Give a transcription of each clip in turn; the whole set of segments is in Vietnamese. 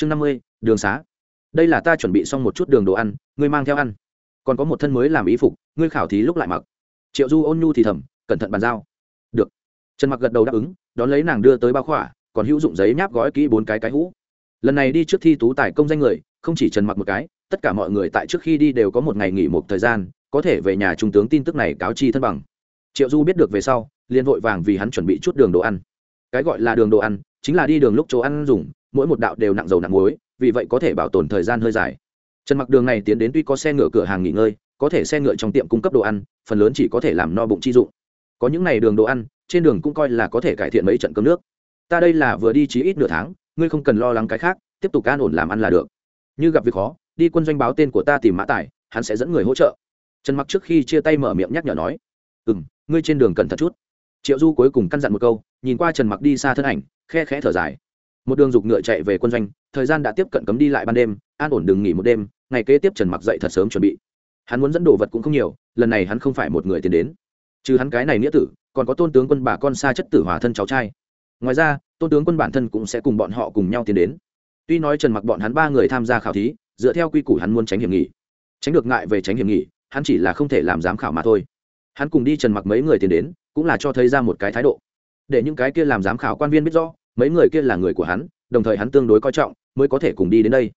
chương năm mươi, đường xá. Đây là ta chuẩn bị xong một chút đường đồ ăn, ngươi mang theo ăn. Còn có một thân mới làm ý phục, ngươi khảo thí lúc lại mặc. Triệu du ôn nhu thì thầm, cẩn thận bàn giao. Được. Trần mặc gật đầu đáp ứng, đón lấy nàng đưa tới bao khỏa, còn hữu dụng giấy nháp gói kỹ bốn cái cái hũ. Lần này đi trước thi tú tài công danh người, không chỉ trần mặc một cái, tất cả mọi người tại trước khi đi đều có một ngày nghỉ một thời gian, có thể về nhà trung tướng tin tức này cáo chi thân bằng. Triệu du biết được về sau, liền vội vàng vì hắn chuẩn bị chút đường đồ ăn. Cái gọi là đường đồ ăn, chính là đi đường lúc chỗ ăn dùng mỗi một đạo đều nặng dầu nặng muối, vì vậy có thể bảo tồn thời gian hơi dài. Trần mặc đường này tiến đến tuy có xe ngựa cửa hàng nghỉ ngơi, có thể xe ngựa trong tiệm cung cấp đồ ăn, phần lớn chỉ có thể làm no bụng chi dụng. Có những ngày đường đồ ăn, trên đường cũng coi là có thể cải thiện mấy trận cơm nước. Ta đây là vừa đi chí ít nửa tháng, ngươi không cần lo lắng cái khác, tiếp tục an ổn làm ăn là được. Như gặp việc khó, đi quân doanh báo tên của ta tìm mã tài, hắn sẽ dẫn người hỗ trợ. Trần mặc trước khi chia tay mở miệng nhắc nhở nói ừ m ngươi trên đường cẩn thận chút. Triệu du cuối cùng căn dặn một câu, nhìn qua trần mặc đi xa thân ảnh, khe khẽ thở dài một đường dục ngựa chạy về quân doanh, thời gian đã tiếp cận cấm đi lại ban đêm, an ổn đừng nghỉ một đêm, ngày kế tiếp trần mặc dậy thật sớm chuẩn bị. Hắn muốn dẫn đồ vật cũng không nhiều, lần này hắn không phải một người tiến đến. Trừ hắn cái này nghĩa tử, còn có tôn tướng quân bà con xa chất tử hòa thân cháu trai. Ngoài ra, tôn tướng quân bản thân cũng sẽ cùng bọn họ cùng nhau tiến đến. Tuy nói trần mặc bọn hắn ba người tham gia khảo thí, dựa theo quy củ hắn muốn tránh hiểm nghỉ. Tránh được ngại về tránh hiểm nghỉ, hắn chỉ là không thể làm giám khảo mà thôi. Hắn cùng đi trần mặc mấy người tiến đến, cũng là cho thấy ra một cái thái độ. Để những cái kia làm giám khảo quan viên biết rõ mấy người kia là người của hắn, đồng thời hắn tương đối coi trọng, mới có thể cùng đi đến đây.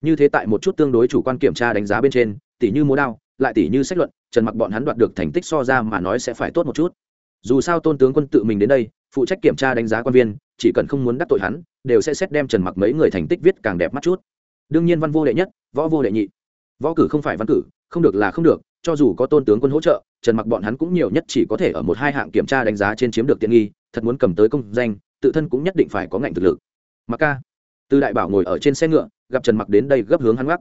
Như thế tại một chút tương đối chủ quan kiểm tra đánh giá bên trên tỷ như múa đao, lại tỷ như sách luận, trần mặc bọn hắn đoạt được thành tích so ra mà nói sẽ phải tốt một chút. Dù sao tôn tướng quân tự mình đến đây, phụ trách kiểm tra đánh giá quan viên, chỉ cần không muốn đắc tội hắn, đều sẽ xét đem trần mặc mấy người thành tích viết càng đẹp mắt chút. Đương nhiên văn vô đệ nhất, võ vô đệ nhị. Võ cử không phải văn cử, không được là không được, cho dù có tôn tướng quân hỗ trợ, trần mặc bọn hắn cũng nhiều nhất chỉ có thể ở một hai hạng kiểm tra đánh giá trên chiếm được tiện nghi, thật muốn cầm tới công danh tự thân cũng nhất định phải có ngạnh thực lực. Mặc ca, từ đại bảo ngồi ở trên xe ngựa, gặp trần mặc đến đây gấp hướng hắn gác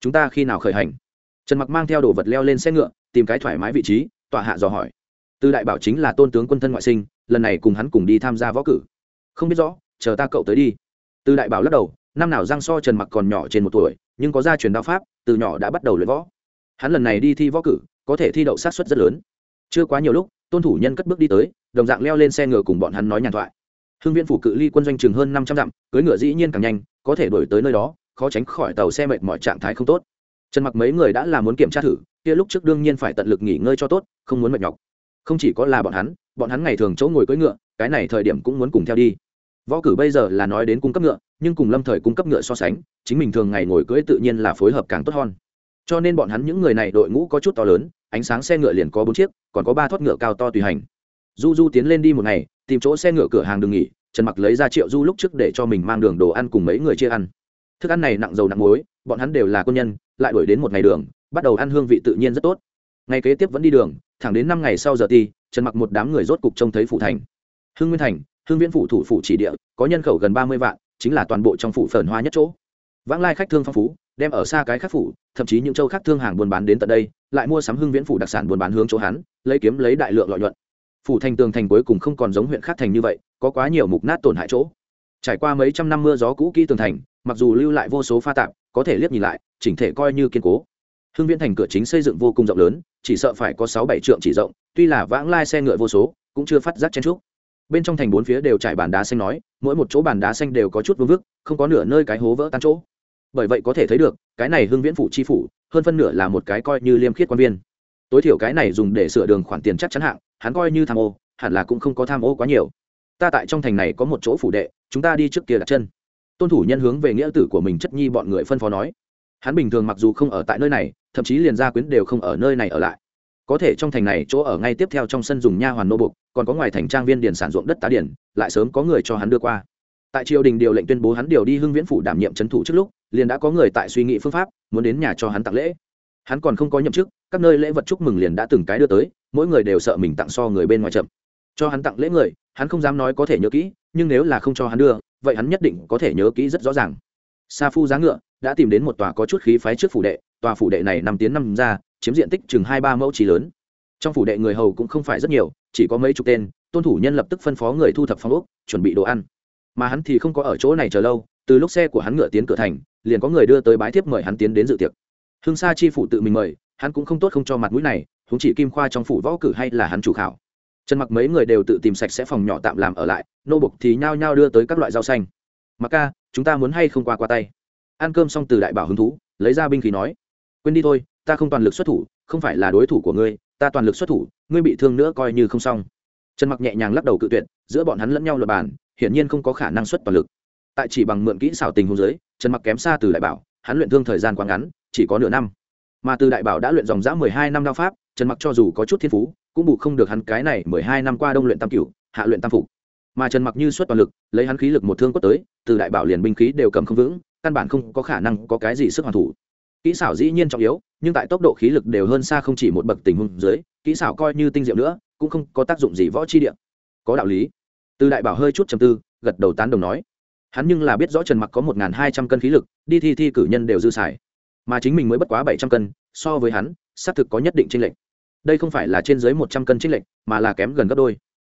chúng ta khi nào khởi hành? Trần mặc mang theo đồ vật leo lên xe ngựa, tìm cái thoải mái vị trí, tọa hạ dò hỏi. Từ đại bảo chính là tôn tướng quân thân ngoại sinh, lần này cùng hắn cùng đi tham gia võ cử. Không biết rõ, chờ ta cậu tới đi. Từ đại bảo lắc đầu, năm nào giang so trần mặc còn nhỏ trên một tuổi, nhưng có gia truyền đao pháp, từ nhỏ đã bắt đầu luyện võ. Hắn lần này đi thi võ cử, có thể thi đậu sát xuất rất lớn. Chưa quá nhiều lúc, tôn thủ nhân cất bước đi tới, đồng dạng leo lên xe ngựa cùng bọn hắn nói nhàn thoại hưng Viễn phủ cự ly quân doanh chừng hơn năm trăm dặm cưới ngựa dĩ nhiên càng nhanh, có thể đổi tới nơi đó, khó tránh khỏi tàu xe mệt mọi trạng thái không tốt. Trần mặc mấy người đã là muốn kiểm tra thử, kia lúc trước đương nhiên phải tận lực nghỉ ngơi cho tốt, không muốn mệt nhọc. Không chỉ có là bọn hắn bọn hắn ngày thường chỗ ngồi cưỡi ngựa, cái này thời điểm cũng muốn cùng theo đi. Võ cử bây giờ là nói đến cung cấp ngựa, nhưng cùng lâm thời cung cấp ngựa so sánh, chính mình thường ngày ngồi cưỡi tự nhiên là phối hợp càng tốt hơn. Cho nên bọn hắn những người này đội ngũ có chút to lớn, ánh sáng xe ngựa liền có bốn chiếc, còn có ba thoát ngựa cao to tùy hành. Du du tiến lên đi một ngày tìm chỗ xe ngựa cửa hàng đừng nghỉ, trần mặc lấy ra triệu du lúc trước để cho mình mang đường đồ ăn cùng mấy người chia ăn. Thức ăn này nặng dầu nặng muối, bọn hắn đều là quân nhân, lại đuổi đến một ngày đường, bắt đầu ăn hương vị tự nhiên rất tốt. Ngày kế tiếp vẫn đi đường, thẳng đến năm ngày sau giờ ti, trần mặc một đám người rốt cục trông thấy phủ thành. Hương nguyên thành hương viễn phủ thủ phủ chỉ địa, có nhân khẩu gần ba mươi vạn, chính là toàn bộ trong phủ phởn hoa nhất chỗ. Vãng lai khách thương phong phú, đem ở xa cái khác phủ, thậm chí những châu khác thương hàng buôn bán đến tận đây, lại mua sắm hương viễn phủ đặc sản buôn bán hướng chỗ hắn, lấy kiếm lấy đại lượng lợi nhuận phủ thành tường thành cuối cùng không còn giống huyện khác thành như vậy, có quá nhiều mục nát tổn hại chỗ. Trải qua mấy trăm năm mưa gió cũ kỹ tường thành, mặc dù lưu lại vô số pha tạp, có thể liếc nhìn lại, chỉnh thể coi như kiên cố. Hưng viễn thành cửa chính xây dựng vô cùng rộng lớn, chỉ sợ phải có sáu bảy trượng chỉ rộng, tuy là vãng lai xe ngựa vô số, cũng chưa phát giác chen trúc bên trong thành bốn phía đều trải bàn đá xanh nói, mỗi một chỗ bàn đá xanh đều có chút vương vức, không có nửa nơi cái hố vỡ tan chỗ. Bởi vậy có thể thấy được, cái này hưng viễn phủ chi phủ, hơn phân nửa là một cái coi như liêm khiết quan viên. Tối thiểu cái này dùng để sửa đường khoản tiền chắc chắn hạng hắn coi như tham ô, hẳn là cũng không có tham ô quá nhiều. Ta tại trong thành này có một chỗ phủ đệ, chúng ta đi trước kia đặt chân. Tôn thủ nhân hướng về nghĩa tử của mình chất nhi bọn người phân phó nói. Hắn bình thường mặc dù không ở tại nơi này, thậm chí liền gia quyến đều không ở nơi này ở lại. Có thể trong thành này chỗ ở ngay tiếp theo trong sân dùng nha hoàn nô bục, còn có ngoài thành trang viên điền sản ruộng đất tá điển lại sớm có người cho hắn đưa qua. Tại triều đình điều lệnh tuyên bố hắn điều đi hưng viễn phủ đảm nhiệm trấn thủ trước lúc, liền đã có người tại suy nghĩ phương pháp, muốn đến nhà cho hắn tặng lễ. Hắn còn không có nhậm chức, các nơi lễ vật chúc mừng liền đã từng cái đưa tới mỗi người đều sợ mình tặng so người bên ngoài chậm. Cho hắn tặng lễ người, hắn không dám nói có thể nhớ kỹ, nhưng nếu là không cho hắn đưa, vậy hắn nhất định có thể nhớ kỹ rất rõ ràng. Sa phu giá ngựa đã tìm đến một tòa có chút khí phái trước phủ đệ, tòa phủ đệ này năm tiến năm ra, chiếm diện tích chừng hai ba mẫu trí lớn. Trong phủ đệ người hầu cũng không phải rất nhiều, chỉ có mấy chục tên, tôn thủ nhân lập tức phân phó người thu thập phong ốc, chuẩn bị đồ ăn. Mà hắn thì không có ở chỗ này chờ lâu, từ lúc xe của hắn ngựa tiến cửa thành, liền có người đưa tới bái thiếp mời hắn tiến đến dự tiệc. Hương sa chi phủ tự mình mời, hắn cũng không tốt không cho mặt mũi này huống chỉ kim khoa trong phủ võ cử hay là hắn chủ khảo. Trần mặc mấy người đều tự tìm sạch sẽ phòng nhỏ tạm làm ở lại, nô bục thì nhao nhao đưa tới các loại rau xanh. Mặc ca, chúng ta muốn hay không qua qua tay? Ăn cơm xong từ đại bảo hứng thú, lấy ra binh khí nói, quên đi thôi, ta không toàn lực xuất thủ, không phải là đối thủ của ngươi, ta toàn lực xuất thủ, ngươi bị thương nữa coi như không xong. Trần mặc nhẹ nhàng lắc đầu cự tuyệt, giữa bọn hắn lẫn nhau luật bàn, hiển nhiên không có khả năng xuất toàn lực. Tại chỉ bằng mượn kỹ xảo tình hôn giới trần mặc kém xa từ đại bảo, hắn luyện thương thời gian quá ngắn, chỉ có nửa năm. Mà từ đại bảo đã luyện dòng dã mười hai năm đao pháp trần mặc cho dù có chút thiên phú, cũng bù không được hắn cái này mười hai năm qua đông luyện tam cửu, hạ luyện tam phục. Mà trần mặc như xuất toàn lực, lấy hắn khí lực một thương quất tới, từ đại bảo liền binh khí đều cầm không vững, căn bản không có khả năng có cái gì sức hoàn thủ. Kỹ xảo dĩ nhiên trọng yếu, nhưng tại tốc độ khí lực đều hơn xa không chỉ một bậc tình huống dưới, kỹ xảo coi như tinh diệu nữa, cũng không có tác dụng gì võ chi địa. Có đạo lý. Từ đại bảo hơi chút trầm tư, gật đầu tán đồng nói. Hắn nhưng là biết rõ trần mặc có một hai trăm cân khí lực, đi thi thi cử nhân đều dư xài. Mà chính mình mới bất quá bảy trăm cân, so với hắn, xác thực có nhất định tranh lệch đây không phải là trên dưới một trăm cân tranh lệch mà là kém gần gấp đôi.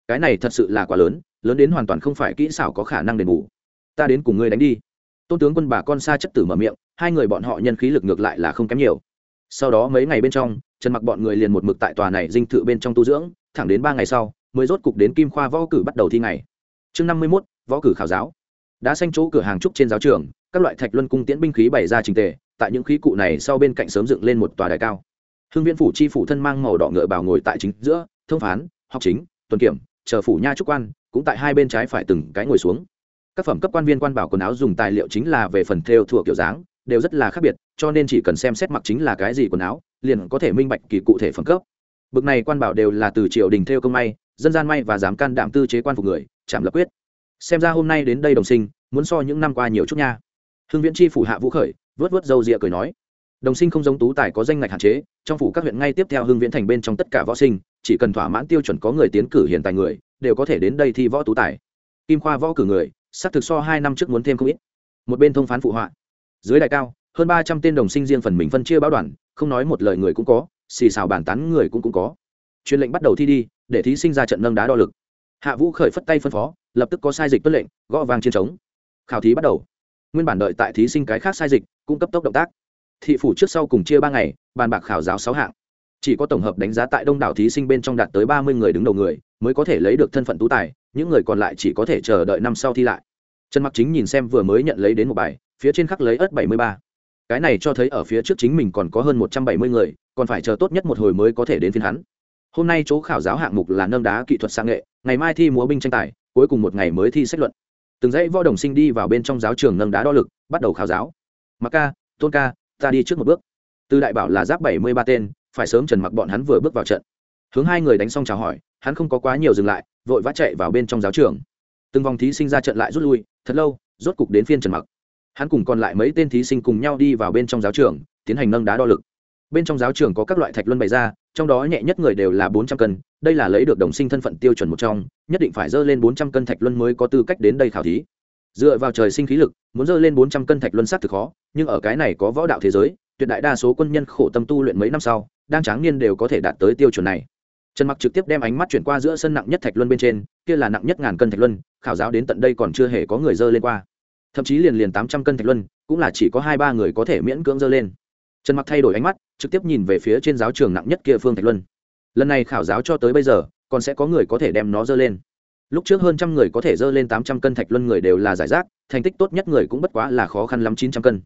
Cái này thật sự là quá lớn lớn đến hoàn toàn không phải kỹ xảo có khả năng đền bù. Ta đến cùng ngươi đánh đi. Tôn tướng quân bà con xa chất tử mở miệng hai người bọn họ nhân khí lực ngược lại là không kém nhiều. Sau đó mấy ngày bên trong trần mặc bọn người liền một mực tại tòa này dinh thự bên trong tu dưỡng thẳng đến ba ngày sau mới rốt cục đến kim khoa võ cử bắt đầu thi ngày. Chương năm mươi 51, võ cử khảo giáo. Đã xanh chỗ cửa hàng trúc trên giáo trường các loại thạch luân cung tiễn binh khí bày ra trình tề tại những khí cụ này sau bên cạnh sớm dựng lên một tòa đài cao. Thương viễn phủ chi phủ thân mang màu đỏ ngựa bào ngồi tại chính giữa, thông phán, học chính, tuần kiểm, chờ phủ nha trúc quan, cũng tại hai bên trái phải từng cái ngồi xuống. Các phẩm cấp quan viên quan bảo quần áo dùng tài liệu chính là về phần theo thuộc kiểu dáng, đều rất là khác biệt, cho nên chỉ cần xem xét mặc chính là cái gì quần áo, liền có thể minh bạch kỳ cụ thể phẩm cấp. Bực này quan bảo đều là từ triều đình theo công may, dân gian may và dám can đảm tư chế quan phục người, chạm lập quyết. Xem ra hôm nay đến đây đồng sinh, muốn so những năm qua nhiều chút nha. Hưng viễn chi phủ hạ vũ khởi, vớt vớt râu rịa cười nói đồng sinh không giống tú tài có danh ngạch hạn chế, trong phủ các huyện ngay tiếp theo hưng viễn thành bên trong tất cả võ sinh, chỉ cần thỏa mãn tiêu chuẩn có người tiến cử hiện tài người, đều có thể đến đây thi võ tú tài. Kim khoa võ cử người xác thực so hai năm trước muốn thêm không ít. Một bên thông phán phụ họa. Dưới đại cao, hơn ba trăm tên đồng sinh riêng phần mình phân chia báo đoàn, không nói một lời người cũng có, xì xào bản tán người cũng cũng có. Truyền lệnh bắt đầu thi đi, để thí sinh ra trận nâng đá đo lực. Hạ vũ khởi phất tay phân phó, lập tức có sai dịch tuân lệnh, gõ vàng chiến trống. Khảo thí bắt đầu. Nguyên bản đợi tại thí sinh cái khác sai dịch cung cấp tốc động tác thị phủ trước sau cùng chia ba ngày, bàn bạc khảo giáo sáu hạng. Chỉ có tổng hợp đánh giá tại đông đảo thí sinh bên trong đạt tới ba mươi người đứng đầu người, mới có thể lấy được thân phận tú tài, những người còn lại chỉ có thể chờ đợi năm sau thi lại. Trần mặc chính nhìn xem vừa mới nhận lấy đến một bài, phía trên khắc lấy ớt bảy mươi ba. Cái này cho thấy ở phía trước chính mình còn có hơn một trăm bảy mươi người, còn phải chờ tốt nhất một hồi mới có thể đến phiên hắn. Hôm nay chỗ khảo giáo hạng mục là nâng đá kỹ thuật sang nghệ, ngày mai thi múa binh tranh tài, cuối cùng một ngày mới thi sách luận. Từng dãy võ đồng sinh đi vào bên trong giáo trường nâng đá đo lực, bắt đầu khảo giáo. Mặc ca, tôn ca ta đi trước một bước. Từ đại bảo là giáp bảy mươi ba tên, phải sớm trần mặc bọn hắn vừa bước vào trận. Hướng hai người đánh xong chào hỏi, hắn không có quá nhiều dừng lại, vội vã chạy vào bên trong giáo trường. Từng vòng thí sinh ra trận lại rút lui, thật lâu, rốt cục đến phiên trần mặc. Hắn cùng còn lại mấy tên thí sinh cùng nhau đi vào bên trong giáo trường, tiến hành nâng đá đo lực. Bên trong giáo trường có các loại thạch luân bày ra, trong đó nhẹ nhất người đều là bốn trăm cân, đây là lấy được đồng sinh thân phận tiêu chuẩn một trong, nhất định phải dơ lên bốn trăm cân thạch luân mới có tư cách đến đây khảo thí dựa vào trời sinh khí lực, muốn dơ lên bốn trăm cân thạch luân sát thực khó, nhưng ở cái này có võ đạo thế giới, tuyệt đại đa số quân nhân khổ tâm tu luyện mấy năm sau, đang tráng niên đều có thể đạt tới tiêu chuẩn này. Trần mặc trực tiếp đem ánh mắt chuyển qua giữa sân nặng nhất thạch luân bên trên, kia là nặng nhất ngàn cân thạch luân, khảo giáo đến tận đây còn chưa hề có người dơ lên qua. Thậm chí liền liền tám trăm cân thạch luân, cũng là chỉ có hai ba người có thể miễn cưỡng dơ lên. Trần mặc thay đổi ánh mắt, trực tiếp nhìn về phía trên giáo trường nặng nhất kia phương thạch luân. Lần này khảo giáo cho tới bây giờ, còn sẽ có người có thể đem nó dơ lên lúc trước hơn trăm người có thể dơ lên tám trăm cân thạch luân người đều là giải rác, thành tích tốt nhất người cũng bất quá là khó khăn lắm chín trăm cân.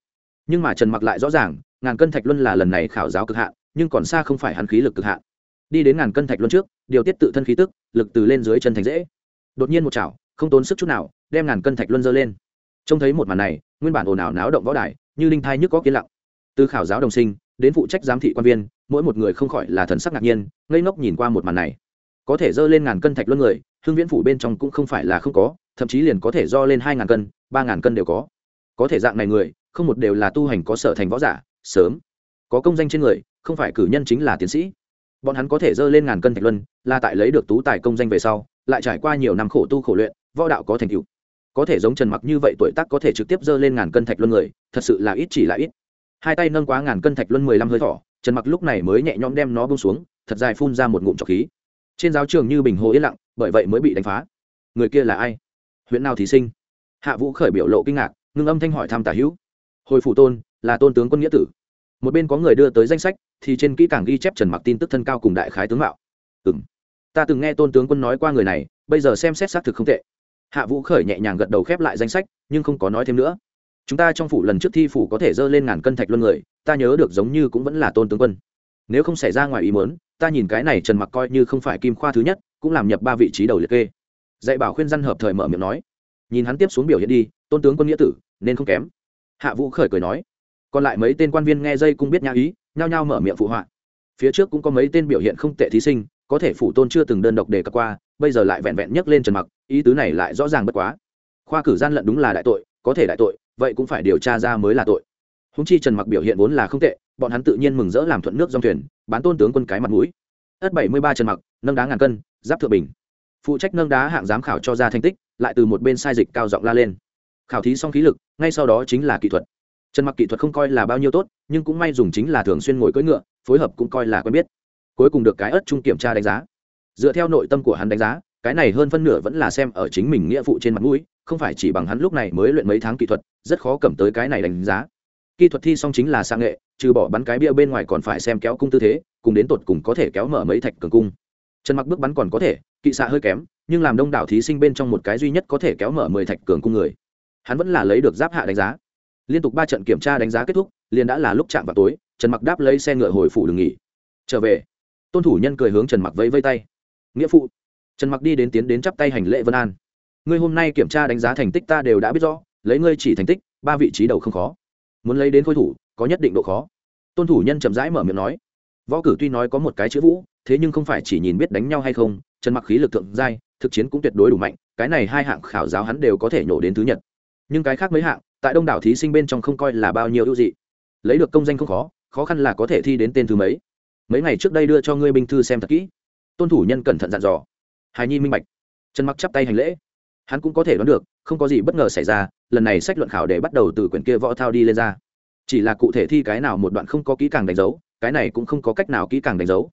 Nhưng mà trần mặc lại rõ ràng, ngàn cân thạch luân là lần này khảo giáo cực hạn, nhưng còn xa không phải hắn khí lực cực hạn. Đi đến ngàn cân thạch luân trước, điều tiết tự thân khí tức, lực từ lên dưới chân thành dễ. Đột nhiên một chảo, không tốn sức chút nào, đem ngàn cân thạch luân dơ lên. Trông thấy một màn này, nguyên bản ồn ào náo động võ đài, như linh thai nhức có kiến lặng. Từ khảo giáo đồng sinh, đến phụ trách giám thị quan viên, mỗi một người không khỏi là thần sắc ngạc nhiên, ngây ngốc nhìn qua một màn này. Có thể dơ lên ngàn cân thạch luân người Hương viễn phủ bên trong cũng không phải là không có, thậm chí liền có thể do lên hai ngàn cân, ba ngàn cân đều có. Có thể dạng này người, không một đều là tu hành có sở thành võ giả, sớm. Có công danh trên người, không phải cử nhân chính là tiến sĩ. Bọn hắn có thể dơ lên ngàn cân thạch luân, là tại lấy được tú tài công danh về sau, lại trải qua nhiều năm khổ tu khổ luyện, võ đạo có thành tựu. Có thể giống trần mặc như vậy tuổi tác có thể trực tiếp dơ lên ngàn cân thạch luân người, thật sự là ít chỉ là ít. Hai tay nâng quá ngàn cân thạch luân mười lăm hơi thỏ trần mặc lúc này mới nhẹ nhõm đem nó bông xuống, thật dài phun ra một ngụm trọc khí. Trên giáo trường như bình hồ yên lặng bởi vậy mới bị đánh phá. Người kia là ai? Huyện nào thí sinh? Hạ vũ khởi biểu lộ kinh ngạc, ngưng âm thanh hỏi thăm tả hữu. Hồi phủ tôn, là tôn tướng quân nghĩa tử. Một bên có người đưa tới danh sách, thì trên kỹ càng ghi chép trần mặc tin tức thân cao cùng đại khái tướng mạo. Ừ m ta từng nghe tôn tướng quân nói qua người này, bây giờ xem xét xác thực không tệ. Hạ vũ khởi nhẹ nhàng gật đầu khép lại danh sách, nhưng không có nói thêm nữa. Chúng ta trong phủ lần trước thi phủ có thể dơ lên ngàn cân thạch luân người, ta nhớ được giống như cũng vẫn là tôn tướng quân. Nếu không xảy ra ngoài ý muốn, ta nhìn cái này trần mặc coi như không phải kim khoa thứ nhất cũng làm nhập ba vị trí đầu liệt kê. Dạy bảo khuyên dân hợp thời mở miệng nói, nhìn hắn tiếp xuống biểu hiện đi, tôn tướng quân nghĩa tử, nên không kém. Hạ vũ khởi cười nói, còn lại mấy tên quan viên nghe dây cũng biết nhã ý, nhao nhao mở miệng phụ họa. Phía trước cũng có mấy tên biểu hiện không tệ thí sinh, có thể phủ tôn chưa từng đơn độc đề cập qua, bây giờ lại vẹn vẹn nhấc lên trần mặc, ý tứ này lại rõ ràng bất quá. Khoa cử gian lận đúng là đại tội, có thể đại tội, vậy cũng phải điều tra ra mới là tội. Húng chi trần mặc biểu hiện vốn là không tệ, bọn hắn tự nhiên mừng rỡ làm thuận nước dòng thuyền, bán tôn tướng quân cái mặt mũi ất bảy mươi ba trần mặc, nâng đá ngàn cân, giáp thượng bình. Phụ trách nâng đá hạng giám khảo cho ra thành tích, lại từ một bên sai dịch cao giọng la lên. Khảo thí xong khí lực, ngay sau đó chính là kỹ thuật. Trần mặc kỹ thuật không coi là bao nhiêu tốt, nhưng cũng may dùng chính là thường xuyên ngồi cưỡi ngựa, phối hợp cũng coi là quen biết. Cuối cùng được cái ớt trung kiểm tra đánh giá. Dựa theo nội tâm của hắn đánh giá, cái này hơn phân nửa vẫn là xem ở chính mình nghĩa vụ trên mặt mũi, không phải chỉ bằng hắn lúc này mới luyện mấy tháng kỹ thuật, rất khó cầm tới cái này đánh giá. Kỹ thuật thi xong chính là sang nghệ trừ bỏ bắn cái bia bên ngoài còn phải xem kéo cung tư thế, cùng đến tột cùng có thể kéo mở mấy thạch cường cung. Trần mặc bước bắn còn có thể, kỵ xạ hơi kém, nhưng làm đông đảo thí sinh bên trong một cái duy nhất có thể kéo mở mười thạch cường cung người. Hắn vẫn là lấy được giáp hạ đánh giá. Liên tục ba trận kiểm tra đánh giá kết thúc, liền đã là lúc chạm vào tối, trần mặc đáp lấy xe ngựa hồi phủ đường nghỉ. Trở về. Tôn thủ nhân cười hướng trần mặc vẫy vây tay. Nghĩa phụ. Trần mặc đi đến tiến đến chắp tay hành lễ vân an. Ngươi hôm nay kiểm tra đánh giá thành tích ta đều đã biết rõ, lấy ngươi chỉ thành tích, ba vị trí đầu không khó. Muốn lấy đến khôi thủ có nhất định độ khó. Tôn thủ nhân chậm rãi mở miệng nói, võ cử tuy nói có một cái chữ vũ, thế nhưng không phải chỉ nhìn biết đánh nhau hay không trần mặc khí lực thượng giai, thực chiến cũng tuyệt đối đủ mạnh, cái này hai hạng khảo giáo hắn đều có thể nhổ đến thứ nhật. Nhưng cái khác mấy hạng, tại đông đảo thí sinh bên trong không coi là bao nhiêu ưu dị. Lấy được công danh không khó khó khăn là có thể thi đến tên thứ mấy. Mấy ngày trước đây đưa cho ngươi binh thư xem thật kỹ. Tôn thủ nhân cẩn thận dặn dò. Hài nhi minh bạch. Trần mặc chắp tay hành lễ. Hắn cũng có thể đoán được, không có gì bất ngờ xảy ra, lần này sách luận khảo để bắt đầu từ quyển kia võ thao đi lên ra chỉ là cụ thể thi cái nào một đoạn không có kỹ càng đánh dấu, cái này cũng không có cách nào kỹ càng đánh dấu.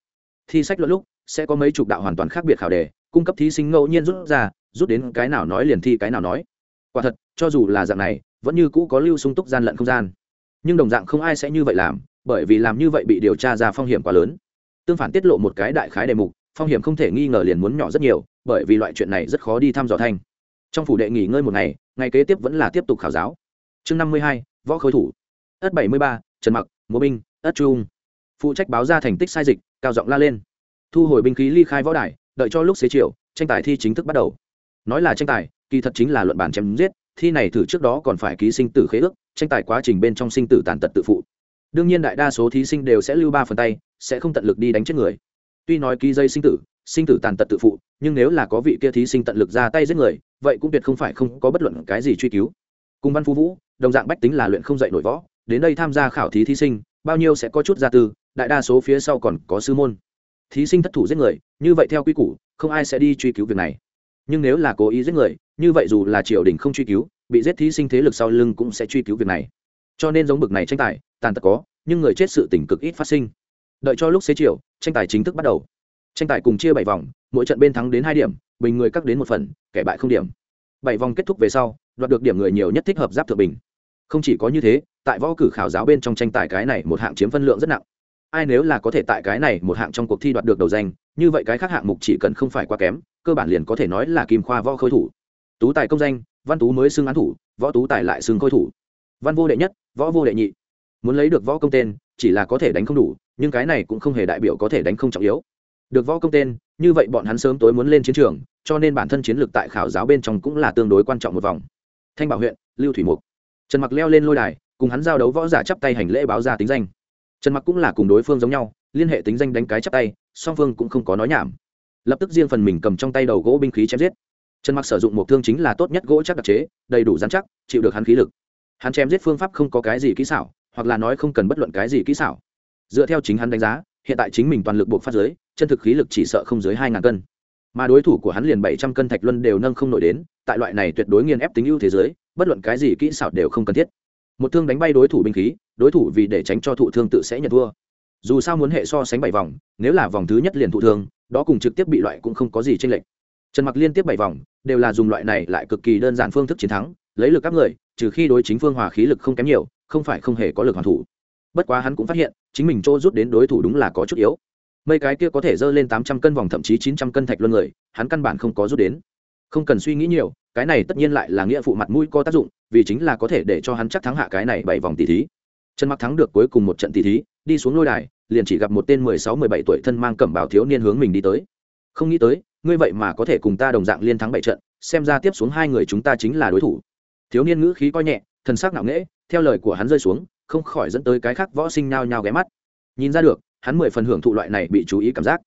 Thi sách luận lúc, sẽ có mấy chục đạo hoàn toàn khác biệt khảo đề, cung cấp thí sinh ngẫu nhiên rút ra, rút đến cái nào nói liền thi cái nào nói. Quả thật, cho dù là dạng này, vẫn như cũ có lưu sung túc gian lận không gian. Nhưng đồng dạng không ai sẽ như vậy làm, bởi vì làm như vậy bị điều tra ra phong hiểm quá lớn. Tương phản tiết lộ một cái đại khái đề mục, phong hiểm không thể nghi ngờ liền muốn nhỏ rất nhiều, bởi vì loại chuyện này rất khó đi thăm dò thanh trong phủ đệ nghỉ ngơi một ngày ngày kế tiếp vẫn là tiếp tục khảo giáo. Chương năm mươi hai, võ khối thủ ất bảy mươi ba, trần mặc, múa binh, ất trung. Phụ trách báo ra thành tích sai dịch, cao giọng la lên. Thu hồi binh khí ly khai võ đài, đợi cho lúc xế chiều, tranh tài thi chính thức bắt đầu. Nói là tranh tài, kỳ thật chính là luận bản chém giết, thi này thử trước đó còn phải ký sinh tử khế ước, tranh tài quá trình bên trong sinh tử tàn tật tự phụ. Đương nhiên đại đa số thí sinh đều sẽ lưu ba phần tay, sẽ không tận lực đi đánh chết người. Tuy nói ký dây sinh tử sinh tử tàn tật tự phụ, nhưng nếu là có vị kia thí sinh tận lực ra tay giết người, vậy cũng tuyệt không phải không có bất luận cái gì truy cứu. Cùng văn phú vũ, đồng dạng bách tính là luyện không dạy nổi võ đến đây tham gia khảo thí thí sinh, bao nhiêu sẽ có chút gia tư, đại đa số phía sau còn có sư môn. Thí sinh thất thủ giết người, như vậy theo quy củ, không ai sẽ đi truy cứu việc này. Nhưng nếu là cố ý giết người, như vậy dù là triều đình không truy cứu, bị giết thí sinh thế lực sau lưng cũng sẽ truy cứu việc này. Cho nên giống bực này tranh tài, tàn tật có, nhưng người chết sự tỉnh cực ít phát sinh. Đợi cho lúc xế chiều, tranh tài chính thức bắt đầu. Tranh tài cùng chia bảy vòng, mỗi trận bên thắng đến hai điểm, bình người cắt đến một phần, kẻ bại không điểm. Bảy vòng kết thúc về sau, đoạt được điểm người nhiều nhất thích hợp giáp thượng bình không chỉ có như thế, tại võ cử khảo giáo bên trong tranh tài cái này một hạng chiếm phân lượng rất nặng. Ai nếu là có thể tại cái này một hạng trong cuộc thi đoạt được đầu danh, như vậy cái khác hạng mục chỉ cần không phải quá kém, cơ bản liền có thể nói là kim khoa võ khôi thủ. Tú tài công danh, văn tú mới xưng án thủ, võ tú tài lại xưng khôi thủ. Văn vô đệ nhất, võ vô đệ nhị. Muốn lấy được võ công tên, chỉ là có thể đánh không đủ, nhưng cái này cũng không hề đại biểu có thể đánh không trọng yếu. Được võ công tên, như vậy bọn hắn sớm tối muốn lên chiến trường, cho nên bản thân chiến lược tại khảo giáo bên trong cũng là tương đối quan trọng một vòng. Thanh bảo huyện, lưu thủy mục trần mặc leo lên lôi đài, cùng hắn giao đấu võ giả chắp tay hành lễ báo ra tính danh. Trần mặc cũng là cùng đối phương giống nhau, liên hệ tính danh đánh cái chắp tay, song phương cũng không có nói nhảm. Lập tức riêng phần mình cầm trong tay đầu gỗ binh khí chém giết. Trần mặc sử dụng một thương chính là tốt nhất gỗ chắc đặc chế, đầy đủ dán chắc, chịu được hắn khí lực. Hắn chém giết phương pháp không có cái gì kỹ xảo, hoặc là nói không cần bất luận cái gì kỹ xảo. Dựa theo chính hắn đánh giá, hiện tại chính mình toàn lực buộc phát giới, chân thực khí lực chỉ sợ không dưới hai ngàn cân mà đối thủ của hắn liền bảy trăm cân thạch luân đều nâng không nổi đến, tại loại này tuyệt đối nghiền ép tính ưu thế giới, bất luận cái gì kỹ xảo đều không cần thiết. Một thương đánh bay đối thủ binh khí, đối thủ vì để tránh cho thụ thương tự sẽ nhận thua. Dù sao muốn hệ so sánh bảy vòng, nếu là vòng thứ nhất liền thụ thương, đó cùng trực tiếp bị loại cũng không có gì tranh lệch. Trần mặc liên tiếp bảy vòng, đều là dùng loại này lại cực kỳ đơn giản phương thức chiến thắng, lấy lực các người, trừ khi đối chính phương hòa khí lực không kém nhiều, không phải không hề có lực hoàn thủ. Bất quá hắn cũng phát hiện, chính mình chỗ rút đến đối thủ đúng là có chút yếu mấy cái kia có thể dơ lên tám trăm cân vòng thậm chí chín trăm cân thạch luân người, hắn căn bản không có rút đến. Không cần suy nghĩ nhiều, cái này tất nhiên lại là nghĩa phụ mặt mũi có tác dụng, vì chính là có thể để cho hắn chắc thắng hạ cái này bảy vòng tỷ thí. Trần mặc thắng được cuối cùng một trận tỷ thí, đi xuống lôi đài, liền chỉ gặp một tên mười sáu, mười bảy tuổi thân mang cẩm bào thiếu niên hướng mình đi tới. Không nghĩ tới, ngươi vậy mà có thể cùng ta đồng dạng liên thắng bảy trận, xem ra tiếp xuống hai người chúng ta chính là đối thủ. Thiếu niên ngữ khí coi nhẹ, thần sắc nặng nễ theo lời của hắn rơi xuống, không khỏi dẫn tới cái khác võ sinh nhao nhao ghé mắt. Nhìn ra được hắn mười phần hưởng thụ loại này bị chú ý cảm giác.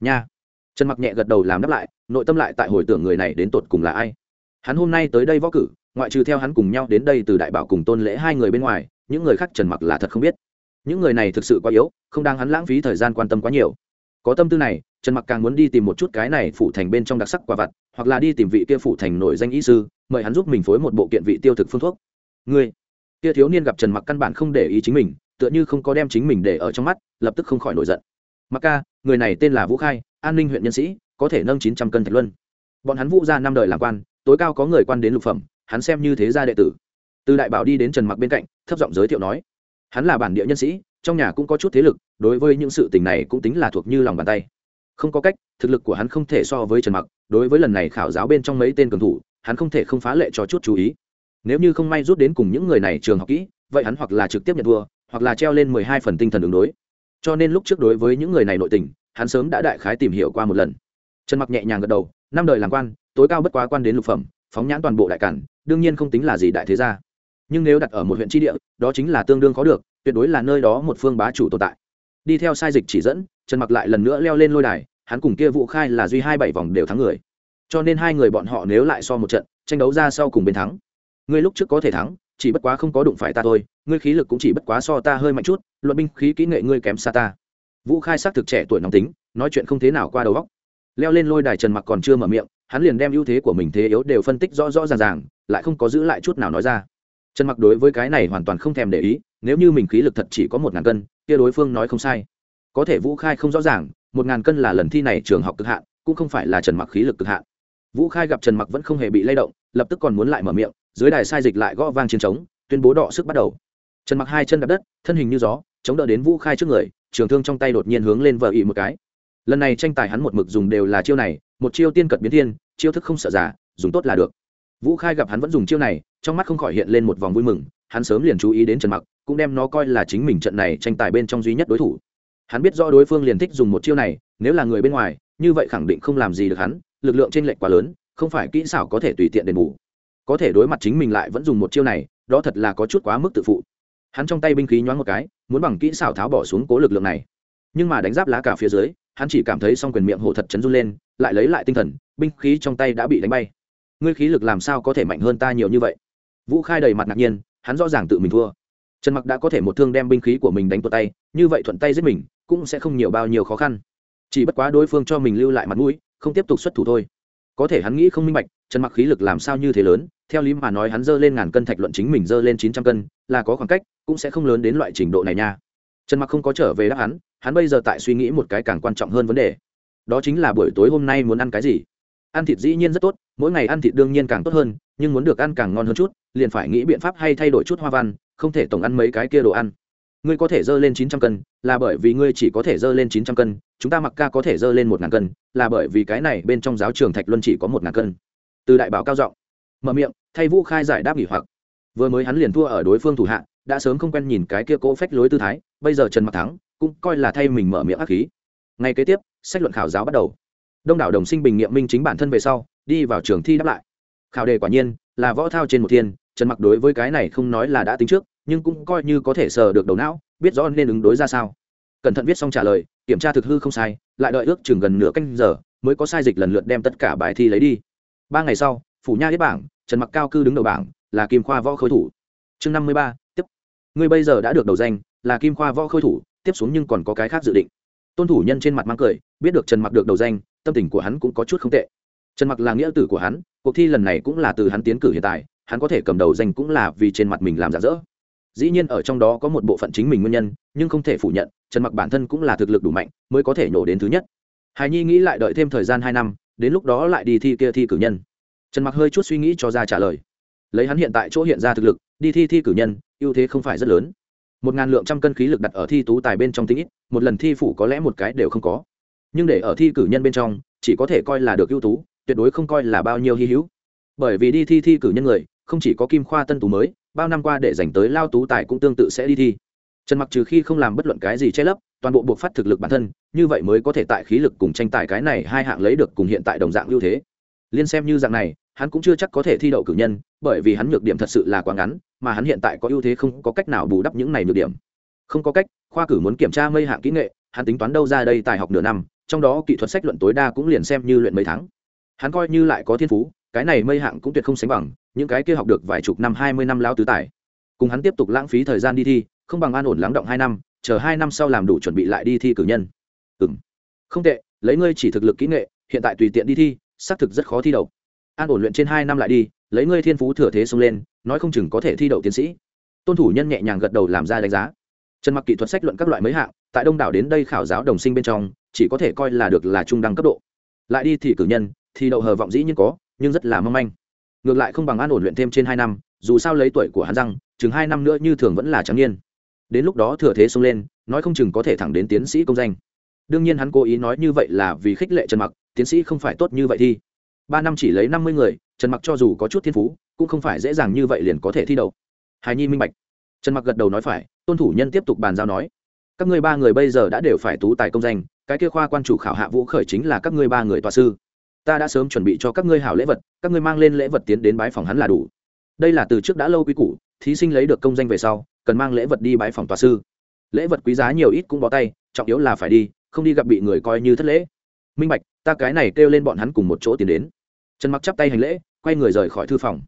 Nha. Trần mặc nhẹ gật đầu làm đáp lại, nội tâm lại tại hồi tưởng người này đến tột cùng là ai. Hắn hôm nay tới đây võ cử, ngoại trừ theo hắn cùng nhau đến đây từ đại bảo cùng tôn lễ hai người bên ngoài, những người khác trần mặc là thật không biết. Những người này thực sự quá yếu, không đang hắn lãng phí thời gian quan tâm quá nhiều. Có tâm tư này, trần mặc càng muốn đi tìm một chút cái này phủ thành bên trong đặc sắc quả vặt, hoặc là đi tìm vị kia phủ thành nổi danh y sư, mời hắn giúp mình phối một bộ kiện vị tiêu thực phương thuốc. Người kia thiếu niên gặp trần mặc căn bản không để ý chính mình tựa như không có đem chính mình để ở trong mắt, lập tức không khỏi nổi giận. Mặc ca, người này tên là vũ khai, an ninh huyện nhân sĩ, có thể nâng chín trăm cân thạch luân. Bọn hắn vũ ra năm đời làm quan, tối cao có người quan đến lục phẩm, hắn xem như thế gia đệ tử. Từ đại bảo đi đến trần mặc bên cạnh, thấp giọng giới thiệu nói, hắn là bản địa nhân sĩ, trong nhà cũng có chút thế lực, đối với những sự tình này cũng tính là thuộc như lòng bàn tay. Không có cách, thực lực của hắn không thể so với trần mặc, đối với lần này khảo giáo bên trong mấy tên cường thủ, hắn không thể không phá lệ cho chút chú ý. Nếu như không may rút đến cùng những người này trường học kỹ, vậy hắn hoặc là trực tiếp nhận thua hoặc là treo lên mười hai phần tinh thần ứng đối. Cho nên lúc trước đối với những người này nội tình, hắn sớm đã đại khái tìm hiểu qua một lần. Trần mặc nhẹ nhàng gật đầu, năm đời làm quan, tối cao bất quá quan đến lục phẩm, phóng nhãn toàn bộ đại cản, đương nhiên không tính là gì đại thế gia. Nhưng nếu đặt ở một huyện tri địa, đó chính là tương đương khó được, tuyệt đối là nơi đó một phương bá chủ tồn tại. Đi theo sai dịch chỉ dẫn, trần mặc lại lần nữa leo lên lôi đài, hắn cùng kia vũ khai là duy hai bảy vòng đều thắng người. Cho nên hai người bọn họ nếu lại so một trận, tranh đấu ra sau cùng bên thắng. Ngươi lúc trước có thể thắng chỉ bất quá không có đụng phải ta thôi, ngươi khí lực cũng chỉ bất quá so ta hơi mạnh chút, luận binh khí kỹ nghệ ngươi kém xa ta. Vũ khai xác thực trẻ tuổi nóng tính, nói chuyện không thế nào qua đầu góc leo lên lôi đài trần mặc còn chưa mở miệng, hắn liền đem ưu thế của mình thế yếu đều phân tích rõ rõ ràng ràng, lại không có giữ lại chút nào nói ra. Trần mặc đối với cái này hoàn toàn không thèm để ý, nếu như mình khí lực thật chỉ có một ngàn cân, kia đối phương nói không sai. Có thể vũ khai không rõ ràng, một ngàn cân là lần thi này trường học cực hạn, cũng không phải là trần mặc khí lực cực hạn. Vũ khai gặp trần mặc vẫn không hề bị lay động, lập tức còn muốn lại mở miệng dưới đài sai dịch lại gõ vang chiến trống tuyên bố đọ sức bắt đầu. Trần mặc hai chân đập đất, thân hình như gió, chống đỡ đến vũ khai trước người, trường thương trong tay đột nhiên hướng lên vợ ị một cái. Lần này tranh tài hắn một mực dùng đều là chiêu này, một chiêu tiên cật biến thiên, chiêu thức không sợ giả dùng tốt là được. Vũ khai gặp hắn vẫn dùng chiêu này, trong mắt không khỏi hiện lên một vòng vui mừng, hắn sớm liền chú ý đến trần mặc, cũng đem nó coi là chính mình trận này tranh tài bên trong duy nhất đối thủ. Hắn biết rõ đối phương liền thích dùng một chiêu này, nếu là người bên ngoài, như vậy khẳng định không làm gì được hắn, lực lượng trên lệnh quá lớn, không phải kỹ xảo có thể tùy tiện đền bù có thể đối mặt chính mình lại vẫn dùng một chiêu này, đó thật là có chút quá mức tự phụ. Hắn trong tay binh khí nhoáng một cái, muốn bằng kỹ xảo tháo bỏ xuống cố lực lượng này. Nhưng mà đánh giáp lá cả phía dưới, hắn chỉ cảm thấy s o n g quyền miệng hộ thật chấn run lên, lại lấy lại tinh thần, binh khí trong tay đã bị đánh bay. Ngươi khí lực làm sao có thể mạnh hơn ta nhiều như vậy? Vũ khai đầy mặt ngạc nhiên, hắn rõ ràng tự mình thua. Trần mặc đã có thể một thương đem binh khí của mình đánh tuột tay, như vậy thuận tay giết mình, cũng sẽ không nhiều bao nhiêu khó khăn. Chỉ bất quá đối phương cho mình lưu lại mặt mũi, không tiếp tục xuất thủ thôi. Có thể hắn nghĩ không minh bạch trần mặc khí lực làm sao như thế lớn, theo lý mà nói hắn dơ lên ngàn cân thạch luận chính mình dơ lên chín trăm cân, là có khoảng cách, cũng sẽ không lớn đến loại trình độ này nha. Trần mặc không có trở về đáp hắn hắn bây giờ tại suy nghĩ một cái càng quan trọng hơn vấn đề. Đó chính là buổi tối hôm nay muốn ăn cái gì. Ăn thịt dĩ nhiên rất tốt, mỗi ngày ăn thịt đương nhiên càng tốt hơn, nhưng muốn được ăn càng ngon hơn chút, liền phải nghĩ biện pháp hay thay đổi chút hoa văn, không thể tổng ăn mấy cái kia đồ ăn. Ngươi có thể dơ lên chín trăm cân, là bởi vì ngươi chỉ có thể dơ lên chín trăm cân, chúng ta mặc ca có thể dơ lên một ngàn cân, là bởi vì cái này bên trong giáo trường thạch luân chỉ có một ngàn cân từ đại bảo cao giọng, mở miệng, thay vũ khai giải đáp nghỉ hoặc. Vừa mới hắn liền thua ở đối phương thủ hạ, đã sớm không quen nhìn cái kia cố phách lối tư thái, bây giờ trần mặc thắng cũng coi là thay mình mở miệng ác khí. Ngay kế tiếp, sách luận khảo giáo bắt đầu. Đông đảo đồng sinh bình nghiệm minh chính bản thân về sau, đi vào trường thi đáp lại. Khảo đề quả nhiên là võ thao trên một thiên, trần mặc đối với cái này không nói là đã tính trước, nhưng cũng coi như có thể sờ được đầu não, biết rõ nên ứng đối ra sao. Cẩn thận viết xong trả lời, kiểm tra thực hư không sai, lại đợi ước chừng gần nửa canh giờ, mới có sai dịch lần lượt đem tất cả bài thi lấy đi ba ngày sau, phủ nha yết bảng, trần mặc cao cư đứng đầu bảng, là kim khoa võ khôi thủ. Chương năm mươi ba, tiếp. Ngươi bây giờ đã được đầu danh, là kim khoa võ khôi thủ, tiếp xuống nhưng còn có cái khác dự định. Tôn thủ nhân trên mặt mang cười, biết được trần mặc được đầu danh, tâm tình của hắn cũng có chút không tệ. Trần mặc là nghĩa tử của hắn, cuộc thi lần này cũng là từ hắn tiến cử hiện tại, hắn có thể cầm đầu danh cũng là vì trên mặt mình làm giả dỡ. Dĩ nhiên ở trong đó có một bộ phận chính mình nguyên nhân, nhưng không thể phủ nhận, trần mặc bản thân cũng là thực lực đủ mạnh, mới có thể nổ đến thứ nhất. Hài nhi nghĩ lại đợi thêm thời gian hai năm đến lúc đó lại đi thi kia thi cử nhân. Trần mặc hơi chút suy nghĩ cho ra trả lời. Lấy hắn hiện tại chỗ hiện ra thực lực, đi thi thi cử nhân, ưu thế không phải rất lớn. Một ngàn lượng trăm cân khí lực đặt ở thi tú tài bên trong tính ít, một lần thi phủ có lẽ một cái đều không có. Nhưng để ở thi cử nhân bên trong, chỉ có thể coi là được ưu tú, tuyệt đối không coi là bao nhiêu hy hữu. Bởi vì đi thi thi cử nhân người, không chỉ có kim khoa tân tú mới, bao năm qua để dành tới lao tú tài cũng tương tự sẽ đi thi. Trần mặc trừ khi không làm bất luận cái gì che lấp toàn bộ buộc phát thực lực bản thân, như vậy mới có thể tại khí lực cùng tranh tài cái này hai hạng lấy được cùng hiện tại đồng dạng ưu thế. Liên xem như dạng này, hắn cũng chưa chắc có thể thi đậu cử nhân, bởi vì hắn nhược điểm thật sự là quá ngắn, mà hắn hiện tại có ưu thế không có cách nào bù đắp những này nhược điểm. Không có cách, khoa cử muốn kiểm tra mây hạng kỹ nghệ, hắn tính toán đâu ra đây tài học nửa năm, trong đó kỹ thuật sách luận tối đa cũng liền xem như luyện mấy tháng. Hắn coi như lại có thiên phú, cái này mây hạng cũng tuyệt không sánh bằng, những cái kia học được vài chục năm, hai mươi năm lao tứ tài. Cùng hắn tiếp tục lãng phí thời gian đi thi, không bằng an ổn lắng động hai năm chờ hai năm sau làm đủ chuẩn bị lại đi thi cử nhân. Ừ m không tệ, lấy ngươi chỉ thực lực kỹ nghệ, hiện tại tùy tiện đi thi, xác thực rất khó thi đậu. An ổn luyện trên hai năm lại đi, lấy ngươi thiên phú thừa thế xông lên, nói không chừng có thể thi đậu tiến sĩ. Tôn thủ nhân nhẹ nhàng gật đầu làm ra đánh giá. Trần mặc kỹ thuật sách luận các loại mấy hạng, tại đông đảo đến đây khảo giáo đồng sinh bên trong, chỉ có thể coi là được là trung đẳng cấp độ. Lại đi thì cử nhân thì đậu hờ vọng dĩ nhưng có, nhưng rất là mong manh. Ngược lại không bằng an ổn luyện thêm trên hai năm, dù sao lấy tuổi của hắn răng, chừng hai năm nữa như thường vẫn là trắng niên đến lúc đó thừa thế xông lên, nói không chừng có thể thẳng đến tiến sĩ công danh. Đương nhiên hắn cố ý nói như vậy là vì khích lệ trần mặc, tiến sĩ không phải tốt như vậy thi ba năm chỉ lấy năm mươi người, trần mặc cho dù có chút thiên phú, cũng không phải dễ dàng như vậy liền có thể thi đậu. Hài nhi minh bạch. Trần mặc gật đầu nói phải, tôn thủ nhân tiếp tục bàn giao nói. Các ngươi ba người bây giờ đã đều phải tú tài công danh, cái kia khoa quan chủ khảo hạ vũ khởi chính là các ngươi ba người tòa sư. Ta đã sớm chuẩn bị cho các ngươi hảo lễ vật, các ngươi mang lên lễ vật tiến đến bái phòng hắn là đủ. Đây là từ trước đã lâu quy củ thí sinh lấy được công danh về sau, cần mang lễ vật đi bái phòng tòa sư. Lễ vật quý giá nhiều ít cũng bó tay, trọng yếu là phải đi, không đi gặp bị người coi như thất lễ. Minh bạch, ta cái này kêu lên bọn hắn cùng một chỗ tiến đến. Trần mặc chắp tay hành lễ, quay người rời khỏi thư phòng.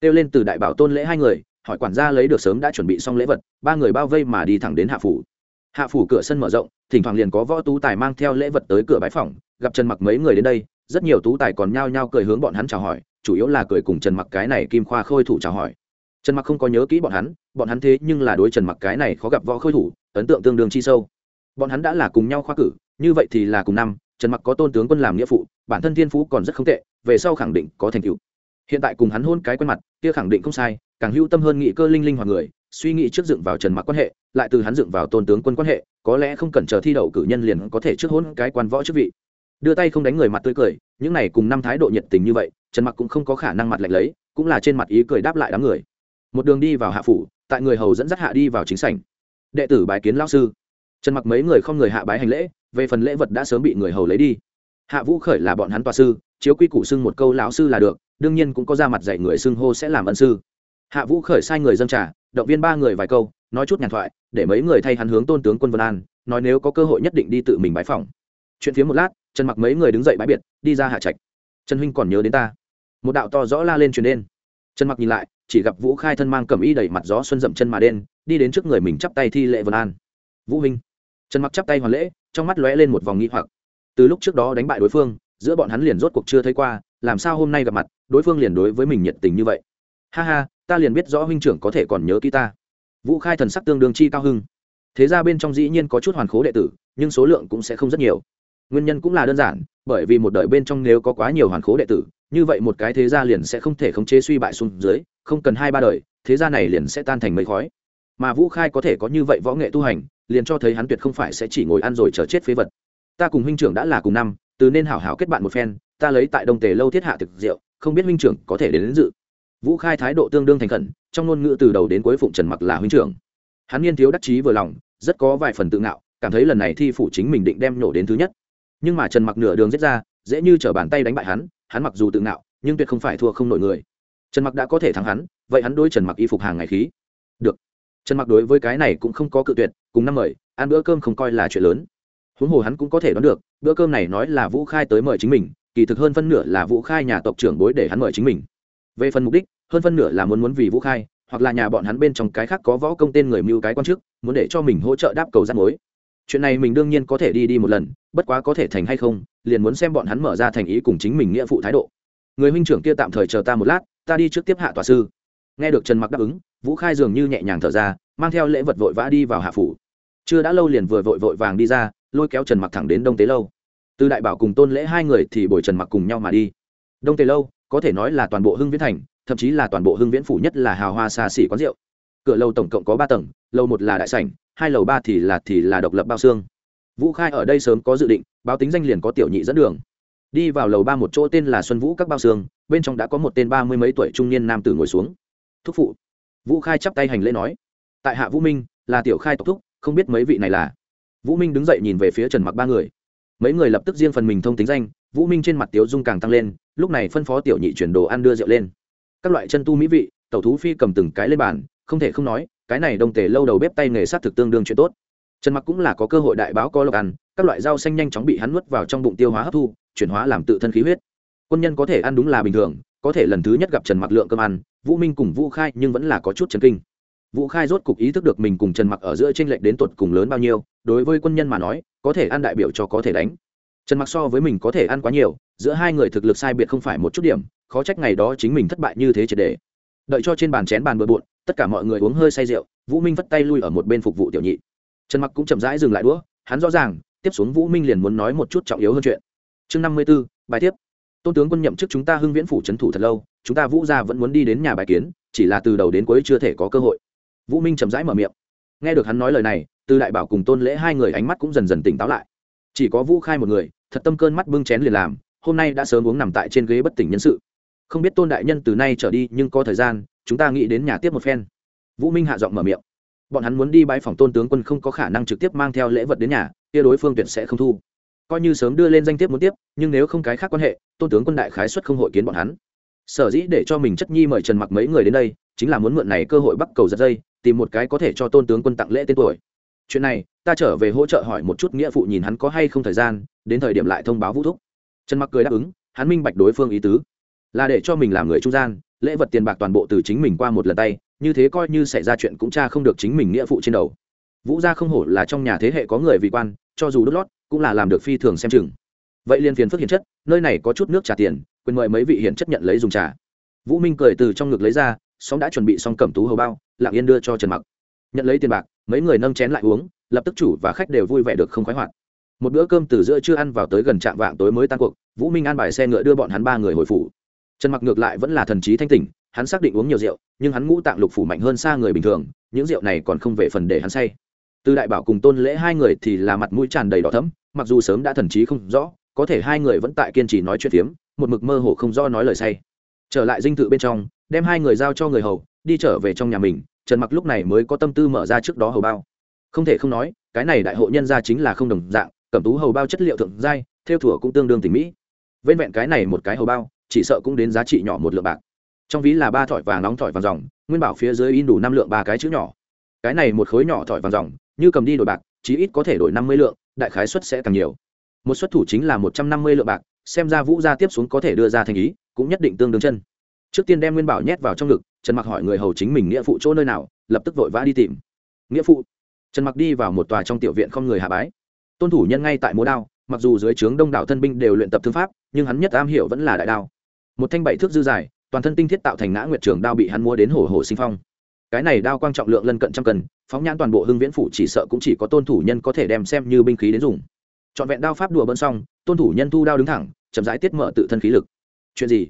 Kêu lên từ đại bảo tôn lễ hai người, hỏi quản gia lấy được sớm đã chuẩn bị xong lễ vật, ba người bao vây mà đi thẳng đến hạ phủ. Hạ phủ cửa sân mở rộng, thỉnh thoảng liền có võ tú tài mang theo lễ vật tới cửa bái phòng, gặp trần mặc mấy người đến đây, rất nhiều tú tài còn nhao nhao cười hướng bọn hắn chào hỏi, chủ yếu là cười cùng trần mặc cái này kim khoa khôi thủ chào hỏi trần mặc không có nhớ kỹ bọn hắn bọn hắn thế nhưng là đối trần mặc cái này khó gặp võ khôi thủ, ấn tượng tương đương chi sâu. Bọn hắn đã là cùng nhau khoa cử, như vậy thì là cùng năm, trần mặc có tôn tướng quân làm nghĩa phụ, bản thân thiên phú còn rất không tệ, về sau khẳng định có thành tựu. Hiện tại cùng hắn hôn cái quen mặt, kia khẳng định không sai, càng hưu tâm hơn nghị cơ linh linh hoặc người, suy nghĩ trước dựng vào trần mặc quan hệ, lại từ hắn dựng vào tôn tướng quân quan hệ, có lẽ không cần chờ thi đậu cử nhân liền có thể trước hôn cái quan võ chức vị. Đưa tay không đánh người mặt tươi cười, những này cùng năm thái độ nhiệt tình như vậy, trần mặc cũng không có khả năng mặt lạnh lấy, cũng là trên mặt ý cười đáp lại đám người một đường đi vào hạ phủ, tại người hầu dẫn dắt hạ đi vào chính sảnh. Đệ tử bài kiến lao sư. Trần mặc mấy người không người hạ bái hành lễ, về phần lễ vật đã sớm bị người hầu lấy đi. Hạ vũ khởi là bọn hắn tòa sư, chiếu quy củ xưng một câu lão sư là được, đương nhiên cũng có ra mặt dạy người xưng hô sẽ làm ân sư. Hạ vũ khởi sai người dân trả động viên ba người vài câu, nói chút nhàn thoại, để mấy người thay hắn hướng tôn tướng quân vân an, nói nếu có cơ hội nhất định đi tự mình bái phòng. Chuyện phía một lát, trần mặc mấy người đứng dậy bãi biệt, đi ra hạ trạch. Trần huynh còn nhớ đến ta. Một đạo to rõ la lên truyền lên. trần mặc nhìn lại chỉ gặp vũ khai thân mang cầm y đẩy mặt gió xuân dậm chân mà đen, đi đến trước người mình chắp tay thi lệ vân an. Vũ Minh trần mặc chắp tay hoàn lễ, trong mắt lóe lên một vòng nghi hoặc. Từ lúc trước đó đánh bại đối phương, giữa bọn hắn liền rốt cuộc chưa thấy qua, làm sao hôm nay gặp mặt, đối phương liền đối với mình nhiệt tình như vậy. Ha ha, ta liền biết rõ huynh trưởng có thể còn nhớ kỹ ta. Vũ khai thần sắc tương đương chi cao hưng. Thế ra bên trong dĩ nhiên có chút hoàn khố đệ tử, nhưng số lượng cũng sẽ không rất nhiều. Nguyên nhân cũng là đơn giản, bởi vì một đời bên trong nếu có quá nhiều hoàn khố đệ tử, như vậy một cái thế gia liền sẽ không thể khống chế suy bại xuống dưới không cần hai ba đời thế gia này liền sẽ tan thành mây khói. Mà vũ khai có thể có như vậy võ nghệ tu hành liền cho thấy hắn tuyệt không phải sẽ chỉ ngồi ăn rồi chờ chết phế vật. Ta cùng huynh trưởng đã là cùng năm từ nên hảo hảo kết bạn một phen ta lấy tại đông tề lâu thiết hạ thực rượu không biết huynh trưởng có thể đến, đến dự. Vũ khai thái độ tương đương thành khẩn trong ngôn ngữ từ đầu đến cuối phụng trần mặc là huynh trưởng. Hắn niên thiếu đắc chí vừa lòng rất có vài phần tự ngạo cảm thấy lần này thi phủ chính mình định đem nổ đến thứ nhất. Nhưng mà trần mặc nửa đường giết ra dễ như trở bàn tay đánh bại hắn hắn mặc dù tự ngạo nhưng tuyệt không phải thua không nổi người trần mặc đã có thể thắng hắn, vậy hắn đối trần mặc y phục hàng ngày khí. Được. Trần mặc đối với cái này cũng không có cự tuyệt, cùng năm mời, ăn bữa cơm không coi là chuyện lớn. Huống hồ hắn cũng có thể đoán được, bữa cơm này nói là vũ khai tới mời chính mình, kỳ thực hơn phân nửa là vũ khai nhà tộc trưởng bối để hắn mời chính mình. Về phần mục đích, hơn phân nửa là muốn muốn vì vũ khai, hoặc là nhà bọn hắn bên trong cái khác có võ công tên người mưu cái quan chức muốn để cho mình hỗ trợ đáp cầu rắt mối. Chuyện này mình đương nhiên có thể đi đi một lần, bất quá có thể thành hay không, liền muốn xem bọn hắn mở ra thành ý cùng chính mình nghĩa phụ thái độ. Người huynh trưởng kia tạm thời chờ ta một lát ta đi trước tiếp hạ tòa sư. Nghe được trần mặc đáp ứng, vũ khai dường như nhẹ nhàng thở ra, mang theo lễ vật vội vã đi vào hạ phủ. Chưa đã lâu liền vừa vội vội vàng đi ra, lôi kéo trần mặc thẳng đến đông tế lâu. Từ đại bảo cùng tôn lễ hai người thì bồi trần mặc cùng nhau mà đi. Đông tế lâu, có thể nói là toàn bộ hưng viễn thành, thậm chí là toàn bộ hưng viễn phủ nhất là hào hoa xa xỉ quán rượu. Cửa lâu tổng cộng có ba tầng, lầu một là đại sảnh, hai lầu ba thì là thì là độc lập bao xương. Vũ khai ở đây sớm có dự định, báo tính danh liền có tiểu nhị dẫn đường. Đi vào lầu ba một chỗ tên là xuân vũ các bao xương bên trong đã có một tên ba mươi mấy tuổi trung niên nam tử ngồi xuống. Thúc phụ. Vũ khai chắp tay hành lễ nói, tại hạ vũ minh, là tiểu khai tộc thúc, không biết mấy vị này là? Vũ minh đứng dậy nhìn về phía trần mặc ba người. Mấy người lập tức riêng phần mình thông tính danh, vũ minh trên mặt tiếu dung càng tăng lên, lúc này phân phó tiểu nhị chuyển đồ ăn đưa rượu lên. Các loại chân tu mỹ vị, tẩu thú phi cầm từng cái lên bàn, không thể không nói, cái này đông tề lâu đầu bếp tay nghề sát thực tương đương chuyện tốt. Trần mặc cũng là có cơ hội đại báo có lộc ăn, các loại rau xanh nhanh chóng bị hắn nuốt vào trong bụng tiêu hóa hấp thu, chuyển hóa làm tự thân khí huyết quân nhân có thể ăn đúng là bình thường có thể lần thứ nhất gặp trần mặc lượng cơm ăn vũ minh cùng vũ khai nhưng vẫn là có chút chấn kinh. Vũ khai rốt cục ý thức được mình cùng trần mặc ở giữa tranh lệch đến tuột cùng lớn bao nhiêu đối với quân nhân mà nói có thể ăn đại biểu cho có thể đánh. Trần mặc so với mình có thể ăn quá nhiều giữa hai người thực lực sai biệt không phải một chút điểm khó trách ngày đó chính mình thất bại như thế triệt để. Đợi cho trên bàn chén bàn bừa bộn tất cả mọi người uống hơi say rượu vũ minh vất tay lui ở một bên phục vụ tiểu nhị. Trần mặc cũng chậm rãi dừng lại đũa hắn rõ ràng tiếp xuống vũ minh liền muốn nói một chút trọng yếu hơn chuyện. Chương năm mươi 54, bài tiếp tôn tướng quân nhậm chức chúng ta hưng viễn phủ trấn thủ thật lâu, chúng ta vũ gia vẫn muốn đi đến nhà bài kiến, chỉ là từ đầu đến cuối chưa thể có cơ hội. Vũ minh chậm rãi mở miệng. Nghe được hắn nói lời này, từ đại bảo cùng tôn lễ hai người ánh mắt cũng dần dần tỉnh táo lại. Chỉ có vũ khai một người, thật tâm cơn mắt bưng chén liền làm, hôm nay đã sớm uống nằm tại trên ghế bất tỉnh nhân sự. Không biết tôn đại nhân từ nay trở đi nhưng có thời gian, chúng ta nghĩ đến nhà tiếp một phen. Vũ minh hạ giọng mở miệng. Bọn hắn muốn đi bãi phòng tôn tướng quân không có khả năng trực tiếp mang theo lễ vật đến nhà, kia đối phương tuyệt sẽ không thu coi như sớm đưa lên danh tiếp muốn tiếp, nhưng nếu không cái khác quan hệ, tôn tướng quân đại khái xuất không hội kiến bọn hắn. Sở dĩ để cho mình chất nhi mời trần mặc mấy người đến đây, chính là muốn mượn này cơ hội bắt cầu giật dây, tìm một cái có thể cho tôn tướng quân tặng lễ tên tuổi. Chuyện này, ta trở về hỗ trợ hỏi một chút nghĩa phụ nhìn hắn có hay không thời gian, đến thời điểm lại thông báo vũ thúc. Trần mặc cười đáp ứng, hắn minh bạch đối phương ý tứ. Là để cho mình làm người trung gian, lễ vật tiền bạc toàn bộ từ chính mình qua một lần tay, như thế coi như xảy ra chuyện cũng cha không được chính mình nghĩa phụ trên đầu. Vũ gia không hổ là trong nhà thế hệ có người vị quan, cho dù đốt lót cũng là làm được phi thường xem chừng. Vậy liên phiền phức hiện chất, nơi này có chút nước trả tiền, quyền mời mấy vị hiện chất nhận lấy dùng trà. Vũ minh cười từ trong ngực lấy ra sóng đã chuẩn bị xong cẩm tú hầu bao, lặng yên đưa cho trần mặc. Nhận lấy tiền bạc, mấy người nâng chén lại uống, lập tức chủ và khách đều vui vẻ được không khoái hoạt. Một bữa cơm từ giữa chưa ăn vào tới gần trạm vạng tối mới tan cuộc, vũ minh an bài xe ngựa đưa bọn hắn ba người hồi phủ. Trần mặc ngược lại vẫn là thần trí thanh tỉnh, hắn xác định uống nhiều rượu, nhưng hắn ngũ tạng lục phủ mạnh hơn xa người bình thường, những rượu này còn không về phần để hắn say. Từ đại bảo cùng tôn lễ hai người thì là mặt mũi tràn đầy đỏ thấm mặc dù sớm đã thần trí không rõ, có thể hai người vẫn tại kiên trì nói chuyện phiếm, một mực mơ hồ không do nói lời say. Trở lại dinh thự bên trong, đem hai người giao cho người hầu, đi trở về trong nhà mình, trần mặc lúc này mới có tâm tư mở ra trước đó hầu bao. Không thể không nói, cái này đại hộ nhân ra chính là không đồng dạng, cẩm tú hầu bao chất liệu thượng giai, theo thủa cũng tương đương tỉ mỹ vên vẹn cái này một cái hầu bao, chỉ sợ cũng đến giá trị nhỏ một lượng bạc. Trong ví là ba thỏi vàng nóng thỏi vàng dòng nguyên bảo phía dưới in đủ năm lượng ba cái chữ nhỏ. Cái này một khối nhỏ thỏi vàng dòng như cầm đi đổi bạc, chí ít có thể đổi năm mươi lượng đại khái suất sẽ càng nhiều. Một xuất thủ chính là một trăm năm mươi lượng bạc, xem ra vũ gia tiếp xuống có thể đưa ra thành ý, cũng nhất định tương đương chân. Trước tiên đem nguyên bảo nhét vào trong ngực, trần mặc hỏi người hầu chính mình nghĩa phụ chỗ nơi nào, lập tức vội vã đi tìm. Nghĩa phụ? Trần mặc đi vào một tòa trong tiểu viện không người hạ bái. Tôn thủ nhân ngay tại múa đao, mặc dù dưới trướng đông đảo thân binh đều luyện tập thương pháp, nhưng hắn nhất am hiểu vẫn là đại đao. Một thanh bảy thước dư dài, toàn thân tinh thiết tạo thành ngã nguyệt trường đao bị hắn mua đến hổ hổ sinh phong. Cái này đao quang trọng lượng lân cận trăm cân phóng nhãn toàn bộ hưng viễn phủ chỉ sợ cũng chỉ có tôn thủ nhân có thể đem xem như binh khí đến dùng. Trọn vẹn đao pháp đùa bỡn xong, tôn thủ nhân thu đao đứng thẳng, chậm rãi tiết mở tự thân khí lực. Chuyện gì?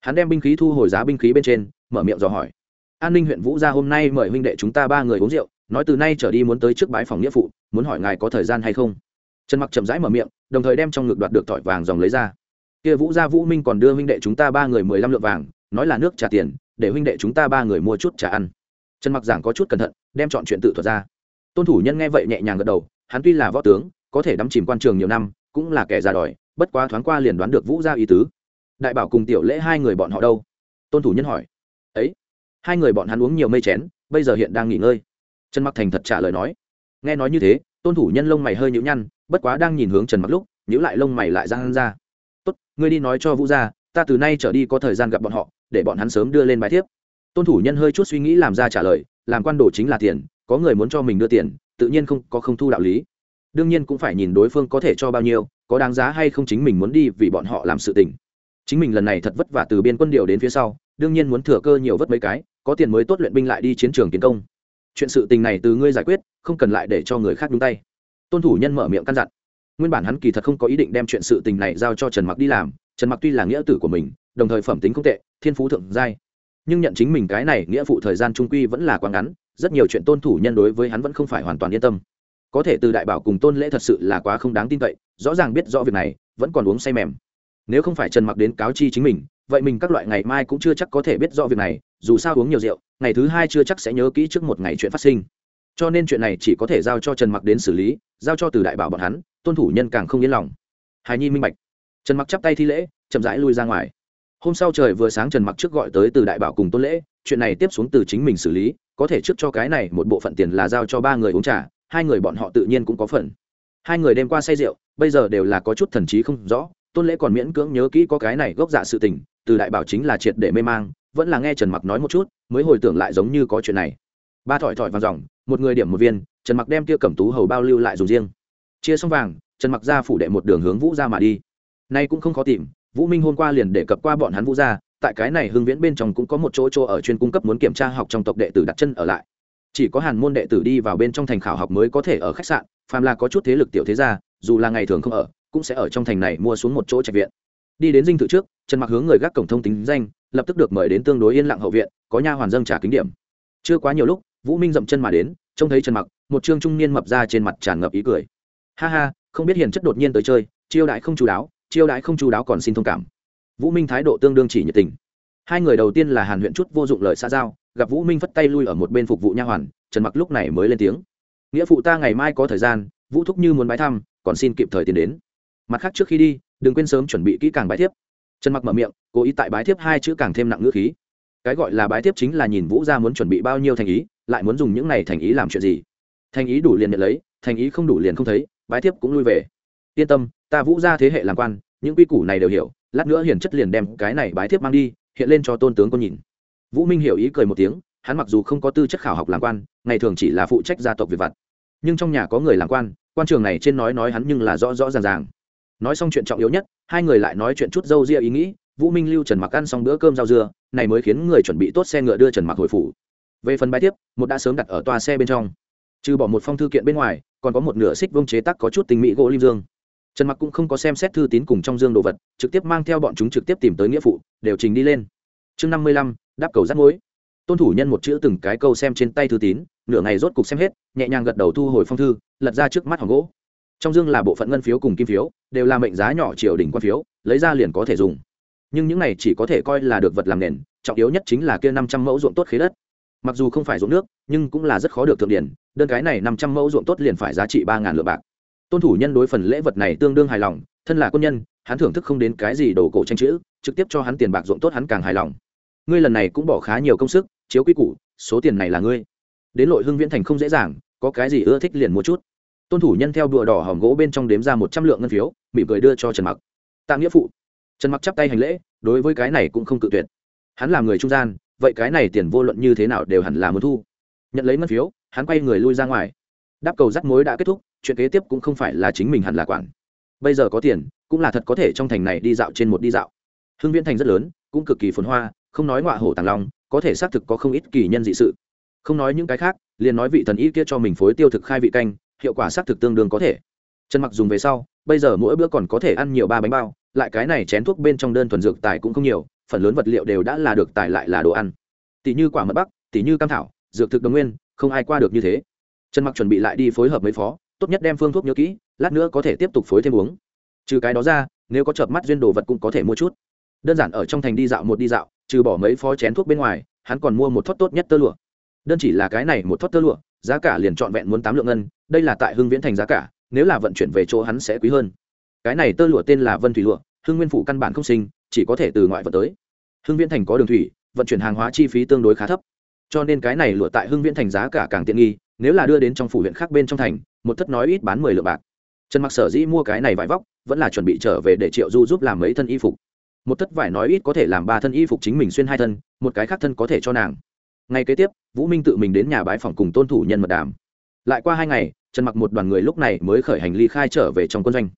Hắn đem binh khí thu hồi giá binh khí bên trên, mở miệng dò hỏi. An ninh huyện vũ gia hôm nay mời huynh đệ chúng ta ba người uống rượu, nói từ nay trở đi muốn tới trước bãi phòng nghĩa phụ, muốn hỏi ngài có thời gian hay không? Trần mặc chậm rãi mở miệng, đồng thời đem trong ngực đoạt được thỏi vàng dòng lấy ra. Kia vũ gia vũ minh còn đưa huynh đệ chúng ta ba người mười lăm lượng vàng, nói là nước trả tiền, để huynh đệ chúng ta ba người mua chút trả ăn trần mặc giảng có chút cẩn thận, đem chọn chuyện tự thuật ra. Tôn thủ nhân nghe vậy nhẹ nhàng gật đầu, hắn tuy là võ tướng, có thể đắm chìm quan trường nhiều năm, cũng là kẻ già đòi, bất quá thoáng qua liền đoán được vũ gia ý tứ. Đại bảo cùng tiểu lễ hai người bọn họ đâu? Tôn thủ nhân hỏi. Ấy, hai người bọn hắn uống nhiều mây chén, bây giờ hiện đang nghỉ ngơi. Trần mặc thành thật trả lời nói. Nghe nói như thế, tôn thủ nhân lông mày hơi nhũ nhăn, bất quá đang nhìn hướng trần mặc lúc nhữ lại lông mày lại ra hắn ra. Tốt, ngươi đi nói cho vũ gia, ta từ nay trở đi có thời gian gặp bọn họ, để bọn hắn sớm đưa lên bài thiếp tôn thủ nhân hơi chút suy nghĩ làm ra trả lời, làm quan đồ chính là tiền, có người muốn cho mình đưa tiền, tự nhiên không có không thu đạo lý. Đương nhiên cũng phải nhìn đối phương có thể cho bao nhiêu, có đáng giá hay không chính mình muốn đi vì bọn họ làm sự tình. Chính mình lần này thật vất vả từ biên quân điều đến phía sau, đương nhiên muốn thừa cơ nhiều vất mấy cái, có tiền mới tốt luyện binh lại đi chiến trường tiến công. Chuyện sự tình này từ ngươi giải quyết, không cần lại để cho người khác đúng tay. Tôn thủ nhân mở miệng căn dặn. Nguyên bản hắn kỳ thật không có ý định đem chuyện sự tình này giao cho trần mặc đi làm, trần mặc tuy là nghĩa tử của mình, đồng thời phẩm tính không tệ, thiên phú thượng giai nhưng nhận chính mình cái này nghĩa phụ thời gian trung quy vẫn là quá ngắn, rất nhiều chuyện tôn thủ nhân đối với hắn vẫn không phải hoàn toàn yên tâm. Có thể từ đại bảo cùng tôn lễ thật sự là quá không đáng tin cậy, rõ ràng biết rõ việc này, vẫn còn uống say mềm. Nếu không phải trần mặc đến cáo chi chính mình, vậy mình các loại ngày mai cũng chưa chắc có thể biết rõ việc này, dù sao uống nhiều rượu, ngày thứ hai chưa chắc sẽ nhớ kỹ trước một ngày chuyện phát sinh. Cho nên chuyện này chỉ có thể giao cho trần mặc đến xử lý, giao cho từ đại bảo bọn hắn, tôn thủ nhân càng không yên lòng. Hài nhi minh bạch. Trần mặc chắp tay thi lễ, chậm rãi lui ra ngoài hôm sau trời vừa sáng trần mặc trước gọi tới từ đại bảo cùng tôn lễ, chuyện này tiếp xuống từ chính mình xử lý, có thể trước cho cái này một bộ phận tiền là giao cho ba người uống trà, hai người bọn họ tự nhiên cũng có phần. Hai người đêm qua say rượu, bây giờ đều là có chút thần trí không rõ, tôn lễ còn miễn cưỡng nhớ kỹ có cái này gốc dạ sự tình, từ đại bảo chính là triệt để mê mang, vẫn là nghe trần mặc nói một chút, mới hồi tưởng lại giống như có chuyện này. Ba thỏi thỏi vàng dòng, một người điểm một viên, trần mặc đem kia cẩm tú hầu bao lưu lại dùng riêng. Chia xong vàng, trần mặc ra phủ đệ một đường hướng vũ ra mà đi. Nay cũng không khó tìm vũ minh hôm qua liền đề cập qua bọn hắn vũ gia. tại cái này hưng viễn bên trong cũng có một chỗ chỗ ở chuyên cung cấp muốn kiểm tra học trong tộc đệ tử đặt chân ở lại. Chỉ có hàn môn đệ tử đi vào bên trong thành khảo học mới có thể ở khách sạn, phàm là có chút thế lực tiểu thế gia, dù là ngày thường không ở, cũng sẽ ở trong thành này mua xuống một chỗ trạch viện. Đi đến dinh thự trước, trần mặc hướng người gác cổng thông tính danh, lập tức được mời đến tương đối yên lặng hậu viện, có nha hoàn dâng trả kính điểm. Chưa quá nhiều lúc, vũ minh dậm chân mà đến, trông thấy trần mặc, một trương trung niên mập ra trên mặt tràn ngập ý cười. Ha ha, không biết hiền chất đột nhiên tới chơi, chiêu đại không chú đáo chiêu đãi không chú đáo còn xin thông cảm. Vũ minh thái độ tương đương chỉ nhiệt tình. Hai người đầu tiên là hàn huyện chút vô dụng lời xã giao, gặp vũ minh phất tay lui ở một bên phục vụ nha hoàn, trần mặc lúc này mới lên tiếng. Nghĩa phụ ta ngày mai có thời gian, vũ thúc như muốn bái thăm, còn xin kịp thời tiến đến. Mặt khác trước khi đi, đừng quên sớm chuẩn bị kỹ càng bái thiếp. Trần mặc mở miệng, cố ý tại bái thiếp hai chữ càng thêm nặng ngữ khí. Cái gọi là bái thiếp chính là nhìn vũ gia muốn chuẩn bị bao nhiêu thành ý, lại muốn dùng những này thành ý làm chuyện gì. Thành ý đủ liền nhận lấy, thành ý không đủ liền không thấy, bái thiếp cũng lui về. Yên tâm, ta vũ gia thế hệ làm quan những quy củ này đều hiểu, lát nữa hiền chất liền đem cái này bái thiếp mang đi, hiện lên cho tôn tướng con nhìn. Vũ minh hiểu ý cười một tiếng, hắn mặc dù không có tư chất khảo học làm quan, ngày thường chỉ là phụ trách gia tộc việt vặt. Nhưng trong nhà có người làm quan quan trường này trên nói nói hắn nhưng là rõ rõ ràng ràng. Nói xong chuyện trọng yếu nhất, hai người lại nói chuyện chút dâu ria ý nghĩ, vũ minh lưu trần mặc ăn xong bữa cơm rau dưa, này mới khiến người chuẩn bị tốt xe ngựa đưa trần mặc hồi phủ. Về phần bài tiếp một đã sớm đặt ở toa xe bên trong. Trừ bỏ một phong thư kiện bên ngoài, còn có một nửa xích vông chế tắc có chút tình mỹ gỗ lim dương trần mặc cũng không có xem xét thư tín cùng trong dương đồ vật, trực tiếp mang theo bọn chúng trực tiếp tìm tới nghĩa phụ, đều trình đi lên. Chương năm mươi lăm, đáp cầu rắt mối. Tôn thủ nhân một chữ từng cái câu xem trên tay thư tín, nửa ngày rốt cục xem hết, nhẹ nhàng gật đầu thu hồi phong thư, lật ra trước mắt hoàng gỗ. Trong dương là bộ phận ngân phiếu cùng kim phiếu, đều là mệnh giá nhỏ triều đỉnh quan phiếu, lấy ra liền có thể dùng. Nhưng những này chỉ có thể coi là được vật làm nền, trọng yếu nhất chính là kia năm trăm mẫu ruộng tốt khế đất. Mặc dù không phải ruộng nước, nhưng cũng là rất khó được thượng điển, đơn cái này năm trăm mẫu ruộng tốt liền phải giá trị ba ngàn lượng bạc tôn thủ nhân đối phần lễ vật này tương đương hài lòng, thân là quân nhân, hắn thưởng thức không đến cái gì đồ cổ tranh chữ, trực tiếp cho hắn tiền bạc ruộng tốt hắn càng hài lòng. Ngươi lần này cũng bỏ khá nhiều công sức, chiếu quy củ, số tiền này là ngươi. Đến lội hưng viễn thành không dễ dàng, có cái gì ưa thích liền mua chút. Tôn thủ nhân theo đùa đỏ hòm gỗ bên trong đếm ra một trăm lượng ngân phiếu, mỉm cười đưa cho trần mặc. Tạ nghĩa phụ. Trần mặc chắp tay hành lễ, đối với cái này cũng không cự tuyệt. Hắn là người trung gian, vậy cái này tiền vô luận như thế nào đều hẳn là muốn thu. Nhận lấy ngân phiếu, hắn quay người lui ra ngoài. Đáp cầu rắc mối đã kết thúc chuyện kế tiếp cũng không phải là chính mình hẳn là quản. Bây giờ có tiền, cũng là thật có thể trong thành này đi dạo trên một đi dạo. Hưng viễn thành rất lớn, cũng cực kỳ phồn hoa, không nói ngọa hổ tàng long, có thể xác thực có không ít kỳ nhân dị sự. Không nói những cái khác, liền nói vị thần y kia cho mình phối tiêu thực khai vị canh, hiệu quả xác thực tương đương có thể. Trần mặc dùng về sau, bây giờ mỗi bữa còn có thể ăn nhiều ba bánh bao, lại cái này chén thuốc bên trong đơn thuần dược tài cũng không nhiều, phần lớn vật liệu đều đã là được tài lại là đồ ăn. Tỷ như quả mật bắc, tỷ như cam thảo, dược thực đồng nguyên, không ai qua được như thế. Trần mặc chuẩn bị lại đi phối hợp mấy phó tốt nhất đem phương thuốc nhớ kỹ, lát nữa có thể tiếp tục phối thêm uống. Trừ cái đó ra, nếu có chợp mắt duyên đồ vật cũng có thể mua chút. Đơn giản ở trong thành đi dạo một đi dạo, trừ bỏ mấy phó chén thuốc bên ngoài, hắn còn mua một thót tốt nhất tơ lụa. Đơn chỉ là cái này một thót tơ lụa, giá cả liền trọn vẹn muốn tám lượng ngân, đây là tại hưng viễn thành giá cả, nếu là vận chuyển về chỗ hắn sẽ quý hơn. Cái này tơ lụa tên là vân thủy lụa, hưng nguyên phủ căn bản không sinh, chỉ có thể từ ngoại vận tới. Hưng viễn thành có đường thủy, vận chuyển hàng hóa chi phí tương đối khá thấp. Cho nên cái này lụa tại hưng viễn thành giá cả càng tiện nghi, nếu là đưa đến trong phủ huyện khác bên trong thành một thất nói ít bán mười lượng bạc. Trần mặc sở dĩ mua cái này vải vóc, vẫn là chuẩn bị trở về để triệu du giúp làm mấy thân y phục. Một thất vải nói ít có thể làm ba thân y phục chính mình xuyên hai thân, một cái khác thân có thể cho nàng. Ngay kế tiếp, vũ minh tự mình đến nhà bái phòng cùng tôn thủ nhân mật đàm. Lại qua hai ngày, trần mặc một đoàn người lúc này mới khởi hành ly khai trở về trong quân doanh.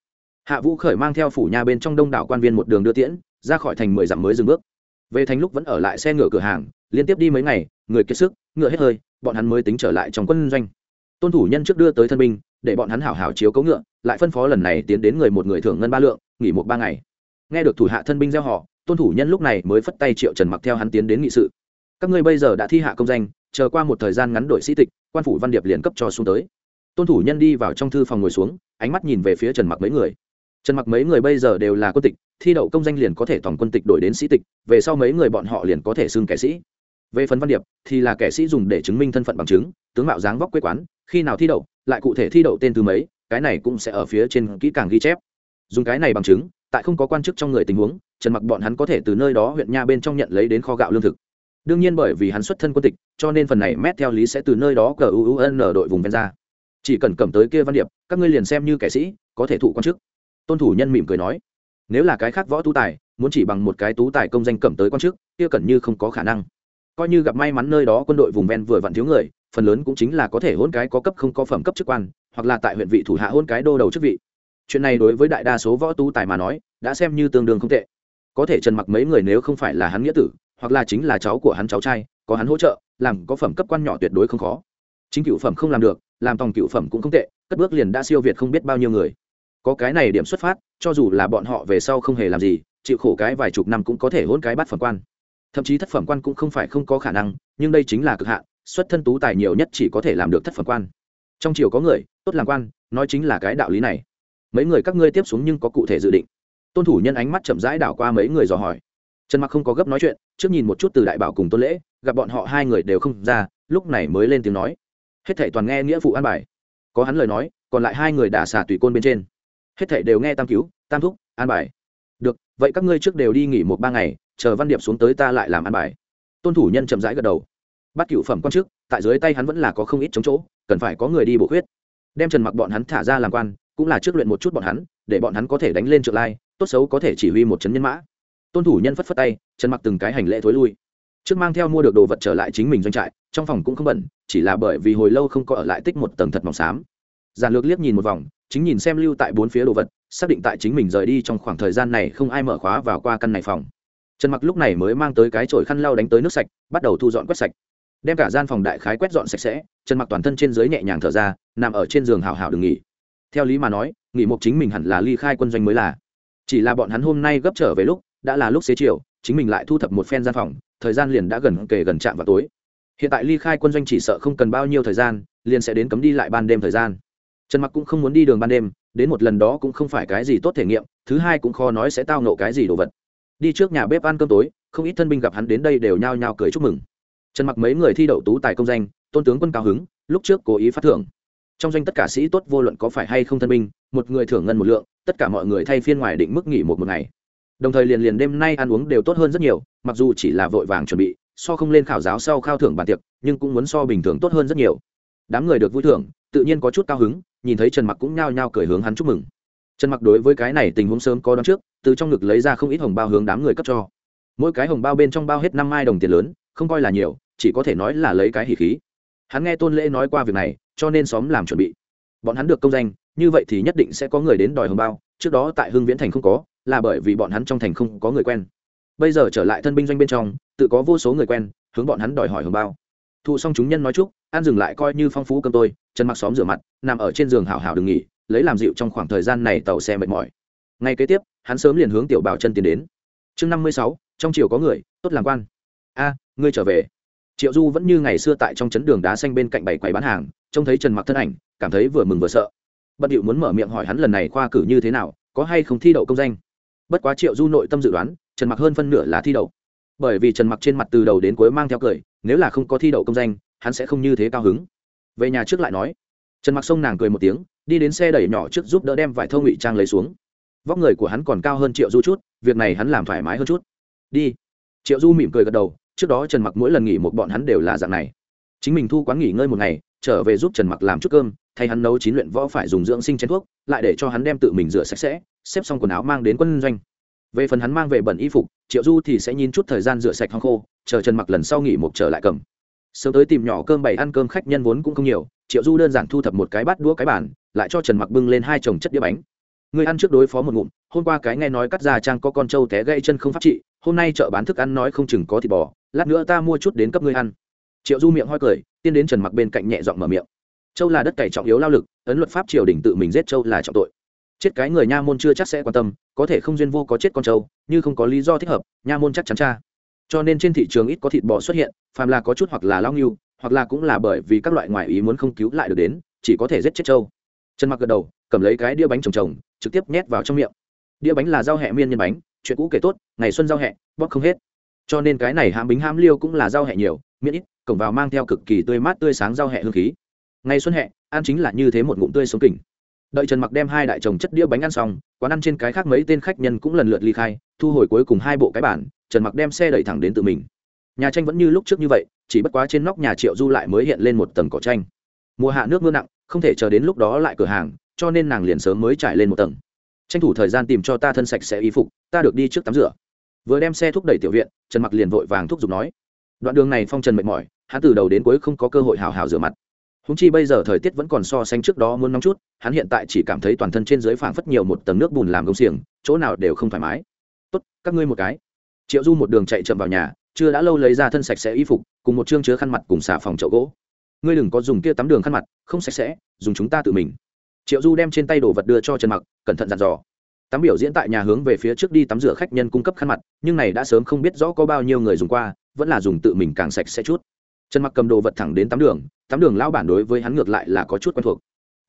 Hạ vũ khởi mang theo phủ nhà bên trong đông đảo quan viên một đường đưa tiễn, ra khỏi thành mười dặm mới dừng bước. Về thành lúc vẫn ở lại xe ngựa cửa hàng, liên tiếp đi mấy ngày, người kiệt sức, ngựa hết hơi, bọn hắn mới tính trở lại trong quân doanh tôn thủ nhân trước đưa tới thân binh, để bọn hắn hảo hảo chiếu cấu ngựa, lại phân phó lần này tiến đến người một người thưởng ngân ba lượng, nghỉ một ba ngày. Nghe được thủ hạ thân binh gieo họ, tôn thủ nhân lúc này mới phất tay triệu trần mặc theo hắn tiến đến nghị sự. Các ngươi bây giờ đã thi hạ công danh, chờ qua một thời gian ngắn đổi sĩ tịch, quan phủ văn điệp liền cấp cho xuống tới. Tôn thủ nhân đi vào trong thư phòng ngồi xuống, ánh mắt nhìn về phía trần mặc mấy người. Trần mặc mấy người bây giờ đều là quân tịch, thi đậu công danh liền có thể toàn quân tịch đổi đến sĩ tịch, về sau mấy người bọn họ liền có thể xưng kẻ sĩ. Về phần văn điệp thì là kẻ sĩ dùng để chứng minh thân phận bằng chứng, tướng mạo dáng vóc quê quán khi nào thi đậu, lại cụ thể thi đậu tên thứ mấy, cái này cũng sẽ ở phía trên kỹ càng ghi chép. Dùng cái này bằng chứng, tại không có quan chức trong người tình huống, trần mặc bọn hắn có thể từ nơi đó huyện nha bên trong nhận lấy đến kho gạo lương thực. Đương nhiên bởi vì hắn xuất thân quân tịch, cho nên phần này mét theo lý sẽ từ nơi đó cờ uun đội vùng ven ra. Chỉ cần cầm tới kia văn điệp, các ngươi liền xem như kẻ sĩ, có thể thụ quan chức. Tôn thủ nhân mỉm cười nói, nếu là cái khác võ tú tài, muốn chỉ bằng một cái tú tài công danh cầm tới quan chức, kia cần như không có khả năng coi như gặp may mắn nơi đó quân đội vùng ven vừa vặn thiếu người, phần lớn cũng chính là có thể hôn cái có cấp không có phẩm cấp chức quan, hoặc là tại huyện vị thủ hạ hôn cái đô đầu chức vị. Chuyện này đối với đại đa số võ tu tài mà nói, đã xem như tương đương không tệ. Có thể trần mặc mấy người nếu không phải là hắn nghĩa tử, hoặc là chính là cháu của hắn cháu trai, có hắn hỗ trợ, làm có phẩm cấp quan nhỏ tuyệt đối không khó. Chính cựu phẩm không làm được, làm tòng cựu phẩm cũng không tệ, cất bước liền đã siêu việt không biết bao nhiêu người. Có cái này điểm xuất phát, cho dù là bọn họ về sau không hề làm gì, chịu khổ cái vài chục năm cũng có thể hôn cái bắt phẩm quan thậm chí thất phẩm quan cũng không phải không có khả năng, nhưng đây chính là cực hạn, xuất thân tú tài nhiều nhất chỉ có thể làm được thất phẩm quan. Trong triều có người, tốt làm quan, nói chính là cái đạo lý này. Mấy người các ngươi tiếp xuống nhưng có cụ thể dự định. Tôn thủ nhân ánh mắt chậm rãi đảo qua mấy người dò hỏi. Trần mặc không có gấp nói chuyện, trước nhìn một chút từ đại bảo cùng tôn lễ, gặp bọn họ hai người đều không ra, lúc này mới lên tiếng nói. Hết thảy toàn nghe nghĩa phụ an bài. Có hắn lời nói, còn lại hai người đả xả tùy côn bên trên. Hết thảy đều nghe tam cứu, tam thúc, an bài. Được, vậy các ngươi trước đều đi nghỉ một ba ngày chờ văn điệp xuống tới ta lại làm ăn bài. Tôn thủ nhân chậm rãi gật đầu. Bắt cựu phẩm quan chức, tại dưới tay hắn vẫn là có không ít chống chỗ, cần phải có người đi bổ khuyết. Đem trần mặc bọn hắn thả ra làm quan, cũng là trước luyện một chút bọn hắn, để bọn hắn có thể đánh lên trượng lai, tốt xấu có thể chỉ huy một trấn nhân mã. Tôn thủ nhân phất phất tay, trần mặc từng cái hành lễ thối lui. Trước mang theo mua được đồ vật trở lại chính mình doanh trại, trong phòng cũng không bẩn chỉ là bởi vì hồi lâu không có ở lại tích một tầng thật mỏng xám. Giản lược liếc nhìn một vòng, chính nhìn xem lưu tại bốn phía đồ vật, xác định tại chính mình rời đi trong khoảng thời gian này không ai mở khóa vào qua căn này phòng trần mặc lúc này mới mang tới cái chổi khăn lau đánh tới nước sạch, bắt đầu thu dọn quét sạch. Đem cả gian phòng đại khái quét dọn sạch sẽ, trần mặc toàn thân trên dưới nhẹ nhàng thở ra, nằm ở trên giường hào hào đừng nghỉ. Theo lý mà nói, nghỉ mục chính mình hẳn là ly khai quân doanh mới là. Chỉ là bọn hắn hôm nay gấp trở về lúc, đã là lúc xế chiều, chính mình lại thu thập một phen gian phòng, thời gian liền đã gần kề gần chạm vào tối. Hiện tại ly khai quân doanh chỉ sợ không cần bao nhiêu thời gian, liền sẽ đến cấm đi lại ban đêm thời gian. Trần mặc cũng không muốn đi đường ban đêm, đến một lần đó cũng không phải cái gì tốt thể nghiệm, thứ hai cũng khó nói sẽ tao nộ cái gì đồ vật đi trước nhà bếp ăn cơm tối, không ít thân binh gặp hắn đến đây đều nhao nhao cười chúc mừng. Trần mặc mấy người thi đậu tú tài công danh, tôn tướng quân cao hứng, lúc trước cố ý phát thưởng. Trong doanh tất cả sĩ tốt vô luận có phải hay không thân binh, một người thưởng ngân một lượng, tất cả mọi người thay phiên ngoài định mức nghỉ một một ngày. Đồng thời liền liền đêm nay ăn uống đều tốt hơn rất nhiều, mặc dù chỉ là vội vàng chuẩn bị, so không lên khảo giáo sau khao thưởng bàn tiệc, nhưng cũng muốn so bình thường tốt hơn rất nhiều. Đám người được vui thưởng, tự nhiên có chút cao hứng, nhìn thấy trần mặc cũng nhao nhao cười hướng hắn chúc mừng. Trần mặc đối với cái này tình huống sớm có đón trước từ trong ngực lấy ra không ít hồng bao hướng đám người cấp cho. Mỗi cái hồng bao bên trong bao hết năm mai đồng tiền lớn, không coi là nhiều, chỉ có thể nói là lấy cái hỉ khí. Hắn nghe tôn lễ nói qua việc này, cho nên xóm làm chuẩn bị. Bọn hắn được công danh, như vậy thì nhất định sẽ có người đến đòi hồng bao, trước đó tại hưng viễn thành không có, là bởi vì bọn hắn trong thành không có người quen. Bây giờ trở lại thân binh doanh bên trong, tự có vô số người quen, hướng bọn hắn đòi hỏi hồng bao. Thụ xong chúng nhân nói chúc, an dừng lại coi như phong phú cơm tôi, chân mặc xóm rửa mặt, nằm ở trên giường hào hào đừng nghỉ, lấy làm dịu trong khoảng thời gian này tàu xe mệt mỏi ngay kế tiếp, hắn sớm liền hướng tiểu bảo chân tiến đến. Chương năm mươi sáu, trong triều có người, tốt làm quan. A, ngươi trở về. Triệu du vẫn như ngày xưa tại trong chấn đường đá xanh bên cạnh bảy quầy bán hàng, trông thấy trần mặc thân ảnh, cảm thấy vừa mừng vừa sợ. Bận điệu muốn mở miệng hỏi hắn lần này khoa cử như thế nào, có hay không thi đậu công danh. Bất quá triệu du nội tâm dự đoán, trần mặc hơn phân nửa là thi đậu. Bởi vì trần mặc trên mặt từ đầu đến cuối mang theo cười, nếu là không có thi đậu công danh, hắn sẽ không như thế cao hứng. Về nhà trước lại nói. Trần mặc xông nàng cười một tiếng, đi đến xe đẩy nhỏ trước giúp đỡ đem vải thâu ngụy trang lấy xuống vóc người của hắn còn cao hơn triệu du chút việc này hắn làm thoải mái hơn chút. Đi. Triệu du mỉm cười gật đầu trước đó trần mặc mỗi lần nghỉ một bọn hắn đều là dạng này. Chính mình thu quán nghỉ ngơi một ngày trở về giúp trần mặc làm chút cơm thay hắn nấu chín luyện võ phải dùng dưỡng sinh chén thuốc lại để cho hắn đem tự mình rửa sạch sẽ xếp xong quần áo mang đến quân doanh. Về phần hắn mang về bẩn y phục triệu du thì sẽ nhìn chút thời gian rửa sạch hong khô chờ trần mặc lần sau nghỉ một trở lại cầm. Sớm tới tìm nhỏ cơm bày ăn cơm khách nhân vốn cũng không nhiều triệu du đơn giản thu thập một cái bát đũa cái bàn, lại cho trần mặc bưng lên hai chồng chất đĩa bánh người ăn trước đối phó một ngụm, hôm qua cái nghe nói cắt ra trang có con trâu té gãy chân không pháp trị, hôm nay chợ bán thức ăn nói không chừng có thịt bò, lát nữa ta mua chút đến cấp ngươi ăn. Triệu du miệng hoi cười, tiên đến trần mặc bên cạnh nhẹ giọng mở miệng. Châu là đất cày trọng yếu lao lực, ấn luật pháp triều đình tự mình giết châu là trọng tội. Chết cái người nha môn chưa chắc sẽ quan tâm, có thể không duyên vô có chết con trâu, như không có lý do thích hợp, nha môn chắc chắn cha. Cho nên trên thị trường ít có thịt bò xuất hiện, phàm là có chút hoặc là lao nghiêu hoặc là cũng là bởi vì các loại ngoại ý muốn không cứu lại được đến, chỉ có thể giết chết trâu trần mặc gật đầu cầm lấy cái đĩa bánh trồng trồng, trực tiếp nhét vào trong miệng. Đĩa bánh là rau hẹ miên nhân bánh, chuyện cũ kể tốt, ngày xuân rau hẹ, bóp không hết. Cho nên cái này hãm bính hãm liêu cũng là rau hẹ nhiều, miễn ít, cổng vào mang theo cực kỳ tươi mát tươi sáng rau hẹ hương khí. Ngày xuân hẹ, ăn chính là như thế một ngụm tươi sống kỉnh đợi trần mặc đem hai đại chồng chất đĩa bánh ăn xong, quán ăn trên cái khác mấy tên khách nhân cũng lần lượt ly khai, thu hồi cuối cùng hai bộ cái bản trần mặc đem xe đẩy thẳng đến tự mình. Nhà tranh vẫn như lúc trước như vậy, chỉ bất quá trên nóc nhà triệu du lại mới hiện lên một tầng cỏ tranh mùa hạ nước mưa nặng, không thể chờ đến lúc đó lại cửa hàng cho nên nàng liền sớm mới trải lên một tầng. Tranh thủ thời gian tìm cho ta thân sạch sẽ y phục, ta được đi trước tắm rửa. Vừa đem xe thúc đẩy tiểu viện, trần mặc liền vội vàng thúc giục nói. Đoạn đường này phong trần mệt mỏi, hắn từ đầu đến cuối không có cơ hội hào hào rửa mặt. Húng chi bây giờ thời tiết vẫn còn so sánh trước đó muốn nóng chút, hắn hiện tại chỉ cảm thấy toàn thân trên dưới phảng phất nhiều một tầng nước bùn làm công xiềng, chỗ nào đều không thoải mái. Tốt, các ngươi một cái. Triệu du một đường chạy chậm vào nhà, chưa đã lâu lấy ra thân sạch sẽ y phục, cùng một chương chứa khăn mặt cùng xà phòng chậu gỗ. Ngươi đừng có dùng kia tắm đường khăn mặt, không sạch sẽ, dùng chúng ta tự mình triệu du đem trên tay đồ vật đưa cho trần mặc, cẩn thận dặn dò. Tắm biểu diễn tại nhà hướng về phía trước đi tắm rửa khách nhân cung cấp khăn mặt, nhưng này đã sớm không biết rõ có bao nhiêu người dùng qua, vẫn là dùng tự mình càng sạch sẽ chút. Trần mặc cầm đồ vật thẳng đến tắm đường tắm đường lao bản đối với hắn ngược lại là có chút quen thuộc.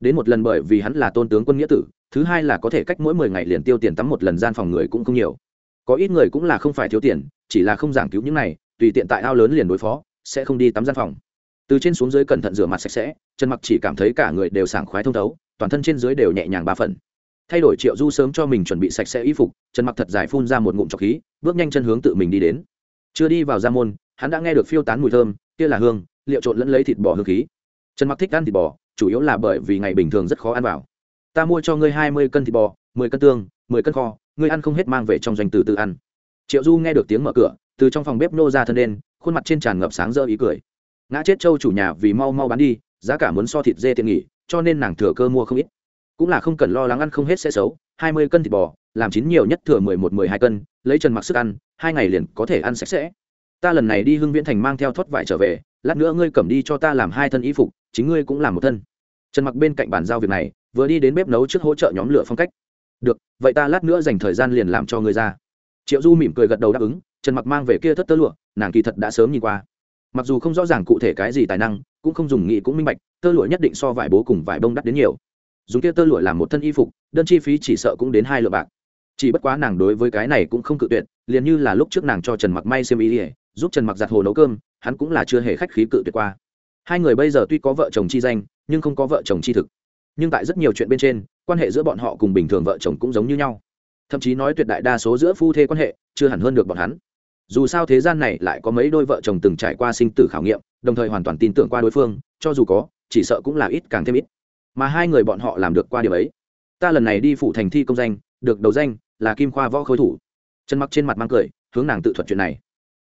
Đến một lần bởi vì hắn là tôn tướng quân nghĩa tử, thứ hai là có thể cách mỗi mười ngày liền tiêu tiền tắm một lần gian phòng người cũng không nhiều. Có ít người cũng là không phải thiếu tiền, chỉ là không giảng cứu những này, tùy tiện tại ao lớn liền đối phó, sẽ không đi tắm gian phòng. Từ trên xuống dưới cẩn thận rửa mặt sạch sẽ, trần mặc chỉ cảm thấy cả người đều sảng khoái thông thấu toàn thân trên dưới đều nhẹ nhàng ba phần. Thay đổi triệu du sớm cho mình chuẩn bị sạch sẽ y phục, trần mặc thật dài phun ra một ngụm trọc khí, bước nhanh chân hướng tự mình đi đến. Chưa đi vào ra môn, hắn đã nghe được phiêu tán mùi thơm, kia là hương, liệu trộn lẫn lấy thịt bò hương khí. Trần mặc thích ăn thịt bò, chủ yếu là bởi vì ngày bình thường rất khó ăn vào. Ta mua cho ngươi hai mươi cân thịt bò, mười cân tương, mười cân kho, ngươi ăn không hết mang về trong doanh từ tự ăn. Triệu du nghe được tiếng mở cửa, từ trong phòng bếp nô ra thân đen khuôn mặt trên tràn ngập sáng rỡ ý cười. Ngã chết châu chủ nhà vì mau mau bán đi, giá cả muốn so thịt dê tiện nghỉ cho nên nàng thừa cơ mua không ít. Cũng là không cần lo lắng ăn không hết sẽ xấu, hai mươi cân thịt bò, làm chín nhiều nhất thừa mười một, mười hai cân, lấy trần mặc sức ăn, hai ngày liền có thể ăn sạch sẽ. Ta lần này đi hưng viễn thành mang theo thoát vải trở về, lát nữa ngươi cầm đi cho ta làm hai thân y phục, chính ngươi cũng làm một thân. Trần mặc bên cạnh bàn giao việc này, vừa đi đến bếp nấu trước hỗ trợ nhóm lửa phong cách. Được, vậy ta lát nữa dành thời gian liền làm cho ngươi ra. Triệu du mỉm cười gật đầu đáp ứng, trần mặc mang về kia thất tơ lụa, nàng kỳ thật đã sớm nhìn qua. Mặc dù không rõ ràng cụ thể cái gì tài năng, cũng không dùng nghị cũng minh bạch tơ lụa nhất định so vải bố cùng vải bông đắt đến nhiều. Dùng kia tơ lụa làm một thân y phục, đơn chi phí chỉ sợ cũng đến hai lượng bạc. Chỉ bất quá nàng đối với cái này cũng không cự tuyệt, liền như là lúc trước nàng cho trần mặc may xem ý ỉa giúp trần mặc giặt hồ nấu cơm, hắn cũng là chưa hề khách khí cự tuyệt qua. Hai người bây giờ tuy có vợ chồng chi danh, nhưng không có vợ chồng chi thực. Nhưng tại rất nhiều chuyện bên trên, quan hệ giữa bọn họ cùng bình thường vợ chồng cũng giống như nhau. Thậm chí nói tuyệt đại đa số giữa phu thê quan hệ, chưa hẳn hơn được bọn hắn dù sao thế gian này lại có mấy đôi vợ chồng từng trải qua sinh tử khảo nghiệm, đồng thời hoàn toàn tin tưởng qua đối phương, cho dù có, chỉ sợ cũng là ít càng thêm ít. Mà hai người bọn họ làm được qua điều ấy. Ta lần này đi phủ thành thi công danh, được đầu danh là kim khoa võ khôi thủ. Trần mặc trên mặt mang cười, hướng nàng tự thuật chuyện này.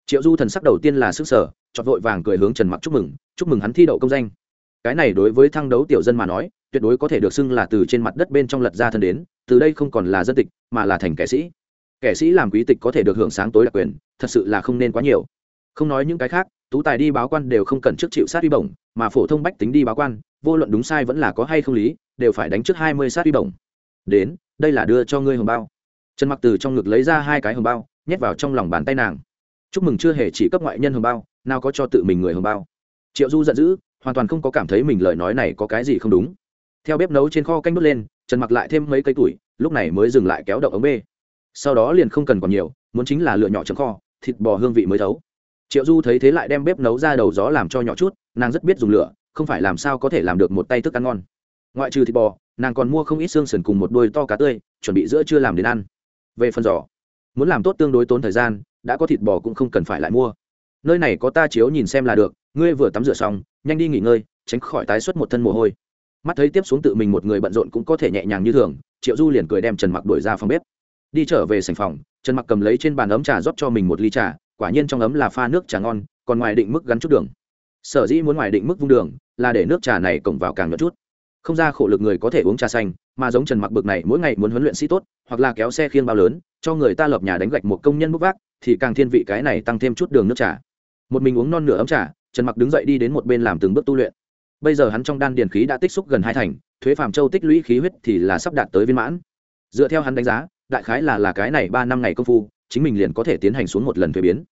Triệu du thần sắc đầu tiên là sức sở chọt vội vàng cười hướng trần mặc chúc mừng chúc mừng hắn thi đậu công danh. Cái này đối với thăng đấu tiểu dân mà nói, tuyệt đối có thể được xưng là từ trên mặt đất bên trong lật ra thân đến, từ đây không còn là dân tịch, mà là thành kẻ sĩ. Kẻ sĩ làm quý tịch có thể được hưởng sáng tối đặc quyền thật sự là không nên quá nhiều. Không nói những cái khác, tú tài đi báo quan đều không cần trước chịu sát uy bổng, mà phổ thông bách tính đi báo quan, vô luận đúng sai vẫn là có hay không lý, đều phải đánh trước hai mươi sát uy bổng. Đến, đây là đưa cho ngươi hồng bao. Trần mặc từ trong ngực lấy ra hai cái hồng bao, nhét vào trong lòng bàn tay nàng. Chúc mừng chưa hề chỉ cấp ngoại nhân hồng bao, nào có cho tự mình người hồng bao. Triệu du giận dữ, hoàn toàn không có cảm thấy mình lời nói này có cái gì không đúng. Theo bếp nấu trên kho canh đốt lên, trần mặc lại thêm mấy cây tuổi, lúc này mới dừng lại kéo động ống bê. Sau đó liền không cần còn nhiều, muốn chính là lựa nhỏ chấm kho thịt bò hương vị mới thấu. Triệu du thấy thế lại đem bếp nấu ra đầu gió làm cho nhỏ chút, nàng rất biết dùng lửa, không phải làm sao có thể làm được một tay thức ăn ngon. Ngoại trừ thịt bò, nàng còn mua không ít xương sườn cùng một đôi to cá tươi, chuẩn bị giữa chưa làm đến ăn. Về phần giò, muốn làm tốt tương đối tốn thời gian, đã có thịt bò cũng không cần phải lại mua. Nơi này có ta chiếu nhìn xem là được, ngươi vừa tắm rửa xong, nhanh đi nghỉ ngơi, tránh khỏi tái xuất một thân mồ hôi. Mắt thấy tiếp xuống tự mình một người bận rộn cũng có thể nhẹ nhàng như thường, triệu du liền cười đem trần mặc đuổi ra phòng bếp. Đi trở về sành phòng trần mặc cầm lấy trên bàn ấm trà rót cho mình một ly trà, quả nhiên trong ấm là pha nước trà ngon, còn ngoài định mức gắn chút đường. Sở dĩ muốn ngoài định mức vung đường, là để nước trà này cổng vào càng một chút. Không ra khổ lực người có thể uống trà xanh, mà giống trần mặc bực này mỗi ngày muốn huấn luyện sĩ tốt, hoặc là kéo xe khiêng bao lớn, cho người ta lập nhà đánh gạch một công nhân bốc vác, thì càng thiên vị cái này tăng thêm chút đường nước trà. Một mình uống non nửa ấm trà, trần mặc đứng dậy đi đến một bên làm từng bước tu luyện. Bây giờ hắn trong đan điền khí đã tích xúc gần hai thành, thuế phàm châu tích lũy khí huyết thì là sắp đạt tới viên mãn. Dựa theo hắn đánh giá đại khái là là cái này ba năm ngày công phu, chính mình liền có thể tiến hành xuống một lần thuế biến.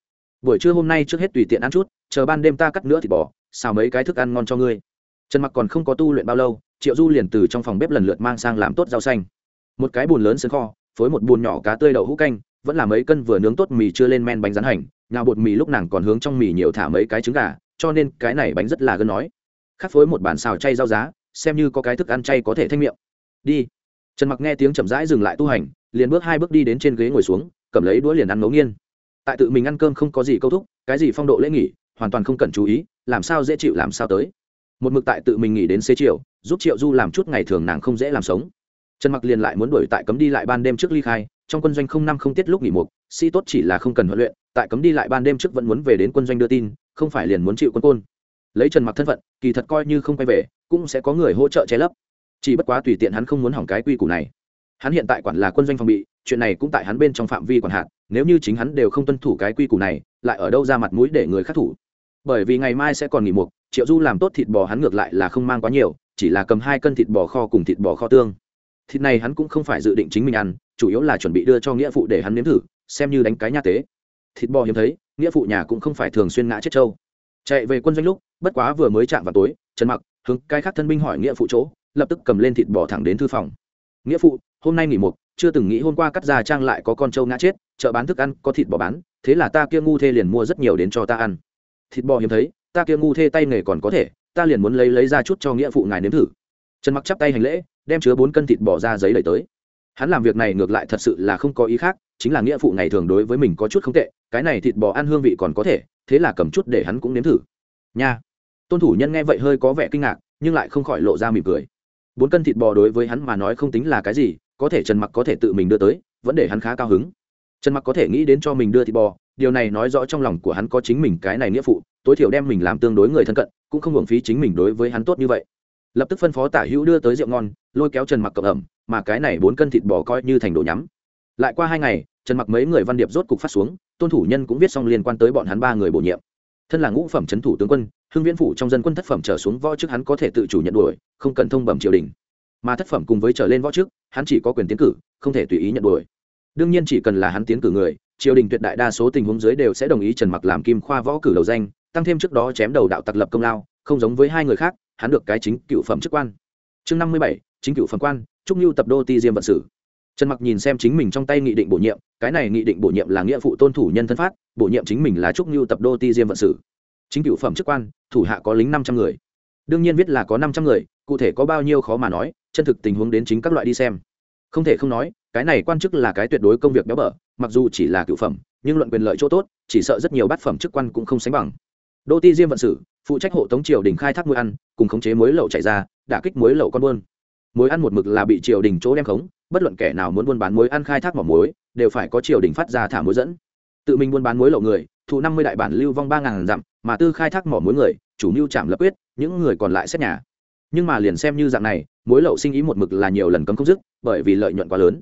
Buổi trưa hôm nay trước hết tùy tiện ăn chút, chờ ban đêm ta cắt nữa thì bỏ xào mấy cái thức ăn ngon cho ngươi. Trần mặc còn không có tu luyện bao lâu, triệu du liền từ trong phòng bếp lần lượt mang sang làm tốt rau xanh. Một cái bùn lớn sân kho, phối một bùn nhỏ cá tươi đậu hũ canh, vẫn là mấy cân vừa nướng tốt mì chưa lên men bánh rán hành, nhào bột mì lúc nàng còn hướng trong mì nhiều thả mấy cái trứng gà, cho nên cái này bánh rất là gân nói. Khắc phối một bản xào chay rau giá, xem như có cái thức ăn chay có thể thanh miệng. Đi. Trần mặc nghe tiếng chậm rãi dừng lại tu hành liền bước hai bước đi đến trên ghế ngồi xuống, cầm lấy đũa liền ăn ngấu nghiên tại tự mình ăn cơm không có gì câu thúc, cái gì phong độ lễ nghỉ, hoàn toàn không cần chú ý, làm sao dễ chịu làm sao tới. Một mực tại tự mình nghỉ đến xế chiều, giúp triệu du làm chút ngày thường nàng không dễ làm sống. Trần mặc liền lại muốn đuổi tại cấm đi lại ban đêm trước ly khai, trong quân doanh không năm không tiết lúc nghỉ mục sĩ tốt chỉ là không cần huấn luyện, tại cấm đi lại ban đêm trước vẫn muốn về đến quân doanh đưa tin, không phải liền muốn chịu quân côn. Lấy trần mặc thân phận, kỳ thật coi như không quay về, cũng sẽ có người hỗ trợ che lấp. Chỉ bất quá tùy tiện hắn không muốn hỏng cái quy củ này hắn hiện tại quản là quân doanh phòng bị, chuyện này cũng tại hắn bên trong phạm vi quản hạt, nếu như chính hắn đều không tuân thủ cái quy củ này, lại ở đâu ra mặt mũi để người khác thủ? Bởi vì ngày mai sẽ còn nghỉ mục, triệu du làm tốt thịt bò hắn ngược lại là không mang quá nhiều, chỉ là cầm hai cân thịt bò kho cùng thịt bò kho tương. Thịt này hắn cũng không phải dự định chính mình ăn, chủ yếu là chuẩn bị đưa cho nghĩa phụ để hắn nếm thử, xem như đánh cái nhà tế. Thịt bò hiếm thấy, nghĩa phụ nhà cũng không phải thường xuyên ngã chết trâu. Chạy về quân doanh lúc, bất quá vừa mới chạm vào tối, trần mặc hướng cái khác thân binh hỏi nghĩa phụ chỗ, lập tức cầm lên thịt bò thẳng đến thư phòng. Nghĩa phụ hôm nay nghỉ một, chưa từng nghĩ hôm qua cắt ra trang lại có con trâu ngã chết, chợ bán thức ăn, có thịt bò bán, thế là ta kia ngu thê liền mua rất nhiều đến cho ta ăn. Thịt bò hiếm thấy, ta kia ngu thê tay nghề còn có thể, ta liền muốn lấy lấy ra chút cho nghĩa phụ ngài nếm thử. Trần mặc chắp tay hành lễ, đem chứa bốn cân thịt bò ra giấy đẩy tới. Hắn làm việc này ngược lại thật sự là không có ý khác, chính là nghĩa phụ ngày thường đối với mình có chút không tệ, cái này thịt bò ăn hương vị còn có thể, thế là cầm chút để hắn cũng nếm thử. Nha. Tôn thủ nhân nghe vậy hơi có vẻ kinh ngạc, nhưng lại không khỏi lộ ra mỉm cười. Bốn cân thịt bò đối với hắn mà nói không tính là cái gì có thể trần mặc có thể tự mình đưa tới vẫn để hắn khá cao hứng. Trần mặc có thể nghĩ đến cho mình đưa thịt bò, điều này nói rõ trong lòng của hắn có chính mình cái này nghĩa phụ, tối thiểu đem mình làm tương đối người thân cận, cũng không hưởng phí chính mình đối với hắn tốt như vậy. Lập tức phân phó tả hữu đưa tới rượu ngon, lôi kéo trần mặc cộng ẩm, mà cái này bốn cân thịt bò coi như thành đồ nhắm. Lại qua hai ngày, trần mặc mấy người văn điệp rốt cục phát xuống, tôn thủ nhân cũng viết xong liên quan tới bọn hắn ba người bổ nhiệm. Thân là ngũ phẩm trấn thủ tướng quân, hưng viễn phủ trong dân quân thất phẩm trở xuống võ chức hắn có thể tự chủ nhận đuổi, không cần thông bẩm triều đình mà thất phẩm cùng với trở lên võ chức, hắn chỉ có quyền tiến cử, không thể tùy ý nhận đuổi. Đương nhiên chỉ cần là hắn tiến cử người, triều đình tuyệt đại đa số tình huống dưới đều sẽ đồng ý trần mặc làm kim khoa võ cử đầu danh, tăng thêm trước đó chém đầu đạo tặc lập công lao, không giống với hai người khác, hắn được cái chính cựu phẩm chức quan. Chương năm mươi bảy, chính cựu phẩm quan, trúc lưu tập đô ti diêm vận sử. Trần mặc nhìn xem chính mình trong tay nghị định bổ nhiệm, cái này nghị định bổ nhiệm là nghĩa vụ tôn thủ nhân thân phát, bổ nhiệm chính mình là trúc lưu tập đô ti diêm vận sử. Chính cựu phẩm chức quan, thủ hạ có lính năm trăm người. Đương nhiên viết là có năm trăm người, cụ thể có bao nhiêu khó mà nói chân thực tình huống đến chính các loại đi xem. Không thể không nói, cái này quan chức là cái tuyệt đối công việc béo bở, mặc dù chỉ là cựu phẩm, nhưng luận quyền lợi chỗ tốt, chỉ sợ rất nhiều bát phẩm chức quan cũng không sánh bằng. Đô ti diêm vận sử phụ trách hộ tống triều đình khai thác muối ăn, cùng khống chế muối lậu chạy ra, đả kích muối lậu con buôn. Muối ăn một mực là bị triều đình chỗ đem khống, bất luận kẻ nào muốn buôn bán muối ăn khai thác mỏ muối, đều phải có triều đình phát ra thả muối dẫn. Tự mình buôn bán muối lậu người, thụ năm mươi đại bản lưu vong ba ngàn dặm, mà tư khai thác mỏ muối người, chủ mưu chạm lập quyết, những người còn lại xét nhà nhưng mà liền xem như dạng này muối lậu sinh ý một mực là nhiều lần cấm không dứt, bởi vì lợi nhuận quá lớn.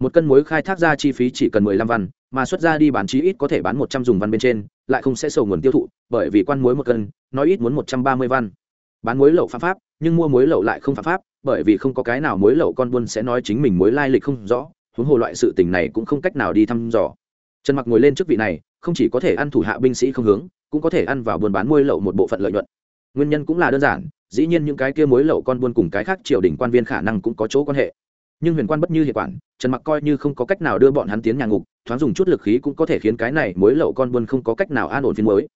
Một cân muối khai thác ra chi phí chỉ cần mười lăm văn, mà xuất ra đi bán chí ít có thể bán một trăm dùng văn bên trên, lại không sẽ sầu nguồn tiêu thụ, bởi vì quan muối một cân nói ít muốn một trăm ba mươi văn. Bán muối lậu phạm pháp, nhưng mua muối lậu lại không phạm pháp, bởi vì không có cái nào muối lậu con buôn sẽ nói chính mình muối lai lịch không rõ, huống hồ loại sự tình này cũng không cách nào đi thăm dò. Trần mặc ngồi lên chức vị này, không chỉ có thể ăn thủ hạ binh sĩ không hướng, cũng có thể ăn vào buôn bán muối lậu một bộ phận lợi nhuận. Nguyên nhân cũng là đơn giản dĩ nhiên những cái kia mối lậu con buôn cùng cái khác triều đình quan viên khả năng cũng có chỗ quan hệ. Nhưng huyền quan bất như hiệp quản, trần mặc coi như không có cách nào đưa bọn hắn tiến nhà ngục, thoáng dùng chút lực khí cũng có thể khiến cái này mối lậu con buôn không có cách nào an ổn phiên mới.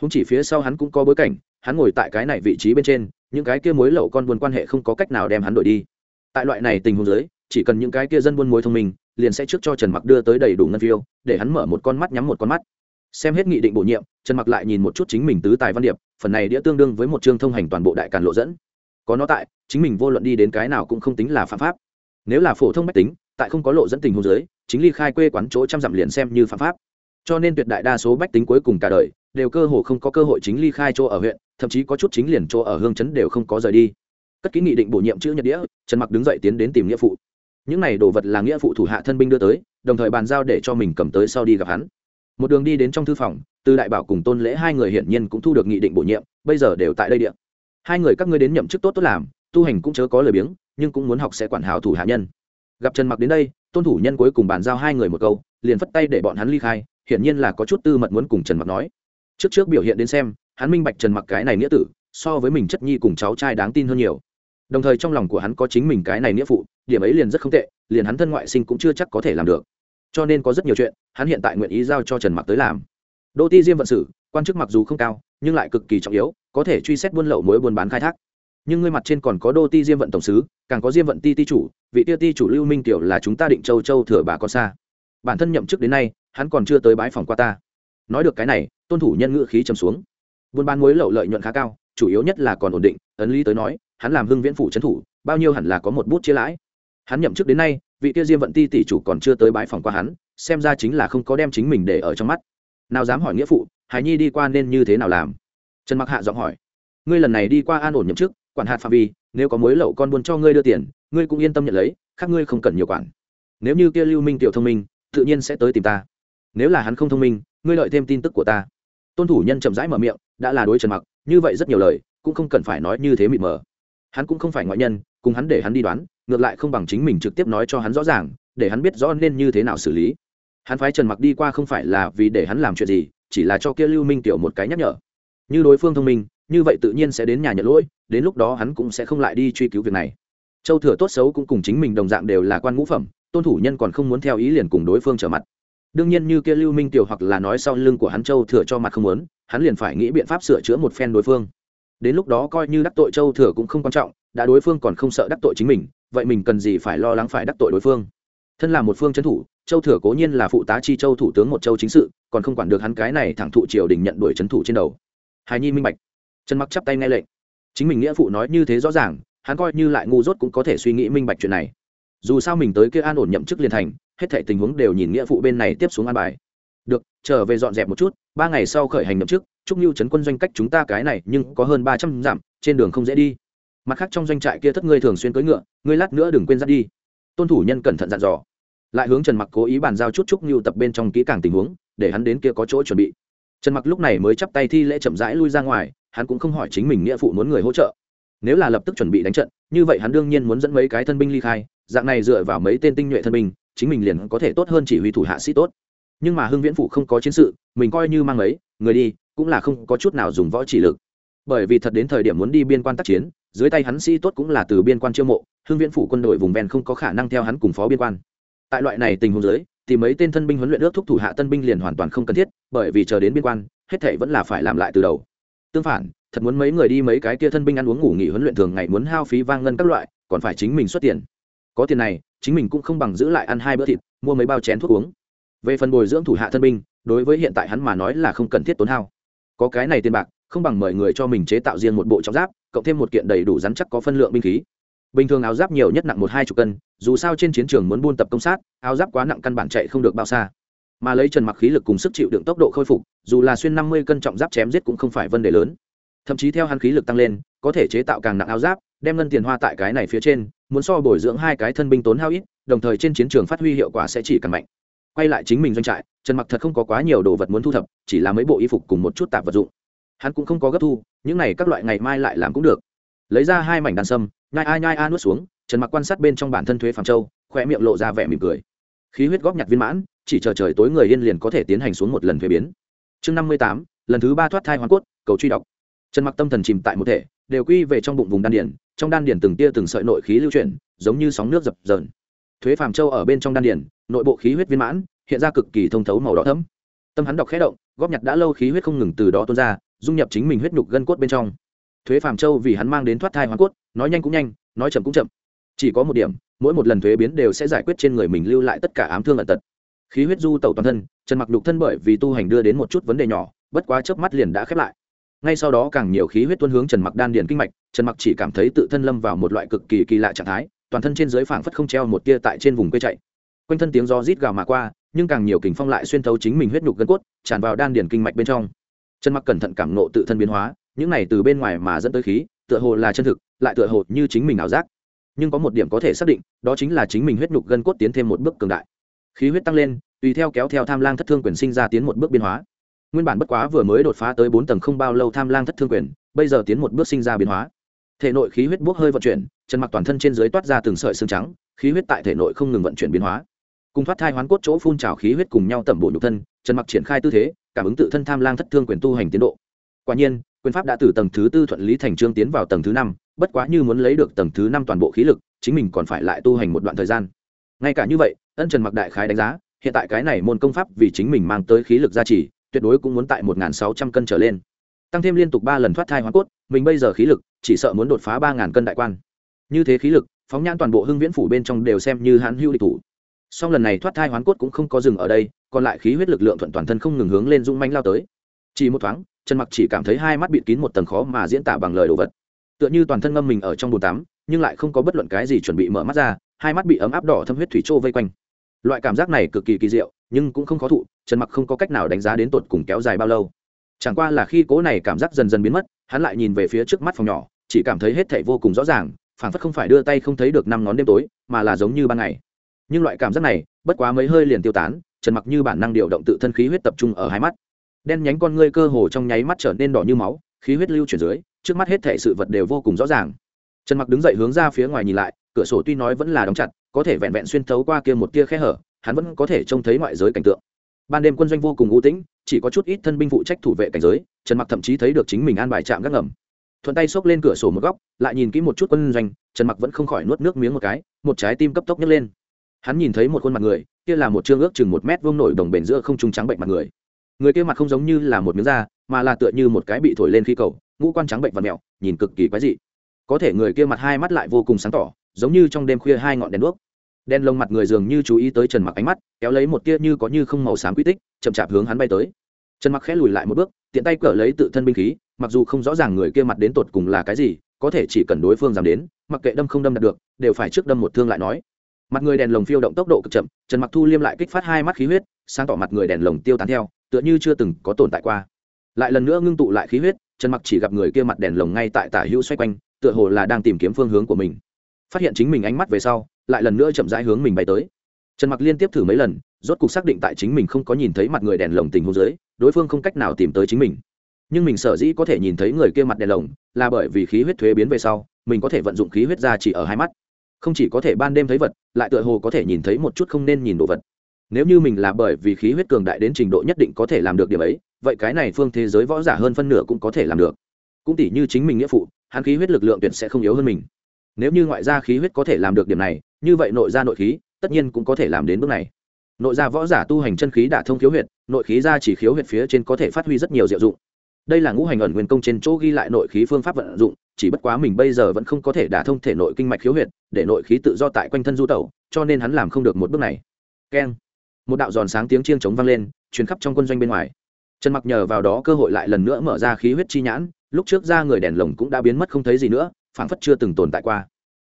Không chỉ phía sau hắn cũng có bối cảnh, hắn ngồi tại cái này vị trí bên trên, những cái kia mối lậu con buôn quan hệ không có cách nào đem hắn đổi đi. Tại loại này tình huống giới chỉ cần những cái kia dân buôn mối thông minh, liền sẽ trước cho trần mặc đưa tới đầy đủ ngân phiêu, để hắn mở một con mắt nhắm một con mắt. Xem hết nghị định bổ nhiệm trần mặc lại nhìn một chút chính mình tứ tài văn điệp, phần này đĩa tương đương với một chương thông hành toàn bộ đại càn lộ dẫn. Có nó tại, chính mình vô luận đi đến cái nào cũng không tính là phạm pháp. Nếu là phổ thông mách tính, tại không có lộ dẫn tình hôn giới chính ly khai quê quán chỗ trăm dặm liền xem như phạm pháp. Cho nên tuyệt đại đa số bách tính cuối cùng cả đời, đều cơ hồ không có cơ hội chính ly khai chỗ ở huyện, thậm chí có chút chính liền chỗ ở hương chấn đều không có rời đi. Cất ký nghị định bổ nhiệm chữ nhật đĩa, trần mặc đứng dậy tiến đến tìm nghĩa phụ. Những này đồ vật là nghĩa phụ thủ hạ thân binh đưa tới, đồng thời bàn giao để cho mình cầm tới sau đi gặp hắn một đường đi đến trong thư phòng, từ đại bảo cùng tôn lễ hai người hiển nhiên cũng thu được nghị định bổ nhiệm, bây giờ đều tại đây địa. Hai người các ngươi đến nhậm chức tốt tốt làm, tu hành cũng chớ có lời biếng, nhưng cũng muốn học sẽ quản hảo thủ hạ nhân. Gặp trần mặc đến đây, tôn thủ nhân cuối cùng bàn giao hai người một câu, liền phất tay để bọn hắn ly khai, hiển nhiên là có chút tư mật muốn cùng trần mặc nói. Trước trước biểu hiện đến xem, hắn minh bạch trần mặc cái này nghĩa tử, so với mình chất nhi cùng cháu trai đáng tin hơn nhiều. Đồng thời trong lòng của hắn có chính mình cái này nghĩa phụ, điểm ấy liền rất không tệ, liền hắn thân ngoại sinh cũng chưa chắc có thể làm được cho nên có rất nhiều chuyện hắn hiện tại nguyện ý giao cho trần mặc tới làm. Đô ti diêm vận sử quan chức mặc dù không cao, nhưng lại cực kỳ trọng yếu, có thể truy xét buôn lậu mối buôn bán khai thác. Nhưng ngươi mặt trên còn có đô ti diêm vận tổng sứ, càng có diêm vận ti ti chủ, vị tiêu ti chủ lưu minh tiểu là chúng ta định châu châu thừa bà con xa. Bản thân nhậm chức đến nay, hắn còn chưa tới bái phòng qua ta. Nói được cái này, tôn thủ nhân ngữ khí trầm xuống. Buôn bán muối lậu lợi nhuận khá cao, chủ yếu nhất là còn ổn định, ấn lý tới nói, hắn làm hưng viễn phủ trấn thủ, bao nhiêu hẳn là có một bút chia lãi. Hắn nhậm chức đến nay vị kia diêm vận ti tỷ chủ còn chưa tới bái phòng qua hắn, xem ra chính là không có đem chính mình để ở trong mắt. Nào dám hỏi nghĩa phụ hải nhi đi qua nên như thế nào làm? Trần mặc hạ giọng hỏi. Ngươi lần này đi qua an ổn nhậm chức, quản hạt phạm vi, nếu có mối lậu con buôn cho ngươi đưa tiền, ngươi cũng yên tâm nhận lấy, khác ngươi không cần nhiều quản. Nếu như kia lưu minh tiểu thông minh, tự nhiên sẽ tới tìm ta. Nếu là hắn không thông minh, ngươi lợi thêm tin tức của ta. Tôn thủ nhân chậm rãi mở miệng, đã là đối trần mặc, như vậy rất nhiều lời, cũng không cần phải nói như thế mịt mờ. Hắn cũng không phải ngoại nhân cùng hắn để hắn đi đoán, ngược lại không bằng chính mình trực tiếp nói cho hắn rõ ràng, để hắn biết rõ nên như thế nào xử lý. Hắn phái trần mặc đi qua không phải là vì để hắn làm chuyện gì, chỉ là cho kia lưu minh tiểu một cái nhắc nhở. Như đối phương thông minh, như vậy tự nhiên sẽ đến nhà nhận lỗi, đến lúc đó hắn cũng sẽ không lại đi truy cứu việc này. Châu thừa tốt xấu cũng cùng chính mình đồng dạng đều là quan ngũ phẩm, tôn thủ nhân còn không muốn theo ý liền cùng đối phương trở mặt. Đương nhiên như kia lưu minh tiểu hoặc là nói sau lưng của hắn châu thừa cho mặt không muốn, hắn liền phải nghĩ biện pháp sửa chữa một phen đối phương. Đến lúc đó coi như đắc tội châu thừa cũng không quan trọng đã đối phương còn không sợ đắc tội chính mình, vậy mình cần gì phải lo lắng phải đắc tội đối phương? Thân là một phương trấn thủ, châu thừa cố nhiên là phụ tá chi châu thủ tướng một châu chính sự, còn không quản được hắn cái này thẳng thụ triều đình nhận đuổi trấn thủ trên đầu. Hài nhi minh bạch. Trần mặc chắp tay nghe lệnh. Chính mình nghĩa phụ nói như thế rõ ràng, hắn coi như lại ngu dốt cũng có thể suy nghĩ minh bạch chuyện này. Dù sao mình tới kia an ổn nhậm chức liền thành, hết thảy tình huống đều nhìn nghĩa phụ bên này tiếp xuống an bài. Được, trở về dọn dẹp một chút, ba ngày sau khởi hành nhậm chức trúc lưu trấn quân doanh cách chúng ta cái này nhưng có hơn ba trăm dặm, trên đường không dễ đi mặt khác trong doanh trại kia thất ngươi thường xuyên cưỡi ngựa ngươi lát nữa đừng quên dắt đi. Tôn thủ nhân cẩn thận dặn dò. Lại hướng trần mặc cố ý bàn giao chút chúc như tập bên trong kỹ càng tình huống để hắn đến kia có chỗ chuẩn bị. Trần mặc lúc này mới chắp tay thi lễ chậm rãi lui ra ngoài hắn cũng không hỏi chính mình nghĩa phụ muốn người hỗ trợ. Nếu là lập tức chuẩn bị đánh trận như vậy hắn đương nhiên muốn dẫn mấy cái thân binh ly khai dạng này dựa vào mấy tên tinh nhuệ thân binh chính mình liền có thể tốt hơn chỉ huy thủ hạ sĩ tốt. Nhưng mà hưng viễn phụ không có chiến sự mình coi như mang ấy, người đi cũng là không có chút nào dùng võ chỉ lực. Bởi vì thật đến thời điểm muốn đi biên quan tác chiến dưới tay hắn sĩ tốt cũng là từ biên quan chiêu mộ, hưng viễn phụ quân đội vùng ven không có khả năng theo hắn cùng phó biên quan. Tại loại này tình huống dưới, thì mấy tên thân binh huấn luyện ước thúc thủ hạ tân binh liền hoàn toàn không cần thiết, bởi vì chờ đến biên quan, hết thể vẫn là phải làm lại từ đầu. Tương phản, thật muốn mấy người đi mấy cái kia thân binh ăn uống ngủ nghỉ huấn luyện thường ngày muốn hao phí vang ngân các loại, còn phải chính mình xuất tiền. Có tiền này, chính mình cũng không bằng giữ lại ăn hai bữa thịt, mua mấy bao chén thuốc uống. Về phần bồi dưỡng thủ hạ thân binh, đối với hiện tại hắn mà nói là không cần thiết tốn hao. Có cái này tiền bạc không bằng mời người cho mình chế tạo riêng một bộ trọng giáp, cộng thêm một kiện đầy đủ rắn chắc có phân lượng binh khí. Bình thường áo giáp nhiều nhất nặng một hai chục cân, dù sao trên chiến trường muốn buôn tập công sát, áo giáp quá nặng căn bản chạy không được bao xa. Mà lấy trần mặc khí lực cùng sức chịu đựng tốc độ khôi phục, dù là xuyên năm mươi cân trọng giáp chém giết cũng không phải vấn đề lớn. Thậm chí theo hắn khí lực tăng lên, có thể chế tạo càng nặng áo giáp, đem ngân tiền hoa tại cái này phía trên, muốn so bồi dưỡng hai cái thân binh tốn hao ít, đồng thời trên chiến trường phát huy hiệu quả sẽ chỉ càng mạnh. Quay lại chính mình doanh trại, trần mặc thật không có quá nhiều đồ vật muốn thu thập, chỉ là mấy bộ y phục cùng một chút tạp vật dụng hắn cũng không có gấp thu, những này các loại ngày mai lại làm cũng được. Lấy ra hai mảnh đàn sâm, nhai a nhai a nuốt xuống, trần mặc quan sát bên trong bản thân thuế phạm châu khoe miệng lộ ra vẻ mỉm cười. Khí huyết góp nhặt viên mãn, chỉ chờ trời tối người yên liền có thể tiến hành xuống một lần thuế biến. Chương năm mươi tám, lần thứ ba thoát thai hoàn cốt, cầu truy đọc trần mặc tâm thần chìm tại một thể, đều quy về trong bụng vùng đan điển trong đan điển từng tia từng sợi nội khí lưu chuyển, giống như sóng nước dập dờn. Thuế phàm châu ở bên trong đan điển nội bộ khí huyết viên mãn, hiện ra cực kỳ thông thấu màu đỏ thẫm. Tâm hắn đọc khẽ động, góp nhặt đã lâu khí huyết không ngừng từ đó tuôn ra dung nhập chính mình huyết nhục gân cốt bên trong. Thuế phàm châu vì hắn mang đến thoát thai hoàn cốt, nói nhanh cũng nhanh, nói chậm cũng chậm. Chỉ có một điểm, mỗi một lần thuế biến đều sẽ giải quyết trên người mình lưu lại tất cả ám thương ẩn tật. Khí huyết du tẩu toàn thân, trần mặc đục thân bởi vì tu hành đưa đến một chút vấn đề nhỏ, bất quá chớp mắt liền đã khép lại. Ngay sau đó càng nhiều khí huyết tuôn hướng trần mặc đan điền kinh mạch, trần mặc chỉ cảm thấy tự thân lâm vào một loại cực kỳ kỳ lạ trạng thái, toàn thân trên dưới phảng phất không treo một tia tại trên vùng quê chạy. Quanh thân tiếng gió rít gào mà qua, nhưng càng nhiều kình phong lại xuyên thấu chính mình huyết nhục gân cốt, tràn vào đan điền kinh mạch bên trong trần mặc cẩn thận cảm nộ tự thân biến hóa, những này từ bên ngoài mà dẫn tới khí, tựa hồ là chân thực, lại tựa hồ như chính mình ảo giác. Nhưng có một điểm có thể xác định, đó chính là chính mình huyết nhục gân cốt tiến thêm một bước cường đại. Khí huyết tăng lên, tùy theo kéo theo tham lang thất thương quyền sinh ra tiến một bước biến hóa. Nguyên bản bất quá vừa mới đột phá tới bốn tầng không bao lâu tham lang thất thương quyền, bây giờ tiến một bước sinh ra biến hóa. Thể nội khí huyết bốc hơi vận chuyển chân mặc toàn thân trên dưới toát ra từng sợi xương trắng, khí huyết tại thể nội không ngừng vận chuyển biến hóa. Cùng thoát thai hoán cốt chỗ phun trào khí huyết cùng nhau tẩm bổ nhục thân chân mặc triển khai tư thế cảm ứng tự thân tham lang thất thương quyền tu hành tiến độ. Quả nhiên, quyền pháp đã từ tầng thứ tư thuận lý thành trương tiến vào tầng thứ năm, bất quá như muốn lấy được tầng thứ năm toàn bộ khí lực, chính mình còn phải lại tu hành một đoạn thời gian. Ngay cả như vậy, ân trần mặc đại khái đánh giá, hiện tại cái này môn công pháp vì chính mình mang tới khí lực gia trì, tuyệt đối cũng muốn tại một sáu trăm cân trở lên. Tăng thêm liên tục ba lần thoát thai hoa cốt, mình bây giờ khí lực, chỉ sợ muốn đột phá ba cân đại quan. Như thế khí lực, phóng nhãn toàn bộ hưng viễn phủ bên trong đều xem như hãn hữu địch thủ. Song lần này thoát thai hoán cốt cũng không có dừng ở đây còn lại khí huyết lực lượng thuận toàn thân không ngừng hướng lên dũng manh lao tới. Chỉ một thoáng, trần mặc chỉ cảm thấy hai mắt bịt kín một tầng khó mà diễn tả bằng lời đồ vật. Tựa như toàn thân ngâm mình ở trong bồn tắm, nhưng lại không có bất luận cái gì chuẩn bị mở mắt ra, hai mắt bị ấm áp đỏ thâm huyết thủy trô vây quanh. Loại cảm giác này cực kỳ kỳ diệu, nhưng cũng không khó thụ, trần mặc không có cách nào đánh giá đến tột cùng kéo dài bao lâu. Chẳng qua là khi cố này cảm giác dần dần biến mất, hắn lại nhìn về phía trước mắt phòng nhỏ, chỉ cảm thấy hết thảy vô cùng rõ ràng phản phất không phải đưa tay không thấy được năm ngón đêm tối, mà là giống như ban ngày. Nhưng loại cảm giác này, bất quá mấy hơi liền tiêu tán trần mặc như bản năng điều động tự thân khí huyết tập trung ở hai mắt. Đen nhánh con ngươi cơ hồ trong nháy mắt trở nên đỏ như máu, khí huyết lưu chuyển dưới, trước mắt hết thảy sự vật đều vô cùng rõ ràng. Trần mặc đứng dậy hướng ra phía ngoài nhìn lại, cửa sổ tuy nói vẫn là đóng chặt, có thể vẹn vẹn xuyên thấu qua kia một tia khe hở, hắn vẫn có thể trông thấy ngoại giới cảnh tượng. Ban đêm quân doanh vô cùng u tĩnh, chỉ có chút ít thân binh phụ trách thủ vệ cảnh giới, trần mặc thậm chí thấy được chính mình an bài chạm gác ngầm. Thuận tay xốc lên cửa sổ một góc, lại nhìn kỹ một chút quân doanh, trần mặc vẫn không khỏi nuốt nước miếng một cái, một trái tim cấp tốc nhấc lên. Hắn nhìn thấy một khuôn mặt người kia là một chương ước chừng một mét vuông nổi đồng bền giữa không trung trắng bệnh mặt người. Người kia mặt không giống như là một miếng da, mà là tựa như một cái bị thổi lên khí cầu, ngũ quan trắng bệnh và mẹo, nhìn cực kỳ quái dị. Có thể người kia mặt hai mắt lại vô cùng sáng tỏ, giống như trong đêm khuya hai ngọn đèn đuốc. Đen lông mặt người dường như chú ý tới trần mặc ánh mắt, kéo lấy một tia như có như không màu xám quy tích, chậm chạp hướng hắn bay tới. Trần mặc khẽ lùi lại một bước, tiện tay cỡ lấy tự thân binh khí, mặc dù không rõ ràng người kia mặt đến tột cùng là cái gì, có thể chỉ cần đối phương dám đến, mặc kệ đâm không đâm đạt được, đều phải trước đâm một thương lại nói mặt người đèn lồng phiêu động tốc độ cực chậm, trần mặc thu liêm lại kích phát hai mắt khí huyết, sáng tỏ mặt người đèn lồng tiêu tán theo, tựa như chưa từng có tồn tại qua. Lại lần nữa ngưng tụ lại khí huyết, trần mặc chỉ gặp người kia mặt đèn lồng ngay tại tả hữu xoay quanh, tựa hồ là đang tìm kiếm phương hướng của mình. Phát hiện chính mình ánh mắt về sau, lại lần nữa chậm rãi hướng mình bay tới. Trần mặc liên tiếp thử mấy lần, rốt cục xác định tại chính mình không có nhìn thấy mặt người đèn lồng tình huống dưới, đối phương không cách nào tìm tới chính mình. Nhưng mình sở dĩ có thể nhìn thấy người kia mặt đèn lồng, là bởi vì khí huyết thuế biến về sau, mình có thể vận dụng khí huyết ra chỉ ở hai mắt. Không chỉ có thể ban đêm thấy vật lại tựa hồ có thể nhìn thấy một chút không nên nhìn đồ vật. Nếu như mình là bởi vì khí huyết cường đại đến trình độ nhất định có thể làm được điểm ấy, vậy cái này phương thế giới võ giả hơn phân nửa cũng có thể làm được. Cũng tỷ như chính mình nghĩa phụ, hắn khí huyết lực lượng tuyệt sẽ không yếu hơn mình. Nếu như ngoại gia khí huyết có thể làm được điểm này, như vậy nội gia nội khí, tất nhiên cũng có thể làm đến bước này. Nội gia võ giả tu hành chân khí đả thông khiếu huyệt, nội khí ra chỉ khiếu huyệt phía trên có thể phát huy rất nhiều diệu dụng. Đây là ngũ hành ẩn nguyên công trên chỗ ghi lại nội khí phương pháp vận dụng chỉ bất quá mình bây giờ vẫn không có thể đả thông thể nội kinh mạch khiếu huyệt, để nội khí tự do tại quanh thân du tẩu, cho nên hắn làm không được một bước này. Keng. Một đạo giòn sáng tiếng chiêng chống vang lên, truyền khắp trong quân doanh bên ngoài. Trần mặc nhờ vào đó cơ hội lại lần nữa mở ra khí huyết chi nhãn, lúc trước ra người đèn lồng cũng đã biến mất không thấy gì nữa, phảng phất chưa từng tồn tại qua.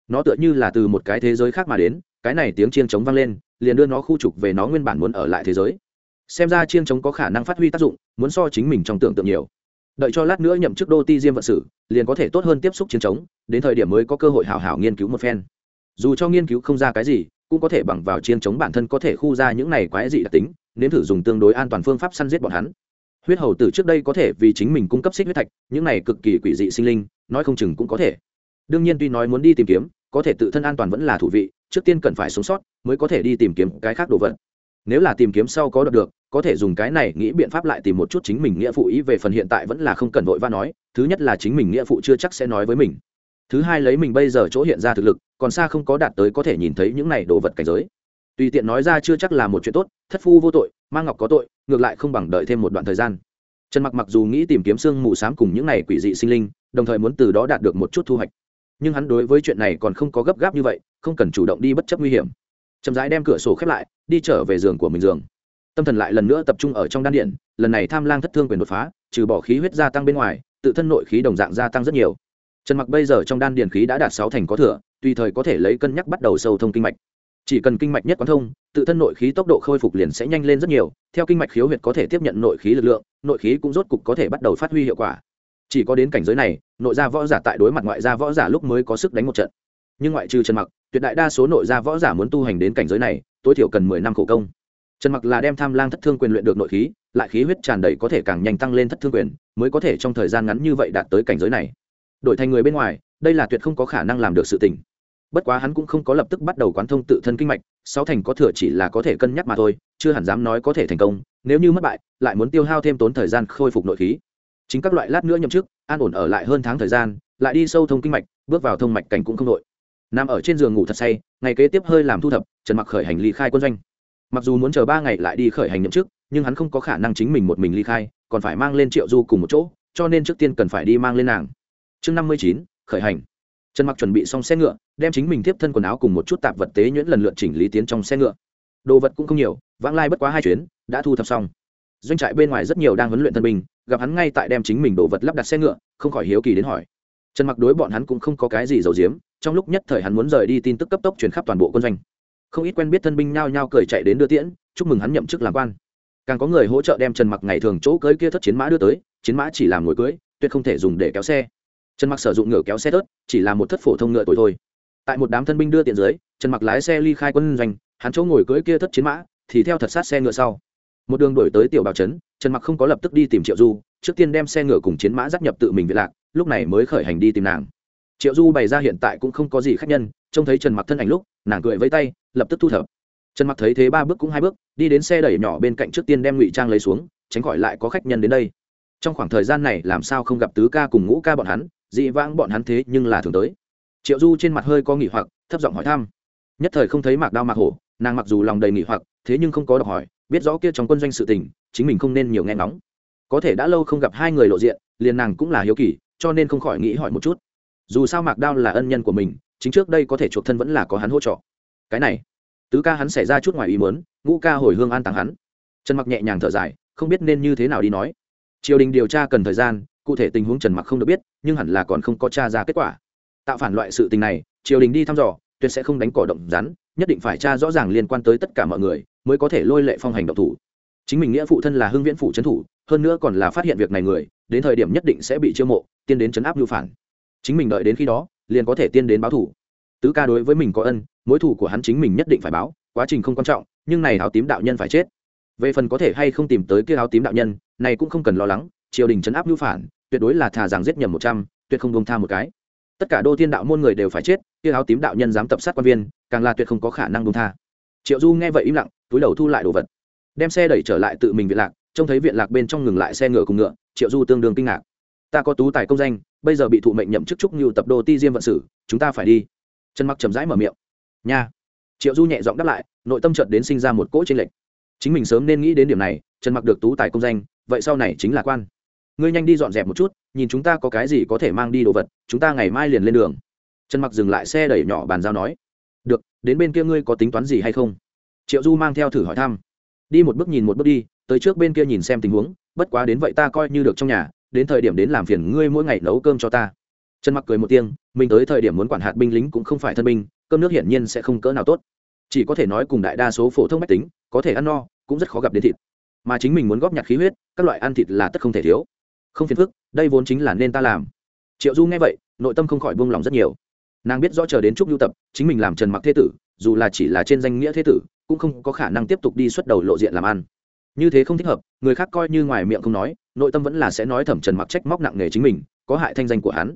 Nó tựa như là từ một cái thế giới khác mà đến, cái này tiếng chiêng chống vang lên, liền đưa nó khu trục về nó nguyên bản muốn ở lại thế giới. Xem ra chiêng chống có khả năng phát huy tác dụng, muốn so chính mình trong tưởng tượng nhiều đợi cho lát nữa nhậm chức đô ti diêm vận sử, liền có thể tốt hơn tiếp xúc chiến chống, đến thời điểm mới có cơ hội hảo hảo nghiên cứu một phen. Dù cho nghiên cứu không ra cái gì, cũng có thể bằng vào chiến chống bản thân có thể khu ra những này quái dị đặc tính, nếm thử dùng tương đối an toàn phương pháp săn giết bọn hắn. Huyết hầu tử trước đây có thể vì chính mình cung cấp xích huyết thạch, những này cực kỳ quỷ dị sinh linh, nói không chừng cũng có thể. Đương nhiên tuy nói muốn đi tìm kiếm, có thể tự thân an toàn vẫn là thủ vị, trước tiên cần phải sống sót, mới có thể đi tìm kiếm cái khác đồ vật nếu là tìm kiếm sau có được được, có thể dùng cái này nghĩ biện pháp lại tìm một chút chính mình nghĩa phụ ý về phần hiện tại vẫn là không cần vội va nói, thứ nhất là chính mình nghĩa phụ chưa chắc sẽ nói với mình. Thứ hai lấy mình bây giờ chỗ hiện ra thực lực, còn xa không có đạt tới có thể nhìn thấy những này đồ vật cảnh giới. Tùy tiện nói ra chưa chắc là một chuyện tốt, thất phu vô tội mang ngọc có tội, ngược lại không bằng đợi thêm một đoạn thời gian. Trần mặc mặc dù nghĩ tìm kiếm xương mù s á m cùng những này quỷ dị sinh linh, đồng thời muốn từ đó đạt được một chút thu hoạch. Nhưng hắn đối với chuyện này còn không có gấp gáp như vậy, không cần chủ động đi bất chấp nguy hiểm chậm rãi đem cửa sổ khép lại, đi trở về giường của mình giường. Tâm thần lại lần nữa tập trung ở trong đan điện lần này tham lang thất thương quyền đột phá, trừ bỏ khí huyết gia tăng bên ngoài, tự thân nội khí đồng dạng gia tăng rất nhiều. Trần mặc bây giờ trong đan điện khí đã đạt sáu thành có thừa, tùy thời có thể lấy cân nhắc bắt đầu sâu thông kinh mạch. Chỉ cần kinh mạch nhất quán thông, tự thân nội khí tốc độ khôi phục liền sẽ nhanh lên rất nhiều, theo kinh mạch khiếu huyệt có thể tiếp nhận nội khí lực lượng, nội khí cũng rốt cục có thể bắt đầu phát huy hiệu quả. Chỉ có đến cảnh giới này, nội gia võ giả tại đối mặt ngoại gia võ giả lúc mới có sức đánh một trận. Nhưng ngoại trừ trần mặc tuyệt đại đa số nội gia võ giả muốn tu hành đến cảnh giới này, tối thiểu cần mười năm khổ công. Trần mặc là đem tham lang thất thương quyền luyện được nội khí, lại khí huyết tràn đầy có thể càng nhanh tăng lên thất thương quyền, mới có thể trong thời gian ngắn như vậy đạt tới cảnh giới này. Đổi thành người bên ngoài, đây là tuyệt không có khả năng làm được sự tình. Bất quá hắn cũng không có lập tức bắt đầu quán thông tự thân kinh mạch, sáu thành có thừa chỉ là có thể cân nhắc mà thôi, chưa hẳn dám nói có thể thành công, nếu như mất bại, lại muốn tiêu hao thêm tốn thời gian khôi phục nội khí. Chính các loại lát nữa nhậm chức, an ổn ở lại hơn tháng thời gian, lại đi sâu thông kinh mạch, bước vào thông mạch cảnh cũng không nội nằm ở trên giường ngủ thật say, ngày kế tiếp hơi làm thu thập, trần mặc khởi hành ly khai quân doanh. Mặc dù muốn chờ ba ngày lại đi khởi hành nhậm chức, nhưng hắn không có khả năng chính mình một mình ly khai, còn phải mang lên triệu du cùng một chỗ, cho nên trước tiên cần phải đi mang lên nàng. Chương năm mươi chín, khởi hành. Trần mặc chuẩn bị xong xe ngựa, đem chính mình tiếp thân quần áo cùng một chút tạp vật tế nhuyễn lần lượt chỉnh lý tiến trong xe ngựa. Đồ vật cũng không nhiều, vãng lai bất quá hai chuyến, đã thu thập xong. Doanh trại bên ngoài rất nhiều đang huấn luyện thân binh, gặp hắn ngay tại đem chính mình đồ vật lắp đặt xe ngựa, không khỏi hiếu kỳ đến hỏi. Trần mặc đối bọn hắn cũng không có cái gì giấu giếm trong lúc nhất thời hắn muốn rời đi tin tức cấp tốc truyền khắp toàn bộ quân doanh. Không ít quen biết thân binh nhao nhao cười chạy đến đưa tiễn, chúc mừng hắn nhậm chức làm quan. Càng có người hỗ trợ đem trần mặc ngày thường chỗ cưới kia thất chiến mã đưa tới, chiến mã chỉ làm ngồi cưới, tuyệt không thể dùng để kéo xe. Trần mặc sử dụng ngựa kéo xe thớt, chỉ là một thất phổ thông ngựa tuổi thôi. Tại một đám thân binh đưa tiện dưới, trần mặc lái xe ly khai quân doanh, hắn chỗ ngồi cưới kia thất chiến mã, thì theo thật sát xe ngựa sau. Một đường đổi tới tiểu bảo trấn, trần mặc không có lập tức đi tìm triệu du, trước tiên đem xe ngựa cùng chiến mã dắt nhập tự mình viện lạc, lúc này mới khởi hành đi tìm nàng triệu du bày ra hiện tại cũng không có gì khác nhân, trông thấy trần mặc thân ảnh lúc, nàng cười với tay, lập tức thu thập. Trần mặc thấy thế ba bước cũng hai bước, đi đến xe đẩy nhỏ bên cạnh trước tiên đem ngụy trang lấy xuống, tránh khỏi lại có khách nhân đến đây. Trong khoảng thời gian này, làm sao không gặp tứ ca cùng ngũ ca bọn hắn, dị vãng bọn hắn thế nhưng là thường tới. Triệu du trên mặt hơi có nghỉ hoặc, thấp giọng hỏi thăm. Nhất thời không thấy mạc đao mạc hổ, nàng mặc dù lòng đầy nghỉ hoặc, thế nhưng không có đọc hỏi, biết rõ kia trong quân doanh sự tình, chính mình không nên nhiều nghe ngóng. Có thể đã lâu không gặp hai người lộ diện, liền nàng cũng là hiếu kỳ, cho nên không khỏi nghĩ hỏi một chút dù sao mạc đao là ân nhân của mình, chính trước đây có thể chuộc thân vẫn là có hắn hỗ trợ. Cái này, tứ ca hắn xảy ra chút ngoài ý muốn, ngũ ca hồi hương an táng hắn. Trần mặc nhẹ nhàng thở dài, không biết nên như thế nào đi nói. Triều đình điều tra cần thời gian, cụ thể tình huống trần mặc không được biết, nhưng hẳn là còn không có tra ra kết quả. Tạo phản loại sự tình này, triều đình đi thăm dò, tuyệt sẽ không đánh cỏ động rắn, nhất định phải tra rõ ràng liên quan tới tất cả mọi người, mới có thể lôi lệ phong hành động thủ. Chính mình nghĩa phụ thân là hưng viễn phụ trấn thủ, hơn nữa còn là phát hiện việc này người, đến thời điểm nhất định sẽ bị chiêu mộ, tiên đến chấn áp lưu phản chính mình đợi đến khi đó, liền có thể tiên đến báo thủ. Tứ ca đối với mình có ân, mối thủ của hắn chính mình nhất định phải báo, quá trình không quan trọng, nhưng này áo tím đạo nhân phải chết. Về phần có thể hay không tìm tới kia áo tím đạo nhân, này cũng không cần lo lắng, triều đình chấn áp lưu phản, tuyệt đối là thà rằng giết nhầm một trăm, tuyệt không bông tha một cái. Tất cả đô thiên đạo môn người đều phải chết, kia áo tím đạo nhân dám tập sát quan viên, càng là tuyệt không có khả năng bông tha. Triệu du nghe vậy im lặng, túi đầu thu lại đồ vật. Đem xe đẩy trở lại tự mình viện lạc, trông thấy viện lạc bên trong ngừng lại xe ngựa cùng ngựa, triệu du tương đương kinh ngạc ta có tú tài công danh, bây giờ bị thụ mệnh nhậm chức trúc như tập đô ti diêm vận sử, chúng ta phải đi. Trần mặc chậm rãi mở miệng. Nha. Triệu du nhẹ giọng đáp lại, nội tâm chợt đến sinh ra một cỗ trên lệnh chính mình sớm nên nghĩ đến điểm này, trần mặc được tú tài công danh, vậy sau này chính là quan. Ngươi nhanh đi dọn dẹp một chút, nhìn chúng ta có cái gì có thể mang đi đồ vật, chúng ta ngày mai liền lên đường. Trần mặc dừng lại xe đẩy nhỏ bàn giao nói. Được, đến bên kia ngươi có tính toán gì hay không? Triệu du mang theo thử hỏi thăm. Đi một bước nhìn một bước đi, tới trước bên kia nhìn xem tình huống, bất quá đến vậy ta coi như được trong nhà đến thời điểm đến làm phiền ngươi mỗi ngày nấu cơm cho ta. Trần mặc cười một tiếng, mình tới thời điểm muốn quản hạt binh lính cũng không phải thân binh, cơm nước hiển nhiên sẽ không cỡ nào tốt. Chỉ có thể nói cùng đại đa số phổ thông mách tính, có thể ăn no, cũng rất khó gặp đến thịt. Mà chính mình muốn góp nhặt khí huyết, các loại ăn thịt là tất không thể thiếu. Không phiền phức, đây vốn chính là nên ta làm. Triệu du nghe vậy, nội tâm không khỏi buông lòng rất nhiều. Nàng biết rõ chờ đến chúc lưu tập, chính mình làm trần mặc thế tử, dù là chỉ là trên danh nghĩa thế tử, cũng không có khả năng tiếp tục đi xuất đầu lộ diện làm ăn như thế không thích hợp, người khác coi như ngoài miệng không nói, nội tâm vẫn là sẽ nói thẩm trần mặc trách móc nặng nề chính mình, có hại thanh danh của hắn.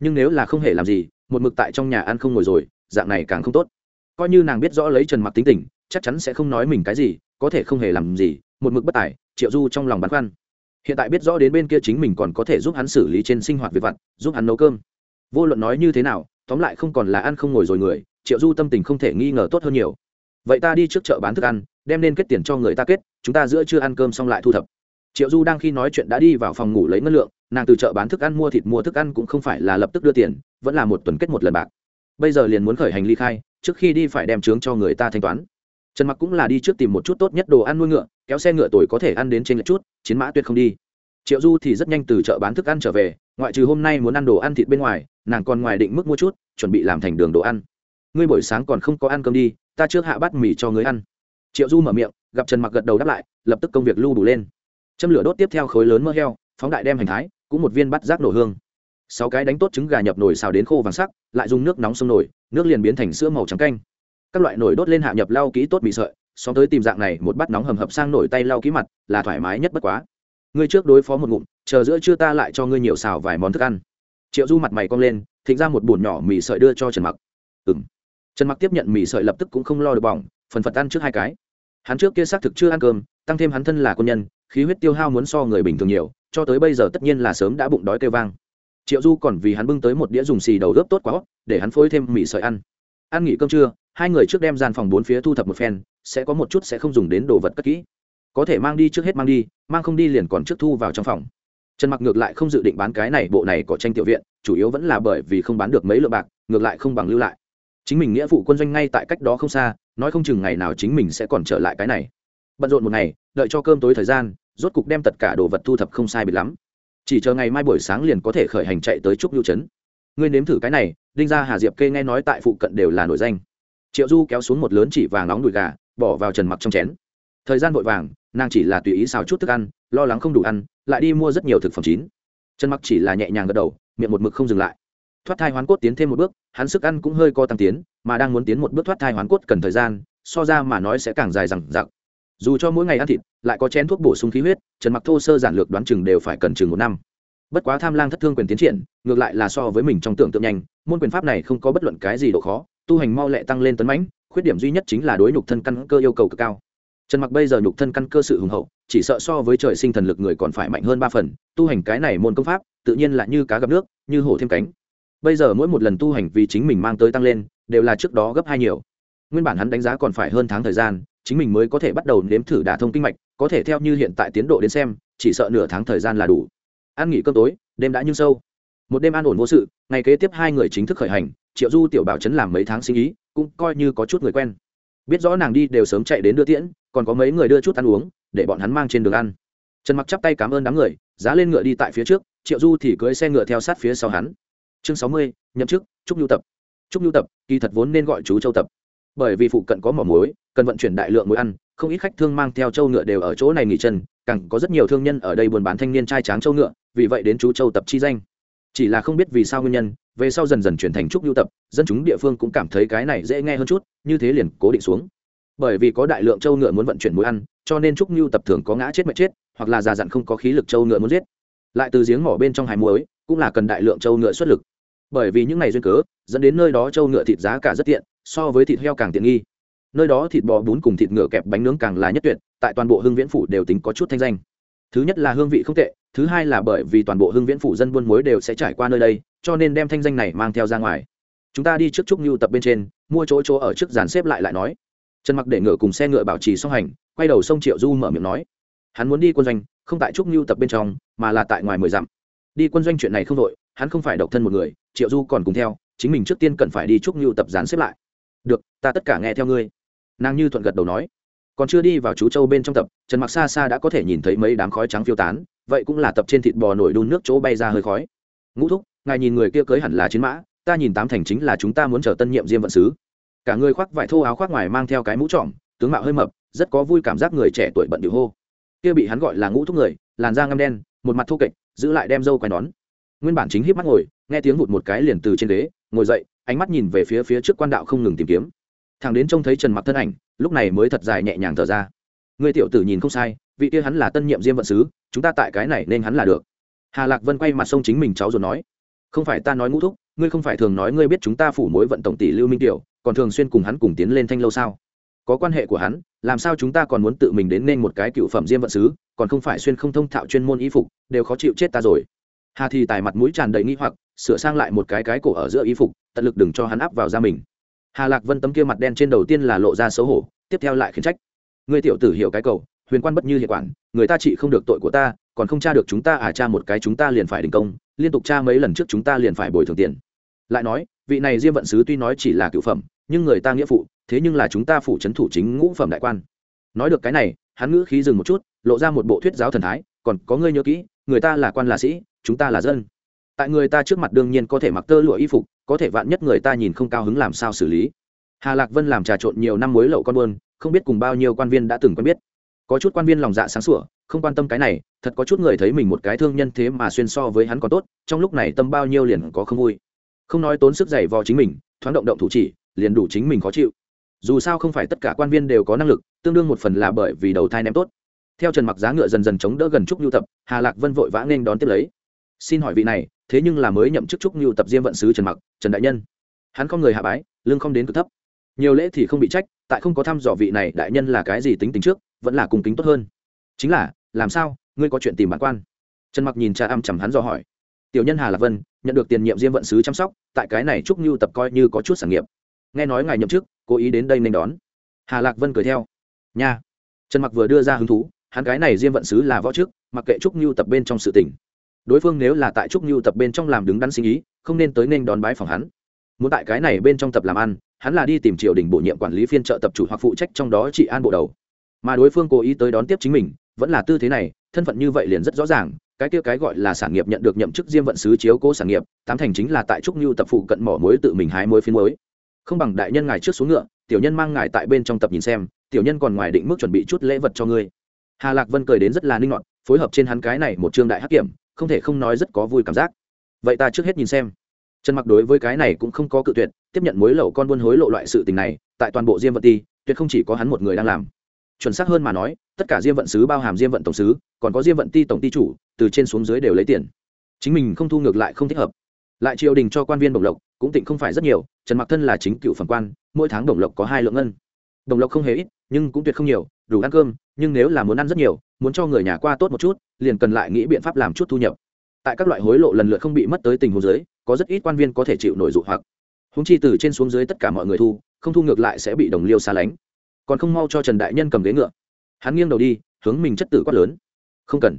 Nhưng nếu là không hề làm gì, một mực tại trong nhà ăn không ngồi rồi, dạng này càng không tốt. Coi như nàng biết rõ lấy trần mặc tính tình, chắc chắn sẽ không nói mình cái gì, có thể không hề làm gì, một mực bất tài, triệu du trong lòng băn khoăn. Hiện tại biết rõ đến bên kia chính mình còn có thể giúp hắn xử lý trên sinh hoạt việc vặt, giúp hắn nấu cơm. Vô luận nói như thế nào, tóm lại không còn là ăn không ngồi rồi người, triệu du tâm tình không thể nghi ngờ tốt hơn nhiều. Vậy ta đi trước chợ bán thức ăn đem nên kết tiền cho người ta kết, chúng ta giữa chưa ăn cơm xong lại thu thập. Triệu du đang khi nói chuyện đã đi vào phòng ngủ lấy ngân lượng, nàng từ chợ bán thức ăn mua thịt mua thức ăn cũng không phải là lập tức đưa tiền, vẫn là một tuần kết một lần bạc. Bây giờ liền muốn khởi hành ly khai, trước khi đi phải đem trướng cho người ta thanh toán. Trần mặc cũng là đi trước tìm một chút tốt nhất đồ ăn nuôi ngựa, kéo xe ngựa tuổi có thể ăn đến trên lệch chút, chiến mã tuyệt không đi. Triệu du thì rất nhanh từ chợ bán thức ăn trở về, ngoại trừ hôm nay muốn ăn đồ ăn thịt bên ngoài, nàng còn ngoài định mức mua chút, chuẩn bị làm thành đường đồ ăn. Ngươi buổi sáng còn không có ăn cơm đi, ta trước hạ bát mì cho ngươi ăn triệu du mở miệng, gặp trần mặc gật đầu đáp lại, lập tức công việc lưu đủ lên. Châm lửa đốt tiếp theo khối lớn mỡ heo, phóng đại đem hành thái, cũng một viên bắt rác nổ hương. Sáu cái đánh tốt trứng gà nhập nồi xào đến khô vàng sắc, lại dùng nước nóng sông nồi, nước liền biến thành sữa màu trắng canh. Các loại nồi đốt lên hạ nhập lau kỹ tốt bị sợi xóm tới tìm dạng này, một bát nóng hầm hập sang nổi tay lau kỹ mặt, là thoải mái nhất bất quá. Ngươi trước đối phó một ngụm, chờ giữa trưa ta lại cho ngươi nhiều xào vài món thức ăn. Triệu du mặt mày cong lên, thịnh ra một bùn nhỏ mì sợi đưa cho trần mặc. Ừng trần mặc tiếp nhận mì sợi lập tức cũng không lo được bỏng phần phật ăn trước hai cái. Hắn trước kia xác thực chưa ăn cơm, tăng thêm hắn thân là quân nhân, khí huyết tiêu hao muốn so người bình thường nhiều, cho tới bây giờ tất nhiên là sớm đã bụng đói kêu vang. Triệu du còn vì hắn bưng tới một đĩa dùng xì đầu ướp tốt quá để hắn phối thêm mì sợi ăn. Ăn nghỉ cơm trưa, hai người trước đem gian phòng bốn phía thu thập một phen, sẽ có một chút sẽ không dùng đến đồ vật cất kỹ. Có thể mang đi trước hết mang đi, mang không đi liền còn trước thu vào trong phòng. Trần mặc ngược lại không dự định bán cái này, bộ này có tranh tiểu viện, chủ yếu vẫn là bởi vì không bán được mấy lượng bạc, ngược lại không bằng lưu lại. Chính mình nghĩa vụ quân doanh ngay tại cách đó không xa nói không chừng ngày nào chính mình sẽ còn trở lại cái này. Bận rộn một ngày, đợi cho cơm tối thời gian, rốt cục đem tất cả đồ vật thu thập không sai biệt lắm. Chỉ chờ ngày mai buổi sáng liền có thể khởi hành chạy tới trúc lưu trấn. Ngươi nếm thử cái này, đinh ra hà diệp kê nghe nói tại phụ cận đều là nổi danh. Triệu du kéo xuống một lớn chỉ vàng nóng đùi gà, bỏ vào trần mặc trong chén. Thời gian vội vàng, nàng chỉ là tùy ý xào chút thức ăn, lo lắng không đủ ăn, lại đi mua rất nhiều thực phẩm chín. Trần mặc chỉ là nhẹ nhàng gật đầu, miệng một mực không dừng lại thoát thai hoán cốt tiến thêm một bước, hắn sức ăn cũng hơi co tăng tiến, mà đang muốn tiến một bước thoát thai hoán cốt cần thời gian, so ra mà nói sẽ càng dài dằng dặc. Dù cho mỗi ngày ăn thịt, lại có chén thuốc bổ sung khí huyết, trần mặc thô sơ giản lược đoán chừng đều phải cần chừng một năm. Bất quá tham lang thất thương quyền tiến triển, ngược lại là so với mình trong tưởng tượng nhanh, môn quyền pháp này không có bất luận cái gì độ khó, tu hành mau lẹ tăng lên tấn mãnh, khuyết điểm duy nhất chính là đối nhục thân căn cơ yêu cầu cực cao. Trần mặc bây giờ nhục thân căn cơ sự hùng hậu, chỉ sợ so với trời sinh thần lực người còn phải mạnh hơn ba phần, tu hành cái này môn công pháp, tự nhiên là như cá gặp nước, như hổ thêm cánh bây giờ mỗi một lần tu hành vì chính mình mang tới tăng lên, đều là trước đó gấp hai nhiều. Nguyên bản hắn đánh giá còn phải hơn tháng thời gian, chính mình mới có thể bắt đầu nếm thử đả thông kinh mạch, có thể theo như hiện tại tiến độ đến xem, chỉ sợ nửa tháng thời gian là đủ. Ăn nghỉ cơm tối, đêm đã như sâu. Một đêm an ổn vô sự, ngày kế tiếp hai người chính thức khởi hành, triệu du tiểu bảo chấn làm mấy tháng sinh ý, cũng coi như có chút người quen. Biết rõ nàng đi đều sớm chạy đến đưa tiễn, còn có mấy người đưa chút ăn uống, để bọn hắn mang trên đường ăn. Trần mặc chắp tay cảm ơn đám người, giá lên ngựa đi tại phía trước, triệu du thì cưỡi xe ngựa theo sát phía sau hắn chương sáu mươi, nhậm chức, trúc lưu tập. Trúc lưu tập, kỳ thật vốn nên gọi chú châu tập. Bởi vì phụ cận có mỏ muối, cần vận chuyển đại lượng muối ăn, không ít khách thương mang theo châu ngựa đều ở chỗ này nghỉ chân, càng có rất nhiều thương nhân ở đây buôn bán thanh niên trai tráng châu ngựa, vì vậy đến chú châu tập chi danh. Chỉ là không biết vì sao nguyên nhân, về sau dần dần chuyển thành trúc lưu tập, dân chúng địa phương cũng cảm thấy cái này dễ nghe hơn chút, như thế liền cố định xuống. Bởi vì có đại lượng châu ngựa muốn vận chuyển muối ăn, cho nên trúc lưu tập thường có ngã chết mệt chết, hoặc là già dặn không có khí lực châu ngựa muốn giết. Lại từ giếng mỏ bên trong hải muối cũng là cần đại lượng châu ngựa xuất lực. Bởi vì những ngày duyên cớ, dẫn đến nơi đó châu ngựa thịt giá cả rất tiện, so với thịt heo càng tiện nghi. Nơi đó thịt bò bún cùng thịt ngựa kẹp bánh nướng càng là nhất tuyệt, tại toàn bộ hương viễn phủ đều tính có chút thanh danh. Thứ nhất là hương vị không tệ, thứ hai là bởi vì toàn bộ hương viễn phủ dân buôn muối đều sẽ trải qua nơi đây, cho nên đem thanh danh này mang theo ra ngoài. Chúng ta đi trước trúc nhu tập bên trên, mua chỗ chỗ ở trước dàn xếp lại lại nói. Trần mặc để ngựa cùng xe ngựa bảo trì song hành, quay đầu sông triệu du mở miệng nói. Hắn muốn đi quân doanh, không tại trúc nhu tập bên trong, mà là tại ngoài mười dặm đi quân doanh chuyện này không đội hắn không phải độc thân một người, triệu du còn cùng theo, chính mình trước tiên cần phải đi trúc nhu tập dán xếp lại. Được, ta tất cả nghe theo ngươi. Nàng như thuận gật đầu nói. Còn chưa đi vào chú châu bên trong tập, trần mặc xa xa đã có thể nhìn thấy mấy đám khói trắng phiêu tán, vậy cũng là tập trên thịt bò nổi đun nước chỗ bay ra hơi khói. Ngũ thúc, ngài nhìn người kia cưới hẳn là chiến mã, ta nhìn tám thành chính là chúng ta muốn chờ tân nhiệm diêm vận sứ. Cả người khoác vải thô áo khoác ngoài mang theo cái mũ trọm tướng mạo hơi mập, rất có vui cảm giác người trẻ tuổi bận điệu hô. Kia bị hắn gọi là ngũ thúc người, làn da ngăm đen, một mặt thô kệch giữ lại đem dâu quai nón. Nguyên bản chính hiếp mắt ngồi, nghe tiếng vụt một cái liền từ trên ghế, ngồi dậy, ánh mắt nhìn về phía phía trước quan đạo không ngừng tìm kiếm. Thằng đến trông thấy trần mặc thân ảnh, lúc này mới thật dài nhẹ nhàng thở ra. Người tiểu tử nhìn không sai, vị kia hắn là tân nhiệm diêm vận sứ, chúng ta tại cái này nên hắn là được. Hà lạc vân quay mặt sông chính mình cháu rồi nói, không phải ta nói ngũ thúc, ngươi không phải thường nói ngươi biết chúng ta phủ mối vận tổng tỷ lưu minh tiểu, còn thường xuyên cùng hắn cùng tiến lên thanh lâu sao? Có quan hệ của hắn, làm sao chúng ta còn muốn tự mình đến nên một cái cựu phẩm diêm vận sứ? Còn không phải xuyên không thông thạo chuyên môn y phục, đều khó chịu chết ta rồi. Hà thì tài mặt mũi tràn đầy nghi hoặc, sửa sang lại một cái cái cổ ở giữa y phục, tận lực đừng cho hắn áp vào ra mình. Hà lạc vân tấm kia mặt đen trên đầu tiên là lộ ra xấu hổ, tiếp theo lại khiển trách. Người tiểu tử hiểu cái cầu, huyền quan bất như hiệu quản, người ta chỉ không được tội của ta, còn không tra được chúng ta à tra một cái chúng ta liền phải đình công, liên tục tra mấy lần trước chúng ta liền phải bồi thường tiền. Lại nói, vị này diêm vận sứ tuy nói chỉ là cựu phẩm, nhưng người ta nghĩa phụ, thế nhưng là chúng ta phủ trấn thủ chính ngũ phẩm đại quan nói được cái này, hắn ngữ khí dừng một chút, lộ ra một bộ thuyết giáo thần thái, còn có ngươi nhớ kỹ, người ta là quan là sĩ, chúng ta là dân. Tại người ta trước mặt đương nhiên có thể mặc tơ lụa y phục, có thể vạn nhất người ta nhìn không cao hứng làm sao xử lý. Hà lạc vân làm trà trộn nhiều năm mối lậu con buôn, không biết cùng bao nhiêu quan viên đã từng quen biết. Có chút quan viên lòng dạ sáng sủa, không quan tâm cái này, thật có chút người thấy mình một cái thương nhân thế mà xuyên so với hắn còn tốt, trong lúc này tâm bao nhiêu liền có không vui. Không nói tốn sức giày vò chính mình, thoáng động động thủ chỉ, liền đủ chính mình khó chịu dù sao không phải tất cả quan viên đều có năng lực, tương đương một phần là bởi vì đầu thai ném tốt. Theo trần mặc giá ngựa dần dần chống đỡ gần trúc nhu tập, hà lạc vân vội vã nên đón tiếp lấy. Xin hỏi vị này, thế nhưng là mới nhậm chức trúc nhu tập diêm vận sứ trần mặc, trần đại nhân. Hắn không người hạ bái lương không đến cực thấp. Nhiều lễ thì không bị trách, tại không có thăm dò vị này đại nhân là cái gì tính tính trước, vẫn là cùng kính tốt hơn. Chính là, làm sao, ngươi có chuyện tìm bản quan? Trần mặc nhìn cha âm chầm hắn dò hỏi. Tiểu nhân hà lạc vân, nhận được tiền nhiệm diêm vận sứ chăm sóc, tại cái này trúc nhu tập coi như có chút sản nghiệp. Nghe nói ngài nhậm chức cố ý đến đây nên đón. Hà lạc vân cười theo. Nha. Trần mặc vừa đưa ra hứng thú, hắn cái này diêm vận sứ là võ trước, mặc kệ trúc nhu tập bên trong sự tỉnh đối phương nếu là tại trúc nhu tập bên trong làm đứng đắn sinh ý, không nên tới nên đón bái phòng hắn. Muốn tại cái này bên trong tập làm ăn, hắn là đi tìm triều đình bổ nhiệm quản lý phiên trợ tập chủ hoặc phụ trách trong đó trị an bộ đầu. Mà đối phương cố ý tới đón tiếp chính mình, vẫn là tư thế này, thân phận như vậy liền rất rõ ràng, cái kia cái gọi là sản nghiệp nhận được nhậm chức diêm vận sứ chiếu cố sản nghiệp, tám thành chính là tại trúc nhu tập phụ cận mỏ mối tự mình hái mối phiên mối không bằng đại nhân ngài trước xuống ngựa, tiểu nhân mang ngài tại bên trong tập nhìn xem, tiểu nhân còn ngoài định mức chuẩn bị chút lễ vật cho ngươi. Hà lạc vân cười đến rất là ninh ngọt phối hợp trên hắn cái này một trương đại hắc kiểm, không thể không nói rất có vui cảm giác. Vậy ta trước hết nhìn xem. Trần mặc đối với cái này cũng không có cự tuyệt, tiếp nhận mối lậu con buôn hối lộ loại sự tình này, tại toàn bộ diêm vận ti, tuyệt không chỉ có hắn một người đang làm. Chuẩn xác hơn mà nói, tất cả diêm vận sứ bao hàm diêm vận tổng sứ, còn có diêm vận ti tổng ti chủ, từ trên xuống dưới đều lấy tiền. Chính mình không thu ngược lại không thích hợp lại triều đình cho quan viên đồng lộc, cũng tịnh không phải rất nhiều, trần mặc thân là chính cựu phẩm quan, mỗi tháng đồng lộc có hai lượng ngân. Đồng lộc không hề ít, nhưng cũng tuyệt không nhiều, đủ ăn cơm, nhưng nếu là muốn ăn rất nhiều, muốn cho người nhà qua tốt một chút, liền cần lại nghĩ biện pháp làm chút thu nhập. Tại các loại hối lộ lần lượt không bị mất tới tình huống dưới, có rất ít quan viên có thể chịu nổi dụ hoặc. Húng chi từ trên xuống dưới tất cả mọi người thu, không thu ngược lại sẽ bị đồng liêu xa lánh. Còn không mau cho trần đại nhân cầm ghế ngựa. Hắn nghiêng đầu đi, hướng mình chất tử quát lớn. Không cần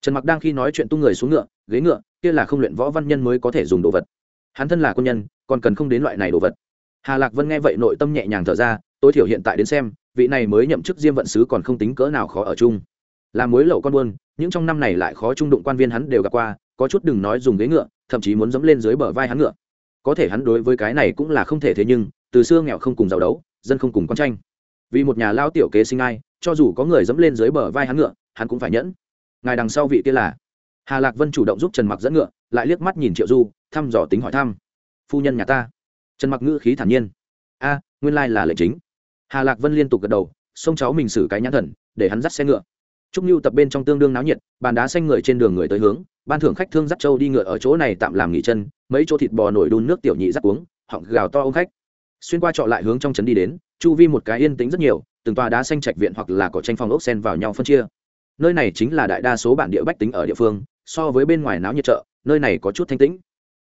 trần mặc đang khi nói chuyện tung người xuống ngựa, ghế ngựa, kia là không luyện võ văn nhân mới có thể dùng đồ vật. Hắn thân là quân nhân, còn cần không đến loại này đồ vật. Hà lạc vân nghe vậy nội tâm nhẹ nhàng thở ra, tối thiểu hiện tại đến xem, vị này mới nhậm chức diêm vận sứ còn không tính cỡ nào khó ở chung. Là mối lậu con buôn, những trong năm này lại khó trung đụng quan viên hắn đều gặp qua, có chút đừng nói dùng ghế ngựa, thậm chí muốn dẫm lên dưới bờ vai hắn ngựa. Có thể hắn đối với cái này cũng là không thể thế nhưng, từ xưa nghèo không cùng giàu đấu, dân không cùng con tranh. Vì một nhà lao tiểu kế sinh ai, cho dù có người dẫm lên dưới bờ vai hắn ngựa, hắn cũng phải nhẫn ngài đằng sau vị kia là hà lạc vân chủ động giúp trần mặc dẫn ngựa lại liếc mắt nhìn triệu du thăm dò tính hỏi thăm phu nhân nhà ta trần mặc ngữ khí thản nhiên a nguyên lai là lệnh chính hà lạc vân liên tục gật đầu xông cháu mình xử cái nhãn thần để hắn dắt xe ngựa trúc nhu tập bên trong tương đương náo nhiệt bàn đá xanh người trên đường người tới hướng ban thưởng khách thương dắt châu đi ngựa ở chỗ này tạm làm nghỉ chân mấy chỗ thịt bò nổi đun nước tiểu nhị dắt uống họng gào to ô khách xuyên qua trọ lại hướng trong trấn đi đến chu vi một cái yên tĩnh rất nhiều từng tòa đá xanh trạch viện hoặc là cỏ tranh phòng ốc sen vào nhau phân chia nơi này chính là đại đa số bản địa bách tính ở địa phương, so với bên ngoài náo nhiệt chợ, nơi này có chút thanh tĩnh.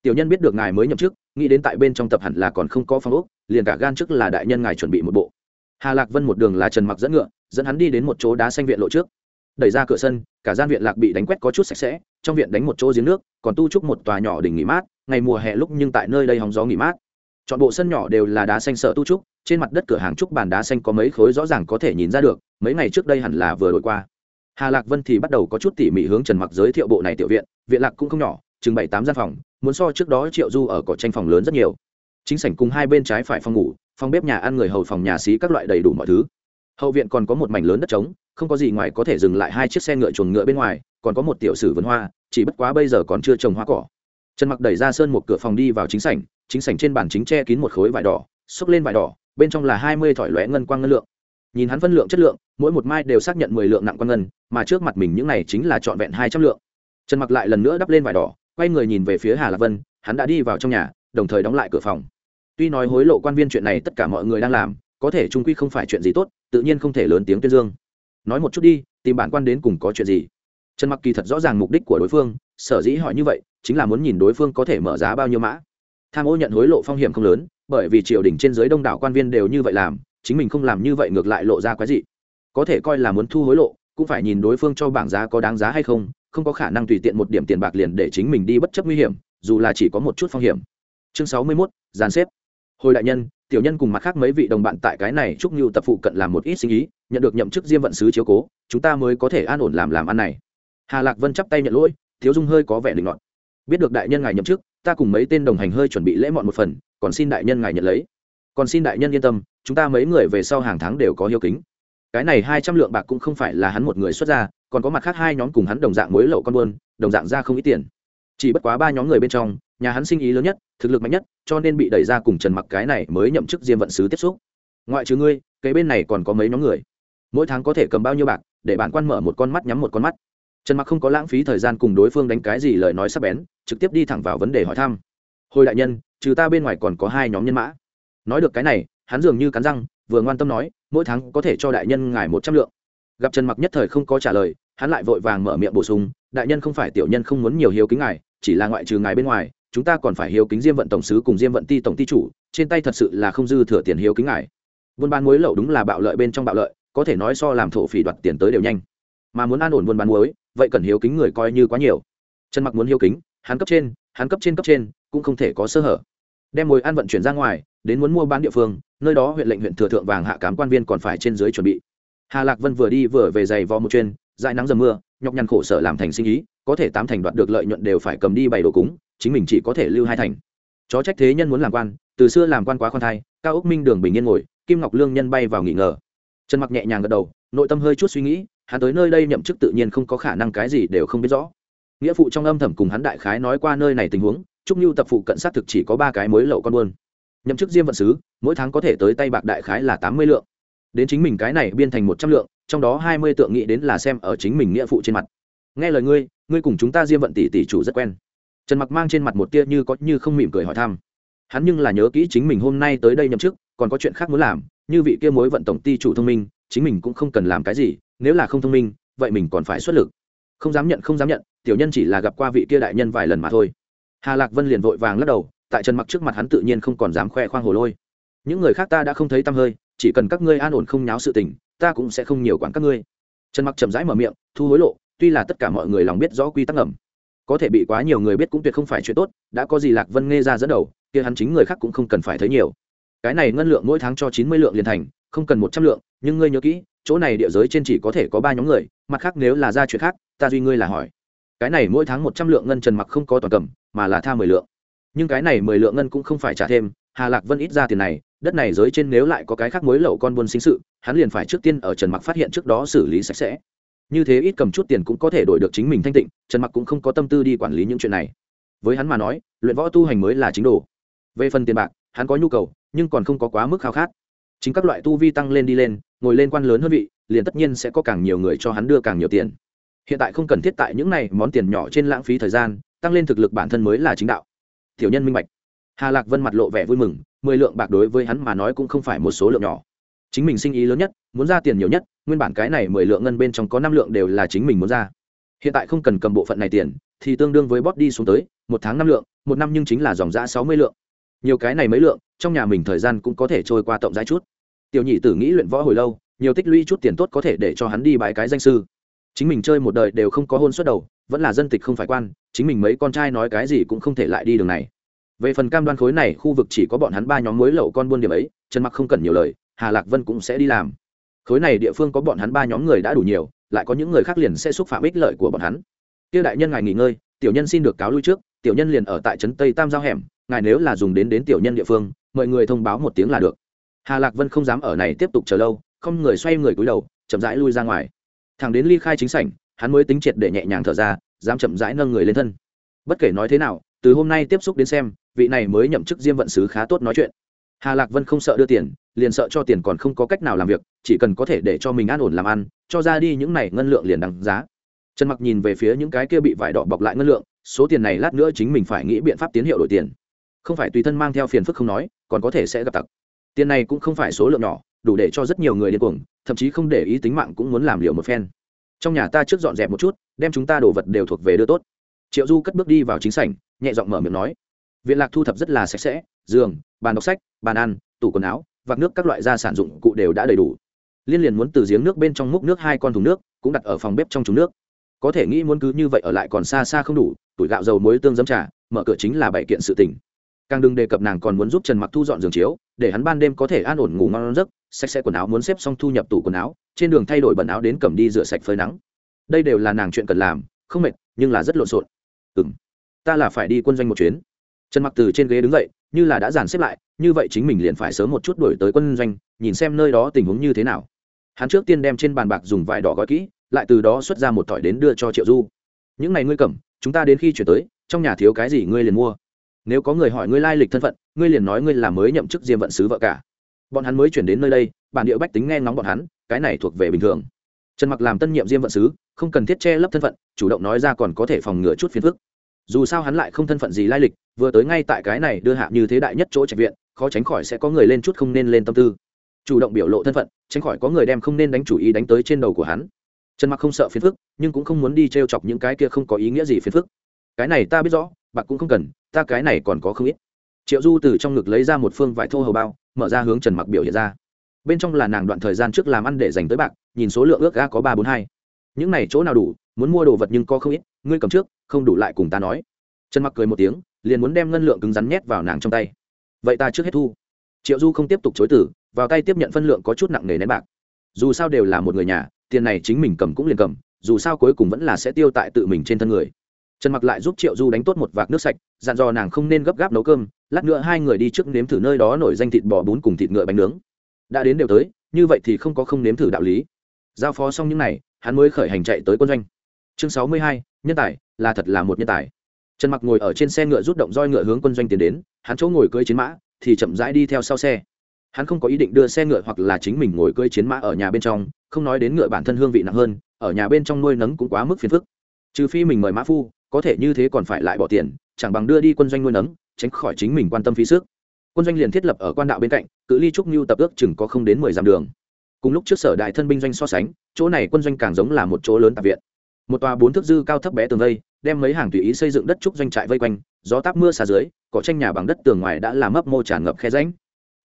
Tiểu nhân biết được ngài mới nhậm chức, nghĩ đến tại bên trong tập hẳn là còn không có phong ốc, liền cả gan trước là đại nhân ngài chuẩn bị một bộ. Hà lạc vân một đường là trần mặc dẫn ngựa, dẫn hắn đi đến một chỗ đá xanh viện lộ trước. Đẩy ra cửa sân, cả gian viện lạc bị đánh quét có chút sạch sẽ, trong viện đánh một chỗ giếng nước, còn tu trúc một tòa nhỏ đỉnh nghỉ mát, ngày mùa hè lúc nhưng tại nơi đây hóng gió nghỉ mát. Chọn bộ sân nhỏ đều là đá xanh sợ tu trúc trên mặt đất cửa hàng trúc bàn đá xanh có mấy khối rõ ràng có thể nhìn ra được, mấy ngày trước đây hẳn là vừa đổi qua hà lạc vân thì bắt đầu có chút tỉ mỉ hướng trần mặc giới thiệu bộ này tiểu viện viện lạc cũng không nhỏ, chừng bảy tám gian phòng, muốn so trước đó triệu du ở cỏ tranh phòng lớn rất nhiều. Chính sảnh cùng hai bên trái phải phòng ngủ, phòng bếp nhà ăn người hầu phòng nhà xí các loại đầy đủ mọi thứ. Hậu viện còn có một mảnh lớn đất trống, không có gì ngoài có thể dừng lại hai chiếc xe ngựa chuồng ngựa bên ngoài, còn có một tiểu sử vườn hoa, chỉ bất quá bây giờ còn chưa trồng hoa cỏ. Trần mặc đẩy ra sơn một cửa phòng đi vào chính sảnh chính sảnh trên bàn chính che kín một khối vải đỏ, xốc lên vải đỏ, bên trong là hai mươi thỏi lóe ngân quang ngân lượng nhìn hắn phân lượng chất lượng, mỗi một mai đều xác nhận mười lượng nặng quan ngân, mà trước mặt mình những này chính là trọn vẹn hai trăm lượng. Trần mặc lại lần nữa đắp lên vải đỏ, quay người nhìn về phía hà lạc vân, hắn đã đi vào trong nhà, đồng thời đóng lại cửa phòng. Tuy nói hối lộ quan viên chuyện này tất cả mọi người đang làm, có thể trung quy không phải chuyện gì tốt, tự nhiên không thể lớn tiếng tuyên dương. Nói một chút đi, tìm bản quan đến cùng có chuyện gì? Trần mặc kỳ thật rõ ràng mục đích của đối phương, sở dĩ hỏi như vậy, chính là muốn nhìn đối phương có thể mở giá bao nhiêu mã. Tham ô nhận hối lộ phong hiểm không lớn, bởi vì triều đình trên giới đông đảo quan viên đều như vậy làm chính mình không làm như vậy ngược lại lộ ra quái gì có thể coi là muốn thu hối lộ cũng phải nhìn đối phương cho bảng giá có đáng giá hay không không có khả năng tùy tiện một điểm tiền bạc liền để chính mình đi bất chấp nguy hiểm dù là chỉ có một chút phong hiểm. Chương sáu mươi 61, dàn xếp. Hồi đại nhân tiểu nhân cùng mặt khác mấy vị đồng bạn tại cái này chúc như tập phụ cận làm một ít sinh ý nhận được nhậm chức diêm vận sứ chiếu cố chúng ta mới có thể an ổn làm làm ăn này. Hà lạc vân chắp tay nhận lỗi thiếu dung hơi có vẻ định luận biết được đại nhân ngài nhậm chức ta cùng mấy tên đồng hành hơi chuẩn bị lễ mọn một phần còn xin đại nhân ngài nhận lấy. Còn xin đại nhân yên tâm chúng ta mấy người về sau hàng tháng đều có hiếu kính. Cái này hai trăm lượng bạc cũng không phải là hắn một người xuất ra, còn có mặt khác hai nhóm cùng hắn đồng dạng mối lậu con buôn, đồng dạng ra không ít tiền. Chỉ bất quá ba nhóm người bên trong, nhà hắn sinh ý lớn nhất, thực lực mạnh nhất, cho nên bị đẩy ra cùng trần mặc cái này mới nhậm chức diêm vận sứ tiếp xúc. Ngoại trừ ngươi, cái bên này còn có mấy nhóm người. Mỗi tháng có thể cầm bao nhiêu bạc, để bản quan mở một con mắt nhắm một con mắt. Trần mặc không có lãng phí thời gian cùng đối phương đánh cái gì lời nói sắp bén, trực tiếp đi thẳng vào vấn đề hỏi thăm. Hồi đại nhân, trừ ta bên ngoài còn có hai nhóm nhân mã. Nói được cái này hắn dường như cắn răng, vừa ngoan tâm nói, mỗi tháng có thể cho đại nhân ngài một trăm lượng. Gặp trần mặc nhất thời không có trả lời, hắn lại vội vàng mở miệng bổ sung, đại nhân không phải tiểu nhân không muốn nhiều hiếu kính ngài, chỉ là ngoại trừ ngài bên ngoài, chúng ta còn phải hiếu kính diêm vận tổng sứ cùng diêm vận ti tổng ti chủ, trên tay thật sự là không dư thừa tiền hiếu kính ngài. Buôn bán muối lậu đúng là bạo lợi bên trong bạo lợi, có thể nói so làm thổ phỉ đoạt tiền tới đều nhanh. Mà muốn an ổn buôn bán muối, vậy cần hiếu kính người coi như quá nhiều. Trần mặc muốn hiếu kính, hắn cấp trên, hắn cấp trên cấp trên, cũng không thể có sơ hở đem mồi ăn vận chuyển ra ngoài, đến muốn mua bán địa phương, nơi đó huyện lệnh huyện thừa thượng vàng hạ cám quan viên còn phải trên dưới chuẩn bị. Hà lạc vân vừa đi vừa về giày vò một chuyên dại nắng dầm mưa, nhọc nhằn khổ sở làm thành sinh ý, có thể tám thành đoạt được lợi nhuận đều phải cầm đi bày đồ cúng, chính mình chỉ có thể lưu hai thành. Chó trách thế nhân muốn làm quan, từ xưa làm quan quá khoan thai, cao ốc minh đường bình yên ngồi, kim ngọc lương nhân bay vào nghỉ ngờ. Trần mặc nhẹ nhàng gật đầu, nội tâm hơi chút suy nghĩ, hắn tới nơi đây nhậm chức tự nhiên không có khả năng cái gì đều không biết rõ. Nghĩa phụ trong âm thầm cùng hắn đại khái nói qua nơi này tình huống trúc nhu tập phụ cận sát thực chỉ có ba cái mới lậu con buôn. Nhậm chức diêm vận sứ, mỗi tháng có thể tới tay bạc đại khái là tám mươi lượng. Đến chính mình cái này biên thành một trăm lượng, trong đó hai mươi tượng nghĩ đến là xem ở chính mình nghĩa phụ trên mặt. Nghe lời ngươi ngươi cùng chúng ta diêm vận tỷ tỷ chủ rất quen. Trần mặc mang trên mặt một tia như có như không mỉm cười hỏi thăm. Hắn nhưng là nhớ kỹ chính mình hôm nay tới đây nhậm chức, còn có chuyện khác muốn làm, như vị kia mối vận tổng ty chủ thông minh, chính mình cũng không cần làm cái gì, nếu là không thông minh, vậy mình còn phải xuất lực. Không dám nhận, không dám nhận, tiểu nhân chỉ là gặp qua vị kia đại nhân vài lần mà thôi hà lạc vân liền vội vàng lắc đầu, tại trần mặc trước mặt hắn tự nhiên không còn dám khoe khoang hồ lôi. Những người khác ta đã không thấy tăm hơi, chỉ cần các ngươi an ổn không nháo sự tình, ta cũng sẽ không nhiều quản các ngươi. Trần mặc chậm rãi mở miệng, thu hối lộ, tuy là tất cả mọi người lòng biết rõ quy tắc ngầm. Có thể bị quá nhiều người biết cũng tuyệt không phải chuyện tốt, đã có gì lạc vân nghe ra dẫn đầu, kia hắn chính người khác cũng không cần phải thấy nhiều. Cái này ngân lượng mỗi tháng cho chín mươi lượng liền thành, không cần một trăm lượng, nhưng ngươi nhớ kỹ, chỗ này địa giới trên chỉ có thể có ba nhóm người, mặt khác nếu là ra chuyện khác, ta duy ngươi là hỏi. Cái này mỗi tháng một trăm lượng ngân trần mặc không có toàn cầm mà là tha mười lượng. Nhưng cái này mười lượng ngân cũng không phải trả thêm, hà lạc vân ít ra tiền này, đất này giới trên nếu lại có cái khác mối lậu con buôn sinh sự, hắn liền phải trước tiên ở trần mặc phát hiện trước đó xử lý sạch sẽ. Như thế ít cầm chút tiền cũng có thể đổi được chính mình thanh tịnh, trần mặc cũng không có tâm tư đi quản lý những chuyện này. Với hắn mà nói, luyện võ tu hành mới là chính đồ. Về phần tiền bạc, hắn có nhu cầu, nhưng còn không có quá mức khao khát. Chính các loại tu vi tăng lên đi lên, ngồi lên quan lớn hơn vị, liền tất nhiên sẽ có càng nhiều người cho hắn đưa càng nhiều tiền. Hiện tại không cần thiết tại những này món tiền nhỏ trên lãng phí thời gian tăng lên thực lực bản thân mới là chính đạo. Tiểu nhân minh bạch. Hà lạc vân mặt lộ vẻ vui mừng, mười lượng bạc đối với hắn mà nói cũng không phải một số lượng nhỏ. Chính mình sinh ý lớn nhất, muốn ra tiền nhiều nhất, nguyên bản cái này mười lượng ngân bên trong có năm lượng đều là chính mình muốn ra. Hiện tại không cần cầm bộ phận này tiền, thì tương đương với bóp đi xuống tới, một tháng năm lượng, một năm nhưng chính là dòng giã sáu mươi lượng. Nhiều cái này mấy lượng, trong nhà mình thời gian cũng có thể trôi qua tổng giai chút. Tiểu nhị tử nghĩ luyện võ hồi lâu, nhiều tích lũy chút tiền tốt có thể để cho hắn đi bài cái danh sư. Chính mình chơi một đời đều không có hôn suất đầu vẫn là dân tịch không phải quan, chính mình mấy con trai nói cái gì cũng không thể lại đi đường này. Về phần cam đoan khối này, khu vực chỉ có bọn hắn ba nhóm mối lậu con buôn điểm ấy, trần mặc không cần nhiều lời, hà lạc vân cũng sẽ đi làm. Khối này địa phương có bọn hắn ba nhóm người đã đủ nhiều, lại có những người khác liền sẽ xúc phạm ích lợi của bọn hắn. Tiêu đại nhân ngài nghỉ ngơi, tiểu nhân xin được cáo lui trước, tiểu nhân liền ở tại trấn tây tam giao hẻm, ngài nếu là dùng đến đến tiểu nhân địa phương, mọi người thông báo một tiếng là được. Hà lạc vân không dám ở này tiếp tục chờ lâu, không người xoay người cúi đầu, chậm rãi lui ra ngoài. Thằng đến ly khai chính sảnh hắn mới tính triệt để nhẹ nhàng thở ra, dám chậm rãi nâng người lên thân. Bất kể nói thế nào, từ hôm nay tiếp xúc đến xem, vị này mới nhậm chức diêm vận sứ khá tốt nói chuyện. Hà lạc vân không sợ đưa tiền, liền sợ cho tiền còn không có cách nào làm việc, chỉ cần có thể để cho mình an ổn làm ăn, cho ra đi những này ngân lượng liền đằng giá. Trần mặc nhìn về phía những cái kia bị vải đỏ bọc lại ngân lượng, số tiền này lát nữa chính mình phải nghĩ biện pháp tiến hiệu đổi tiền. Không phải tùy thân mang theo phiền phức không nói, còn có thể sẽ gặp tặc. Tiền này cũng không phải số lượng nhỏ, đủ để cho rất nhiều người điên cuồng, thậm chí không để ý tính mạng cũng muốn làm liều một phen trong nhà ta trước dọn dẹp một chút, đem chúng ta đồ vật đều thuộc về đưa tốt. Triệu du cất bước đi vào chính sảnh, nhẹ giọng mở miệng nói. Viện lạc thu thập rất là sạch sẽ, giường, bàn đọc sách, bàn ăn, tủ quần áo, vạc nước các loại gia sản dụng cụ đều đã đầy đủ. Liên liền muốn từ giếng nước bên trong múc nước hai con thùng nước, cũng đặt ở phòng bếp trong thùng nước. Có thể nghĩ muốn cứ như vậy ở lại còn xa xa không đủ, tuổi gạo dầu muối tương dấm trà, mở cửa chính là bảy kiện sự tình càng đừng đề cập nàng còn muốn giúp trần mặc thu dọn giường chiếu, để hắn ban đêm có thể an ổn ngủ ngon giấc, sạch sẽ quần áo muốn xếp xong thu nhập tủ quần áo, trên đường thay đổi bẩn áo đến cầm đi rửa sạch phơi nắng. Đây đều là nàng chuyện cần làm, không mệt, nhưng là rất lộn xộn. Ừ m ta là phải đi quân doanh một chuyến. Trần mặc từ trên ghế đứng dậy, như là đã dàn xếp lại, như vậy chính mình liền phải sớm một chút đổi tới quân doanh, nhìn xem nơi đó tình huống như thế nào. Hắn trước tiên đem trên bàn bạc dùng vải đỏ gói kỹ, lại từ đó xuất ra một thỏi đến đưa cho triệu du. Những này ngươi cầm, chúng ta đến khi chuyển tới, trong nhà thiếu cái gì ngươi liền mua nếu có người hỏi ngươi lai lịch thân phận, ngươi liền nói ngươi là mới nhậm chức diêm vận sứ vợ cả. Bọn hắn mới chuyển đến nơi đây, bản địa bách tính nghe ngóng bọn hắn, cái này thuộc về bình thường. Trần mặc làm tân nhiệm diêm vận sứ, không cần thiết che lấp thân phận, chủ động nói ra còn có thể phòng ngừa chút phiền phức. Dù sao hắn lại không thân phận gì lai lịch, vừa tới ngay tại cái này đưa hạ như thế đại nhất chỗ trạch viện, khó tránh khỏi sẽ có người lên chút không nên lên tâm tư. Chủ động biểu lộ thân phận, tránh khỏi có người đem không nên đánh chủ ý đánh tới trên đầu của hắn. Trần mặc không sợ phiền phức, nhưng cũng không muốn đi t chọc những cái kia không có ý nghĩa gì phiền phức. Cái này ta biết rõ, bạc cũng không cần ta cái này còn có không ít. Triệu du từ trong ngực lấy ra một phương vải thô hầu bao, mở ra hướng trần mặc biểu hiện ra. Bên trong là nàng đoạn thời gian trước làm ăn để dành tới bạc, nhìn số lượng ước ga có ba bốn hai. Những này chỗ nào đủ, muốn mua đồ vật nhưng có không ít, ngươi cầm trước, không đủ lại cùng ta nói. Trần mặc cười một tiếng, liền muốn đem ngân lượng cứng rắn nhét vào nàng trong tay. Vậy ta trước hết thu. Triệu du không tiếp tục chối tử vào tay tiếp nhận phân lượng có chút nặng nề nén bạc. Dù sao đều là một người nhà, tiền này chính mình cầm cũng liền cầm, dù sao cuối cùng vẫn là sẽ tiêu tại tự mình trên thân người trần mặc lại giúp triệu du đánh tốt một vạc nước sạch, dặn dò nàng không nên gấp gáp nấu cơm, lát nữa hai người đi trước nếm thử nơi đó nổi danh thịt bò bún cùng thịt ngựa bánh nướng. Đã đến đều tới, như vậy thì không có không nếm thử đạo lý. Giao phó xong những n à y hắn mới khởi hành chạy tới quân doanh. Chương sáu mươi hai, nhân tài, là thật là một nhân tài. Trần mặc ngồi ở trên xe ngựa rút động roi ngựa hướng quân doanh tiến đến, hắn chỗ ngồi cưỡi chiến mã, thì chậm rãi đi theo sau xe. Hắn không có ý định đưa xe ngựa hoặc là chính mình ngồi cưỡi chiến mã ở nhà bên trong, không nói đến ngựa bản thân hương vị nặng hơn, ở nhà bên trong nuôi nấng cũng quá mức phiền phức. Trừ phi mình mời mã phu có thể như thế còn phải lại bỏ tiền, chẳng bằng đưa đi quân doanh nuôi nấng, tránh khỏi chính mình quan tâm phí sức. Quân doanh liền thiết lập ở quan đạo bên cạnh, cự ly trúc mưu tập ước chừng có không đến mười dặm đường. Cùng lúc trước sở đại thân binh doanh so sánh, chỗ này quân doanh càng giống là một chỗ lớn tạp viện. Một tòa bốn thước dư cao thấp bé tường vây, đem mấy hàng tùy ý xây dựng đất trúc doanh trại vây quanh, gió táp mưa xa dưới, cỏ tranh nhà bằng đất tường ngoài đã làm mấp mô tràn ngập khe ránh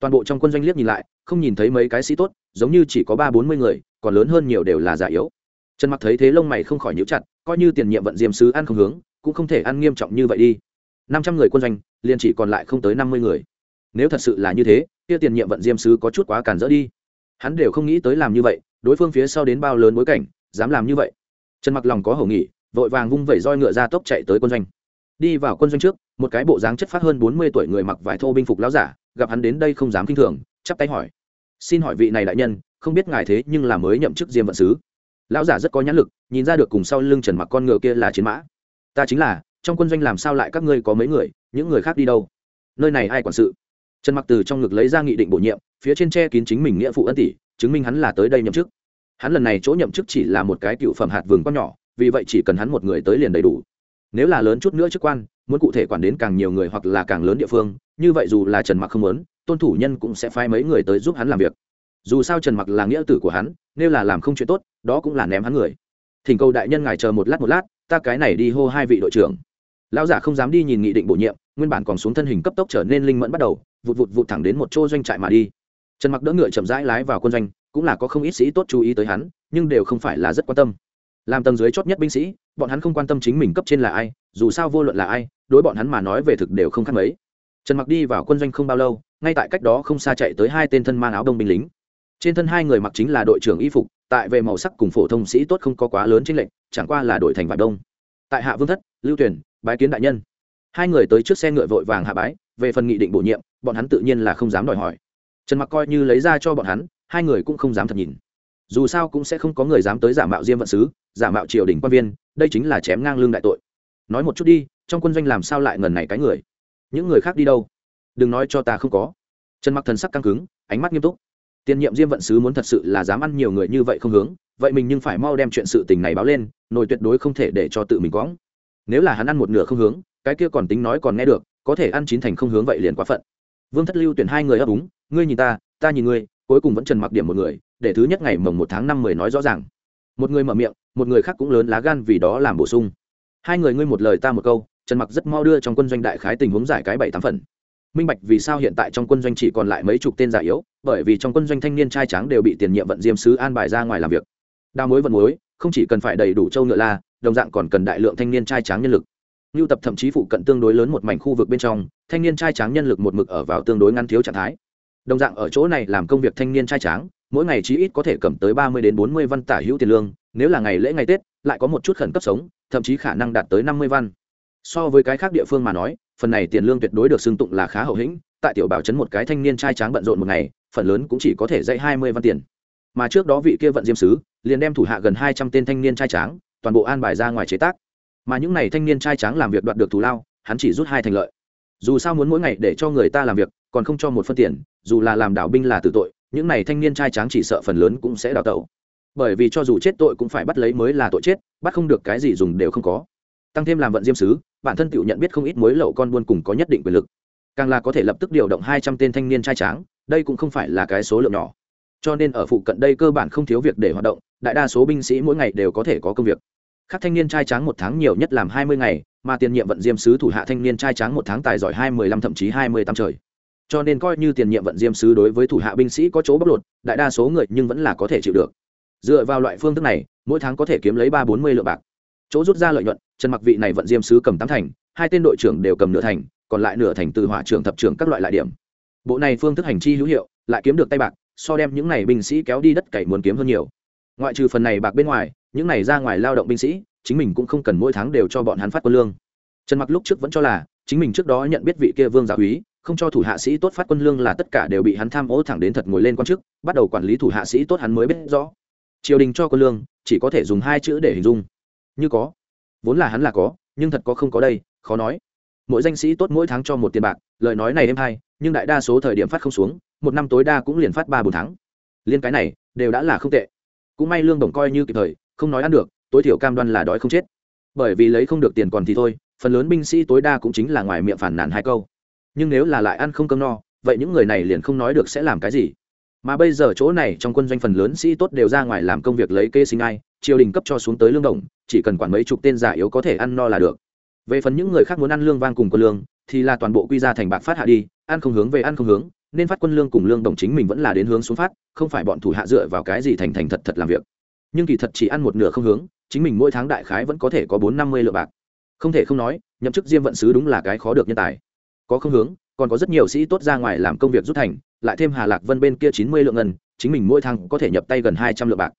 toàn bộ trong quân doanh liếc nhìn lại, không nhìn thấy mấy cái sĩ tốt, giống như chỉ có ba bốn mươi người, còn lớn hơn nhiều đều là già yếu. Trần mặc thấy thế lông mày không khỏi nhíu chặt coi như tiền nhiệm vận diêm sứ ăn không hướng, cũng không thể ăn nghiêm trọng như vậy đi. Năm trăm người quân doanh, liền chỉ còn lại không tới năm mươi người. Nếu thật sự là như thế, kia tiền nhiệm vận diêm sứ có chút quá cản rỡ đi. Hắn đều không nghĩ tới làm như vậy, đối phương phía sau đến bao lớn bối cảnh, dám làm như vậy. Trần mặc lòng có hầu nghỉ vội vàng vung vẩy roi ngựa ra tốc chạy tới quân doanh. Đi vào quân doanh trước, một cái bộ dáng chất phát hơn bốn mươi tuổi người mặc vải thô binh phục láo giả, gặp hắn đến đây không dám kinh thường, chắp tay hỏi. Xin hỏi vị này đại nhân, không biết ngài thế nhưng là mới nhậm chức diêm vận sứ? Lão giả rất có nhãn lực, nhìn ra được cùng sau lưng trần mặc con ngựa kia là chiến mã. Ta chính là, trong quân doanh làm sao lại các ngươi có mấy người, những người khác đi đâu? Nơi này ai quản sự? Trần mặc từ trong ngực lấy ra nghị định bổ nhiệm, phía trên che kín chính mình nghĩa phụ ân tỷ, chứng minh hắn là tới đây nhậm chức. Hắn lần này chỗ nhậm chức chỉ là một cái cựu phẩm hạt vườn con nhỏ, vì vậy chỉ cần hắn một người tới liền đầy đủ. Nếu là lớn chút nữa chức quan, muốn cụ thể quản đến càng nhiều người hoặc là càng lớn địa phương, như vậy dù là trần mặc không muốn, tôn thủ nhân cũng sẽ phái mấy người tới giúp hắn làm việc dù sao trần mặc là nghĩa tử của hắn, nếu là làm không chuyện tốt, đó cũng là ném hắn người. Thỉnh cầu đại nhân ngài chờ một lát một lát, ta cái này đi hô hai vị đội trưởng. Lão giả không dám đi nhìn nghị định bổ nhiệm, nguyên bản còn xuống thân hình cấp tốc trở nên linh mẫn bắt đầu, vụt vụt vụt thẳng đến một chỗ doanh trại mà đi. Trần mặc đỡ ngựa chậm rãi lái vào quân doanh, cũng là có không ít sĩ tốt chú ý tới hắn, nhưng đều không phải là rất quan tâm. Làm tầng dưới chót nhất binh sĩ, bọn hắn không quan tâm chính mình cấp trên là ai, dù sao vô luận là ai, đối bọn hắn mà nói về thực đều không khác mấy. Trần mặc đi vào quân doanh không bao lâu, ngay tại cách đó không xa chạy tới hai tên thân mang áo đông binh lính trên thân hai người mặc chính là đội trưởng y phục, tại về màu sắc cùng phổ thông sĩ tốt không có quá lớn trên lệnh chẳng qua là đội thành vải đông. Tại hạ vương thất, lưu tuyển, bái kiến đại nhân. Hai người tới trước xe ngựa vội vàng hạ bái, về phần nghị định bổ nhiệm, bọn hắn tự nhiên là không dám đòi hỏi. Trần mặc coi như lấy ra cho bọn hắn, hai người cũng không dám thật nhìn. Dù sao cũng sẽ không có người dám tới giả mạo diêm vận sứ, giả mạo triều đình quan viên, đây chính là chém ngang lương đại tội. Nói một chút đi, trong quân doanh làm sao lại ngần này cái người? Những người khác đi đâu? Đừng nói cho ta không có. Trần mặc thần sắc căng cứng, ánh mắt nghiêm túc tiền nhiệm diêm vận sứ muốn thật sự là dám ăn nhiều người như vậy không hướng, vậy mình nhưng phải mau đem chuyện sự tình này báo lên, nồi tuyệt đối không thể để cho tự mình quõng. Nếu là hắn ăn một nửa không hướng, cái kia còn tính nói còn nghe được, có thể ăn chín thành không hướng vậy liền quá phận. Vương thất lưu tuyển hai người ấp úng, ngươi nhìn ta ta nhìn ngươi, cuối cùng vẫn trần mặc điểm một người, để thứ nhất ngày mồng một tháng năm mười nói rõ ràng. Một người mở miệng, một người khác cũng lớn lá gan vì đó làm bổ sung. Hai người ngươi một lời ta một câu, trần mặc rất mau đưa trong quân doanh đại khái tình huống giải cái bảy tám phần minh bạch vì sao hiện tại trong quân doanh chỉ còn lại mấy chục tên già yếu bởi vì trong quân doanh thanh niên trai tráng đều bị tiền nhiệm vận diêm sứ an bài ra ngoài làm việc đào mối vận mối không chỉ cần phải đầy đủ châu ngựa la đồng dạng còn cần đại lượng thanh niên trai tráng nhân lực Nưu tập thậm chí phụ cận tương đối lớn một mảnh khu vực bên trong, thanh niên trai tráng nhân lực một mực ở vào tương đối ngăn thiếu trạng thái. Đồng dạng ở chỗ này làm công việc thanh niên trai tráng, mỗi ngày chí ít có thể cầm tới ba mươi đến bốn mươi văn tả hữu tiền lương, nếu là ngày lễ ngày Tết, lại có một chút khẩn cấp sống, thậm chí khả năng đạt tới năm mươi văn. So với cái khác địa phương mà nói, phần này tiền lương tuyệt đối được xưng tụng là khá hậu hĩnh, tại tiểu bảo trấn một cái thanh niên trai tráng bận rộn một ngày, phần lớn cũng chỉ có thể dạy hai mươi văn tiền. Mà trước đó vị kia vận diêm sứ, liền đem thủ hạ gần hai trăm tên thanh niên trai tráng, toàn bộ an bài ra ngoài chế tác. Mà những n à y thanh niên trai tráng làm việc đoạt được thù lao hắn chỉ rút hai thành lợi. Dù sao muốn mỗi ngày để cho người ta làm việc còn không cho một phân tiền dù là làm đảo binh là tử tội những n à y thanh niên trai tráng chỉ sợ phần lớn cũng sẽ đào tẩu. Bởi vì cho dù chết tội cũng phải bắt lấy mới là tội chết bắt không được cái gì dùng đều không có. Tăng thêm làm vận diêm sứ bản thân tự nhận biết không ít mối lậu con buôn cùng có nhất định quyền lực. Càng là có thể lập tức điều động hai trăm tên thanh niên trai tráng, đây cũng không phải là cái số lượng nhỏ. Cho nên ở phụ cận đây cơ bản không thiếu việc để hoạt động, đại đa số binh sĩ mỗi ngày đều có thể có công việc. Khác thanh niên trai tráng một tháng nhiều nhất làm hai mươi ngày, mà tiền nhiệm vận diêm sứ thủ hạ thanh niên trai tráng một tháng tài giỏi hai mươi lăm, thậm chí hai mươi tám trời. Cho nên coi như tiền nhiệm vận diêm sứ đối với thủ hạ binh sĩ có chỗ bóc lột, đại đa số người nhưng vẫn là có thể chịu được. Dựa vào loại phương thức này, mỗi tháng có thể kiếm lấy ba bốn mươi lượng bạc. Chỗ rút ra lợi nhuận trần mặc vị này vận diêm sứ cầm tám thành, hai tên đội trưởng đều cầm nửa thành, còn lại nửa thành từ hỏa trưởng thập trưởng các loại lại điểm. Bộ này phương thức hành chi hữu hiệu, lại kiếm được tay bạc, so đem những này binh sĩ kéo đi đất cày muốn kiếm hơn nhiều. Ngoại trừ phần này bạc bên ngoài, những này ra ngoài lao động binh sĩ, chính mình cũng không cần mỗi tháng đều cho bọn hắn phát quân lương. Trần mặc lúc trước vẫn cho là, chính mình trước đó nhận biết vị kia vương giáo úy, không cho thủ hạ sĩ tốt phát quân lương là tất cả đều bị hắn tham ô thẳng đến thật ngồi lên quan chức, bắt đầu quản lý thủ hạ sĩ tốt hắn mới biết rõ. Triều đình cho quân lương, chỉ có thể dùng hai chữ để hình dung. Như có vốn là hắn là có, nhưng thật có không có đây, khó nói. Mỗi danh sĩ tốt mỗi tháng cho một tiền bạc, lời nói này em hay, nhưng đại đa số thời điểm phát không xuống, một năm tối đa cũng liền phát ba bốn tháng. Liên cái này, đều đã là không tệ. Cũng may lương đồng coi như kịp thời, không nói ăn được, tối thiểu cam đoan là đói không chết. Bởi vì lấy không được tiền còn thì thôi, phần lớn binh sĩ tối đa cũng chính là ngoài miệng phản nàn hai câu. Nhưng nếu là lại ăn không cơm no, vậy những người này liền không nói được sẽ làm cái gì? Mà bây giờ chỗ này trong quân doanh phần lớn sĩ tốt đều ra ngoài làm công việc lấy kê sinh ai, triều đình cấp cho xuống tới lương đồng chỉ cần quản mấy chục tên giả yếu có thể ăn no là được. Về phần những người khác muốn ăn lương vang cùng quân lương, thì là toàn bộ quy ra thành bạc phát hạ đi, ăn không hướng về ăn không hướng, nên phát quân lương cùng lương đồng chính mình vẫn là đến hướng xuống phát, không phải bọn thủ hạ dựa vào cái gì thành thành thật thật làm việc. Nhưng kỳ thật chỉ ăn một nửa không hướng, chính mình mỗi tháng đại khái vẫn có thể có bốn năm mươi lượng bạc. Không thể không nói, nhậm chức diêm vận sứ đúng là cái khó được nhân tài. Có không hướng, còn có rất nhiều sĩ tốt ra ngoài làm công việc rút thành, lại thêm hà lạc vân bên kia chín mươi lượng ngân, chính mình mỗi tháng có thể nhập tay gần hai trăm lượng bạc.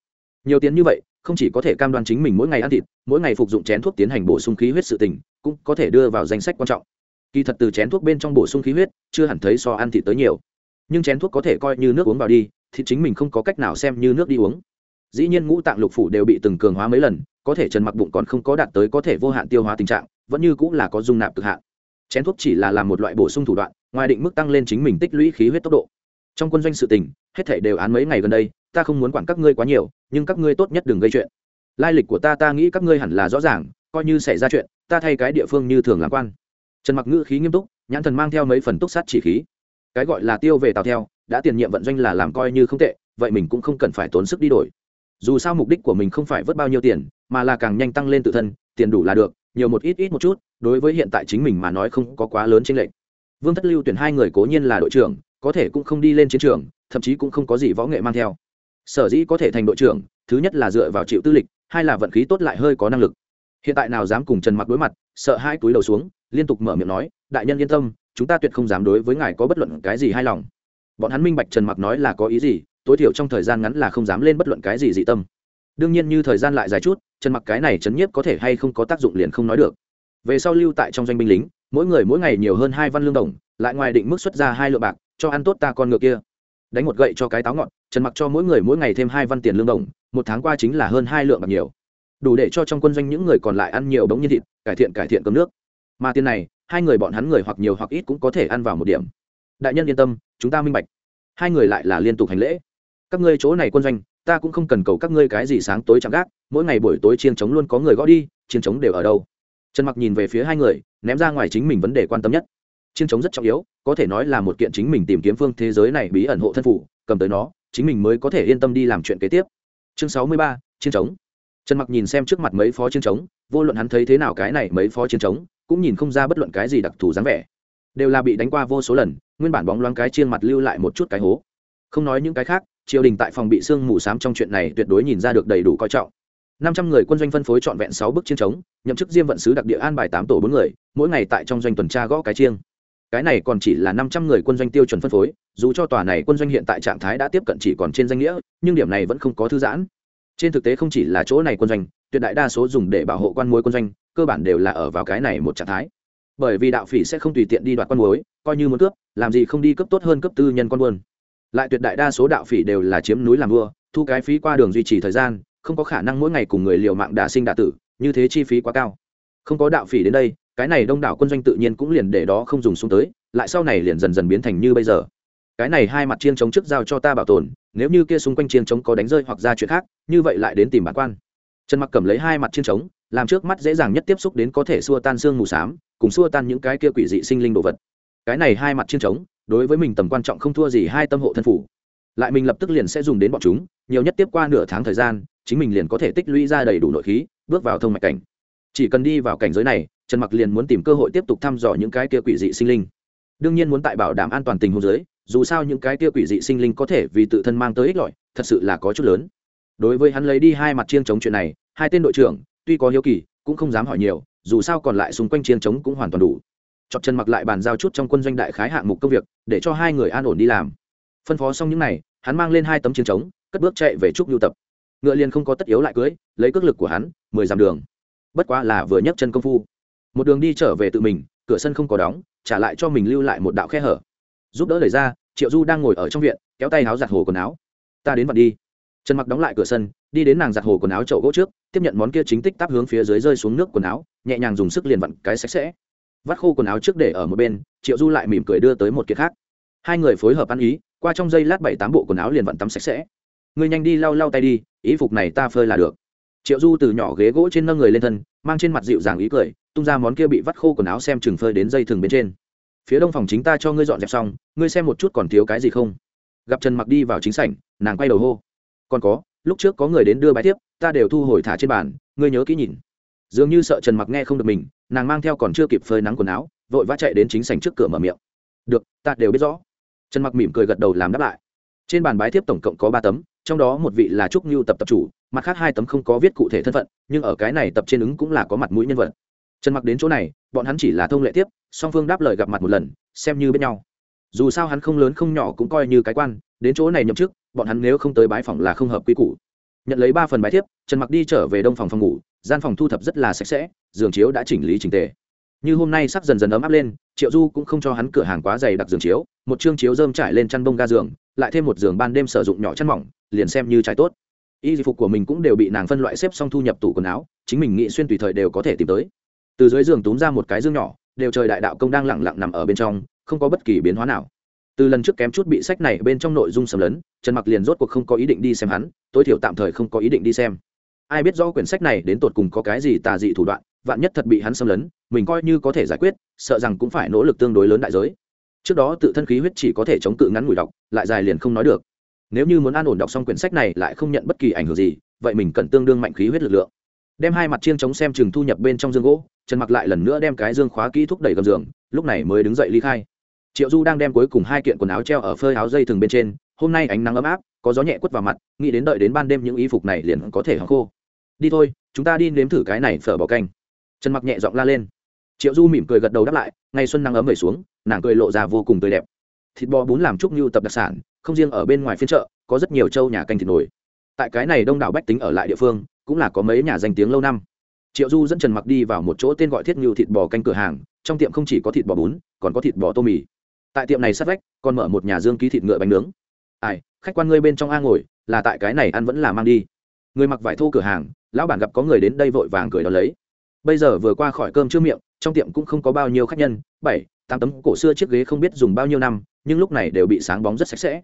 Nhiều tiền như vậy không chỉ có thể cam đoan chính mình mỗi ngày ăn thịt, mỗi ngày phục dụng chén thuốc tiến hành bổ sung khí huyết sự tình, cũng có thể đưa vào danh sách quan trọng. Kỳ thật từ chén thuốc bên trong bổ sung khí huyết, chưa hẳn thấy so ăn thịt tới nhiều. Nhưng chén thuốc có thể coi như nước uống vào đi, thì chính mình không có cách nào xem như nước đi uống. Dĩ nhiên ngũ tạng lục phủ đều bị từng cường hóa mấy lần, có thể trần mặc bụng còn không có đạt tới có thể vô hạn tiêu hóa tình trạng, vẫn như cũng là có dung nạp cực hạn. Chén thuốc chỉ là làm một loại bổ sung thủ đoạn, ngoài định mức tăng lên chính mình tích lũy khí huyết tốc độ. Trong quân doanh sự tình, hết thể đều án mấy ngày gần đây ta không muốn quản các ngươi quá nhiều, nhưng các ngươi tốt nhất đừng gây chuyện. Lai lịch của ta ta nghĩ các ngươi hẳn là rõ ràng, coi như xảy ra chuyện, ta thay cái địa phương như thường làm quan. Trần mặc ngữ khí nghiêm túc, nhãn thần mang theo mấy phần túc sát chỉ khí. Cái gọi là tiêu về tàu theo, đã tiền nhiệm vận doanh là làm coi như không tệ, vậy mình cũng không cần phải tốn sức đi đổi. Dù sao mục đích của mình không phải vớt bao nhiêu tiền, mà là càng nhanh tăng lên tự thân, tiền đủ là được, nhiều một ít ít một chút, đối với hiện tại chính mình mà nói không có quá lớn trên lệnh vương thất lưu tuyển hai người cố nhiên là đội trưởng, có thể cũng không đi lên chiến trường, thậm chí cũng không có gì võ nghệ mang theo sở dĩ có thể thành đội trưởng, thứ nhất là dựa vào chịu tư lịch, hai là vận khí tốt lại hơi có năng lực. Hiện tại nào dám cùng trần mặc đối mặt, sợ hai túi đầu xuống, liên tục mở miệng nói, đại nhân yên tâm, chúng ta tuyệt không dám đối với ngài có bất luận cái gì hài lòng. Bọn hắn minh bạch trần mặc nói là có ý gì, tối thiểu trong thời gian ngắn là không dám lên bất luận cái gì dị tâm. Đương nhiên như thời gian lại dài chút, trần mặc cái này chấn nhiếp có thể hay không có tác dụng liền không nói được. Về sau lưu tại trong doanh binh lính, mỗi người mỗi ngày nhiều hơn hai văn lương đồng, lại ngoài định mức xuất ra hai lượng bạc, cho ăn tốt ta con ngựa kia. Đánh một gậy cho cái táo ngọt trần mặc cho mỗi người mỗi ngày thêm hai văn tiền lương đồng, một tháng qua chính là hơn hai lượng bạc nhiều. Đủ để cho trong quân doanh những người còn lại ăn nhiều bóng nhiên thịt, cải thiện cải thiện cơm nước. Mà tiền này, hai người bọn hắn người hoặc nhiều hoặc ít cũng có thể ăn vào một điểm. Đại nhân yên tâm, chúng ta minh bạch. Hai người lại là liên tục hành lễ. Các ngươi chỗ này quân doanh, ta cũng không cần cầu các ngươi cái gì sáng tối chẳng gác, mỗi ngày buổi tối chiên trống luôn có người gõ đi, chiên trống đều ở đâu. Trần mặc nhìn về phía hai người, ném ra ngoài chính mình vấn đề quan tâm nhất. Chiên trống rất trọng yếu, có thể nói là một kiện chính mình tìm kiếm phương thế giới này bí ẩn hộ thân phủ, cầm tới nó chính mình mới có thể yên tâm đi làm chuyện kế tiếp. Chương sáu mươi ba, chiến trống trần mặc nhìn xem trước mặt mấy phó chiến trống vô luận hắn thấy thế nào cái này mấy phó chiến trống cũng nhìn không ra bất luận cái gì đặc thù dáng vẻ. Đều là bị đánh qua vô số lần, nguyên bản bóng loáng cái chiên mặt lưu lại một chút cái hố. Không nói những cái khác, triều đình tại phòng bị sương mù xám trong chuyện này tuyệt đối nhìn ra được đầy đủ coi trọng. Năm trăm người quân doanh phân phối trọn vẹn sáu bức chiến trống nhậm chức diêm vận sứ đặc địa an bài tám tổ bốn người, mỗi ngày tại trong doanh tuần tra gõ cái chiêng cái này còn chỉ là năm trăm người quân doanh tiêu chuẩn phân phối, dù cho tòa này quân doanh hiện tại trạng thái đã tiếp cận chỉ còn trên danh nghĩa, nhưng điểm này vẫn không có thư giãn. Trên thực tế không chỉ là chỗ này quân doanh, tuyệt đại đa số dùng để bảo hộ quan mối quân doanh, cơ bản đều là ở vào cái này một trạng thái. Bởi vì đạo phỉ sẽ không tùy tiện đi đoạt quan mối coi như muốn cướp, làm gì không đi cấp tốt hơn cấp tư nhân con buôn. Lại tuyệt đại đa số đạo phỉ đều là chiếm núi làm vua, thu cái phí qua đường duy trì thời gian, không có khả năng mỗi ngày cùng người liều mạng đả sinh đả tử, như thế chi phí quá cao. Không có đạo phỉ đến đây cái này đông đảo quân doanh tự nhiên cũng liền để đó không dùng xuống tới, lại sau này liền dần dần biến thành như bây giờ. Cái này hai mặt chiên chống trước giao cho ta bảo tồn, nếu như kia xung quanh chiên chống có đánh rơi hoặc ra chuyện khác, như vậy lại đến tìm bản quan. Trần mặc cầm lấy hai mặt chiên chống làm trước mắt dễ dàng nhất tiếp xúc đến có thể xua tan xương mù xám, cùng xua tan những cái kia quỷ dị sinh linh đồ vật. Cái này hai mặt chiên chống đối với mình tầm quan trọng không thua gì hai tâm hộ thân phủ. Lại mình lập tức liền sẽ dùng đến bọn chúng, nhiều nhất tiếp qua nửa tháng thời gian, chính mình liền có thể tích lũy ra đầy đủ nội khí, bước vào thông mạch cảnh. Chỉ cần đi vào cảnh giới này trần mặc liền muốn tìm cơ hội tiếp tục thăm dò những cái kia quỷ dị sinh linh. Đương nhiên muốn tại bảo đảm an toàn tình huống dưới. dù sao những cái kia quỷ dị sinh linh có thể vì tự thân mang tới ích lợi thật sự là có chút lớn. Đối với hắn lấy đi hai mặt chiêng chống chuyện này hai tên đội trưởng tuy có hiếu kỳ cũng không dám hỏi nhiều dù sao còn lại xung quanh chiêng chống cũng hoàn toàn đủ. Chọc chân mặc lại bàn giao chút trong quân doanh đại khái hạng mục công việc để cho hai người an ổn đi làm. Phân phó xong những này, hắn mang lên hai tấm chiêng trống cất bước chạy về trúc lưu tập. Ngựa liền không có tất yếu lại cưới lấy cước lực của hắn mười dặm đường. Bất quá là vừa nhấc chân công phu một đường đi trở về tự mình, cửa sân không có đóng, trả lại cho mình lưu lại một đạo khe hở. Giúp đỡ đẩy ra, triệu du đang ngồi ở trong viện, kéo tay áo giặt hồ quần áo. Ta đến vặt đi. Trần mặc đóng lại cửa sân, đi đến nàng giặt hồ quần áo chậu gỗ trước, tiếp nhận món kia chính tích tắp hướng phía dưới rơi xuống nước quần áo, nhẹ nhàng dùng sức liền vặn cái sạch sẽ. Vắt khô quần áo trước để ở một bên, triệu du lại mỉm cười đưa tới một kiệt khác. Hai người phối hợp ăn ý, qua trong giây lát bảy tám bộ quần áo liền vặn tắm sạch sẽ. Ngươi nhanh đi lau lau tay đi, ý phục này ta phơi là được triệu du từ nhỏ ghế gỗ trên nâng người lên thân, mang trên mặt dịu dàng ý cười, tung ra món kia bị vắt khô quần áo xem chừng phơi đến dây thừng bên trên. Phía đông phòng chính ta cho ngươi dọn dẹp xong, ngươi xem một chút còn thiếu cái gì không? Gặp trần mặc đi vào chính sảnh, nàng quay đầu hô. Còn có, lúc trước có người đến đưa bài tiếp ta đều thu hồi thả trên bàn, ngươi nhớ kỹ nhìn. Dường như sợ trần mặc nghe không được mình, nàng mang theo còn chưa kịp phơi nắng quần áo, vội vã chạy đến chính sảnh trước cửa mở miệng. Được, ta đều biết rõ. Trần mặc mỉm cười gật đầu làm đáp lại. Trên bàn bái thiếp tổng cộng có ba tấm, trong đó một vị là trúc như tập tập chủ mặt khác hai tấm không có viết cụ thể thân phận, nhưng ở cái này tập trên ứng cũng là có mặt mũi nhân vật. Trần mặc đến chỗ này, bọn hắn chỉ là thông lệ tiếp, song phương đáp lời gặp mặt một lần, xem như bên nhau. Dù sao hắn không lớn không nhỏ cũng coi như cái quan, đến chỗ này nhậm chức, bọn hắn nếu không tới bái phòng là không hợp quy củ. Nhận lấy ba phần bài thiếp, trần mặc đi trở về đông phòng phòng ngủ, gian phòng thu thập rất là sạch sẽ, giường chiếu đã chỉnh lý chỉnh tề. Như hôm nay sắp dần dần ấm áp lên, triệu du cũng không cho hắn cửa hàng quá dày đặc giường chiếu, một chương chiếu dơm trải lên chăn bông ga giường, lại thêm một giường ban đêm sử dụng nhỏ chăn mỏng, liền xem như trải tốt y phục của mình cũng đều bị nàng phân loại xếp xong thu nhập tủ quần áo, chính mình nghĩ xuyên tùy thời đều có thể tìm tới. Từ dưới giường túm ra một cái dương nhỏ, đều trời đại đạo công đang lẳng lặng nằm ở bên trong, không có bất kỳ biến hóa nào. Từ lần trước kém chút bị sách này bên trong nội dung sầm lấn, trần mặc liền rốt cuộc không có ý định đi xem hắn, tối thiểu tạm thời không có ý định đi xem. Ai biết do quyển sách này đến tột cùng có cái gì tà dị thủ đoạn, vạn nhất thật bị hắn xâm lấn, mình coi như có thể giải quyết, sợ rằng cũng phải nỗ lực tương đối lớn đại giới. Trước đó tự thân khí huyết chỉ có thể chống cự ngắn ngủi đọc, lại dài liền không nói được nếu như muốn an ổn đọc xong quyển sách này lại không nhận bất kỳ ảnh hưởng gì, vậy mình cần tương đương mạnh khí huyết lực lượng. Đem hai mặt chiêng chống xem chừng thu nhập bên trong dương gỗ, trần mặc lại lần nữa đem cái dương khóa kỹ thúc đẩy gầm giường, lúc này mới đứng dậy ly khai. Triệu du đang đem cuối cùng hai kiện quần áo treo ở phơi áo dây thừng bên trên, hôm nay ánh nắng ấm áp, có gió nhẹ quất vào mặt, nghĩ đến đợi đến ban đêm những y phục này liền có thể hóng khô. Đi thôi, chúng ta đi nếm thử cái này phở bò canh. Trần mặc nhẹ giọng la lên. Triệu du mỉm cười gật đầu đáp lại ngay xuân nắng ấm về xuống, nàng cười lộ ra vô cùng tươi đẹp. Thịt bò bún làm trúc như tập đặc sản không riêng ở bên ngoài phiên chợ, có rất nhiều châu nhà canh thịt nổi tại cái này đông đảo bách tính ở lại địa phương, cũng là có mấy nhà danh tiếng lâu năm. Triệu du dẫn trần mặc đi vào một chỗ tên gọi thiết ngưu thịt bò canh cửa hàng, trong tiệm không chỉ có thịt bò bún, còn có thịt bò tô mì. Tại tiệm này sát vách, còn mở một nhà dương ký thịt ngựa bánh nướng. Ai, khách quan ngươi bên trong a ngồi, là tại cái này ăn vẫn là mang đi. Người mặc vải thô cửa hàng, lão bản gặp có người đến đây vội vàng cười đón lấy. Bây giờ vừa qua khỏi cơm chưa miệng, trong tiệm cũng không có bao nhiêu khách nhân, bảy, tám tấm cổ xưa chiếc ghế không biết dùng bao nhiêu năm, nhưng lúc này đều bị sáng bóng rất sạch sẽ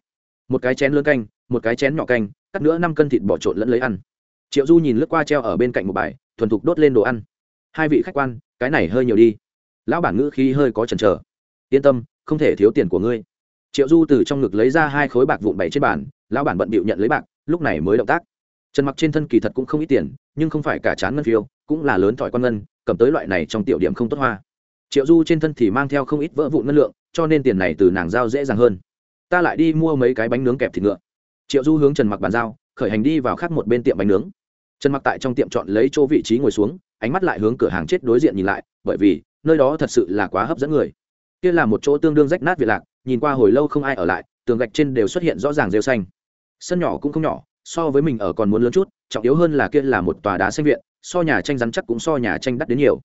một cái chén lớn canh, một cái chén nhỏ canh, cắt nữa năm cân thịt bỏ trộn lẫn lấy ăn. Triệu du nhìn lướt qua treo ở bên cạnh một bài, thuần thục đốt lên đồ ăn. Hai vị khách quan, cái này hơi nhiều đi. Lão bản ngữ khí hơi có chần chờ. Yên tâm, không thể thiếu tiền của ngươi. Triệu du từ trong ngực lấy ra hai khối bạc vụn bày trên bàn, lão bản bận bịu nhận lấy bạc, lúc này mới động tác. Trần mặc trên thân kỳ thật cũng không ít tiền, nhưng không phải cả chán ngân phiêu, cũng là lớn thỏi quan ngân, cầm tới loại này trong tiểu điểm không tốt hoa. Triệu du trên thân thì mang theo không ít vỡ vụn ngân lượng, cho nên tiền này từ nàng giao dễ dàng hơn ta lại đi mua mấy cái bánh nướng kẹp thịt ngựa. Triệu du hướng trần mặc bàn giao, khởi hành đi vào khác một bên tiệm bánh nướng. Trần mặc tại trong tiệm chọn lấy chỗ vị trí ngồi xuống, ánh mắt lại hướng cửa hàng chết đối diện nhìn lại, bởi vì, nơi đó thật sự là quá hấp dẫn người. Kia là một chỗ tương đương rách nát việt lạc, nhìn qua hồi lâu không ai ở lại, tường gạch trên đều xuất hiện rõ ràng rêu xanh. Sân nhỏ cũng không nhỏ, so với mình ở còn muốn lớn chút, trọng yếu hơn là kia là một tòa đá xanh viện, so nhà tranh rắn chắc cũng so nhà tranh đắt đến nhiều.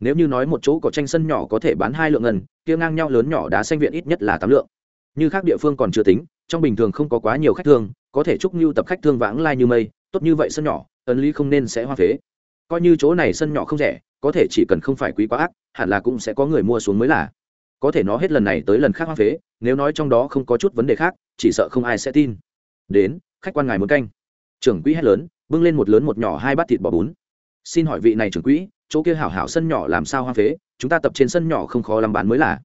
Nếu như nói một chỗ có tranh sân nhỏ có thể bán hai lượng ngân, kia ngang nhau lớn nhỏ đá xanh viện ít nhất là tám lượng như khác địa phương còn chưa tính, trong bình thường không có quá nhiều khách thương, có thể chúc mưu tập khách thương vãng lai như mây, tốt như vậy sân nhỏ, ấn lý không nên sẽ hoa phế. Coi như chỗ này sân nhỏ không rẻ, có thể chỉ cần không phải quý quá ác, hẳn là cũng sẽ có người mua xuống mới là. Có thể nó hết lần này tới lần khác hoa phế, nếu nói trong đó không có chút vấn đề khác, chỉ sợ không ai sẽ tin. Đến, khách quan ngài muốn canh. Trưởng quỹ hét lớn, bưng lên một lớn một nhỏ hai bát thịt bò bún. Xin hỏi vị này trưởng quỹ, chỗ kia hảo hảo sân nhỏ làm sao hoa phế, chúng ta tập trên sân nhỏ không khó làm bán mới là.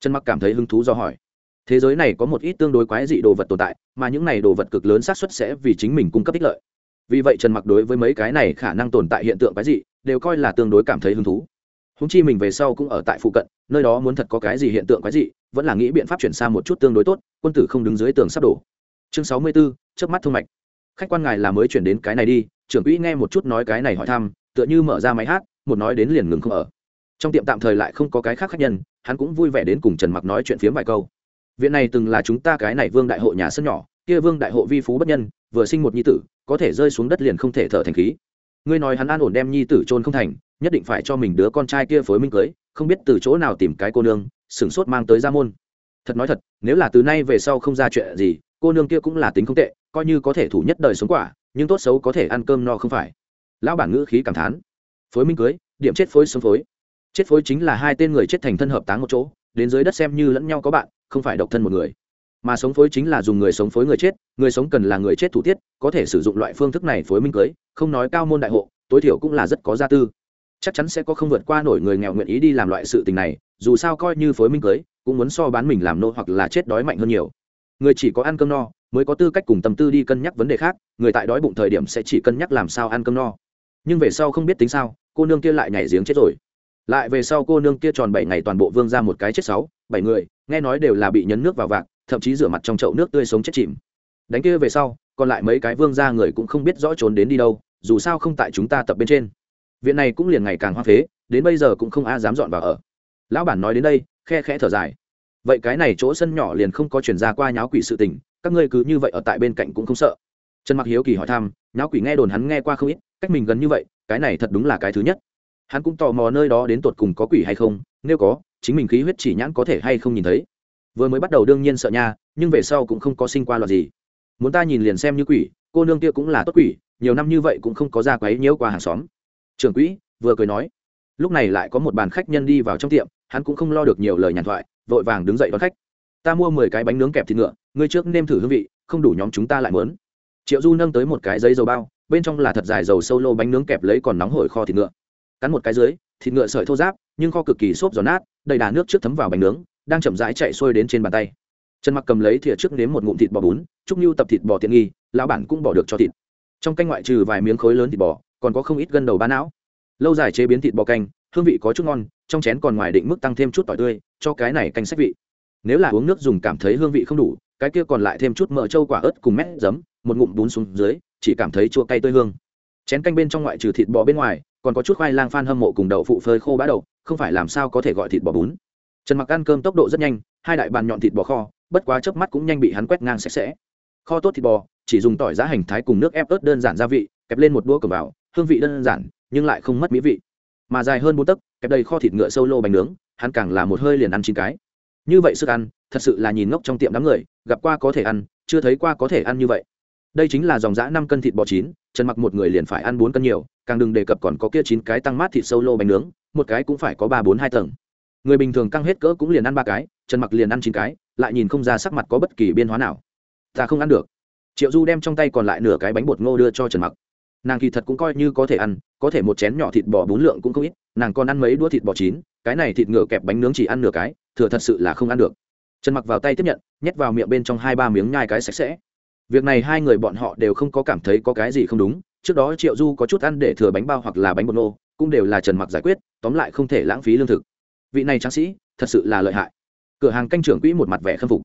Trần mặc cảm thấy hứng thú do hỏi thế giới này có một ít tương đối quái dị đồ vật tồn tại mà những này đồ vật cực lớn xác suất sẽ vì chính mình cung cấp ích lợi. Vì vậy trần mặc đối với mấy cái này khả năng tồn tại hiện tượng quái dị đều coi là tương đối cảm thấy hứng thú. Húng chi mình về sau cũng ở tại phụ cận nơi đó muốn thật có cái gì hiện tượng quái dị vẫn là nghĩ biện pháp chuyển sang một chút tương đối tốt quân tử không đứng dưới tường sắp đổ. Chương sáu mươi 64, chớp mắt thông mạch. Khách quan ngài là mới chuyển đến cái này đi trưởng quỹ nghe một chút nói cái này hỏi thăm tựa như mở ra máy hát một nói đến liền ngừng không ở. Trong tiệm tạm thời lại không có cái khác khách nhân hắn cũng vui vẻ đến cùng trần mặc nói chuyện phiếm vài câu viện này từng là chúng ta cái này vương đại hộ nhà sân nhỏ, kia vương đại hộ vi phú bất nhân, vừa sinh một nhi tử, có thể rơi xuống đất liền không thể thở thành khí. Ngươi nói hắn an ổn đem nhi tử trôn không thành, nhất định phải cho mình đứa con trai kia phối minh cưới, không biết từ chỗ nào tìm cái cô nương, sửng sốt mang tới ra môn. Thật nói thật, nếu là từ nay về sau không ra chuyện gì, cô nương kia cũng là tính không tệ, coi như có thể thủ nhất đời sống quả, nhưng tốt xấu có thể ăn cơm no không phải. Lão bản ngữ khí cảm thán. Phối minh cưới, điểm chết phối sống phối. Chết phối chính là hai tên người chết thành thân hợp táng một chỗ đến dưới đất xem như lẫn nhau có bạn, không phải độc thân một người. Mà sống phối chính là dùng người sống phối người chết, người sống cần là người chết thủ tiết, có thể sử dụng loại phương thức này phối minh cưới, không nói cao môn đại hộ, tối thiểu cũng là rất có gia tư. Chắc chắn sẽ có không vượt qua nổi người nghèo nguyện ý đi làm loại sự tình này, dù sao coi như phối minh cưới, cũng muốn so bán mình làm nô hoặc là chết đói mạnh hơn nhiều. Người chỉ có ăn cơm no, mới có tư cách cùng tâm tư đi cân nhắc vấn đề khác, người tại đói bụng thời điểm sẽ chỉ cân nhắc làm sao ăn cơm no. Nhưng về sau không biết tính sao, cô nương kia lại nhảy giếng chết rồi lại về sau cô nương kia tròn bảy ngày toàn bộ vương ra một cái chết sáu, bảy người, nghe nói đều là bị nhấn nước vào vạc, thậm chí rửa mặt trong chậu nước tươi sống chết chìm. Đánh kia về sau, còn lại mấy cái vương ra người cũng không biết rõ trốn đến đi đâu, dù sao không tại chúng ta tập bên trên. Viện này cũng liền ngày càng hoa phế, đến bây giờ cũng không ai dám dọn vào ở. Lão bản nói đến đây, khe khẽ thở dài. Vậy cái này chỗ sân nhỏ liền không có chuyển ra qua nháo quỷ sự tình, các ngươi cứ như vậy ở tại bên cạnh cũng không sợ. Trần mặc hiếu kỳ hỏi thăm, nháo quỷ nghe đồn hắn nghe qua không ít, cách mình gần như vậy, cái này thật đúng là cái thứ nhất hắn cũng tò mò nơi đó đến tột cùng có quỷ hay không, nếu có, chính mình khí huyết chỉ nhãn có thể hay không nhìn thấy. Vừa mới bắt đầu đương nhiên sợ nha, nhưng về sau cũng không có sinh qua loạt gì. Muốn ta nhìn liền xem như quỷ, cô nương kia cũng là tốt quỷ, nhiều năm như vậy cũng không có ra quấy nhiễu qua hàng xóm. Trưởng quỹ, vừa cười nói. Lúc này lại có một bàn khách nhân đi vào trong tiệm, hắn cũng không lo được nhiều lời nhàn thoại, vội vàng đứng dậy đón khách. Ta mua mười cái bánh nướng kẹp thịt ngựa, ngươi trước nêm thử hương vị, không đủ nhóm chúng ta lại mớn triệu du nâng tới một cái giấy dầu bao, bên trong là thật dài dầu sâu lô bánh nướng kẹp lấy còn nóng hổi kho thịt ngựa cắn một cái dưới, thịt ngựa sợi thô giáp nhưng kho cực kỳ xốp giòn nát, đầy đà nước trước thấm vào bánh nướng, đang chậm rãi chạy xuôi đến trên bàn tay. Trần mặc cầm lấy thìa trước nếm một ngụm thịt bò bún trúc nhu tập thịt bò tiện nghi, lão bản cũng bỏ được cho thịt. Trong canh ngoại trừ vài miếng khối lớn thịt bò, còn có không ít gân đầu bán não. Lâu dài chế biến thịt bò canh, hương vị có chút ngon, trong chén còn ngoài định mức tăng thêm chút tỏi tươi, cho cái này canh sách vị. Nếu là uống nước dùng cảm thấy hương vị không đủ, cái kia còn lại thêm chút mỡ trâu quả ớt cùng mét giấm, một ngụm bún xuống dưới, chỉ cảm thấy chua cay tươi hương. Chén canh bên trong ngoại trừ thịt bò bên ngoài còn có chút khoai lang phan hâm mộ cùng đậu phụ phơi khô bã đậu, không phải làm sao có thể gọi thịt bò bún. Trần mặc ăn cơm tốc độ rất nhanh, hai đại bàn nhọn thịt bò kho, bất quá chớp mắt cũng nhanh bị hắn quét ngang sạch sẽ. Kho tốt thịt bò, chỉ dùng tỏi giá hành thái cùng nước ép ớt đơn giản gia vị, kẹp lên một đũa cầm vào, hương vị đơn giản, nhưng lại không mất mỹ vị. Mà dài hơn bốn tấc, kẹp đầy kho thịt ngựa sâu lô bánh nướng, hắn càng là một hơi liền ăn chín cái. Như vậy sức ăn, thật sự là nhìn ngốc trong tiệm đám người, gặp qua có thể ăn, chưa thấy qua có thể ăn như vậy. Đây chính là dòng giã năm cân thịt bò chín, trần mặc một người liền phải ăn bốn cân nhiều càng đừng đề cập còn có kia chín cái tăng mát thịt sâu lô bánh nướng, một cái cũng phải có ba bốn hai tầng. Người bình thường căng hết cỡ cũng liền ăn ba cái, trần mặc liền ăn chín cái, lại nhìn không ra sắc mặt có bất kỳ biên hóa nào. Ta không ăn được. Triệu du đem trong tay còn lại nửa cái bánh bột ngô đưa cho trần mặc. Nàng kỳ thật cũng coi như có thể ăn, có thể một chén nhỏ thịt bò bún lượng cũng không ít, nàng còn ăn mấy đũa thịt bò chín, cái này thịt ngựa kẹp bánh nướng chỉ ăn nửa cái, thừa thật sự là không ăn được. Trần mặc vào tay tiếp nhận, nhét vào miệng bên trong hai ba miếng nhai cái sạch sẽ. Việc này hai người bọn họ đều không có cảm thấy có cái gì không đúng trước đó triệu du có chút ăn để thừa bánh bao hoặc là bánh bột nô, cũng đều là trần mặc giải quyết, tóm lại không thể lãng phí lương thực. Vị này tráng sĩ, thật sự là lợi hại. Cửa hàng canh trưởng quỹ một mặt vẻ khâm phục.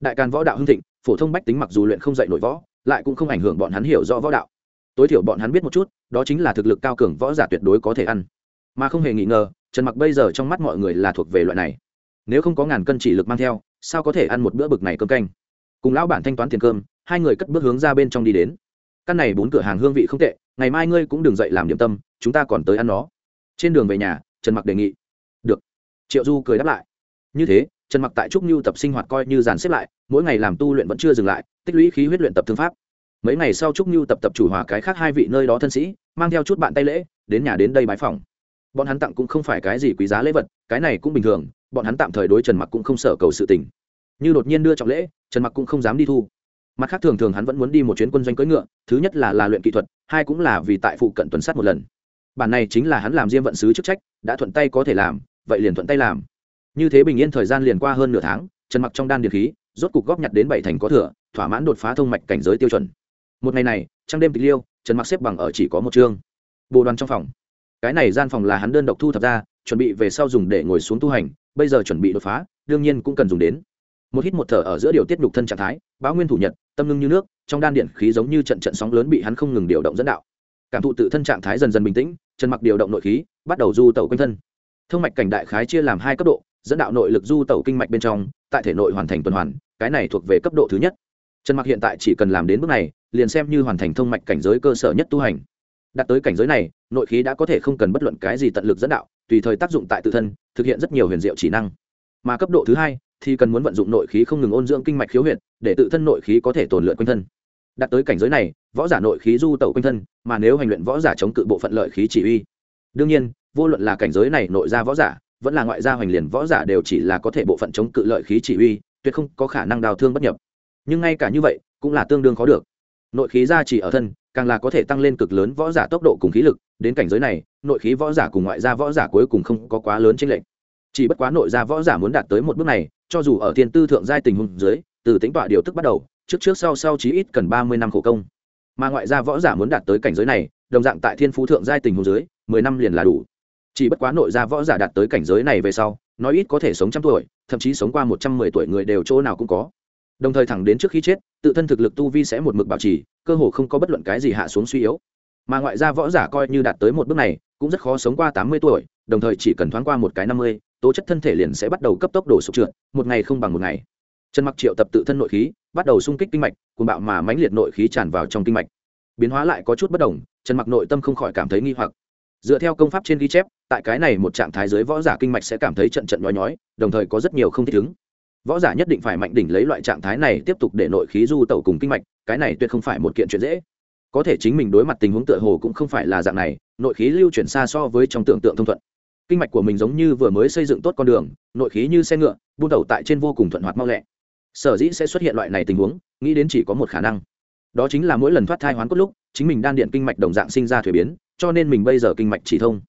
Đại càn võ đạo hưng thịnh, phổ thông bách tính mặc dù luyện không dạy nổi võ, lại cũng không ảnh hưởng bọn hắn hiểu rõ võ đạo. Tối thiểu bọn hắn biết một chút, đó chính là thực lực cao cường võ giả tuyệt đối có thể ăn. Mà không hề nghi ngờ, trần mặc bây giờ trong mắt mọi người là thuộc về loại này. Nếu không có ngàn cân chỉ lực mang theo, sao có thể ăn một bữa bực này cơm canh? Cùng lão bản thanh toán tiền cơm, hai người cất bước hướng ra bên trong đi đến căn này bốn cửa hàng hương vị không tệ, ngày mai ngươi cũng đừng dậy làm điểm tâm, chúng ta còn tới ăn nó. Trên đường về nhà, trần mặc đề nghị. Được. Triệu du cười đáp lại. Như thế, trần mặc tại trúc nhu tập sinh hoạt coi như dàn xếp lại, mỗi ngày làm tu luyện vẫn chưa dừng lại, tích lũy khí huyết luyện tập thương pháp. Mấy ngày sau trúc nhu tập tập chủ hòa cái khác hai vị nơi đó thân sĩ, mang theo chút bạn tay lễ, đến nhà đến đây bái phòng bọn hắn tặng cũng không phải cái gì quý giá lễ vật, cái này cũng bình thường, bọn hắn tạm thời đối trần mặc cũng không sợ cầu sự tình. Như đột nhiên đưa trọng lễ, trần mặc cũng không dám đi thu mặt khác thường thường hắn vẫn muốn đi một chuyến quân doanh cưỡi ngựa, thứ nhất là là luyện kỹ thuật, hai cũng là vì tại phụ cận tuần sát một lần. Bản này chính là hắn làm diêm vận sứ chức trách, đã thuận tay có thể làm, vậy liền thuận tay làm. Như thế bình yên thời gian liền qua hơn nửa tháng, trần mặc trong đan điện khí, rốt cục góp nhặt đến bảy thành có thừa, thỏa mãn đột phá thông mạch cảnh giới tiêu chuẩn. Một ngày này, trăng đêm tịch liêu, trần mặc xếp bằng ở chỉ có một chương. Bồ đoàn trong phòng. Cái này gian phòng là hắn đơn độc thu thập ra, chuẩn bị về sau dùng để ngồi xuống tu hành, bây giờ chuẩn bị đột phá, đương nhiên cũng cần dùng đến. Một hít một thở ở giữa điều tiết nhục thân trạng thái, báo nguyên thủ nhật tâm ngưng như nước, trong đan điện khí giống như trận trận sóng lớn bị hắn không ngừng điều động dẫn đạo. Cảm thụ tự thân trạng thái dần dần bình tĩnh, chân mặc điều động nội khí, bắt đầu du tẩu quanh thân. Thông mạch cảnh đại khái chia làm hai cấp độ, dẫn đạo nội lực du tẩu kinh mạch bên trong, tại thể nội hoàn thành tuần hoàn, cái này thuộc về cấp độ thứ nhất. Trần mặc hiện tại chỉ cần làm đến bước này, liền xem như hoàn thành thông mạch cảnh giới cơ sở nhất tu hành. Đạt tới cảnh giới này, nội khí đã có thể không cần bất luận cái gì tận lực dẫn đạo, tùy thời tác dụng tại tự thân, thực hiện rất nhiều huyền diệu chỉ năng. Mà cấp độ thứ hai thì cần muốn vận dụng nội khí không ngừng ôn dưỡng kinh mạch khiếu huyệt, để tự thân nội khí có thể tồn lượn quanh thân. Đạt tới cảnh giới này, võ giả nội khí du tẩu quanh thân, mà nếu hành luyện võ giả chống cự bộ phận lợi khí chỉ uy đương nhiên, vô luận là cảnh giới này nội ra võ giả, vẫn là ngoại gia hoành liền võ giả đều chỉ là có thể bộ phận chống cự lợi khí chỉ uy tuyệt không có khả năng đào thương bất nhập. Nhưng ngay cả như vậy, cũng là tương đương khó được. Nội khí gia chỉ ở thân, càng là có thể tăng lên cực lớn võ giả tốc độ cùng khí lực, đến cảnh giới này, nội khí võ giả cùng ngoại gia võ giả cuối cùng không có quá lớn chênh lệnh chỉ bất quá nội gia võ giả muốn đạt tới một bước này, cho dù ở thiên tư thượng giai tình huống dưới, từ tính tọa điều tức bắt đầu, trước trước sau sau chí ít cần ba mươi năm khổ công. Mà ngoại gia võ giả muốn đạt tới cảnh giới này, đồng dạng tại thiên phú thượng giai tình huống dưới, mười năm liền là đủ. Chỉ bất quá nội gia võ giả đạt tới cảnh giới này về sau, nói ít có thể sống trăm tuổi, thậm chí sống qua một trăm mười tuổi người đều chỗ nào cũng có. Đồng thời thẳng đến trước khi chết, tự thân thực lực tu vi sẽ một mực bảo trì, cơ hồ không có bất luận cái gì hạ xuống suy yếu. Mà ngoại gia võ giả coi như đạt tới một bước này, cũng rất khó sống qua tám mươi tuổi, đồng thời chỉ cần thoáng qua một cái năm mươi tố chất thân thể liền sẽ bắt đầu cấp tốc đổ sụp trượt, một ngày không bằng một ngày. Trần mặc triệu tập tự thân nội khí, bắt đầu xung kích kinh mạch cùng bạo mà mãnh liệt nội khí tràn vào trong kinh mạch. Biến hóa lại có chút bất đồng, trần mặc nội tâm không khỏi cảm thấy nghi hoặc. Dựa theo công pháp trên ghi chép, tại cái này một trạng thái dưới võ giả kinh mạch sẽ cảm thấy trận trận nhói nhói, đồng thời có rất nhiều không thích ứng. Võ giả nhất định phải mạnh đỉnh lấy loại trạng thái này tiếp tục để nội khí du tẩu cùng kinh mạch, cái này tuyệt không phải một kiện chuyện dễ. Có thể chính mình đối mặt tình huống tựa hồ cũng không phải là dạng này, nội khí lưu chuyển xa so với trong tưởng tượng thông thuận kinh mạch của mình giống như vừa mới xây dựng tốt con đường, nội khí như xe ngựa, buôn đầu tại trên vô cùng thuận hoạt mau lẹ. Sở dĩ sẽ xuất hiện loại này tình huống, nghĩ đến chỉ có một khả năng. Đó chính là mỗi lần thoát thai hoán cốt lúc, chính mình đan điện kinh mạch đồng dạng sinh ra thuế biến, cho nên mình bây giờ kinh mạch chỉ thông.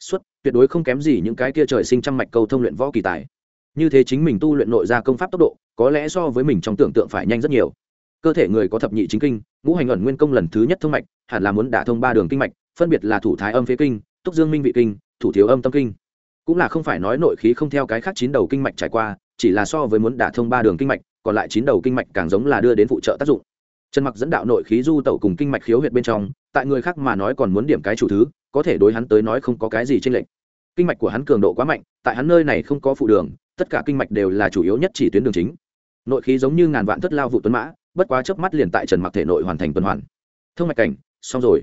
Xuất tuyệt đối không kém gì những cái kia trời sinh trăm mạch câu thông luyện võ kỳ tài. Như thế chính mình tu luyện nội ra công pháp tốc độ, có lẽ so với mình trong tưởng tượng phải nhanh rất nhiều. Cơ thể người có thập nhị chính kinh, ngũ hành ẩn nguyên công lần thứ nhất thông mạch, hẳn là muốn đả thông ba đường kinh mạch, phân biệt là thủ thái âm phế kinh, túc dương minh vị kinh thủ thiếu âm tâm kinh. Cũng là không phải nói nội khí không theo cái khác chín đầu kinh mạch trải qua, chỉ là so với muốn đả thông ba đường kinh mạch, còn lại chín đầu kinh mạch càng giống là đưa đến phụ trợ tác dụng. Trần mặc dẫn đạo nội khí du tẩu cùng kinh mạch khiếu huyệt bên trong, tại người khác mà nói còn muốn điểm cái chủ thứ, có thể đối hắn tới nói không có cái gì trên lệnh kinh mạch của hắn cường độ quá mạnh, tại hắn nơi này không có phụ đường, tất cả kinh mạch đều là chủ yếu nhất chỉ tuyến đường chính. Nội khí giống như ngàn vạn thất lao vụ tuấn mã, bất quá chớp mắt liền tại trần mặc thể nội hoàn thành tuần hoàn. Thông mạch cảnh, xong rồi.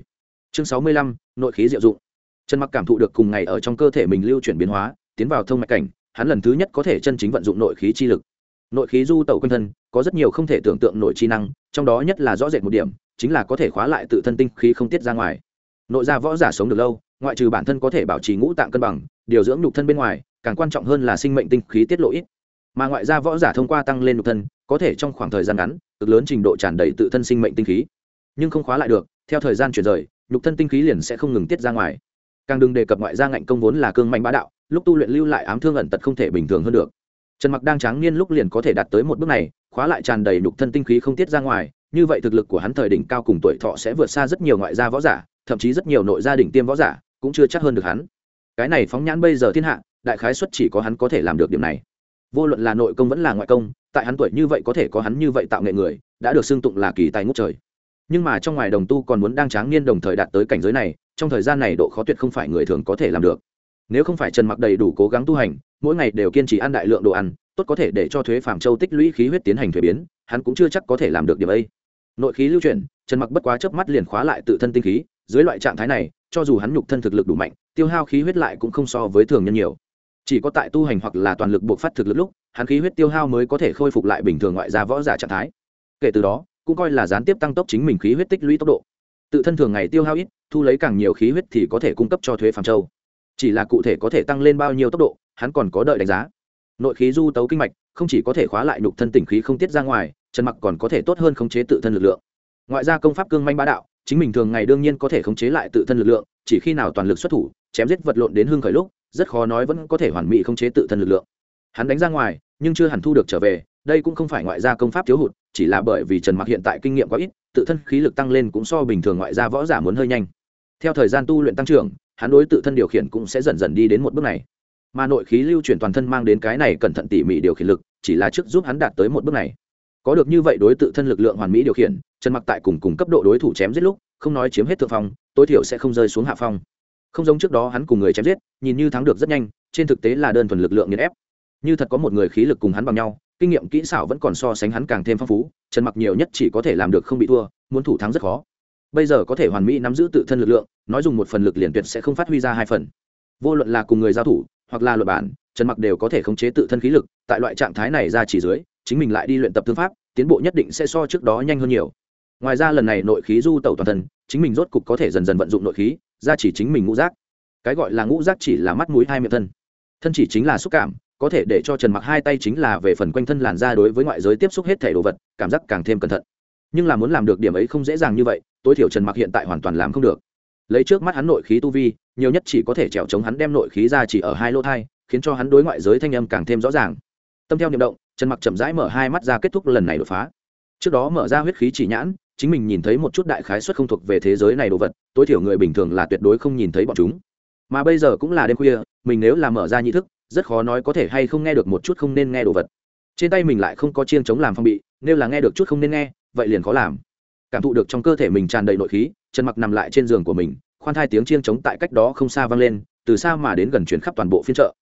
Chương sáu mươi lăm, nội khí diệu dụng trần mặc cảm thụ được cùng ngày ở trong cơ thể mình lưu chuyển biến hóa, tiến vào thông mạch cảnh, hắn lần thứ nhất có thể chân chính vận dụng nội khí chi lực. Nội khí du tẩu quanh thân, có rất nhiều không thể tưởng tượng nội chi năng, trong đó nhất là rõ rệt một điểm, chính là có thể khóa lại tự thân tinh khí không tiết ra ngoài. Nội gia võ giả sống được lâu, ngoại trừ bản thân có thể bảo trì ngũ tạng cân bằng, điều dưỡng nhục thân bên ngoài, càng quan trọng hơn là sinh mệnh tinh khí tiết lộ ít. Mà ngoại gia võ giả thông qua tăng lên nhục thân, có thể trong khoảng thời gian ngắn, cực lớn trình độ tràn đầy tự thân sinh mệnh tinh khí. Nhưng không khóa lại được, theo thời gian chuyển rời, nhục thân tinh khí liền sẽ không ngừng tiết ra ngoài càng đừng đề cập ngoại gia ngạnh công vốn là cương mạnh bá đạo, lúc tu luyện lưu lại ám thương ẩn tật không thể bình thường hơn được. Trần mặc đang tráng niên lúc liền có thể đạt tới một bước này, khóa lại tràn đầy nhục thân tinh khí không tiết ra ngoài, như vậy thực lực của hắn thời đỉnh cao cùng tuổi thọ sẽ vượt xa rất nhiều ngoại gia võ giả, thậm chí rất nhiều nội gia đỉnh tiêm võ giả cũng chưa chắc hơn được hắn. Cái này phóng nhãn bây giờ thiên hạ, đại khái xuất chỉ có hắn có thể làm được điểm này. Vô luận là nội công vẫn là ngoại công, tại hắn tuổi như vậy có thể có hắn như vậy tạo nghệ người, đã được xưng tụng là kỳ tài ngút trời. Nhưng mà trong ngoài đồng tu còn muốn đang tráng niên đồng thời đạt tới cảnh giới này trong thời gian này độ khó tuyệt không phải người thường có thể làm được. Nếu không phải trần mặc đầy đủ cố gắng tu hành, mỗi ngày đều kiên trì ăn đại lượng đồ ăn, tốt có thể để cho thuế phạm châu tích lũy khí huyết tiến hành thuế biến, hắn cũng chưa chắc có thể làm được điểm ấy. Nội khí lưu chuyển, trần mặc bất quá chớp mắt liền khóa lại tự thân tinh khí, dưới loại trạng thái này, cho dù hắn nhục thân thực lực đủ mạnh, tiêu hao khí huyết lại cũng không so với thường nhân nhiều. Chỉ có tại tu hành hoặc là toàn lực buộc phát thực lực lúc, hắn khí huyết tiêu hao mới có thể khôi phục lại bình thường ngoại ra võ giả trạng thái. Kể từ đó, cũng coi là gián tiếp tăng tốc chính mình khí huyết tích lũy tốc độ tự thân thường ngày tiêu hao ít, thu lấy càng nhiều khí huyết thì có thể cung cấp cho thuế phàm châu. Chỉ là cụ thể có thể tăng lên bao nhiêu tốc độ, hắn còn có đợi đánh giá. Nội khí du tấu kinh mạch, không chỉ có thể khóa lại nhục thân tỉnh khí không tiết ra ngoài trần mặc còn có thể tốt hơn khống chế tự thân lực lượng. Ngoại ra công pháp cương manh bá đạo, chính mình thường ngày đương nhiên có thể khống chế lại tự thân lực lượng, chỉ khi nào toàn lực xuất thủ, chém giết vật lộn đến hương khởi lúc, rất khó nói vẫn có thể hoàn mỹ khống chế tự thân lực lượng. Hắn đánh ra ngoài, nhưng chưa hẳn thu được trở về, đây cũng không phải ngoại gia công pháp thiếu hụt, chỉ là bởi vì trần mặc hiện tại kinh nghiệm quá ít tự thân khí lực tăng lên cũng so bình thường ngoại gia võ giả muốn hơi nhanh. Theo thời gian tu luyện tăng trưởng, hắn đối tự thân điều khiển cũng sẽ dần dần đi đến một bước này. Mà nội khí lưu chuyển toàn thân mang đến cái này cẩn thận tỉ mỉ điều khiển lực, chỉ là trước giúp hắn đạt tới một bước này. Có được như vậy đối tự thân lực lượng hoàn mỹ điều khiển, trần mặc tại cùng cùng cấp độ đối thủ chém giết lúc, không nói chiếm hết thượng phong, tối thiểu sẽ không rơi xuống hạ phong. Không giống trước đó hắn cùng người chém giết, nhìn như thắng được rất nhanh, trên thực tế là đơn thuần lực lượng nghiền ép. Như thật có một người khí lực cùng hắn bằng nhau kinh nghiệm kỹ xảo vẫn còn so sánh hắn càng thêm phong phú, trần mặc nhiều nhất chỉ có thể làm được không bị thua, muốn thủ thắng rất khó. Bây giờ có thể hoàn mỹ nắm giữ tự thân lực lượng, nói dùng một phần lực liền tuyệt sẽ không phát huy ra hai phần. Vô luận là cùng người giao thủ, hoặc là luật bản trần mặc đều có thể khống chế tự thân khí lực, tại loại trạng thái này ra chỉ dưới, chính mình lại đi luyện tập thương pháp, tiến bộ nhất định sẽ so trước đó nhanh hơn nhiều. Ngoài ra lần này nội khí du tẩu toàn thân, chính mình rốt cục có thể dần dần vận dụng nội khí, ra chỉ chính mình ngũ giác. Cái gọi là ngũ giác chỉ là mắt, mũi, hai miệng, thân. Thân chỉ chính là xúc cảm có thể để cho trần mặc hai tay chính là về phần quanh thân làn ra đối với ngoại giới tiếp xúc hết thể đồ vật, cảm giác càng thêm cẩn thận. Nhưng là muốn làm được điểm ấy không dễ dàng như vậy, tối thiểu trần mặc hiện tại hoàn toàn làm không được. Lấy trước mắt hắn nội khí tu vi, nhiều nhất chỉ có thể trèo chống hắn đem nội khí ra chỉ ở hai lỗ thai, khiến cho hắn đối ngoại giới thanh âm càng thêm rõ ràng. Tâm theo niệm động, trần mặc chậm rãi mở hai mắt ra kết thúc lần này đột phá. Trước đó mở ra huyết khí chỉ nhãn, chính mình nhìn thấy một chút đại khái xuất không thuộc về thế giới này đồ vật, tối thiểu người bình thường là tuyệt đối không nhìn thấy bọn chúng. Mà bây giờ cũng là đêm khuya, mình nếu là mở ra nhị thức rất khó nói có thể hay không nghe được một chút không nên nghe đồ vật. Trên tay mình lại không có chiêng chống làm phong bị, nếu là nghe được chút không nên nghe, vậy liền khó làm. Cảm thụ được trong cơ thể mình tràn đầy nội khí, trần mặc nằm lại trên giường của mình, khoan thai tiếng chiêng chống tại cách đó không xa vang lên, từ xa mà đến gần chuyển khắp toàn bộ phiên chợ.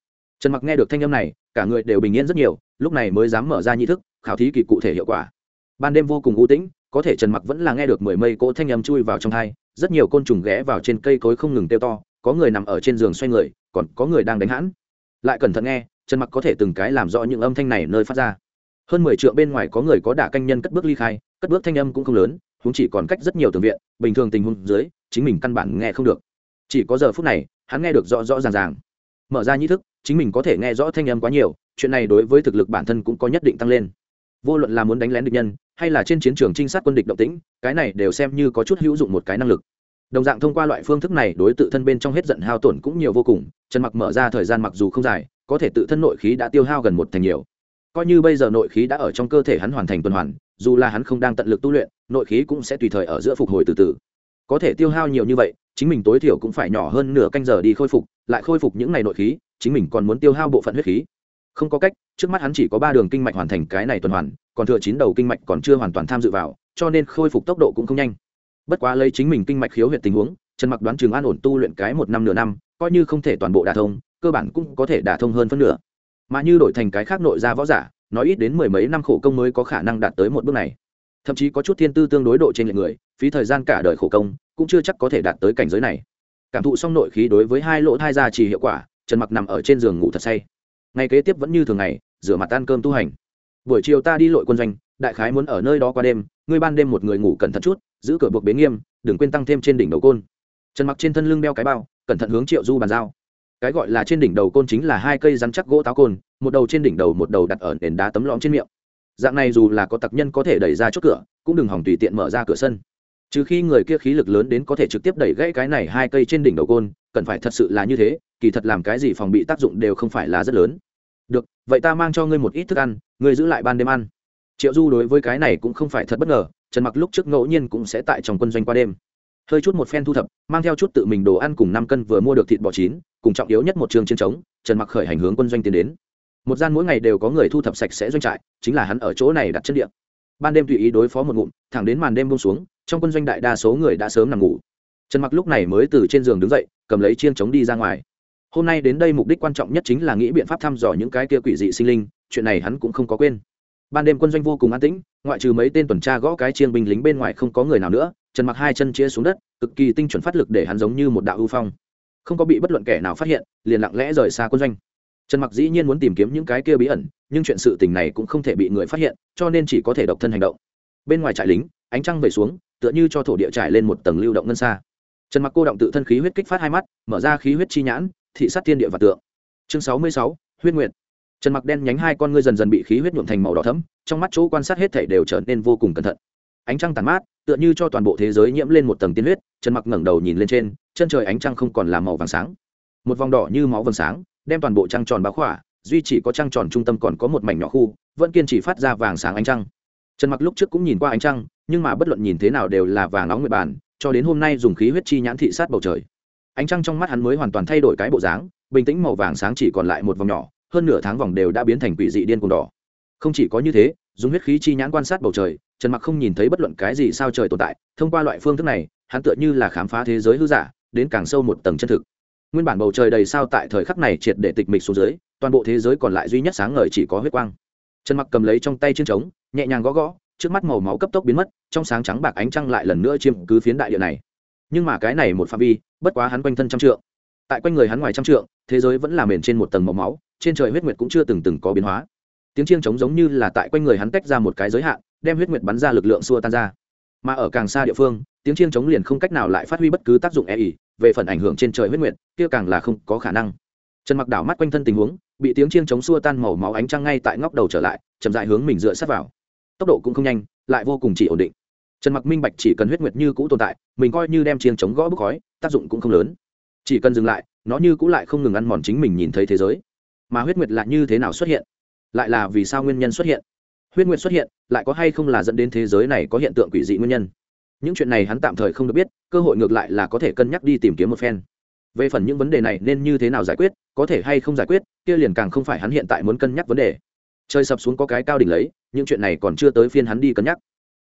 Trần mặc nghe được thanh âm này, cả người đều bình yên rất nhiều, lúc này mới dám mở ra nhị thức, khảo thí kỳ cụ thể hiệu quả. Ban đêm vô cùng u tĩnh, có thể trần mặc vẫn là nghe được mười mây cỗ thanh âm chui vào trong thai, rất nhiều côn trùng ghé vào trên cây cối không ngừng tiêu to, có người nằm ở trên giường xoay người, còn có người đang đánh hãn lại cẩn thận nghe, trần mặc có thể từng cái làm rõ những âm thanh này nơi phát ra. Hơn mười triệu bên ngoài có người có đả canh nhân cất bước ly khai, cất bước thanh âm cũng không lớn chúng chỉ còn cách rất nhiều tường viện, bình thường tình huống dưới, chính mình căn bản nghe không được. Chỉ có giờ phút này, hắn nghe được rõ rõ ràng ràng. Mở ra nhĩ thức, chính mình có thể nghe rõ thanh âm quá nhiều, chuyện này đối với thực lực bản thân cũng có nhất định tăng lên. Vô luận là muốn đánh lén địch nhân, hay là trên chiến trường trinh sát quân địch động tĩnh, cái này đều xem như có chút hữu dụng một cái năng lực đồng dạng thông qua loại phương thức này đối tự thân bên trong hết giận hao tổn cũng nhiều vô cùng, trần mặc mở ra thời gian mặc dù không dài, có thể tự thân nội khí đã tiêu hao gần một thành nhiều. Coi như bây giờ nội khí đã ở trong cơ thể hắn hoàn thành tuần hoàn, dù là hắn không đang tận lực tu luyện, nội khí cũng sẽ tùy thời ở giữa phục hồi từ từ. Có thể tiêu hao nhiều như vậy, chính mình tối thiểu cũng phải nhỏ hơn nửa canh giờ đi khôi phục, lại khôi phục những ngày nội khí, chính mình còn muốn tiêu hao bộ phận huyết khí. Không có cách, trước mắt hắn chỉ có ba đường kinh mạch hoàn thành cái này tuần hoàn, còn thừa chín đầu kinh mạch còn chưa hoàn toàn tham dự vào, cho nên khôi phục tốc độ cũng không nhanh bất quá lấy chính mình kinh mạch khiếu huyệt tình huống, trần mặc đoán chừng an ổn tu luyện cái một năm nửa năm, coi như không thể toàn bộ đả thông, cơ bản cũng có thể đả thông hơn phân nửa. Mà như đổi thành cái khác nội gia võ giả, nói ít đến mười mấy năm khổ công mới có khả năng đạt tới một bước này. Thậm chí có chút thiên tư tương đối độ trên lệch người, phí thời gian cả đời khổ công, cũng chưa chắc có thể đạt tới cảnh giới này. Cảm thụ xong nội khí đối với hai lỗ thai ra chỉ hiệu quả, trần mặc nằm ở trên giường ngủ thật say. Ngày kế tiếp vẫn như thường ngày, rửa mặt ăn cơm tu hành. Buổi chiều ta đi lội quân doanh đại khái muốn ở nơi đó qua đêm, ngươi ban đêm một người ngủ cẩn thận chút, giữ cửa buộc bế nghiêm, đừng quên tăng thêm trên đỉnh đầu côn. Trần mặc trên thân lưng đeo cái bao, cẩn thận hướng triệu du bàn giao. Cái gọi là trên đỉnh đầu côn chính là hai cây rắn chắc gỗ táo côn, một đầu trên đỉnh đầu một đầu đặt ở nền đá tấm lõm trên miệng. Dạng này dù là có tặc nhân có thể đẩy ra chốt cửa, cũng đừng hỏng tùy tiện mở ra cửa sân. Trừ khi người kia khí lực lớn đến có thể trực tiếp đẩy gãy cái này hai cây trên đỉnh đầu côn, cần phải thật sự là như thế, kỳ thật làm cái gì phòng bị tác dụng đều không phải là rất lớn. Được, vậy ta mang cho ngươi một ít thức ăn, ngươi giữ lại ban đêm ăn triệu du đối với cái này cũng không phải thật bất ngờ, trần mặc lúc trước ngẫu nhiên cũng sẽ tại trong quân doanh qua đêm. Hơi chút một phen thu thập, mang theo chút tự mình đồ ăn cùng năm cân vừa mua được thịt bò chín, cùng trọng yếu nhất một trường chiến trống trần mặc khởi hành hướng quân doanh tiến đến. Một gian mỗi ngày đều có người thu thập sạch sẽ doanh trại, chính là hắn ở chỗ này đặt chân địa. Ban đêm tùy ý đối phó một ngụm, thẳng đến màn đêm buông xuống, trong quân doanh đại đa số người đã sớm nằm ngủ. Trần mặc lúc này mới từ trên giường đứng dậy, cầm lấy chiên trống đi ra ngoài. Hôm nay đến đây mục đích quan trọng nhất chính là nghĩ biện pháp thăm dò những cái kia quỷ dị sinh linh, chuyện này hắn cũng không có quên ban đêm quân doanh vô cùng an tĩnh, ngoại trừ mấy tên tuần tra gõ cái chiên binh lính bên ngoài không có người nào nữa, trần mặc hai chân chia xuống đất, cực kỳ tinh chuẩn phát lực để hắn giống như một đạo ưu phong. Không có bị bất luận kẻ nào phát hiện, liền lặng lẽ rời xa quân doanh. Trần mặc dĩ nhiên muốn tìm kiếm những cái kia bí ẩn, nhưng chuyện sự tình này cũng không thể bị người phát hiện, cho nên chỉ có thể độc thân hành động. Bên ngoài trại lính, ánh trăng về xuống, tựa như cho thổ địa trải lên một tầng lưu động ngân xa. Trần mặc cô động tự thân khí huyết kích phát hai mắt, mở ra khí huyết chi nhãn, thị sát thiên địa và tượng. Chương sáu mươi sáu, huyết nguyện trần mặc đen nhánh hai con ngươi dần dần bị khí huyết nhuộm thành màu đỏ thấm trong mắt chỗ quan sát hết thể đều trở nên vô cùng cẩn thận. Ánh trăng tàn mát, tựa như cho toàn bộ thế giới nhiễm lên một tầng tiên huyết, trần mặc ngẩng đầu nhìn lên trên, chân trời ánh trăng không còn là màu vàng sáng. Một vòng đỏ như máu vầng sáng, đem toàn bộ trăng tròn báo khỏa, duy chỉ có trăng tròn trung tâm còn có một mảnh nhỏ khu, vẫn kiên trì phát ra vàng sáng ánh trăng. Trần mặc lúc trước cũng nhìn qua ánh trăng, nhưng mà bất luận nhìn thế nào đều là vàng nóng nguyệt bàn, cho đến hôm nay dùng khí huyết chi nhãn thị sát bầu trời. Ánh trăng trong mắt hắn mới hoàn toàn thay đổi cái bộ dáng, bình tĩnh màu vàng sáng chỉ còn lại một vòng nhỏ hơn nửa tháng vòng đều đã biến thành quỷ dị điên cuồng đỏ. Không chỉ có như thế, dùng huyết khí chi nhãn quan sát bầu trời, trần mặc không nhìn thấy bất luận cái gì sao trời tồn tại, thông qua loại phương thức này, hắn tựa như là khám phá thế giới hư giả, đến càng sâu một tầng chân thực. Nguyên bản bầu trời đầy sao tại thời khắc này triệt để tịch mịch xuống dưới, toàn bộ thế giới còn lại duy nhất sáng ngời chỉ có huyết quang. Trần mặc cầm lấy trong tay trên trống, nhẹ nhàng gõ gõ, trước mắt màu máu cấp tốc biến mất, trong sáng trắng bạc ánh trăng lại lần nữa chiếm cứ phiến đại địa này. Nhưng mà cái này một phạm vi, bất quá hắn quanh thân trăm trượng. Tại quanh người hắn ngoài trăm trượng, thế giới vẫn là mền trên một tầng màu máu trên trời huyết nguyệt cũng chưa từng từng có biến hóa. Tiếng chiêng trống giống như là tại quanh người hắn tách ra một cái giới hạn, đem huyết nguyệt bắn ra lực lượng xua tan ra. Mà ở càng xa địa phương, tiếng chiêng trống liền không cách nào lại phát huy bất cứ tác dụng e ỉ về phần ảnh hưởng trên trời huyết nguyệt, kia càng là không có khả năng. Trần mặc đảo mắt quanh thân tình huống, bị tiếng chiêng trống xua tan màu máu ánh trăng ngay tại ngóc đầu trở lại, chậm dại hướng mình dựa sát vào. Tốc độ cũng không nhanh, lại vô cùng chỉ ổn định. Trần mặc minh bạch chỉ cần huyết nguyệt như cũ tồn tại, mình coi như đem chiêng trống gõ bức khói, tác dụng cũng không lớn. Chỉ cần dừng lại, nó như cũ lại không ngừng ăn mòn chính mình nhìn thấy thế giới mà huyết nguyệt lại như thế nào xuất hiện? Lại là vì sao nguyên nhân xuất hiện? Huyết nguyệt xuất hiện, lại có hay không là dẫn đến thế giới này có hiện tượng quỷ dị nguyên nhân? Những chuyện này hắn tạm thời không được biết, cơ hội ngược lại là có thể cân nhắc đi tìm kiếm một phen. Về phần những vấn đề này nên như thế nào giải quyết, có thể hay không giải quyết, kia liền càng không phải hắn hiện tại muốn cân nhắc vấn đề. Chơi sập xuống có cái cao đỉnh lấy, những chuyện này còn chưa tới phiên hắn đi cân nhắc.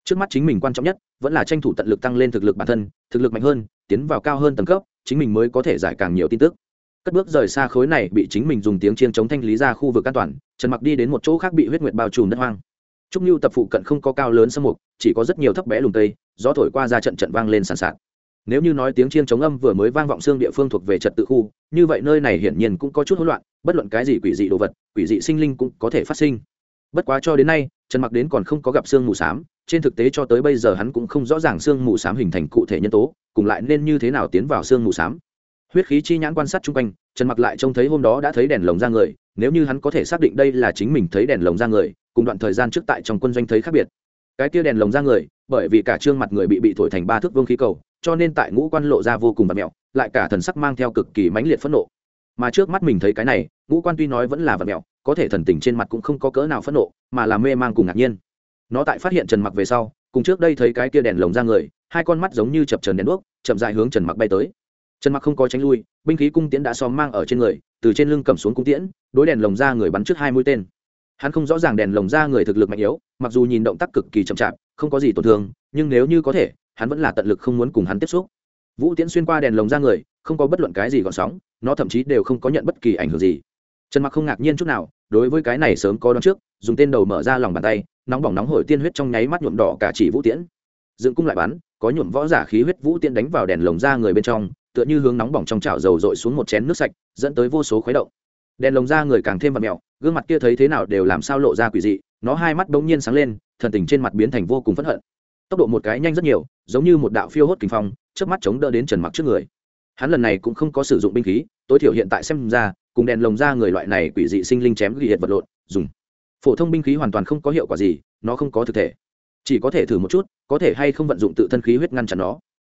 Trước mắt chính mình quan trọng nhất, vẫn là tranh thủ tận lực tăng lên thực lực bản thân, thực lực mạnh hơn, tiến vào cao hơn tầng cấp, chính mình mới có thể giải càng nhiều tin tức cất bước rời xa khối này bị chính mình dùng tiếng chiên chống thanh lý ra khu vực an toàn, trần mặc đi đến một chỗ khác bị huyết nguyệt bao trùm đất hoang. Trúc lưu tập phụ cận không có cao lớn sâm mục, chỉ có rất nhiều thấp bé lùng tây gió thổi qua ra trận trận vang lên sàn sạt. Nếu như nói tiếng chiên chống âm vừa mới vang vọng xương địa phương thuộc về trật tự khu, như vậy nơi này hiển nhiên cũng có chút hỗn loạn, bất luận cái gì quỷ dị đồ vật, quỷ dị sinh linh cũng có thể phát sinh. Bất quá cho đến nay, trần mặc đến còn không có gặp xương mù xám, trên thực tế cho tới bây giờ hắn cũng không rõ ràng xương mù xám hình thành cụ thể nhân tố, cùng lại nên như thế nào tiến vào xương mù xám huyết khí chi nhãn quan sát chung quanh, trần mặc lại trông thấy hôm đó đã thấy đèn lồng ra người, nếu như hắn có thể xác định đây là chính mình thấy đèn lồng ra người, cùng đoạn thời gian trước tại trong quân doanh thấy khác biệt. Cái kia đèn lồng ra người, bởi vì cả trương mặt người bị bị thổi thành ba thước vương khí cầu, cho nên tại ngũ quan lộ ra vô cùng vật mẹo, lại cả thần sắc mang theo cực kỳ mãnh liệt phẫn nộ. Mà trước mắt mình thấy cái này, ngũ quan tuy nói vẫn là vật mẹo, có thể thần tình trên mặt cũng không có cỡ nào phẫn nộ, mà là mê mang cùng ngạc nhiên. Nó tại phát hiện trần mặc về sau, cùng trước đây thấy cái kia đèn lồng ra người, hai con mắt giống như chập trần đèn đuốc, chậm dài hướng trần mặc bay tới trần mặc không có tránh lui, binh khí cung tiễn đã xóm mang ở trên người, từ trên lưng cầm xuống cung tiễn, đối đèn lồng ra người bắn trước hai mũi tên. Hắn không rõ ràng đèn lồng ra người thực lực mạnh yếu, mặc dù nhìn động tác cực kỳ chậm chạp, không có gì tổn thương, nhưng nếu như có thể, hắn vẫn là tận lực không muốn cùng hắn tiếp xúc. Vũ tiễn xuyên qua đèn lồng ra người, không có bất luận cái gì gọn sóng, nó thậm chí đều không có nhận bất kỳ ảnh hưởng gì. Trần mặc không ngạc nhiên chút nào, đối với cái này sớm có đón trước, dùng tên đầu mở ra lòng bàn tay, nóng bỏng nóng hổi tiên huyết trong nháy mắt nhuộm đỏ cả chỉ vũ tiễn. Dựng cung lại bắn, có nhuộm võ giả khí huyết vũ tiễn đánh vào đèn lồng ra người bên trong tựa như hướng nóng bỏng trong chảo dầu dội xuống một chén nước sạch, dẫn tới vô số khuấy động. Đèn lồng da người càng thêm vật mèo, gương mặt kia thấy thế nào đều làm sao lộ ra quỷ dị, nó hai mắt bỗng nhiên sáng lên, thần tình trên mặt biến thành vô cùng phẫn hận. Tốc độ một cái nhanh rất nhiều, giống như một đạo phiêu hốt kinh phong trước mắt chống đỡ đến trần mặc trước người. Hắn lần này cũng không có sử dụng binh khí, tối thiểu hiện tại xem ra, cùng đèn lồng ra người loại này quỷ dị sinh linh chém ghi hiện vật lộn, dùng. Phổ thông binh khí hoàn toàn không có hiệu quả gì, nó không có thực thể. Chỉ có thể thử một chút, có thể hay không vận dụng tự thân khí huyết ngăn chặn nó.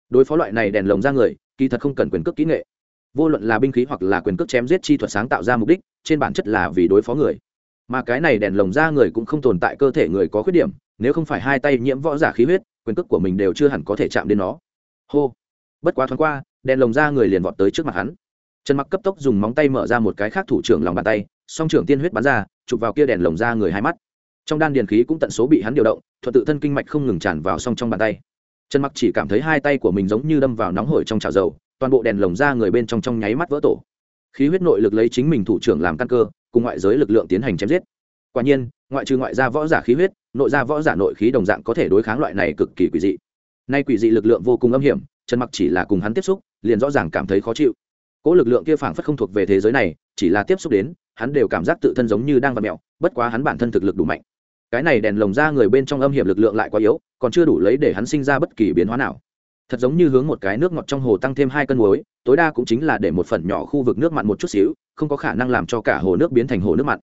Đối phó loại này đèn lồng ra người kỳ thật không cần quyền cước kỹ nghệ. Vô luận là binh khí hoặc là quyền cước chém giết chi thuật sáng tạo ra mục đích, trên bản chất là vì đối phó người. Mà cái này đèn lồng ra người cũng không tồn tại cơ thể người có khuyết điểm, nếu không phải hai tay nhiễm võ giả khí huyết, quyền cước của mình đều chưa hẳn có thể chạm đến nó. Hô. Bất quá thoáng qua, đèn lồng ra người liền vọt tới trước mặt hắn. Trần mặc cấp tốc dùng móng tay mở ra một cái khác thủ trưởng lòng bàn tay, song trưởng tiên huyết bắn ra, chụp vào kia đèn lồng ra người hai mắt. Trong đan điền khí cũng tận số bị hắn điều động thuận tự thân kinh mạch không ngừng tràn vào song trong bàn tay trần mặc chỉ cảm thấy hai tay của mình giống như đâm vào nóng hổi trong chảo dầu, toàn bộ đèn lồng ra người bên trong trong nháy mắt vỡ tổ. Khí huyết nội lực lấy chính mình thủ trưởng làm căn cơ, cùng ngoại giới lực lượng tiến hành chém giết. Quả nhiên, ngoại trừ ngoại gia võ giả khí huyết, nội gia võ giả nội khí đồng dạng có thể đối kháng loại này cực kỳ quỷ dị. Nay quỷ dị lực lượng vô cùng âm hiểm, trần mặc chỉ là cùng hắn tiếp xúc, liền rõ ràng cảm thấy khó chịu. Cỗ lực lượng kia phảng phất không thuộc về thế giới này, chỉ là tiếp xúc đến, hắn đều cảm giác tự thân giống như đang vặt mẹo bất quá hắn bản thân thực lực đủ mạnh. Cái này đèn lồng ra người bên trong âm hiểm lực lượng lại quá yếu còn chưa đủ lấy để hắn sinh ra bất kỳ biến hóa nào. Thật giống như hướng một cái nước ngọt trong hồ tăng thêm hai cân muối, tối đa cũng chính là để một phần nhỏ khu vực nước mặn một chút xíu, không có khả năng làm cho cả hồ nước biến thành hồ nước mặn.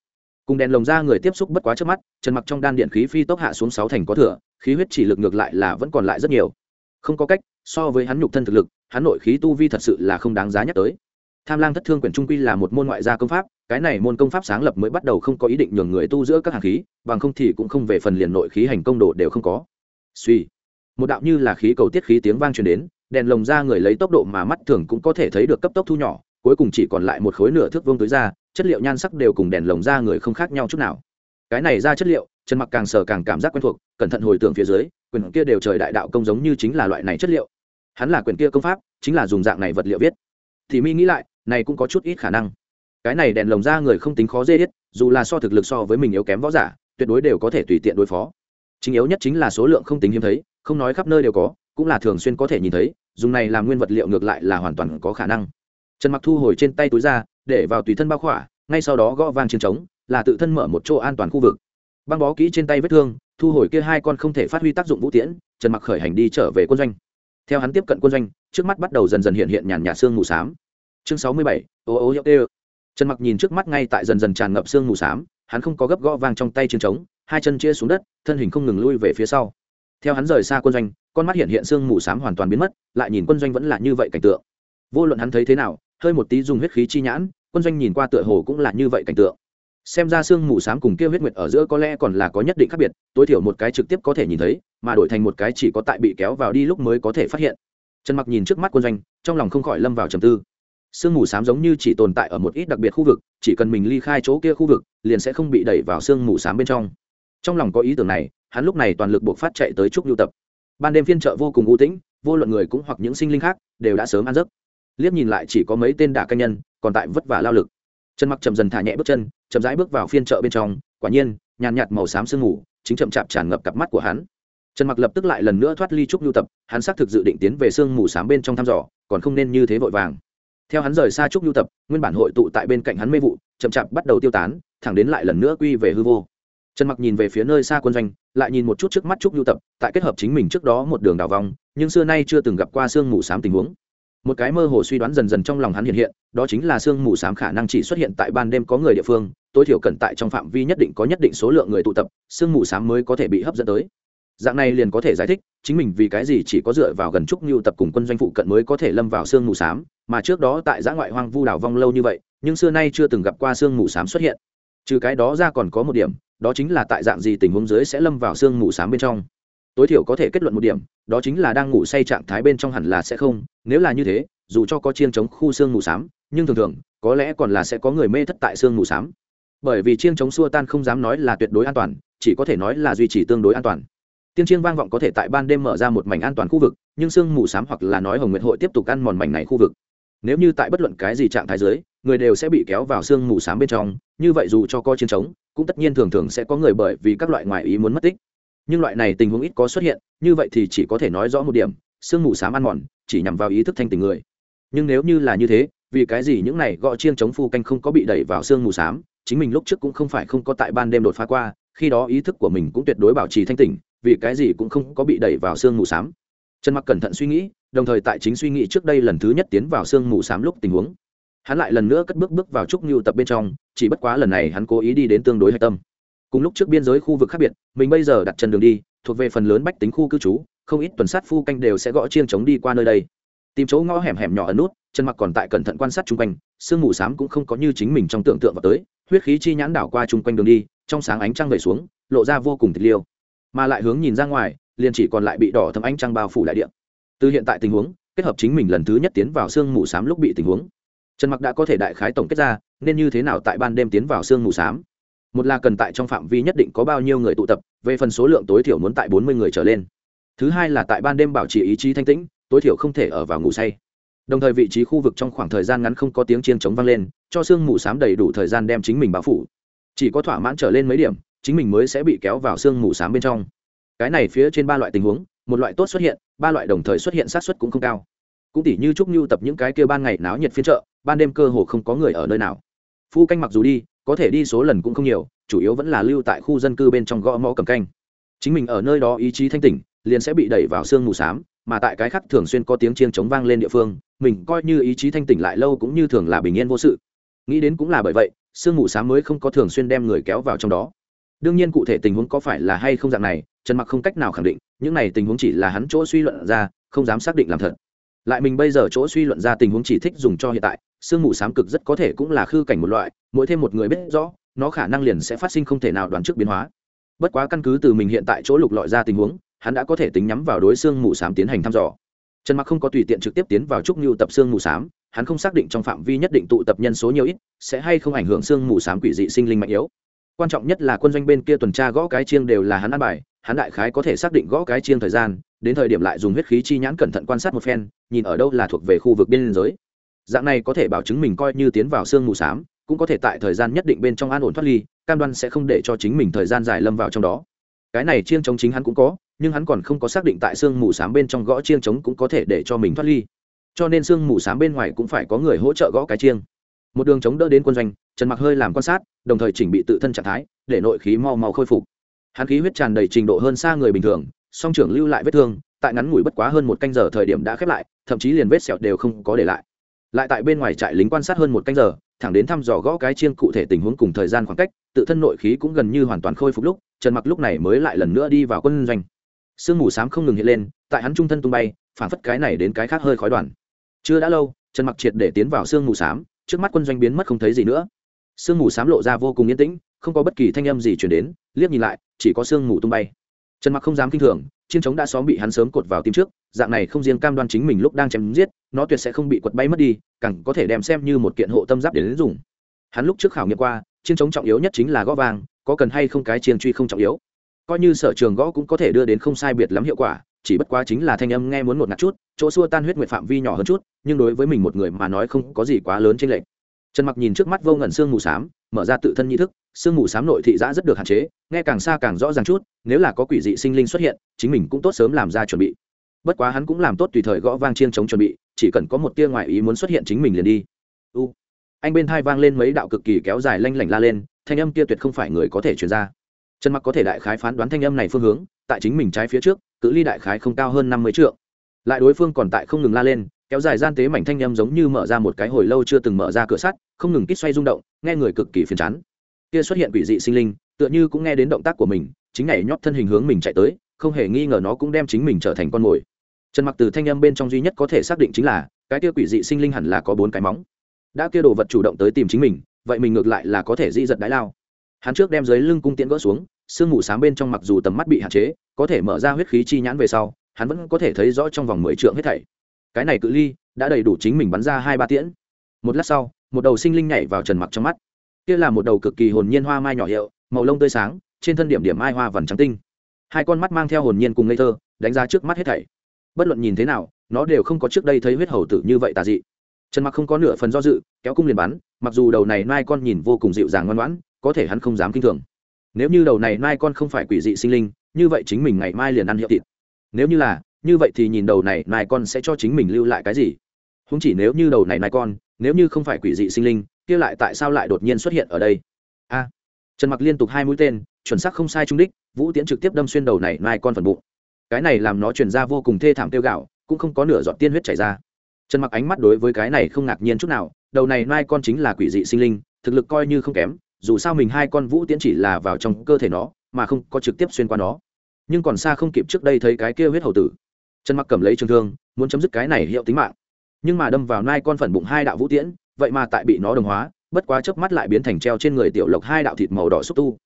Cùng đèn lồng ra người tiếp xúc bất quá trước mắt, trần mặc trong đan điện khí phi tốc hạ xuống sáu thành có thừa, khí huyết chỉ lực ngược lại là vẫn còn lại rất nhiều. Không có cách, so với hắn nhục thân thực lực, hắn nội khí tu vi thật sự là không đáng giá nhắc tới. Tham lang thất thương quyển trung quy là một môn ngoại gia công pháp, cái này môn công pháp sáng lập mới bắt đầu không có ý định nhường người tu giữa các hàng khí, bằng không thì cũng không về phần liền nội khí hành công đồ đều không có suy. Một đạo như là khí cầu tiết khí tiếng vang truyền đến, đèn lồng ra người lấy tốc độ mà mắt thường cũng có thể thấy được cấp tốc thu nhỏ, cuối cùng chỉ còn lại một khối nửa thước vương tới ra chất liệu nhan sắc đều cùng đèn lồng ra người không khác nhau chút nào. Cái này ra chất liệu, trần mặc càng sờ càng cảm giác quen thuộc, cẩn thận hồi tưởng phía dưới quyền kia đều trời đại đạo công giống như chính là loại này chất liệu. Hắn là quyền kia công pháp, chính là dùng dạng này vật liệu viết. Thì mi nghĩ lại, này cũng có chút ít khả năng. Cái này đèn lồng ra người không tính khó dễ hết, dù là so thực lực so với mình yếu kém võ giả, tuyệt đối đều có thể tùy tiện đối phó chính yếu nhất chính là số lượng không tính hiếm thấy, không nói khắp nơi đều có, cũng là thường xuyên có thể nhìn thấy, dùng này làm nguyên vật liệu ngược lại là hoàn toàn có khả năng. Trần mặc thu hồi trên tay túi ra, để vào tùy thân bao khỏa, ngay sau đó gõ vang chiến trống, là tự thân mở một chỗ an toàn khu vực. Băng bó kỹ trên tay vết thương, thu hồi kia hai con không thể phát huy tác dụng vũ tiễn, trần mặc khởi hành đi trở về quân doanh. Theo hắn tiếp cận quân doanh, trước mắt bắt đầu dần dần hiện hiện nhàn nhạt xương mù xám. Chương sáu mươi bảy, ô ô, hiệu tê trần mặc nhìn trước mắt ngay tại dần dần tràn ngập xương mù xám, hắn không có gấp gõ vang trong tay chiến trống hai chân chia xuống đất, thân hình không ngừng lui về phía sau. Theo hắn rời xa quân doanh, con mắt hiện hiện sương mù xám hoàn toàn biến mất, lại nhìn quân doanh vẫn là như vậy cảnh tượng. Vô luận hắn thấy thế nào, hơi một tí dùng huyết khí chi nhãn, quân doanh nhìn qua tựa hồ cũng là như vậy cảnh tượng. Xem ra sương mù xám cùng kia huyết nguyệt ở giữa có lẽ còn là có nhất định khác biệt, tối thiểu một cái trực tiếp có thể nhìn thấy, mà đổi thành một cái chỉ có tại bị kéo vào đi lúc mới có thể phát hiện. Trần mặc nhìn trước mắt quân doanh, trong lòng không khỏi lâm vào trầm tư. Sương mù xám giống như chỉ tồn tại ở một ít đặc biệt khu vực, chỉ cần mình ly khai chỗ kia khu vực, liền sẽ không bị đẩy vào sương mù xám bên trong trong lòng có ý tưởng này, hắn lúc này toàn lực buộc phát chạy tới trúc lưu tập. Ban đêm phiên chợ vô cùng u tĩnh, vô luận người cũng hoặc những sinh linh khác, đều đã sớm ăn giấc. Liếc nhìn lại chỉ có mấy tên đả canh nhân, còn tại vất vả lao lực. Chân mặc chậm dần thả nhẹ bước chân, chậm rãi bước vào phiên chợ bên trong, quả nhiên, nhàn nhạt màu xám sương mù, chính chậm chạp tràn ngập cặp mắt của hắn. Trần mặc lập tức lại lần nữa thoát ly trúc lưu tập, hắn xác thực dự định tiến về sương mù xám bên trong thăm dò, còn không nên như thế vội vàng. Theo hắn rời xa trúc lưu tập, nguyên bản hội tụ tại bên cạnh hắn mê vụ, chậm chạp bắt đầu tiêu tán, thẳng đến lại lần nữa quy về hư vô trần mặc nhìn về phía nơi xa quân doanh, lại nhìn một chút trước mắt trúc Nhu tập, tại kết hợp chính mình trước đó một đường đào vòng nhưng xưa nay chưa từng gặp qua sương mù xám tình huống. Một cái mơ hồ suy đoán dần dần trong lòng hắn hiện hiện, đó chính là sương mù xám khả năng chỉ xuất hiện tại ban đêm có người địa phương, tối thiểu cần tại trong phạm vi nhất định có nhất định số lượng người tụ tập, sương mù xám mới có thể bị hấp dẫn tới. Dạng này liền có thể giải thích, chính mình vì cái gì chỉ có dựa vào gần trúc Nhu tập cùng quân doanh phụ cận mới có thể lâm vào sương mù xám, mà trước đó tại giã ngoại hoang vu đảo vong lâu như vậy, nhưng xưa nay chưa từng gặp qua sương mù xám xuất hiện. Trừ cái đó ra còn có một điểm đó chính là tại dạng gì tình huống dưới sẽ lâm vào sương mù xám bên trong. Tối thiểu có thể kết luận một điểm, đó chính là đang ngủ say trạng thái bên trong hẳn là sẽ không, nếu là như thế, dù cho có chiên chống khu sương mù xám nhưng thường thường, có lẽ còn là sẽ có người mê thất tại sương mù xám bởi vì chiên chống xua tan không dám nói là tuyệt đối an toàn, chỉ có thể nói là duy trì tương đối an toàn. Tiên chiên vang vọng có thể tại ban đêm mở ra một mảnh an toàn khu vực, nhưng sương mù sám hoặc là nói hồng nguyệt hội tiếp tục ăn mòn mảnh này khu vực. Nếu như tại bất luận cái gì trạng thái dưới, người đều sẽ bị kéo vào sương mù sám bên trong, như vậy dù cho có chiến trống cũng tất nhiên thường thường sẽ có người bởi vì các loại ngoại ý muốn mất tích. Nhưng loại này tình huống ít có xuất hiện, như vậy thì chỉ có thể nói rõ một điểm, sương mù xám ăn mòn, chỉ nhằm vào ý thức thanh tình người. Nhưng nếu như là như thế, vì cái gì những này gõ chiêng chống phu canh không có bị đẩy vào sương mù xám? Chính mình lúc trước cũng không phải không có tại ban đêm đột phá qua, khi đó ý thức của mình cũng tuyệt đối bảo trì thanh tỉnh, vì cái gì cũng không có bị đẩy vào sương mù xám. Trần mặc cẩn thận suy nghĩ, đồng thời tại chính suy nghĩ trước đây lần thứ nhất tiến vào sương mù xám lúc tình huống. Hắn lại lần nữa cất bước bước vào trúc ngưu tập bên trong chỉ bất quá lần này hắn cố ý đi đến tương đối hạch tâm. Cùng lúc trước biên giới khu vực khác biệt, mình bây giờ đặt chân đường đi, thuộc về phần lớn bách tính khu cư trú, không ít tuần sát phu canh đều sẽ gõ chiêng chống đi qua nơi đây. Tìm chỗ ngõ hẻm hẻm nhỏ ẩn nút, chân mặc còn tại cẩn thận quan sát chung quanh, sương mù xám cũng không có như chính mình trong tưởng tượng vào tới, huyết khí chi nhãn đảo qua chung quanh đường đi, trong sáng ánh trăng về xuống, lộ ra vô cùng thịt liêu. Mà lại hướng nhìn ra ngoài, liền chỉ còn lại bị đỏ thấm ánh trăng bao phủ đại điện từ hiện tại tình huống, kết hợp chính mình lần thứ nhất tiến vào sương mù xám lúc bị tình huống trần mặc đã có thể đại khái tổng kết ra, nên như thế nào tại ban đêm tiến vào sương mù xám? Một là cần tại trong phạm vi nhất định có bao nhiêu người tụ tập, về phần số lượng tối thiểu muốn tại bốn mươi người trở lên. Thứ hai là tại ban đêm bảo trì ý chí thanh tĩnh, tối thiểu không thể ở vào ngủ say. Đồng thời vị trí khu vực trong khoảng thời gian ngắn không có tiếng chiên chống vang lên, cho sương mù xám đầy đủ thời gian đem chính mình bảo phủ. Chỉ có thỏa mãn trở lên mấy điểm, chính mình mới sẽ bị kéo vào sương mù xám bên trong. Cái này phía trên ba loại tình huống, một loại tốt xuất hiện, ba loại đồng thời xuất hiện sát xuất cũng không cao. Cũng tỉ như trúc nhu tập những cái kia ban ngày náo nhiệt phiên chợ ban đêm cơ hồ không có người ở nơi nào. Phu canh mặc dù đi, có thể đi số lần cũng không nhiều, chủ yếu vẫn là lưu tại khu dân cư bên trong gõ mõ cầm canh. Chính mình ở nơi đó ý chí thanh tỉnh, liền sẽ bị đẩy vào sương mù xám, mà tại cái khắc thường xuyên có tiếng chiêng chống vang lên địa phương, mình coi như ý chí thanh tỉnh lại lâu cũng như thường là bình yên vô sự. Nghĩ đến cũng là bởi vậy, sương mù xám mới không có thường xuyên đem người kéo vào trong đó. Đương nhiên cụ thể tình huống có phải là hay không dạng này, trần mặc không cách nào khẳng định, những này tình huống chỉ là hắn chỗ suy luận ra, không dám xác định làm thật lại mình bây giờ chỗ suy luận ra tình huống chỉ thích dùng cho hiện tại, sương mù sám cực rất có thể cũng là khư cảnh một loại, mỗi thêm một người biết rõ, nó khả năng liền sẽ phát sinh không thể nào đoán trước biến hóa. Bất quá căn cứ từ mình hiện tại chỗ lục lọi ra tình huống, hắn đã có thể tính nhắm vào đối xương mù sám tiến hành thăm dò. Trần mặc không có tùy tiện trực tiếp tiến vào trúc nhu tập xương mù s á m hắn không xác định trong phạm vi nhất định tụ tập nhân số nhiều ít, sẽ hay không ảnh hưởng xương mù s á m quỷ dị sinh linh mạnh yếu. Quan trọng nhất là quân doanh bên kia tuần tra gõ cái chiêng đều là hắn ăn bài hắn đại khái có thể xác định gõ cái chiêng thời gian, đến thời điểm lại dùng huyết khí chi nhãn cẩn thận quan sát một phen, nhìn ở đâu là thuộc về khu vực biên giới. Dạng này có thể bảo chứng mình coi như tiến vào sương mù s á m cũng có thể tại thời gian nhất định bên trong an ổn thoát ly, cam đoan sẽ không để cho chính mình thời gian dài lâm vào trong đó. Cái này chiêng chống chính hắn cũng có, nhưng hắn còn không có xác định tại sương mù s á m bên trong gõ chiêng chống cũng có thể để cho mình thoát ly. Cho nên sương mù s á m bên ngoài cũng phải có người hỗ trợ gõ cái chiêng. Một đường chống đỡ đến quân doanh, trần mặc hơi làm quan sát, đồng thời chỉnh bị tự thân trạng thái, để nội khí mau mau khôi phục hắn khí huyết tràn đầy trình độ hơn xa người bình thường, song trưởng lưu lại vết thương, tại ngắn ngủi bất quá hơn một canh giờ thời điểm đã khép lại, thậm chí liền vết sẹo đều không có để lại. Lại tại bên ngoài trại lính quan sát hơn một canh giờ, thẳng đến thăm dò gõ cái chiêng cụ thể tình huống cùng thời gian khoảng cách, tự thân nội khí cũng gần như hoàn toàn khôi phục lúc, trần mặc lúc này mới lại lần nữa đi vào quân doanh. Sương mù s không ngừng hiện lên, tại hắn trung thân tung bay, phản phất cái này đến cái khác hơi khói đoàn. Chưa đã lâu, trần mặc triệt để tiến vào sương mù s trước mắt quân doanh biến mất không thấy gì nữa. Sương mù s lộ ra vô cùng yên tĩnh không có bất kỳ thanh âm gì chuyển đến, liếc nhìn lại, chỉ có sương mù tung bay. Trần mặc không dám kinh thường, chiến trống đã xóm bị hắn sớm cột vào tim trước, dạng này không riêng cam đoan chính mình lúc đang chém giết, nó tuyệt sẽ không bị quật bay mất đi, càng có thể đem xem như một kiện hộ tâm giáp để đến dùng. Hắn lúc trước khảo nghiệm qua, chiến trống trọng yếu nhất chính là gõ vàng, có cần hay không cái chiên truy không trọng yếu. Coi như sở trường gõ cũng có thể đưa đến không sai biệt lắm hiệu quả, chỉ bất quá chính là thanh âm nghe muốn một ngặt chút, chỗ xua tan huyết nguyệt phạm vi nhỏ hơn chút, nhưng đối với mình một người mà nói không có gì quá lớn trên lệnh trần mặc nhìn trước mắt vô ngẩn xương mù s mở ra tự thân nhi thức, sương mù sám nội thị giã rất được hạn chế, nghe càng xa càng rõ ràng chút, nếu là có quỷ dị sinh linh xuất hiện, chính mình cũng tốt sớm làm ra chuẩn bị. Bất quá hắn cũng làm tốt tùy thời gõ vang chiên chống chuẩn bị, chỉ cần có một tia ngoại ý muốn xuất hiện chính mình liền đi. U. Anh bên thai vang lên mấy đạo cực kỳ kéo dài lanh lảnh la lên, thanh âm kia tuyệt không phải người có thể truyền ra. Trần mặc có thể đại khái phán đoán thanh âm này phương hướng, tại chính mình trái phía trước, cự ly đại khái không cao hơn năm mươi triệu lại đối phương còn tại không ngừng la lên, kéo dài gian tế mảnh thanh âm giống như mở ra một cái hồi lâu chưa từng mở ra cửa sắt, không ngừng kít xoay rung động nghe người cực kỳ phiền chán. Kia xuất hiện quỷ dị sinh linh, tựa như cũng nghe đến động tác của mình, chính nhảy nhót thân hình hướng mình chạy tới, không hề nghi ngờ nó cũng đem chính mình trở thành con mồi. Trần mặc từ thanh âm bên trong duy nhất có thể xác định chính là, cái kia quỷ dị sinh linh hẳn là có bốn cái móng. Đã kia đồ vật chủ động tới tìm chính mình, vậy mình ngược lại là có thể di giật đái lao. Hắn trước đem dưới lưng cung tiễn gỡ xuống, sương mù sáng bên trong mặc dù tầm mắt bị hạn chế, có thể mở ra huyết khí chi nhãn về sau, hắn vẫn có thể thấy rõ trong vòng mười trượng hết thảy. Cái này cự ly, đã đầy đủ chính mình bắn ra hai ba tiễn. Một lát sau một đầu sinh linh nhảy vào trần mặc trong mắt. Kia là một đầu cực kỳ hồn nhiên hoa mai nhỏ hiệu, màu lông tươi sáng, trên thân điểm điểm mai hoa vằn trắng tinh. Hai con mắt mang theo hồn nhiên cùng ngây thơ, đánh giá trước mắt hết thảy. Bất luận nhìn thế nào, nó đều không có trước đây thấy huyết hầu tử như vậy tà dị. Trần mặc không có nửa phần do dự, kéo cung liền bắn, mặc dù đầu này nai con nhìn vô cùng dịu dàng ngoan ngoãn, có thể hắn không dám kinh thường. Nếu như đầu này nai con không phải quỷ dị sinh linh, như vậy chính mình ngày mai liền ăn hiệu thịt. Nếu như là, như vậy thì nhìn đầu này nai con sẽ cho chính mình lưu lại cái gì? Không chỉ nếu như đầu này nai con nếu như không phải quỷ dị sinh linh, kia lại tại sao lại đột nhiên xuất hiện ở đây? A, trần mặc liên tục hai mũi tên, chuẩn xác không sai trung đích, vũ tiễn trực tiếp đâm xuyên đầu này nai con phần bụng. Cái này làm nó truyền ra vô cùng thê thảm tiêu gạo, cũng không có nửa giọt tiên huyết chảy ra. Trần mặc ánh mắt đối với cái này không ngạc nhiên chút nào, đầu này nai con chính là quỷ dị sinh linh, thực lực coi như không kém, dù sao mình hai con vũ tiễn chỉ là vào trong cơ thể nó, mà không có trực tiếp xuyên qua nó. Nhưng còn xa không kịp trước đây thấy cái kia huyết hầu tử. Trần mặc cầm lấy trường thương, muốn chấm dứt cái này hiệu tính mạng nhưng mà đâm vào nai con phần bụng hai đạo vũ tiễn, vậy mà tại bị nó đồng hóa, bất quá chớp mắt lại biến thành treo trên người tiểu lộc hai đạo thịt màu đỏ xúc tu.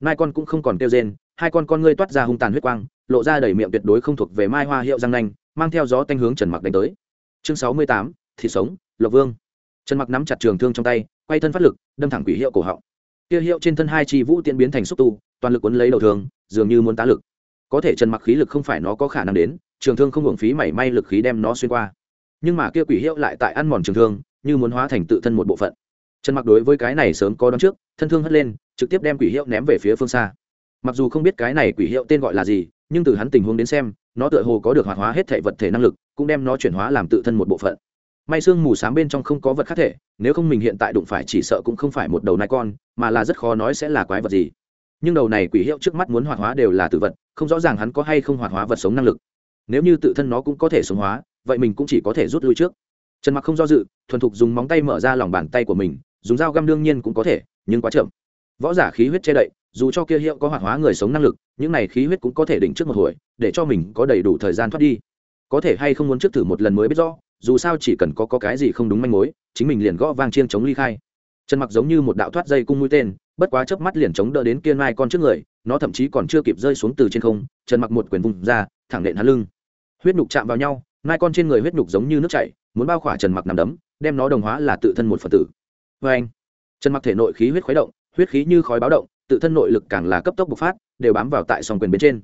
Nai con cũng không còn kêu rên, hai con con ngươi toát ra hung tàn huyết quang, lộ ra đầy miệng tuyệt đối không thuộc về mai hoa hiệu răng nanh, mang theo gió tanh hướng trần mặc đánh tới. Chương sáu mươi tám, thịt sống, lộc vương. Trần mặc nắm chặt trường thương trong tay, quay thân phát lực, đâm thẳng quỷ hiệu cổ họng. Kia hiệu trên thân hai chi vũ tiễn biến thành xúc tu, toàn lực quấn lấy đầu thương, dường như muốn tá lực. Có thể trần mặc khí lực không phải nó có khả năng đến, trường thương không hưởng phí mảy may lực khí đem nó xuyên qua nhưng mà kia quỷ hiệu lại tại ăn mòn trường thương, như muốn hóa thành tự thân một bộ phận. Trần mặc đối với cái này sớm có đón trước, thân thương hất lên, trực tiếp đem quỷ hiệu ném về phía phương xa. Mặc dù không biết cái này quỷ hiệu tên gọi là gì, nhưng từ hắn tình huống đến xem, nó tựa hồ có được hoạt hóa hết thể vật thể năng lực, cũng đem nó chuyển hóa làm tự thân một bộ phận. May xương mù s á m bên trong không có vật khác thể, nếu không mình hiện tại đụng phải chỉ sợ cũng không phải một đầu nai con, mà là rất khó nói sẽ là quái vật gì. Nhưng đầu này quỷ hiệu trước mắt muốn hoạt hóa đều là tự vật, không rõ ràng hắn có hay không hoạt hóa vật sống năng lực. Nếu như tự thân nó cũng có thể sống hóa vậy mình cũng chỉ có thể rút lui trước. Trần mặc không do dự thuần thục dùng móng tay mở ra lòng bàn tay của mình dùng dao găm đương nhiên cũng có thể nhưng quá chậm. Võ giả khí huyết che đậy dù cho kia hiệu có hoạt hóa người sống năng lực những này khí huyết cũng có thể đỉnh trước một hồi để cho mình có đầy đủ thời gian thoát đi. Có thể hay không muốn trước thử một lần mới biết rõ dù sao chỉ cần có, có cái gì không đúng manh mối chính mình liền gõ vang chiêng chống ly khai. Trần mặc giống như một đạo thoát dây cung mũi tên bất quá chớp mắt liền chống đỡ đến kia mai con trước người nó thậm chí còn chưa kịp rơi xuống từ trên không trần mặc một quyền vùng ra thẳng đệm hắn lưng. Huyết nhục chạm vào nhau nai con trên người huyết nhục giống như nước chảy, muốn bao khỏa trần mặc nằm đấm, đem nó đồng hóa là tự thân một phần tử. Vê anh, trần mặc thể nội khí huyết khuấy động, huyết khí như khói báo động, tự thân nội lực càng là cấp tốc bộc phát, đều bám vào tại song quyền bên trên.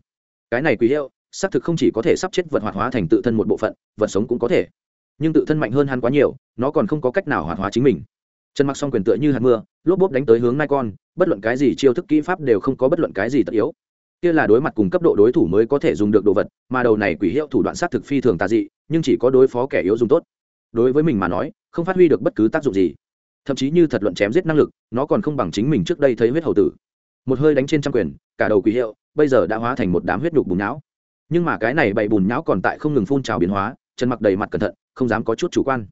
Cái này quý hiệu, xác thực không chỉ có thể sắp chết vật hoạt hóa thành tự thân một bộ phận, vật sống cũng có thể. Nhưng tự thân mạnh hơn hắn quá nhiều, nó còn không có cách nào hoạt hóa chính mình. Trần mặc song quyền tựa như hạt mưa, lốp bốp đánh tới hướng nai con, bất luận cái gì chiêu thức kỹ pháp đều không có bất luận cái gì tất yếu kia là đối mặt cùng cấp độ đối thủ mới có thể dùng được đồ vật, mà đầu này quỷ hiệu thủ đoạn sát thực phi thường tà dị, nhưng chỉ có đối phó kẻ yếu dùng tốt. Đối với mình mà nói, không phát huy được bất cứ tác dụng gì. Thậm chí như thật luận chém giết năng lực, nó còn không bằng chính mình trước đây thấy huyết hầu tử. Một hơi đánh trên trăm quyền, cả đầu quỷ hiệu, bây giờ đã hóa thành một đám huyết nhục bùn não. nhưng mà cái này bày bùn não còn tại không ngừng phun trào biến hóa, chân mặc đầy mặt cẩn thận, không dám có chút chủ quan.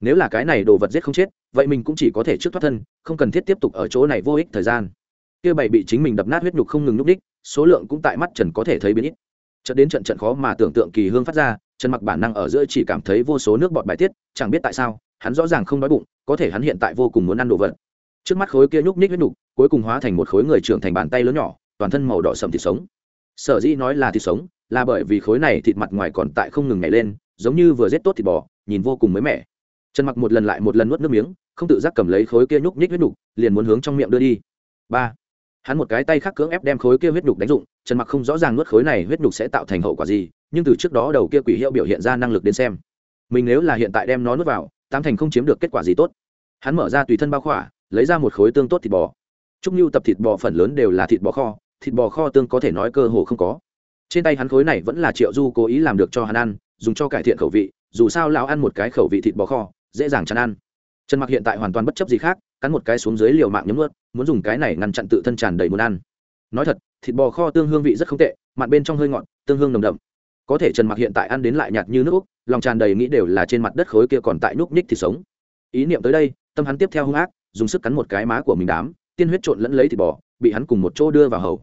Nếu là cái này đồ vật giết không chết, vậy mình cũng chỉ có thể trước thoát thân, không cần thiết tiếp tục ở chỗ này vô ích thời gian. Kia bày bị chính mình đập nát huyết nhục không ngừng núp đích số lượng cũng tại mắt trần có thể thấy biến ít. Trận đến trận trận khó mà tưởng tượng kỳ hương phát ra, trần mặc bản năng ở giữa chỉ cảm thấy vô số nước bọt bài tiết, chẳng biết tại sao, hắn rõ ràng không đói bụng, có thể hắn hiện tại vô cùng muốn ăn đồ vật. Trước mắt khối kia nhúc nhích huyết nhục cuối cùng hóa thành một khối người trưởng thành bàn tay lớn nhỏ, toàn thân màu đỏ sầm thịt sống. Sở dĩ nói là thịt sống, là bởi vì khối này thịt mặt ngoài còn tại không ngừng nhảy lên, giống như vừa giết tốt thịt bò, nhìn vô cùng mới mẻ. Trần mặc một lần lại một lần nuốt nước miếng, không tự giác cầm lấy khối kia nhúc nhích huyết nhục liền muốn hướng trong miệng đưa đi. Ba hắn một cái tay khác cưỡng ép đem khối kia huyết nhục đánh dụng, trần mặc không rõ ràng nuốt khối này huyết nhục sẽ tạo thành hậu quả gì, nhưng từ trước đó đầu kia quỷ hiệu biểu hiện ra năng lực đến xem. Mình nếu là hiện tại đem nó nuốt vào tam thành không chiếm được kết quả gì tốt. Hắn mở ra tùy thân bao khỏa, lấy ra một khối tương tốt thịt bò. Trúc nhu tập thịt bò phần lớn đều là thịt bò kho, thịt bò kho tương có thể nói cơ hồ không có. Trên tay hắn khối này vẫn là triệu du cố ý làm được cho hắn ăn, dùng cho cải thiện khẩu vị, dù sao lão ăn một cái khẩu vị thịt bò kho, dễ dàng chán ăn. Trần mặc hiện tại hoàn toàn bất chấp gì khác cắn một cái xuống dưới liều mạng nhấm nuốt, muốn dùng cái này ngăn chặn tự thân tràn đầy muốn ăn. Nói thật, thịt bò kho tương hương vị rất không tệ, mặn bên trong hơi ngọt, tương hương nồng đậm. Có thể trần mặc hiện tại ăn đến lại nhạt như nước úc, lòng tràn đầy nghĩ đều là trên mặt đất khối kia còn tại núc ních thì sống. Ý niệm tới đây, tâm hắn tiếp theo hung ác, dùng sức cắn một cái má của mình đám, tiên huyết trộn lẫn lấy thịt bò, bị hắn cùng một chỗ đưa vào hầu.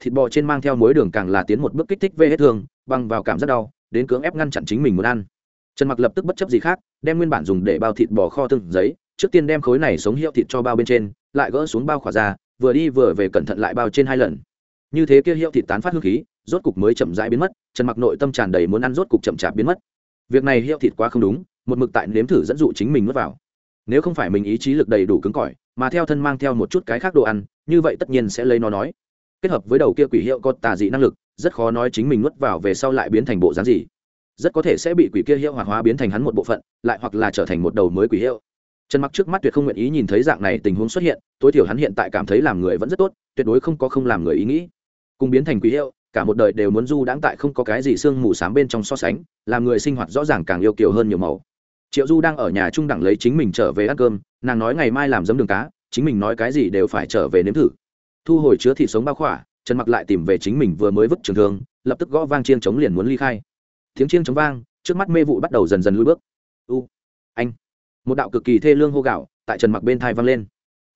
Thịt bò trên mang theo muối đường càng là tiến một bước kích thích vê hết thương, băng vào cảm rất đau, đến cưỡng ép ngăn chặn chính mình muốn ăn. Trần mặc lập tức bất chấp gì khác, đem nguyên bản dùng để bao thịt bò kho từng giấy trước tiên đem khối này sống hiệu thịt cho bao bên trên, lại gỡ xuống bao khỏa ra, vừa đi vừa về cẩn thận lại bao trên hai lần. Như thế kia hiệu thịt tán phát hương khí, rốt cục mới chậm rãi biến mất, trần mặc nội tâm tràn đầy muốn ăn rốt cục chậm chạp biến mất. Việc này hiệu thịt quá không đúng, một mực tại nếm thử dẫn dụ chính mình nuốt vào. Nếu không phải mình ý chí lực đầy đủ cứng cỏi, mà theo thân mang theo một chút cái khác đồ ăn, như vậy tất nhiên sẽ lấy nó nói. Kết hợp với đầu kia quỷ hiệu có tà dị năng lực, rất khó nói chính mình nuốt vào về sau lại biến thành bộ dáng gì. Rất có thể sẽ bị quỷ kia hiệu hoạt hóa biến thành hắn một bộ phận, lại hoặc là trở thành một đầu mới quỷ hiệu trần mặc trước mắt tuyệt không nguyện ý nhìn thấy dạng này tình huống xuất hiện, tối thiểu hắn hiện tại cảm thấy làm người vẫn rất tốt, tuyệt đối không có không làm người ý nghĩ. Cùng biến thành quỷ hiệu cả một đời đều muốn du đãng tại không có cái gì sương mù sám bên trong so sánh, làm người sinh hoạt rõ ràng càng yêu kiều hơn nhiều màu. Triệu du đang ở nhà trung đẳng lấy chính mình trở về ăn cơm, nàng nói ngày mai làm giấm đường cá, chính mình nói cái gì đều phải trở về nếm thử. Thu hồi chứa thịt sống bao khỏa, trần mặc lại tìm về chính mình vừa mới vứt trường thương, lập tức gõ vang chiêng chống liền muốn ly khai. Tiếng chiêng chống vang, trước mắt mê vụ bắt đầu dần dần lui bước. U, anh một đạo cực kỳ thê lương hô gạo tại trần mặc bên thai vang lên.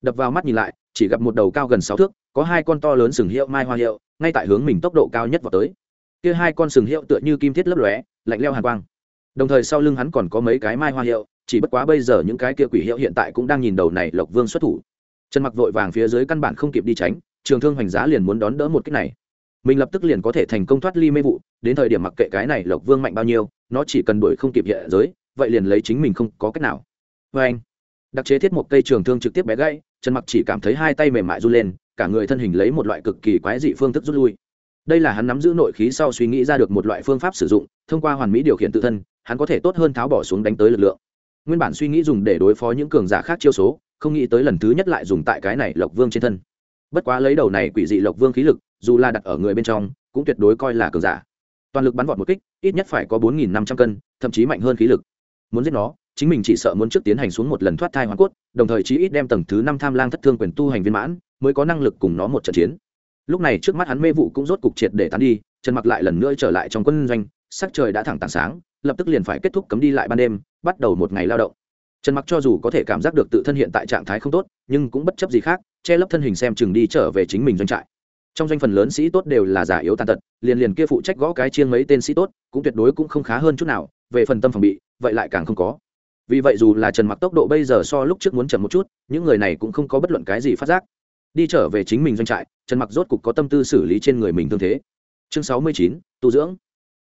Đập vào mắt nhìn lại, chỉ gặp một đầu cao gần sáu thước, có hai con to lớn sừng hiệu mai hoa hiệu, ngay tại hướng mình tốc độ cao nhất vào tới. Kia hai con sừng hiệu tựa như kim thiết lấp lóe, lạnh leo hàn quang. Đồng thời sau lưng hắn còn có mấy cái mai hoa hiệu, chỉ bất quá bây giờ những cái kia quỷ hiệu hiện tại cũng đang nhìn đầu này lộc vương xuất thủ. Trần mặc vội vàng phía dưới căn bản không kịp đi tránh, trường thương hoành giá liền muốn đón đỡ một cách này. Mình lập tức liền có thể thành công thoát ly mê vụ, đến thời điểm mặc kệ cái này lộc vương mạnh bao nhiêu, nó chỉ cần đuổi không kịp hiện giới, vậy liền lấy chính mình không có cách nào vê anh. Đặc chế thiết một cây trường thương trực tiếp bé gãy, trần mặc chỉ cảm thấy hai tay mềm mại run lên, cả người thân hình lấy một loại cực kỳ quái dị phương thức rút lui. Đây là hắn nắm giữ nội khí sau suy nghĩ ra được một loại phương pháp sử dụng, thông qua hoàn mỹ điều khiển tự thân, hắn có thể tốt hơn tháo bỏ xuống đánh tới lực lượng. Nguyên bản suy nghĩ dùng để đối phó những cường giả khác chiêu số, không nghĩ tới lần thứ nhất lại dùng tại cái này lộc vương trên thân. Bất quá lấy đầu này quỷ dị lộc vương khí lực, dù là đặt ở người bên trong, cũng tuyệt đối coi là cường giả. Toàn lực bắn vọt một kích, ít nhất phải có bốn nghìn năm trăm cân, thậm chí mạnh hơn khí lực. Muốn giết nó chính mình chỉ sợ muốn trước tiến hành xuống một lần thoát thai hoàn cốt, đồng thời chí ít đem tầng thứ năm tham lang thất thương quyền tu hành viên mãn, mới có năng lực cùng nó một trận chiến. Lúc này trước mắt hắn mê vụ cũng rốt cục triệt để tán đi, trần mặc lại lần nữa trở lại trong quân doanh, sắc trời đã thẳng tảng sáng, lập tức liền phải kết thúc cấm đi lại ban đêm, bắt đầu một ngày lao động. Trần mặc cho dù có thể cảm giác được tự thân hiện tại trạng thái không tốt, nhưng cũng bất chấp gì khác, che lấp thân hình xem chừng đi trở về chính mình doanh trại. Trong doanh phần lớn sĩ tốt đều là giả yếu tàn tật, liền liền kia phụ trách gõ cái chiêng mấy tên sĩ tốt, cũng tuyệt đối cũng không khá hơn chút nào, về phần tâm phòng bị, vậy lại càng không có vì vậy dù là trần mặc tốc độ bây giờ so lúc trước muốn chậm một chút, những người này cũng không có bất luận cái gì phát giác. Đi trở về chính mình doanh trại, trần mặc rốt cục có tâm tư xử lý trên người mình thương thế. Chương sáu mươi chín, tu dưỡng.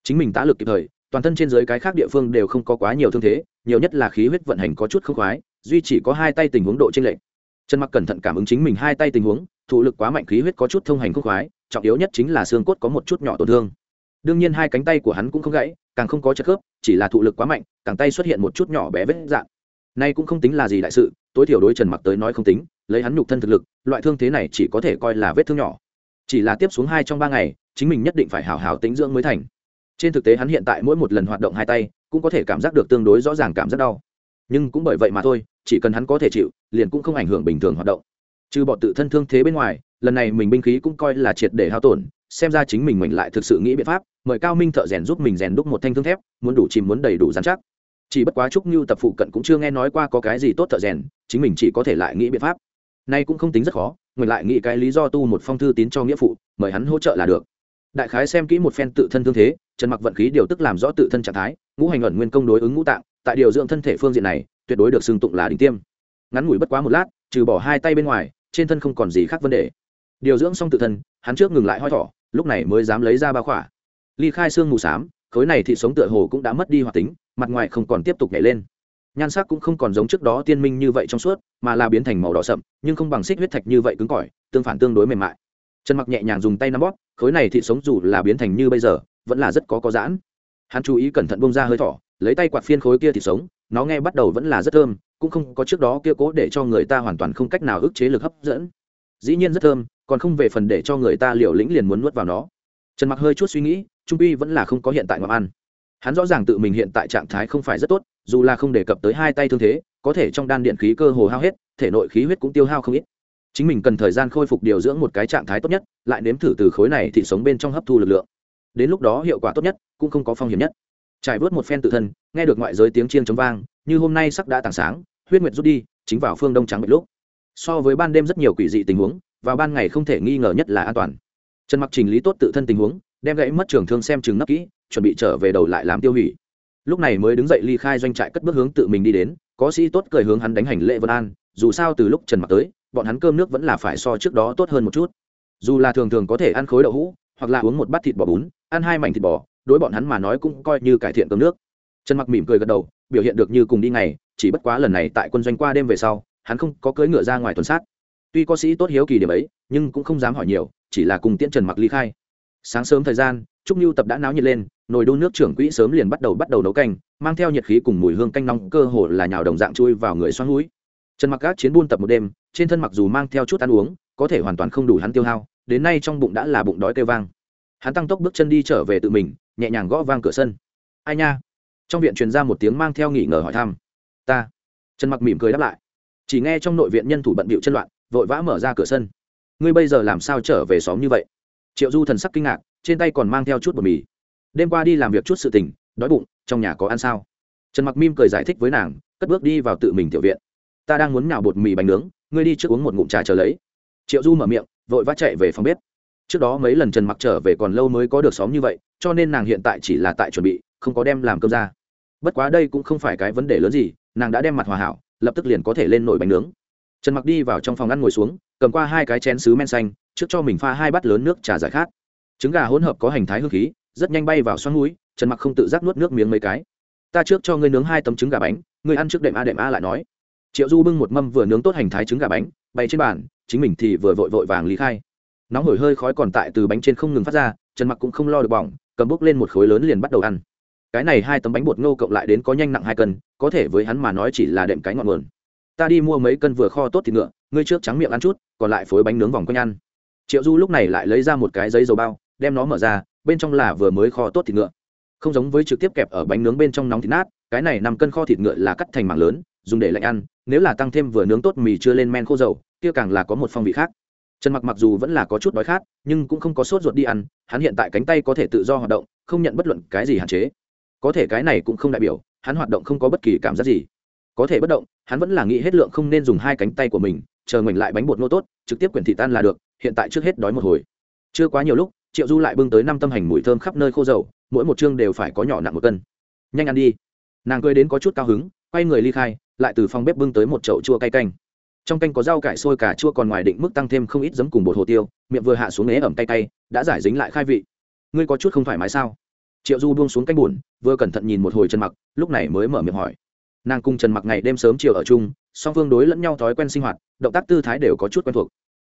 Chính mình tá lực kịp thời, toàn thân trên dưới cái khác địa phương đều không có quá nhiều thương thế, nhiều nhất là khí huyết vận hành có chút không khoái, duy chỉ có hai tay tình huống độ trên lệch. Trần mặc cẩn thận cảm ứng chính mình hai tay tình huống, thụ lực quá mạnh, khí huyết có chút thông hành không khoái, trọng yếu nhất chính là xương cốt có một chút nhỏ tổn thương đương nhiên hai cánh tay của hắn cũng không gãy, càng không có chất khớp, chỉ là thụ lực quá mạnh, càng tay xuất hiện một chút nhỏ bé vết dạng nay cũng không tính là gì đại sự, tối thiểu đối trần mặc tới nói không tính, lấy hắn nhục thân thực lực, loại thương thế này chỉ có thể coi là vết thương nhỏ. Chỉ là tiếp xuống hai trong ba ngày, chính mình nhất định phải hào hào tính dưỡng mới thành. Trên thực tế hắn hiện tại mỗi một lần hoạt động hai tay, cũng có thể cảm giác được tương đối rõ ràng cảm giác đau. Nhưng cũng bởi vậy mà thôi, chỉ cần hắn có thể chịu, liền cũng không ảnh hưởng bình thường hoạt động. Trừ bọn tự thân thương thế bên ngoài, lần này mình binh khí cũng coi là triệt để hao tổn xem ra chính mình mình lại thực sự nghĩ biện pháp, mời cao minh thợ rèn giúp mình rèn đúc một thanh thương thép, muốn đủ chìm muốn đầy đủ dán chắc. Chỉ bất quá trúc như tập phụ cận cũng chưa nghe nói qua có cái gì tốt thợ rèn, chính mình chỉ có thể lại nghĩ biện pháp. Nay cũng không tính rất khó, mình lại nghĩ cái lý do tu một phong thư tín cho nghĩa phụ, mời hắn hỗ trợ là được. Đại khái xem kỹ một phen tự thân thương thế, trần mặc vận khí điều tức làm rõ tự thân trạng thái, ngũ hành ẩn nguyên công đối ứng ngũ tạng, tại điều dưỡng thân thể phương diện này, tuyệt đối được xưng tụng là đỉnh tiêm. Ngắn ngủi bất quá một lát, trừ bỏ hai tay bên ngoài, trên thân không còn gì khác vấn đề. Điều dưỡng xong tự thân, hắn trước ngừng lại hoi thỏ lúc này mới dám lấy ra ba khỏa. Ly khai xương mù xám, khối này thị sống tựa hồ cũng đã mất đi hoạt tính, mặt ngoài không còn tiếp tục nhảy lên. Nhan sắc cũng không còn giống trước đó tiên minh như vậy trong suốt, mà là biến thành màu đỏ sậm, nhưng không bằng xích huyết thạch như vậy cứng cỏi, tương phản tương đối mềm mại. Trần mặc nhẹ nhàng dùng tay nắm bóp, khối này thị sống dù là biến thành như bây giờ, vẫn là rất có có giãn. Hắn chú ý cẩn thận bông ra hơi thỏ lấy tay quạt phiên khối kia thịt sống, nó nghe bắt đầu vẫn là rất thơm, cũng không có trước đó kia cố để cho người ta hoàn toàn không cách nào ức chế lực hấp dẫn. Dĩ nhiên rất thơm còn không về phần để cho người ta liều lĩnh liền muốn nuốt vào nó. Trần mặc hơi chút suy nghĩ, trung uy vẫn là không có hiện tại ngọc ăn. Hắn rõ ràng tự mình hiện tại trạng thái không phải rất tốt, dù là không đề cập tới hai tay thương thế, có thể trong đan điện khí cơ hồ hao hết, thể nội khí huyết cũng tiêu hao không ít. Chính mình cần thời gian khôi phục điều dưỡng một cái trạng thái tốt nhất, lại nếm thử từ khối này thì sống bên trong hấp thu lực lượng. Đến lúc đó hiệu quả tốt nhất, cũng không có phong hiểm nhất. Trải vớt một phen tự thân, nghe được ngoại giới tiếng chiêng chống vang, như hôm nay sắc đã tảng sáng, huyết nguyệt rút đi, chính vào phương đông trắng bị lúc. So với ban đêm rất nhiều quỷ dị tình huống vào ban ngày không thể nghi ngờ nhất là an toàn. Trần mặc trình lý tốt tự thân tình huống, đem gãy mất trường thương xem chừng nấp kỹ, chuẩn bị trở về đầu lại làm tiêu hủy. Lúc này mới đứng dậy ly khai doanh trại cất bước hướng tự mình đi đến, có sĩ tốt cười hướng hắn đánh hành lễ vân an, dù sao từ lúc trần mặc tới, bọn hắn cơm nước vẫn là phải so trước đó tốt hơn một chút. Dù là thường thường có thể ăn khối đậu hũ, hoặc là uống một bát thịt bò bún, ăn hai mảnh thịt bò, đối bọn hắn mà nói cũng coi như cải thiện cơm nước. Trần mặc mỉm cười gật đầu, biểu hiện được như cùng đi ngày, chỉ bất quá lần này tại quân doanh qua đêm về sau, hắn không có cưỡi ngựa ra ngoài tuần sát tuy có sĩ tốt hiếu kỳ điểm ấy, nhưng cũng không dám hỏi nhiều, chỉ là cùng tiễn trần mặc ly khai. Sáng sớm thời gian, trúc nhu tập đã náo nhiệt lên, nồi đun nước trưởng quỹ sớm liền bắt đầu bắt đầu nấu canh, mang theo nhiệt khí cùng mùi hương canh nóng, cơ hồ là nhào đồng dạng chui vào người xoắn núi. Trần mặc các chiến buôn tập một đêm, trên thân mặc dù mang theo chút ăn uống, có thể hoàn toàn không đủ hắn tiêu hao, đến nay trong bụng đã là bụng đói kêu vang. Hắn tăng tốc bước chân đi trở về tự mình, nhẹ nhàng gõ vang cửa sân. Ai nha? Trong viện truyền ra một tiếng mang theo nghỉ ngờ hỏi thăm. Ta. Trần mặc mỉm cười đáp lại. Chỉ nghe trong nội viện nhân thủ bận bịu chân loạn vội vã mở ra cửa sân. Ngươi bây giờ làm sao trở về xóm như vậy? Triệu du thần sắc kinh ngạc, trên tay còn mang theo chút bột mì. Đêm qua đi làm việc chút sự tình, đói bụng, trong nhà có ăn sao? Trần mặc mim cười giải thích với nàng, cất bước đi vào tự mình tiểu viện. Ta đang muốn nhào bột mì bánh nướng, ngươi đi trước uống một ngụm trà chờ lấy. Triệu du mở miệng, vội vã chạy về phòng bếp. Trước đó mấy lần trần mặc trở về còn lâu mới có được xóm như vậy, cho nên nàng hiện tại chỉ là tại chuẩn bị, không có đem làm cơm ra. Bất quá đây cũng không phải cái vấn đề lớn gì, nàng đã đem mặt hòa hảo, lập tức liền có thể lên nổi bánh nướng trần mặc đi vào trong phòng ăn ngồi xuống, cầm qua hai cái chén sứ men xanh, trước cho mình pha hai bát lớn nước trà giải khát. Trứng gà hỗn hợp có hành thái hương khí, rất nhanh bay vào xoắn núi trần mặc không tự giác nuốt nước miếng mấy cái. Ta trước cho ngươi nướng hai tấm trứng gà bánh, ngươi ăn trước đệm a đệm a lại nói. Triệu du bưng một mâm vừa nướng tốt hành thái trứng gà bánh, bày trên bàn, chính mình thì vừa vội vội vàng lý khai. Nóng hổi hơi khói còn tại từ bánh trên không ngừng phát ra, trần mặc cũng không lo được bỏng, cầm bốc lên một khối lớn liền bắt đầu ăn. Cái này hai tấm bánh bột ngô cộng lại đến có nhanh nặng hai cân, có thể với hắn mà nói chỉ là đệm cái ngọn nguồn ta đi mua mấy cân vừa kho tốt thịt ngựa, ngươi trước trắng miệng ăn chút, còn lại phối bánh nướng vòng quanh ăn. Triệu du lúc này lại lấy ra một cái giấy dầu bao, đem nó mở ra, bên trong là vừa mới kho tốt thịt ngựa. Không giống với trực tiếp kẹp ở bánh nướng bên trong nóng thịt nát, cái này nằm cân kho thịt ngựa là cắt thành mảng lớn, dùng để lạnh ăn, nếu là tăng thêm vừa nướng tốt mì chưa lên men khô dầu, kia càng là có một phong vị khác. Trần mặc mặc dù vẫn là có chút đói khát, nhưng cũng không có sốt ruột đi ăn, hắn hiện tại cánh tay có thể tự do hoạt động, không nhận bất luận cái gì hạn chế. Có thể cái này cũng không đại biểu, hắn hoạt động không có bất kỳ cảm giác gì. Có thể bất động hắn vẫn là nghĩ hết lượng không nên dùng hai cánh tay của mình, chờ ngoảnh lại bánh bột nô tốt, trực tiếp quyển thị tan là được, hiện tại trước hết đói một hồi. Chưa quá nhiều lúc, triệu du lại bưng tới năm tâm hành mùi thơm khắp nơi khô dầu, mỗi một chương đều phải có nhỏ nặng một cân. Nhanh ăn đi. Nàng cười đến có chút cao hứng, quay người ly khai, lại từ phòng bếp bưng tới một chậu chua cay canh. Trong canh có rau cải sôi cà chua còn ngoài định mức tăng thêm không ít giấm cùng bột hồ tiêu, miệng vừa hạ xuống nế ẩm cay cay, đã giải dính lại khai vị. Ngươi có chút không thoải mái sao? Triệu du buông xuống canh buồn, vừa cẩn thận nhìn một hồi chân mặc, lúc này mới mở miệng hỏi nàng cùng trần mặc ngày đêm sớm chiều ở chung, song phương đối lẫn nhau thói quen sinh hoạt, động tác tư thái đều có chút quen thuộc.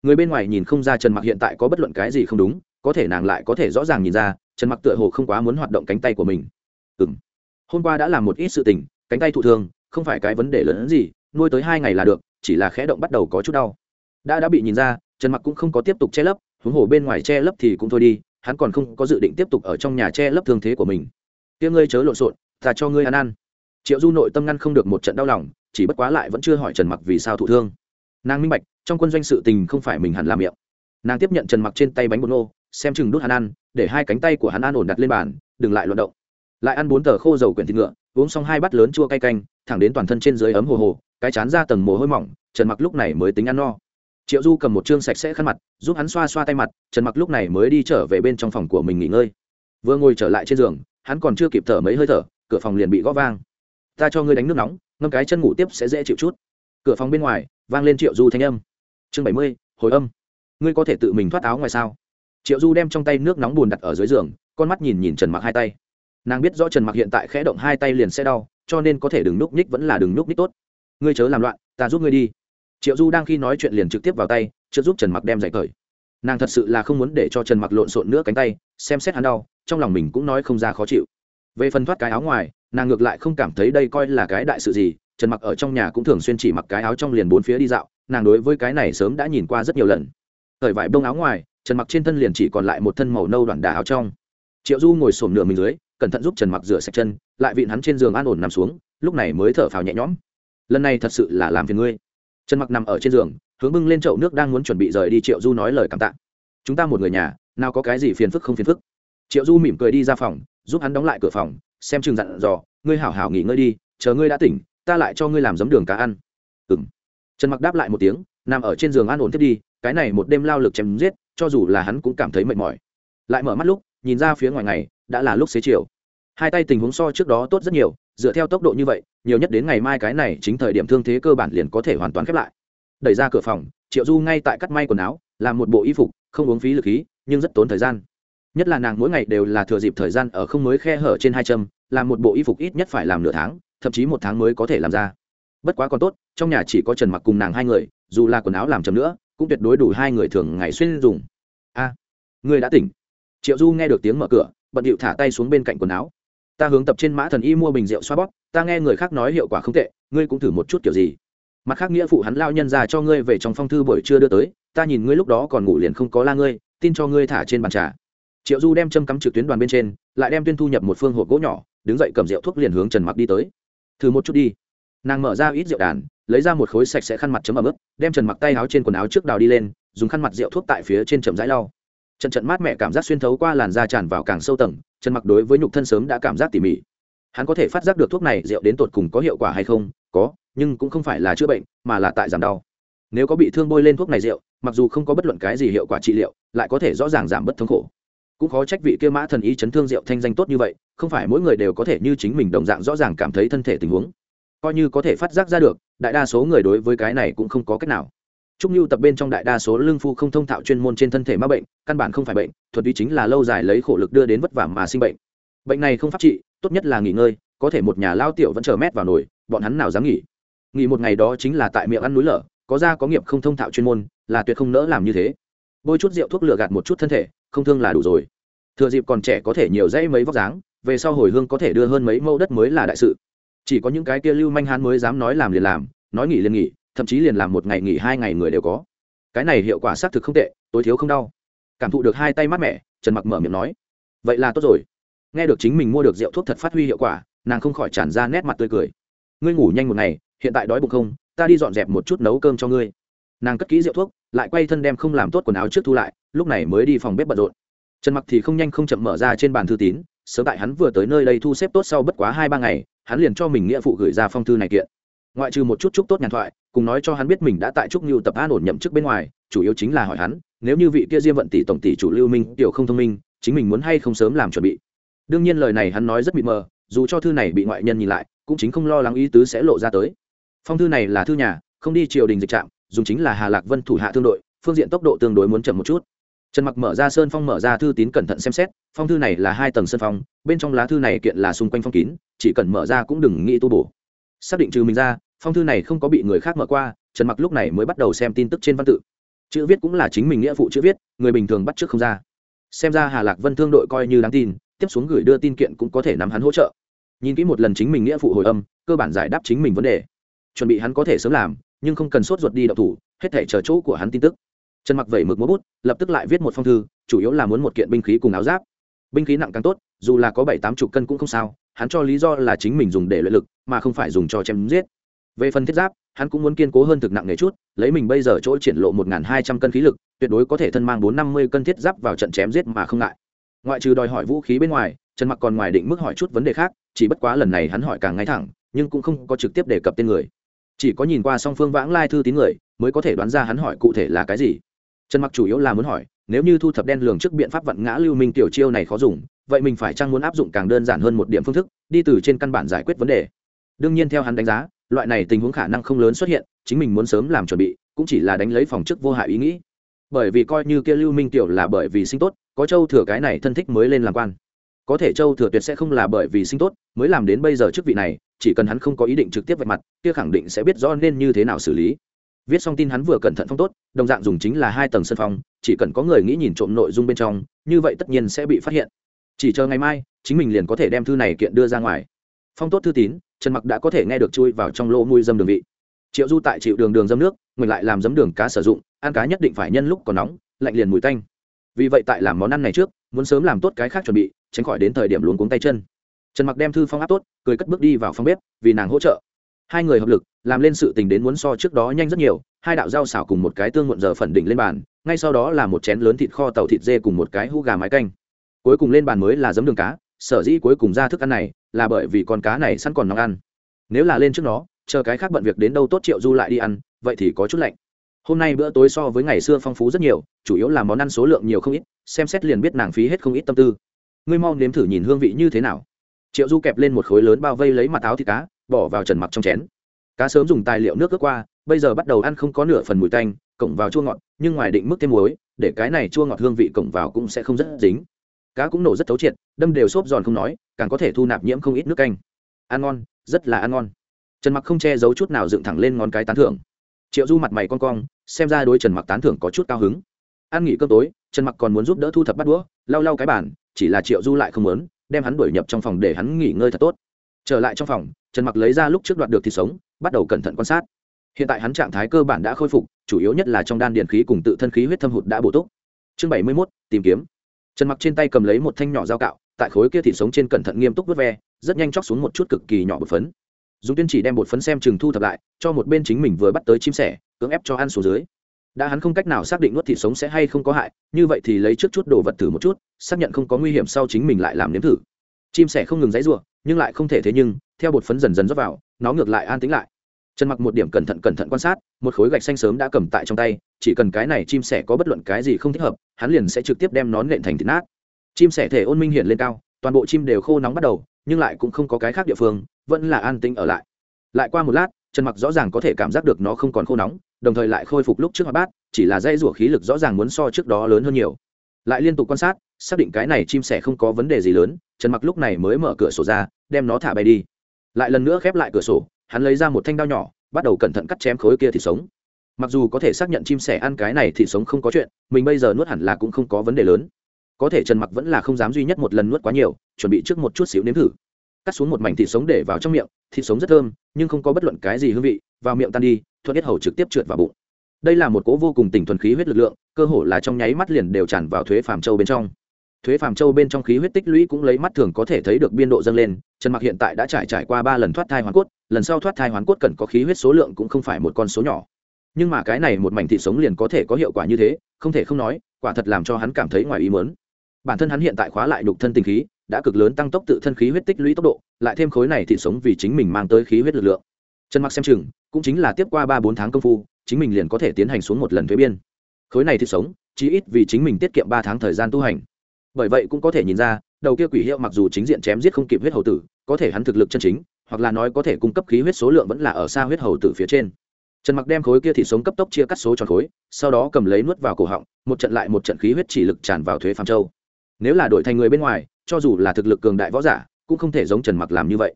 Người bên ngoài nhìn không ra trần mặc hiện tại có bất luận cái gì không đúng, có thể nàng lại có thể rõ ràng nhìn ra, trần mặc tựa hồ không quá muốn hoạt động cánh tay của mình. Ừ m hôm qua đã làm một ít sự tình, cánh tay thụ thương, không phải cái vấn đề lớn hơn gì, nuôi tới hai ngày là được, chỉ là khẽ động bắt đầu có chút đau. Đã đã bị nhìn ra, trần mặc cũng không có tiếp tục che lấp, huống hồ bên ngoài che lấp thì cũng thôi đi, hắn còn không có dự định tiếp tục ở trong nhà che lấp thương thế của mình. Tia ngươi chớ lộn xộn, ta cho ngươi ăn ăn triệu du nội tâm ngăn không được một trận đau lòng, chỉ bất quá lại vẫn chưa hỏi trần mặc vì sao thụ thương. Nàng minh bạch, trong quân doanh sự tình không phải mình hẳn làm miệng. Nàng tiếp nhận trần mặc trên tay bánh bột nô, xem chừng đút hắn ăn, để hai cánh tay của hắn an ổn đặt lên bàn, đừng lại loạt động. Lại ăn bốn tờ khô dầu quyển thịt ngựa, uống xong hai bát lớn chua cay canh, thẳng đến toàn thân trên dưới ấm hồ hồ, cái chán ra tầng mồ hôi mỏng, trần mặc lúc này mới tính ăn no. Triệu du cầm một chương sạch sẽ khăn mặt, giúp hắn xoa xoa tay mặt, trần mặc lúc này mới đi trở về bên trong phòng của mình nghỉ ngơi. Vừa ngồi trở lại trên giường, hắn còn chưa kịp thở mấy hơi thở, cửa phòng liền bị gõ vang ta cho ngươi đánh nước nóng, ngâm cái chân ngủ tiếp sẽ dễ chịu chút. Cửa phòng bên ngoài, vang lên triệu du thanh âm. Chương bảy mươi, hồi âm. Ngươi có thể tự mình thoát áo ngoài sao? Triệu du đem trong tay nước nóng bùn đặt ở dưới giường, con mắt nhìn nhìn trần mặc hai tay. Nàng biết rõ trần mặc hiện tại khẽ động hai tay liền sẽ đau, cho nên có thể đừng núp ních vẫn là đừng núp ních tốt. Ngươi chớ làm loạn, ta giúp ngươi đi. Triệu du đang khi nói chuyện liền trực tiếp vào tay chưa giúp trần mặc đem giày cởi nàng thật sự là không muốn để cho trần mặc lộn xộn nữa cánh tay, xem xét hắn đau, trong lòng mình cũng nói không ra khó chịu. Về phần thoát cái áo ngoài nàng ngược lại không cảm thấy đây coi là cái đại sự gì, trần mặc ở trong nhà cũng thường xuyên chỉ mặc cái áo trong liền bốn phía đi dạo, nàng đối với cái này sớm đã nhìn qua rất nhiều lần. Thời vải bông áo ngoài, trần mặc trên thân liền chỉ còn lại một thân màu nâu đoạn đà áo trong. Triệu du ngồi sổm nửa mình dưới, cẩn thận giúp trần mặc rửa sạch chân, lại vịn hắn trên giường an ổn nằm xuống, lúc này mới thở phào nhẹ nhõm. Lần này thật sự là làm phiền ngươi. Trần mặc nằm ở trên giường, hướng bưng lên chậu nước đang muốn chuẩn bị rời đi, triệu du nói lời cảm tạ. Chúng ta một người nhà, nào có cái gì phiền phức không phiền phức. Triệu du mỉm cười đi ra phòng, giúp hắn đóng lại cửa phòng xem chừng dặn dò, ngươi hảo hảo nghỉ ngơi đi, chờ ngươi đã tỉnh, ta lại cho ngươi làm giấm đường cá ăn. Ừng trần mặc đáp lại một tiếng, nằm ở trên giường an ổn thiết đi, cái này một đêm lao lực chém giết, cho dù là hắn cũng cảm thấy mệt mỏi. Lại mở mắt lúc, nhìn ra phía ngoài ngày, đã là lúc xế chiều. Hai tay tình huống so trước đó tốt rất nhiều, dựa theo tốc độ như vậy, nhiều nhất đến ngày mai cái này chính thời điểm thương thế cơ bản liền có thể hoàn toàn khép lại. Đẩy ra cửa phòng, triệu du ngay tại cắt may quần áo, làm một bộ y phục, không uống phí lực khí, nhưng rất tốn thời gian nhất là nàng mỗi ngày đều là thừa dịp thời gian ở không mới khe hở trên hai châm làm một bộ y phục ít nhất phải làm nửa tháng thậm chí một tháng mới có thể làm ra. Bất quá còn tốt trong nhà chỉ có trần mặc cùng nàng hai người dù là quần áo làm chấm nữa cũng tuyệt đối đủ hai người thường ngày xuyên dùng. A à, người đã tỉnh. Triệu du nghe được tiếng mở cửa bận điệu thả tay xuống bên cạnh quần áo. Ta hướng tập trên mã thần y mua bình rượu xoa bóp ta nghe người khác nói hiệu quả không tệ ngươi cũng thử một chút kiểu gì. Mặt khác nghĩa phụ hắn lao nhân ra cho ngươi về trong phong thư buổi trưa đưa tới ta nhìn ngươi lúc đó còn ngủ liền không có la ngươi tin cho ngươi thả trên bàn trà triệu du đem châm cắm trực tuyến đoàn bên trên, lại đem tuyên thu nhập một phương hộp gỗ nhỏ, đứng dậy cầm rượu thuốc liền hướng trần mặc đi tới. Thử một chút đi. Nàng mở ra ít rượu đàn, lấy ra một khối sạch sẽ khăn mặt chấm ẩm ướt, đem trần mặc tay áo trên quần áo trước đào đi lên, dùng khăn mặt rượu thuốc tại phía trên chậm rãi lau. Trận trận mát mẹ cảm giác xuyên thấu qua làn da tràn vào càng sâu tầng, trần mặc đối với nhục thân sớm đã cảm giác tỉ mỉ. Hắn có thể phát giác được thuốc này rượu đến tột cùng có hiệu quả hay không, có, nhưng cũng không phải là chữa bệnh, mà là tại giảm đau. Nếu có bị thương bôi lên thuốc này rượu, mặc dù không có bất luận cái gì hiệu quả trị liệu, lại có thể rõ ràng giảm bớt thống khổ cũng khó trách vị kia mã thần y chấn thương rượu thanh danh tốt như vậy không phải mỗi người đều có thể như chính mình đồng dạng rõ ràng cảm thấy thân thể tình huống coi như có thể phát giác ra được đại đa số người đối với cái này cũng không có cách nào Trung lưu tập bên trong đại đa số lương phu không thông thạo chuyên môn trên thân thể ma bệnh, căn bản không phải bệnh, thuật ý chính là lâu dài lấy khổ lực đưa đến vất vả mà sinh bệnh. Bệnh này không pháp trị, tốt nhất là nghỉ ngơi, có thể một nhà lao tiểu vẫn chờ mét vào nồi, bọn hắn nào dám nghỉ. Nghỉ một ngày đó chính là tại miệng ăn núi lở, có ra có nghiệp không thông thạo chuyên môn, là tuyệt không nỡ làm như thế. Bôi chút rượu thuốc lửa gạt một chút thân thể, không thương là đủ rồi. Thừa dịp còn trẻ có thể nhiều dãy mấy vóc dáng, về sau hồi hương có thể đưa hơn mấy mẫu đất mới là đại sự. Chỉ có những cái kia lưu manh hán mới dám nói làm liền làm, nói nghỉ liền nghỉ, thậm chí liền làm một ngày nghỉ hai ngày người đều có. Cái này hiệu quả xác thực không tệ tối thiếu không đau. Cảm thụ được hai tay mát mẻ trần mặc mở miệng nói vậy là tốt rồi. Nghe được chính mình mua được rượu thuốc thật phát huy hiệu quả nàng không khỏi tràn ra nét mặt tươi cười. Ngươi ngủ nhanh một ngày hiện tại đói bụng không? Ta đi dọn dẹp một chút nấu cơm cho ngươi. Nàng cất kỹ rượu thuốc lại quay thân đem không làm tốt quần áo trước thu lại, lúc này mới đi phòng bếp bận rộn. Trần mặc thì không nhanh không chậm mở ra trên bàn thư tín, sớm tại hắn vừa tới nơi đây thu xếp tốt sau bất quá hai ba ngày, hắn liền cho mình nghĩa phụ gửi ra phong thư này kiện. Ngoại trừ một chút chúc tốt nhàn thoại, cùng nói cho hắn biết mình đã tại trúc như tập an ổn nhậm chức bên ngoài, chủ yếu chính là hỏi hắn, nếu như vị kia diêm vận tỷ tổng tỷ chủ lưu minh tiểu không thông minh, chính mình muốn hay không sớm làm chuẩn bị. Đương nhiên lời này hắn nói rất bị mờ, dù cho thư này bị ngoại nhân nhìn lại, cũng chính không lo lắng ý tứ sẽ lộ ra tới. Phong thư này là thư nhà, không đi triều đình dịch trạm dùng chính là hà lạc vân thủ hạ thương đội, phương diện tốc độ tương đối muốn chậm một chút. Trần mặc mở ra sơn phong mở ra thư tín cẩn thận xem xét, phong thư này là hai tầng sơn phong, bên trong lá thư này kiện là xung quanh phong kín, chỉ cần mở ra cũng đừng nghĩ tu bổ. Xác định trừ mình ra, phong thư này không có bị người khác mở qua, trần mặc lúc này mới bắt đầu xem tin tức trên văn tự. Chữ viết cũng là chính mình nghĩa phụ chữ viết, người bình thường bắt trước không ra. Xem ra hà lạc vân thương đội coi như đáng tin, tiếp xuống gửi đưa tin kiện cũng có thể nắm hắn hỗ trợ. Nhìn kỹ một lần chính mình nghĩa phụ hồi âm, cơ bản giải đáp chính mình vấn đề. Chuẩn bị hắn có thể sớm làm nhưng không cần sốt ruột đi đậu thủ, hết thể chờ chỗ của hắn tin tức. Trần mặc vẩy mực múa bút, lập tức lại viết một phong thư, chủ yếu là muốn một kiện binh khí cùng áo giáp. Binh khí nặng càng tốt, dù là có bảy tám chục cân cũng không sao, hắn cho lý do là chính mình dùng để luyện lực, mà không phải dùng cho chém giết. Về phần thiết giáp, hắn cũng muốn kiên cố hơn thực nặng nghề chút, lấy mình bây giờ chỗ triển lộ một hai trăm cân khí lực, tuyệt đối có thể thân mang bốn năm mươi cân thiết giáp vào trận chém giết mà không ngại. Ngoại trừ đòi hỏi vũ khí bên ngoài, trần mặc còn ngoài định mức hỏi chút vấn đề khác, chỉ bất quá lần này hắn hỏi càng ngay thẳng, nhưng cũng không có trực tiếp đề cập tên người chỉ có nhìn qua song phương vãng lai thư tín người mới có thể đoán ra hắn hỏi cụ thể là cái gì. Trần mặc chủ yếu là muốn hỏi, nếu như thu thập đen lường trước biện pháp vặn ngã lưu minh tiểu chiêu này khó dùng, vậy mình phải chăng muốn áp dụng càng đơn giản hơn một điểm phương thức, đi từ trên căn bản giải quyết vấn đề. Đương nhiên theo hắn đánh giá, loại này tình huống khả năng không lớn xuất hiện, chính mình muốn sớm làm chuẩn bị, cũng chỉ là đánh lấy phòng chức vô hại ý nghĩ. Bởi vì coi như kia lưu minh tiểu là bởi vì sinh tốt, có châu thừa cái này thân thích mới lên làm quan. Có thể châu thừa tuyệt sẽ không là bởi vì sinh tốt, mới làm đến bây giờ chức vị này chỉ cần hắn không có ý định trực tiếp vạch mặt, kia khẳng định sẽ biết rõ nên như thế nào xử lý. Viết xong tin hắn vừa cẩn thận phong tốt, đồng dạng dùng chính là hai tầng sân phong, chỉ cần có người nghĩ nhìn trộm nội dung bên trong, như vậy tất nhiên sẽ bị phát hiện. Chỉ chờ ngày mai, chính mình liền có thể đem thư này kiện đưa ra ngoài. Phong tốt thư tín, trần mặc đã có thể nghe được chui vào trong lô mùi dâm đường vị. Triệu du tại chịu đường đường dâm nước mình lại làm dấm đường cá sử dụng, ăn cá nhất định phải nhân lúc còn nóng, lạnh liền mùi tanh. Vì vậy tại làm món ăn này trước, muốn sớm làm tốt cái khác chuẩn bị, tránh khỏi đến thời điểm luống cuống tay chân trần mặc đem thư phong áp tốt, cười cất bước đi vào phòng bếp, vì nàng hỗ trợ. Hai người hợp lực, làm lên sự tình đến muốn so trước đó nhanh rất nhiều, hai đạo dao xào cùng một cái tương muộn giờ phần đỉnh lên bàn, ngay sau đó là một chén lớn thịt kho tàu thịt dê cùng một cái hũ gà mái canh. Cuối cùng lên bàn mới là giấm đường cá, sở dĩ cuối cùng ra thức ăn này, là bởi vì con cá này sẵn còn nóng ăn. Nếu là lên trước nó chờ cái khác bận việc đến đâu tốt triệu du lại đi ăn, vậy thì có chút lạnh. Hôm nay bữa tối so với ngày xưa phong phú rất nhiều, chủ yếu là món ăn số lượng nhiều không ít, xem xét liền biết nàng phí hết không ít tâm tư. Ngươi mau nếm thử nhìn hương vị như thế nào triệu du kẹp lên một khối lớn bao vây lấy mặt áo thịt cá, bỏ vào trần mặc trong chén. Cá sớm dùng tài liệu nước ướt qua, bây giờ bắt đầu ăn không có nửa phần mùi tanh, cộng vào chua ngọt, nhưng ngoài định mức thêm muối, để cái này chua ngọt hương vị cộng vào cũng sẽ không rất dính. Cá cũng nổ rất thấu triệt, đâm đều xốp giòn không nói, càng có thể thu nạp nhiễm không ít nước canh. Ăn ngon, rất là ăn ngon. Trần mặc không che giấu chút nào dựng thẳng lên ngón cái tán thưởng. Triệu du mặt mày con cong, xem ra đối trần mặc tán thưởng có chút cao hứng. Ăn nghỉ cơm tối, trần mặc còn muốn giúp đỡ thu thập bắt đũa, lau lau cái bàn, chỉ là triệu du lại không muốn đem hắn đuổi nhập trong phòng để hắn nghỉ ngơi thật tốt. Trở lại trong phòng trần mặc lấy ra lúc trước đoạt được thịt sống bắt đầu cẩn thận quan sát. Hiện tại hắn trạng thái cơ bản đã khôi phục chủ yếu nhất là trong đan điện khí cùng tự thân khí huyết thâm hụt đã bổ túc. Chương bảy mươi 71, tìm kiếm. Trần mặc trên tay cầm lấy một thanh nhỏ dao cạo tại khối kia thịt sống trên cẩn thận nghiêm túc vớt ve rất nhanh chóc xuống một chút cực kỳ nhỏ bột phấn. Dùng tuyên chỉ đem bột phấn xem chừng thu thập lại cho một bên chính mình vừa bắt tới chim sẻ cưỡng ép cho ăn xuống dưới đã hắn không cách nào xác định nuốt thịt sống sẽ hay không có hại, như vậy thì lấy trước chút đồ vật thử một chút, xác nhận không có nguy hiểm sau chính mình lại làm nếm thử. Chim sẻ không ngừng dãy ruộng nhưng lại không thể thế nhưng, theo bột phấn dần dần rót vào, nó ngược lại an tĩnh lại. Trần mặc một điểm cẩn thận cẩn thận quan sát, một khối gạch xanh sớm đã cầm tại trong tay, chỉ cần cái này chim sẻ có bất luận cái gì không thích hợp, hắn liền sẽ trực tiếp đem nón nện thành thịt nát. Chim sẻ thể ôn minh hiện lên cao, toàn bộ chim đều khô nóng bắt đầu, nhưng lại cũng không có cái khác địa phương, vẫn là an tĩnh ở lại. Lại qua một lát trần mặc rõ ràng có thể cảm giác được nó không còn khô nóng, đồng thời lại khôi phục lúc trước hoạt bát, chỉ là dây rủa khí lực rõ ràng muốn so trước đó lớn hơn nhiều. Lại liên tục quan sát, xác định cái này chim sẻ không có vấn đề gì lớn, trần mặc lúc này mới mở cửa sổ ra, đem nó thả bay đi. Lại lần nữa khép lại cửa sổ, hắn lấy ra một thanh đao nhỏ, bắt đầu cẩn thận cắt chém khối kia thì sống. Mặc dù có thể xác nhận chim sẻ ăn cái này thì sống không có chuyện, mình bây giờ nuốt hẳn là cũng không có vấn đề lớn. Có thể trần mặc vẫn là không dám duy nhất một lần nuốt quá nhiều, chuẩn bị trước một chút xíu nếm thử cắt xuống một mảnh thịt sống để vào trong miệng, thịt sống rất thơm, nhưng không có bất luận cái gì hương vị, vào miệng tan đi, thuận hết hầu trực tiếp trượt vào bụng. Đây là một cỗ vô cùng tỉnh thuần khí huyết lực lượng, cơ hồ là trong nháy mắt liền đều tràn vào thuế phàm châu bên trong. Thuế phàm châu bên trong khí huyết tích lũy cũng lấy mắt thường có thể thấy được biên độ dâng lên, trần mặc hiện tại đã trải trải qua ba lần thoát thai hoàn cốt, lần sau thoát thai hoàn cốt cần có khí huyết số lượng cũng không phải một con số nhỏ. Nhưng mà cái này một mảnh thịt sống liền có thể có hiệu quả như thế, không thể không nói, quả thật làm cho hắn cảm thấy ngoài ý mớn bản thân hắn hiện tại khóa lại đục thân tình khí đã cực lớn tăng tốc tự thân khí huyết tích lũy tốc độ, lại thêm khối này thịt sống vì chính mình mang tới khí huyết lực lượng. Trần mặc xem chừng, cũng chính là tiếp qua ba bốn tháng công phu, chính mình liền có thể tiến hành xuống một lần thuế biên. Khối này thịt sống, chí ít vì chính mình tiết kiệm ba tháng thời gian tu hành. Bởi vậy cũng có thể nhìn ra, đầu kia quỷ hiệu mặc dù chính diện chém giết không kịp huyết hầu tử, có thể hắn thực lực chân chính, hoặc là nói có thể cung cấp khí huyết số lượng vẫn là ở xa huyết hầu tử phía trên. Trần mặc đem khối kia thịt sống cấp tốc chia cắt số tròn khối, sau đó cầm lấy nuốt vào cổ họng, một trận lại một trận khí huyết chỉ lực tràn vào thuế phàm châu. Nếu là đổi thành người bên ngoài cho dù là thực lực cường đại võ giả, cũng không thể giống trần mặc làm như vậy.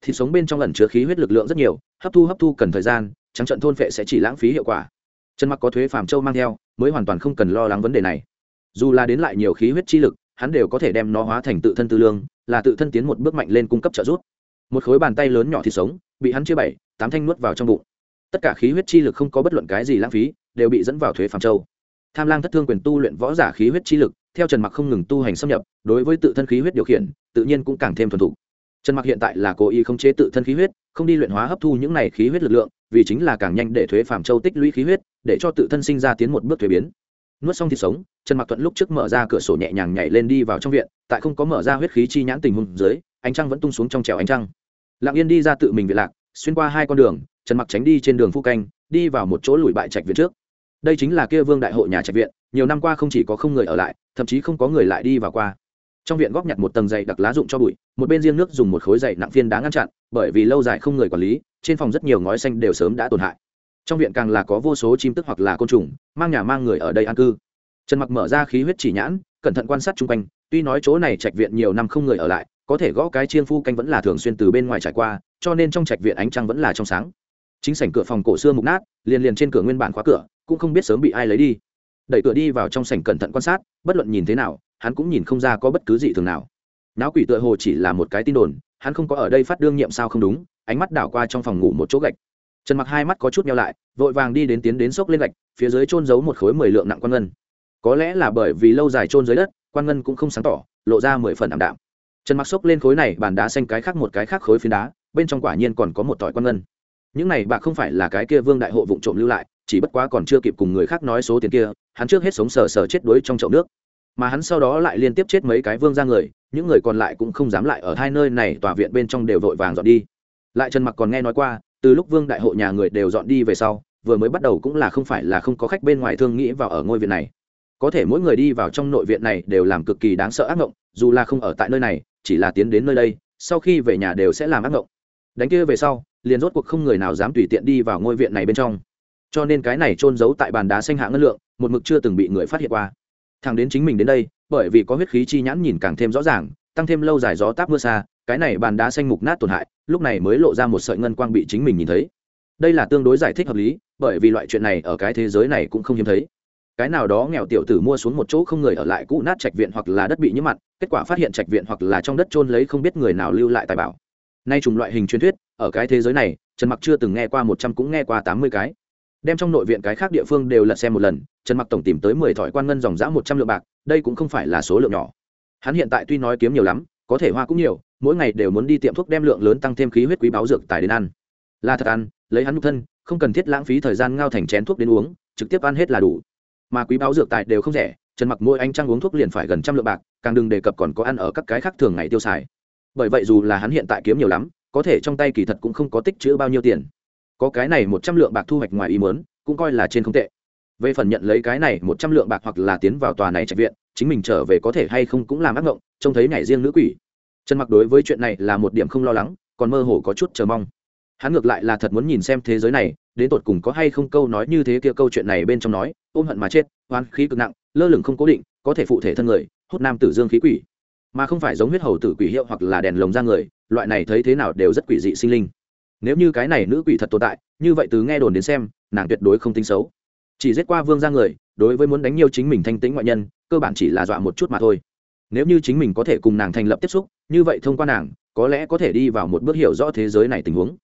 Thịt sống bên trong ẩn chứa khí huyết lực lượng rất nhiều, hấp thu hấp thu cần thời gian, trắng trận thôn phệ sẽ chỉ lãng phí hiệu quả. Trần mặc có thuế phàm châu mang theo, mới hoàn toàn không cần lo lắng vấn đề này. Dù là đến lại nhiều khí huyết chi lực, hắn đều có thể đem nó hóa thành tự thân tư lương, là tự thân tiến một bước mạnh lên cung cấp trợ giúp. Một khối bàn tay lớn nhỏ thịt sống, bị hắn chia bảy, tám thanh nuốt vào trong bụng. Tất cả khí huyết chi lực không có bất luận cái gì lãng phí, đều bị dẫn vào thuế phàm châu tham lang thất thương quyền tu luyện võ giả khí huyết chi lực, theo trần mặc không ngừng tu hành xâm nhập, đối với tự thân khí huyết điều khiển, tự nhiên cũng càng thêm thuần thục. Trần mặc hiện tại là cố ý không chế tự thân khí huyết, không đi luyện hóa hấp thu những này khí huyết lực lượng, vì chính là càng nhanh để thuế phàm châu tích lũy khí huyết, để cho tự thân sinh ra tiến một bước thuế biến. Nuốt xong thịt sống, trần mặc thuận lúc trước mở ra cửa sổ nhẹ nhàng nhảy lên đi vào trong viện, tại không có mở ra huyết khí chi nhãn tình hùng dưới, ánh trăng vẫn tung xuống trong trèo ánh trăng. Lặng yên đi ra tự mình viện lạc, xuyên qua hai con đường, trần mặc tránh đi trên đường phu canh, đi vào một chỗ lùi bại trạch viện trước đây chính là kia vương đại hội nhà trạch viện, nhiều năm qua không chỉ có không người ở lại, thậm chí không có người lại đi vào qua. Trong viện góp nhặt một tầng dày đặc lá dụng cho bụi, một bên riêng nước dùng một khối dày nặng phiên đá ngăn chặn, bởi vì lâu dài không người quản lý, trên phòng rất nhiều ngói xanh đều sớm đã tổn hại. Trong viện càng là có vô số chim tức hoặc là côn trùng, mang nhà mang người ở đây an cư. Trần mặc mở ra khí huyết chỉ nhãn, cẩn thận quan sát chung quanh, tuy nói chỗ này trạch viện nhiều năm không người ở lại, có thể gõ cái chiên phu canh vẫn là thường xuyên từ bên ngoài trải qua, cho nên trong trạch viện ánh trăng vẫn là trong sáng chính sảnh cửa phòng cổ xưa mục nát, liền liền trên cửa nguyên bản khóa cửa, cũng không biết sớm bị ai lấy đi. Đẩy cửa đi vào trong sảnh cẩn thận quan sát, bất luận nhìn thế nào, hắn cũng nhìn không ra có bất cứ gì thường nào. Náo quỷ tựa hồ chỉ là một cái tin đồn, hắn không có ở đây phát đương nhiệm sao không đúng, ánh mắt đảo qua trong phòng ngủ một chỗ gạch. Trần mặc hai mắt có chút nhau lại, vội vàng đi đến tiến đến xốc lên gạch, phía dưới trôn giấu một khối mười lượng nặng quan ngân. Có lẽ là bởi vì lâu dài trôn dưới đất, quan ngân cũng không sáng tỏ, lộ ra mười phần ảm đạm. Trần mặc xốc lên khối này, bàn đá xanh cái khác một cái khác khối phiến đá, bên trong quả nhiên còn có một tỏi quan ngân những này bạc không phải là cái kia vương đại hộ vụng trộm lưu lại, chỉ bất quá còn chưa kịp cùng người khác nói số tiền kia, hắn trước hết sống sờ sờ chết đuối trong chậu nước. Mà hắn sau đó lại liên tiếp chết mấy cái vương ra người, những người còn lại cũng không dám lại ở hai nơi này tòa viện bên trong đều vội vàng dọn đi. Lại trần mặc còn nghe nói qua, từ lúc vương đại hộ nhà người đều dọn đi về sau, vừa mới bắt đầu cũng là không phải là không có khách bên ngoài thương nghĩ vào ở ngôi viện này. Có thể mỗi người đi vào trong nội viện này đều làm cực kỳ đáng sợ ác mộng, dù là không ở tại nơi này, chỉ là tiến đến nơi đây, sau khi về nhà đều sẽ làm ác mộng. Đánh kia về sau liền rốt cuộc không người nào dám tùy tiện đi vào ngôi viện này bên trong. Cho nên cái này trôn giấu tại bàn đá xanh hạ ngân lượng, một mực chưa từng bị người phát hiện qua. Thằng đến chính mình đến đây, bởi vì có huyết khí chi nhãn nhìn càng thêm rõ ràng, tăng thêm lâu dài gió táp mưa xa, cái này bàn đá xanh mục nát tổn hại, lúc này mới lộ ra một sợi ngân quang bị chính mình nhìn thấy. Đây là tương đối giải thích hợp lý, bởi vì loại chuyện này ở cái thế giới này cũng không hiếm thấy. Cái nào đó nghèo tiểu tử mua xuống một chỗ không người ở lại cũ nát trạch viện hoặc là đất bị nhiễm mặn, kết quả phát hiện trạch viện hoặc là trong đất trôn lấy không biết người nào lưu lại tài bảo nay trùng loại hình truyền thuyết, ở cái thế giới này, trần mặc chưa từng nghe qua một trăm cũng nghe qua tám mươi cái. Đem trong nội viện cái khác địa phương đều lật xem một lần, trần mặc tổng tìm tới mười thỏi quan ngân dòng giã một trăm lượng bạc, đây cũng không phải là số lượng nhỏ. Hắn hiện tại tuy nói kiếm nhiều lắm, có thể hoa cũng nhiều, mỗi ngày đều muốn đi tiệm thuốc đem lượng lớn tăng thêm khí huyết quý báo dược tài đến ăn. Là thật ăn, lấy hắn nhục thân, không cần thiết lãng phí thời gian ngao thành chén thuốc đến uống, trực tiếp ăn hết là đủ. Mà quý báo dược tài đều không rẻ, trần mặc mỗi anh trang uống thuốc liền phải gần trăm lượng bạc, càng đừng đề cập còn có ăn ở các cái khác thường ngày tiêu xài bởi vậy dù là hắn hiện tại kiếm nhiều lắm, có thể trong tay kỳ thật cũng không có tích chữ bao nhiêu tiền. Có cái này một trăm lượng bạc thu hoạch ngoài ý mớn cũng coi là trên không tệ. Về phần nhận lấy cái này một trăm lượng bạc hoặc là tiến vào tòa này trạch viện, chính mình trở về có thể hay không cũng làm ác ngộng, trông thấy nhảy riêng nữ quỷ. Trần mặc đối với chuyện này là một điểm không lo lắng, còn mơ hồ có chút chờ mong. Hắn ngược lại là thật muốn nhìn xem thế giới này, đến tột cùng có hay không câu nói như thế kia câu chuyện này bên trong nói, ôm hận mà chết oan khí cực nặng, lơ lửng không cố định, có thể phụ thể thân người, hút nam tử dương khí quỷ mà không phải giống huyết hầu tử quỷ hiệu hoặc là đèn lồng ra người, loại này thấy thế nào đều rất quỷ dị sinh linh. Nếu như cái này nữ quỷ thật tồn tại, như vậy từ nghe đồn đến xem, nàng tuyệt đối không tính xấu. Chỉ giết qua vương ra người, đối với muốn đánh nhiều chính mình thanh tĩnh ngoại nhân, cơ bản chỉ là dọa một chút mà thôi. Nếu như chính mình có thể cùng nàng thành lập tiếp xúc, như vậy thông qua nàng, có lẽ có thể đi vào một bước hiểu rõ thế giới này tình huống.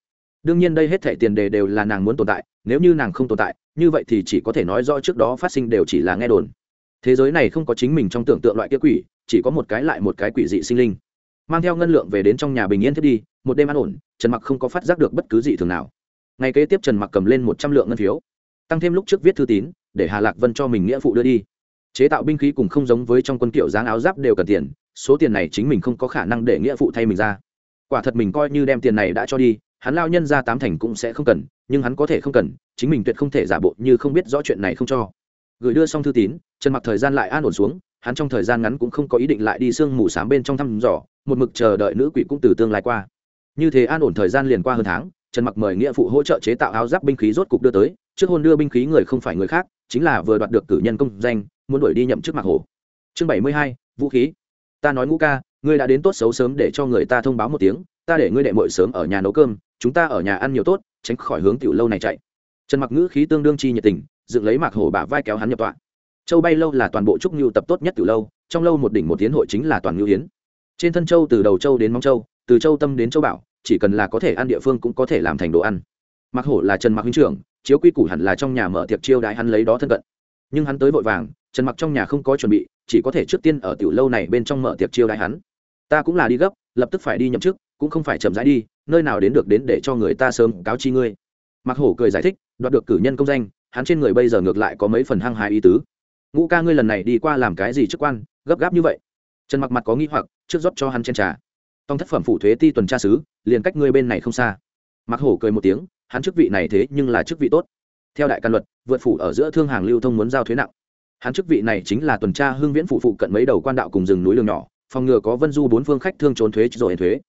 Đương nhiên đây hết thể tiền đề đều là nàng muốn tồn tại, nếu như nàng không tồn tại, như vậy thì chỉ có thể nói rõ trước đó phát sinh đều chỉ là nghe đồn. Thế giới này không có chính mình trong tưởng tượng loại kia quỷ chỉ có một cái lại một cái quỷ dị sinh linh. Mang theo ngân lượng về đến trong nhà bình yên thiết đi, một đêm an ổn, trần mặc không có phát giác được bất cứ gì thường nào. Ngày kế tiếp trần mặc cầm lên một trăm lượng ngân phiếu, tăng thêm lúc trước viết thư tín, để hà lạc vân cho mình nghĩa phụ đưa đi. Chế tạo binh khí cùng không giống với trong quân kiểu dáng áo giáp đều cần tiền, số tiền này chính mình không có khả năng để nghĩa phụ thay mình ra. Quả thật mình coi như đem tiền này đã cho đi, hắn lao nhân ra tám thành cũng sẽ không cần, nhưng hắn có thể không cần, chính mình tuyệt không thể giả bộ như không biết rõ chuyện này không cho. Gửi đưa xong thư tín, trần mặc thời gian lại an ổn xuống hắn trong thời gian ngắn cũng không có ý định lại đi sương mù s á m bên trong thăm dò, một mực chờ đợi nữ quỷ cũng từ tương lai qua. Như thế an ổn thời gian liền qua hơn tháng, trần mặc mời nghĩa phụ hỗ trợ chế tạo áo giáp binh khí rốt cục đưa tới, trước hôn đưa binh khí người không phải người khác, chính là vừa đoạt được cử nhân công danh, muốn đuổi đi nhậm chức mạc hổ. Chương bảy mươi hai, vũ khí. Ta nói ngũ ca, ngươi đã đến tốt xấu sớm để cho người ta thông báo một tiếng, ta để ngươi đệ mội sớm ở nhà nấu cơm, chúng ta ở nhà ăn nhiều tốt, tránh khỏi hướng tiểu lâu này chạy. Trần mặc ngữ khí tương đương chi nhiệt tình, dựng lấy mạc hổ bả vai kéo hắn nhập tọa châu bay lâu là toàn bộ trúc ngưu tập tốt nhất tiểu lâu, trong lâu một đỉnh một tiến hội chính là toàn ngưu hiến trên thân châu từ đầu châu đến mong châu, từ châu tâm đến châu bảo, chỉ cần là có thể ăn địa phương cũng có thể làm thành đồ ăn. Mặc hổ là trần mặc huynh trưởng, chiếu quy củ hẳn là trong nhà mở tiệc chiêu đãi hắn lấy đó thân cận. Nhưng hắn tới vội vàng, trần mặc trong nhà không có chuẩn bị, chỉ có thể trước tiên ở tiểu lâu này bên trong mở tiệc chiêu đãi hắn. Ta cũng là đi gấp, lập tức phải đi nhậm chức, cũng không phải chậm rãi đi, nơi nào đến được đến để cho người ta sớm cáo chi ngươi. Mặc hổ cười giải thích, đoạt được cử nhân công danh, hắn trên người bây giờ ngược lại có mấy phần hăng hái ý tứ ngũ ca ngươi lần này đi qua làm cái gì chức quan, gấp gáp như vậy? Trần mặc mặt có nghĩ hoặc, trước rót cho hắn chen trà. Tông thất phẩm phủ thuế ti tuần tra sứ, liền cách ngươi bên này không xa. Mặc hổ cười một tiếng, hắn chức vị này thế nhưng là chức vị tốt. Theo đại căn luật, vượt phủ ở giữa thương hàng lưu thông muốn giao thuế nặng. Hắn chức vị này chính là tuần tra hương viễn phụ phụ cận mấy đầu quan đạo cùng rừng núi đường nhỏ, phòng ngừa có vân du bốn phương khách thương trốn thuế rồi thuế.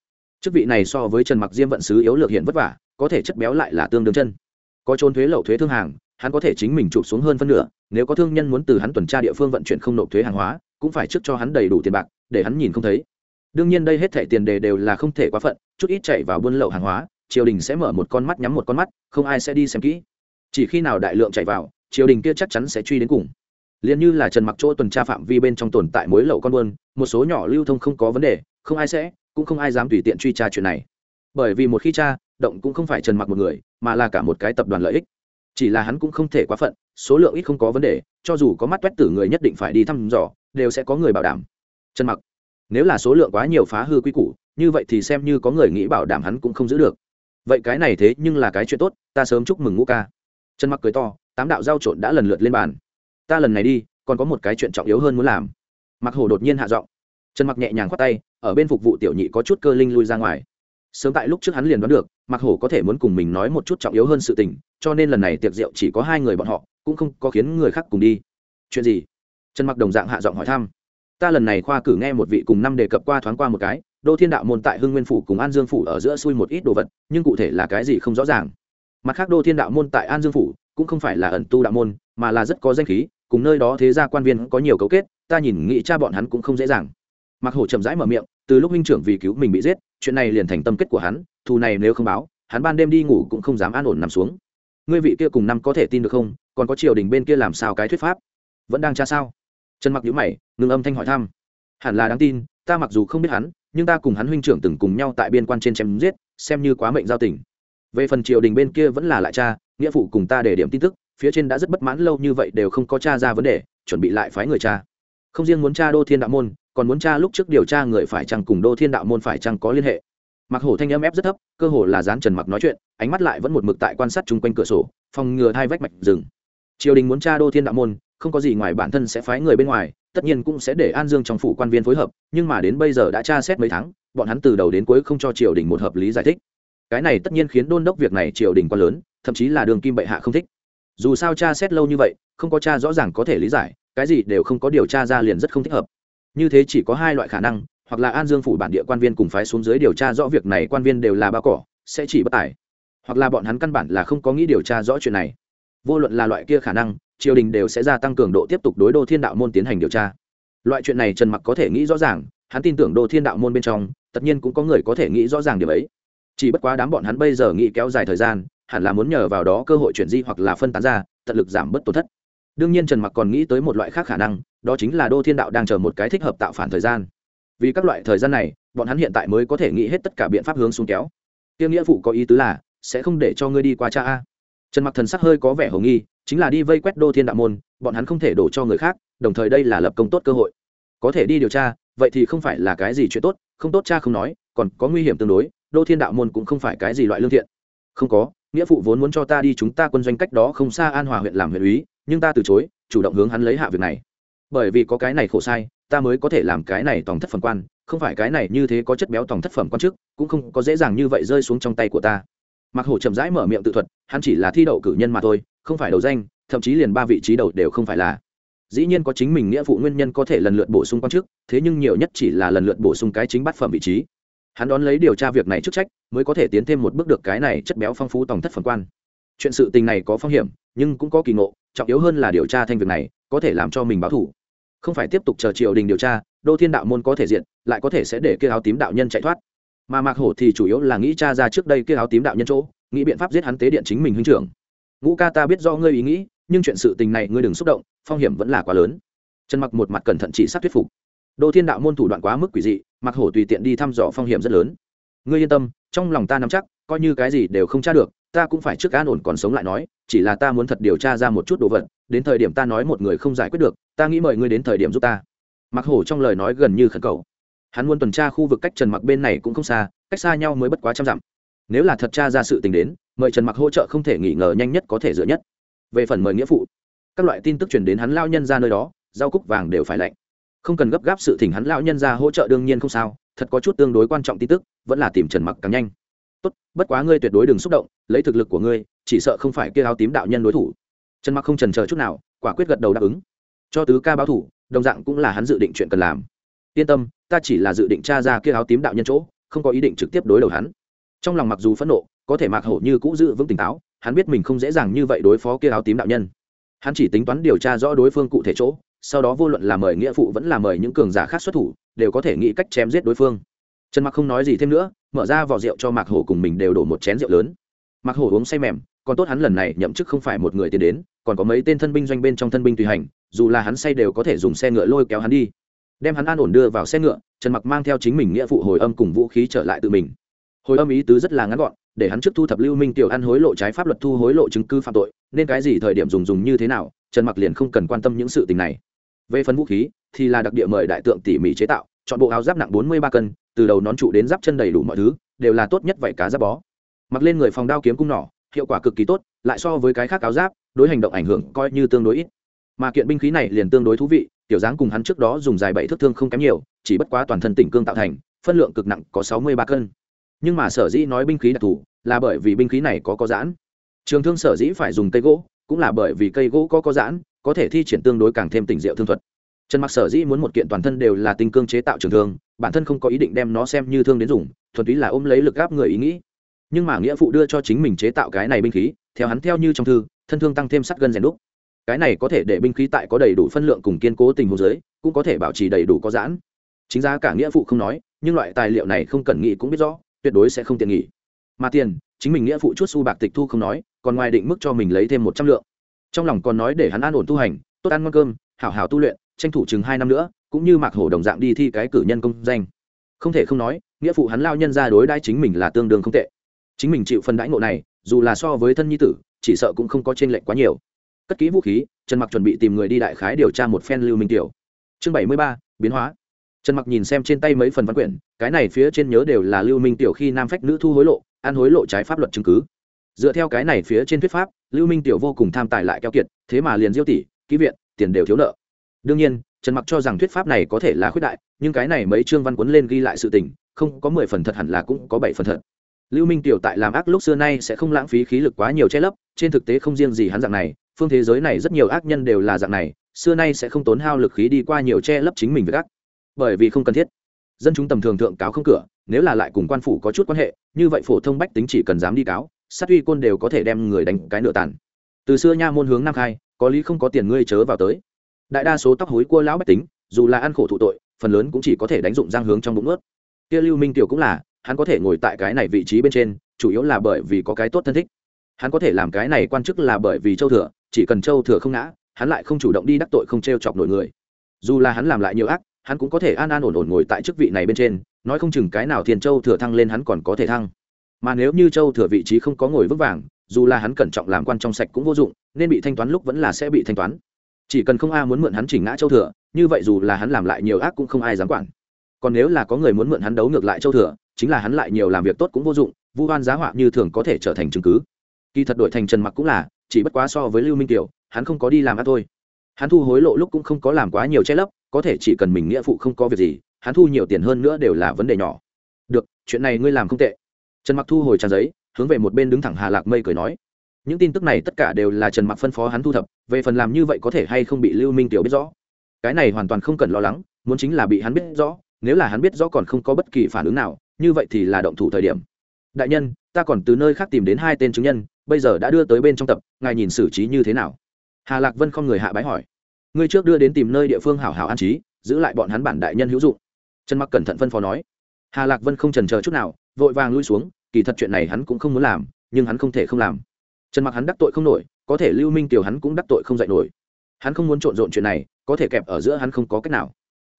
Chức vị này so với trần mặc diêm vận sứ yếu lược hiện vất vả, có thể chất béo lại là tương đương chân. Có trốn thuế lậu thuế thương hàng hắn có thể chính mình chụp xuống hơn phân nửa, nếu có thương nhân muốn từ hắn tuần tra địa phương vận chuyển không nộp thuế hàng hóa, cũng phải trước cho hắn đầy đủ tiền bạc, để hắn nhìn không thấy. Đương nhiên đây hết thẻ tiền đề đều là không thể quá phận, chút ít chạy vào buôn lậu hàng hóa, triều đình sẽ mở một con mắt nhắm một con mắt, không ai sẽ đi xem kỹ. Chỉ khi nào đại lượng chạy vào, triều đình kia chắc chắn sẽ truy đến cùng. Liền như là trần mặc chỗ tuần tra phạm vi bên trong tồn tại mối lậu con buôn, một số nhỏ lưu thông không có vấn đề, không ai sẽ, cũng không ai dám tùy tiện truy tra chuyện này. Bởi vì một khi cha động cũng không phải trần mặc một người, mà là cả một cái tập đoàn lợi ích chỉ là hắn cũng không thể quá phận, số lượng ít không có vấn đề, cho dù có mắt quét tử người nhất định phải đi thăm dò, đều sẽ có người bảo đảm. Trần mặc, nếu là số lượng quá nhiều phá hư quy củ, như vậy thì xem như có người nghĩ bảo đảm hắn cũng không giữ được. Vậy cái này thế nhưng là cái chuyện tốt, ta sớm chúc mừng ngũ ca. Trần mặc cười to, tám đạo giao trộn đã lần lượt lên bàn. Ta lần này đi, còn có một cái chuyện trọng yếu hơn muốn làm. Mặc hồ đột nhiên hạ giọng. Trần mặc nhẹ nhàng khoát tay, ở bên phục vụ tiểu nhị có chút cơ linh lui ra ngoài sớm tại lúc trước hắn liền đoán được mặc hổ có thể muốn cùng mình nói một chút trọng yếu hơn sự tình, cho nên lần này tiệc rượu chỉ có hai người bọn họ, cũng không có khiến người khác cùng đi. Chuyện gì? Trần mặc đồng dạng hạ giọng hỏi thăm. Ta lần này khoa cử nghe một vị cùng năm đề cập qua thoáng qua một cái, đô thiên đạo môn tại hưng nguyên phủ cùng an dương phủ ở giữa xui một ít đồ vật, nhưng cụ thể là cái gì không rõ ràng. Mặt khác đô thiên đạo môn tại an dương phủ cũng không phải là ẩn tu đạo môn, mà là rất có danh khí, cùng nơi đó thế gia quan viên có nhiều cấu kết, ta nhìn nghĩ cha bọn hắn cũng không dễ dàng. Mặc hổ chậm rãi mở miệng, từ lúc huynh trưởng vì cứu mình bị giết chuyện này liền thành tâm kết của hắn, thù này nếu không báo, hắn ban đêm đi ngủ cũng không dám an ổn nằm xuống. Ngươi vị kia cùng năm có thể tin được không? Còn có triều đình bên kia làm sao cái thuyết pháp? Vẫn đang tra sao? Trần mặc nhữ mày ngừng âm thanh hỏi thăm. Hẳn là đáng tin, ta mặc dù không biết hắn, nhưng ta cùng hắn huynh trưởng từng cùng nhau tại biên quan trên chém giết, xem như quá mệnh giao tình. Về phần triều đình bên kia vẫn là lại cha nghĩa phụ cùng ta để điểm tin tức, phía trên đã rất bất mãn lâu như vậy đều không có cha ra vấn đề, chuẩn bị lại phái người cha không riêng muốn cha đô thiên đạo môn còn muốn tra lúc trước điều tra người phải chăng cùng đô thiên đạo môn phải chăng có liên hệ. Mặc hổ thanh âm ép rất thấp, cơ hồ là dán trần mặc nói chuyện, ánh mắt lại vẫn một mực tại quan sát chung quanh cửa sổ, phòng ngừa hai vách mạch rừng. Triều đình muốn tra đô thiên đạo môn, không có gì ngoài bản thân sẽ phái người bên ngoài, tất nhiên cũng sẽ để an dương trong phủ quan viên phối hợp, nhưng mà đến bây giờ đã tra xét mấy tháng, bọn hắn từ đầu đến cuối không cho triều đình một hợp lý giải thích. Cái này tất nhiên khiến đôn đốc việc này triều đình quá lớn, thậm chí là đường kim bệ hạ không thích. Dù sao tra xét lâu như vậy, không có cha rõ ràng có thể lý giải, cái gì đều không có điều tra ra liền rất không thích hợp như thế chỉ có hai loại khả năng, hoặc là an dương phủ bản địa quan viên cùng phái xuống dưới điều tra rõ việc này quan viên đều là bao cỏ, sẽ chỉ bất tài. Hoặc là bọn hắn căn bản là không có nghĩ điều tra rõ chuyện này. Vô luận là loại kia khả năng, triều đình đều sẽ gia tăng cường độ tiếp tục đối đô thiên đạo môn tiến hành điều tra. Loại chuyện này trần mặc có thể nghĩ rõ ràng, hắn tin tưởng đô thiên đạo môn bên trong, tất nhiên cũng có người có thể nghĩ rõ ràng điều ấy. Chỉ bất quá đám bọn hắn bây giờ nghĩ kéo dài thời gian, hẳn là muốn nhờ vào đó cơ hội chuyển di hoặc là phân tán ra, tận lực giảm bớt tổn thất đương nhiên trần mặc còn nghĩ tới một loại khác khả năng, đó chính là đô thiên đạo đang chờ một cái thích hợp tạo phản thời gian. Vì các loại thời gian này, bọn hắn hiện tại mới có thể nghĩ hết tất cả biện pháp hướng xuống kéo. Tiêu nghĩa phụ có ý tứ là, sẽ không để cho ngươi đi qua cha a. Trần mặc thần sắc hơi có vẻ hồ nghi, chính là đi vây quét đô thiên đạo môn, bọn hắn không thể đổ cho người khác, đồng thời đây là lập công tốt cơ hội. Có thể đi điều tra, vậy thì không phải là cái gì chuyện tốt, không tốt cha không nói, còn có nguy hiểm tương đối, đô thiên đạo môn cũng không phải cái gì loại lương thiện. Không có, nghĩa phụ vốn muốn cho ta đi chúng ta quân doanh cách đó không xa an hòa huyện làm huyện úy nhưng ta từ chối, chủ động hướng hắn lấy hạ việc này. Bởi vì có cái này khổ sai, ta mới có thể làm cái này tòng thất phẩm quan, không phải cái này như thế có chất béo tòng thất phẩm quan chức cũng không có dễ dàng như vậy rơi xuống trong tay của ta. Mặc hổ chậm rãi mở miệng tự thuật, hắn chỉ là thi đậu cử nhân mà thôi, không phải đầu danh, thậm chí liền ba vị trí đầu đều không phải là. Dĩ nhiên có chính mình nghĩa vụ nguyên nhân có thể lần lượt bổ sung quan chức thế nhưng nhiều nhất chỉ là lần lượt bổ sung cái chính bát phẩm vị trí. Hắn đón lấy điều tra việc này chức trách, mới có thể tiến thêm một bước được cái này chất béo phong phú tòng thất phẩm quan chuyện sự tình này có phong hiểm, nhưng cũng có kỳ ngộ, trọng yếu hơn là điều tra thanh việc này, có thể làm cho mình báo thủ không phải tiếp tục chờ triều đình điều tra, đô thiên đạo môn có thể diện, lại có thể sẽ để kia áo tím đạo nhân chạy thoát. Mà mạc hổ thì chủ yếu là nghĩ cha ra trước đây kia áo tím đạo nhân chỗ, nghĩ biện pháp giết hắn tế điện chính mình huynh trưởng. Ngũ ca ta biết do ngươi ý nghĩ, nhưng chuyện sự tình này ngươi đừng xúc động, phong hiểm vẫn là quá lớn. Trần mặc một mặt cẩn thận chỉ sát thuyết phục. Đô thiên đạo môn thủ đoạn quá mức quỷ dị mặc hổ tùy tiện đi thăm dò phong hiểm rất lớn. Ngươi yên tâm, trong lòng ta nắm chắc, coi như cái gì đều không tra được ta cũng phải trước an ổn còn sống lại nói, chỉ là ta muốn thật điều tra ra một chút đồ vật, đến thời điểm ta nói một người không giải quyết được, ta nghĩ mời ngươi đến thời điểm giúp ta. Mặc hổ trong lời nói gần như khẩn cầu. Hắn muốn tuần tra khu vực cách trần mặc bên này cũng không xa, cách xa nhau mới bất quá trăm dặm. Nếu là thật tra ra sự tình đến, mời trần mặc hỗ trợ không thể nghỉ ngờ nhanh nhất có thể dựa nhất. Về phần mời nghĩa phụ, các loại tin tức truyền đến hắn lao nhân ra nơi đó, rau cúc vàng đều phải lạnh. Không cần gấp gáp sự thỉnh hắn lão nhân ra hỗ trợ đương nhiên không sao, thật có chút tương đối quan trọng tin tức, vẫn là tìm trần mặc càng nhanh tốt, bất quá ngươi tuyệt đối đừng xúc động, lấy thực lực của ngươi, chỉ sợ không phải kia áo tím đạo nhân đối thủ. Trần mặc không trần chờ chút nào, quả quyết gật đầu đáp ứng. Cho tứ ca báo thủ, đồng dạng cũng là hắn dự định chuyện cần làm. Yên tâm, ta chỉ là dự định tra ra kia áo tím đạo nhân chỗ, không có ý định trực tiếp đối đầu hắn. Trong lòng mặc dù phẫn nộ, có thể mạc hổ như cũ giữ vững tỉnh táo, hắn biết mình không dễ dàng như vậy đối phó kia áo tím đạo nhân. Hắn chỉ tính toán điều tra rõ đối phương cụ thể chỗ, sau đó vô luận là mời nghĩa phụ vẫn là mời những cường giả khác xuất thủ, đều có thể nghĩ cách chém giết đối phương. Trần mặc không nói gì thêm nữa mở ra vỏ rượu cho mạc hổ cùng mình đều đổ một chén rượu lớn. Mạc hổ uống say mềm, còn tốt hắn lần này nhậm chức không phải một người tiến đến, còn có mấy tên thân binh doanh bên trong thân binh tùy hành, dù là hắn say đều có thể dùng xe ngựa lôi kéo hắn đi. Đem hắn an ổn đưa vào xe ngựa, trần mặc mang theo chính mình nghĩa phụ hồi âm cùng vũ khí trở lại tự mình. Hồi âm ý tứ rất là ngắn gọn, để hắn trước thu thập lưu minh tiểu ăn hối lộ trái pháp luật thu hối lộ chứng cứ phạm tội, nên cái gì thời điểm dùng dùng như thế nào, trần mặc liền không cần quan tâm những sự tình này. Về phần vũ khí, thì là đặc địa mời đại tượng tỉ mỉ chế tạo chọn bộ áo giáp nặng bốn mươi ba cân, từ đầu nón trụ đến giáp chân đầy đủ mọi thứ, đều là tốt nhất vậy cá giáp bó. Mặc lên người phòng đao kiếm cung nỏ, hiệu quả cực kỳ tốt, lại so với cái khác áo giáp, đối hành động ảnh hưởng coi như tương đối ít. Mà kiện binh khí này liền tương đối thú vị, tiểu dáng cùng hắn trước đó dùng dài bảy thước thương không kém nhiều, chỉ bất quá toàn thân tỉnh cương tạo thành, phân lượng cực nặng có sáu mươi ba cân. Nhưng mà sở dĩ nói binh khí đặc thù, là bởi vì binh khí này có có giãn. Trường thương sở dĩ phải dùng cây gỗ, cũng là bởi vì cây gỗ có có giãn, có thể thi triển tương đối càng thêm tỉnh diệu thương thuật trần mặc sở dĩ muốn một kiện toàn thân đều là tinh cương chế tạo trường thương, bản thân không có ý định đem nó xem như thương đến dùng, thuần túy là ôm lấy lực gáp người ý nghĩ. Nhưng mà nghĩa phụ đưa cho chính mình chế tạo cái này binh khí, theo hắn theo như trong thư, thân thương tăng thêm sắt gân rèn đúc. Cái này có thể để binh khí tại có đầy đủ phân lượng cùng kiên cố tình hồ giới cũng có thể bảo trì đầy đủ có giãn. Chính ra cả nghĩa phụ không nói, nhưng loại tài liệu này không cần nghĩ cũng biết rõ, tuyệt đối sẽ không tiện nghỉ mà tiền, chính mình nghĩa phụ chút su bạc tịch thu không nói, còn ngoài định mức cho mình lấy thêm một trăm lượng. Trong lòng còn nói để hắn an ổn tu hành, tốt ăn ngon cơm, hảo hảo tu luyện tranh thủ chừng hai năm nữa, cũng như mạc hổ đồng dạng đi thi cái cử nhân công danh. Không thể không nói, nghĩa phụ hắn lao nhân ra đối đãi chính mình là tương đương không tệ. Chính mình chịu phần đãi ngộ này, dù là so với thân nhi tử, chỉ sợ cũng không có t r ê n lệch quá nhiều. Cất kỹ vũ khí, trần mặc chuẩn bị tìm người đi đại khái điều tra một phen lưu minh tiểu chương bảy mươi ba, biến hóa. Trần mặc nhìn xem trên tay mấy phần văn quyển, cái này phía trên nhớ đều là lưu minh tiểu khi nam phách nữ thu hối lộ, ăn hối lộ trái pháp luật chứng cứ. Dựa theo cái này phía trên thuyết pháp, lưu minh tiểu vô cùng tham tài lại keo kiệt, thế mà liền diêu tỷ, ký viện, tiền đều thiếu nợ đương nhiên, trần mặc cho rằng thuyết pháp này có thể là khuyết đại, nhưng cái này mấy chương văn cuốn lên ghi lại sự tình, không có mười phần thật hẳn là cũng có bảy phần thật. Lưu minh tiểu tại làm ác lúc xưa nay sẽ không lãng phí khí lực quá nhiều che lấp, trên thực tế không riêng gì hắn dạng này, phương thế giới này rất nhiều ác nhân đều là dạng này, xưa nay sẽ không tốn hao lực khí đi qua nhiều che lấp chính mình với ác. Bởi vì không cần thiết. Dân chúng tầm thường thượng cáo không cửa, nếu là lại cùng quan phủ có chút quan hệ, như vậy phổ thông bách tính chỉ cần dám đi cáo, sát uy côn đều có thể đem người đánh cái nửa tàn. Từ xưa nha môn hướng nam khai, có lý không có tiền ngươi chớ vào tới đại đa số tóc hối cua lão bách tính, dù là ăn khổ thụ tội, phần lớn cũng chỉ có thể đánh dụng giang hướng trong bụng ướt kia lưu minh tiểu cũng là, hắn có thể ngồi tại cái này vị trí bên trên, chủ yếu là bởi vì có cái tốt thân thích. Hắn có thể làm cái này quan chức là bởi vì châu thừa, chỉ cần châu thừa không ngã, hắn lại không chủ động đi đắc tội không t r e o chọc nổi người. Dù là hắn làm lại nhiều ác, hắn cũng có thể an an ổn ổn ngồi tại chức vị này bên trên, nói không chừng cái nào thiền châu thừa thăng lên hắn còn có thể thăng. Mà nếu như châu thừa vị trí không có ngồi vững vàng, dù là hắn cẩn trọng làm quan trong sạch cũng vô dụng, nên bị thanh toán lúc vẫn là sẽ bị thanh toán chỉ cần không a muốn mượn hắn chỉnh ngã châu thừa, như vậy dù là hắn làm lại nhiều ác cũng không ai dám quản. Còn nếu là có người muốn mượn hắn đấu ngược lại châu thừa, chính là hắn lại nhiều làm việc tốt cũng vô dụng, vu oan giá họa như thường có thể trở thành chứng cứ. Kỳ thật đổi thành trần mặc cũng là, chỉ bất quá so với lưu minh kiều, hắn không có đi làm ác thôi. Hắn thu hối lộ lúc cũng không có làm quá nhiều che lấp, có thể chỉ cần mình nghĩa phụ không có việc gì, hắn thu nhiều tiền hơn nữa đều là vấn đề nhỏ. Được, chuyện này ngươi làm không tệ. Trần mặc thu hồi trang giấy, hướng về một bên đứng thẳng hà lạc mây cười nói những tin tức này tất cả đều là trần mặc phân phó hắn thu thập, về phần làm như vậy có thể hay không bị lưu minh tiểu biết rõ. Cái này hoàn toàn không cần lo lắng, muốn chính là bị hắn biết rõ, nếu là hắn biết rõ còn không có bất kỳ phản ứng nào, như vậy thì là động thủ thời điểm. Đại nhân, ta còn từ nơi khác tìm đến hai tên chứng nhân, bây giờ đã đưa tới bên trong tập, ngài nhìn xử trí như thế nào? Hà lạc vân không người hạ bái hỏi. Ngươi trước đưa đến tìm nơi địa phương hảo hảo an trí, giữ lại bọn hắn bản đại nhân hữu dụng. Trần mặc cẩn thận phân phó nói. Hà lạc vân không trần chờ chút nào, vội vàng lui xuống, kỳ thật chuyện này hắn cũng không muốn làm, nhưng hắn không thể không làm trần mặc hắn đắc tội không nổi, có thể lưu minh tiểu hắn cũng đắc tội không dạy nổi. Hắn không muốn trộn rộn chuyện này, có thể kẹp ở giữa hắn không có cách nào.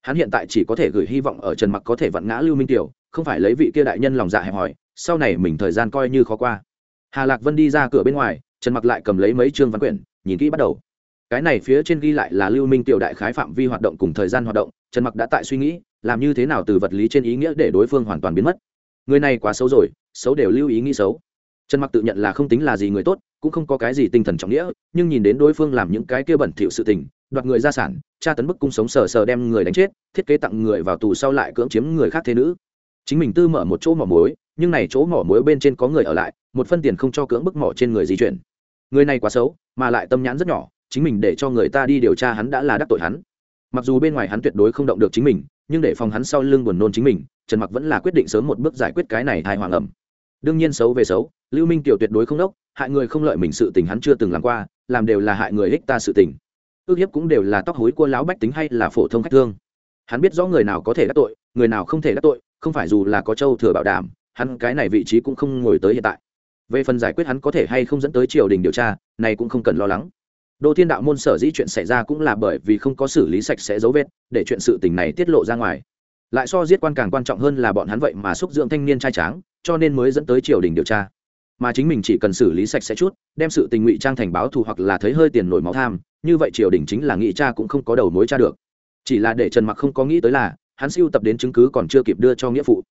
Hắn hiện tại chỉ có thể gửi hy vọng ở trần mặc có thể vặn ngã lưu minh tiểu không phải lấy vị kia đại nhân lòng dạ hẹp hòi, sau này mình thời gian coi như khó qua. Hà lạc vân đi ra cửa bên ngoài, trần mặc lại cầm lấy mấy chương văn quyển, nhìn kỹ bắt đầu. Cái này phía trên ghi lại là lưu minh tiểu đại khái phạm vi hoạt động cùng thời gian hoạt động, trần mặc đã tại suy nghĩ, làm như thế nào từ vật lý trên ý nghĩa để đối phương hoàn toàn biến mất. Người này quá xấu rồi, xấu đều lưu ý nghĩ xấu trần mặc tự nhận là không tính là gì người tốt, cũng không có cái gì tinh thần trọng nghĩa, nhưng nhìn đến đối phương làm những cái kia bẩn thỉu sự tình, đoạt người gia sản, tra tấn bức cung sống sờ sờ đem người đánh chết, thiết kế tặng người vào tù sau lại cưỡng chiếm người khác thế nữ. Chính mình tư mở một chỗ mỏ mối nhưng này chỗ mỏ mối bên trên có người ở lại, một phân tiền không cho cưỡng bức mỏ trên người di chuyển. Người này quá xấu, mà lại tâm nhãn rất nhỏ, chính mình để cho người ta đi điều tra hắn đã là đắc tội hắn. Mặc dù bên ngoài hắn tuyệt đối không động được chính mình, nhưng để phòng hắn sau lưng buồn nôn chính mình, trần mặc vẫn là quyết định sớm một bước giải quyết cái này thai hoàng ẩm đương nhiên xấu về xấu, lưu minh tiểu tuyệt đối không đốc, hại người không lợi mình sự tình hắn chưa từng làm qua, làm đều là hại người ích ta sự tình. Ước hiếp cũng đều là tóc hối của lão bách tính hay là phổ thông khách thương. Hắn biết rõ người nào có thể đắc tội, người nào không thể đắc tội, không phải dù là có châu thừa bảo đảm, hắn cái này vị trí cũng không ngồi tới hiện tại. Về phần giải quyết hắn có thể hay không dẫn tới triều đình điều tra, này cũng không cần lo lắng. Đô thiên đạo môn sở dĩ chuyện xảy ra cũng là bởi vì không có xử lý sạch sẽ dấu vết, để chuyện sự tình này tiết lộ ra ngoài. Lại so giết quan càng quan trọng hơn là bọn hắn vậy mà xúc dưỡng thanh niên trai tráng cho nên mới dẫn tới triều đình điều tra. Mà chính mình chỉ cần xử lý sạch sẽ chút, đem sự tình ngụy trang thành báo thù hoặc là thấy hơi tiền nổi máu tham, như vậy triều đình chính là nghị cha cũng không có đầu mối cha được. Chỉ là để trần mặc không có nghĩ tới là, hắn siêu tập đến chứng cứ còn chưa kịp đưa cho nghĩa phụ.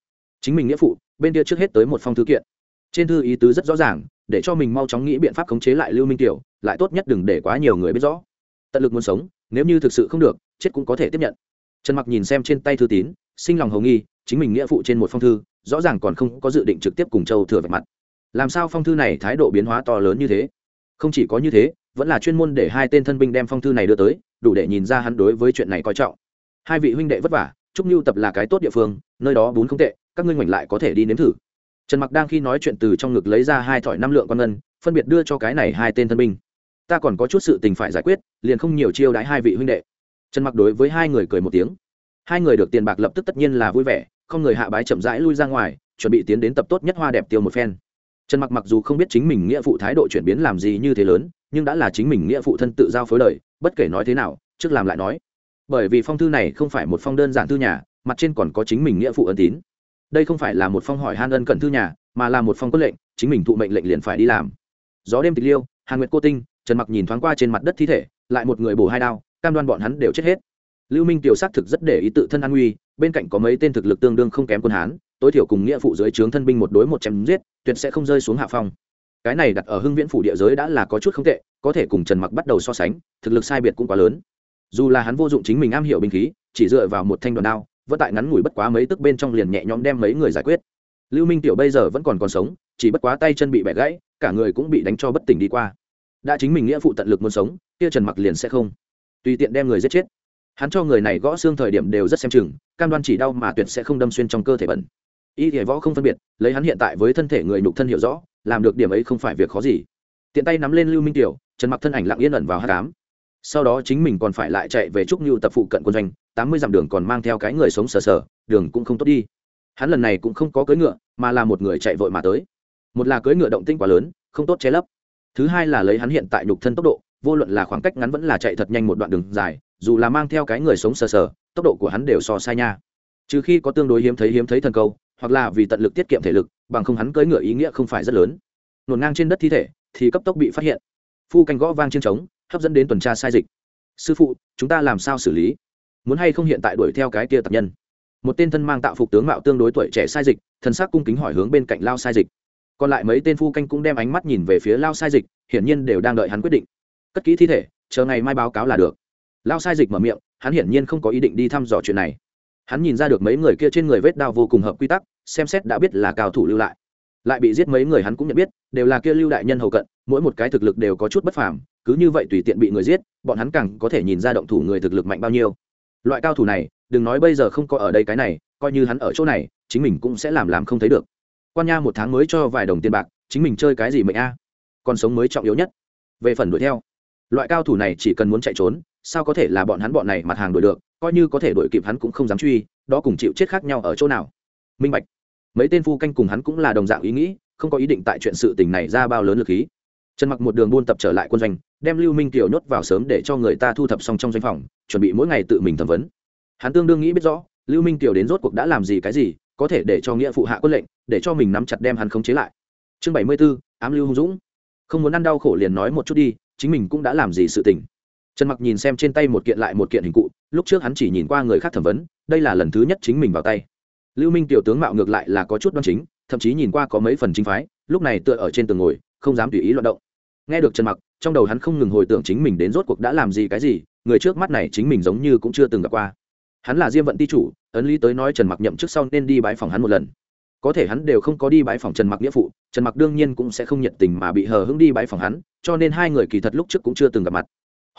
Chính mình nghĩa phụ, bên kia trước hết tới một phong thư kiện. Trên thư ý tứ rất rõ ràng, để cho mình mau chóng nghĩ biện pháp khống chế lại lưu minh tiểu lại tốt nhất đừng để quá nhiều người biết rõ. Tận lực muốn sống, nếu như thực sự không được, chết cũng có thể tiếp nhận. Trần mặc nhìn xem trên tay thư tín, sinh lòng hầu nghi, chính mình nghĩa phụ trên một phong thư rõ ràng còn không có dự định trực tiếp cùng châu thừa vạch mặt. Làm sao phong thư này thái độ biến hóa to lớn như thế? Không chỉ có như thế, vẫn là chuyên môn để hai tên thân binh đem phong thư này đưa tới, đủ để nhìn ra hắn đối với chuyện này coi trọng. Hai vị huynh đệ vất vả chúc mưu tập là cái tốt địa phương, nơi đó bún không tệ, các ngươi ngoảnh lại có thể đi nếm thử. Trần mặc đang khi nói chuyện từ trong ngực lấy ra hai thỏi năm lượng con ngân, phân biệt đưa cho cái này hai tên thân binh. Ta còn có chút sự tình phải giải quyết, liền không nhiều chiêu đãi hai vị huynh đệ. Trần mặc đối với hai người cười một tiếng. Hai người được tiền bạc lập tức tất nhiên là vui vẻ không người hạ bái chậm rãi lui ra ngoài, chuẩn bị tiến đến tập tốt nhất hoa đẹp tiêu một phen. Trần mặc mặc dù không biết chính mình nghĩa phụ thái độ chuyển biến làm gì như thế lớn, nhưng đã là chính mình nghĩa phụ thân tự giao phối lời, bất kể nói thế nào, trước làm lại nói. Bởi vì phong thư này không phải một phong đơn giản thư nhà, mặt trên còn có chính mình nghĩa phụ ân tín. Đây không phải là một phong hỏi han ân cận thư nhà, mà là một phong quân lệnh, chính mình thụ mệnh lệnh liền phải đi làm. Gió đêm tịch liêu, hàn nguyệt cô tinh, trần mặc nhìn thoáng qua trên mặt đất thi thể, lại một người bổ hai đao, cam đoan bọn hắn đều chết hết. Lưu minh tiểu xác thực rất để ý tự thân an nguy bên cạnh có mấy tên thực lực tương đương không kém quân hán, tối thiểu cùng nghĩa phụ dưới trướng thân binh một đối một chém giết, tuyệt sẽ không rơi xuống hạ phong. Cái này đặt ở hưng viễn phủ địa giới đã là có chút không tệ, có thể cùng trần mặc bắt đầu so sánh, thực lực sai biệt cũng quá lớn. Dù là hắn vô dụng chính mình am hiểu binh khí, chỉ dựa vào một thanh đoàn đao, vẫn tại ngắn ngủi bất quá mấy tức bên trong liền nhẹ nhõm đem mấy người giải quyết. Lưu minh tiểu bây giờ vẫn còn còn sống, chỉ bất quá tay chân bị bẻ gãy, cả người cũng bị đánh cho bất tỉnh đi qua. Đã chính mình nghĩa phụ tận lực muốn sống, kia trần mặc liền sẽ không. Tùy tiện đem người giết chết hắn cho người này gõ xương thời điểm đều rất xem chừng, cam đoan chỉ đau mà tuyệt sẽ không đâm xuyên trong cơ thể bẩn. Y thể võ không phân biệt, lấy hắn hiện tại với thân thể người nhục thân hiểu rõ, làm được điểm ấy không phải việc khó gì. Tiện tay nắm lên lưu minh tiểu, trần mặc thân ảnh lặng yên ẩn vào hát cám sau đó chính mình còn phải lại chạy về trúc như tập phụ cận quân doanh, tám mươi dặm đường còn mang theo cái người sống sờ sờ, đường cũng không tốt đi. Hắn lần này cũng không có cưỡi ngựa, mà là một người chạy vội mà tới. Một là cưỡi ngựa động tinh quá lớn, không tốt che lấp. Thứ hai là lấy hắn hiện tại nhục thân tốc độ, vô luận là khoảng cách ngắn vẫn là chạy thật nhanh một đoạn đường dài dù là mang theo cái người sống sờ sờ, tốc độ của hắn đều so sai nha. Trừ khi có tương đối hiếm thấy hiếm thấy thần câu, hoặc là vì tận lực tiết kiệm thể lực, bằng không hắn cưỡi ngựa ý nghĩa không phải rất lớn. Nổn ngang trên đất thi thể, thì cấp tốc bị phát hiện. Phu canh gõ vang trên trống, hấp dẫn đến tuần tra sai dịch. Sư phụ, chúng ta làm sao xử lý? Muốn hay không hiện tại đuổi theo cái kia tập nhân? Một tên thân mang tạo phục tướng mạo tương đối tuổi trẻ sai dịch, thần sắc cung kính hỏi hướng bên cạnh lao sai dịch. Còn lại mấy tên phu canh cũng đem ánh mắt nhìn về phía lao sai dịch, hiển nhiên đều đang đợi hắn quyết định. Cất kỹ thi thể, chờ ngày mai báo cáo là được lao sai dịch mở miệng, hắn hiển nhiên không có ý định đi thăm dò chuyện này. Hắn nhìn ra được mấy người kia trên người vết đao vô cùng hợp quy tắc, xem xét đã biết là cao thủ lưu lại. Lại bị giết mấy người hắn cũng nhận biết, đều là kia lưu đại nhân hầu cận, mỗi một cái thực lực đều có chút bất phàm, cứ như vậy tùy tiện bị người giết, bọn hắn càng có thể nhìn ra động thủ người thực lực mạnh bao nhiêu. Loại cao thủ này, đừng nói bây giờ không có ở đây cái này, coi như hắn ở chỗ này, chính mình cũng sẽ làm làm không thấy được. Quan nha một tháng mới cho vài đồng tiền bạc, chính mình chơi cái gì mệnh a? Còn sống mới trọng yếu nhất. Về phần đuổi theo. Loại cao thủ này chỉ cần muốn chạy trốn sao có thể là bọn hắn bọn này mặt hàng đổi được coi như có thể đổi kịp hắn cũng không dám truy đó cùng chịu chết khác nhau ở chỗ nào. Minh bạch. Mấy tên phu canh cùng hắn cũng là đồng dạng ý nghĩ không có ý định tại chuyện sự tình này ra bao lớn lực khí. Trần mặc một đường buôn tập trở lại quân doanh đem lưu minh kiều nhốt vào sớm để cho người ta thu thập xong trong doanh phòng chuẩn bị mỗi ngày tự mình thẩm vấn. Hắn tương đương nghĩ biết rõ lưu minh kiều đến rốt cuộc đã làm gì cái gì có thể để cho nghĩa phụ hạ quân lệnh để cho mình nắm chặt đem hắn khống chế lại. Chương bảy mươi 74, ám lưu hung dũng. Không muốn ăn đau khổ liền nói một chút đi chính mình cũng đã làm gì sự tình trần mặc nhìn xem trên tay một kiện lại một kiện hình cụ, lúc trước hắn chỉ nhìn qua người khác thẩm vấn, đây là lần thứ nhất chính mình vào tay. Lưu minh tiểu tướng mạo ngược lại là có chút đoan chính, thậm chí nhìn qua có mấy phần chính phái, lúc này tựa ở trên tường ngồi, không dám tùy ý loạn động. Nghe được trần mặc, trong đầu hắn không ngừng hồi tưởng chính mình đến rốt cuộc đã làm gì cái gì, người trước mắt này chính mình giống như cũng chưa từng gặp qua. Hắn là diêm vận ti chủ, ấn lý tới nói trần mặc nhậm trước sau nên đi bãi phòng hắn một lần. Có thể hắn đều không có đi bãi phòng trần mặc nghĩa phụ, trần mặc đương nhiên cũng sẽ không nhiệt tình mà bị hờ hững đi bãi phòng hắn, cho nên hai người kỳ thật lúc trước cũng chưa từng gặp mặt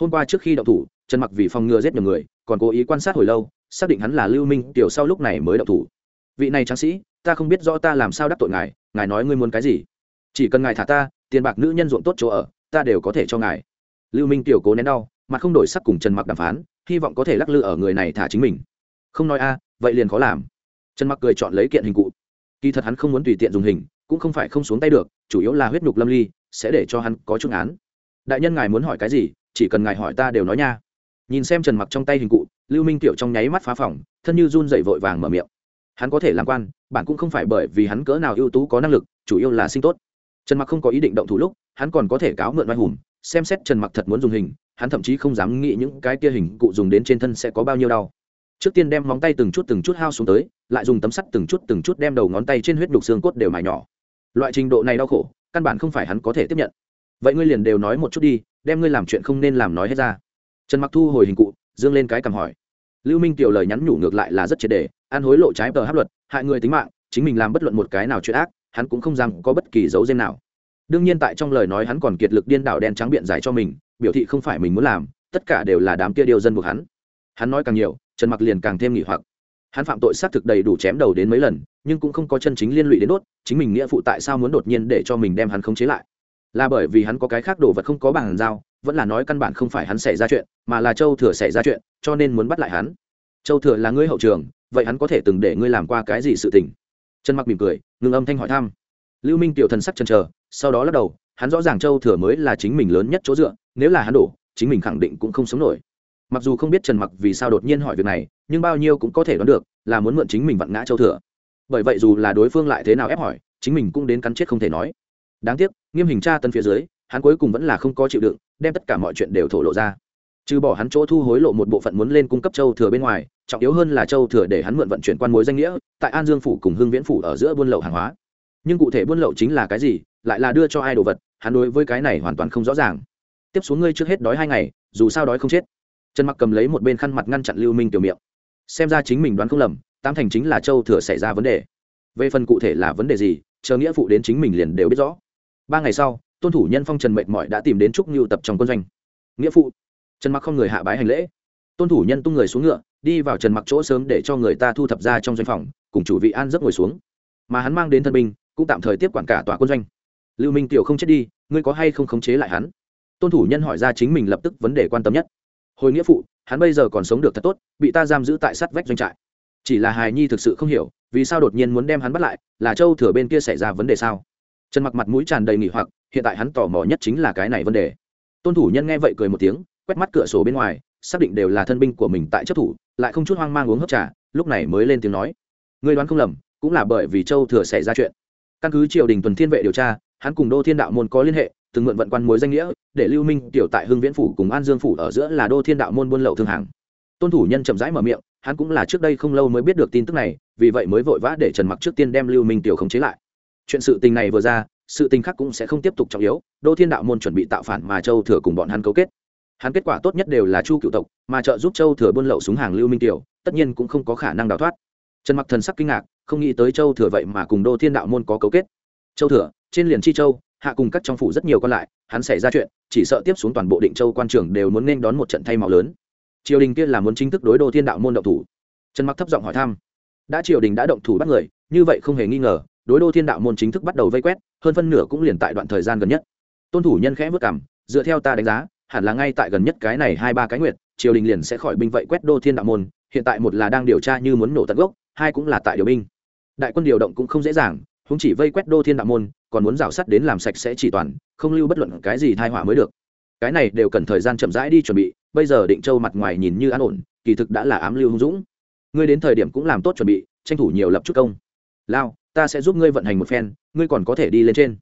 hôm qua trước khi động thủ, trần mặc vì phòng ngừa giết nhiều người, còn cố ý quan sát hồi lâu, xác định hắn là lưu minh, tiểu sau lúc này mới động thủ. Vị này tráng sĩ, ta không biết rõ ta làm sao đắc tội ngài ngài nói ngươi muốn cái gì? Chỉ cần ngài thả ta, tiền bạc nữ nhân ruộng tốt chỗ ở, ta đều có thể cho ngài. Lưu minh tiểu cố nén đau, mặt không đổi sắc cùng trần mặc đàm phán, hy vọng có thể lắc lư ở người này thả chính mình. Không nói a, vậy liền khó làm. Trần mặc cười chọn lấy kiện hình cụ. Kỳ thật hắn không muốn tùy tiện dùng hình, cũng không phải không xuống tay được, chủ yếu là huyết nhục lâm ly, sẽ để cho hắn có chung án. Đại nhân ngài muốn hỏi cái gì chỉ cần ngài hỏi ta đều nói nha. Nhìn xem trần mặc trong tay hình cụ, lưu minh tiểu trong nháy mắt phá phòng, thân như run dậy vội vàng mở miệng. Hắn có thể làm quan, bạn cũng không phải bởi vì hắn cỡ nào ưu tú có năng lực, chủ yếu là sinh tốt. Trần mặc không có ý định động thủ lúc, hắn còn có thể cáo mượn oai hùng, xem xét trần mặc thật muốn dùng hình, hắn thậm chí không dám nghĩ những cái kia hình cụ dùng đến trên thân sẽ có bao nhiêu đau. Trước tiên đem móng tay từng chút từng chút hao xuống tới, lại dùng tấm sắt từng chút từng chút đem đầu ngón tay trên huyết đục xương cốt đều mài nhỏ. Loại trình độ này đau khổ, căn bản không phải hắn có thể tiếp nhận. Vậy ngươi liền đều nói một chút đi đem ngươi làm chuyện không nên làm nói hết ra. Trần mặc thu hồi hình cụ, dương lên cái cầm hỏi. Lưu minh tiểu lời nhắn nhủ ngược lại là rất triệt đề, ăn hối lộ trái tờ pháp luật, hại người tính mạng, chính mình làm bất luận một cái nào chuyện ác, hắn cũng không dám có bất kỳ dấu dêm nào. Đương nhiên tại trong lời nói hắn còn kiệt lực điên đảo đen trắng biện giải cho mình, biểu thị không phải mình muốn làm, tất cả đều là đám kia điều dân buộc hắn. Hắn nói càng nhiều, trần mặc liền càng thêm nghỉ hoặc. Hắn phạm tội xác thực đầy đủ chém đầu đến mấy lần, nhưng cũng không có chân chính liên lụy đến đốt, chính mình nghĩa phụ tại sao muốn đột nhiên để cho mình đem hắn khống chế lại? Là bởi vì hắn có cái khác đồ vật không có bằng giao, vẫn là nói căn bản không phải hắn xảy ra chuyện, mà là châu thừa xảy ra chuyện, cho nên muốn bắt lại hắn. Châu thừa là ngươi hậu trường, vậy hắn có thể từng để ngươi làm qua cái gì sự tình? Trần mặc mỉm cười, ngừng âm thanh hỏi thăm. Lưu minh tiểu thần sắc chần chờ, sau đó lắc đầu, hắn rõ ràng châu thừa mới là chính mình lớn nhất chỗ dựa, nếu là hắn đổ, chính mình khẳng định cũng không sống nổi. Mặc dù không biết trần mặc vì sao đột nhiên hỏi việc này, nhưng bao nhiêu cũng có thể đoán được, là muốn mượn chính mình vặn ngã châu thừa. Bởi vậy dù là đối phương lại thế nào ép hỏi, chính mình cũng đến cắn chết không thể nói đáng tiếc, nghiêm hình tra tân phía dưới, hắn cuối cùng vẫn là không có chịu đựng, đem tất cả mọi chuyện đều thổ lộ ra. Trừ bỏ hắn chỗ thu hối lộ một bộ phận muốn lên cung cấp châu thừa bên ngoài, trọng yếu hơn là châu thừa để hắn mượn vận chuyển quan mối danh nghĩa, tại an dương phủ cùng hưng viễn phủ ở giữa buôn lậu hàng hóa. Nhưng cụ thể buôn lậu chính là cái gì, lại là đưa cho ai đồ vật, hắn đối với cái này hoàn toàn không rõ ràng. Tiếp xuống ngươi trước hết đói hai ngày, dù sao đói không chết. Trần mặc cầm lấy một bên khăn mặt ngăn chặn lưu minh tiểu miệng. Xem ra chính mình đoán không lầm tam thành chính là châu thừa xảy ra vấn đề. Về phần cụ thể là vấn đề gì, chờ nghĩa phụ đến chính mình liền đều biết rõ ba ngày sau, tôn thủ nhân phong trần mệt mỏi đã tìm đến trúc nhu tập trong quân doanh. Nghĩa phụ, trần mặc không người hạ bái hành lễ. Tôn thủ nhân tung người xuống ngựa, đi vào trần mặc chỗ sớm để cho người ta thu thập ra trong doanh phòng, cùng chủ vị an giấc ngồi xuống. Mà hắn mang đến thân binh, cũng tạm thời tiếp quản cả tòa quân doanh. Lưu minh tiểu không chết đi, ngươi có hay không khống chế lại hắn? Tôn thủ nhân hỏi ra chính mình lập tức vấn đề quan tâm nhất. Hồi nghĩa phụ, hắn bây giờ còn sống được thật tốt, bị ta giam giữ tại sát vách doanh trại. Chỉ là hài nhi thực sự không hiểu, vì sao đột nhiên muốn đem hắn bắt lại, là châu thừa bên kia xảy ra vấn đề sao? Trần mặc mặt mũi tràn đầy nghỉ hoặc, hiện tại hắn tò mò nhất chính là cái này vấn đề. Tôn thủ nhân nghe vậy cười một tiếng, quét mắt cửa sổ bên ngoài, xác định đều là thân binh của mình tại chấp thủ, lại không chút hoang mang uống hấp trà, lúc này mới lên tiếng nói. Người đoán không lầm, cũng là bởi vì châu thừa xảy ra chuyện. Căn cứ triều đình tuần thiên vệ điều tra, hắn cùng đô thiên đạo môn có liên hệ, từng mượn vận quan mối danh nghĩa, để lưu minh tiểu tại hưng viễn phủ cùng an dương phủ ở giữa là đô thiên đạo môn buôn lậu thương hàng. Tôn thủ nhân chậm rãi mở miệng, hắn cũng là trước đây không lâu mới biết được tin tức này, vì vậy mới vội vã để trần mặc trước tiên đem lưu minh tiểu khống chế lại chuyện sự tình này vừa ra, sự tình khác cũng sẽ không tiếp tục trọng yếu, đô thiên đạo môn chuẩn bị tạo phản mà châu thừa cùng bọn hắn cấu kết. Hắn kết quả tốt nhất đều là chu cựu tộc, mà trợ giúp châu thừa buôn lậu súng hàng lưu minh tiểu, tất nhiên cũng không có khả năng đào thoát. Trần mặc thần sắc kinh ngạc, không nghĩ tới châu thừa vậy mà cùng đô thiên đạo môn có cấu kết. Châu thừa, trên liền chi châu, hạ cùng các trong phủ rất nhiều con lại, hắn xảy ra chuyện, chỉ sợ tiếp xuống toàn bộ định châu quan trưởng đều muốn nên đón một trận thay máu lớn. Triều đình kia là muốn chính thức đối đô thiên đạo môn động thủ. Trần mặc thấp giọng hỏi thăm. Đã triều đình đã động thủ bắt người, như vậy không hề nghi ngờ đối đô thiên đạo môn chính thức bắt đầu vây quét, hơn phân nửa cũng liền tại đoạn thời gian gần nhất. Tôn thủ nhân khẽ vất cảm, dựa theo ta đánh giá, hẳn là ngay tại gần nhất cái này hai ba cái nguyệt, triều đình liền sẽ khỏi binh vậy quét đô thiên đạo môn, hiện tại một là đang điều tra như muốn nổ tận gốc, hai cũng là tại điều binh. Đại quân điều động cũng không dễ dàng không chỉ vây quét đô thiên đạo môn, còn muốn rào sắt đến làm sạch sẽ chỉ toàn, không lưu bất luận cái gì thai hỏa mới được. Cái này đều cần thời gian chậm rãi đi chuẩn bị, bây giờ định châu mặt ngoài nhìn như an ổn, kỳ thực đã là ám lưu hung dũng. Ngươi đến thời điểm cũng làm tốt chuẩn bị, tranh thủ nhiều lập chút công. Lao ta sẽ giúp ngươi vận hành một phen, ngươi còn có thể đi lên trên.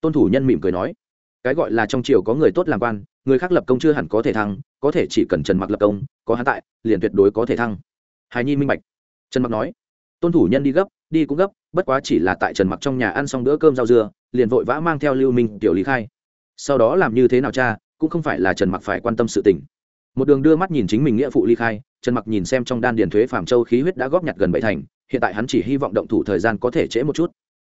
Tôn thủ nhân mỉm cười nói. Cái gọi là trong triều có người tốt làm quan, người khác lập công chưa hẳn có thể thăng, có thể chỉ cần trần mặc lập công, có hắn tại, liền tuyệt đối có thể thăng. Hài nhi minh bạch. Trần mặc nói. Tôn thủ nhân đi gấp, đi cũng gấp, bất quá chỉ là tại trần mặc trong nhà ăn xong bữa cơm rau dưa, liền vội vã mang theo lưu minh, tiểu lý khai. Sau đó làm như thế nào cha, cũng không phải là trần mặc phải quan tâm sự tình. Một đường đưa mắt nhìn chính mình nghĩa phụ ly khai, trần mặc nhìn xem trong đan điền thuế phạm châu khí huyết đã góp nhặt gần bảy thành hiện tại hắn chỉ hy vọng động thủ thời gian có thể trễ một chút,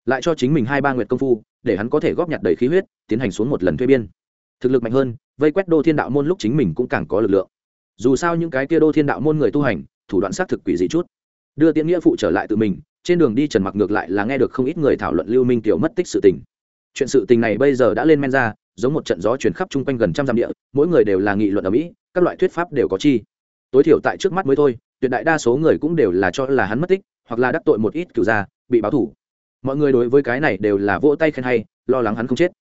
lại cho chính mình hai ba nguyệt công phu, để hắn có thể góp nhặt đầy khí huyết, tiến hành xuống một lần thuê biên. Thực lực mạnh hơn, vây quét đô thiên đạo môn lúc chính mình cũng càng có lực lượng. Dù sao những cái kia đô thiên đạo môn người tu hành, thủ đoạn xác thực quỷ dị chút. Đưa tiễn nghĩa phụ trở lại tự mình, trên đường đi trần mặc ngược lại là nghe được không ít người thảo luận lưu minh tiểu mất tích sự tình. Chuyện sự tình này bây giờ đã lên men ra, giống một trận gió chuyển khắp chung quanh gần trăm dặm địa, mỗi người đều là nghị luận ở mỹ, các loại thuyết pháp đều có chi. Tối thiểu tại trước mắt mới thôi, tuyệt đại đa số người cũng đều là cho là hắn mất tích hoặc là đắc tội một ít cựu gia, bị báo thủ. Mọi người đối với cái này đều là vỗ tay khen hay, lo lắng hắn không chết.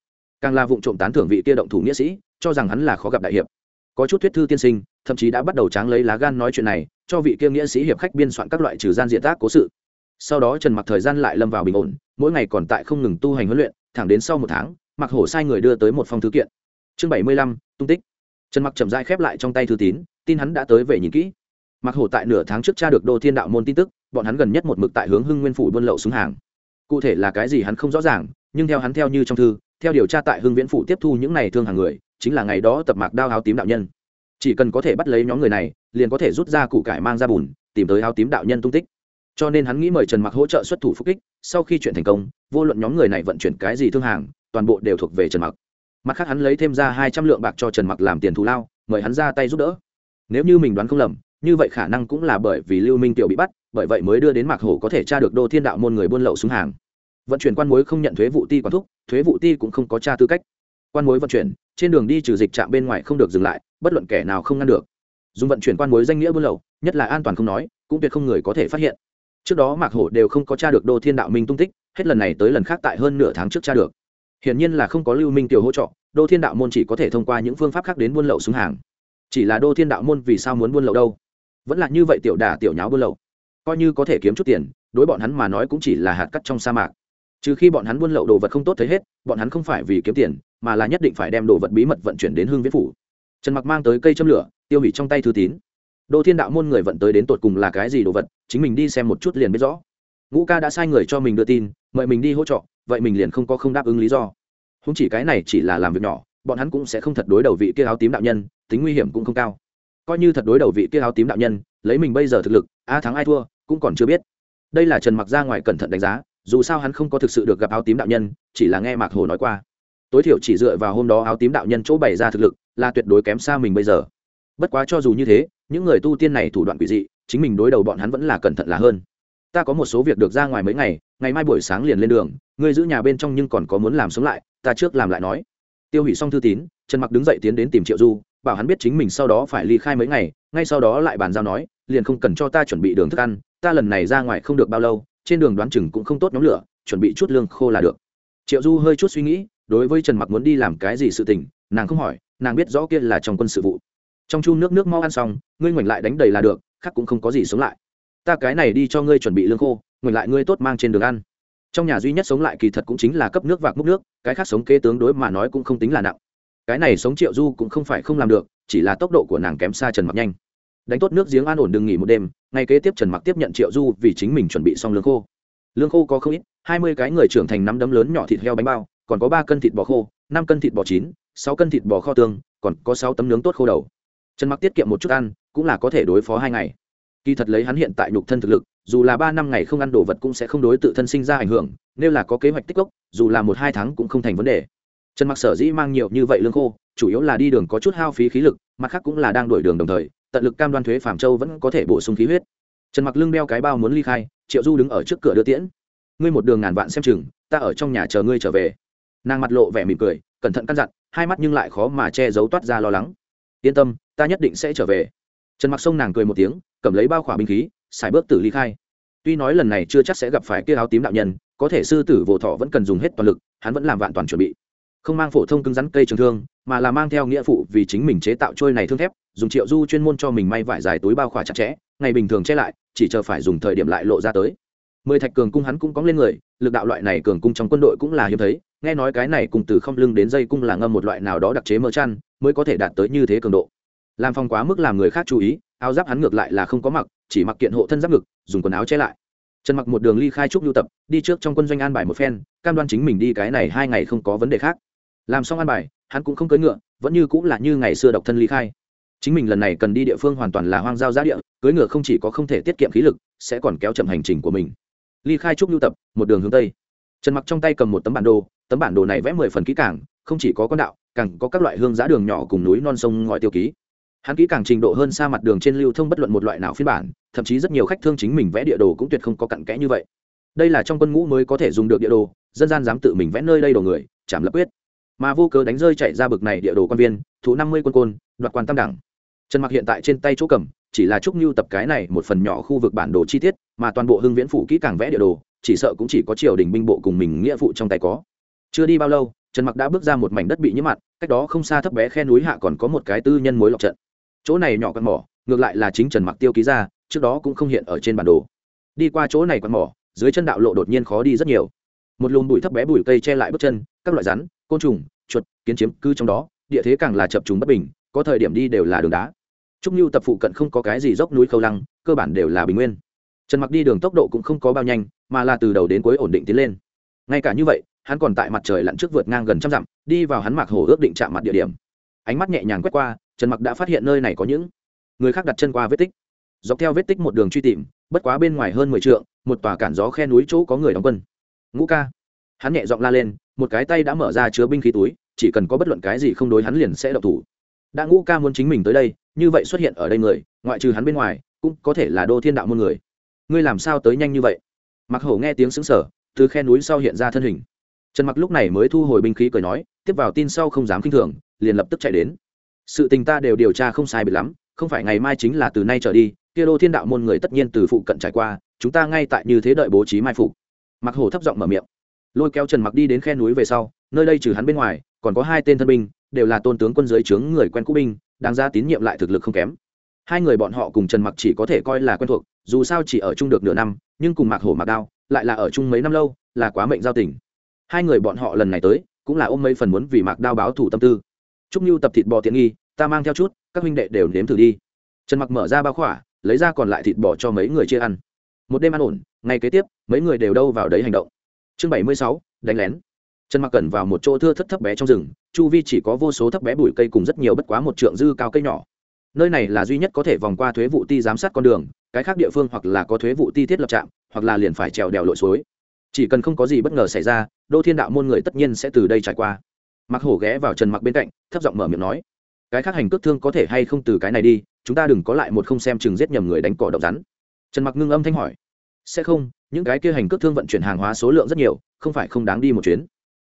Càng là vụ trộm tán thưởng vị kia động thủ nghĩa sĩ, cho rằng hắn là khó gặp đại hiệp. Có chút thuyết thư tiên sinh, thậm chí đã bắt đầu tráng lấy lá gan nói chuyện này, cho vị kia nghĩa sĩ hiệp khách biên soạn các loại trừ gian diện tác cố sự. Sau đó trần mặc thời gian lại lâm vào bình ổn, mỗi ngày còn tại không ngừng tu hành huấn luyện, thẳng đến sau một tháng, mặc hổ sai người đưa tới một phong thư kiện. Chương bảy mươi lăm, tung tích. Trần mặc chậm rãi khép lại trong tay thư tín, tin hắn đã tới về nhìn kỹ. Mặc hổ tại nửa tháng trước tra được đô thiên đạo môn tin tức bọn hắn gần nhất một mực tại hướng hưng nguyên phủ buôn lậu xuống hàng. Cụ thể là cái gì hắn không rõ ràng, nhưng theo hắn theo như trong thư, theo điều tra tại hưng viễn phủ tiếp thu những này thương hàng người, chính là ngày đó tập mạc đao áo tím đạo nhân. Chỉ cần có thể bắt lấy nhóm người này, liền có thể rút ra củ cải mang ra bùn, tìm tới áo tím đạo nhân tung tích. Cho nên hắn nghĩ mời trần mặc hỗ trợ xuất thủ phúc kích, sau khi chuyện thành công, vô luận nhóm người này vận chuyển cái gì thương hàng, toàn bộ đều thuộc về trần mặc. Mặt khác hắn lấy thêm ra hai trăm lượng bạc cho trần mặc làm tiền thù lao, mời hắn ra tay giúp đỡ. Nếu như mình đoán không lầm, như vậy khả năng cũng là bởi vì lưu minh tiểu bị bắt bởi vậy mới đưa đến mạc hổ có thể tra được đô thiên đạo môn người buôn lậu xuống hàng. Vận chuyển quan mối không nhận thuế vụ ti quản thúc, thuế vụ ti cũng không có tra tư cách. Quan mối vận chuyển, trên đường đi trừ dịch trạm bên ngoài không được dừng lại, bất luận kẻ nào không ngăn được. Dùng vận chuyển quan mối danh nghĩa buôn lậu, nhất là an toàn không nói, cũng tuyệt không người có thể phát hiện. Trước đó mạc hổ đều không có tra được đô thiên đạo minh tung tích, hết lần này tới lần khác tại hơn nửa tháng trước tra được. Hiển nhiên là không có lưu minh tiểu hỗ trợ, đô thiên đạo môn chỉ có thể thông qua những phương pháp khác đến buôn lậu xuống hàng. Chỉ là đô thiên đạo môn vì sao muốn buôn lậu đâu? Vẫn là như vậy tiểu đà tiểu nháo buôn lậu coi như có thể kiếm chút tiền, đối bọn hắn mà nói cũng chỉ là hạt cắt trong sa mạc. Trừ khi bọn hắn buôn lậu đồ vật không tốt thấy hết, bọn hắn không phải vì kiếm tiền, mà là nhất định phải đem đồ vật bí mật vận chuyển đến hương viễn phủ. Trần mặc mang tới cây châm lửa, tiêu hủy trong tay thư tín. Đô thiên đạo môn người vận tới đến tột cùng là cái gì đồ vật, chính mình đi xem một chút liền biết rõ. Ngũ ca đã sai người cho mình đưa tin, mời mình đi hỗ trợ, vậy mình liền không có không đáp ứng lý do. Không chỉ cái này chỉ là làm việc nhỏ, bọn hắn cũng sẽ không thật đối đầu vị kia áo tím đạo nhân, tính nguy hiểm cũng không cao. Coi như thật đối đầu vị kia áo tím đạo nhân, lấy mình bây giờ thực lực, a thắng ai thua cũng còn chưa biết. Đây là trần mặc ra ngoài cẩn thận đánh giá, dù sao hắn không có thực sự được gặp áo tím đạo nhân, chỉ là nghe mạc hồ nói qua. Tối thiểu chỉ dựa vào hôm đó áo tím đạo nhân chỗ bày ra thực lực, là tuyệt đối kém xa mình bây giờ. Bất quá cho dù như thế, những người tu tiên này thủ đoạn quỷ dị, chính mình đối đầu bọn hắn vẫn là cẩn thận là hơn. Ta có một số việc được ra ngoài mấy ngày ngày mai buổi sáng liền lên đường, ngươi giữ nhà bên trong nhưng còn có muốn làm sống lại, ta trước làm lại nói. Tiêu hủy xong thư tín, trần mặc đứng dậy tiến đến tìm triệu du, bảo hắn biết chính mình sau đó phải ly khai mấy ngày, ngay sau đó lại bàn giao nói liền không cần cho ta chuẩn bị đường thức ăn, ta lần này ra ngoài không được bao lâu, trên đường đoán chừng cũng không tốt nhóm lửa, chuẩn bị chút lương khô là được. Triệu du hơi chút suy nghĩ, đối với trần mặc muốn đi làm cái gì sự tình, nàng không hỏi, nàng biết rõ kia là trong quân sự vụ. Trong chu nước nước mau ăn xong, ngươi ngoảnh lại đánh đầy là được, khác cũng không có gì sống lại. Ta cái này đi cho ngươi chuẩn bị lương khô, ngoảnh lại ngươi tốt mang trên đường ăn. Trong nhà duy nhất sống lại kỳ thật cũng chính là cấp nước vạc múc nước, cái khác sống kế tướng đối mà nói cũng không tính là nặng. Cái này sống triệu du cũng không phải không làm được, chỉ là tốc độ của nàng kém xa trần mặc nhanh đánh tốt nước giếng an ổn đừng nghỉ một đêm, ngay kế tiếp trần mặc tiếp nhận triệu du vì chính mình chuẩn bị xong lương khô. Lương khô có không ít, hai mươi cái người trưởng thành nắm đấm lớn nhỏ thịt heo bánh bao, còn có ba cân thịt bò khô, năm cân thịt bò chín, sáu cân thịt bò kho tương, còn có sáu tấm nướng tốt khô đầu. Trần mặc tiết kiệm một chút ăn, cũng là có thể đối phó hai ngày. Kỳ thật lấy hắn hiện tại nhục thân thực lực, dù là ba năm ngày không ăn đồ vật cũng sẽ không đối tự thân sinh ra ảnh hưởng, nếu là có kế hoạch tích cốc, dù là một hai tháng cũng không thành vấn đề. Trần mặc sở dĩ mang nhiều như vậy lương khô, chủ yếu là đi đường có chút hao phí khí lực, mặt khác cũng là đang đổi đường đồng thời tận lực cam đoan thuế phạm châu vẫn có thể bổ sung khí huyết. Trần mặc lưng đeo cái bao muốn ly khai, triệu du đứng ở trước cửa đưa tiễn. Ngươi một đường ngàn vạn xem chừng, ta ở trong nhà chờ ngươi trở về. Nàng mặt lộ vẻ mỉm cười, cẩn thận căn dặn, hai mắt nhưng lại khó mà che giấu toát ra lo lắng. Yên tâm, ta nhất định sẽ trở về. Trần mặc sông nàng cười một tiếng, cầm lấy bao khỏa binh khí, xài bước tử ly khai. Tuy nói lần này chưa chắc sẽ gặp phải kia áo tím đạo nhân, có thể sư tử vô thọ vẫn cần dùng hết toàn lực, hắn vẫn làm vạn toàn chuẩn bị không mang phổ thông cứng rắn cây trường thương, mà là mang theo nghĩa phụ vì chính mình chế tạo trôi này thương thép, dùng triệu du chuyên môn cho mình may vải dài túi bao khỏa chặt chẽ, ngày bình thường che lại, chỉ chờ phải dùng thời điểm lại lộ ra tới. Mười thạch cường cung hắn cũng có lên người, lực đạo loại này cường cung trong quân đội cũng là hiếm thấy, nghe nói cái này cùng từ không lưng đến dây cung là ngâm một loại nào đó đặc chế mỡ chăn, mới có thể đạt tới như thế cường độ. Làm phong quá mức làm người khác chú ý, áo giáp hắn ngược lại là không có mặc, chỉ mặc kiện hộ thân giáp ngực, dùng quần áo che lại. Trần mặc một đường ly khai trúc lưu tập, đi trước trong quân doanh an bài một phen, cam đoan chính mình đi cái này hai ngày không có vấn đề khác làm xong an bài, hắn cũng không cưỡi ngựa, vẫn như cũng là như ngày xưa độc thân ly khai. Chính mình lần này cần đi địa phương hoàn toàn là hoang giao giá địa, cưỡi ngựa không chỉ có không thể tiết kiệm khí lực, sẽ còn kéo chậm hành trình của mình. Ly khai trúc lưu tập, một đường hướng tây. Trần mặc trong tay cầm một tấm bản đồ, tấm bản đồ này vẽ mười phần kỹ càng, không chỉ có con đạo, càng có các loại hương giá đường nhỏ cùng núi non sông ngòi tiêu ký. Hắn kỹ càng trình độ hơn xa mặt đường trên lưu thông bất luận một loại nào phiên bản, thậm chí rất nhiều khách thương chính mình vẽ địa đồ cũng tuyệt không có cặn kẽ như vậy. Đây là trong quân ngũ mới có thể dùng được địa đồ, dân gian dám tự mình vẽ nơi đây đồ người, chảm lập quyết mà vô cớ đánh rơi chạy ra bực này địa đồ quan viên thủ năm mươi quân côn, đoạt quan tam đẳng. Trần mặc hiện tại trên tay chỗ cầm, chỉ là trúc lưu tập cái này một phần nhỏ khu vực bản đồ chi tiết, mà toàn bộ hưng viễn phủ kỹ càng vẽ địa đồ, chỉ sợ cũng chỉ có triều đình binh bộ cùng mình nghĩa phụ trong tay có. Chưa đi bao lâu, trần mặc đã bước ra một mảnh đất bị nhiễm mặn, cách đó không xa thấp bé khe núi hạ còn có một cái tư nhân mối lọc trận. Chỗ này nhỏ con mỏ, ngược lại là chính trần mặc tiêu ký ra, trước đó cũng không hiện ở trên bản đồ. Đi qua chỗ này con mỏ, dưới chân đạo lộ đột nhiên khó đi rất nhiều. Một lùm bụi thấp bé bụi cây che lại bước chân, các loại rắn côn trùng, chuột, kiến chiếm cư trong đó, địa thế càng là chập trùng bất bình, có thời điểm đi đều là đường đá. Trúc nhu tập phụ cận không có cái gì dốc núi khâu lăng, cơ bản đều là bình nguyên. Trần mặc đi đường tốc độ cũng không có bao nhanh, mà là từ đầu đến cuối ổn định tiến lên. Ngay cả như vậy, hắn còn tại mặt trời lặn trước vượt ngang gần trăm dặm, đi vào hắn mạc hồ ước định chạm mặt địa điểm. Ánh mắt nhẹ nhàng quét qua, trần mặc đã phát hiện nơi này có những người khác đặt chân qua vết tích. Dọc theo vết tích một đường truy tìm, bất quá bên ngoài hơn mười t một tòa cản gió khe núi chỗ có người đóng quân. Ngũ ca hắn nhẹ giọng la lên, một cái tay đã mở ra chứa binh khí túi, chỉ cần có bất luận cái gì không đối hắn liền sẽ độc thủ. Đã ngũ ca muốn chính mình tới đây, như vậy xuất hiện ở đây người, ngoại trừ hắn bên ngoài, cũng có thể là đô thiên đạo môn người. Ngươi làm sao tới nhanh như vậy? Mặc hổ nghe tiếng xứng sở từ khe núi sau hiện ra thân hình. Trần mặc lúc này mới thu hồi binh khí cười nói, tiếp vào tin sau không dám kinh thường, liền lập tức chạy đến. Sự tình ta đều điều tra không sai bị lắm, không phải ngày mai chính là từ nay trở đi, kia đô thiên đạo môn người tất nhiên từ phụ cận trải qua, chúng ta ngay tại như thế đợi bố trí mai phục. Mặc hổ thấp giọng mở miệng lôi kéo trần mặc đi đến khe núi về sau, nơi đây trừ hắn bên ngoài, còn có hai tên thân binh, đều là tôn tướng quân giới trướng người quen cũ binh, đáng ra tín nhiệm lại thực lực không kém. Hai người bọn họ cùng trần mặc chỉ có thể coi là quen thuộc, dù sao chỉ ở chung được nửa năm, nhưng cùng mặc hổ mặc đao, lại là ở chung mấy năm lâu, là quá mệnh giao tình. Hai người bọn họ lần này tới, cũng là ôm mấy phần muốn vì mạc đao báo thủ tâm tư. Chúc như tập thịt bò tiện nghi, ta mang theo chút, các huynh đệ đều nếm thử đi. Trần mặc mở ra bao khỏa, lấy ra còn lại thịt bò cho mấy người chia ăn. Một đêm ăn ổn, ngày kế tiếp, mấy người đều đâu vào đấy hành động chương bảy mươi sáu, đánh lén. Trần mặc cẩn vào một chỗ thưa thất thấp bé trong rừng, chu vi chỉ có vô số thấp bé bụi cây cùng rất nhiều bất quá một trượng dư cao cây nhỏ. Nơi này là duy nhất có thể vòng qua thuế vụ ti giám sát con đường, cái khác địa phương hoặc là có thuế vụ ti thiết lập trạm, hoặc là liền phải trèo đèo lội suối. Chỉ cần không có gì bất ngờ xảy ra, đô thiên đạo môn người tất nhiên sẽ từ đây trải qua. Mặc hổ ghé vào trần mặc bên cạnh, thấp giọng mở miệng nói, cái khác hành cước thương có thể hay không từ cái này đi, chúng ta đừng có lại một không xem chừng giết nhầm người đánh cỏ độc rắn. Trần mặc ngưng âm thanh hỏi sẽ không, những cái kia hành cước thương vận chuyển hàng hóa số lượng rất nhiều, không phải không đáng đi một chuyến.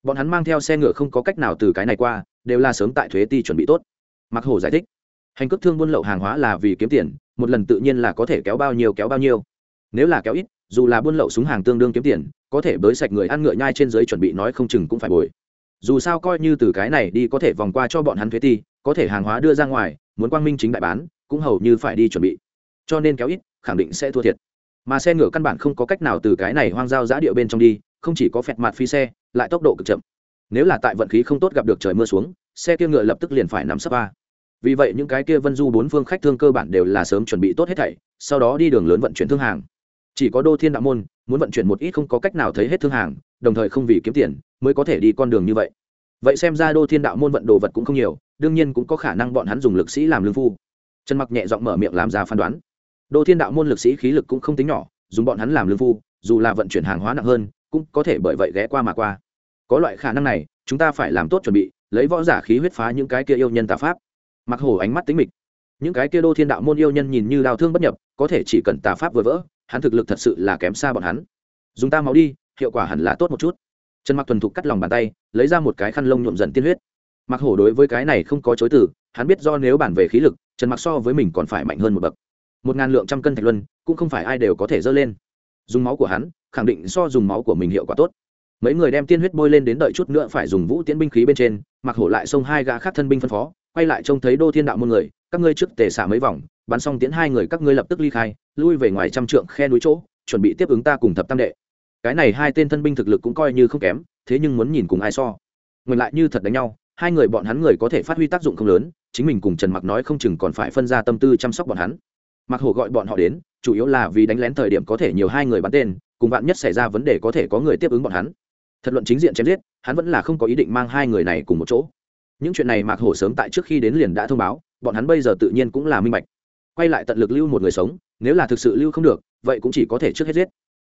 Bọn hắn mang theo xe ngựa không có cách nào từ cái này qua, đều là sớm tại thuế ti chuẩn bị tốt. Mặc hổ giải thích, hành cước thương buôn lậu hàng hóa là vì kiếm tiền, một lần tự nhiên là có thể kéo bao nhiêu kéo bao nhiêu. Nếu là kéo ít, dù là buôn lậu súng hàng tương đương kiếm tiền, có thể bới sạch người ăn ngựa nhai trên dưới chuẩn bị nói không chừng cũng phải bồi. Dù sao coi như từ cái này đi có thể vòng qua cho bọn hắn thuế ti, có thể hàng hóa đưa ra ngoài, muốn quang minh chính đại bán, cũng hầu như phải đi chuẩn bị. Cho nên kéo ít, khẳng định sẽ thua thiệt mà xe ngựa căn bản không có cách nào từ cái này hoang giao giã địa bên trong đi, không chỉ có phẹt mặt phi xe, lại tốc độ cực chậm. Nếu là tại vận khí không tốt gặp được trời mưa xuống, xe kia ngựa lập tức liền phải nắm sấp ba vì vậy những cái kia vân du bốn phương khách thương cơ bản đều là sớm chuẩn bị tốt hết thảy, sau đó đi đường lớn vận chuyển thương hàng. Chỉ có đô thiên đạo môn, muốn vận chuyển một ít không có cách nào thấy hết thương hàng, đồng thời không vì kiếm tiền, mới có thể đi con đường như vậy. Vậy xem ra đô thiên đạo môn vận đồ vật cũng không nhiều, đương nhiên cũng có khả năng bọn hắn dùng lực sĩ làm lương phu. Trần mặc nhẹ giọng mở miệng làm ra phán đoán đô thiên đạo môn lực sĩ khí lực cũng không tính nhỏ, dùng bọn hắn làm lương phu, dù là vận chuyển hàng hóa nặng hơn, cũng có thể bởi vậy ghé qua mà qua. Có loại khả năng này, chúng ta phải làm tốt chuẩn bị, lấy võ giả khí huyết phá những cái kia yêu nhân tà pháp. Mặc hổ ánh mắt tính mịch. Những cái kia đô thiên đạo môn yêu nhân nhìn như đào thương bất nhập, có thể chỉ cần tà pháp vừa vỡ, hắn thực lực thật sự là kém xa bọn hắn. Dùng ta máu đi, hiệu quả hẳn là tốt một chút. Trần mặc thuần thục cắt lòng bàn tay, lấy ra một cái khăn lông nhuộm dần tiên huyết. Mặc hổ đối với cái này không có chối từ, hắn biết do nếu bản về khí lực, trần mặc so với mình còn phải mạnh hơn một bậc một ngàn lượng trăm cân thạch luân, cũng không phải ai đều có thể dơ lên. Dùng máu của hắn, khẳng định so dùng máu của mình hiệu quả tốt. Mấy người đem tiên huyết bôi lên đến đợi chút nữa phải dùng vũ tiễn binh khí bên trên, mặc hổ lại xông hai gã khác thân binh phân phó, quay lại trông thấy đô thiên đạo muôn người, các ngươi trước tề xả mấy vòng, bắn xong tiễn hai người các ngươi lập tức ly khai, lui về ngoài trăm trượng khe núi chỗ, chuẩn bị tiếp ứng ta cùng thập tam đệ. Cái này hai tên thân binh thực lực cũng coi như không kém, thế nhưng muốn nhìn cùng ai so. Ngược lại như thật đánh nhau, hai người bọn hắn người có thể phát huy tác dụng không lớn, chính mình cùng trần mặc nói không chừng còn phải phân ra tâm tư chăm sóc bọn hắn mặc hổ gọi bọn họ đến, chủ yếu là vì đánh lén thời điểm có thể nhiều hai người bắn tên, cùng bạn nhất xảy ra vấn đề có thể có người tiếp ứng bọn hắn. Thật luận chính diện chém giết, hắn vẫn là không có ý định mang hai người này cùng một chỗ. Những chuyện này mạc hổ sớm tại trước khi đến liền đã thông báo, bọn hắn bây giờ tự nhiên cũng là minh bạch. Quay lại tận lực lưu một người sống, nếu là thực sự lưu không được, vậy cũng chỉ có thể trước hết giết.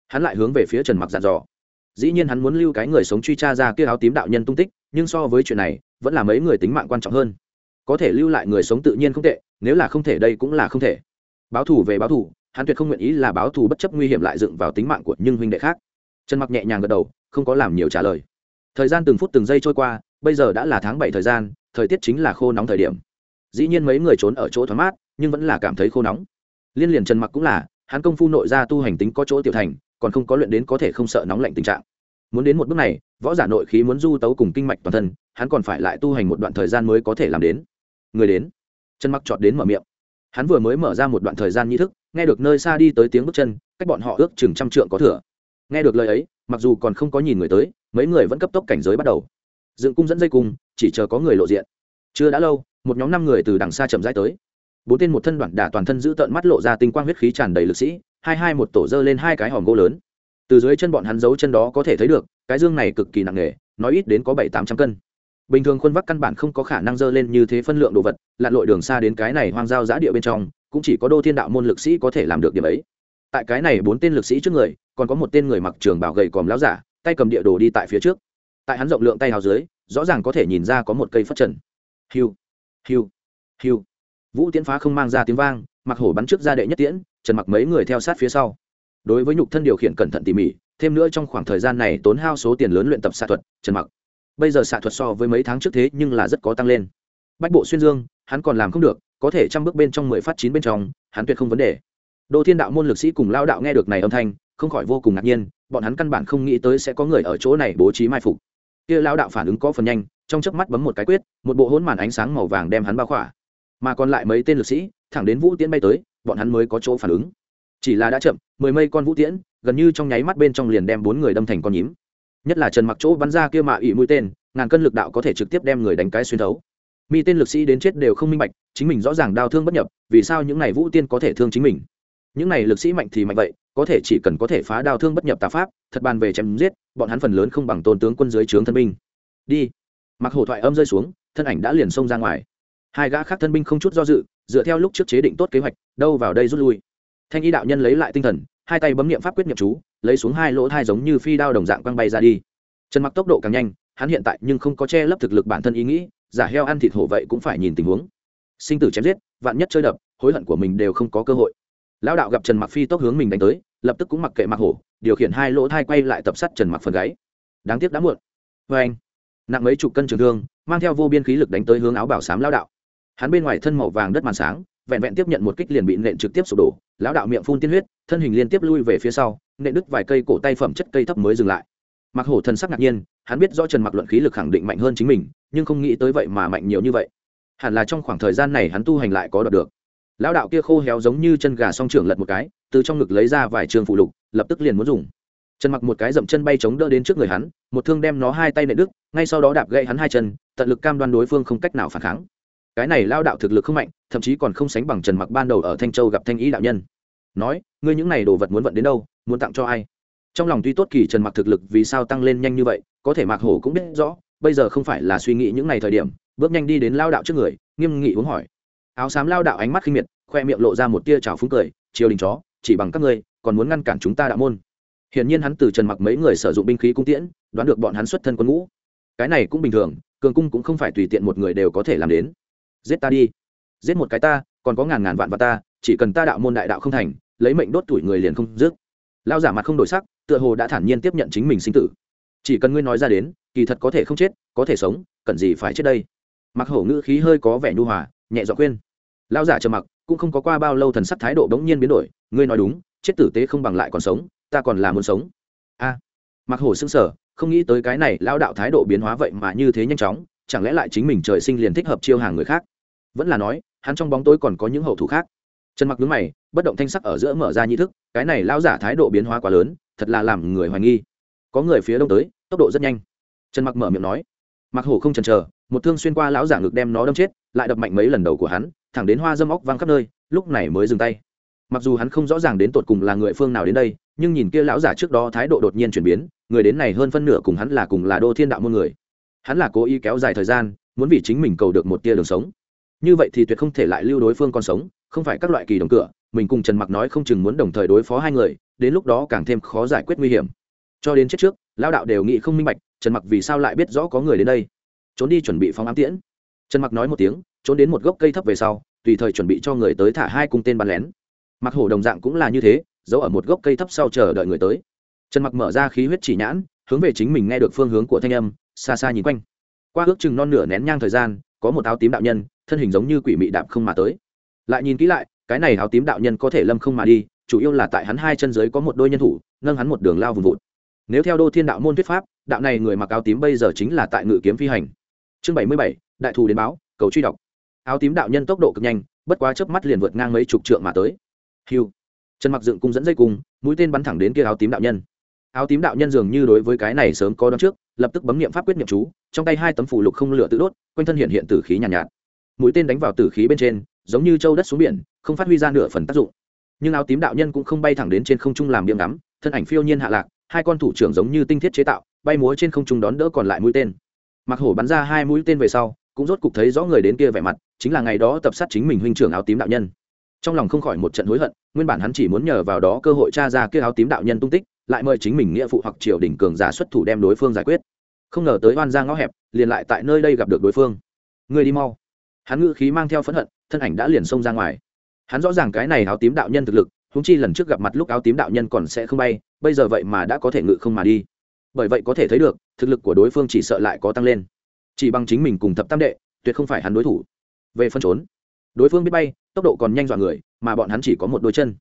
Hắn lại hướng về phía trần mặc dặn dò. Dĩ nhiên hắn muốn lưu cái người sống truy tra ra kia áo tím đạo nhân tung tích, nhưng so với chuyện này, vẫn là mấy người tính mạng quan trọng hơn. Có thể lưu lại người sống tự nhiên không tệ, nếu là không thể đây cũng là không thể báo thù về báo thù, hắn tuyệt không nguyện ý là báo thù bất chấp nguy hiểm lại dựng vào tính mạng của nhưng huynh đệ khác. Trần mặc nhẹ nhàng gật đầu, không có làm nhiều trả lời. Thời gian từng phút từng giây trôi qua, bây giờ đã là tháng bảy thời gian, thời tiết chính là khô nóng thời điểm. Dĩ nhiên mấy người trốn ở chỗ thoáng mát, nhưng vẫn là cảm thấy khô nóng. Liên liền trần mặc cũng là, hắn công phu nội ra tu hành tính có chỗ tiểu thành, còn không có luyện đến có thể không sợ nóng lạnh tình trạng. Muốn đến một bước này, võ giả nội khí muốn du tấu cùng kinh mạch toàn thân, hắn còn phải lại tu hành một đoạn thời gian mới có thể làm đến. Người đến. Trần mặc chọt đến mở miệng hắn vừa mới mở ra một đoạn thời gian nghi thức, nghe được nơi xa đi tới tiếng bước chân, cách bọn họ ước chừng trăm trượng có thừa. Nghe được lời ấy, mặc dù còn không có nhìn người tới, mấy người vẫn cấp tốc cảnh giới bắt đầu. Dựng cung dẫn dây cung, chỉ chờ có người lộ diện. Chưa đã lâu, một nhóm năm người từ đằng xa chậm rãi tới. Bốn tên một thân đoạn đả toàn thân giữ tợn mắt lộ ra tinh quang huyết khí tràn đầy lực sĩ, hai hai một tổ dơ lên hai cái hòm gỗ lớn. Từ dưới chân bọn hắn giấu chân đó có thể thấy được, cái dương này cực kỳ nặng nề, nói ít đến có bảy tám trăm cân bình thường khuôn vác căn bản không có khả năng dơ lên như thế phân lượng đồ vật, lặn lội đường xa đến cái này hoang giao giã địa bên trong, cũng chỉ có đô thiên đạo môn lực sĩ có thể làm được điểm ấy. Tại cái này bốn tên lực sĩ trước người, còn có một tên người mặc trường bảo gầy còm láo giả, tay cầm địa đồ đi tại phía trước. Tại hắn rộng lượng tay hào dưới, rõ ràng có thể nhìn ra có một cây phất trần. Hiu hiu hiu. Vũ tiễn phá không mang ra tiếng vang, mặc hổ bắn trước ra đệ nhất tiễn, trần mặc mấy người theo sát phía sau. Đối với nhục thân điều khiển cẩn thận tỉ mỉ, thêm nữa trong khoảng thời gian này tốn hao số tiền lớn luyện tập xạ thuật, trần mặc bây giờ xạ thuật so với mấy tháng trước thế nhưng là rất có tăng lên. Bách bộ xuyên dương, hắn còn làm không được, có thể trăm bước bên trong mười phát chín bên trong, hắn tuyệt không vấn đề. Đô thiên đạo môn lực sĩ cùng lao đạo nghe được này âm thanh, không khỏi vô cùng ngạc nhiên, bọn hắn căn bản không nghĩ tới sẽ có người ở chỗ này bố trí mai phục. Kia lao đạo phản ứng có phần nhanh, trong chớp mắt bấm một cái quyết, một bộ hỗn màn ánh sáng màu vàng đem hắn bao khỏa. Mà còn lại mấy tên lực sĩ, thẳng đến vũ tiễn bay tới, bọn hắn mới có chỗ phản ứng. Chỉ là đã chậm, mười mây con vũ tiễn, gần như trong nháy mắt bên trong liền đem bốn người đâm thành con nhím nhất là trần mặc chỗ bắn ra kia mạ ỵ mũi tên, ngàn cân lực đạo có thể trực tiếp đem người đánh cái xuyên thấu. Mi tên lực sĩ đến chết đều không minh bạch, chính mình rõ ràng đau thương bất nhập, vì sao những này vũ tiên có thể thương chính mình? Những này lực sĩ mạnh thì mạnh vậy, có thể chỉ cần có thể phá đau thương bất nhập tà pháp, thật bàn về chém giết, bọn hắn phần lớn không bằng tôn tướng quân dưới trướng thân binh. Đi. Mặc hổ thoại âm rơi xuống, thân ảnh đã liền xông ra ngoài. Hai gã khác thân binh không chút do dự, dựa theo lúc trước chế định tốt kế hoạch, đâu vào đây rút lui. Thanh y đạo nhân lấy lại tinh thần hai tay bấm niệm pháp quyết niệm chú, lấy xuống hai lỗ thai giống như phi đao đồng dạng quăng bay ra đi. Trần mặc tốc độ càng nhanh, hắn hiện tại nhưng không có che lấp thực lực bản thân ý nghĩ, giả heo ăn thịt hổ vậy cũng phải nhìn tình huống. Sinh tử chém giết, vạn nhất chơi đập, hối hận của mình đều không có cơ hội. Lão đạo gặp trần mặc phi tốc hướng mình đánh tới, lập tức cũng mặc kệ mặc hổ, điều khiển hai lỗ thai quay lại tập sát trần mặc phần gáy. Đáng tiếc đã muộn. Vê anh, nặng mấy chục cân trường thương, mang theo vô biên khí lực đánh tới hướng áo bảo sám lão đạo. Hắn bên ngoài thân màu vàng đất màn sáng vẹn vẹn tiếp nhận một kích liền bị nện trực tiếp sụp đổ, lão đạo miệng phun tiên huyết, thân hình liên tiếp lui về phía sau, nện đứt vài cây cổ tay phẩm chất cây thấp mới dừng lại. Mặc hổ thần sắc ngạc nhiên, hắn biết do trần mặc luận khí lực khẳng định mạnh hơn chính mình, nhưng không nghĩ tới vậy mà mạnh nhiều như vậy. Hẳn là trong khoảng thời gian này hắn tu hành lại có đoạt được. Lão đạo kia khô héo giống như chân gà song trưởng lật một cái, từ trong ngực lấy ra vài trường phụ lục, lập tức liền muốn dùng. Trần mặc một cái dậm chân bay chống đỡ đến trước người hắn, một thương đem nó hai tay nệ đứt, ngay sau đó đạp gãy hắn hai chân, tận lực cam đoan đối phương không cách nào phản kháng cái này lao đạo thực lực không mạnh, thậm chí còn không sánh bằng trần mặc ban đầu ở thanh châu gặp thanh ý đạo nhân. Nói, ngươi những này đồ vật muốn vận đến đâu, muốn tặng cho ai? Trong lòng tuy tốt kỳ trần mặc thực lực vì sao tăng lên nhanh như vậy, có thể mạc hổ cũng biết rõ, bây giờ không phải là suy nghĩ những ngày thời điểm, bước nhanh đi đến lao đạo trước người, nghiêm nghị uống hỏi. Áo xám lao đạo ánh mắt khinh miệt, khoe miệng lộ ra một tia trào phúng cười chiều đình chó, chỉ bằng các ngươi, còn muốn ngăn cản chúng ta đạo môn. Hiển nhiên hắn từ trần mặc mấy người sử dụng binh khí cung tiễn, đoán được bọn hắn xuất thân quân ngũ. Cái này cũng bình thường, cường cung cũng không phải tùy tiện một người đều có thể làm đến giết ta đi. Giết một cái ta, còn có ngàn ngàn vạn và ta, chỉ cần ta đạo môn đại đạo không thành, lấy mệnh đốt tuổi người liền không dứt. Lao giả mặt không đổi sắc, tựa hồ đã thản nhiên tiếp nhận chính mình sinh tử. Chỉ cần ngươi nói ra đến, kỳ thật có thể không chết, có thể sống, cần gì phải chết đây? Mặc hổ ngữ khí hơi có vẻ nhu hòa, nhẹ dọ khuyên. Lão giả trầm mặc, cũng không có qua bao lâu thần sắc thái độ đống nhiên biến đổi, ngươi nói đúng, chết tử tế không bằng lại còn sống, ta còn là muốn sống. A. Mặc hổ xưng sở không nghĩ tới cái này lao đạo thái độ biến hóa vậy mà như thế nhanh chóng, chẳng lẽ lại chính mình trời sinh liền thích hợp chiêu hàng người khác? Vẫn là nói, hắn trong bóng tối còn có những hậu thủ khác. Trần mặc đứng mày, bất động thanh sắc ở giữa mở ra nhị thức, cái này lao giả thái độ biến hóa quá lớn, thật là làm người hoài nghi. Có người phía đông tới, tốc độ rất nhanh. Trần mặc mở miệng nói. Mặc hổ không chần chờ, một thương xuyên qua lão giả ngực đem nó đâm chết, lại đập mạnh mấy lần đầu của hắn, thẳng đến hoa dâm óc văng khắp nơi, lúc này mới dừng tay. Mặc dù hắn không rõ ràng đến tột cùng là người phương nào đến đây, nhưng nhìn kia lão giả trước đó thái độ đột nhiên chuyển biến, người đến này hơn phân nửa cùng hắn là cùng là đô thiên đạo môn người. Hắn là cố ý kéo dài thời gian, muốn vì chính mình cầu được một tia đường sống như vậy thì tuyệt không thể lại lưu đối phương còn sống, không phải các loại kỳ đồng cửa, mình cùng trần mặc nói không chừng muốn đồng thời đối phó hai người, đến lúc đó càng thêm khó giải quyết nguy hiểm. Cho đến chết trước lao đạo đều nghĩ không minh bạch, trần mặc vì sao lại biết rõ có người đến đây. Trốn đi chuẩn bị phóng ám tiễn. Trần mặc nói một tiếng, trốn đến một gốc cây thấp về sau, tùy thời chuẩn bị cho người tới thả hai cung tên bắn lén. Mặc hổ đồng dạng cũng là như thế, giấu ở một gốc cây thấp sau chờ đợi người tới. Trần mặc mở ra khí huyết chỉ nhãn, hướng về chính mình nghe được phương hướng của thanh âm, xa xa nhìn quanh. Qua ước chừng non nửa nén nhang thời gian, có một áo tím đạo nhân thân hình giống như quỷ mị đạp không mà tới. Lại nhìn kỹ lại cái này áo tím đạo nhân có thể lâm không mà đi chủ yếu là tại hắn hai chân dưới có một đôi nhân thủ nâng hắn một đường lao vùng vụt. Nếu theo đô thiên đạo môn thuyết pháp đạo này người mặc áo tím bây giờ chính là tại ngự kiếm phi hành. Chương bảy mươi bảy đại thù đến báo cầu truy đọc. Áo tím đạo nhân tốc độ cực nhanh bất quá chớp mắt liền vượt ngang mấy chục trượng mà tới. Hiu trần mặc dựng cung dẫn dây cung mũi tên bắn thẳng đến kia áo tím đạo nhân. Áo tím đạo nhân dường như đối với cái này sớm có đón trước lập tức bấm niệm pháp quyết niệm chú trong tay hai tấm phủ lục không lửa tự đốt quanh thân hiện hiện tử khí nhàn nhạt, nhạt mũi tên đánh vào tử khí bên trên, giống như châu đất xuống biển, không phát huy ra nửa phần tác dụng. Nhưng áo tím đạo nhân cũng không bay thẳng đến trên không trung làm điểm ngắm, thân ảnh phiêu nhiên hạ lạc, hai con thủ trưởng giống như tinh thiết chế tạo, bay múa trên không trung đón đỡ còn lại mũi tên. Mặc hổ bắn ra hai mũi tên về sau, cũng rốt cục thấy rõ người đến kia vẻ mặt, chính là ngày đó tập sát chính mình huynh trưởng áo tím đạo nhân. Trong lòng không khỏi một trận hối hận, nguyên bản hắn chỉ muốn nhờ vào đó cơ hội tra ra kia áo tím đạo nhân tung tích, lại mời chính mình nghĩa phụ hoặc triều đình cường giả xuất thủ đem đối phương giải quyết. Không ngờ tới oan ra ngõ hẹp, liền lại tại nơi đây gặp được đối phương. Người đi mau hắn ngự khí mang theo phẫn hận, thân ảnh đã liền xông ra ngoài. Hắn rõ ràng cái này áo tím đạo nhân thực lực húng chi lần trước gặp mặt lúc áo tím đạo nhân còn sẽ không bay, bây giờ vậy mà đã có thể ngự không mà đi. Bởi vậy có thể thấy được, thực lực của đối phương chỉ sợ lại có tăng lên. Chỉ bằng chính mình cùng thập tam đệ, tuyệt không phải hắn đối thủ. Về phân trốn, đối phương biết bay, tốc độ còn nhanh dọa người, mà bọn hắn chỉ có một đôi chân.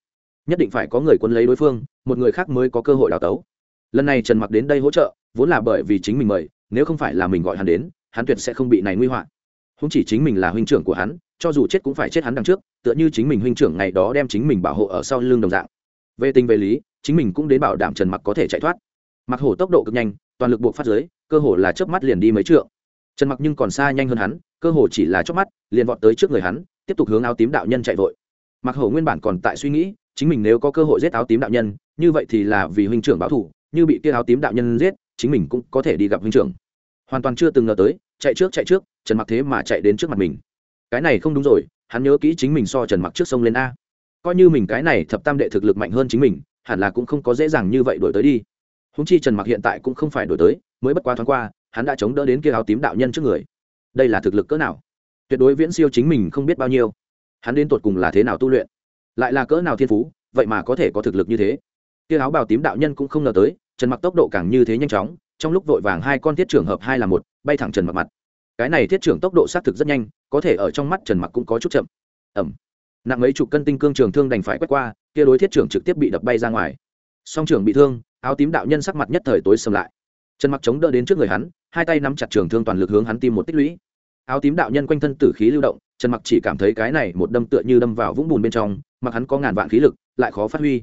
Nhất định phải có người quân lấy đối phương, một người khác mới có cơ hội đào tấu. Lần này trần mặc đến đây hỗ trợ, vốn là bởi vì chính mình mời, nếu không phải là mình gọi hắn đến, hắn tuyệt sẽ không bị này nguy hoạn không chỉ chính mình là huynh trưởng của hắn, cho dù chết cũng phải chết hắn đằng trước, tựa như chính mình huynh trưởng ngày đó đem chính mình bảo hộ ở sau lưng đồng dạng. Về tình về lý, chính mình cũng đến bảo đảm trần mặc có thể chạy thoát. Mặc hổ tốc độ cực nhanh, toàn lực buộc phát giới cơ hồ là chớp mắt liền đi mấy trượng. Trần mặc nhưng còn xa nhanh hơn hắn, cơ hồ chỉ là chớp mắt, liền vọt tới trước người hắn, tiếp tục hướng áo tím đạo nhân chạy vội. Mặc hổ nguyên bản còn tại suy nghĩ, chính mình nếu có cơ hội giết áo tím đạo nhân, như vậy thì là vì huynh trưởng báo thủ như bị kia áo tím đạo nhân giết, chính mình cũng có thể đi gặp huynh trưởng hoàn toàn chưa từng ngờ tới, chạy trước chạy trước, trần mặc thế mà chạy đến trước mặt mình. Cái này không đúng rồi, hắn nhớ kỹ chính mình so trần mặc trước sông lên a. Coi như mình cái này thập tam đệ thực lực mạnh hơn chính mình, hẳn là cũng không có dễ dàng như vậy đổi tới đi. Húng chi trần mặc hiện tại cũng không phải đổi tới, mới bất quá thoáng qua, hắn đã chống đỡ đến kia áo tím đạo nhân trước người. Đây là thực lực cỡ nào? Tuyệt đối viễn siêu chính mình không biết bao nhiêu. Hắn đến tột cùng là thế nào tu luyện? Lại là cỡ nào thiên phú, vậy mà có thể có thực lực như thế? Kia áo bào tím đạo nhân cũng không ngờ tới, trần mặc tốc độ càng như thế nhanh chóng trong lúc vội vàng hai con thiết trưởng hợp hai là một, bay thẳng trần mặc mặt. Cái này thiết trưởng tốc độ xác thực rất nhanh, có thể ở trong mắt trần mặc cũng có chút chậm. Ẩm nặng mấy chục cân tinh cương trường thương đành phải quét qua, kia đối thiết trưởng trực tiếp bị đập bay ra ngoài. Song trưởng bị thương, áo tím đạo nhân sắc mặt nhất thời tối sầm lại. Trần mặc chống đỡ đến trước người hắn, hai tay nắm chặt trường thương toàn lực hướng hắn tim một tích lũy. Áo tím đạo nhân quanh thân tử khí lưu động, trần mặc chỉ cảm thấy cái này một đâm tựa như đâm vào vũng bùn bên trong, mặc hắn có ngàn vạn khí lực, lại khó phát huy.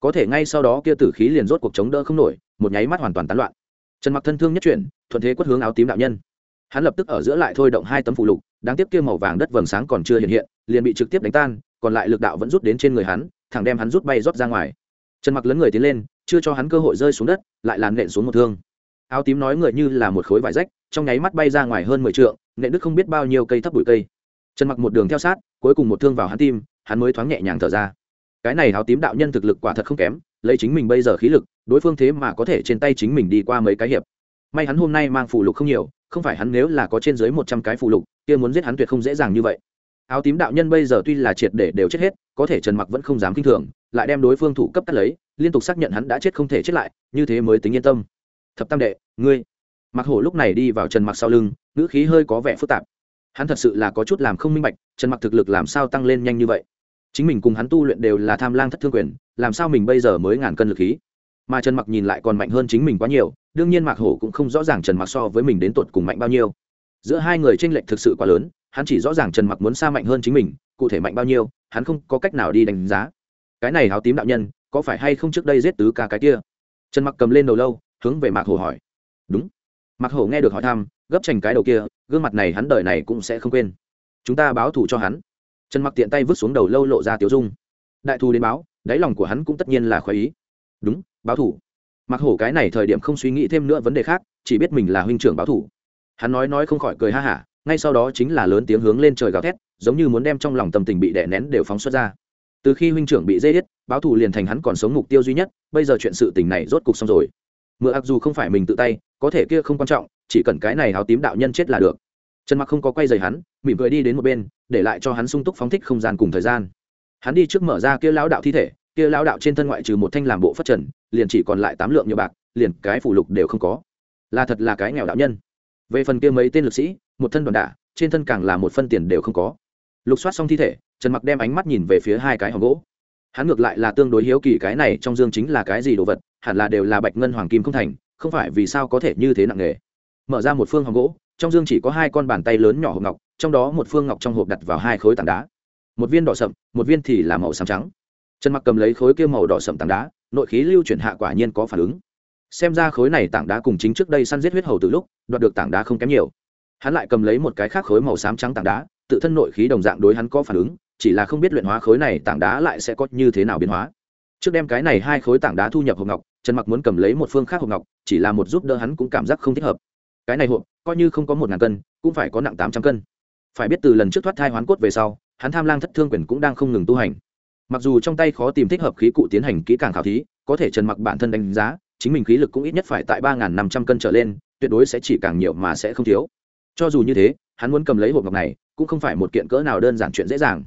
Có thể ngay sau đó kia tử khí liền rốt cuộc chống đỡ không nổi, một nháy mắt hoàn toàn tán loạn trần mặc thân thương nhất chuyển, thuận thế quất hướng áo tím đạo nhân. Hắn lập tức ở giữa lại thôi động hai tấm phụ lục, đáng tiếc kia màu vàng đất vầng sáng còn chưa hiện hiện, liền bị trực tiếp đánh tan, còn lại lực đạo vẫn rút đến trên người hắn, thẳng đem hắn rút bay rót ra ngoài. Trần mặc lớn người tiến lên, chưa cho hắn cơ hội rơi xuống đất, lại làn nện xuống một thương. Áo tím nói người như là một khối vải rách, trong nháy mắt bay ra ngoài hơn mười trượng, nện đức không biết bao nhiêu cây thấp bụi cây. Trần mặc một đường theo sát, cuối cùng một thương vào hắn tim, hắn mới thoáng nhẹ nhàng thở ra cái này áo tím đạo nhân thực lực quả thật không kém, lấy chính mình bây giờ khí lực, đối phương thế mà có thể trên tay chính mình đi qua mấy cái hiệp. May hắn hôm nay mang phù lục không nhiều, không phải hắn nếu là có trên dưới một trăm cái phù lục, kia muốn giết hắn tuyệt không dễ dàng như vậy. Áo tím đạo nhân bây giờ tuy là triệt để đều chết hết, có thể trần mặc vẫn không dám kinh thường, lại đem đối phương thủ cấp cắt lấy, liên tục xác nhận hắn đã chết không thể chết lại, như thế mới tính yên tâm. Thập tam đệ, ngươi. Mặc hổ lúc này đi vào trần mặc sau lưng, ngữ khí hơi có vẻ phức tạp. Hắn thật sự là có chút làm không minh bạch, trần mặc thực lực làm sao tăng lên nhanh như vậy? Chính mình cùng hắn tu luyện đều là tham lang thất thương quyền, làm sao mình bây giờ mới ngàn cân lực khí? Mà trần mặc nhìn lại còn mạnh hơn chính mình quá nhiều, đương nhiên mạc hổ cũng không rõ ràng trần mặc so với mình đến tột cùng mạnh bao nhiêu. Giữa hai người tranh lệch thực sự quá lớn, hắn chỉ rõ ràng trần mặc muốn xa mạnh hơn chính mình, cụ thể mạnh bao nhiêu, hắn không có cách nào đi đánh giá. Cái này áo tím đạo nhân, có phải hay không trước đây giết tứ ca cái kia? Trần mặc cầm lên đầu lâu, hướng về mạc hổ hỏi. Đúng. Mạc hổ nghe được hỏi thăm, gấp chành cái đầu kia, gương mặt này hắn đời này cũng sẽ không quên. Chúng ta báo thù cho hắn trần mặc tiện tay vứt xuống đầu lâu lộ ra tiểu dung. Đại thù đến báo, đáy lòng của hắn cũng tất nhiên là khoái ý. Đúng, báo thủ. Mặc hổ cái này thời điểm không suy nghĩ thêm nữa vấn đề khác, chỉ biết mình là huynh trưởng báo thủ. Hắn nói nói không khỏi cười ha hả, ngay sau đó chính là lớn tiếng hướng lên trời gào thét, giống như muốn đem trong lòng tâm tình bị đè nén đều phóng xuất ra. Từ khi huynh trưởng bị dây hết báo thù liền thành hắn còn sống mục tiêu duy nhất, bây giờ chuyện sự tình này rốt cục xong rồi. Mượn ặc dù không phải mình tự tay, có thể kia không quan trọng, chỉ cần cái này áo tím đạo nhân chết là được. Trần mặc không có quay dày hắn, mỉm cười đi đến một bên để lại cho hắn sung túc phóng thích không gian cùng thời gian. Hắn đi trước mở ra kia lão đạo thi thể, kia lão đạo trên thân ngoại trừ một thanh làm bộ phát trần, liền chỉ còn lại tám lượng nhiều bạc, liền cái phủ lục đều không có. Là thật là cái nghèo đạo nhân. Về phần kia mấy tên lực sĩ, một thân đoàn đả, trên thân càng là một phân tiền đều không có. Lục soát xong thi thể, trần mặc đem ánh mắt nhìn về phía hai cái hòm gỗ. Hắn ngược lại là tương đối hiếu kỳ cái này trong dương chính là cái gì đồ vật, hẳn là đều là bạch ngân hoàng kim không thành, không phải vì sao có thể như thế nặng nề. Mở ra một phương hòm gỗ trong dương chỉ có hai con bàn tay lớn nhỏ hộp ngọc, trong đó một phương ngọc trong hộp đặt vào hai khối tảng đá. Một viên đỏ sậm, một viên thì là màu xám trắng. Trần mặc cầm lấy khối kia màu đỏ sậm tảng đá, nội khí lưu chuyển hạ quả nhiên có phản ứng. Xem ra khối này tảng đá cùng chính trước đây săn giết huyết hầu từ lúc, đoạt được tảng đá không kém nhiều. Hắn lại cầm lấy một cái khác khối màu xám trắng tảng đá, tự thân nội khí đồng dạng đối hắn có phản ứng, chỉ là không biết luyện hóa khối này tảng đá lại sẽ có như thế nào biến hóa. Trước đem cái này hai khối tảng đá thu nhập hộp ngọc, trần mặc muốn cầm lấy một phương khác hộp ngọc, chỉ là một giúp đỡ hắn cũng cảm giác không thích hợp. Cái này hộp coi như không có một ngàn cân, cũng phải có nặng tám trăm cân. Phải biết từ lần trước thoát thai hoán cốt về sau, hắn tham lang thất thương quyền cũng đang không ngừng tu hành. Mặc dù trong tay khó tìm thích hợp khí cụ tiến hành kỹ càng khảo thí, có thể trần mặc bản thân đánh giá, chính mình khí lực cũng ít nhất phải tại ba năm trăm cân trở lên, tuyệt đối sẽ chỉ càng nhiều mà sẽ không thiếu. Cho dù như thế, hắn muốn cầm lấy hộp ngọc này, cũng không phải một kiện cỡ nào đơn giản chuyện dễ dàng.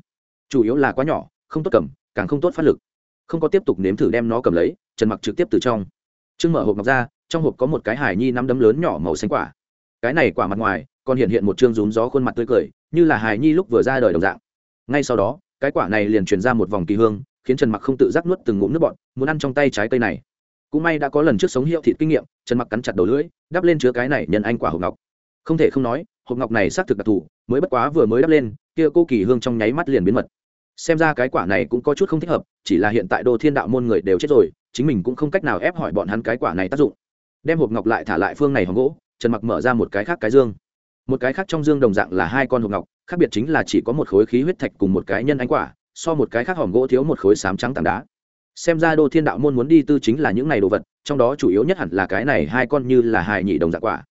Chủ yếu là quá nhỏ, không tốt cầm, càng không tốt phát lực. Không có tiếp tục nếm thử đem nó cầm lấy, trần mặc trực tiếp từ trong. Trương mở hộp ngọc ra, trong hộp có một cái hải nhi năm đấm lớn nhỏ màu xanh quả cái này quả mặt ngoài, còn hiện hiện một chương rúm gió khuôn mặt tươi cười, như là hải nhi lúc vừa ra đời đồng dạng. Ngay sau đó, cái quả này liền truyền ra một vòng kỳ hương, khiến trần mặc không tự giác nuốt từng ngụm nước bọt, muốn ăn trong tay trái cây này. Cũng may đã có lần trước sống hiệu thịt kinh nghiệm, trần mặc cắn chặt đầu lưỡi, đắp lên chứa cái này nhân anh quả hộp ngọc. Không thể không nói, hộp ngọc này xác thực đặc thù, mới bất quá vừa mới đắp lên, kia cô kỳ hương trong nháy mắt liền biến mật. Xem ra cái quả này cũng có chút không thích hợp, chỉ là hiện tại đô thiên đạo môn người đều chết rồi, chính mình cũng không cách nào ép hỏi bọn hắn cái quả này tác dụng. Đem hộp ngọc lại thả lại phương này hòm gỗ trần mặc mở ra một cái khác cái dương. Một cái khác trong dương đồng dạng là hai con hộp ngọc, khác biệt chính là chỉ có một khối khí huyết thạch cùng một cái nhân ánh quả, so một cái khác hòm gỗ thiếu một khối sám trắng tảng đá. Xem ra đô thiên đạo môn muốn đi tư chính là những này đồ vật, trong đó chủ yếu nhất hẳn là cái này hai con như là hài nhị đồng dạng quả.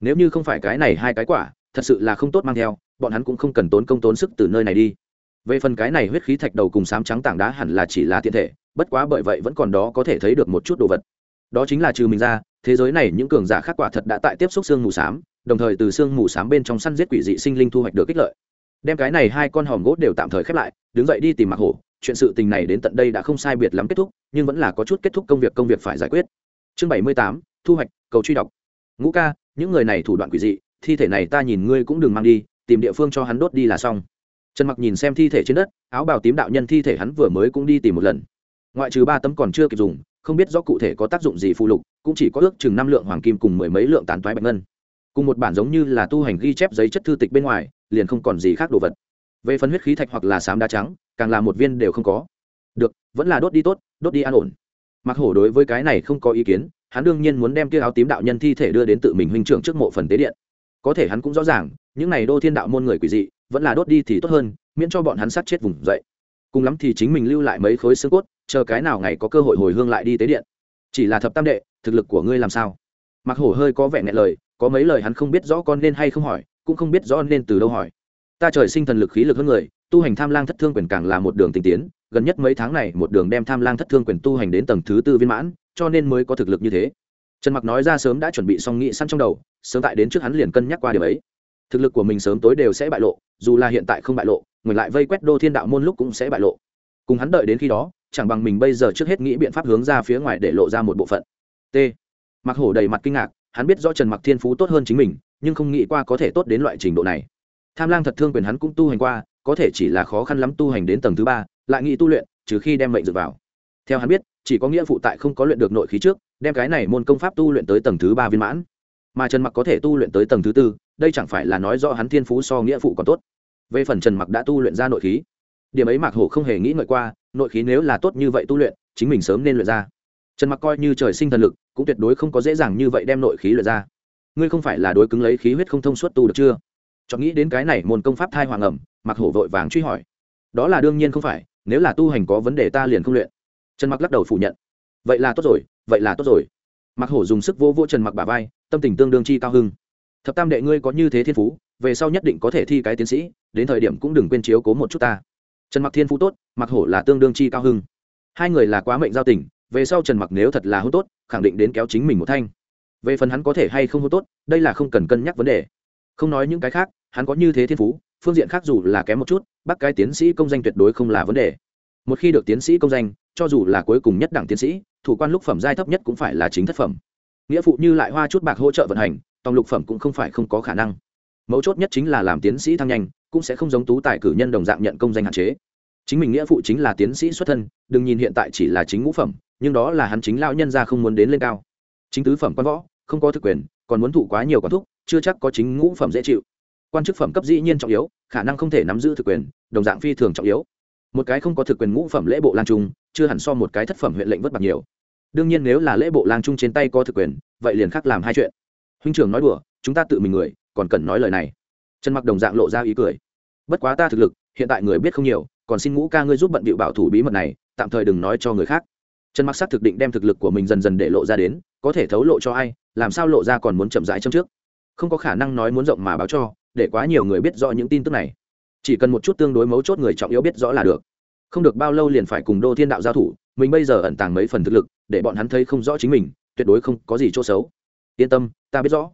Nếu như không phải cái này hai cái quả, thật sự là không tốt mang theo, bọn hắn cũng không cần tốn công tốn sức từ nơi này đi. Về phần cái này huyết khí thạch đầu cùng sám trắng tảng đá hẳn là chỉ là tiện thể, bất quá bởi vậy vẫn còn đó có thể thấy được một chút đồ vật. Đó chính là trừ mình ra thế giới này những cường giả khác quả thật đã tại tiếp xúc xương mù s á m đồng thời từ xương mù s á m bên trong săn giết quỷ dị sinh linh thu hoạch được kích lợi. Đem cái này hai con hòm gốt đều tạm thời khép lại, đứng dậy đi tìm mặc hổ. Chuyện sự tình này đến tận đây đã không sai biệt lắm kết thúc, nhưng vẫn là có chút kết thúc công việc công việc phải giải quyết. Chương bảy mươi tám, thu hoạch, cầu truy đọc. Ngũ ca, những người này thủ đoạn quỷ dị, thi thể này ta nhìn ngươi cũng đừng mang đi, tìm địa phương cho hắn đốt đi là xong. Trần mặc nhìn xem thi thể trên đất, áo bào tím đạo nhân thi thể hắn vừa mới cũng đi tìm một lần. Ngoại trừ ba tấm còn chưa kịp dùng không biết rõ cụ thể có tác dụng gì phụ lục, cũng chỉ có ước chừng năm lượng hoàng kim cùng mười mấy lượng tán toái bạch ngân. Cùng một bản giống như là tu hành ghi chép giấy chất thư tịch bên ngoài, liền không còn gì khác đồ vật. Về phân huyết khí thạch hoặc là sám đá trắng, càng là một viên đều không có. Được, vẫn là đốt đi tốt, đốt đi an ổn. Mặc hổ đối với cái này không có ý kiến, hắn đương nhiên muốn đem kia áo tím đạo nhân thi thể đưa đến tự mình huynh trưởng trước mộ phần tế điện. Có thể hắn cũng rõ ràng, những này đô thiên đạo môn người quỷ dị, vẫn là đốt đi thì tốt hơn, miễn cho bọn hắn sát chết vùng dậy cùng lắm thì chính mình lưu lại mấy khối xương cốt, chờ cái nào ngày có cơ hội hồi hương lại đi tế điện. Chỉ là thập tam đệ, thực lực của ngươi làm sao? Mặc hổ hơi có vẻ ngại lời, có mấy lời hắn không biết rõ con nên hay không hỏi, cũng không biết rõ nên từ đâu hỏi. Ta trời sinh thần lực khí lực hơn người, tu hành tham lang thất thương quyền càng là một đường tinh tiến, gần nhất mấy tháng này một đường đem tham lang thất thương quyền tu hành đến tầng thứ tư viên mãn, cho nên mới có thực lực như thế. Trần mặc nói ra sớm đã chuẩn bị xong nghị săn trong đầu, sớm tại đến trước hắn liền cân nhắc qua điều ấy. Thực lực của mình sớm tối đều sẽ bại lộ, dù là hiện tại không bại lộ người lại vây quét đô thiên đạo môn lúc cũng sẽ bại lộ. Cùng hắn đợi đến khi đó, chẳng bằng mình bây giờ trước hết nghĩ biện pháp hướng ra phía ngoài để lộ ra một bộ phận. T. Mặc hổ đầy mặt kinh ngạc, hắn biết rõ trần mặc thiên phú tốt hơn chính mình, nhưng không nghĩ qua có thể tốt đến loại trình độ này. Tham lang thật thương quyền hắn cũng tu hành qua, có thể chỉ là khó khăn lắm tu hành đến tầng thứ ba, lại nghĩ tu luyện, trừ khi đem mệnh dựa vào. Theo hắn biết, chỉ có nghĩa phụ tại không có luyện được nội khí trước, đem cái này môn công pháp tu luyện tới tầng thứ ba viên mãn. Mà trần mặc có thể tu luyện tới tầng thứ tư, đây chẳng phải là nói rõ hắn thiên phú so nghĩa phụ còn tốt về phần trần mặc đã tu luyện ra nội khí. Điểm ấy mạc hổ không hề nghĩ ngợi qua, nội khí nếu là tốt như vậy tu luyện, chính mình sớm nên luyện ra. Trần mặc coi như trời sinh thần lực, cũng tuyệt đối không có dễ dàng như vậy đem nội khí luyện ra. Ngươi không phải là đối cứng lấy khí huyết không thông suốt tu được chưa? Chọn nghĩ đến cái này môn công pháp thai hoàng ẩm mặc hổ vội vàng truy hỏi. Đó là đương nhiên không phải, nếu là tu hành có vấn đề ta liền không luyện. Trần mặc lắc đầu phủ nhận. Vậy là tốt rồi, vậy là tốt rồi. Mặc hổ dùng sức vô vô trần mặc bà vai, tâm tình tương đương chi cao hưng. Thập tam đệ ngươi có như thế thiên phú về sau nhất định có thể thi cái tiến sĩ, đến thời điểm cũng đừng quên chiếu cố một chút ta. Trần mặc thiên phú tốt, mặc hổ là tương đương chi cao hưng. Hai người là quá mệnh giao tình, về sau trần mặc nếu thật là hôn tốt, khẳng định đến kéo chính mình một thanh. Về phần hắn có thể hay không hôn tốt, đây là không cần cân nhắc vấn đề. Không nói những cái khác, hắn có như thế thiên phú, phương diện khác dù là kém một chút, bắt cái tiến sĩ công danh tuyệt đối không là vấn đề. Một khi được tiến sĩ công danh, cho dù là cuối cùng nhất đẳng tiến sĩ, thủ quan lúc phẩm giai thấp nhất cũng phải là chính thất phẩm. Nghĩa phụ như lại hoa chút bạc hỗ trợ vận hành, tòng lục phẩm cũng không phải không có khả năng mấu chốt nhất chính là làm tiến sĩ thăng nhanh, cũng sẽ không giống tú tài cử nhân đồng dạng nhận công danh hạn chế. Chính mình nghĩa phụ chính là tiến sĩ xuất thân, đừng nhìn hiện tại chỉ là chính ngũ phẩm, nhưng đó là hắn chính lao nhân ra không muốn đến lên cao. Chính tứ phẩm quan võ, không có thực quyền, còn muốn thụ quá nhiều quán thúc, chưa chắc có chính ngũ phẩm dễ chịu. Quan chức phẩm cấp dĩ nhiên trọng yếu, khả năng không thể nắm giữ thực quyền, đồng dạng phi thường trọng yếu. Một cái không có thực quyền ngũ phẩm lễ bộ lang trung, chưa hẳn so một cái thất phẩm huyện lệnh vất bạc nhiều. Đương nhiên nếu là lễ bộ lang trung trên tay có thực quyền, vậy liền khác làm hai chuyện. Huynh trưởng nói đùa, chúng ta tự mình người còn cần nói lời này. Trần mặc đồng dạng lộ ra ý cười. Bất quá ta thực lực, hiện tại người biết không nhiều, còn xin ngũ ca ngươi giúp bận bịu bảo thủ bí mật này, tạm thời đừng nói cho người khác. Trần mặc xác thực định đem thực lực của mình dần dần để lộ ra đến, có thể thấu lộ cho ai, làm sao lộ ra còn muốn chậm rãi trong trước. Không có khả năng nói muốn rộng mà báo cho, để quá nhiều người biết rõ những tin tức này. Chỉ cần một chút tương đối mấu chốt người trọng yếu biết rõ là được. Không được bao lâu liền phải cùng đô thiên đạo giao thủ, mình bây giờ ẩn tàng mấy phần thực lực, để bọn hắn thấy không rõ chính mình, tuyệt đối không có gì chỗ xấu. Yên tâm, ta biết rõ.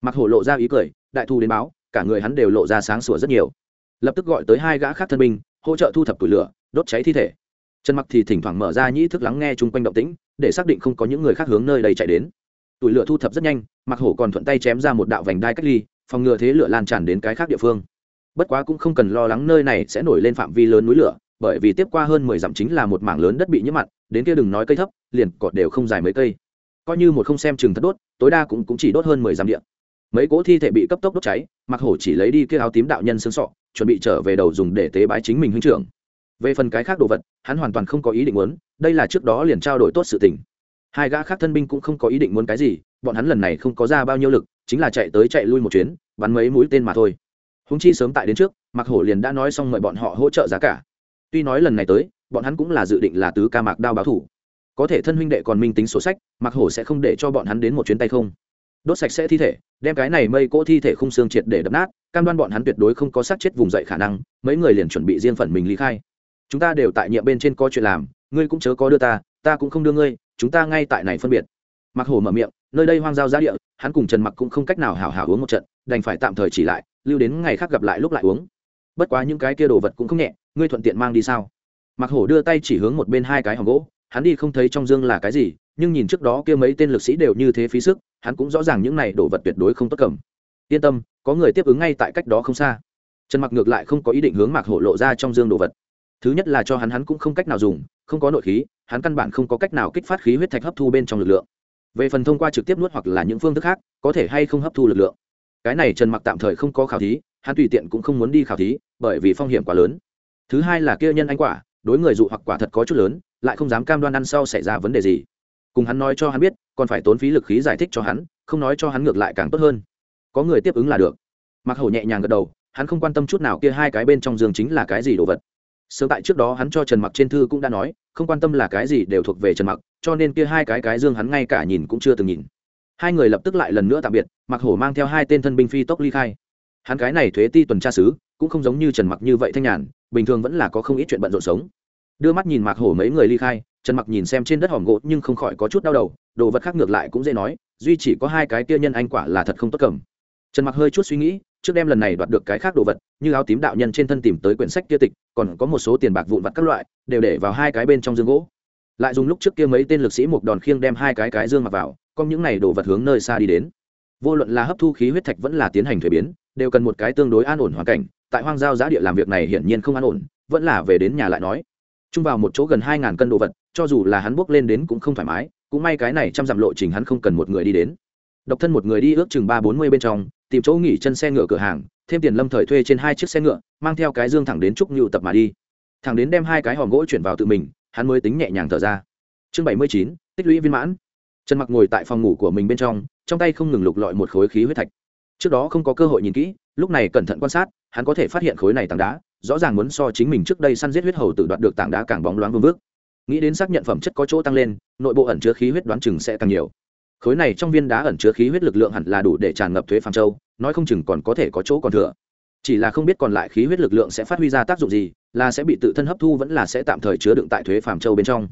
Mặc hổ lộ ra ý cười đại thu đến báo cả người hắn đều lộ ra sáng sủa rất nhiều. Lập tức gọi tới hai gã khác thân binh hỗ trợ thu thập tủi lửa đốt cháy thi thể. Trần mặc thì thỉnh thoảng mở ra nhĩ thức lắng nghe chung quanh động tĩnh để xác định không có những người khác hướng nơi đây chạy đến. Tủi lửa thu thập rất nhanh mặc hổ còn thuận tay chém ra một đạo vành đai cách ly phòng ngừa thế lửa lan tràn đến cái khác địa phương. Bất quá cũng không cần lo lắng nơi này sẽ nổi lên phạm vi lớn núi lửa bởi vì tiếp qua hơn mười dặm chính là một mảng lớn đất bị nhiễm mặn đến kia đừng nói cây thấp liền cọt đều không dài mấy cây. Coi như một không xem chừng thất đốt tối đa cũng, cũng chỉ đốt hơn mười dặm điện mấy cỗ thi thể bị cấp tốc đốt cháy mặc hổ chỉ lấy đi kia áo tím đạo nhân xương sọ, chuẩn bị trở về đầu dùng để tế bái chính mình huynh trưởng. Về phần cái khác đồ vật, hắn hoàn toàn không có ý định muốn, đây là trước đó liền trao đổi tốt sự tình. Hai gã khác thân binh cũng không có ý định muốn cái gì, bọn hắn lần này không có ra bao nhiêu lực, chính là chạy tới chạy lui một chuyến, bắn mấy mũi tên mà thôi. Húng chi sớm tại đến trước mặc hổ liền đã nói xong mời bọn họ hỗ trợ giá cả. Tuy nói lần này tới, bọn hắn cũng là dự định là tứ ca mạc đao báo thủ. Có thể thân huynh đệ còn minh tính sổ sách mặc hổ sẽ không để cho bọn hắn đến một chuyến tay không đốt sạch sẽ thi thể, đem cái này mây cỗ thi thể không xương triệt để đập nát, cam đoan bọn hắn tuyệt đối không có sát chết vùng dậy khả năng, mấy người liền chuẩn bị riêng phần mình ly khai. Chúng ta đều tại nhiệm bên trên có chuyện làm, ngươi cũng chớ có đưa ta ta cũng không đưa ngươi, chúng ta ngay tại này phân biệt. Mặc hổ mở miệng, nơi đây hoang giao giá địa, hắn cùng trần mặc cũng không cách nào hào hào uống một trận, đành phải tạm thời chỉ lại, lưu đến ngày khác gặp lại lúc lại uống. Bất quá những cái kia đồ vật cũng không nhẹ, ngươi thuận tiện mang đi sao? Mặc hổ đưa tay chỉ hướng một bên hai cái hòm gỗ, hắn đi không thấy trong dương là cái gì, nhưng nhìn trước đó kia mấy tên lực sĩ đều như thế phí sức hắn cũng rõ ràng những này đồ vật tuyệt đối không tốt cầm. Yên tâm, có người tiếp ứng ngay tại cách đó không xa. Trần mặc ngược lại không có ý định hướng mạc hổ lộ ra trong dương đồ vật. Thứ nhất là cho hắn hắn cũng không cách nào dùng, không có nội khí, hắn căn bản không có cách nào kích phát khí huyết thạch hấp thu bên trong lực lượng. Về phần thông qua trực tiếp nuốt hoặc là những phương thức khác, có thể hay không hấp thu lực lượng. Cái này trần mặc tạm thời không có khảo thí, hắn tùy tiện cũng không muốn đi khảo thí, bởi vì phong hiểm quá lớn. Thứ hai là kia nhân anh quả, đối người dụ hoặc quả thật có chút lớn, lại không dám cam đoan ăn sau xảy ra vấn đề gì cùng hắn nói cho hắn biết, còn phải tốn phí lực khí giải thích cho hắn, không nói cho hắn ngược lại càng tốt hơn. Có người tiếp ứng là được. Mặc hổ nhẹ nhàng gật đầu, hắn không quan tâm chút nào kia hai cái bên trong giường chính là cái gì đồ vật. Sớm tại trước đó hắn cho trần mặc trên thư cũng đã nói, không quan tâm là cái gì đều thuộc về trần mặc, cho nên kia hai cái cái dương hắn ngay cả nhìn cũng chưa từng nhìn. Hai người lập tức lại lần nữa tạm biệt mặc hổ mang theo hai tên thân binh phi tốc ly khai. Hắn cái này thuế ti tuần tra xứ, cũng không giống như trần mặc như vậy thanh nhàn, bình thường vẫn là có không ít chuyện bận rộn sống. Đưa mắt nhìn Mặc hổ mấy người ly khai trần mặc nhìn xem trên đất hòm gỗ nhưng không khỏi có chút đau đầu, đồ vật khác ngược lại cũng dễ nói, duy chỉ có hai cái kia nhân anh quả là thật không tốt cầm. Trần mặc hơi chút suy nghĩ, trước đem lần này đoạt được cái khác đồ vật, như áo tím đạo nhân trên thân tìm tới quyển sách kia tịch, còn có một số tiền bạc vụn vặt các loại, đều để vào hai cái bên trong dương gỗ. Lại dùng lúc trước kia mấy tên lực sĩ một đòn khiêng đem hai cái cái dương mặc vào, con những này đồ vật hướng nơi xa đi đến. Vô luận là hấp thu khí huyết thạch vẫn là tiến hành thuế biến, đều cần một cái tương đối an ổn hoàn cảnh, tại hoang giao giá địa làm việc này hiển nhiên không an ổn, vẫn là về đến nhà lại nói chung vào một chỗ gần hai ngàn cân đồ vật, cho dù là hắn bước lên đến cũng không thoải mái, cũng may cái này trăm dặm lộ trình hắn không cần một người đi đến. Độc thân một người đi ước chừng ba bốn mươi bên trong, tìm chỗ nghỉ chân xe ngựa cửa hàng, thêm tiền lâm thời thuê trên hai chiếc xe ngựa, mang theo cái dương thẳng đến trúc nhu tập mà đi. Thẳng đến đem hai cái hòm gỗ chuyển vào tự mình, hắn mới tính nhẹ nhàng thở ra. Chương bảy mươi chín, tích lũy viên mãn. Trần mặc ngồi tại phòng ngủ của mình bên trong trong tay không ngừng lục lọi một khối khí huyết thạch. Trước đó không có cơ hội nhìn kỹ, lúc này cẩn thận quan sát, hắn có thể phát hiện khối này tảng đá rõ ràng muốn so chính mình trước đây săn giết huyết hầu tự đoạt được tảng đá càng bóng loáng vương vước. Nghĩ đến xác nhận phẩm chất có chỗ tăng lên, nội bộ ẩn chứa khí huyết đoán chừng sẽ càng nhiều. Khối này trong viên đá ẩn chứa khí huyết lực lượng hẳn là đủ để tràn ngập thuế phàm châu, nói không chừng còn có thể có chỗ còn thừa. Chỉ là không biết còn lại khí huyết lực lượng sẽ phát huy ra tác dụng gì, là sẽ bị tự thân hấp thu vẫn là sẽ tạm thời chứa đựng tại thuế phàm châu bên trong.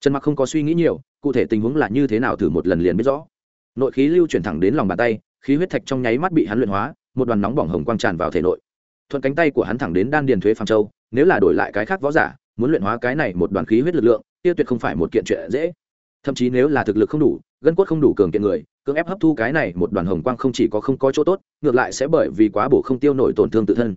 Trần mặc không có suy nghĩ nhiều, cụ thể tình huống là như thế nào thử một lần liền biết rõ. Nội khí lưu chuyển thẳng đến lòng bàn tay, khí huyết thạch trong nháy mắt bị hắn luyện hóa, một đoàn nóng bỏng hồng quang tràn vào thể nội thuận cánh tay của hắn thẳng đến đan điền thuế phàm châu, nếu là đổi lại cái khác võ giả, muốn luyện hóa cái này một đoàn khí huyết lực lượng tiêu tuyệt không phải một kiện chuyện dễ. Thậm chí nếu là thực lực không đủ, gân cốt không đủ cường kiện người, cưỡng ép hấp thu cái này một đoàn hồng quang không chỉ có không có chỗ tốt, ngược lại sẽ bởi vì quá bổ không tiêu nổi tổn thương tự thân.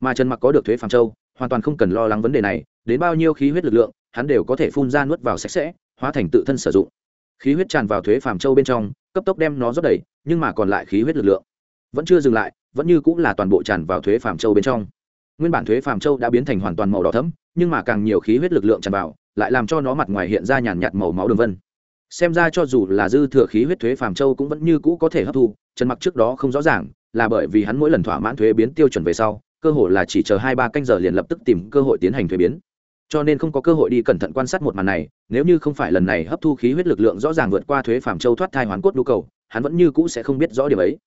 Mà trần mặc có được thuế phàm châu, hoàn toàn không cần lo lắng vấn đề này, đến bao nhiêu khí huyết lực lượng, hắn đều có thể phun ra nuốt vào sạch sẽ, hóa thành tự thân sử dụng. Khí huyết tràn vào thuế phàm châu bên trong, cấp tốc đem nó rót đầy, nhưng mà còn lại khí huyết lực lượng vẫn chưa dừng lại, vẫn như cũng là toàn bộ tràn vào thuế phàm châu bên trong. Nguyên bản thuế phàm châu đã biến thành hoàn toàn màu đỏ thẫm, nhưng mà càng nhiều khí huyết lực lượng tràn vào, lại làm cho nó mặt ngoài hiện ra nhàn nhạt màu máu đường vân. Xem ra cho dù là dư thừa khí huyết thuế phàm châu cũng vẫn như cũ có thể hấp thu, trần mặc trước đó không rõ ràng, là bởi vì hắn mỗi lần thỏa mãn thuế biến tiêu chuẩn về sau, cơ hội là chỉ chờ hai ba canh giờ liền lập tức tìm cơ hội tiến hành thuế biến. Cho nên không có cơ hội đi cẩn thận quan sát một màn này, nếu như không phải lần này hấp thu khí huyết lực lượng rõ ràng vượt qua thuế phàm châu thoát thai hoán cốt nhu cầu, hắn vẫn như cũ sẽ không biết rõ điều ấy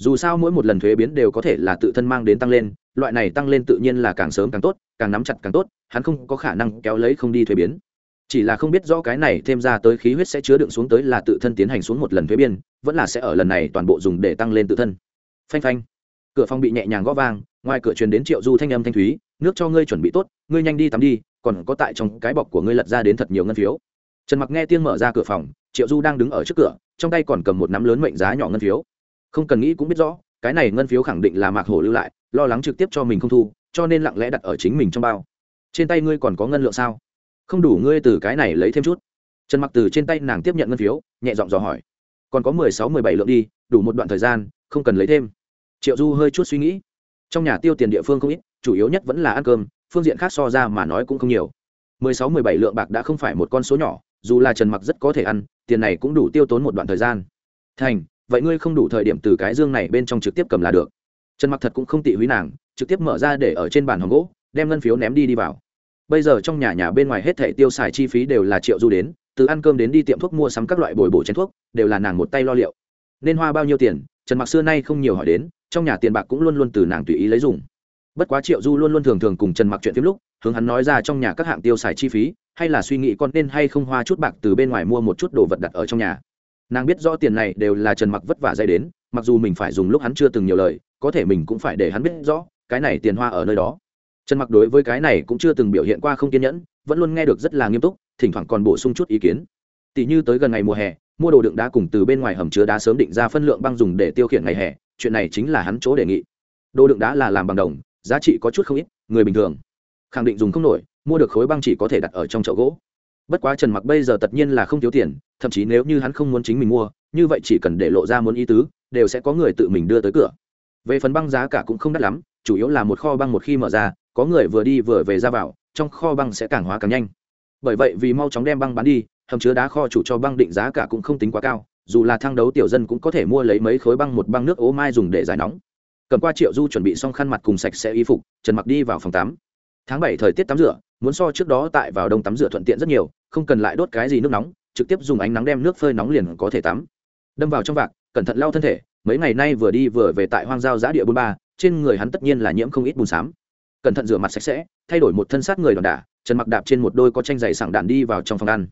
dù sao mỗi một lần thuế biến đều có thể là tự thân mang đến tăng lên, loại này tăng lên tự nhiên là càng sớm càng tốt, càng nắm chặt càng tốt, hắn không có khả năng kéo lấy không đi thuế biến. Chỉ là không biết rõ cái này thêm ra tới khí huyết sẽ chứa đựng xuống tới là tự thân tiến hành xuống một lần thuế biên vẫn là sẽ ở lần này toàn bộ dùng để tăng lên tự thân. Phanh phanh. Cửa phòng bị nhẹ nhàng gõ vang, ngoài cửa truyền đến triệu du thanh âm thanh thúy, nước cho ngươi chuẩn bị tốt, ngươi nhanh đi tắm đi, còn có tại trong cái bọc của ngươi lật ra đến thật nhiều ngân phiếu. Trần mặc nghe tiên mở ra cửa phòng, triệu du đang đứng ở trước cửa, trong tay còn cầm một nắm lớn mệnh giá nhỏ ngân phiếu không cần nghĩ cũng biết rõ, cái này ngân phiếu khẳng định là mạc hổ lưu lại, lo lắng trực tiếp cho mình không thu, cho nên lặng lẽ đặt ở chính mình trong bao. Trên tay ngươi còn có ngân lượng sao? Không đủ ngươi từ cái này lấy thêm chút. Trần mặc từ trên tay nàng tiếp nhận ngân phiếu, nhẹ giọng dò hỏi. Còn có mười sáu, mười bảy lượng đi, đủ một đoạn thời gian, không cần lấy thêm. Triệu du hơi chút suy nghĩ. Trong nhà tiêu tiền địa phương không ít, chủ yếu nhất vẫn là ăn cơm, phương diện khác so ra mà nói cũng không nhiều. Mười sáu, mười bảy lượng bạc đã không phải một con số nhỏ, dù là trần mặc rất có thể ăn, tiền này cũng đủ tiêu tốn một đoạn thời gian. Thành vậy ngươi không đủ thời điểm từ cái dương này bên trong trực tiếp cầm là được. Trần mặc thật cũng không tị húy nàng, trực tiếp mở ra để ở trên bàn hòm gỗ, đem ngân phiếu ném đi đi vào. Bây giờ trong nhà nhà bên ngoài hết thẻ tiêu xài chi phí đều là triệu du đến, từ ăn cơm đến đi tiệm thuốc mua sắm các loại bồi bổ chén thuốc, đều là nàng một tay lo liệu. Nên hoa bao nhiêu tiền, trần mặc xưa nay không nhiều hỏi đến, trong nhà tiền bạc cũng luôn luôn từ nàng tùy ý lấy dùng. Bất quá triệu du luôn luôn thường thường cùng trần mặc chuyện phim lúc, hướng hắn nói ra trong nhà các hạng tiêu xài chi phí, hay là suy nghĩ con nên hay không hoa chút bạc từ bên ngoài mua một chút đồ vật đặt ở trong nhà nàng biết rõ tiền này đều là trần mặc vất vả dây đến, mặc dù mình phải dùng lúc hắn chưa từng nhiều lời, có thể mình cũng phải để hắn biết rõ, cái này tiền hoa ở nơi đó. Trần mặc đối với cái này cũng chưa từng biểu hiện qua không kiên nhẫn, vẫn luôn nghe được rất là nghiêm túc, thỉnh thoảng còn bổ sung chút ý kiến. Tỷ như tới gần ngày mùa hè, mua đồ đựng đá cùng từ bên ngoài hầm chứa đá sớm định ra phân lượng băng dùng để tiêu khiển ngày hè, chuyện này chính là hắn chỗ đề nghị. Đồ đựng đá là làm bằng đồng, giá trị có chút không ít, người bình thường khẳng định dùng không nổi, mua được khối băng chỉ có thể đặt ở trong chậu gỗ bất quá trần mặc bây giờ tất nhiên là không thiếu tiền, thậm chí nếu như hắn không muốn chính mình mua, như vậy chỉ cần để lộ ra muốn ý tứ, đều sẽ có người tự mình đưa tới cửa. Về phần băng giá cả cũng không đắt lắm, chủ yếu là một kho băng một khi mở ra, có người vừa đi vừa về ra vào, trong kho băng sẽ càng hóa càng nhanh. Bởi vậy vì mau chóng đem băng bán đi, hầm chứa đá kho chủ cho băng định giá cả cũng không tính quá cao, dù là thang đấu tiểu dân cũng có thể mua lấy mấy khối băng một băng nước ố mai dùng để giải nóng. Cầm qua triệu du chuẩn bị xong khăn mặt cùng sạch sẽ y phục, trần mặc đi vào phòng tắm. Tháng bảy thời tiết tắm rửa, muốn so trước đó tại vào đông tắm rửa thuận tiện rất nhiều không cần lại đốt cái gì nước nóng, trực tiếp dùng ánh nắng đem nước phơi nóng liền có thể tắm. Đâm vào trong vạc, cẩn thận lau thân thể, mấy ngày nay vừa đi vừa về tại hoang giao giã địa bôn ba, trên người hắn tất nhiên là nhiễm không ít bùn xám. Cẩn thận rửa mặt sạch sẽ, thay đổi một thân sát người đòn đả, trần mặc đạp trên một đôi có tranh giày sảng đạn đi vào trong phòng ăn.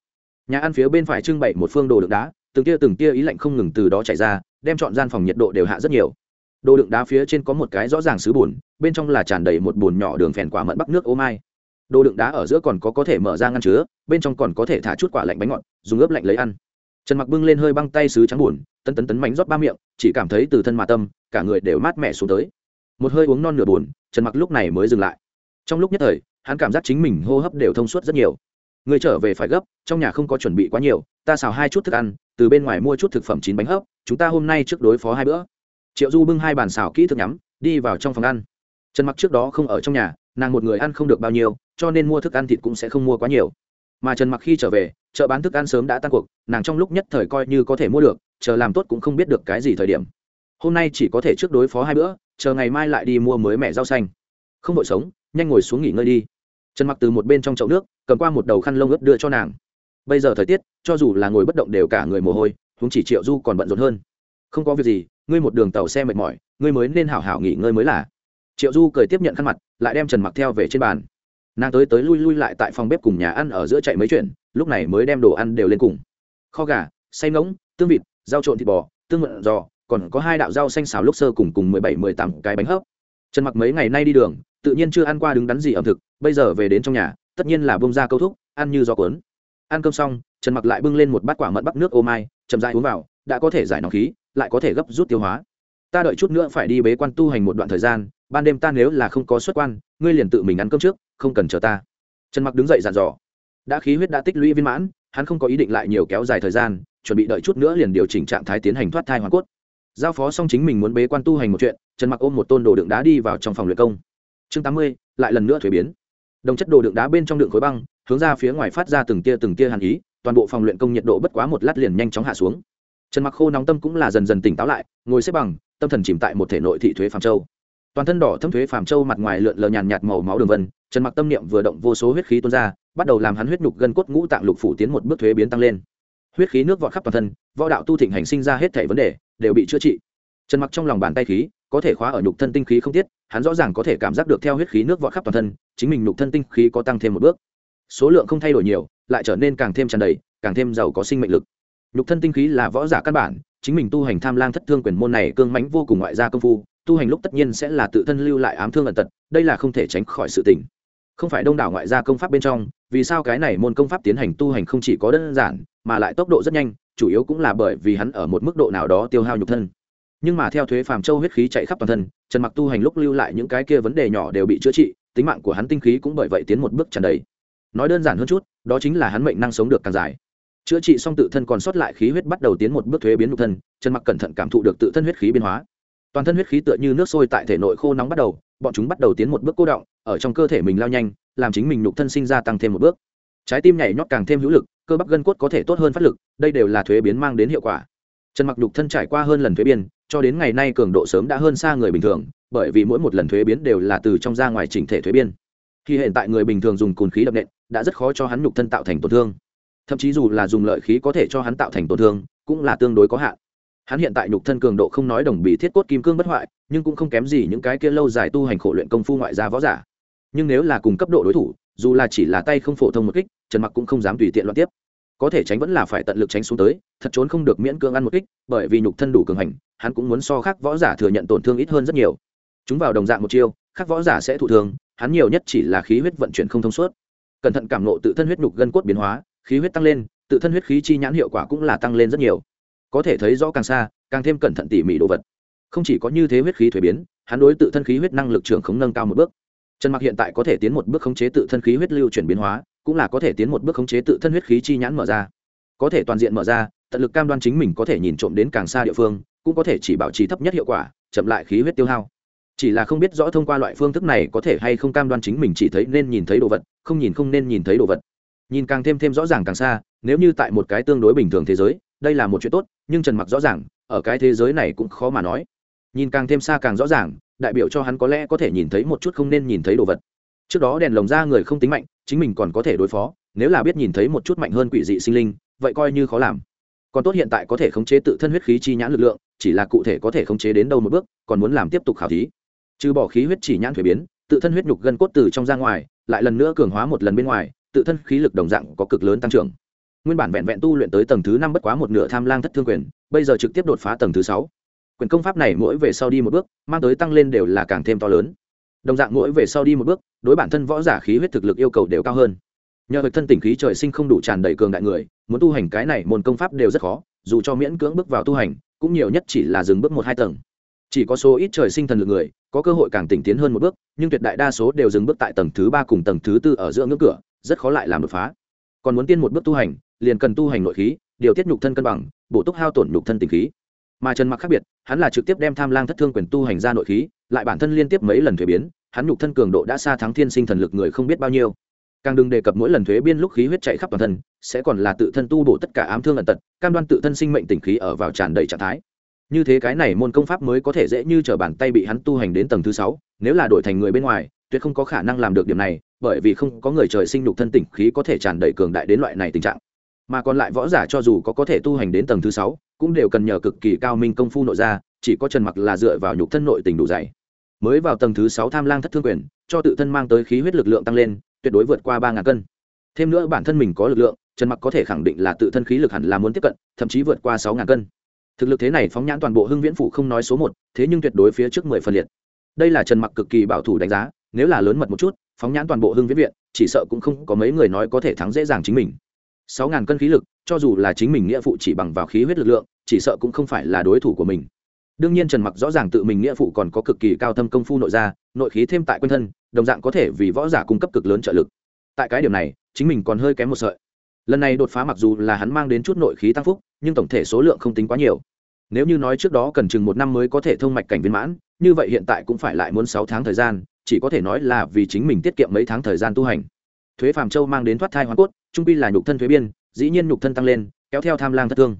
Nhà ăn phía bên phải trưng bày một phương đồ đựng đá, từng tia từng tia ý lạnh không ngừng từ đó chạy ra, đem chọn gian phòng nhiệt độ đều hạ rất nhiều. Đồ đựng đá phía trên có một cái rõ ràng xứ bùn, bên trong là tràn đầy một bùn nhỏ đường phèn quả mận bắc nước ô mai đồ đựng đá ở giữa còn có có thể mở ra ngăn chứa, bên trong còn có thể thả chút quả lạnh bánh ngọt, dùng ướp lạnh lấy ăn. Trần mặc bưng lên hơi băng tay sứ trắng buồn, tấn tấn tấn mánh rót ba miệng, chỉ cảm thấy từ thân mà tâm, cả người đều mát mẻ xuống tới. Một hơi uống non nửa buồn, trần mặc lúc này mới dừng lại. Trong lúc nhất thời, hắn cảm giác chính mình hô hấp đều thông suốt rất nhiều. Người trở về phải gấp, trong nhà không có chuẩn bị quá nhiều, ta xào hai chút thức ăn, từ bên ngoài mua chút thực phẩm chín bánh hấp, chúng ta hôm nay trước đối phó hai bữa. Triệu du bưng hai bàn xào kỹ thức nhắm, đi vào trong phòng ăn. Trần mặc trước đó không ở trong nhà, nàng một người ăn không được bao nhiêu cho nên mua thức ăn thịt cũng sẽ không mua quá nhiều. Mà trần mặc khi trở về, chợ bán thức ăn sớm đã tan cuộc, nàng trong lúc nhất thời coi như có thể mua được, chờ làm tốt cũng không biết được cái gì thời điểm. Hôm nay chỉ có thể trước đối phó hai bữa, chờ ngày mai lại đi mua mới mẻ rau xanh. Không vội sống, nhanh ngồi xuống nghỉ ngơi đi. Trần mặc từ một bên trong chậu nước, cầm qua một đầu khăn lông ướt đưa cho nàng. Bây giờ thời tiết, cho dù là ngồi bất động đều cả người mồ hôi, huống chỉ triệu du còn bận rộn hơn. Không có việc gì, ngươi một đường tàu xe mệt mỏi, ngươi mới nên hảo hảo nghỉ ngơi mới là. Triệu du cười tiếp nhận khăn mặt, lại đem trần mặc theo về trên bàn nàng tới tới lui lui lại tại phòng bếp cùng nhà ăn ở giữa chạy mấy chuyện, lúc này mới đem đồ ăn đều lên cùng. Kho gà, xay ngỗng, tương vịt, rau trộn thịt bò, tương mượn giò, còn có hai đạo rau xanh xào lúc sơ cùng cùng mười bảy, mười tám cái bánh hấp. Trần mặc mấy ngày nay đi đường, tự nhiên chưa ăn qua đứng đắn gì ẩm thực, bây giờ về đến trong nhà, tất nhiên là bông ra câu thúc, ăn như gió cuốn. Ăn cơm xong, trần mặc lại bưng lên một bát quả mận bắc nước ô mai, chậm dại uống vào, đã có thể giải nóng khí, lại có thể gấp rút tiêu hóa. Ta đợi chút nữa phải đi bế quan tu hành một đoạn thời gian, ban đêm ta nếu là không có xuất quan, ngươi liền tự mình ăn cơm trước không cần chờ ta. Trần mặc đứng dậy dàn dò. Đã khí huyết đã tích lũy viên mãn, hắn không có ý định lại nhiều kéo dài thời gian, chuẩn bị đợi chút nữa liền điều chỉnh trạng thái tiến hành thoát thai hoàn cốt. Giao phó xong chính mình muốn bế quan tu hành một chuyện, trần mặc ôm một tôn đồ đựng đá đi vào trong phòng luyện công. Chương tám mươi, lại lần nữa thuế biến. Đồng chất đồ đựng đá bên trong đựng khối băng, hướng ra phía ngoài phát ra từng tia từng tia hàn ý, toàn bộ phòng luyện công nhiệt độ bất quá một lát liền nhanh chóng hạ xuống. Trần mặc khô nóng tâm cũng là dần dần tỉnh táo lại, ngồi xếp bằng, tâm thần chìm tại một thể nội thị thuế phàm châu toàn thân đỏ thâm thuế phàm châu mặt ngoài lượn lờ nhàn nhạt màu máu đường vân, trần mặc tâm niệm vừa động vô số huyết khí tuôn ra, bắt đầu làm hắn huyết nhục gân cốt ngũ tạng lục phủ tiến một bước thuế biến tăng lên. Huyết khí nước vọt khắp toàn thân, võ đạo tu thịnh hành sinh ra hết thể vấn đề, đều bị chữa trị. Trần mặc trong lòng bàn tay khí, có thể khóa ở nhục thân tinh khí không tiết, hắn rõ ràng có thể cảm giác được theo huyết khí nước vọt khắp toàn thân, chính mình nhục thân tinh khí có tăng thêm một bước. Số lượng không thay đổi nhiều, lại trở nên càng thêm tràn đầy, càng thêm giàu có sinh mệnh lực. Nhục thân tinh khí là võ giả căn bản, chính mình tu hành tham lang thất thương quyền môn này cương mãnh vô cùng ngoại gia công phu tu hành lúc tất nhiên sẽ là tự thân lưu lại ám thương ẩn tật, đây là không thể tránh khỏi sự tình. Không phải đông đảo ngoại gia công pháp bên trong, vì sao cái này môn công pháp tiến hành tu hành không chỉ có đơn giản, mà lại tốc độ rất nhanh, chủ yếu cũng là bởi vì hắn ở một mức độ nào đó tiêu hao nhục thân. Nhưng mà theo thuế phàm châu huyết khí chạy khắp toàn thân, trần mặc tu hành lúc lưu lại những cái kia vấn đề nhỏ đều bị chữa trị, tính mạng của hắn tinh khí cũng bởi vậy tiến một bước tràn đầy. Nói đơn giản hơn chút, đó chính là hắn mệnh năng sống được càng dài. Chữa trị xong tự thân còn sót lại khí huyết bắt đầu tiến một bước thuế biến nhục thân, trần mặc cẩn thận cảm thụ được tự thân huyết khí biến hóa toàn thân huyết khí tựa như nước sôi tại thể nội khô nóng bắt đầu, bọn chúng bắt đầu tiến một bước cô động, ở trong cơ thể mình lao nhanh, làm chính mình nhục thân sinh ra tăng thêm một bước. Trái tim nhảy nhót càng thêm hữu lực, cơ bắp gân cốt có thể tốt hơn phát lực, đây đều là thuế biến mang đến hiệu quả. Trần mặc nhục thân trải qua hơn lần thuế biến cho đến ngày nay cường độ sớm đã hơn xa người bình thường, bởi vì mỗi một lần thuế biến đều là từ trong ra ngoài chỉnh thể thuế biến khi hiện tại người bình thường dùng cồn khí đập nện, đã rất khó cho hắn nhục thân tạo thành tổn thương. Thậm chí dù là dùng lợi khí có thể cho hắn tạo thành tổn thương, cũng là tương đối có hạn hắn hiện tại nhục thân cường độ không nói đồng bị thiết cốt kim cương bất hoại, nhưng cũng không kém gì những cái kia lâu dài tu hành khổ luyện công phu ngoại gia võ giả. Nhưng nếu là cùng cấp độ đối thủ, dù là chỉ là tay không phổ thông một kích, trần mặc cũng không dám tùy tiện loạn tiếp. Có thể tránh vẫn là phải tận lực tránh xuống tới, thật trốn không được miễn cương ăn một kích, bởi vì nhục thân đủ cường hành, hắn cũng muốn so khác võ giả thừa nhận tổn thương ít hơn rất nhiều. Chúng vào đồng dạng một chiêu, khác võ giả sẽ thụ thương, hắn nhiều nhất chỉ là khí huyết vận chuyển không thông suốt. Cẩn thận cảm nộ tự thân huyết nhục gân cốt biến hóa, khí huyết tăng lên, tự thân huyết khí chi nhãn hiệu quả cũng là tăng lên rất nhiều có thể thấy rõ càng xa, càng thêm cẩn thận tỉ mỉ đồ vật. Không chỉ có như thế huyết khí thuế biến, hắn đối tự thân khí huyết năng lực trưởng khống nâng cao một bước. Trần mặc hiện tại có thể tiến một bước khống chế tự thân khí huyết lưu chuyển biến hóa, cũng là có thể tiến một bước khống chế tự thân huyết khí chi nhãn mở ra. Có thể toàn diện mở ra, tận lực cam đoan chính mình có thể nhìn trộm đến càng xa địa phương, cũng có thể chỉ bảo trì thấp nhất hiệu quả, chậm lại khí huyết tiêu hao. Chỉ là không biết rõ thông qua loại phương thức này có thể hay không cam đoan chính mình chỉ thấy nên nhìn thấy đồ vật, không nhìn không nên nhìn thấy đồ vật. Nhìn càng thêm thêm rõ ràng càng xa, nếu như tại một cái tương đối bình thường thế giới đây là một chuyện tốt, nhưng trần mặc rõ ràng, ở cái thế giới này cũng khó mà nói. Nhìn càng thêm xa càng rõ ràng, đại biểu cho hắn có lẽ có thể nhìn thấy một chút không nên nhìn thấy đồ vật. Trước đó đèn lồng ra người không tính mạnh, chính mình còn có thể đối phó, nếu là biết nhìn thấy một chút mạnh hơn quỷ dị sinh linh, vậy coi như khó làm. Còn tốt hiện tại có thể khống chế tự thân huyết khí chi nhãn lực lượng, chỉ là cụ thể có thể khống chế đến đâu một bước, còn muốn làm tiếp tục khảo thí. Trừ bỏ khí huyết chỉ nhãn thuế biến, tự thân huyết nhục gân cốt từ trong ra ngoài, lại lần nữa cường hóa một lần bên ngoài, tự thân khí lực đồng dạng có cực lớn tăng trưởng nguyên bản vẹn vẹn tu luyện tới tầng thứ năm bất quá một nửa tham lang thất thương quyền, bây giờ trực tiếp đột phá tầng thứ sáu. Quyền công pháp này mỗi về sau đi một bước, mang tới tăng lên đều là càng thêm to lớn. Đồng dạng mỗi về sau đi một bước, đối bản thân võ giả khí huyết thực lực yêu cầu đều cao hơn. Nhờ thực thân tình khí trời sinh không đủ tràn đầy cường đại người, muốn tu hành cái này môn công pháp đều rất khó, dù cho miễn cưỡng bước vào tu hành, cũng nhiều nhất chỉ là dừng bước một hai tầng. Chỉ có số ít trời sinh thần lực người, có cơ hội càng tỉnh tiến hơn một bước, nhưng tuyệt đại đa số đều dừng bước tại tầng thứ ba cùng tầng thứ tư ở giữa ngưỡng cửa, rất khó lại làm đột phá. Còn muốn tiên một bước tu hành liền cần tu hành nội khí, điều tiết nhục thân cân bằng, bổ túc hao tổn nhục thân tình khí. Mà trần mặc khác biệt, hắn là trực tiếp đem tham lang thất thương quyền tu hành ra nội khí, lại bản thân liên tiếp mấy lần thuế biến, hắn nhục thân cường độ đã xa thắng thiên sinh thần lực người không biết bao nhiêu. Càng đừng đề cập mỗi lần thuế biên lúc khí huyết chạy khắp toàn thân, sẽ còn là tự thân tu bổ tất cả ám thương ẩn tật, cam đoan tự thân sinh mệnh tình khí ở vào tràn đầy trạng thái. Như thế cái này môn công pháp mới có thể dễ như t bàn tay bị hắn tu hành đến tầng thứ sáu, nếu là đổi thành người bên ngoài, tuyệt không có khả năng làm được điểm này, bởi vì không có người trời sinh nhục thân tỉnh khí có thể tràn đầy cường đại đến loại này tình trạng mà còn lại võ giả cho dù có có thể tu hành đến tầng thứ sáu, cũng đều cần nhờ cực kỳ cao minh công phu nội ra chỉ có trần mặc là dựa vào nhục thân nội tình đủ dày. Mới vào tầng thứ sáu tham lang thất thương quyền, cho tự thân mang tới khí huyết lực lượng tăng lên, tuyệt đối vượt qua ba ngàn cân. Thêm nữa bản thân mình có lực lượng, trần mặc có thể khẳng định là tự thân khí lực hẳn là muốn tiếp cận, thậm chí vượt qua sáu ngàn cân. Thực lực thế này phóng nhãn toàn bộ hưng viễn phủ không nói số một, thế nhưng tuyệt đối phía trước mười phần liệt. Đây là trần mặc cực kỳ bảo thủ đánh giá, nếu là lớn mật một chút, phóng nhãn toàn bộ hưng viễn viện, chỉ sợ cũng không có mấy người nói có thể thắng dễ dàng chính mình sáu ngàn cân khí lực, cho dù là chính mình nghĩa phụ chỉ bằng vào khí huyết lực lượng, chỉ sợ cũng không phải là đối thủ của mình. Đương nhiên trần mặc rõ ràng tự mình nghĩa phụ còn có cực kỳ cao thâm công phu nội gia, nội khí thêm tại quanh thân, đồng dạng có thể vì võ giả cung cấp cực lớn trợ lực. Tại cái điểm này, chính mình còn hơi kém một sợi. Lần này đột phá mặc dù là hắn mang đến chút nội khí tăng phúc, nhưng tổng thể số lượng không tính quá nhiều. Nếu như nói trước đó cần chừng một năm mới có thể thông mạch cảnh viên mãn, như vậy hiện tại cũng phải lại muốn sáu tháng thời gian, chỉ có thể nói là vì chính mình tiết kiệm mấy tháng thời gian tu hành. Thuế phàm châu mang đến thoát thai hoa cốt trung pi là nhục thân thuế biên, dĩ nhiên nhục thân tăng lên, kéo theo tham lang thất thương.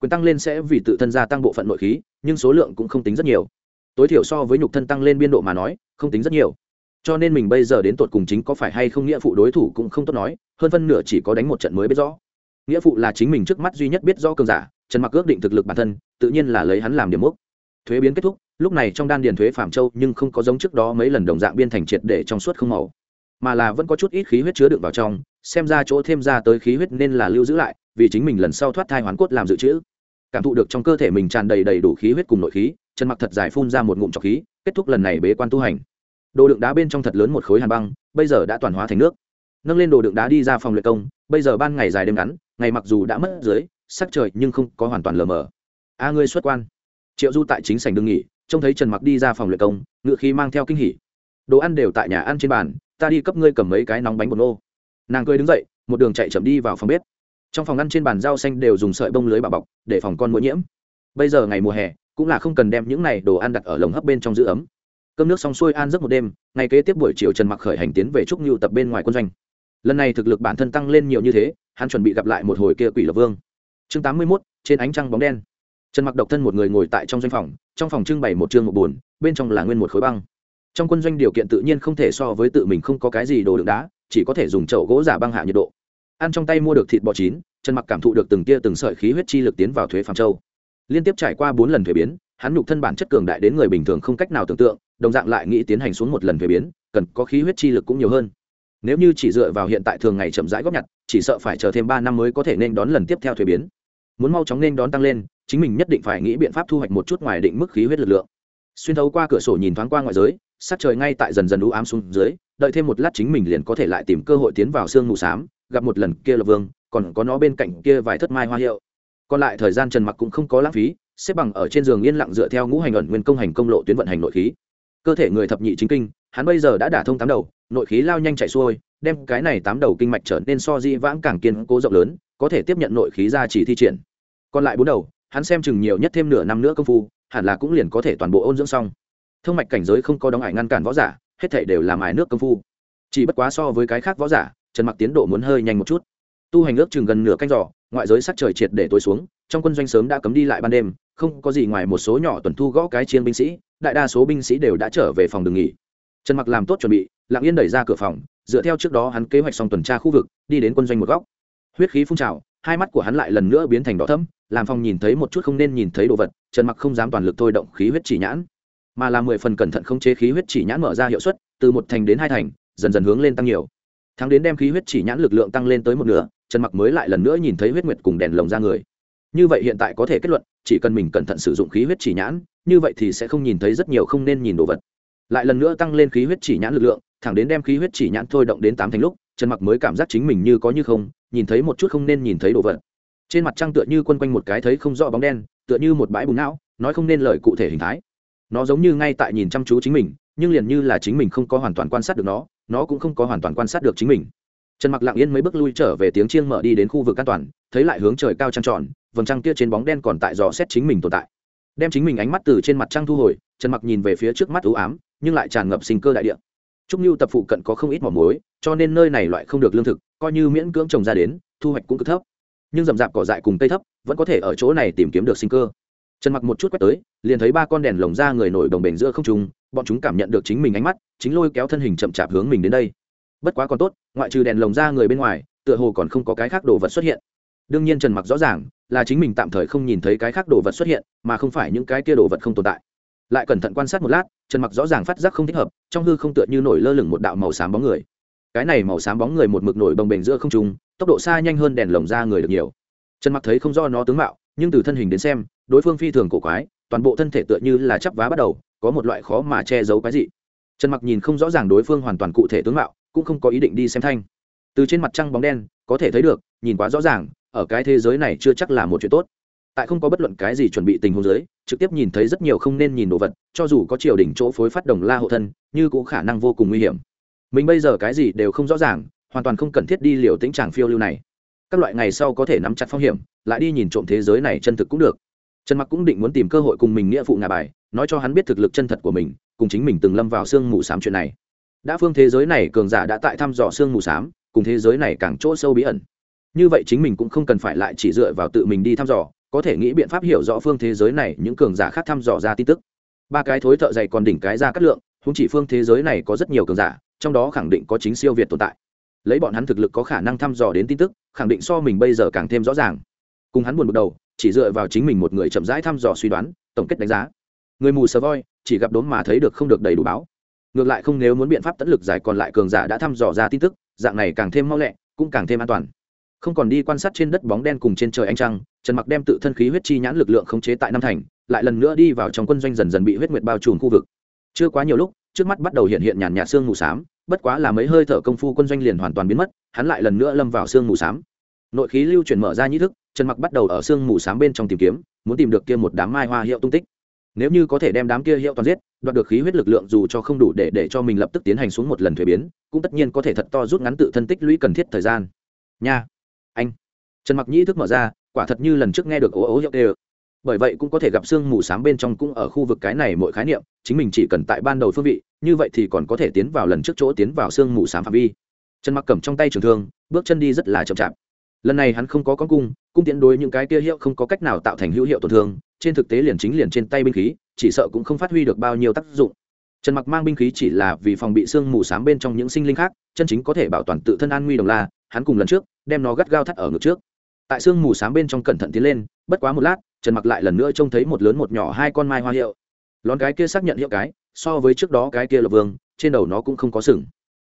Quyền tăng lên sẽ vì tự thân gia tăng bộ phận nội khí, nhưng số lượng cũng không tính rất nhiều. Tối thiểu so với nhục thân tăng lên biên độ mà nói, không tính rất nhiều. Cho nên mình bây giờ đến tột cùng chính có phải hay không nghĩa phụ đối thủ cũng không tốt nói, hơn phân nửa chỉ có đánh một trận mới biết rõ. Nghĩa phụ là chính mình trước mắt duy nhất biết rõ cường giả, trần mặc ước định thực lực bản thân, tự nhiên là lấy hắn làm điểm mốc. Thuế biến kết thúc, lúc này trong đan điền thuế phạm châu nhưng không có giống trước đó mấy lần đồng dạng biên thành triệt để trong suốt không màu mà là vẫn có chút ít khí huyết chứa đựng vào trong, xem ra chỗ thêm ra tới khí huyết nên là lưu giữ lại, vì chính mình lần sau thoát thai hoàn cốt làm dự trữ. Cảm thụ được trong cơ thể mình tràn đầy đầy đủ khí huyết cùng nội khí trần mặc thật dài phun ra một ngụm trọc khí, kết thúc lần này bế quan tu hành. Đồ đựng đá bên trong thật lớn một khối hàn băng, bây giờ đã toàn hóa thành nước. Nâng lên đồ đựng đá đi ra phòng luyện công, bây giờ ban ngày dài đêm ngắn, ngày mặc dù đã mất dưới, sắc trời nhưng không có hoàn toàn lờ mờ. A ngươi xuất quan. Triệu du tại chính sảnh đương nghỉ, trông thấy trần mặc đi ra phòng luyện công, ngựa khí mang theo kinh hỉ. Đồ ăn đều tại nhà ăn trên bàn ta đi cấp ngươi cầm mấy cái nóng bánh bột nô. Nàng cười đứng dậy một đường chạy chậm đi vào phòng bếp. Trong phòng ăn trên bàn rau xanh đều dùng sợi bông lưới bảo bọc để phòng con mũi nhiễm. Bây giờ ngày mùa hè cũng là không cần đem những này đồ ăn đặt ở lồng hấp bên trong giữ ấm. Cơm nước xong xuôi ăn giấc một đêm ngày kế tiếp buổi chiều trần mặc khởi hành tiến về trúc nhu tập bên ngoài quân doanh. Lần này thực lực bản thân tăng lên nhiều như thế hắn chuẩn bị gặp lại một hồi kia quỷ lập vương. Chương tám mươi 81, trên ánh trăng bóng đen. Trần mặc độc thân một người ngồi tại trong doanh phòng trong phòng trưng bày một chương một buồn bên trong là nguyên một khối băng trong quân doanh điều kiện tự nhiên không thể so với tự mình không có cái gì đồ đựng đá, chỉ có thể dùng chậu gỗ giả băng hạ nhiệt độ. Ăn trong tay mua được thịt bò chín, trần mặc cảm thụ được từng tia từng sợi khí huyết chi lực tiến vào thuế phạm châu. Liên tiếp trải qua bốn lần thuế biến, hắn nhục thân bản chất cường đại đến người bình thường không cách nào tưởng tượng, đồng dạng lại nghĩ tiến hành xuống một lần thuế biến, cần có khí huyết chi lực cũng nhiều hơn. Nếu như chỉ dựa vào hiện tại thường ngày chậm rãi góp nhặt, chỉ sợ phải chờ thêm ba năm mới có thể nên đón lần tiếp theo thuế biến. Muốn mau chóng nên đón tăng lên, chính mình nhất định phải nghĩ biện pháp thu hoạch một chút ngoài định mức khí huyết lực lượng xuyên thấu qua cửa sổ nhìn thoáng qua ngoại giới, sắc trời ngay tại dần dần u ám xuống dưới, đợi thêm một lát chính mình liền có thể lại tìm cơ hội tiến vào sương mù xám, gặp một lần kia là vương, còn có nó bên cạnh kia vài thất mai hoa hiệu. Còn lại thời gian trần mặc cũng không có lãng phí, xếp bằng ở trên giường yên lặng dựa theo ngũ hành ẩn nguyên công hành công lộ tuyến vận hành nội khí. Cơ thể người thập nhị chính kinh, hắn bây giờ đã đả thông tám đầu, nội khí lao nhanh chạy xuôi, đem cái này tám đầu kinh mạch trở nên so di vãng càng kiên cố rộng lớn, có thể tiếp nhận nội khí ra chỉ thi triển. Còn lại bốn đầu, hắn xem chừng nhiều nhất thêm nửa năm nữa công phu hẳn là cũng liền có thể toàn bộ ôn dưỡng xong. Thông mạch cảnh giới không có đóng ải ngăn cản võ giả, hết thể đều làm ải nước công phu. Chỉ bất quá so với cái khác võ giả, trần mặc tiến độ muốn hơi nhanh một chút. Tu hành ước chừng gần nửa canh giỏ ngoại giới sắc trời triệt để tối xuống, trong quân doanh sớm đã cấm đi lại ban đêm, không có gì ngoài một số nhỏ tuần thu gõ cái chiến binh sĩ, đại đa số binh sĩ đều đã trở về phòng đường nghỉ. Trần mặc làm tốt chuẩn bị, lặng yên đẩy ra cửa phòng, dựa theo trước đó hắn kế hoạch xong tuần tra khu vực, đi đến quân doanh một góc. Huyết khí phun trào, hai mắt của hắn lại lần nữa biến thành đỏ thẫm làm phong nhìn thấy một chút không nên nhìn thấy đồ vật, trần mặc không dám toàn lực thôi động khí huyết chỉ nhãn, mà là mười phần cẩn thận không chế khí huyết chỉ nhãn mở ra hiệu suất, từ một thành đến hai thành, dần dần hướng lên tăng nhiều. Thắng đến đem khí huyết chỉ nhãn lực lượng tăng lên tới một nửa, trần mặc mới lại lần nữa nhìn thấy huyết nguyệt cùng đèn lồng ra người. Như vậy hiện tại có thể kết luận, chỉ cần mình cẩn thận sử dụng khí huyết chỉ nhãn, như vậy thì sẽ không nhìn thấy rất nhiều không nên nhìn đồ vật. Lại lần nữa tăng lên khí huyết chỉ nhãn lực lượng, thẳng đến đem khí huyết chỉ nhãn thôi động đến tám thành lúc, trần mặc mới cảm giác chính mình như có như không, nhìn thấy một chút không nên nhìn thấy đồ vật trên mặt trăng tựa như quân quanh một cái thấy không rõ bóng đen, tựa như một bãi bùn não, nói không nên lời cụ thể hình thái. Nó giống như ngay tại nhìn chăm chú chính mình, nhưng liền như là chính mình không có hoàn toàn quan sát được nó nó cũng không có hoàn toàn quan sát được chính mình. Trần mặc lặng yên mấy bước lui trở về tiếng chiêng mở đi đến khu vực an toàn, thấy lại hướng trời cao trăng tròn, vầng trăng kia trên bóng đen còn tại dò xét chính mình tồn tại. Đem chính mình ánh mắt từ trên mặt trăng thu hồi, trần mặc nhìn về phía trước mắt ưu ám, nhưng lại tràn ngập sinh cơ đại địa. Trúc như tập phụ cận có không ít mỏ muối, cho nên nơi này loại không được lương thực, coi như miễn cưỡng trồng ra đến, thu hoạch cũng cực thấp nhưng rậm rạp cỏ dại cùng cây thấp vẫn có thể ở chỗ này tìm kiếm được sinh cơ. Trần mặc một chút quét tới, liền thấy ba con đèn lồng ra người nổi đồng bền giữa không trung, bọn chúng cảm nhận được chính mình ánh mắt, chính lôi kéo thân hình chậm chạp hướng mình đến đây. Bất quá còn tốt, ngoại trừ đèn lồng ra người bên ngoài, tựa hồ còn không có cái khác đồ vật xuất hiện. Đương nhiên trần mặc rõ ràng là chính mình tạm thời không nhìn thấy cái khác đồ vật xuất hiện, mà không phải những cái kia đồ vật không tồn tại. Lại cẩn thận quan sát một lát, trần mặc rõ ràng phát giác không thích hợp, trong hư không tựa như nổi lơ lửng một đạo màu xám bóng người cái này màu xám bóng người một mực nổi bồng bềnh giữa không trung, tốc độ xa nhanh hơn đèn lồng ra người được nhiều. Trần mặc thấy không do nó tướng mạo, nhưng từ thân hình đến xem, đối phương phi thường cổ quái, toàn bộ thân thể tựa như là chắp vá bắt đầu, có một loại khó mà che giấu cái gì trần mặc nhìn không rõ ràng đối phương hoàn toàn cụ thể tướng mạo, cũng không có ý định đi xem thanh. Từ trên mặt trăng bóng đen, có thể thấy được, nhìn quá rõ ràng, ở cái thế giới này chưa chắc là một chuyện tốt. Tại không có bất luận cái gì chuẩn bị tình huống giới trực tiếp nhìn thấy rất nhiều không nên nhìn đồ vật, cho dù có triều đỉnh chỗ phối phát đồng la hộ thân, như cũng khả năng vô cùng nguy hiểm mình bây giờ cái gì đều không rõ ràng, hoàn toàn không cần thiết đi liều tĩnh tràng phiêu lưu này. Các loại ngày sau có thể nắm chặt phong hiểm, lại đi nhìn trộm thế giới này chân thực cũng được. Trần mặc cũng định muốn tìm cơ hội cùng mình nghĩa phụ ngà bài, nói cho hắn biết thực lực chân thật của mình, cùng chính mình từng lâm vào sương mù xám chuyện này. Đã phương thế giới này cường giả đã tại thăm dò sương mù xám, cùng thế giới này càng chỗ sâu bí ẩn. Như vậy chính mình cũng không cần phải lại chỉ dựa vào tự mình đi thăm dò, có thể nghĩ biện pháp hiểu rõ phương thế giới này những cường giả khác thăm dò ra tin tức. Ba cái thối thợ dày còn đỉnh cái ra cắt lượng húng chỉ phương thế giới này có rất nhiều cường giả trong đó khẳng định có chính siêu việt tồn tại. Lấy bọn hắn thực lực có khả năng thăm dò đến tin tức, khẳng định so mình bây giờ càng thêm rõ ràng. Cùng hắn buồn bực đầu, chỉ dựa vào chính mình một người chậm rãi thăm dò suy đoán, tổng kết đánh giá. Người mù sờ voi, chỉ gặp đốn mà thấy được không được đầy đủ báo. Ngược lại không nếu muốn biện pháp tận lực giải còn lại cường giả đã thăm dò ra tin tức, dạng này càng thêm mau lẹ, cũng càng thêm an toàn. Không còn đi quan sát trên đất bóng đen cùng trên trời ánh trăng, trần mặc đem tự thân khí huyết chi nhãn lực lượng khống chế tại năm thành, lại lần nữa đi vào trong quân doanh dần dần bị huyết nguyệt bao trùm khu vực. Chưa quá nhiều lúc trước mắt bắt đầu hiện hiện nhàn nhạt xương mù xám, bất quá là mấy hơi thở công phu quân doanh liền hoàn toàn biến mất, hắn lại lần nữa lâm vào xương mù xám. Nội khí lưu chuyển mở ra nhĩ thức, trần mặc bắt đầu ở xương mù xám bên trong tìm kiếm, muốn tìm được kia một đám mai hoa hiệu tung tích. Nếu như có thể đem đám kia hiệu toàn giết, đoạt được khí huyết lực lượng dù cho không đủ để để cho mình lập tức tiến hành xuống một lần thuế biến, cũng tất nhiên có thể thật to rút ngắn tự thân tích lũy cần thiết thời gian. Nha. Anh. Trần mặc nhĩ thức mở ra, quả thật như lần trước nghe được ố ố hiệu tê bởi vậy cũng có thể gặp xương mù s bên trong cũng ở khu vực cái này mỗi khái niệm, chính mình chỉ cần tại ban đầu phương vị, như vậy thì còn có thể tiến vào lần trước chỗ tiến vào xương mù s phạm vi. Trần mặc cầm trong tay trường thương, bước chân đi rất là chậm chạp. Lần này hắn không có con cung cung tiến đối những cái kia hiệu không có cách nào tạo thành hữu hiệu tổn thương, trên thực tế liền chính liền trên tay binh khí, chỉ sợ cũng không phát huy được bao nhiêu tác dụng. Trần mặc mang binh khí chỉ là vì phòng bị xương mù s bên trong những sinh linh khác, chân chính có thể bảo toàn tự thân an nguy đồng la, hắn cùng lần trước, đem nó gắt gao thắt ở ngực trước. Tại sương mù s á m bên trong cẩn thận tiến lên, bất quá một lát trần mặc lại lần nữa trông thấy một lớn một nhỏ hai con mai hoa hiệu. Lón cái kia xác nhận hiệu cái, so với trước đó cái kia là vương, trên đầu nó cũng không có sừng.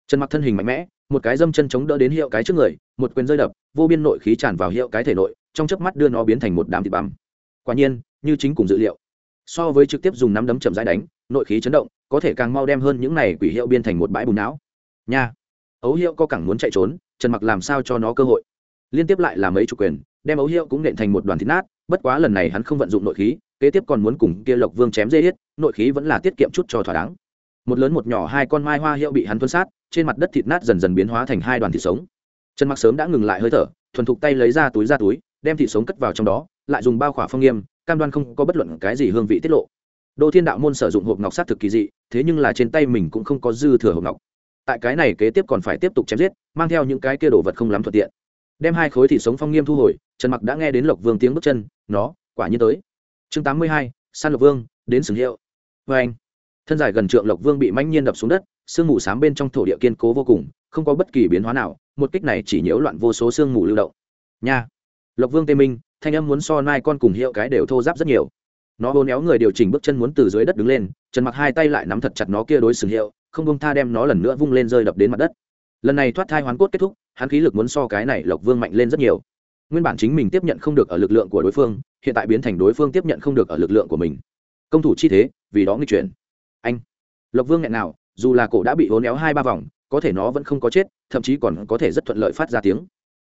Trần mặc thân hình mạnh mẽ, một cái dâm chân chống đỡ đến hiệu cái trước người, một quyền rơi đập, vô biên nội khí tràn vào hiệu cái thể nội, trong chớp mắt đưa nó biến thành một đám thịt bằm. Quả nhiên, như chính cùng dự liệu. So với trực tiếp dùng nắm đấm chậm rãi đánh, nội khí chấn động, có thể càng mau đem hơn những này quỷ hiệu biên thành một bãi bùn não. Nha! Ấu hiệu có cẳng muốn chạy trốn, trần mặc làm sao cho nó cơ hội? Liên tiếp lại là mấy chủ quyền, đem ấu hiệu cũng nện thành một đoàn thịt nát bất quá lần này hắn không vận dụng nội khí, kế tiếp còn muốn cùng kia lộc vương chém dây hết nội khí vẫn là tiết kiệm chút cho thỏa đáng. Một lớn một nhỏ hai con mai hoa hiệu bị hắn tuân sát, trên mặt đất thịt nát dần dần biến hóa thành hai đoàn thịt sống. Trần mặc sớm đã ngừng lại hơi thở, thuần thục tay lấy ra túi ra túi, đem thịt sống cất vào trong đó, lại dùng bao khỏa phong nghiêm, cam đoan không có bất luận cái gì hương vị tiết lộ. Đô thiên đạo môn sử dụng hộp ngọc sát thực kỳ dị, thế nhưng là trên tay mình cũng không có dư thừa hộp ngọc. Tại cái này kế tiếp còn phải tiếp tục chém giết, mang theo những cái kia đồ vật không lắm thuận tiện. Đem hai khối thịt sống phong nghiêm thu hồi, trần mặc đã nghe đến lộc vương tiếng bước chân nó, quả nhiên tới. Chương tám mươi hai, san lộc vương, đến sừng hiệu. Vê anh, thân dài gần trượng lộc vương bị manh nhiên đập xuống đất, sương mù s bên trong thổ địa kiên cố vô cùng, không có bất kỳ biến hóa nào, một kích này chỉ nhiễu loạn vô số sương mù lưu động. Nha! Lộc vương tê minh, thanh âm muốn so nai con cùng hiệu cái đều thô giáp rất nhiều. Nó hô néo người điều chỉnh bước chân muốn từ dưới đất đứng lên, trần mặc hai tay lại nắm thật chặt nó kia đối sừng hiệu, không bông tha đem nó lần nữa vung lên rơi đập đến mặt đất. Lần này thoát thai hoán cốt kết thúc, hắn khí lực muốn so cái này lộc vương mạnh lên rất nhiều nguyên bản chính mình tiếp nhận không được ở lực lượng của đối phương, hiện tại biến thành đối phương tiếp nhận không được ở lực lượng của mình. Công thủ chi thế, vì đó nghịch chuyển. Anh. Lộc vương nghẹn nào, dù là cổ đã bị hố néo hai ba vòng, có thể nó vẫn không có chết, thậm chí còn có thể rất thuận lợi phát ra tiếng.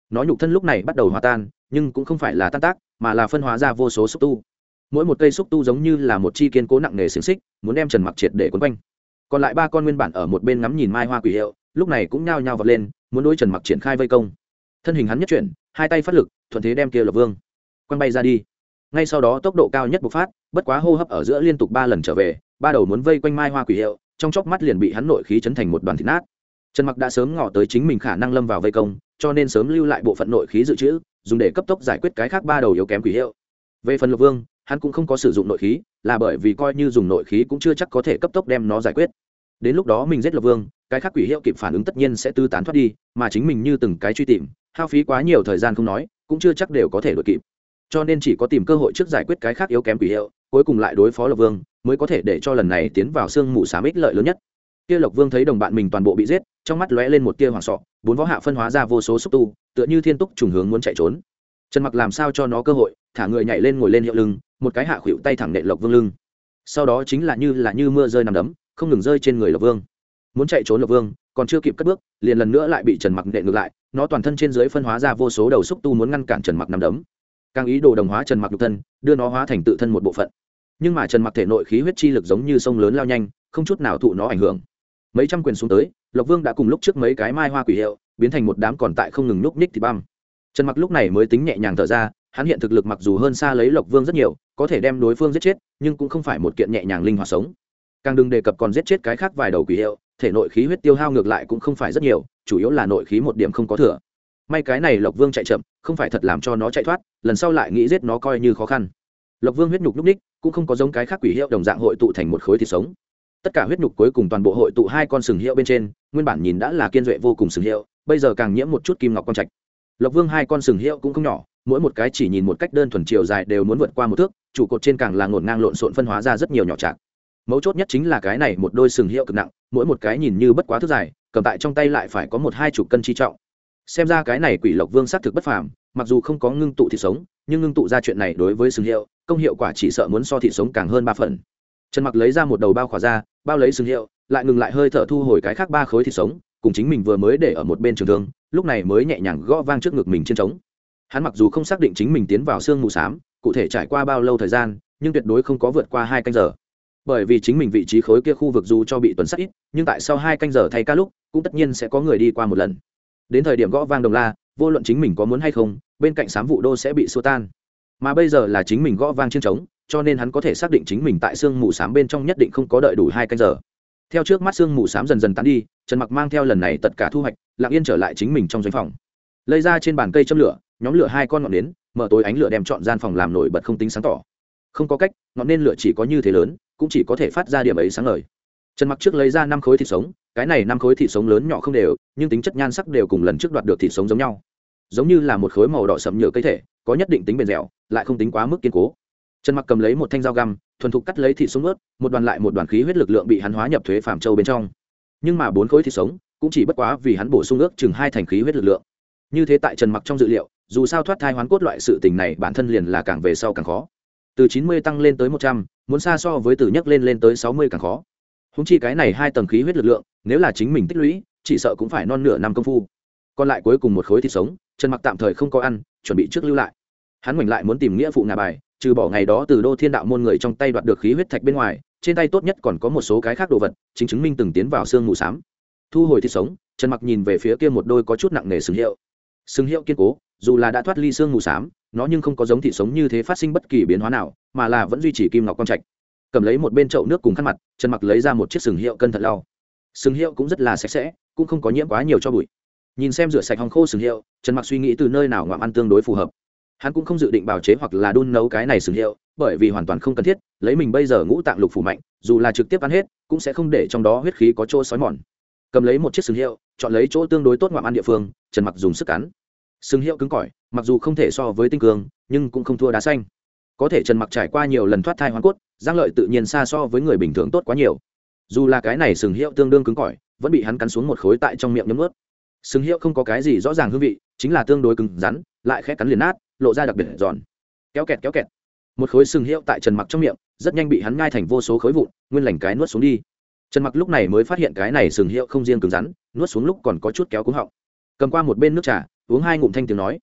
Nó nhục thân lúc này bắt đầu hòa tan, nhưng cũng không phải là tan tác, mà là phân hóa ra vô số xúc tu. Mỗi một cây xúc tu giống như là một chi kiên cố nặng nề xiềng xích, muốn đem trần mặc triệt để quấn quanh. Còn lại ba con nguyên bản ở một bên ngắm nhìn mai hoa quỷ hiệu, lúc này cũng nhao nhao vọt lên, muốn đối trần mặc triển khai vây công. Thân hình hắn nhất chuyển hai tay phát lực, thuận thế đem kia lộc vương quăng bay ra đi. Ngay sau đó tốc độ cao nhất bộc phát, bất quá hô hấp ở giữa liên tục ba lần trở về, ba đầu muốn vây quanh mai hoa quỷ hiệu, trong chốc mắt liền bị hắn nội khí chấn thành một đoàn thịt nát. Trần mặc đã sớm ngỏ tới chính mình khả năng lâm vào vây công, cho nên sớm lưu lại bộ phận nội khí dự trữ, dùng để cấp tốc giải quyết cái khác ba đầu yếu kém quỷ hiệu. Về phần lộc vương, hắn cũng không có sử dụng nội khí, là bởi vì coi như dùng nội khí cũng chưa chắc có thể cấp tốc đem nó giải quyết. Đến lúc đó mình giết lộc vương, cái khác quỷ hiệu kịp phản ứng tất nhiên sẽ tư tán thoát đi, mà chính mình như từng cái truy tìm hao phí quá nhiều thời gian không nói, cũng chưa chắc đều có thể đuổi kịp. Cho nên chỉ có tìm cơ hội trước giải quyết cái khác yếu kém quỷ hiệu, cuối cùng lại đối phó lộc vương, mới có thể để cho lần này tiến vào sương mù xám ích lợi lớn nhất. Kia lộc vương thấy đồng bạn mình toàn bộ bị giết, trong mắt lóe lên một tia hoàng sọ, bốn võ hạ phân hóa ra vô số xúc tu, tựa như thiên túc trùng hướng muốn chạy trốn. Trần mặc làm sao cho nó cơ hội, thả người nhảy lên ngồi lên hiệu lưng, một cái hạ khuỵu tay thẳng nệ lộc vương lưng. Sau đó chính là như là như mưa rơi nằm đấm, không ngừng rơi trên người lộc vương. Muốn chạy trốn lộc vương còn chưa kịp cất bước, liền lần nữa lại bị trần mặc nện ngược lại, nó toàn thân trên dưới phân hóa ra vô số đầu xúc tu muốn ngăn cản trần mặc nằm đấm. Càng ý đồ đồng hóa trần mặc nhục thân, đưa nó hóa thành tự thân một bộ phận. Nhưng mà trần mặc thể nội khí huyết chi lực giống như sông lớn lao nhanh, không chút nào thụ nó ảnh hưởng. Mấy trăm quyền xuống tới, lộc vương đã cùng lúc trước mấy cái mai hoa quỷ hiệu, biến thành một đám còn tại không ngừng núp ních thì băm. Trần mặc lúc này mới tính nhẹ nhàng thở ra, hắn hiện thực lực mặc dù hơn xa lấy lộc vương rất nhiều, có thể đem đối phương giết chết, nhưng cũng không phải một kiện nhẹ nhàng linh hoạt sống. Càng đừng đề cập còn giết chết cái khác vài đầu quỷ hiệu thể nội khí huyết tiêu hao ngược lại cũng không phải rất nhiều, chủ yếu là nội khí một điểm không có thừa. May cái này lộc vương chạy chậm, không phải thật làm cho nó chạy thoát, lần sau lại nghĩ giết nó coi như khó khăn. Lộc vương huyết nhục nhúc ních, cũng không có giống cái khác quỷ hiệu đồng dạng hội tụ thành một khối thịt sống. Tất cả huyết nhục cuối cùng toàn bộ hội tụ hai con sừng hiệu bên trên, nguyên bản nhìn đã là kiên duệ vô cùng sừng hiệu, bây giờ càng nhiễm một chút kim ngọc con trạch. Lộc vương hai con sừng hiệu cũng không nhỏ, mỗi một cái chỉ nhìn một cách đơn thuần chiều dài đều muốn vượt qua một thước, trụ cột trên càng là ngổn ngang lộn xộn phân hóa ra rất nhiều nhỏ trạng mấu chốt nhất chính là cái này một đôi sừng hiệu cực nặng, mỗi một cái nhìn như bất quá thước dài, cầm tại trong tay lại phải có một hai chục cân chi trọng. Xem ra cái này quỷ lộc vương xác thực bất phàm, mặc dù không có ngưng tụ thịt sống, nhưng ngưng tụ ra chuyện này đối với sừng hiệu, công hiệu quả chỉ sợ muốn so thịt sống càng hơn ba phần. Trần mặc lấy ra một đầu bao khỏa ra, bao lấy sừng hiệu, lại ngừng lại hơi thở thu hồi cái khác ba khối thịt sống, cùng chính mình vừa mới để ở một bên trường thương, lúc này mới nhẹ nhàng gõ vang trước ngực mình trên trống. Hắn mặc dù không xác định chính mình tiến vào sương mù s á m cụ thể trải qua bao lâu thời gian, nhưng tuyệt đối không có vượt qua hai canh giờ bởi vì chính mình vị trí khối kia khu vực dù cho bị tuần sát ít, nhưng tại sau hai canh giờ thay ca lúc, cũng tất nhiên sẽ có người đi qua một lần. Đến thời điểm gõ vang đồng la, vô luận chính mình có muốn hay không, bên cạnh sám vụ đô sẽ bị xua tan. Mà bây giờ là chính mình gõ vang trên trống, cho nên hắn có thể xác định chính mình tại sương mù s á m bên trong nhất định không có đợi đủ hai canh giờ. Theo trước mắt sương mù s á m dần dần tán đi, trần mặc mang theo lần này tất cả thu hoạch, lặng yên trở lại chính mình trong doanh phòng. Lấy ra trên bàn cây châm lửa, nhóm lửa hai con ngọn nến, mở tối ánh lửa đem chọn gian phòng làm nổi bật không tính sáng tỏ. Không có cách, ngọn nến lửa chỉ có như thế lớn cũng chỉ có thể phát ra điểm ấy sáng ngời. Trần mặc trước lấy ra năm khối thịt sống, cái này năm khối thịt sống lớn nhỏ không đều, nhưng tính chất nhan sắc đều cùng lần trước đoạt được thịt sống giống nhau. Giống như là một khối màu đỏ sậm nhựa cây thể, có nhất định tính bền dẻo, lại không tính quá mức kiên cố. Trần mặc cầm lấy một thanh dao găm, thuần thục cắt lấy thịt sống ướt, một đoàn lại một đoàn khí huyết lực lượng bị hắn hóa nhập thuế phàm châu bên trong. Nhưng mà bốn khối thịt sống, cũng chỉ bất quá vì hắn bổ sung ước chừng hai thành khí huyết lực lượng. Như thế tại trần mặc trong dự liệu, dù sao thoát thai hoán cốt loại sự tình này bản thân liền là càng về sau càng khó. Từ chín mươi tăng lên tới một trăm muốn xa so với từ nhấc lên lên tới sáu mươi càng khó. Húng chi cái này hai tầng khí huyết lực lượng, nếu là chính mình tích lũy, chỉ sợ cũng phải non nửa năm công phu. Còn lại cuối cùng một khối thịt sống, trần mặc tạm thời không có ăn, chuẩn bị trước lưu lại. Hắn ngoảnh lại muốn tìm nghĩa phụ ngà bài, trừ bỏ ngày đó từ đô thiên đạo môn người trong tay đoạt được khí huyết thạch bên ngoài, trên tay tốt nhất còn có một số cái khác đồ vật, chính chứng minh từng tiến vào xương mù xám thu hồi thịt sống, trần mặc nhìn về phía kia một đôi có chút nặng nề sừng hiệu. Sừng hiệu kiên cố, dù là đã thoát ly xương mù xám nó nhưng không có giống thị sống như thế phát sinh bất kỳ biến hóa nào, mà là vẫn duy trì kim ngọc quang trạch. Cầm lấy một bên chậu nước cùng khăn mặt, trần mặc lấy ra một chiếc sừng hiệu cân thận lau. Sừng hiệu cũng rất là sạch sẽ, cũng không có nhiễm quá nhiều cho bụi. Nhìn xem rửa sạch hòng khô sừng hiệu, trần mặc suy nghĩ từ nơi nào ngoạm ăn tương đối phù hợp. Hắn cũng không dự định bào chế hoặc là đun nấu cái này sừng hiệu, bởi vì hoàn toàn không cần thiết, lấy mình bây giờ ngũ tạng lục phủ mạnh, dù là trực tiếp ăn hết, cũng sẽ không để trong đó huyết khí có chỗ sói mòn. Cầm lấy một chiếc sừng hiệu, chọn lấy chỗ tương đối tốt ngoạm ăn địa phương, trần mặc dùng sức cắn. Sừng hiệu cứng cỏi mặc dù không thể so với tinh cường, nhưng cũng không thua đá xanh. Có thể trần mặc trải qua nhiều lần thoát thai hoàn cốt, giang lợi tự nhiên xa so với người bình thường tốt quá nhiều. Dù là cái này sừng hiệu tương đương cứng cỏi, vẫn bị hắn cắn xuống một khối tại trong miệng nhấm ướt sừng hiệu không có cái gì rõ ràng hương vị, chính là tương đối cứng rắn, lại khẽ cắn liền nát, lộ ra đặc biệt giòn. Kéo kẹt kéo kẹt. Một khối sừng hiệu tại trần mặc trong miệng, rất nhanh bị hắn ngai thành vô số khối vụn, nguyên lành cái nuốt xuống đi. Trần mặc lúc này mới phát hiện cái này sừng hiệu không riêng cứng rắn, nuốt xuống lúc còn có chút kéo cúng họng. Cầm qua một bên nước trà, uống hai ngụm thanh tiếng nói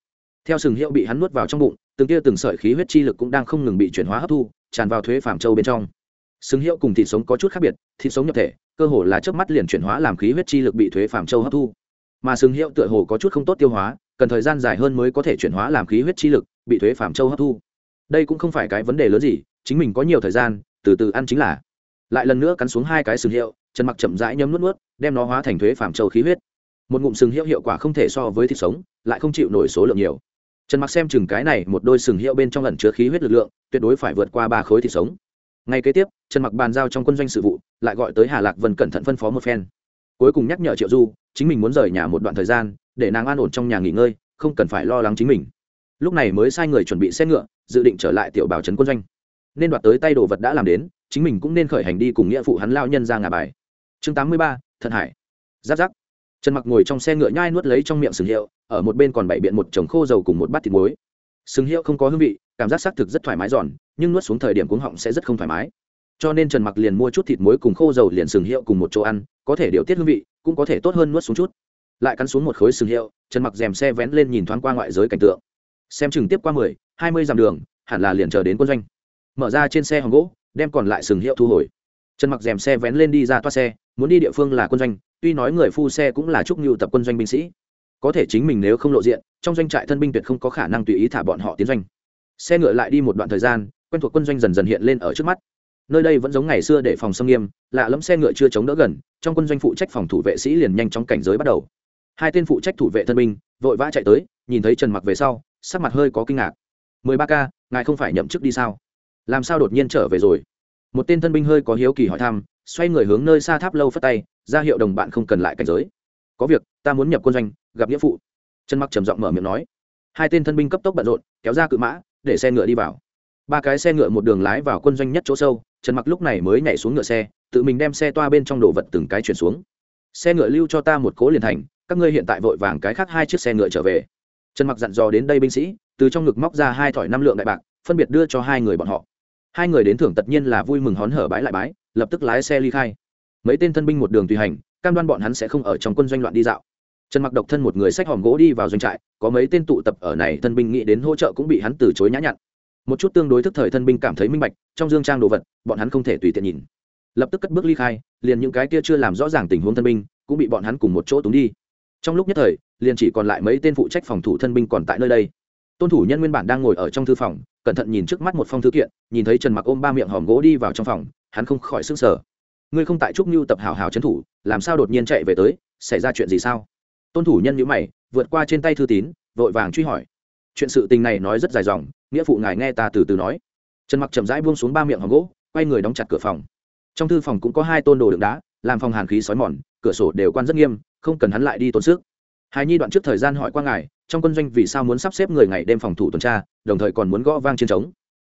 theo sừng hiệu bị hắn nuốt vào trong bụng, từng tia từng sợi khí huyết chi lực cũng đang không ngừng bị chuyển hóa hấp thu, tràn vào thuế phạm châu bên trong. Sừng hiệu cùng thịt sống có chút khác biệt, thịt sống nhập thể, cơ hồ là trước mắt liền chuyển hóa làm khí huyết chi lực bị thuế phạm châu hấp thu. Mà sừng hiệu tựa hồ có chút không tốt tiêu hóa, cần thời gian dài hơn mới có thể chuyển hóa làm khí huyết chi lực bị thuế phạm châu hấp thu. Đây cũng không phải cái vấn đề lớn gì, chính mình có nhiều thời gian, từ từ ăn chính là. Lại lần nữa cắn xuống hai cái sừng hiệu trần mặc chậm rãi nhấm nuốt nuốt, đem nó hóa thành thuế phạm châu khí huyết. Một ngụm sừng hiệu hiệu quả không thể so với thịt sống, lại không chịu nổi số lượng nhiều trần mặc xem chừng cái này một đôi sừng hiệu bên trong lần chứa khí huyết lực lượng, tuyệt đối phải vượt qua ba khối thịt sống. Ngay kế tiếp, trần mặc bàn giao trong quân doanh sự vụ, lại gọi tới hà lạc vân cẩn thận phân phó một phen. Cuối cùng nhắc nhở triệu du, chính mình muốn rời nhà một đoạn thời gian, để nàng an ổn trong nhà nghỉ ngơi, không cần phải lo lắng chính mình. Lúc này mới sai người chuẩn bị xe ngựa, dự định trở lại tiểu bảo trấn quân doanh. Nên đoạt tới tay đồ vật đã làm đến, chính mình cũng nên khởi hành đi cùng nghĩa phụ hắn lao nhân ra ngà bài. Chương tám mươi ba, thận hải. Giáp giáp trần mặc ngồi trong xe ngựa nhai nuốt lấy trong miệng sừng hiệu, ở một bên còn bày biện một chồng khô dầu cùng một bát thịt muối. Sừng hiệu không có hương vị, cảm giác xác thực rất thoải mái giòn, nhưng nuốt xuống thời điểm cuống họng sẽ rất không thoải mái. Cho nên trần mặc liền mua chút thịt muối cùng khô dầu liền sừng hiệu cùng một chỗ ăn, có thể điều tiết hương vị, cũng có thể tốt hơn nuốt xuống chút. Lại cắn xuống một khối sừng hiệu, trần mặc dèm xe vén lên nhìn thoáng qua ngoại giới cảnh tượng. Xem chừng tiếp qua mười, hai mươi dặm đường, hẳn là liền chờ đến quân doanh. Mở ra trên xe hòm gỗ, đem còn lại sừng hiệu thu hồi. Trần mặc dèm xe vén lên đi ra toa xe, muốn đi địa phương là quân doanh tuy nói người phu xe cũng là trúc nhu tập quân doanh binh sĩ, có thể chính mình nếu không lộ diện, trong doanh trại thân binh tuyệt không có khả năng tùy ý thả bọn họ tiến doanh. Xe ngựa lại đi một đoạn thời gian, quen thuộc quân doanh dần dần hiện lên ở trước mắt. Nơi đây vẫn giống ngày xưa để phòng xâm nghiêm, lạ lẫm xe ngựa chưa chống đỡ gần, trong quân doanh phụ trách phòng thủ vệ sĩ liền nhanh chóng cảnh giới bắt đầu. Hai tên phụ trách thủ vệ thân binh, vội vã chạy tới, nhìn thấy trần mặc về sau, sắc mặt hơi có kinh ngạc. Mười ba k ngài không phải nhậm chức đi sao? Làm sao đột nhiên trở về rồi? Một tên thân binh hơi có hiếu kỳ hỏi thăm, xoay người hướng nơi xa tháp lâu phất tay ra hiệu đồng bạn không cần lại cảnh giới. Có việc, ta muốn nhập quân doanh, gặp nghĩa phụ. Trần mặc trầm giọng mở miệng nói. Hai tên thân binh cấp tốc bận rộn, kéo ra cự mã, để xe ngựa đi vào. Ba cái xe ngựa một đường lái vào quân doanh nhất chỗ sâu, trần mặc lúc này mới nhảy xuống ngựa xe, tự mình đem xe toa bên trong đồ vật từng cái chuyển xuống. Xe ngựa lưu cho ta một cố liền thành, các ngươi hiện tại vội vàng cái khác hai chiếc xe ngựa trở về. Trần mặc dặn dò đến đây binh sĩ, từ trong ngực móc ra hai thỏi năm lượng đại bạc, phân biệt đưa cho hai người bọn họ. Hai người đến thưởng tất nhiên là vui mừng hón hở bãi lại bái, lập tức lái xe ly khai mấy tên thân binh một đường tùy hành, cam đoan bọn hắn sẽ không ở trong quân doanh loạn đi dạo. Trần mặc độc thân một người xách hòm gỗ đi vào doanh trại, có mấy tên tụ tập ở này thân binh nghĩ đến hỗ trợ cũng bị hắn từ chối nhã nhặn. Một chút tương đối thức thời thân binh cảm thấy minh bạch, trong dương trang đồ vật, bọn hắn không thể tùy tiện nhìn. Lập tức cất bước ly khai, liền những cái kia chưa làm rõ ràng tình huống thân binh, cũng bị bọn hắn cùng một chỗ túng đi. Trong lúc nhất thời, liền chỉ còn lại mấy tên phụ trách phòng thủ thân binh còn tại nơi đây. Tôn thủ nhân nguyên bản đang ngồi ở trong thư phòng, cẩn thận nhìn trước mắt một phong thư kiện, nhìn thấy trần mặc ôm ba miệng hòm gỗ đi vào trong phòng, hắn không khỏi sức sở ngươi không tại trúc mưu tập hào hào trấn thủ, làm sao đột nhiên chạy về tới, xảy ra chuyện gì sao? Tôn thủ nhân nhữ mày, vượt qua trên tay thư tín, vội vàng truy hỏi. Chuyện sự tình này nói rất dài dòng, nghĩa phụ ngài nghe ta từ từ nói. Trần mặc chậm rãi buông xuống ba miệng hòm gỗ, quay người đóng chặt cửa phòng. Trong thư phòng cũng có hai tôn đồ đựng đá, làm phòng hàn khí sói mòn, cửa sổ đều quan rất nghiêm, không cần hắn lại đi tốn sức. Hài nhi đoạn trước thời gian hỏi qua ngài, trong quân doanh vì sao muốn sắp xếp người ngày đêm phòng thủ tuần tra, đồng thời còn muốn gõ vang chiến trống?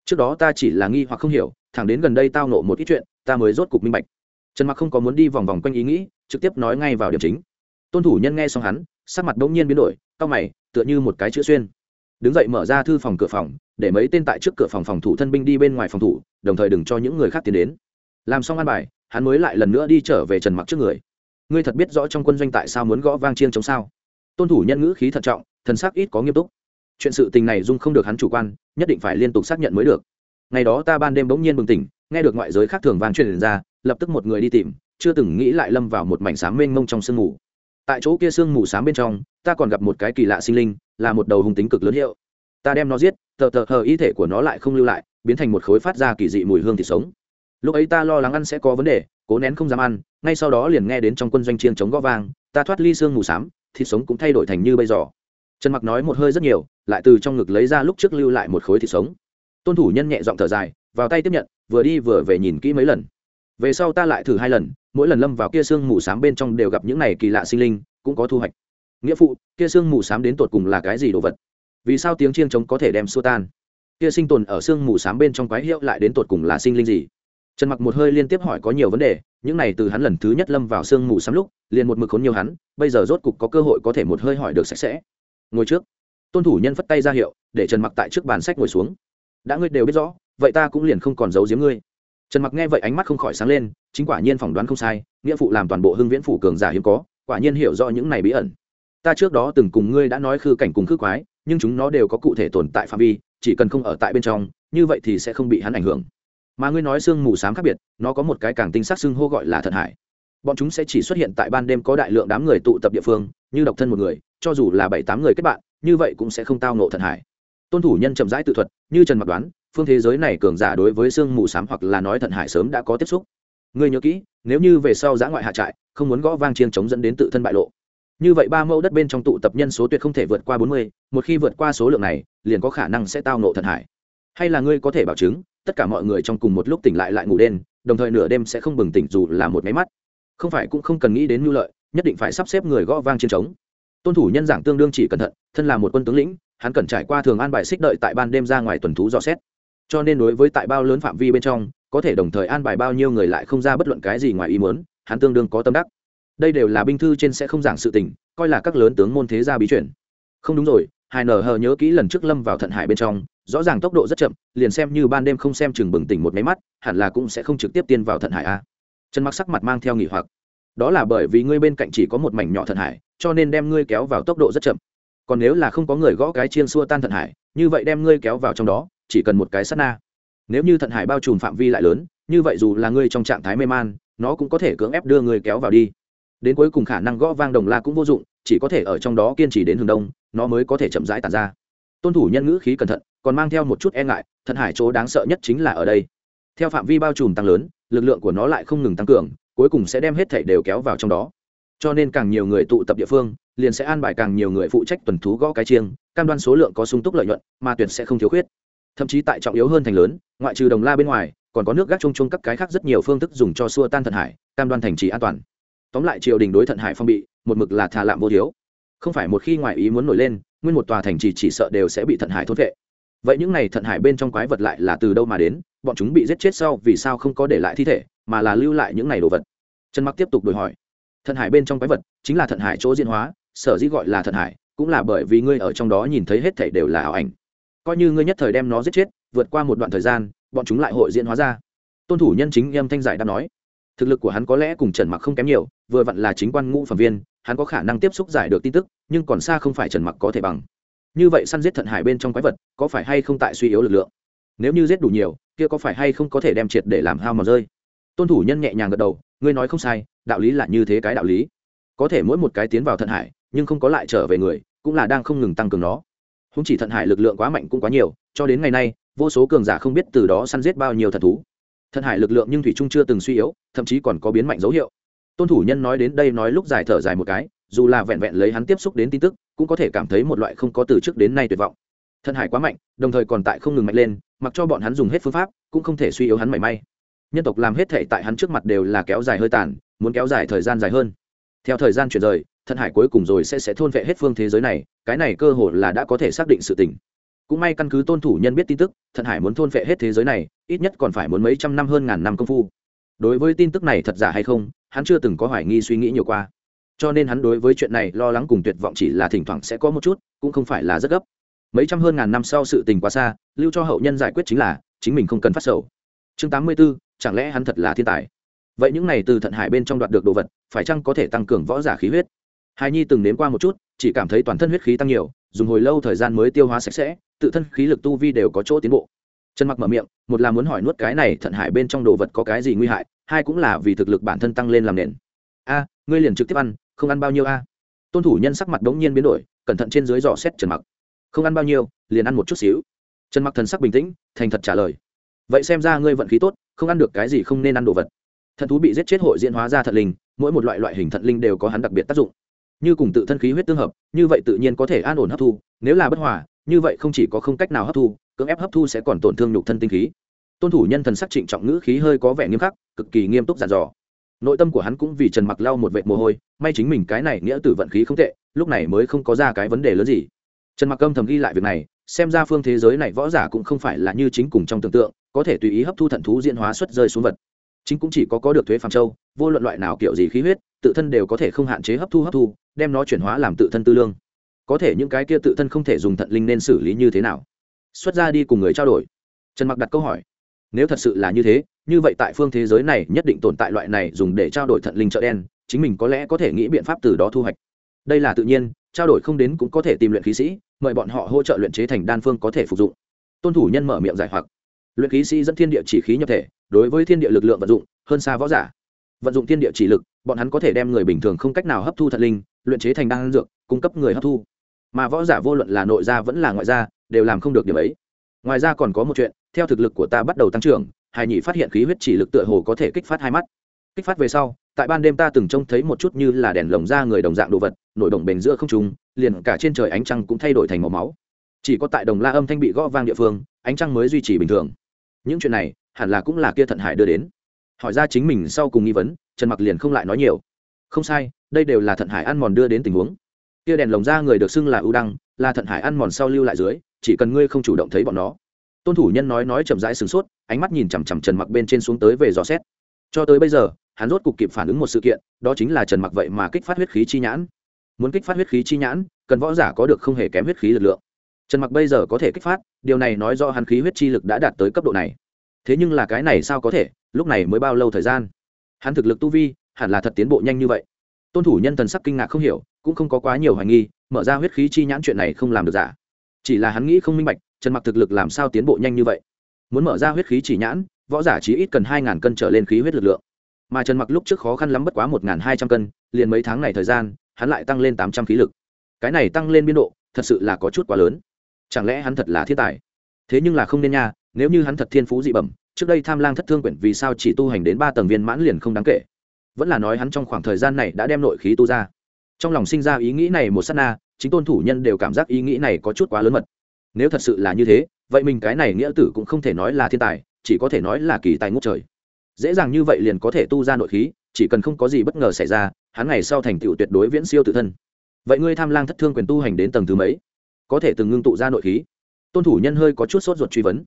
Trước đó ta chỉ là nghi hoặc không hiểu, thẳng đến gần đây tao nộ một ít chuyện, ta mới rốt cục minh bạch trần mặc không có muốn đi vòng vòng quanh ý nghĩ, trực tiếp nói ngay vào điểm chính. Tôn thủ nhân nghe xong hắn, sắc mặt bỗng nhiên biến đổi cau mày, tựa như một cái chữ xuyên. Đứng dậy mở ra thư phòng cửa phòng, để mấy tên tại trước cửa phòng phòng thủ thân binh đi bên ngoài phòng thủ, đồng thời đừng cho những người khác tiến đến. Làm xong ăn bài, hắn mới lại lần nữa đi trở về trần mặc trước người. Ngươi thật biết rõ trong quân doanh tại sao muốn gõ vang chiêng chống sao? Tôn thủ nhân ngữ khí thận trọng, thần sắc ít có nghiêm túc. Chuyện sự tình này dung không được hắn chủ quan, nhất định phải liên tục xác nhận mới được. Ngày đó ta ban đêm bỗng nhiên bừng tỉnh, nghe được ngoại giới khác thường vang truyền ra lập tức một người đi tìm, chưa từng nghĩ lại lâm vào một mảnh sáng mênh mông trong sương mù. Tại chỗ kia sương mù sáng bên trong, ta còn gặp một cái kỳ lạ sinh linh, là một đầu hung tính cực lớn hiệu. Ta đem nó giết, tờ tờ hờ ý thể của nó lại không lưu lại, biến thành một khối phát ra kỳ dị mùi hương thịt sống. Lúc ấy ta lo lắng ăn sẽ có vấn đề, cố nén không dám ăn, ngay sau đó liền nghe đến trong quân doanh chiên chống gõ vang, ta thoát ly sương mù xám, thịt sống cũng thay đổi thành như bây giờ. Trần mặc nói một hơi rất nhiều, lại từ trong ngực lấy ra lúc trước lưu lại một khối thịt sống. Tôn thủ nhân nhẹ giọng thở dài, vào tay tiếp nhận, vừa đi vừa về nhìn kỹ mấy lần về sau ta lại thử hai lần, mỗi lần lâm vào kia sương mù s bên trong đều gặp những này kỳ lạ sinh linh, cũng có thu hoạch. Nghĩa phụ, kia sương mù s đến tột cùng là cái gì đồ vật? Vì sao tiếng chiêng trống có thể đem xua tan? Kia sinh tồn ở sương mù s bên trong quái hiệu lại đến tột cùng là sinh linh gì? Trần mặc một hơi liên tiếp hỏi có nhiều vấn đề, những này từ hắn lần thứ nhất lâm vào sương mù s lúc, liền một mực khốn nhiều hắn, bây giờ rốt cục có cơ hội có thể một hơi hỏi được sạch sẽ. Ngồi trước. Tôn thủ nhân phất tay ra hiệu, để trần mặc tại trước bàn sách ngồi xuống. Đã ngươi đều biết rõ, vậy ta cũng liền không còn giấu giếm ngươi trần mặc nghe vậy ánh mắt không khỏi sáng lên, chính quả nhiên phỏng đoán không sai, nghĩa phụ làm toàn bộ hưng viễn phủ cường giả hiếm có, quả nhiên hiểu rõ những này bí ẩn. Ta trước đó từng cùng ngươi đã nói khư cảnh cùng khư quái, nhưng chúng nó đều có cụ thể tồn tại phạm vi, chỉ cần không ở tại bên trong, như vậy thì sẽ không bị hắn ảnh hưởng. Mà ngươi nói sương mù s khác biệt, nó có một cái càng tinh sắc xưng hô gọi là thận hải. Bọn chúng sẽ chỉ xuất hiện tại ban đêm có đại lượng đám người tụ tập địa phương, như độc thân một người, cho dù là bảy tám người kết bạn, như vậy cũng sẽ không tao nộ thận hải. Tôn thủ nhân chậm rãi tự thuật, như trần mặc đoán phương thế giới này cường giả đối với sương mù s hoặc là nói thận hải sớm đã có tiếp xúc. Ngươi nhớ kỹ nếu như về sau giã ngoại hạ trại không muốn gõ vang chiên chống dẫn đến tự thân bại lộ. Như vậy ba mẫu đất bên trong tụ tập nhân số tuyệt không thể vượt qua bốn mươi một khi vượt qua số lượng này liền có khả năng sẽ tao nộ thận hải hay là ngươi có thể bảo chứng tất cả mọi người trong cùng một lúc tỉnh lại lại ngủ đen, đồng thời nửa đêm sẽ không bừng tỉnh dù là một máy mắt. Không phải cũng không cần nghĩ đến mưu lợi nhất định phải sắp xếp người gõ vang chiến trống tôn thủ nhân giảng tương đương chỉ cẩn thận thân là một quân tướng lĩnh hắn cần trải qua thường an bài xích đợi tại ban đêm ra ngoài tuần thú dò xét cho nên đối với tại bao lớn phạm vi bên trong, có thể đồng thời an bài bao nhiêu người lại không ra bất luận cái gì ngoài ý muốn, hắn tương đương có tâm đắc. Đây đều là binh thư trên sẽ không giảng sự tình, coi là các lớn tướng môn thế gia bí chuyển không đúng rồi hai nở hờ nhớ kỹ lần trước lâm vào thận hải bên trong, rõ ràng tốc độ rất chậm, liền xem như ban đêm không xem chừng bừng tỉnh một máy mắt, hẳn là cũng sẽ không trực tiếp tiên vào thận hải a. Trần mặc sắc mặt mang theo nghỉ hoặc. Đó là bởi vì ngươi bên cạnh chỉ có một mảnh nhỏ thận hải, cho nên đem ngươi kéo vào tốc độ rất chậm. Còn nếu là không có người gõ cái chiên xua tan thận hải, như vậy đem ngươi kéo vào trong đó chỉ cần một cái sát na. Nếu như thận hải bao trùm phạm vi lại lớn, như vậy dù là ngươi trong trạng thái mê man, nó cũng có thể cưỡng ép đưa ngươi kéo vào đi. Đến cuối cùng khả năng gõ vang đồng la cũng vô dụng, chỉ có thể ở trong đó kiên trì đến hướng đông, nó mới có thể chậm rãi tàn ra. Tôn thủ nhân ngữ khí cẩn thận, còn mang theo một chút e ngại, thận hải chỗ đáng sợ nhất chính là ở đây. Theo phạm vi bao trùm tăng lớn, lực lượng của nó lại không ngừng tăng cường, cuối cùng sẽ đem hết thảy đều kéo vào trong đó. Cho nên càng nhiều người tụ tập địa phương, liền sẽ an bài càng nhiều người phụ trách tuần thú gõ cái chiêng, cam đoan số lượng có sung túc lợi nhuận, mà tuyệt sẽ không thiếu khuyết thậm chí tại trọng yếu hơn thành lớn, ngoại trừ đồng la bên ngoài, còn có nước gác chung chung các cái khác rất nhiều phương thức dùng cho xua tan thận hải, cam đoan thành trì an toàn. Tóm lại triều đình đối thận hải phong bị, một mực là thà lạm vô thiếu. Không phải một khi ngoại ý muốn nổi lên, nguyên một tòa thành trì chỉ sợ đều sẽ bị thận hải thốt vệ vậy những này thận hải bên trong quái vật lại là từ đâu mà đến, bọn chúng bị giết chết sau vì sao không có để lại thi thể, mà là lưu lại những này đồ vật? Trần mặc tiếp tục đổi hỏi. Thận hải bên trong quái vật chính là thận hải chỗ diễn hóa, sở dĩ gọi là thận hải, cũng là bởi vì ngươi ở trong đó nhìn thấy hết thảy đều là ảo ảnh coi như ngươi nhất thời đem nó giết chết, vượt qua một đoạn thời gian, bọn chúng lại hội diễn hóa ra. Tôn thủ nhân chính em thanh giải đã nói, thực lực của hắn có lẽ cùng trần mặc không kém nhiều, vừa vặn là chính quan ngũ phẩm viên, hắn có khả năng tiếp xúc giải được tin tức, nhưng còn xa không phải trần mặc có thể bằng. Như vậy săn giết thận hải bên trong quái vật, có phải hay không tại suy yếu lực lượng? Nếu như giết đủ nhiều, kia có phải hay không có thể đem triệt để làm hao mà rơi? Tôn thủ nhân nhẹ nhàng gật đầu, ngươi nói không sai, đạo lý là như thế cái đạo lý. Có thể mỗi một cái tiến vào thận hải, nhưng không có lại trở về người, cũng là đang không ngừng tăng cường nó húng chỉ thận hải lực lượng quá mạnh cũng quá nhiều, cho đến ngày nay, vô số cường giả không biết từ đó săn giết bao nhiêu thần thú. Thận hải lực lượng nhưng thủy trung chưa từng suy yếu, thậm chí còn có biến mạnh dấu hiệu. Tôn thủ nhân nói đến đây nói lúc dài thở dài một cái, dù là vẹn vẹn lấy hắn tiếp xúc đến tin tức, cũng có thể cảm thấy một loại không có từ trước đến nay tuyệt vọng. Thận hải quá mạnh, đồng thời còn tại không ngừng mạnh lên, mặc cho bọn hắn dùng hết phương pháp, cũng không thể suy yếu hắn mảy may. Nhân tộc làm hết thể tại hắn trước mặt đều là kéo dài hơi tàn, muốn kéo dài thời gian dài hơn. Theo thời gian chuyển rời Thần hải cuối cùng rồi sẽ sẽ thôn vệ hết phương thế giới này cái này cơ hội là đã có thể xác định sự tình. Cũng may căn cứ tôn thủ nhân biết tin tức thận hải muốn thôn vệ hết thế giới này ít nhất còn phải muốn mấy trăm năm hơn ngàn năm công phu. Đối với tin tức này thật giả hay không hắn chưa từng có hoài nghi suy nghĩ nhiều qua. Cho nên hắn đối với chuyện này lo lắng cùng tuyệt vọng chỉ là thỉnh thoảng sẽ có một chút cũng không phải là rất gấp. Mấy trăm hơn ngàn năm sau sự tình quá xa lưu cho hậu nhân giải quyết chính là chính mình không cần phát sầu. Chương tám mươi 84, chẳng lẽ hắn thật là thiên tài? Vậy những này từ thận hải bên trong đoạt được đồ vật phải chăng có thể tăng cường võ giả khí huyết? Hài nhi từng nếm qua một chút, chỉ cảm thấy toàn thân huyết khí tăng nhiều, dùng hồi lâu thời gian mới tiêu hóa sạch sẽ, tự thân khí lực tu vi đều có chỗ tiến bộ. Trần mặc mở miệng, một là muốn hỏi nuốt cái này thận hải bên trong đồ vật có cái gì nguy hại, hai cũng là vì thực lực bản thân tăng lên làm nền. A, ngươi liền trực tiếp ăn, không ăn bao nhiêu a? Tôn thủ nhân sắc mặt đống nhiên biến đổi, cẩn thận trên dưới dò xét trần mặc. Không ăn bao nhiêu, liền ăn một chút xíu. Trần mặc thần sắc bình tĩnh, thành thật trả lời. Vậy xem ra ngươi vận khí tốt, không ăn được cái gì không nên ăn đồ vật. Thận thú bị giết chết hội diễn hóa ra thận linh, mỗi một loại loại hình thận linh đều có hắn đặc biệt tác dụng như cùng tự thân khí huyết tương hợp, như vậy tự nhiên có thể an ổn hấp thu, nếu là bất hòa, như vậy không chỉ có không cách nào hấp thu, cưỡng ép hấp thu sẽ còn tổn thương nhục thân tinh khí. Tôn thủ nhân thần sắc trịnh trọng ngữ khí hơi có vẻ nghiêm khắc, cực kỳ nghiêm túc giàn dò. Nội tâm của hắn cũng vì trần mặc lau một vệt mồ hôi, may chính mình cái này nghĩa tử vận khí không tệ, lúc này mới không có ra cái vấn đề lớn gì. Trần mặc âm thầm ghi lại việc này, xem ra phương thế giới này võ giả cũng không phải là như chính cùng trong tưởng tượng, có thể tùy ý hấp thu thận thú diễn hóa xuất rơi xuống vật. Chính cũng chỉ có có được thuế phàm châu, vô luận loại nào kiểu gì khí huyết, tự thân đều có thể không hạn chế hấp thu hấp thu đem nó chuyển hóa làm tự thân tư lương. Có thể những cái kia tự thân không thể dùng thận linh nên xử lý như thế nào? Xuất ra đi cùng người trao đổi. Trần mặc đặt câu hỏi. Nếu thật sự là như thế, như vậy tại phương thế giới này nhất định tồn tại loại này dùng để trao đổi thận linh chợ đen, chính mình có lẽ có thể nghĩ biện pháp từ đó thu hoạch. Đây là tự nhiên, trao đổi không đến cũng có thể tìm luyện khí sĩ, mời bọn họ hỗ trợ luyện chế thành đan phương có thể phục dụng. Tôn thủ nhân mở miệng giải hoặc. Luyện khí sĩ dẫn thiên địa chỉ khí nhập thể, đối với thiên địa lực lượng vận dụng, hơn xa võ giả. Vận dụng thiên địa chỉ lực, bọn hắn có thể đem người bình thường không cách nào hấp thu thận linh luyện chế thành đan dược cung cấp người hấp thu. Mà võ giả vô luận là nội gia vẫn là ngoại gia đều làm không được điểm ấy. Ngoài ra còn có một chuyện theo thực lực của ta bắt đầu tăng trưởng hài nhị phát hiện khí huyết chỉ lực tựa hồ có thể kích phát hai mắt. Kích phát về sau tại ban đêm ta từng trông thấy một chút như là đèn lồng ra người đồng dạng đồ vật nổi đồng bền giữa không trùng, liền cả trên trời ánh trăng cũng thay đổi thành màu máu. Chỉ có tại đồng la âm thanh bị gõ vang địa phương ánh trăng mới duy trì bình thường. Những chuyện này hẳn là cũng là kia thận hải đưa đến. Hỏi ra chính mình sau cùng nghi vấn trần mặc liền không lại nói nhiều. Không sai đây đều là thận hải ăn mòn đưa đến tình huống. Kia đèn lồng ra người được xưng là ưu đăng, là thận hải ăn mòn sau lưu lại dưới, chỉ cần ngươi không chủ động thấy bọn nó. Tôn thủ nhân nói nói chậm rãi sửng sốt, ánh mắt nhìn chằm chằm trần mặc bên trên xuống tới về dò xét. Cho tới bây giờ, hắn rốt cục kịp phản ứng một sự kiện, đó chính là trần mặc vậy mà kích phát huyết khí chi nhãn. Muốn kích phát huyết khí chi nhãn, cần võ giả có được không hề kém huyết khí lực lượng. Trần mặc bây giờ có thể kích phát, điều này nói do hắn khí huyết chi lực đã đạt tới cấp độ này. Thế nhưng là cái này sao có thể, lúc này mới bao lâu thời gian? Hắn thực lực tu vi, hẳn là thật tiến bộ nhanh như vậy tôn thủ nhân thần sắc kinh ngạc không hiểu, cũng không có quá nhiều hoài nghi, mở ra huyết khí chi nhãn chuyện này không làm được giả. Chỉ là hắn nghĩ không minh bạch, trần mặc thực lực làm sao tiến bộ nhanh như vậy? Muốn mở ra huyết khí chỉ nhãn, võ giả chỉ ít cần hai ngàn cân trở lên khí huyết lực lượng. Mà trần mặc lúc trước khó khăn lắm bất quá một ngàn hai trăm cân, liền mấy tháng này thời gian, hắn lại tăng lên tám trăm khí lực. Cái này tăng lên biên độ, thật sự là có chút quá lớn. Chẳng lẽ hắn thật là thiên tài? Thế nhưng là không nên nha, nếu như hắn thật thiên phú dị bẩm, trước đây tham lang thất thương quyển vì sao chỉ tu hành đến ba tầng viên mãn liền không đáng kể? Vẫn là nói hắn trong khoảng thời gian này đã đem nội khí tu ra. Trong lòng sinh ra ý nghĩ này một s á t na, chính tôn thủ nhân đều cảm giác ý nghĩ này có chút quá lớn mật. Nếu thật sự là như thế, vậy mình cái này nghĩa tử cũng không thể nói là thiên tài, chỉ có thể nói là kỳ tài ngút trời. Dễ dàng như vậy liền có thể tu ra nội khí, chỉ cần không có gì bất ngờ xảy ra, hắn ngày sau thành tựu tuyệt đối viễn siêu tự thân. Vậy ngươi tham lang thất thương quyền tu hành đến tầng thứ mấy? Có thể từng ngưng tụ ra nội khí? Tôn thủ nhân hơi có chút sốt ruột truy vấn.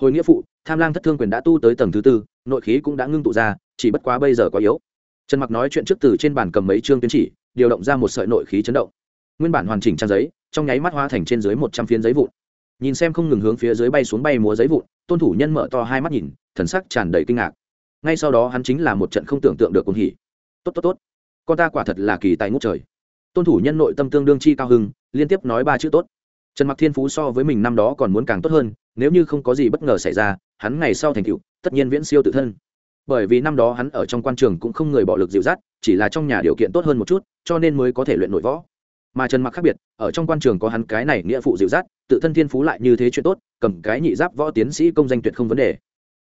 Hồi nghĩa phụ, tham lang thất thương quyền đã tu tới tầng thứ tư, nội khí cũng đã ngưng tụ ra, chỉ bất quá bây giờ có yếu trần mặc nói chuyện trước từ trên bàn cầm mấy chương tuyến chỉ, điều động ra một sợi nội khí chấn động. Nguyên bản hoàn chỉnh trang giấy, trong nháy mắt hóa thành trên dưới một trăm phiến giấy vụn. Nhìn xem không ngừng hướng phía dưới bay xuống bay múa giấy vụn, tôn thủ nhân mở to hai mắt nhìn, thần sắc tràn đầy kinh ngạc. Ngay sau đó hắn chính là một trận không tưởng tượng được cuồng hỉ. Tốt tốt tốt, con ta quả thật là kỳ tài ngút trời. Tôn thủ nhân nội tâm tương đương chi cao hưng, liên tiếp nói ba chữ tốt. Trần mặc thiên phú so với mình năm đó còn muốn càng tốt hơn, nếu như không có gì bất ngờ xảy ra, hắn ngày sau thành tựu, tất nhiên viễn siêu tự thân bởi vì năm đó hắn ở trong quan trường cũng không người bỏ lực dịu dắt chỉ là trong nhà điều kiện tốt hơn một chút cho nên mới có thể luyện nội võ. Mà trần mặc khác biệt ở trong quan trường có hắn cái này nghĩa phụ dịu dắt tự thân thiên phú lại như thế chuyện tốt cầm cái nhị giáp võ tiến sĩ công danh tuyệt không vấn đề.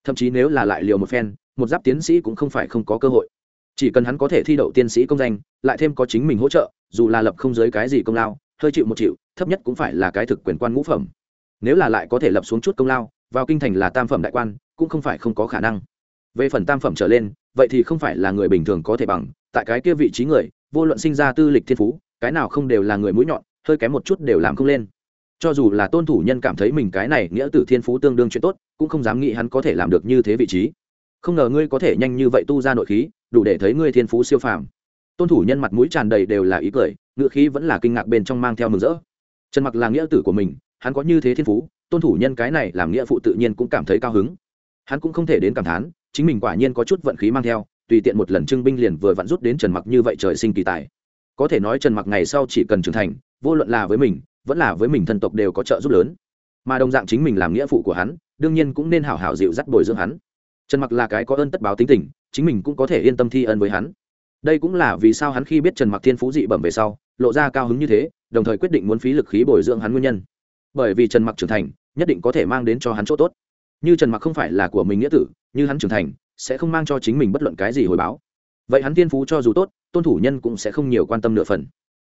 Thậm chí nếu là lại liều một phen một giáp tiến sĩ cũng không phải không có cơ hội. Chỉ cần hắn có thể thi đậu tiến sĩ công danh lại thêm có chính mình hỗ trợ dù là lập không giới cái gì công lao hơi chịu một chịu, thấp nhất cũng phải là cái thực quyền quan ngũ phẩm. Nếu là lại có thể lập xuống chút công lao vào kinh thành là tam phẩm đại quan cũng không phải không có khả năng về phần tam phẩm trở lên, vậy thì không phải là người bình thường có thể bằng. Tại cái kia vị trí người, vô luận sinh ra tư lịch thiên phú, cái nào không đều là người mũi nhọn, hơi kém một chút đều làm không lên. Cho dù là tôn thủ nhân cảm thấy mình cái này nghĩa tử thiên phú tương đương chuyện tốt, cũng không dám nghĩ hắn có thể làm được như thế vị trí. Không ngờ ngươi có thể nhanh như vậy tu ra nội khí, đủ để thấy ngươi thiên phú siêu phàm. Tôn thủ nhân mặt mũi tràn đầy đều là ý cười ngựa khí vẫn là kinh ngạc bên trong mang theo mừng rỡ. Trần mặc là nghĩa tử của mình, hắn có như thế thiên phú, tôn thủ nhân cái này làm nghĩa phụ tự nhiên cũng cảm thấy cao hứng. Hắn cũng không thể đến cảm thán chính mình quả nhiên có chút vận khí mang theo, tùy tiện một lần trưng binh liền vừa vặn rút đến trần mặc như vậy trời sinh kỳ tài. Có thể nói trần mặc ngày sau chỉ cần trưởng thành, vô luận là với mình, vẫn là với mình thân tộc đều có trợ giúp lớn. Mà đồng dạng chính mình làm nghĩa phụ của hắn, đương nhiên cũng nên hảo hảo dịu dắt bồi dưỡng hắn. Trần mặc là cái có ơn tất báo tính tình, chính mình cũng có thể yên tâm thi ân với hắn. Đây cũng là vì sao hắn khi biết trần mặc thiên phú dị bẩm về sau, lộ ra cao hứng như thế, đồng thời quyết định muốn phí lực khí bồi dưỡng hắn nguyên nhân. Bởi vì trần mặc trưởng thành, nhất định có thể mang đến cho hắn chỗ tốt như trần mặc không phải là của mình nghĩa tử, như hắn trưởng thành, sẽ không mang cho chính mình bất luận cái gì hồi báo. Vậy hắn thiên phú cho dù tốt, tôn thủ nhân cũng sẽ không nhiều quan tâm nửa phần.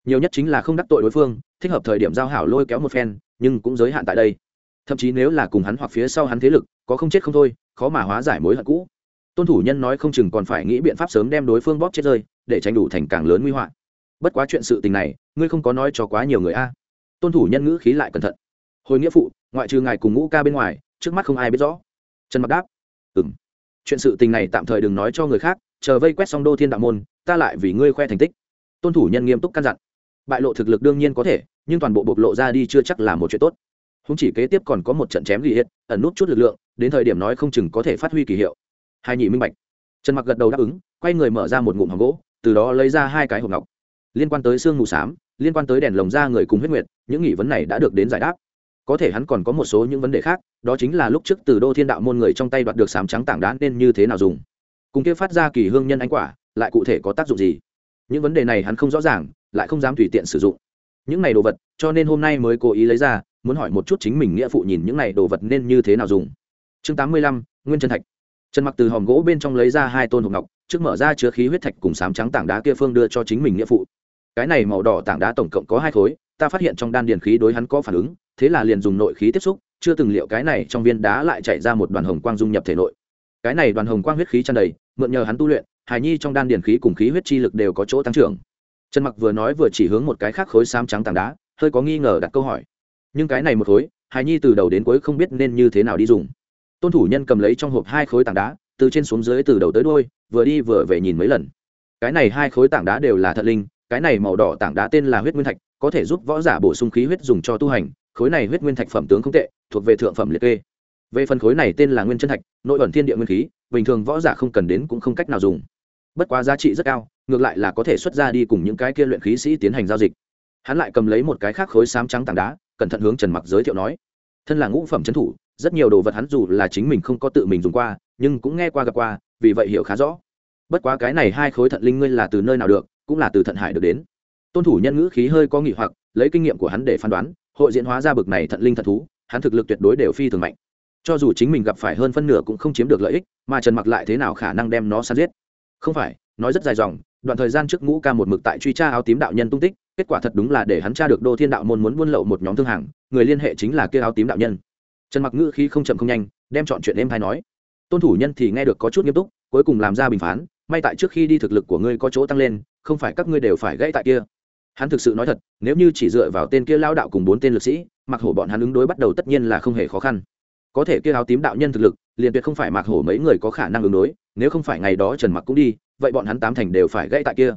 Nhiều nhất chính là không đắc tội đối phương, thích hợp thời điểm giao hảo lôi kéo một phen, nhưng cũng giới hạn tại đây. Thậm chí nếu là cùng hắn hoặc phía sau hắn thế lực, có không chết không thôi, khó mà hóa giải mối hận cũ. Tôn thủ nhân nói không chừng còn phải nghĩ biện pháp sớm đem đối phương bóp chết rơi, để tránh đủ thành càng lớn nguy họa bất quá chuyện sự tình này, ngươi không có nói cho quá nhiều người a. Tôn thủ nhân ngữ khí lại cẩn thận. Hồi nghĩa phụ, ngoại trừ ngài cùng ngũ ca bên ngoài trước mắt không ai biết rõ. Trần mặc đáp ừ chuyện sự tình này tạm thời đừng nói cho người khác, chờ vây quét xong đô thiên đạo môn, ta lại vì ngươi khoe thành tích. Tôn thủ nhân nghiêm túc căn dặn. Bại lộ thực lực đương nhiên có thể, nhưng toàn bộ bộc lộ ra đi chưa chắc là một chuyện tốt. Không chỉ kế tiếp còn có một trận chém ghi hiện ẩn nút chút lực lượng, đến thời điểm nói không chừng có thể phát huy kỳ hiệu. Hai nhị minh bạch. Trần mặc gật đầu đáp ứng, quay người mở ra một ngụm hòm gỗ, từ đó lấy ra hai cái hộp ngọc. Liên quan tới xương mù xám, liên quan tới đèn lồng da người cùng huyết nguyệt, những nghị vấn này đã được đến giải đáp có thể hắn còn có một số những vấn đề khác, đó chính là lúc trước từ đô thiên đạo môn người trong tay đoạt được sám trắng tảng đá nên như thế nào dùng. Cùng kia phát ra kỳ hương nhân anh quả, lại cụ thể có tác dụng gì? Những vấn đề này hắn không rõ ràng, lại không dám tùy tiện sử dụng. Những này đồ vật, cho nên hôm nay mới cố ý lấy ra, muốn hỏi một chút chính mình nghĩa phụ nhìn những này đồ vật nên như thế nào dùng. Chương tám mươi lăm, nguyên chân thạch. Trần mặc từ hòm gỗ bên trong lấy ra hai tôn hộp ngọc, trước mở ra chứa khí huyết thạch cùng sám trắng tảng đá kia phương đưa cho chính mình nghĩa phụ. Cái này màu đỏ tảng đá tổng cộng có hai khối ta phát hiện trong đan điền khí đối hắn có phản ứng, thế là liền dùng nội khí tiếp xúc, chưa từng liệu cái này trong viên đá lại chạy ra một đoàn hồng quang dung nhập thể nội. Cái này đoàn hồng quang huyết khí tràn đầy, mượn nhờ hắn tu luyện, hài nhi trong đan điền khí cùng khí huyết chi lực đều có chỗ tăng trưởng. Trần mặc vừa nói vừa chỉ hướng một cái khác khối xám trắng tảng đá, hơi có nghi ngờ đặt câu hỏi. Nhưng cái này một khối, hài nhi từ đầu đến cuối không biết nên như thế nào đi dùng. Tôn thủ nhân cầm lấy trong hộp hai khối tảng đá, từ trên xuống dưới từ đầu tới đôi vừa đi vừa về nhìn mấy lần. Cái này hai khối tảng đá đều là thật linh, cái này màu đỏ tảng đá tên là huyết nguyên thạch có thể giúp võ giả bổ sung khí huyết dùng cho tu hành, khối này huyết nguyên thạch phẩm tướng không tệ, thuộc về thượng phẩm liệt kê. Về phần khối này tên là nguyên chân thạch, nội ẩn thiên địa nguyên khí, bình thường võ giả không cần đến cũng không cách nào dùng. Bất quá giá trị rất cao, ngược lại là có thể xuất ra đi cùng những cái kia luyện khí sĩ tiến hành giao dịch. Hắn lại cầm lấy một cái khác khối xám trắng tảng đá, cẩn thận hướng trần mặc giới thiệu nói, thân là ngũ phẩm trấn thủ, rất nhiều đồ vật hắn dù là chính mình không có tự mình dùng qua, nhưng cũng nghe qua gặp qua, vì vậy hiểu khá rõ. Bất quá cái này hai khối thận linh ngươi là từ nơi nào được, cũng là từ thận hải được đến tôn thủ nhân ngữ khí hơi có nghị hoặc, lấy kinh nghiệm của hắn để phán đoán, hội diễn hóa ra bực này thận linh thận thú, hắn thực lực tuyệt đối đều phi thường mạnh. Cho dù chính mình gặp phải hơn phân nửa cũng không chiếm được lợi ích, mà trần mặc lại thế nào khả năng đem nó săn giết? Không phải, nói rất dài dòng, đoạn thời gian trước ngũ ca một mực tại truy tra áo tím đạo nhân tung tích, kết quả thật đúng là để hắn tra được đô thiên đạo môn muốn buôn lậu một nhóm thương hàng, người liên hệ chính là kia áo tím đạo nhân. Trần mặc ngữ khí không chậm không nhanh, đem chọn chuyện em hay nói. Tôn thủ nhân thì nghe được có chút nghiêm túc, cuối cùng làm ra bình phán, may tại trước khi đi thực lực của ngươi có chỗ tăng lên, không phải các ngươi đều phải gãy tại kia hắn thực sự nói thật, nếu như chỉ dựa vào tên kia lao đạo cùng bốn tên lực sĩ mặc hổ bọn hắn ứng đối bắt đầu tất nhiên là không hề khó khăn. Có thể kia áo tím đạo nhân thực lực, liền tuyệt không phải mặc hổ mấy người có khả năng ứng đối, nếu không phải ngày đó trần mặc cũng đi, vậy bọn hắn tám thành đều phải gãy tại kia.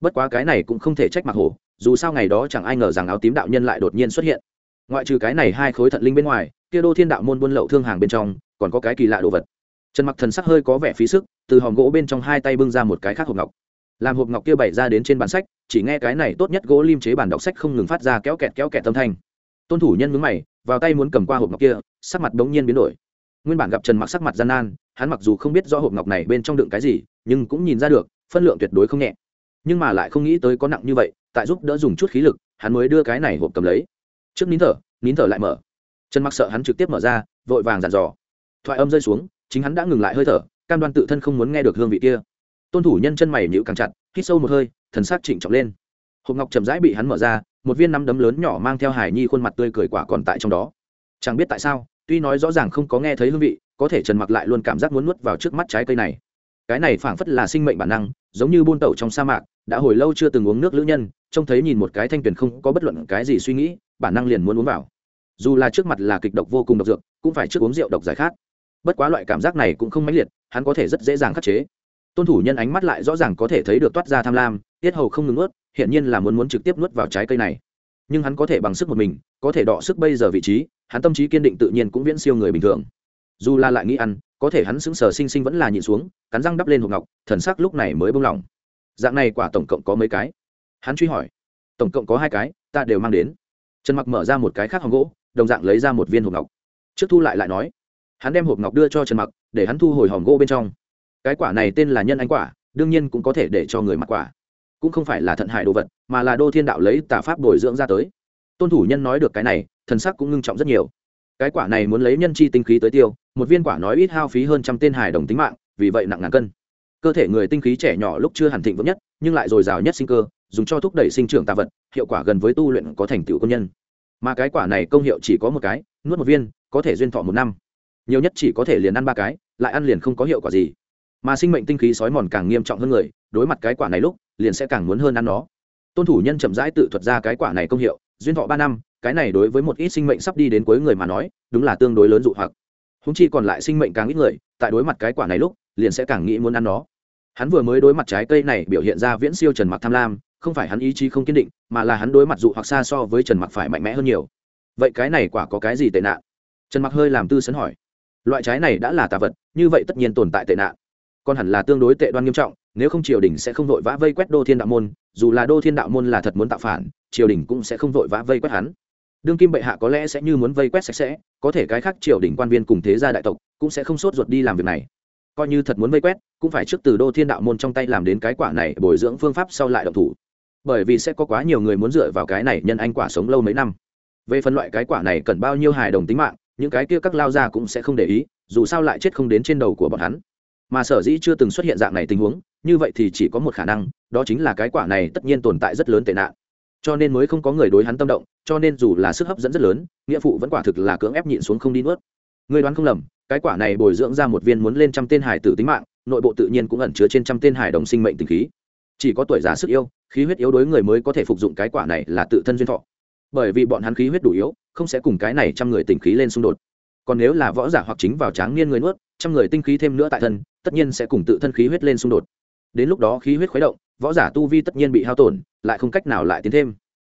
Bất quá cái này cũng không thể trách mặc hổ, dù sao ngày đó chẳng ai ngờ rằng áo tím đạo nhân lại đột nhiên xuất hiện. Ngoại trừ cái này hai khối thận linh bên ngoài, kia đô thiên đạo môn buôn lậu thương hàng bên trong, còn có cái kỳ lạ đồ vật. Trần mặc thần sắc hơi có vẻ phí sức, từ hòm gỗ bên trong hai tay bưng ra một cái khác hộp ngọc làm hộp ngọc kia bày ra đến trên bàn sách, chỉ nghe cái này tốt nhất gỗ lim chế bản đọc sách không ngừng phát ra kéo kẹt kéo kẹt tâm thanh. Tôn thủ nhân mướn mày, vào tay muốn cầm qua hộp ngọc kia, sắc mặt đống nhiên biến đổi. Nguyên bản gặp trần mặc sắc mặt gian nan, hắn mặc dù không biết rõ hộp ngọc này bên trong đựng cái gì, nhưng cũng nhìn ra được, phân lượng tuyệt đối không nhẹ. Nhưng mà lại không nghĩ tới có nặng như vậy, tại giúp đỡ dùng chút khí lực, hắn mới đưa cái này hộp cầm lấy. Trước nín thở nín thở lại mở. Trần mặc sợ hắn trực tiếp mở ra, vội vàng dàn dò. Thoại âm rơi xuống, chính hắn đã ngừng lại hơi thở, cam đoan tự thân không muốn nghe được hương vị kia tôn thủ nhân chân mày nhữ càng chặt, hít sâu một hơi, thần sắc trịnh trọng lên. Hộp ngọc chậm rãi bị hắn mở ra, một viên nắm đấm lớn nhỏ mang theo hải nhi khuôn mặt tươi cười quả còn tại trong đó. Chẳng biết tại sao, tuy nói rõ ràng không có nghe thấy hương vị, có thể trần mặc lại luôn cảm giác muốn nuốt vào trước mắt trái cây này. Cái này phảng phất là sinh mệnh bản năng, giống như buôn tẩu trong sa mạc, đã hồi lâu chưa từng uống nước lữ nhân, trông thấy nhìn một cái thanh tuyển không có bất luận cái gì suy nghĩ, bản năng liền muốn uống vào. Dù là trước mặt là kịch độc vô cùng độc dược, cũng phải trước uống rượu độc giải khát. Bất quá loại cảm giác này cũng không mãnh liệt, hắn có thể rất dễ dàng khắc chế tôn thủ nhân ánh mắt lại rõ ràng có thể thấy được toát ra tham lam, tiết hầu không ngừng nuốt hiện nhiên là muốn muốn trực tiếp nuốt vào trái cây này. Nhưng hắn có thể bằng sức một mình, có thể đọ sức bây giờ vị trí, hắn tâm trí kiên định tự nhiên cũng viễn siêu người bình thường. Dù la lại nghĩ ăn, có thể hắn sững sờ sinh sinh vẫn là nhịn xuống, cắn răng đắp lên hộp ngọc, thần sắc lúc này mới bông lỏng. Dạng này quả tổng cộng có mấy cái? Hắn truy hỏi. Tổng cộng có hai cái, ta đều mang đến. Trần mặc mở ra một cái khác hòm gỗ, đồng dạng lấy ra một viên hộp ngọc. Trước thu lại lại nói, hắn đem hộp ngọc đưa cho trần mặc, để hắn thu hồi hòm gỗ bên trong cái quả này tên là nhân anh quả, đương nhiên cũng có thể để cho người mặc quả. Cũng không phải là thận hại đồ vật, mà là đô thiên đạo lấy tà pháp bồi dưỡng ra tới. Tôn thủ nhân nói được cái này, thần sắc cũng ngưng trọng rất nhiều. Cái quả này muốn lấy nhân chi tinh khí tới tiêu, một viên quả nói ít hao phí hơn trăm tên hài đồng tính mạng, vì vậy nặng ngàn cân. Cơ thể người tinh khí trẻ nhỏ lúc chưa hẳn thịnh vững nhất, nhưng lại dồi dào nhất sinh cơ, dùng cho thúc đẩy sinh trưởng tà vật, hiệu quả gần với tu luyện có thành tựu công nhân. Mà cái quả này công hiệu chỉ có một cái, nuốt một viên, có thể duyên thọ một năm. Nhiều nhất chỉ có thể liền ăn ba cái, lại ăn liền không có hiệu quả gì mà sinh mệnh tinh khí sói mòn càng nghiêm trọng hơn người, đối mặt cái quả này lúc, liền sẽ càng muốn hơn ăn nó. Tôn thủ nhân chậm rãi tự thuật ra cái quả này công hiệu, duyên thọ ba năm, cái này đối với một ít sinh mệnh sắp đi đến cuối người mà nói, đúng là tương đối lớn dụ hoặc. Húng chi còn lại sinh mệnh càng ít người, tại đối mặt cái quả này lúc, liền sẽ càng nghĩ muốn ăn nó. Hắn vừa mới đối mặt trái cây này biểu hiện ra viễn siêu trần mặc tham lam, không phải hắn ý chí không kiên định, mà là hắn đối mặt dụ hoặc xa so với trần mặc phải mạnh mẽ hơn nhiều. Vậy cái này quả có cái gì tệ nạn? Trần mặc hơi làm tư sấn hỏi. Loại trái này đã là tà vật, như vậy tất nhiên tồn tại tệ nạn còn hẳn là tương đối tệ đoan nghiêm trọng, nếu không triều đình sẽ không vội vã vây quét đô thiên đạo môn, dù là đô thiên đạo môn là thật muốn tạo phản, triều đình cũng sẽ không vội vã vây quét hắn. Đương kim bệ hạ có lẽ sẽ như muốn vây quét sạch sẽ, có thể cái khác triều đình quan viên cùng thế gia đại tộc cũng sẽ không sốt ruột đi làm việc này. Coi như thật muốn vây quét, cũng phải trước từ đô thiên đạo môn trong tay làm đến cái quả này bồi dưỡng phương pháp sau lại động thủ. Bởi vì sẽ có quá nhiều người muốn dựa vào cái này nhân anh quả sống lâu mấy năm. Về phân loại cái quả này cần bao nhiêu hài đồng tính mạng, những cái kia các lao ra cũng sẽ không để ý, dù sao lại chết không đến trên đầu của bọn hắn mà sở dĩ chưa từng xuất hiện dạng này tình huống, như vậy thì chỉ có một khả năng, đó chính là cái quả này tất nhiên tồn tại rất lớn tệ nạn. Cho nên mới không có người đối hắn tâm động, cho nên dù là sức hấp dẫn rất lớn, nghĩa phụ vẫn quả thực là cưỡng ép nhịn xuống không đi nuốt. Người đoán không lầm, cái quả này bồi dưỡng ra một viên muốn lên trăm tên hải tử tính mạng, nội bộ tự nhiên cũng ẩn chứa trên trăm tên hải đồng sinh mệnh tình khí. Chỉ có tuổi già sức yêu khí huyết yếu đối người mới có thể phục dụng cái quả này là tự thân duyên thọ. Bởi vì bọn hắn khí huyết đủ yếu, không sẽ cùng cái này trăm người tình khí lên xung đột. Còn nếu là võ giả hoặc chính vào tráng niên người nuốt trăm người tinh khí thêm nữa tại thân, tất nhiên sẽ cùng tự thân khí huyết lên xung đột. Đến lúc đó khí huyết khuấy động, võ giả tu vi tất nhiên bị hao tổn, lại không cách nào lại tiến thêm.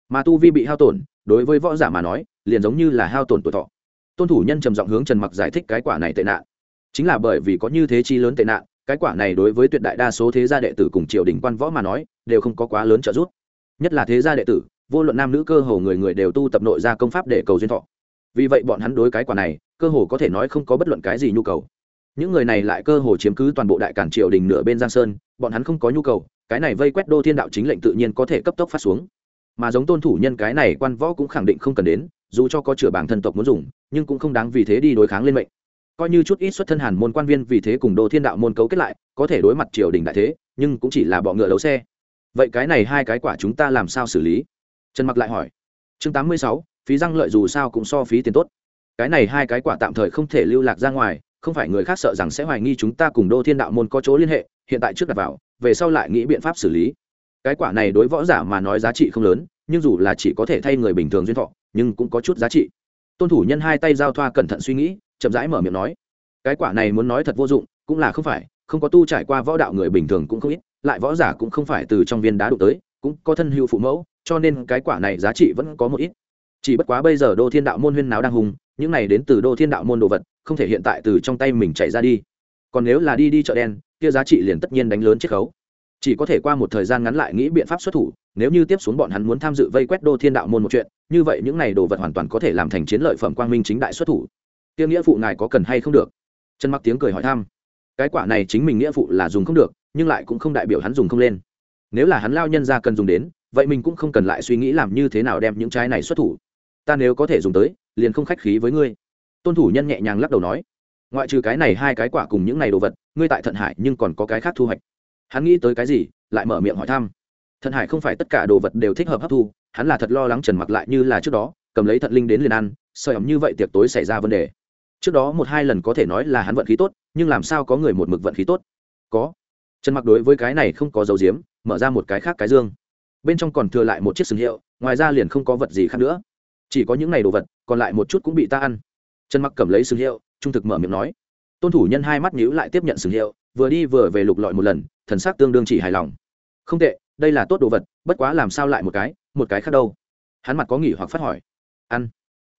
Mà tu vi bị hao tổn, đối với võ giả mà nói, liền giống như là hao tổn tuổi thọ. Tôn thủ nhân trầm giọng hướng trần mặc giải thích cái quả này tệ nạn. Chính là bởi vì có như thế chi lớn tệ nạn, cái quả này đối với tuyệt đại đa số thế gia đệ tử cùng triều đình quan võ mà nói, đều không có quá lớn trợ giúp. Nhất là thế gia đệ tử, vô luận nam nữ cơ hồ người người đều tu tập nội gia công pháp để cầu duyên thọ. Vì vậy bọn hắn đối cái quả này, cơ hồ có thể nói không có bất luận cái gì nhu cầu những người này lại cơ hồ chiếm cứ toàn bộ đại cản triều đình nửa bên giang sơn bọn hắn không có nhu cầu cái này vây quét đô thiên đạo chính lệnh tự nhiên có thể cấp tốc phát xuống. Mà giống tôn thủ nhân cái này quan võ cũng khẳng định không cần đến dù cho có chửa bảng thân tộc muốn dùng nhưng cũng không đáng vì thế đi đối kháng lên mệnh. Coi như chút ít xuất thân hàn môn quan viên vì thế cùng đô thiên đạo môn cấu kết lại có thể đối mặt triều đình đại thế nhưng cũng chỉ là bọ ngựa đấu xe. Vậy cái này hai cái quả chúng ta làm sao xử lý? Trần mặc lại hỏi. Chương 86, phí răng lợi dù sao cũng so phí tiền tốt. Cái này hai cái quả tạm thời không thể lưu lạc ra ngoài không phải người khác sợ rằng sẽ hoài nghi chúng ta cùng đô thiên đạo môn có chỗ liên hệ, hiện tại trước đặt vào, về sau lại nghĩ biện pháp xử lý. Cái quả này đối võ giả mà nói giá trị không lớn, nhưng dù là chỉ có thể thay người bình thường duyên thọ, nhưng cũng có chút giá trị. Tôn thủ nhân hai tay giao thoa cẩn thận suy nghĩ, chậm rãi mở miệng nói, cái quả này muốn nói thật vô dụng, cũng là không phải, không có tu trải qua võ đạo người bình thường cũng không ít, lại võ giả cũng không phải từ trong viên đá đụng tới, cũng có thân hữu phụ mẫu, cho nên cái quả này giá trị vẫn có một ít. Chỉ bất quá bây giờ đô thiên đạo môn huyên nào đang hùng, những này đến từ đô thiên đạo môn đồ vật không thể hiện tại từ trong tay mình chạy ra đi. Còn nếu là đi đi chợ đen, kia giá trị liền tất nhiên đánh lớn chiết khấu. Chỉ có thể qua một thời gian ngắn lại nghĩ biện pháp xuất thủ, nếu như tiếp xuống bọn hắn muốn tham dự vây quét đô thiên đạo môn một chuyện, như vậy những này đồ vật hoàn toàn có thể làm thành chiến lợi phẩm quang minh chính đại xuất thủ. Tiêu nghĩa phụ ngài có cần hay không được? Trần mặc tiếng cười hỏi thăm. Cái quả này chính mình nghĩa phụ là dùng không được, nhưng lại cũng không đại biểu hắn dùng không lên. Nếu là hắn lao nhân ra cần dùng đến, vậy mình cũng không cần lại suy nghĩ làm như thế nào đem những trái này xuất thủ. Ta nếu có thể dùng tới, liền không khách khí với ngươi tôn thủ nhân nhẹ nhàng lắc đầu nói, ngoại trừ cái này hai cái quả cùng những này đồ vật, ngươi tại thận hải nhưng còn có cái khác thu hoạch. Hắn nghĩ tới cái gì, lại mở miệng hỏi thăm. Thận hải không phải tất cả đồ vật đều thích hợp hấp thu, hắn là thật lo lắng trần mặc lại như là trước đó, cầm lấy thận linh đến liền ăn, sợi ấm như vậy tiệc tối xảy ra vấn đề. Trước đó một hai lần có thể nói là hắn vận khí tốt, nhưng làm sao có người một mực vận khí tốt? Có. Trần mặc đối với cái này không có dấu diếm mở ra một cái khác cái dương. Bên trong còn thừa lại một chiếc sừng hiệu, ngoài ra liền không có vật gì khác nữa. Chỉ có những này đồ vật, còn lại một chút cũng bị ta ăn trần mặc cầm lấy sừng hiệu, trung thực mở miệng nói. Tôn thủ nhân hai mắt nhíu lại tiếp nhận sừng hiệu, vừa đi vừa về lục lọi một lần, thần sắc tương đương chỉ hài lòng. Không tệ, đây là tốt đồ vật, bất quá làm sao lại một cái một cái khác đâu? Hắn mặt có nghỉ hoặc phát hỏi. Ăn.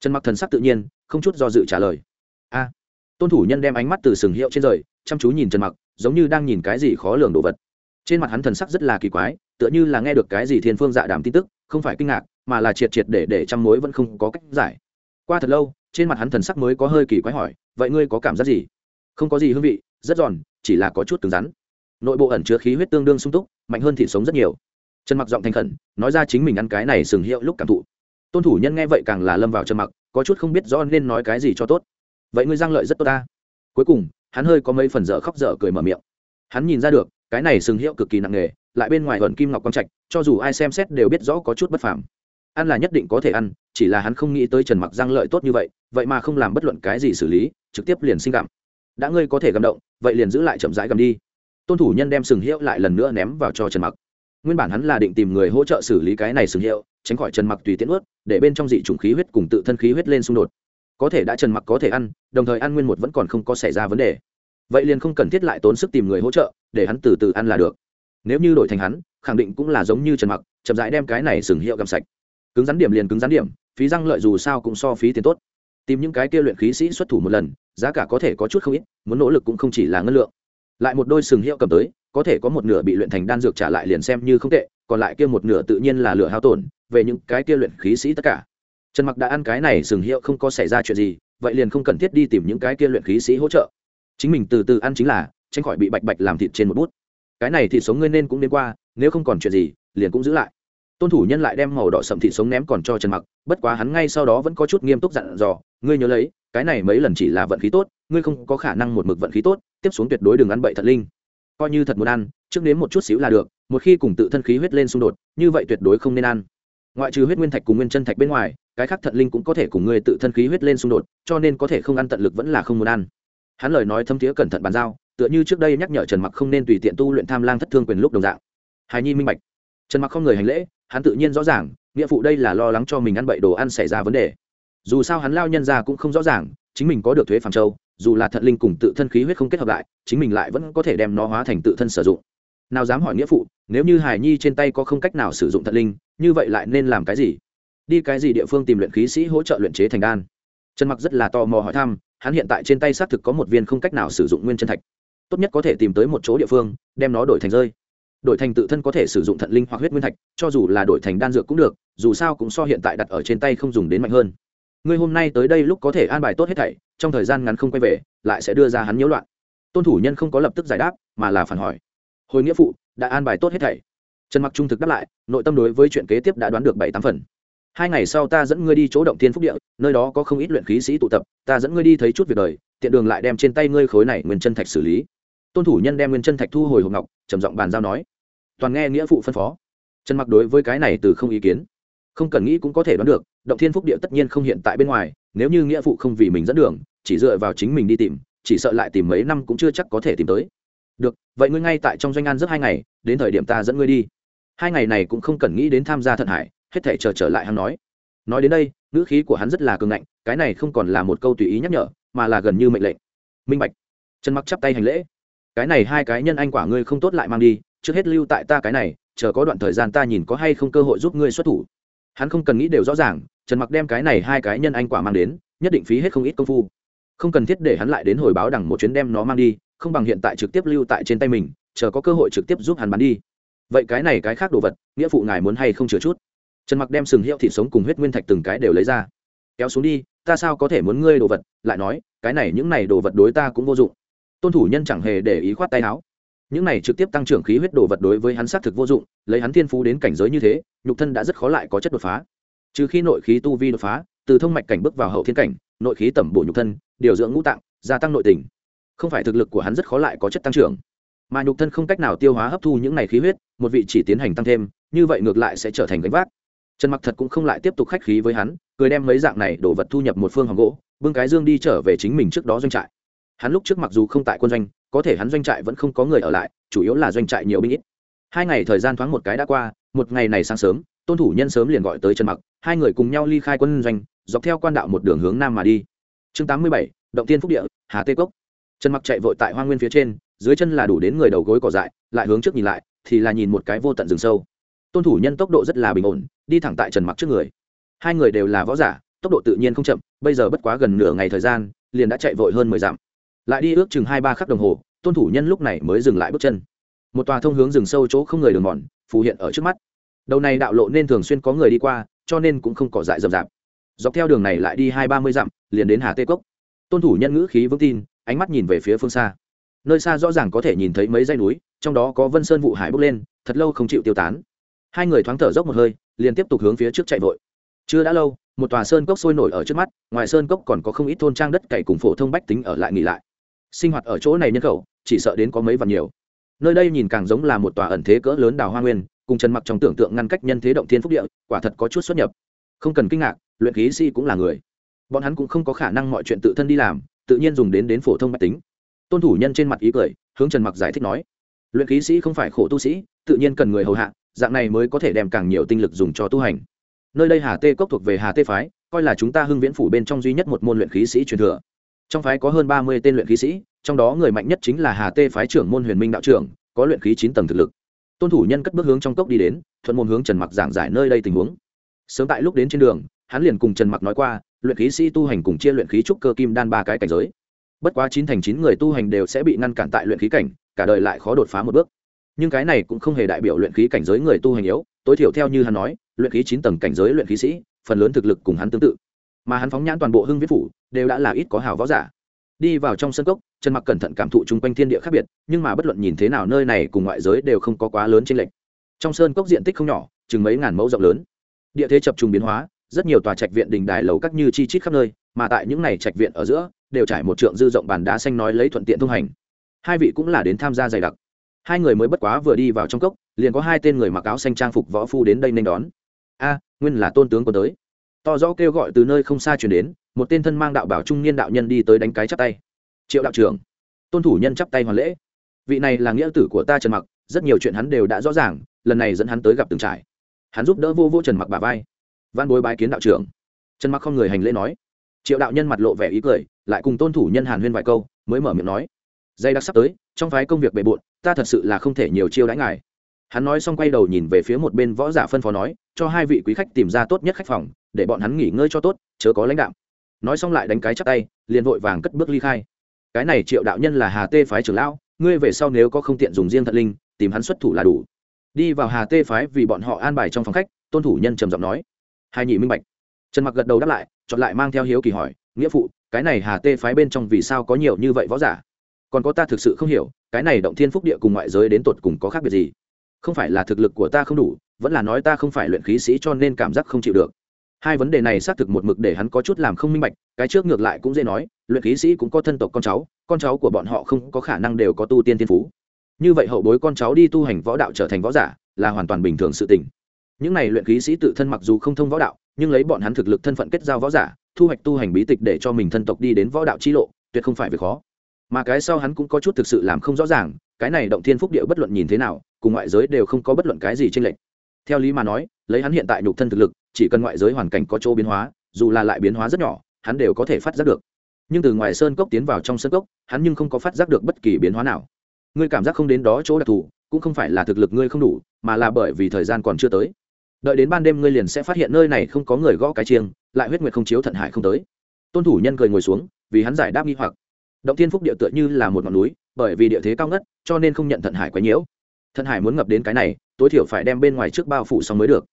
Trần mặc thần sắc tự nhiên, không chút do dự trả lời. A. Tôn thủ nhân đem ánh mắt từ sừng hiệu trên rời, chăm chú nhìn trần mặc, giống như đang nhìn cái gì khó lường đồ vật. Trên mặt hắn thần sắc rất là kỳ quái, tựa như là nghe được cái gì thiên phương dạ đàm tin tức, không phải kinh ngạc, mà là triệt triệt để để trăm mối vẫn không có cách giải. Qua thật lâu trên mặt hắn thần sắc mới có hơi kỳ quái hỏi, vậy ngươi có cảm giác gì? Không có gì hương vị, rất giòn, chỉ là có chút cứng rắn. Nội bộ ẩn chứa khí huyết tương đương sung túc, mạnh hơn thịt sống rất nhiều. Trần mặc giọng thành khẩn, nói ra chính mình ăn cái này sừng hiệu lúc cảm thụ. Tôn thủ nhân nghe vậy càng là lâm vào trần mặc, có chút không biết rõ nên nói cái gì cho tốt. Vậy ngươi giang lợi rất tốt ta. Cuối cùng, hắn hơi có mấy phần dở khóc dở cười mở miệng. Hắn nhìn ra được, cái này sừng hiệu cực kỳ nặng nề, lại bên ngoài ẩn kim ngọc quang trạch, cho dù ai xem xét đều biết rõ có chút bất phàm ăn là nhất định có thể ăn, chỉ là hắn không nghĩ tới trần mặc giang lợi tốt như vậy vậy mà không làm bất luận cái gì xử lý, trực tiếp liền sinh gặm. Đã ngươi có thể gầm động, vậy liền giữ lại chậm rãi gầm đi. Tôn thủ nhân đem sừng hiệu lại lần nữa ném vào cho trần mặc. Nguyên bản hắn là định tìm người hỗ trợ xử lý cái này sừng hiệu, tránh khỏi trần mặc tùy tiện ướt để bên trong dị chủng khí huyết cùng tự thân khí huyết lên xung đột. Có thể đã trần mặc có thể ăn, đồng thời ăn nguyên một vẫn còn không có xảy ra vấn đề. Vậy liền không cần thiết lại tốn sức tìm người hỗ trợ, để hắn từ từ ăn là được. Nếu như đổi thành hắn, khẳng định cũng là giống như trần mặc, chậm rãi đem cái này sừng hiệu gầm sạch cứng rắn điểm liền cứng rắn điểm, phí răng lợi dù sao cũng so phí tiền tốt. Tìm những cái kia luyện khí sĩ xuất thủ một lần, giá cả có thể có chút không ít, muốn nỗ lực cũng không chỉ là ngân lượng. Lại một đôi sừng hiệu cầm tới, có thể có một nửa bị luyện thành đan dược trả lại liền xem như không tệ, còn lại kia một nửa tự nhiên là lửa hao tổn, về những cái kia luyện khí sĩ tất cả. Trần mặc đã ăn cái này sừng hiệu không có xảy ra chuyện gì, vậy liền không cần thiết đi tìm những cái kia luyện khí sĩ hỗ trợ. Chính mình từ từ ăn chính là, tránh khỏi bị bạch bạch làm thịt trên một bút. Cái này thì sống ngươi nên cũng đến qua, nếu không còn chuyện gì, liền cũng giữ lại tôn thủ nhân lại đem màu đỏ sậm thịt sống ném còn cho trần mặc, bất quá hắn ngay sau đó vẫn có chút nghiêm túc dặn dò, ngươi nhớ lấy, cái này mấy lần chỉ là vận khí tốt, ngươi không có khả năng một mực vận khí tốt, tiếp xuống tuyệt đối đừng ăn bậy thật linh. Coi như thật muốn ăn, trước nếm một chút xíu là được, một khi cùng tự thân khí huyết lên xung đột, như vậy tuyệt đối không nên ăn. Ngoại trừ huyết nguyên thạch cùng nguyên chân thạch bên ngoài, cái khác thận linh cũng có thể cùng ngươi tự thân khí huyết lên xung đột, cho nên có thể không ăn tận lực vẫn là không muốn ăn. Hắn lời nói thâm thiế cẩn thận bàn giao, tựa như trước đây nhắc nhở trần mặc không nên tùy tiện tu luyện tham lang thất thương quyền lúc đồng dạng. Hài nhi minh bạch. Trần mặc không người hành lễ hắn tự nhiên rõ ràng, nghĩa phụ đây là lo lắng cho mình ăn bậy đồ ăn xảy ra vấn đề. Dù sao hắn lao nhân ra cũng không rõ ràng, chính mình có được thuế phàm châu, dù là thận linh cùng tự thân khí huyết không kết hợp lại, chính mình lại vẫn có thể đem nó hóa thành tự thân sử dụng. Nào dám hỏi nghĩa phụ, nếu như hải nhi trên tay có không cách nào sử dụng thận linh, như vậy lại nên làm cái gì? Đi cái gì địa phương tìm luyện khí sĩ hỗ trợ luyện chế thành đan? Trần mặc rất là tò mò hỏi thăm, hắn hiện tại trên tay xác thực có một viên không cách nào sử dụng nguyên chân thạch. Tốt nhất có thể tìm tới một chỗ địa phương, đem nó đổi thành rơi đổi thành tự thân có thể sử dụng thận linh hoặc huyết nguyên thạch, cho dù là đổi thành đan dược cũng được, dù sao cũng so hiện tại đặt ở trên tay không dùng đến mạnh hơn. Ngươi hôm nay tới đây lúc có thể an bài tốt hết thảy, trong thời gian ngắn không quay về, lại sẽ đưa ra hắn nhiễu loạn. Tôn thủ nhân không có lập tức giải đáp, mà là phản hỏi. Hồi nghĩa phụ, đã an bài tốt hết thảy. Trần mặc trung thực đáp lại, nội tâm đối với chuyện kế tiếp đã đoán được bảy tám phần. Hai ngày sau ta dẫn ngươi đi chỗ động thiên phúc địa, nơi đó có không ít luyện khí sĩ tụ tập, ta dẫn ngươi đi thấy chút việc đời, tiện đường lại đem trên tay ngươi khối này nguyên chân thạch xử lý. Tôn thủ nhân đem nguyên chân thạch thu hồi hộp ngọc, trầm giọng bàn giao nói toàn nghe nghĩa phụ phân phó. Trần mặc đối với cái này từ không ý kiến. Không cần nghĩ cũng có thể đoán được động thiên phúc địa tất nhiên không hiện tại bên ngoài nếu như nghĩa phụ không vì mình dẫn đường chỉ dựa vào chính mình đi tìm chỉ sợ lại tìm mấy năm cũng chưa chắc có thể tìm tới. Được vậy ngươi ngay tại trong doanh an rất hai ngày đến thời điểm ta dẫn ngươi đi. Hai ngày này cũng không cần nghĩ đến tham gia thận hải hết thể chờ trở, trở lại hắn nói. Nói đến đây ngữ khí của hắn rất là cường ngạnh cái này không còn là một câu tùy ý nhắc nhở mà là gần như mệnh lệnh. Minh bạch. Trần mặc chắp tay hành lễ. Cái này hai cái nhân anh quả ngươi không tốt lại mang đi trước hết lưu tại ta cái này, chờ có đoạn thời gian ta nhìn có hay không cơ hội giúp ngươi xuất thủ. Hắn không cần nghĩ đều rõ ràng, trần mặc đem cái này hai cái nhân anh quả mang đến, nhất định phí hết không ít công phu. Không cần thiết để hắn lại đến hồi báo đằng một chuyến đem nó mang đi, không bằng hiện tại trực tiếp lưu tại trên tay mình, chờ có cơ hội trực tiếp giúp hắn bán đi. Vậy cái này cái khác đồ vật, nghĩa phụ ngài muốn hay không chừa chút? Trần mặc đem sừng hiệu thịt sống cùng huyết nguyên thạch từng cái đều lấy ra. Kéo xuống đi, ta sao có thể muốn ngươi đồ vật? lại nói, cái này những này đồ vật đối ta cũng vô dụng. Tôn thủ nhân chẳng hề để ý khoát tay áo những này trực tiếp tăng trưởng khí huyết đồ vật đối với hắn xác thực vô dụng, lấy hắn thiên phú đến cảnh giới như thế, nhục thân đã rất khó lại có chất đột phá. Trừ khi nội khí tu vi đột phá, từ thông mạch cảnh bước vào hậu thiên cảnh, nội khí tẩm bổ nhục thân, điều dưỡng ngũ tạng, gia tăng nội tình. Không phải thực lực của hắn rất khó lại có chất tăng trưởng. Mà nhục thân không cách nào tiêu hóa hấp thu những này khí huyết, một vị chỉ tiến hành tăng thêm, như vậy ngược lại sẽ trở thành gánh vác. Trần mặc thật cũng không lại tiếp tục khách khí với hắn, cười đem mấy dạng này đổ vật thu nhập một phương hòm gỗ, bưng cái dương đi trở về chính mình trước đó doanh trại. Hắn lúc trước mặc dù không tại quân doanh có thể hắn doanh trại vẫn không có người ở lại chủ yếu là doanh trại nhiều binh ít. Hai ngày thời gian thoáng một cái đã qua một ngày này sáng sớm tôn thủ nhân sớm liền gọi tới trần mặc hai người cùng nhau ly khai quân doanh dọc theo quan đạo một đường hướng nam mà đi. Chương 87, động tiên phúc địa hà tây cốc. Trần mặc chạy vội tại hoa nguyên phía trên dưới chân là đủ đến người đầu gối cỏ dại lại hướng trước nhìn lại thì là nhìn một cái vô tận rừng sâu. Tôn thủ nhân tốc độ rất là bình ổn đi thẳng tại trần mặc trước người. Hai người đều là võ giả tốc độ tự nhiên không chậm bây giờ bất quá gần nửa ngày thời gian liền đã chạy vội hơn mười dặm lại đi ước chừng hai ba khắc đồng hồ, tôn thủ nhân lúc này mới dừng lại bước chân. Một tòa thông hướng rừng sâu chỗ không người đường mòn, phù hiện ở trước mắt. Đầu này đạo lộ nên thường xuyên có người đi qua, cho nên cũng không cỏ dại rậm rạp. Dọc theo đường này lại đi hai ba mươi dặm, liền đến hà tê cốc. Tôn thủ nhân ngữ khí vững tin, ánh mắt nhìn về phía phương xa. Nơi xa rõ ràng có thể nhìn thấy mấy dãy núi, trong đó có vân sơn vụ hải bốc lên, thật lâu không chịu tiêu tán. Hai người thoáng thở dốc một hơi, liền tiếp tục hướng phía trước chạy vội. Chưa đã lâu, một tòa sơn cốc sôi nổi ở trước mắt, ngoài sơn cốc còn có không ít thôn trang đất cày cùng phổ thông bách tính ở lại nghỉ lại sinh hoạt ở chỗ này nhân khẩu, chỉ sợ đến có mấy vạn nhiều. Nơi đây nhìn càng giống là một tòa ẩn thế cỡ lớn đào hoa nguyên, cùng trần mặc trong tưởng tượng ngăn cách nhân thế động thiên phúc địa, quả thật có chút xuất nhập. Không cần kinh ngạc, luyện khí sĩ cũng là người. Bọn hắn cũng không có khả năng mọi chuyện tự thân đi làm, tự nhiên dùng đến đến phổ thông máy tính. Tôn thủ nhân trên mặt ý cười, hướng trần mặc giải thích nói, luyện khí sĩ không phải khổ tu sĩ, tự nhiên cần người hầu hạ, dạng này mới có thể đem càng nhiều tinh lực dùng cho tu hành. Nơi đây hà tê cốc thuộc về hà tê phái, coi là chúng ta hưng viễn phủ bên trong duy nhất một môn luyện khí sĩ truyền thừa trong phái có hơn ba mươi tên luyện khí sĩ, trong đó người mạnh nhất chính là hà tê phái trưởng môn huyền minh đạo trưởng, có luyện khí chín tầng thực lực. Tôn thủ nhân cất bước hướng trong cốc đi đến, thuận môn hướng trần mặc giảng giải nơi đây tình huống. Sớm tại lúc đến trên đường, hắn liền cùng trần mặc nói qua, luyện khí sĩ tu hành cùng chia luyện khí trúc cơ kim đan ba cái cảnh giới. Bất quá chín thành chín người tu hành đều sẽ bị ngăn cản tại luyện khí cảnh, cả đời lại khó đột phá một bước. Nhưng cái này cũng không hề đại biểu luyện khí cảnh giới người tu hành yếu, tối thiểu theo như hắn nói, luyện khí chín tầng cảnh giới luyện khí sĩ, phần lớn thực lực cùng hắn tương tự mà hắn phóng nhãn toàn bộ hưng viết phủ, đều đã là ít có hào võ giả. Đi vào trong sân cốc, trần mặc cẩn thận cảm thụ chung quanh thiên địa khác biệt, nhưng mà bất luận nhìn thế nào nơi này cùng ngoại giới đều không có quá lớn trên lệch. Trong sơn cốc diện tích không nhỏ, chừng mấy ngàn mẫu rộng lớn. Địa thế chập trùng biến hóa, rất nhiều tòa trạch viện đình đài lầu các như chi chít khắp nơi, mà tại những này trạch viện ở giữa, đều trải một trượng dư rộng bàn đá xanh nói lấy thuận tiện thông hành. Hai vị cũng là đến tham gia dày đặc. Hai người mới bất quá vừa đi vào trong cốc, liền có hai tên người mặc áo xanh trang phục võ phu đến đây nên đón. A, nguyên là tôn tướng có tới to rõ kêu gọi từ nơi không xa chuyển đến, một tên thân mang đạo bảo trung niên đạo nhân đi tới đánh cái chắp tay. Triệu đạo trưởng, tôn thủ nhân chắp tay hoàn lễ. Vị này là nghĩa tử của ta trần mặc, rất nhiều chuyện hắn đều đã rõ ràng, lần này dẫn hắn tới gặp từng trải hắn giúp đỡ vô vô trần mặc bà vai. Văn bối bái kiến đạo trưởng. Trần mặc không người hành lễ nói. Triệu đạo nhân mặt lộ vẻ ý cười, lại cùng tôn thủ nhân hàn huyên vài câu, mới mở miệng nói. Dây đặc sắp tới, trong phái công việc bề bộn, ta thật sự là không thể nhiều chiêu đãi ngài. Hắn nói xong quay đầu nhìn về phía một bên võ giả phân phó nói, cho hai vị quý khách tìm ra tốt nhất khách phòng để bọn hắn nghỉ ngơi cho tốt, chớ có lãnh đạo nói xong lại đánh cái chắc tay, liền vội vàng cất bước ly khai. Cái này triệu đạo nhân là hà tê phái trưởng lão, ngươi về sau nếu có không tiện dùng riêng thật linh, tìm hắn xuất thủ là đủ. Đi vào hà tê phái vì bọn họ an bài trong phòng khách, tôn thủ nhân trầm giọng nói. Hai nhị minh bạch. Trần mặc gật đầu đáp lại, chọn lại mang theo hiếu kỳ hỏi, nghĩa phụ, cái này hà tê phái bên trong vì sao có nhiều như vậy võ giả? Còn có ta thực sự không hiểu, cái này động thiên phúc địa cùng ngoại giới đến tột cùng có khác biệt gì? Không phải là thực lực của ta không đủ, vẫn là nói ta không phải luyện khí sĩ cho nên cảm giác không chịu được hai vấn đề này xác thực một mực để hắn có chút làm không minh bạch, cái trước ngược lại cũng dễ nói, luyện khí sĩ cũng có thân tộc con cháu con cháu của bọn họ không có khả năng đều có tu tiên thiên phú. Như vậy hậu bối con cháu đi tu hành võ đạo trở thành võ giả, là hoàn toàn bình thường sự tình. Những này luyện khí sĩ tự thân mặc dù không thông võ đạo, nhưng lấy bọn hắn thực lực thân phận kết giao võ giả, thu hoạch tu hành bí tịch để cho mình thân tộc đi đến võ đạo chi lộ, tuyệt không phải việc khó. Mà cái sau hắn cũng có chút thực sự làm không rõ ràng, cái này động thiên phúc địa bất luận nhìn thế nào, cùng ngoại giới đều không có bất luận cái gì tranh lệch. Theo lý mà nói, lấy hắn hiện tại nhục thân thực lực chỉ cần ngoại giới hoàn cảnh có chỗ biến hóa, dù là lại biến hóa rất nhỏ, hắn đều có thể phát giác được. Nhưng từ ngoài sơn cốc tiến vào trong sơn cốc, hắn nhưng không có phát giác được bất kỳ biến hóa nào. Ngươi cảm giác không đến đó chỗ đặc thù, cũng không phải là thực lực ngươi không đủ, mà là bởi vì thời gian còn chưa tới. Đợi đến ban đêm ngươi liền sẽ phát hiện nơi này không có người gõ cái chiêng, lại huyết nguyệt không chiếu thận hải không tới. Tôn thủ nhân cười ngồi xuống, vì hắn giải đáp nghi hoặc. Động thiên phúc địa tựa như là một ngọn núi, bởi vì địa thế cao ngất, cho nên không nhận thận hải quá nhiễu thận hải muốn ngập đến cái này, tối thiểu phải đem bên ngoài trước bao phủ xong mới được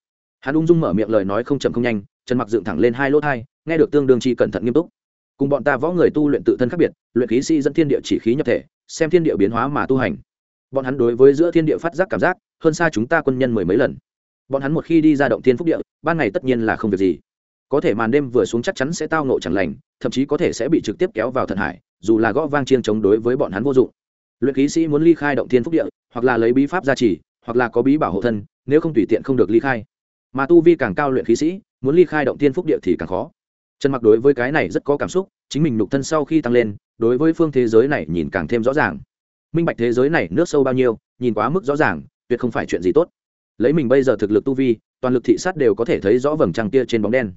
hắn ung dung mở miệng lời nói không chậm không nhanh trần mặc dựng thẳng lên hai lỗ hai nghe được tương đương chi cẩn thận nghiêm túc. Cùng bọn ta võ người tu luyện tự thân khác biệt, luyện khí sĩ dẫn thiên địa chỉ khí nhập thể, xem thiên địa biến hóa mà tu hành. Bọn hắn đối với giữa thiên địa phát giác cảm giác, hơn xa chúng ta quân nhân mười mấy lần. Bọn hắn một khi đi ra động thiên phúc địa, ban ngày tất nhiên là không việc gì. Có thể màn đêm vừa xuống chắc chắn sẽ tao nộ chẳng lành, thậm chí có thể sẽ bị trực tiếp kéo vào thần hải, dù là gõ vang chiên chống đối với bọn hắn vô dụng. Luyện khí sĩ muốn ly khai động thiên phúc địa, hoặc là lấy bí pháp gia trì, hoặc là có bí bảo hộ thân, nếu không tùy tiện không được ly khai mà tu vi càng cao luyện khí sĩ, muốn ly khai động thiên phúc địa thì càng khó. Trần mặc đối với cái này rất có cảm xúc, chính mình nục thân sau khi tăng lên, đối với phương thế giới này nhìn càng thêm rõ ràng. Minh bạch thế giới này nước sâu bao nhiêu, nhìn quá mức rõ ràng, tuyệt không phải chuyện gì tốt. Lấy mình bây giờ thực lực tu vi, toàn lực thị sát đều có thể thấy rõ vầng trăng kia trên bóng đen.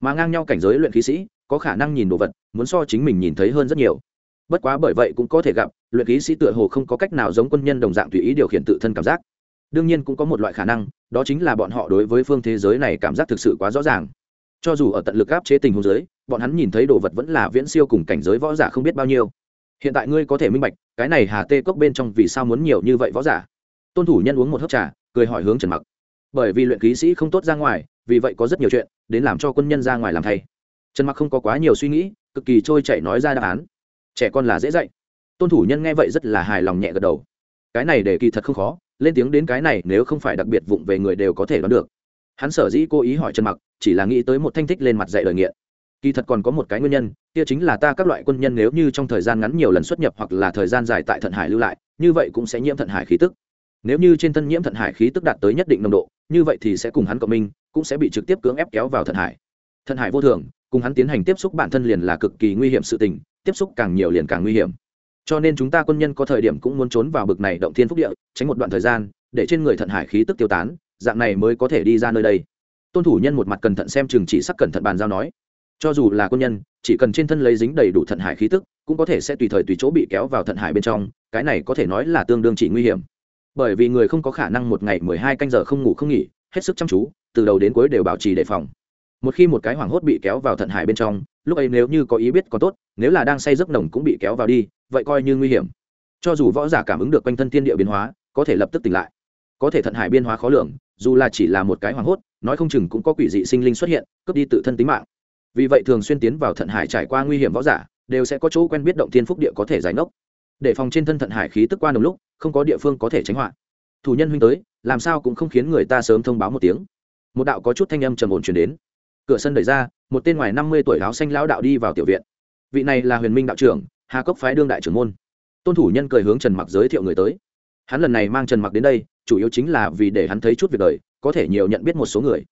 Mà ngang nhau cảnh giới luyện khí sĩ, có khả năng nhìn đồ vật, muốn so chính mình nhìn thấy hơn rất nhiều. Bất quá bởi vậy cũng có thể gặp, luyện khí sĩ tựa hồ không có cách nào giống quân nhân đồng dạng tùy ý điều khiển tự thân cảm giác. Đương nhiên cũng có một loại khả năng đó chính là bọn họ đối với phương thế giới này cảm giác thực sự quá rõ ràng. Cho dù ở tận lực áp chế tình huống giới bọn hắn nhìn thấy đồ vật vẫn là viễn siêu cùng cảnh giới võ giả không biết bao nhiêu. Hiện tại ngươi có thể minh bạch, cái này hà tê cốc bên trong vì sao muốn nhiều như vậy võ giả. Tôn thủ nhân uống một hớp trà, cười hỏi hướng trần mặc. Bởi vì luyện khí sĩ không tốt ra ngoài, vì vậy có rất nhiều chuyện, đến làm cho quân nhân ra ngoài làm thay. Trần mặc không có quá nhiều suy nghĩ, cực kỳ trôi chảy nói ra đáp án. Trẻ con là dễ dạy. Tôn thủ nhân nghe vậy rất là hài lòng nhẹ gật đầu. Cái này để kỳ thật không khó lên tiếng đến cái này nếu không phải đặc biệt vụng về người đều có thể đoán được. Hắn sở dĩ cố ý hỏi trần mặc, chỉ là nghĩ tới một thanh thích lên mặt dạy đời nghiện. Kỳ thật còn có một cái nguyên nhân, kia chính là ta các loại quân nhân nếu như trong thời gian ngắn nhiều lần xuất nhập hoặc là thời gian dài tại thận hải lưu lại, như vậy cũng sẽ nhiễm thận hải khí tức. Nếu như trên thân nhiễm thận hải khí tức đạt tới nhất định nồng độ, như vậy thì sẽ cùng hắn cộng minh, cũng sẽ bị trực tiếp cưỡng ép kéo vào thận hải. Thận hải vô thường, cùng hắn tiến hành tiếp xúc bản thân liền là cực kỳ nguy hiểm sự tình, tiếp xúc càng nhiều liền càng nguy hiểm cho nên chúng ta quân nhân có thời điểm cũng muốn trốn vào bực này động thiên phúc địa, tránh một đoạn thời gian, để trên người thận hải khí tức tiêu tán, dạng này mới có thể đi ra nơi đây. Tôn thủ nhân một mặt cẩn thận xem chừng chỉ sắc cẩn thận bàn giao nói. Cho dù là quân nhân, chỉ cần trên thân lấy dính đầy đủ thận hải khí tức, cũng có thể sẽ tùy thời tùy chỗ bị kéo vào thận hải bên trong, cái này có thể nói là tương đương chỉ nguy hiểm. Bởi vì người không có khả năng một ngày mười hai canh giờ không ngủ không nghỉ, hết sức chăm chú, từ đầu đến cuối đều bảo trì đề phòng. Một khi một cái hoảng hốt bị kéo vào thận hải bên trong lúc ấy nếu như có ý biết có tốt, nếu là đang say giấc nồng cũng bị kéo vào đi, vậy coi như nguy hiểm. Cho dù võ giả cảm ứng được quanh thân thiên địa biến hóa, có thể lập tức tỉnh lại. Có thể thận hải biên hóa khó lường, dù là chỉ là một cái hoảng hốt, nói không chừng cũng có quỷ dị sinh linh xuất hiện, cướp đi tự thân tính mạng. Vì vậy thường xuyên tiến vào thận hải trải qua nguy hiểm võ giả, đều sẽ có chỗ quen biết động thiên phúc địa có thể giải ngốc. Để phòng trên thân thận hải khí tức qua đồng lúc, không có địa phương có thể tránh họa. Thủ nhân huynh tới, làm sao cũng không khiến người ta sớm thông báo một tiếng. Một đạo có chút thanh âm trầm ổn chuyển đến cửa sân đẩy ra, một tên ngoài năm mươi tuổi áo xanh lão đạo đi vào tiểu viện. Vị này là huyền minh đạo trưởng, hà cốc phái đương đại trưởng môn. Tôn thủ nhân cười hướng trần mặc giới thiệu người tới. Hắn lần này mang trần mặc đến đây, chủ yếu chính là vì để hắn thấy chút việc đời, có thể nhiều nhận biết một số người.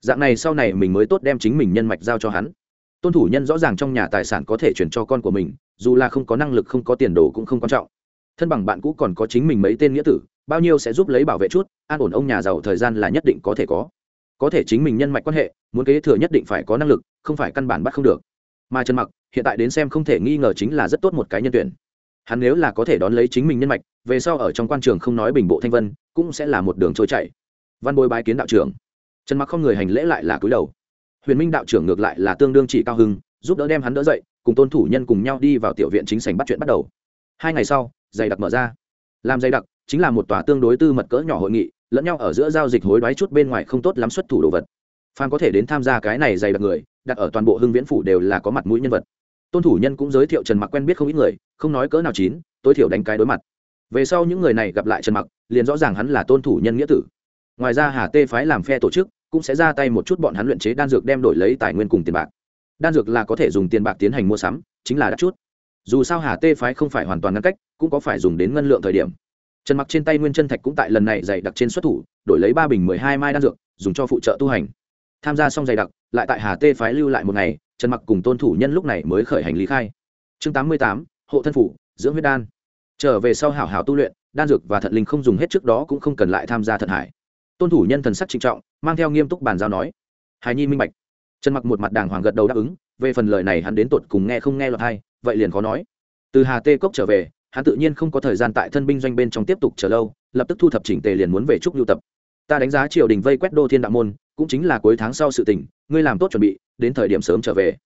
Dạng này sau này mình mới tốt đem chính mình nhân mạch giao cho hắn. Tôn thủ nhân rõ ràng trong nhà tài sản có thể chuyển cho con của mình, dù là không có năng lực, không có tiền đồ cũng không quan trọng. Thân bằng bạn cũ còn có chính mình mấy tên nghĩa tử, bao nhiêu sẽ giúp lấy bảo vệ chút, an ổn ông nhà giàu thời gian là nhất định có thể có có thể chính mình nhân mạch quan hệ, muốn kế thừa nhất định phải có năng lực, không phải căn bản bắt không được. Mà trần mặc, hiện tại đến xem không thể nghi ngờ chính là rất tốt một cái nhân tuyển. Hắn nếu là có thể đón lấy chính mình nhân mạch, về sau ở trong quan trường không nói bình bộ thanh vân, cũng sẽ là một đường trôi chảy. Văn bôi bái kiến đạo trưởng. Trần mặc không người hành lễ lại là cúi đầu. Huyền minh đạo trưởng ngược lại là tương đương chỉ cao hưng giúp đỡ đem hắn đỡ dậy, cùng tôn thủ nhân cùng nhau đi vào tiểu viện chính sảnh bắt chuyện bắt đầu. Hai ngày sau, dày đặc mở ra. Làm dày đặc, chính là một tòa tương đối tư mật cỡ nhỏ hội nghị lẫn nhau ở giữa giao dịch hối đoái chút bên ngoài không tốt lắm xuất thủ đồ vật. Phan có thể đến tham gia cái này dày đặc người, đặt ở toàn bộ hưng viễn phủ đều là có mặt mũi nhân vật. Tôn thủ nhân cũng giới thiệu trần mặc quen biết không ít người, không nói cỡ nào chín, tối thiểu đánh cái đối mặt. Về sau những người này gặp lại trần mặc, liền rõ ràng hắn là tôn thủ nhân nghĩa tử. Ngoài ra hà tê phái làm phe tổ chức, cũng sẽ ra tay một chút bọn hắn luyện chế đan dược đem đổi lấy tài nguyên cùng tiền bạc. Đan dược là có thể dùng tiền bạc tiến hành mua sắm, chính là đắt chút. Dù sao hà tê phái không phải hoàn toàn ngăn cách, cũng có phải dùng đến ngân lượng thời điểm trần mặc trên tay nguyên chân thạch cũng tại lần này dày đặc trên xuất thủ, đổi lấy ba bình mười hai mai đan dược, dùng cho phụ trợ tu hành. Tham gia xong dày đặc, lại tại hà tê phái lưu lại một ngày, trần mặc cùng tôn thủ nhân lúc này mới khởi hành lý khai. Chương tám mươi tám, hộ thân phủ, dưỡng huyết đan. Trở về sau hảo hảo tu luyện, đan dược và thận linh không dùng hết trước đó cũng không cần lại tham gia thận hải. Tôn thủ nhân thần sắc trịnh trọng, mang theo nghiêm túc bàn giao nói. Hài nhi minh bạch. Trần mặc một mặt đàng hoàng gật đầu đáp ứng, về phần lời này hắn đến tột cùng nghe không nghe lọt hay vậy liền khó nói. Từ hà tê cốc trở về hắn tự nhiên không có thời gian tại thân binh doanh bên trong tiếp tục chờ lâu, lập tức thu thập chỉnh tề liền muốn về trúc lưu tập. Ta đánh giá triều đình vây quét đô thiên đạo môn, cũng chính là cuối tháng sau sự tình, ngươi làm tốt chuẩn bị, đến thời điểm sớm trở về.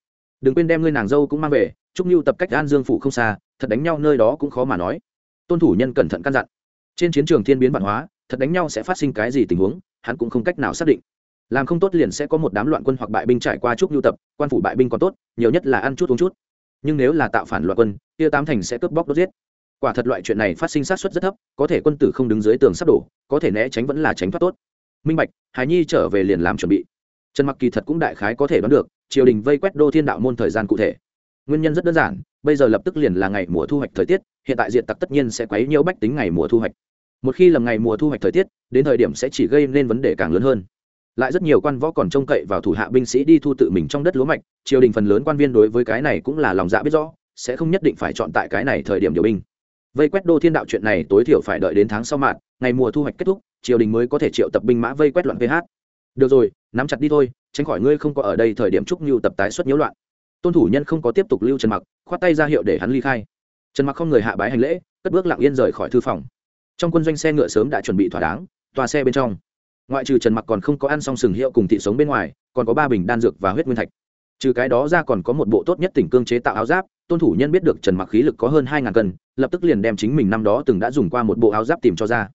Đừng quên đem ngươi nàng dâu cũng mang về, trúc lưu tập cách an dương phủ không xa, thật đánh nhau nơi đó cũng khó mà nói. Tôn thủ nhân cẩn thận căn dặn. Trên chiến trường thiên biến văn hóa, thật đánh nhau sẽ phát sinh cái gì tình huống, hắn cũng không cách nào xác định. Làm không tốt liền sẽ có một đám loạn quân hoặc bại binh trải qua trúc lưu tập, quan phủ bại binh còn tốt, nhiều nhất là ăn chút uống chút. Nhưng nếu là tạo phản loạn quân, kia tám thành sẽ cướp bóc đốt giết quả thật loại chuyện này phát sinh sát suất rất thấp, có thể quân tử không đứng dưới tường sắp đổ, có thể né tránh vẫn là tránh thoát tốt. Minh bạch, hải nhi trở về liền làm chuẩn bị. Trần mặc kỳ thật cũng đại khái có thể đoán được, triều đình vây quét đô thiên đạo môn thời gian cụ thể. Nguyên nhân rất đơn giản, bây giờ lập tức liền là ngày mùa thu hoạch thời tiết, hiện tại diện tặc tất nhiên sẽ quấy nhiễu bách tính ngày mùa thu hoạch. Một khi lầm ngày mùa thu hoạch thời tiết, đến thời điểm sẽ chỉ gây nên vấn đề càng lớn hơn. Lại rất nhiều quan võ còn trông cậy vào thủ hạ binh sĩ đi thu tự mình trong đất lúa mạch, triều đình phần lớn quan viên đối với cái này cũng là lòng dạ biết rõ, sẽ không nhất định phải chọn tại cái này thời điểm điều binh vây quét đô thiên đạo chuyện này tối thiểu phải đợi đến tháng sau mạn ngày mùa thu hoạch kết thúc, triều đình mới có thể triệu tập binh mã vây quét loạn ph được rồi, nắm chặt đi thôi, tránh khỏi ngươi không có ở đây thời điểm trúc nhu tập tái xuất nhiễu loạn. Tôn thủ nhân không có tiếp tục lưu trần mặc, khoát tay ra hiệu để hắn ly khai. Trần mặc không người hạ bái hành lễ, cất bước lặng yên rời khỏi thư phòng. Trong quân doanh xe ngựa sớm đã chuẩn bị thỏa đáng, toa xe bên trong. Ngoại trừ trần mặc còn không có ăn xong sừng hiệu cùng thị sống bên ngoài, còn có ba bình đan dược và huyết nguyên thạch. Trừ cái đó ra còn có một bộ tốt nhất tỉnh cương chế tạo áo giáp tôn thủ nhân biết được trần mặc khí lực có hơn hai ngàn cân, lập tức liền đem chính mình năm đó từng đã dùng qua một bộ áo giáp tìm cho ra.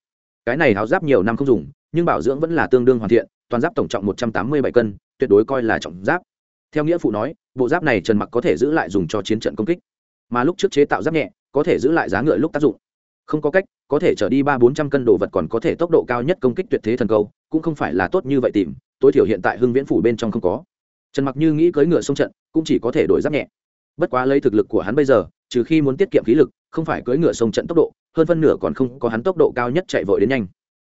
Cái này áo giáp nhiều năm không dùng, nhưng bảo dưỡng vẫn là tương đương hoàn thiện, toàn giáp tổng trọng một trăm tám mươi bảy cân, tuyệt đối coi là trọng giáp. Theo nghĩa phụ nói, bộ giáp này trần mặc có thể giữ lại dùng cho chiến trận công kích. Mà lúc trước chế tạo giáp nhẹ, có thể giữ lại giá ngựa lúc tác dụng. Không có cách, có thể trở đi ba bốn trăm cân đồ vật còn có thể tốc độ cao nhất công kích tuyệt thế thần câu, cũng không phải là tốt như vậy tìm, tối thiểu hiện tại hưng viễn phủ bên trong không có. Trần mặc như nghĩ cưỡi ngựa sông trận, cũng chỉ có thể đổi giáp nhẹ bất quá lấy thực lực của hắn bây giờ, trừ khi muốn tiết kiệm khí lực, không phải cưỡi ngựa sông trận tốc độ, hơn phân nửa còn không có hắn tốc độ cao nhất chạy vội đến nhanh.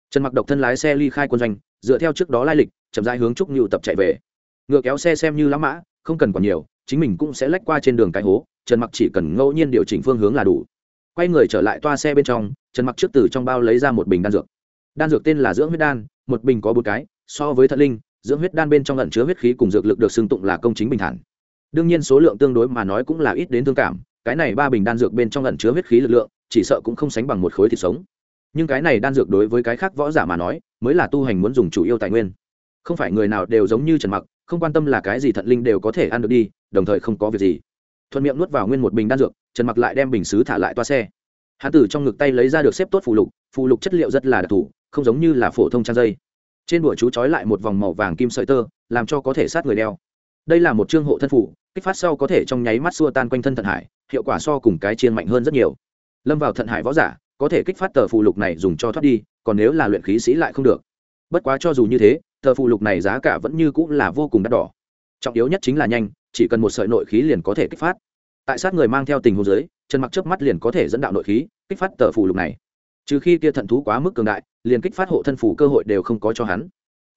Trần mặc độc thân lái xe ly khai quân doanh, dựa theo trước đó lai lịch, chậm rãi hướng trúc nhu tập chạy về. Ngựa kéo xe xem như lão mã, không cần còn nhiều, chính mình cũng sẽ lách qua trên đường cái hố, trần mặc chỉ cần ngẫu nhiên điều chỉnh phương hướng là đủ. Quay người trở lại toa xe bên trong, trần mặc trước từ trong bao lấy ra một bình đan dược. Đan dược tên là dưỡng huyết đan, một bình có bốn cái, so với thận linh, dưỡng huyết đan bên trong ẩn chứa huyết khí cùng dược lực được xưng tụng là công chính bình thản đương nhiên số lượng tương đối mà nói cũng là ít đến thương cảm, cái này ba bình đan dược bên trong ẩn chứa huyết khí lực lượng, chỉ sợ cũng không sánh bằng một khối thịt sống. Nhưng cái này đan dược đối với cái khác võ giả mà nói, mới là tu hành muốn dùng chủ yêu tài nguyên. Không phải người nào đều giống như trần mặc, không quan tâm là cái gì thận linh đều có thể ăn được đi, đồng thời không có việc gì. Thuận miệng nuốt vào nguyên một bình đan dược, trần mặc lại đem bình xứ thả lại toa xe. Hắn từ trong ngực tay lấy ra được xếp tốt phù lục phù lục chất liệu rất là đặc thù, không giống như là phổ thông trang dây. Trên đùa chú trói lại một vòng màu vàng kim sợi tơ, làm cho có thể sát người đeo đây là một chương hộ thân phủ, kích phát sau có thể trong nháy mắt xua tan quanh thân thận hải, hiệu quả so cùng cái chiên mạnh hơn rất nhiều. Lâm vào thận hải võ giả, có thể kích phát tờ phụ lục này dùng cho thoát đi, còn nếu là luyện khí sĩ lại không được. Bất quá cho dù như thế, tờ phụ lục này giá cả vẫn như cũng là vô cùng đắt đỏ. Trọng yếu nhất chính là nhanh, chỉ cần một sợi nội khí liền có thể kích phát. Tại sát người mang theo tình huống giới chân mặc chớp mắt liền có thể dẫn đạo nội khí, kích phát tờ phụ lục này. Trừ khi kia thận thú quá mức cường đại, liền kích phát hộ thân phủ cơ hội đều không có cho hắn.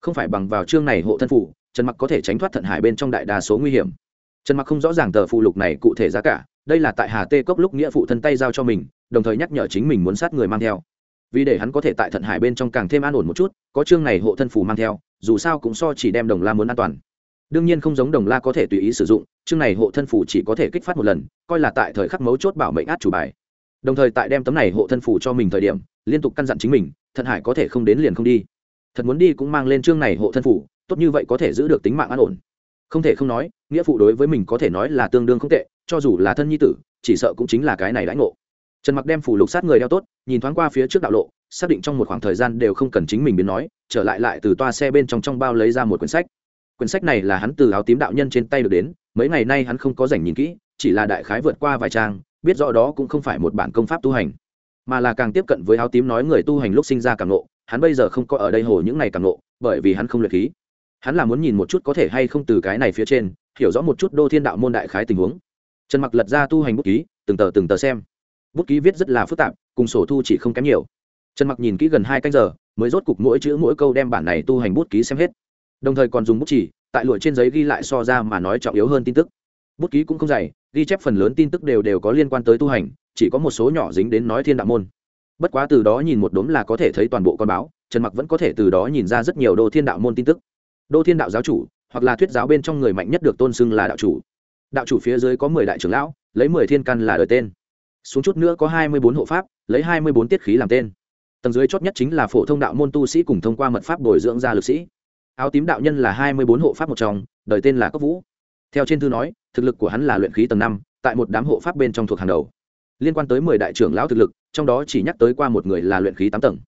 Không phải bằng vào chương này hộ thân phủ trần mặc có thể tránh thoát thận hải bên trong đại đa số nguy hiểm. Trần mặc không rõ ràng tờ phụ lục này cụ thể giá cả, đây là tại hà tê cốc lúc nghĩa phụ thân tay giao cho mình, đồng thời nhắc nhở chính mình muốn sát người mang theo. Vì để hắn có thể tại thận hải bên trong càng thêm an ổn một chút, có chương này hộ thân phủ mang theo, dù sao cũng so chỉ đem đồng la muốn an toàn. Đương nhiên không giống đồng la có thể tùy ý sử dụng, chương này hộ thân phủ chỉ có thể kích phát một lần, coi là tại thời khắc mấu chốt bảo mệnh át chủ bài. Đồng thời tại đem tấm này hộ thân phủ cho mình thời điểm, liên tục căn dặn chính mình, thận hải có thể không đến liền không đi. Thật muốn đi cũng mang lên chương này hộ thân phủ tốt như vậy có thể giữ được tính mạng an ổn. Không thể không nói, nghĩa phụ đối với mình có thể nói là tương đương không tệ, cho dù là thân nhi tử, chỉ sợ cũng chính là cái này đãi ngộ. Trần mặc đem phủ lục sát người đeo tốt, nhìn thoáng qua phía trước đạo lộ, xác định trong một khoảng thời gian đều không cần chính mình biến nói, trở lại lại từ toa xe bên trong trong bao lấy ra một quyển sách. Quyển sách này là hắn từ áo tím đạo nhân trên tay được đến, mấy ngày nay hắn không có dành nhìn kỹ, chỉ là đại khái vượt qua vài trang, biết rõ đó cũng không phải một bản công pháp tu hành. Mà là càng tiếp cận với áo tím nói người tu hành lúc sinh ra càng nộ hắn bây giờ không có ở đây hồ những ngày càng nộ bởi vì hắn không luyện khí hắn là muốn nhìn một chút có thể hay không từ cái này phía trên, hiểu rõ một chút đô thiên đạo môn đại khái tình huống. Trần mặc lật ra tu hành bút ký, từng tờ từng tờ xem. Bút ký viết rất là phức tạp, cùng sổ thu chỉ không kém nhiều. Trần mặc nhìn kỹ gần hai canh giờ, mới rốt cục mỗi chữ mỗi câu đem bản này tu hành bút ký xem hết. Đồng thời còn dùng bút chỉ, tại lụa trên giấy ghi lại so ra mà nói trọng yếu hơn tin tức. Bút ký cũng không dày, ghi chép phần lớn tin tức đều đều có liên quan tới tu hành, chỉ có một số nhỏ dính đến nói thiên đạo môn. Bất quá từ đó nhìn một đốm là có thể thấy toàn bộ con báo, trần mặc vẫn có thể từ đó nhìn ra rất nhiều đô thiên đạo môn tin tức đô thiên đạo giáo chủ, hoặc là thuyết giáo bên trong người mạnh nhất được tôn xưng là đạo chủ. Đạo chủ phía dưới có mười đại trưởng lão, lấy mười thiên căn là đời tên. Xuống chút nữa có hai mươi bốn hộ pháp, lấy hai mươi bốn tiết khí làm tên. Tầng dưới chót nhất chính là phổ thông đạo môn tu sĩ cùng thông qua mật pháp bồi dưỡng ra lực sĩ. Áo tím đạo nhân là hai mươi bốn hộ pháp một trong, đời tên là cốc vũ. Theo trên thư nói, thực lực của hắn là luyện khí tầng năm, tại một đám hộ pháp bên trong thuộc hàng đầu. Liên quan tới mười đại trưởng lão thực lực, trong đó chỉ nhắc tới qua một người là luyện khí tám tầng.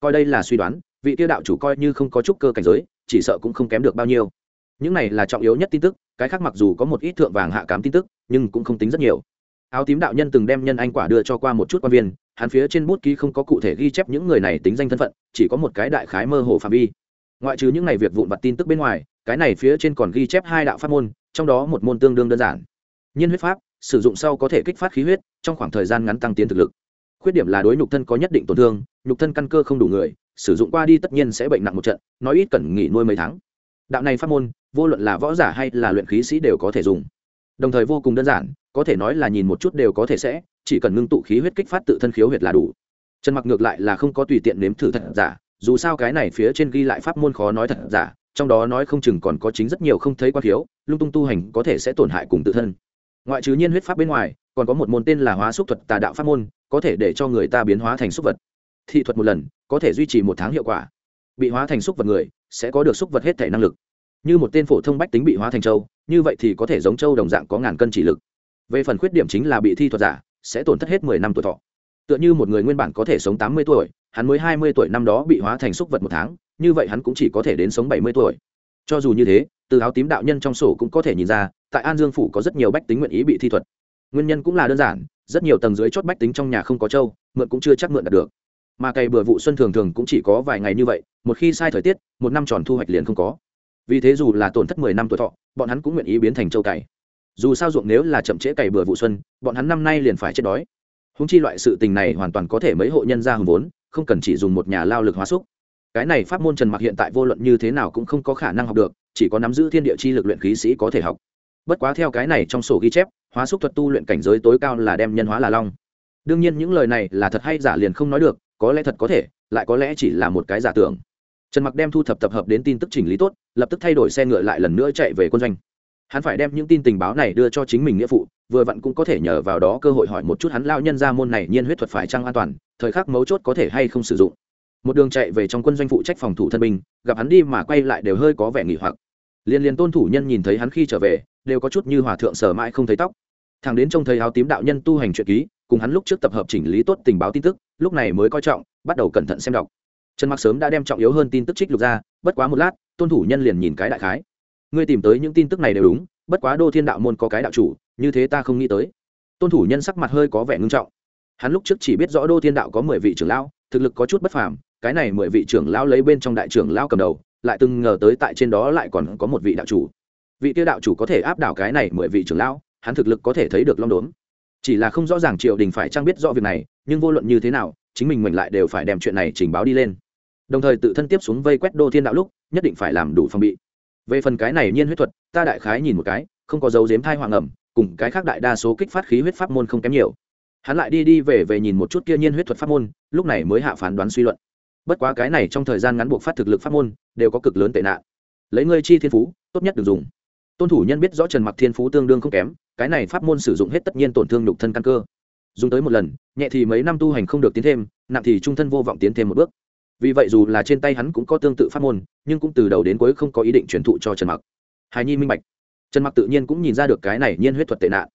Coi đây là suy đoán vị tiêu đạo chủ coi như không có chút cơ cảnh giới, chỉ sợ cũng không kém được bao nhiêu. Những này là trọng yếu nhất tin tức, cái khác mặc dù có một ít thượng vàng hạ cám tin tức, nhưng cũng không tính rất nhiều. Áo tím đạo nhân từng đem nhân anh quả đưa cho qua một chút quan viên, hắn phía trên bút ký không có cụ thể ghi chép những người này tính danh thân phận, chỉ có một cái đại khái mơ hồ phạm vi. Ngoại trừ những này việc vụn vặt tin tức bên ngoài, cái này phía trên còn ghi chép hai đạo pháp môn, trong đó một môn tương đương đơn giản. Nhiên huyết pháp, sử dụng sau có thể kích phát khí huyết, trong khoảng thời gian ngắn tăng tiến thực lực. Khuyết điểm là đối nhục thân có nhất định tổn thương, nhục thân căn cơ không đủ người sử dụng qua đi tất nhiên sẽ bệnh nặng một trận, nói ít cần nghỉ nuôi mấy tháng. Đạo này pháp môn, vô luận là võ giả hay là luyện khí sĩ đều có thể dùng. Đồng thời vô cùng đơn giản, có thể nói là nhìn một chút đều có thể sẽ, chỉ cần ngưng tụ khí huyết kích phát tự thân khiếu huyệt là đủ. Trần mặc ngược lại là không có tùy tiện nếm thử thật giả, dù sao cái này phía trên ghi lại pháp môn khó nói thật giả, trong đó nói không chừng còn có chính rất nhiều không thấy quan khiếu, lung tung tu hành có thể sẽ tổn hại cùng tự thân. Ngoại trừ nhiên huyết pháp bên ngoài, còn có một môn tên là hóa xúc thuật tà đạo pháp môn, có thể để cho người ta biến hóa thành xúc vật thị thuật một lần, có thể duy trì một tháng hiệu quả. Bị hóa thành xúc vật người, sẽ có được xúc vật hết thể năng lực. Như một tên phổ thông bách tính bị hóa thành châu như vậy thì có thể giống châu đồng dạng có ngàn cân chỉ lực. Về phần khuyết điểm chính là bị thi thuật giả, sẽ tổn thất hết mười năm tuổi thọ. Tựa như một người nguyên bản có thể sống tám mươi tuổi, hắn mới hai mươi tuổi năm đó bị hóa thành xúc vật một tháng, như vậy hắn cũng chỉ có thể đến sống bảy mươi tuổi. Cho dù như thế, từ áo tím đạo nhân trong sổ cũng có thể nhìn ra, tại an dương phủ có rất nhiều bách tính nguyện ý bị thi thuật. Nguyên nhân cũng là đơn giản, rất nhiều tầng dưới chót bách tính trong nhà không có trâu, mượn cũng chưa chắc mượn đạt được mà cày bừa vụ xuân thường thường cũng chỉ có vài ngày như vậy, một khi sai thời tiết, một năm tròn thu hoạch liền không có. Vì thế dù là tổn thất mười năm tuổi thọ, bọn hắn cũng nguyện ý biến thành châu cày. Dù sao ruộng nếu là chậm trễ cày bừa vụ xuân, bọn hắn năm nay liền phải chết đói. Húng chi loại sự tình này hoàn toàn có thể mấy hộ nhân ra hùng vốn, không cần chỉ dùng một nhà lao lực hóa xúc. Cái này pháp môn trần mặc hiện tại vô luận như thế nào cũng không có khả năng học được, chỉ có nắm giữ thiên địa chi lực luyện khí sĩ có thể học. Bất quá theo cái này trong sổ ghi chép, hóa xúc thuật tu luyện cảnh giới tối cao là đem nhân hóa là long. Đương nhiên những lời này là thật hay giả liền không nói được có lẽ thật có thể, lại có lẽ chỉ là một cái giả tưởng. Trần mặc đem thu thập tập hợp đến tin tức chỉnh lý tốt, lập tức thay đổi xe ngựa lại lần nữa chạy về quân doanh. Hắn phải đem những tin tình báo này đưa cho chính mình nghĩa phụ, vừa vặn cũng có thể nhờ vào đó cơ hội hỏi một chút hắn lao nhân ra môn này nhiên huyết thuật phải trăng an toàn, thời khắc mấu chốt có thể hay không sử dụng. Một đường chạy về trong quân doanh phụ trách phòng thủ thân binh, gặp hắn đi mà quay lại đều hơi có vẻ nghỉ hoặc. Liên liên tôn thủ nhân nhìn thấy hắn khi trở về, đều có chút như hòa thượng sở mãi không thấy tóc. Thằng đến trông thấy áo tím đạo nhân tu hành chuyện ký cùng hắn lúc trước tập hợp chỉnh lý tốt tình báo tin tức, lúc này mới coi trọng, bắt đầu cẩn thận xem đọc. Trần mặc sớm đã đem trọng yếu hơn tin tức trích lục ra, bất quá một lát, tôn thủ nhân liền nhìn cái đại khái. Ngươi tìm tới những tin tức này đều đúng, bất quá đô thiên đạo môn có cái đạo chủ, như thế ta không nghĩ tới. Tôn thủ nhân sắc mặt hơi có vẻ ngưng trọng. Hắn lúc trước chỉ biết rõ đô thiên đạo có mười vị trưởng lão, thực lực có chút bất phàm, cái này mười vị trưởng lão lấy bên trong đại trưởng lão cầm đầu, lại từng ngờ tới tại trên đó lại còn có một vị đạo chủ. Vị tiêu đạo chủ có thể áp đảo cái này mười vị trưởng lão, hắn thực lực có thể thấy được long đốn chỉ là không rõ ràng triều đình phải trang biết rõ việc này, nhưng vô luận như thế nào, chính mình mình lại đều phải đem chuyện này trình báo đi lên. Đồng thời tự thân tiếp xuống vây quét đô thiên đạo lúc, nhất định phải làm đủ phòng bị. Về phần cái này nhiên huyết thuật, ta đại khái nhìn một cái, không có dấu dếm thai hoàng ẩm, cùng cái khác đại đa số kích phát khí huyết pháp môn không kém nhiều. Hắn lại đi đi về về nhìn một chút kia nhiên huyết thuật pháp môn, lúc này mới hạ phán đoán suy luận. Bất quá cái này trong thời gian ngắn buộc phát thực lực pháp môn, đều có cực lớn tệ nạn. Lấy ngươi chi thiên phú, tốt nhất được dùng. Tôn thủ nhân biết rõ trần mặc thiên phú tương đương không kém cái này pháp môn sử dụng hết tất nhiên tổn thương nhục thân căn cơ. Dùng tới một lần, nhẹ thì mấy năm tu hành không được tiến thêm, nặng thì trung thân vô vọng tiến thêm một bước. Vì vậy dù là trên tay hắn cũng có tương tự pháp môn, nhưng cũng từ đầu đến cuối không có ý định truyền thụ cho trần mặc. Hài nhi minh bạch. Trần mặc tự nhiên cũng nhìn ra được cái này nhiên huyết thuật tệ nạn.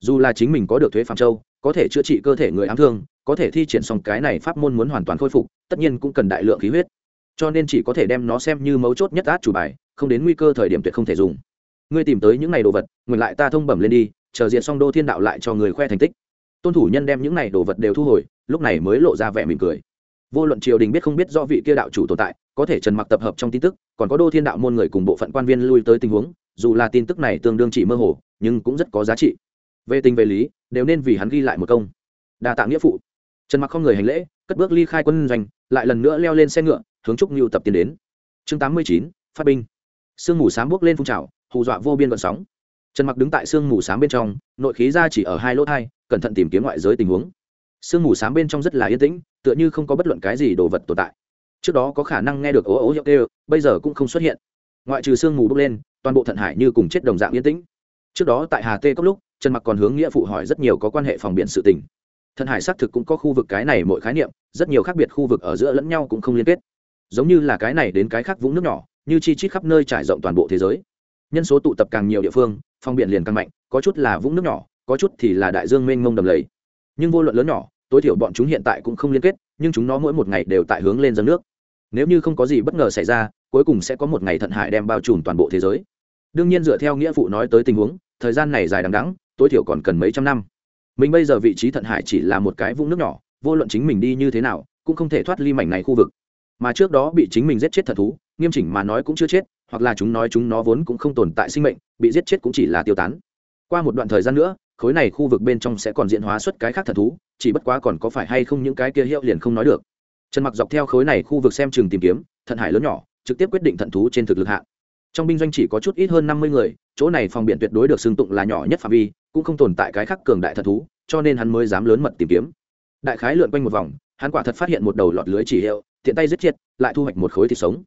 Dù là chính mình có được thuế phạm châu, có thể chữa trị cơ thể người ám thương, có thể thi triển xong cái này pháp môn muốn hoàn toàn khôi phục, tất nhiên cũng cần đại lượng khí huyết. Cho nên chỉ có thể đem nó xem như mấu chốt nhất át chủ bài, không đến nguy cơ thời điểm tuyệt không thể dùng ngươi tìm tới những này đồ vật ngược lại ta thông bẩm lên đi chờ diện xong đô thiên đạo lại cho người khoe thành tích. Tôn thủ nhân đem những này đồ vật đều thu hồi lúc này mới lộ ra vẻ mỉm cười. Vô luận triều đình biết không biết do vị kia đạo chủ tồn tại có thể trần mặc tập hợp trong tin tức còn có đô thiên đạo môn người cùng bộ phận quan viên lui tới tình huống dù là tin tức này tương đương chỉ mơ hồ nhưng cũng rất có giá trị. Về tình về lý đều nên vì hắn ghi lại một công. Đa tạ nghĩa phụ. Trần mặc không người hành lễ cất bước ly khai quân doanh lại lần nữa leo lên xe ngựa hướng trúc ngưu tập tiến đến. Chương 89, phát binh. Sương mù sám bước lên phun trào hù dọa vô biên vận sóng. Trần mặc đứng tại sương mù sáng bên trong, nội khí ra chỉ ở hai lỗ thai, cẩn thận tìm kiếm ngoại giới tình huống. Sương mù sáng bên trong rất là yên tĩnh, tựa như không có bất luận cái gì đồ vật tồn tại. Trước đó có khả năng nghe được ố ố hiệu kêu, bây giờ cũng không xuất hiện. Ngoại trừ sương mù bốc lên, toàn bộ thận hải như cùng chết đồng dạng yên tĩnh. Trước đó tại hà tê cốc lúc, trần mặc còn hướng nghĩa phụ hỏi rất nhiều có quan hệ phòng biển sự tình. Thận hải xác thực cũng có khu vực cái này mỗi khái niệm, rất nhiều khác biệt khu vực ở giữa lẫn nhau cũng không liên kết. Giống như là cái này đến cái khác vũng nước nhỏ, như chi chít khắp nơi trải rộng toàn bộ thế giới nhân số tụ tập càng nhiều địa phương phong biển liền càng mạnh, có chút là vũng nước nhỏ, có chút thì là đại dương mênh mông đầm lầy. Nhưng vô luận lớn nhỏ, tối thiểu bọn chúng hiện tại cũng không liên kết, nhưng chúng nó mỗi một ngày đều tại hướng lên dâng nước. Nếu như không có gì bất ngờ xảy ra, cuối cùng sẽ có một ngày thận hải đem bao trùm toàn bộ thế giới. Đương nhiên dựa theo nghĩa phụ nói tới tình huống, thời gian này dài đằng đắng tối thiểu còn cần mấy trăm năm. Mình bây giờ vị trí thận hải chỉ là một cái vũng nước nhỏ, vô luận chính mình đi như thế nào, cũng không thể thoát ly mảnh này khu vực. Mà trước đó bị chính mình giết chết thật thú, nghiêm chỉnh mà nói cũng chưa chết hoặc là chúng nói chúng nó vốn cũng không tồn tại sinh mệnh, bị giết chết cũng chỉ là tiêu tán. Qua một đoạn thời gian nữa, khối này khu vực bên trong sẽ còn diễn hóa xuất cái khác thần thú, chỉ bất quá còn có phải hay không những cái kia hiệu liền không nói được. Trần mặc dọc theo khối này khu vực xem chừng tìm kiếm, thận hải lớn nhỏ, trực tiếp quyết định thận thú trên thực lực hạ. Trong binh doanh chỉ có chút ít hơn năm mươi người, chỗ này phòng biển tuyệt đối được xưng tụng là nhỏ nhất phạm vi, cũng không tồn tại cái khác cường đại thần thú, cho nên hắn mới dám lớn mật tìm kiếm. Đại khái lượn quanh một vòng, hắn quả thật phát hiện một đầu lọt lưới chỉ hiệu, tiện tay giết chết, lại thu hoạch một khối thịt sống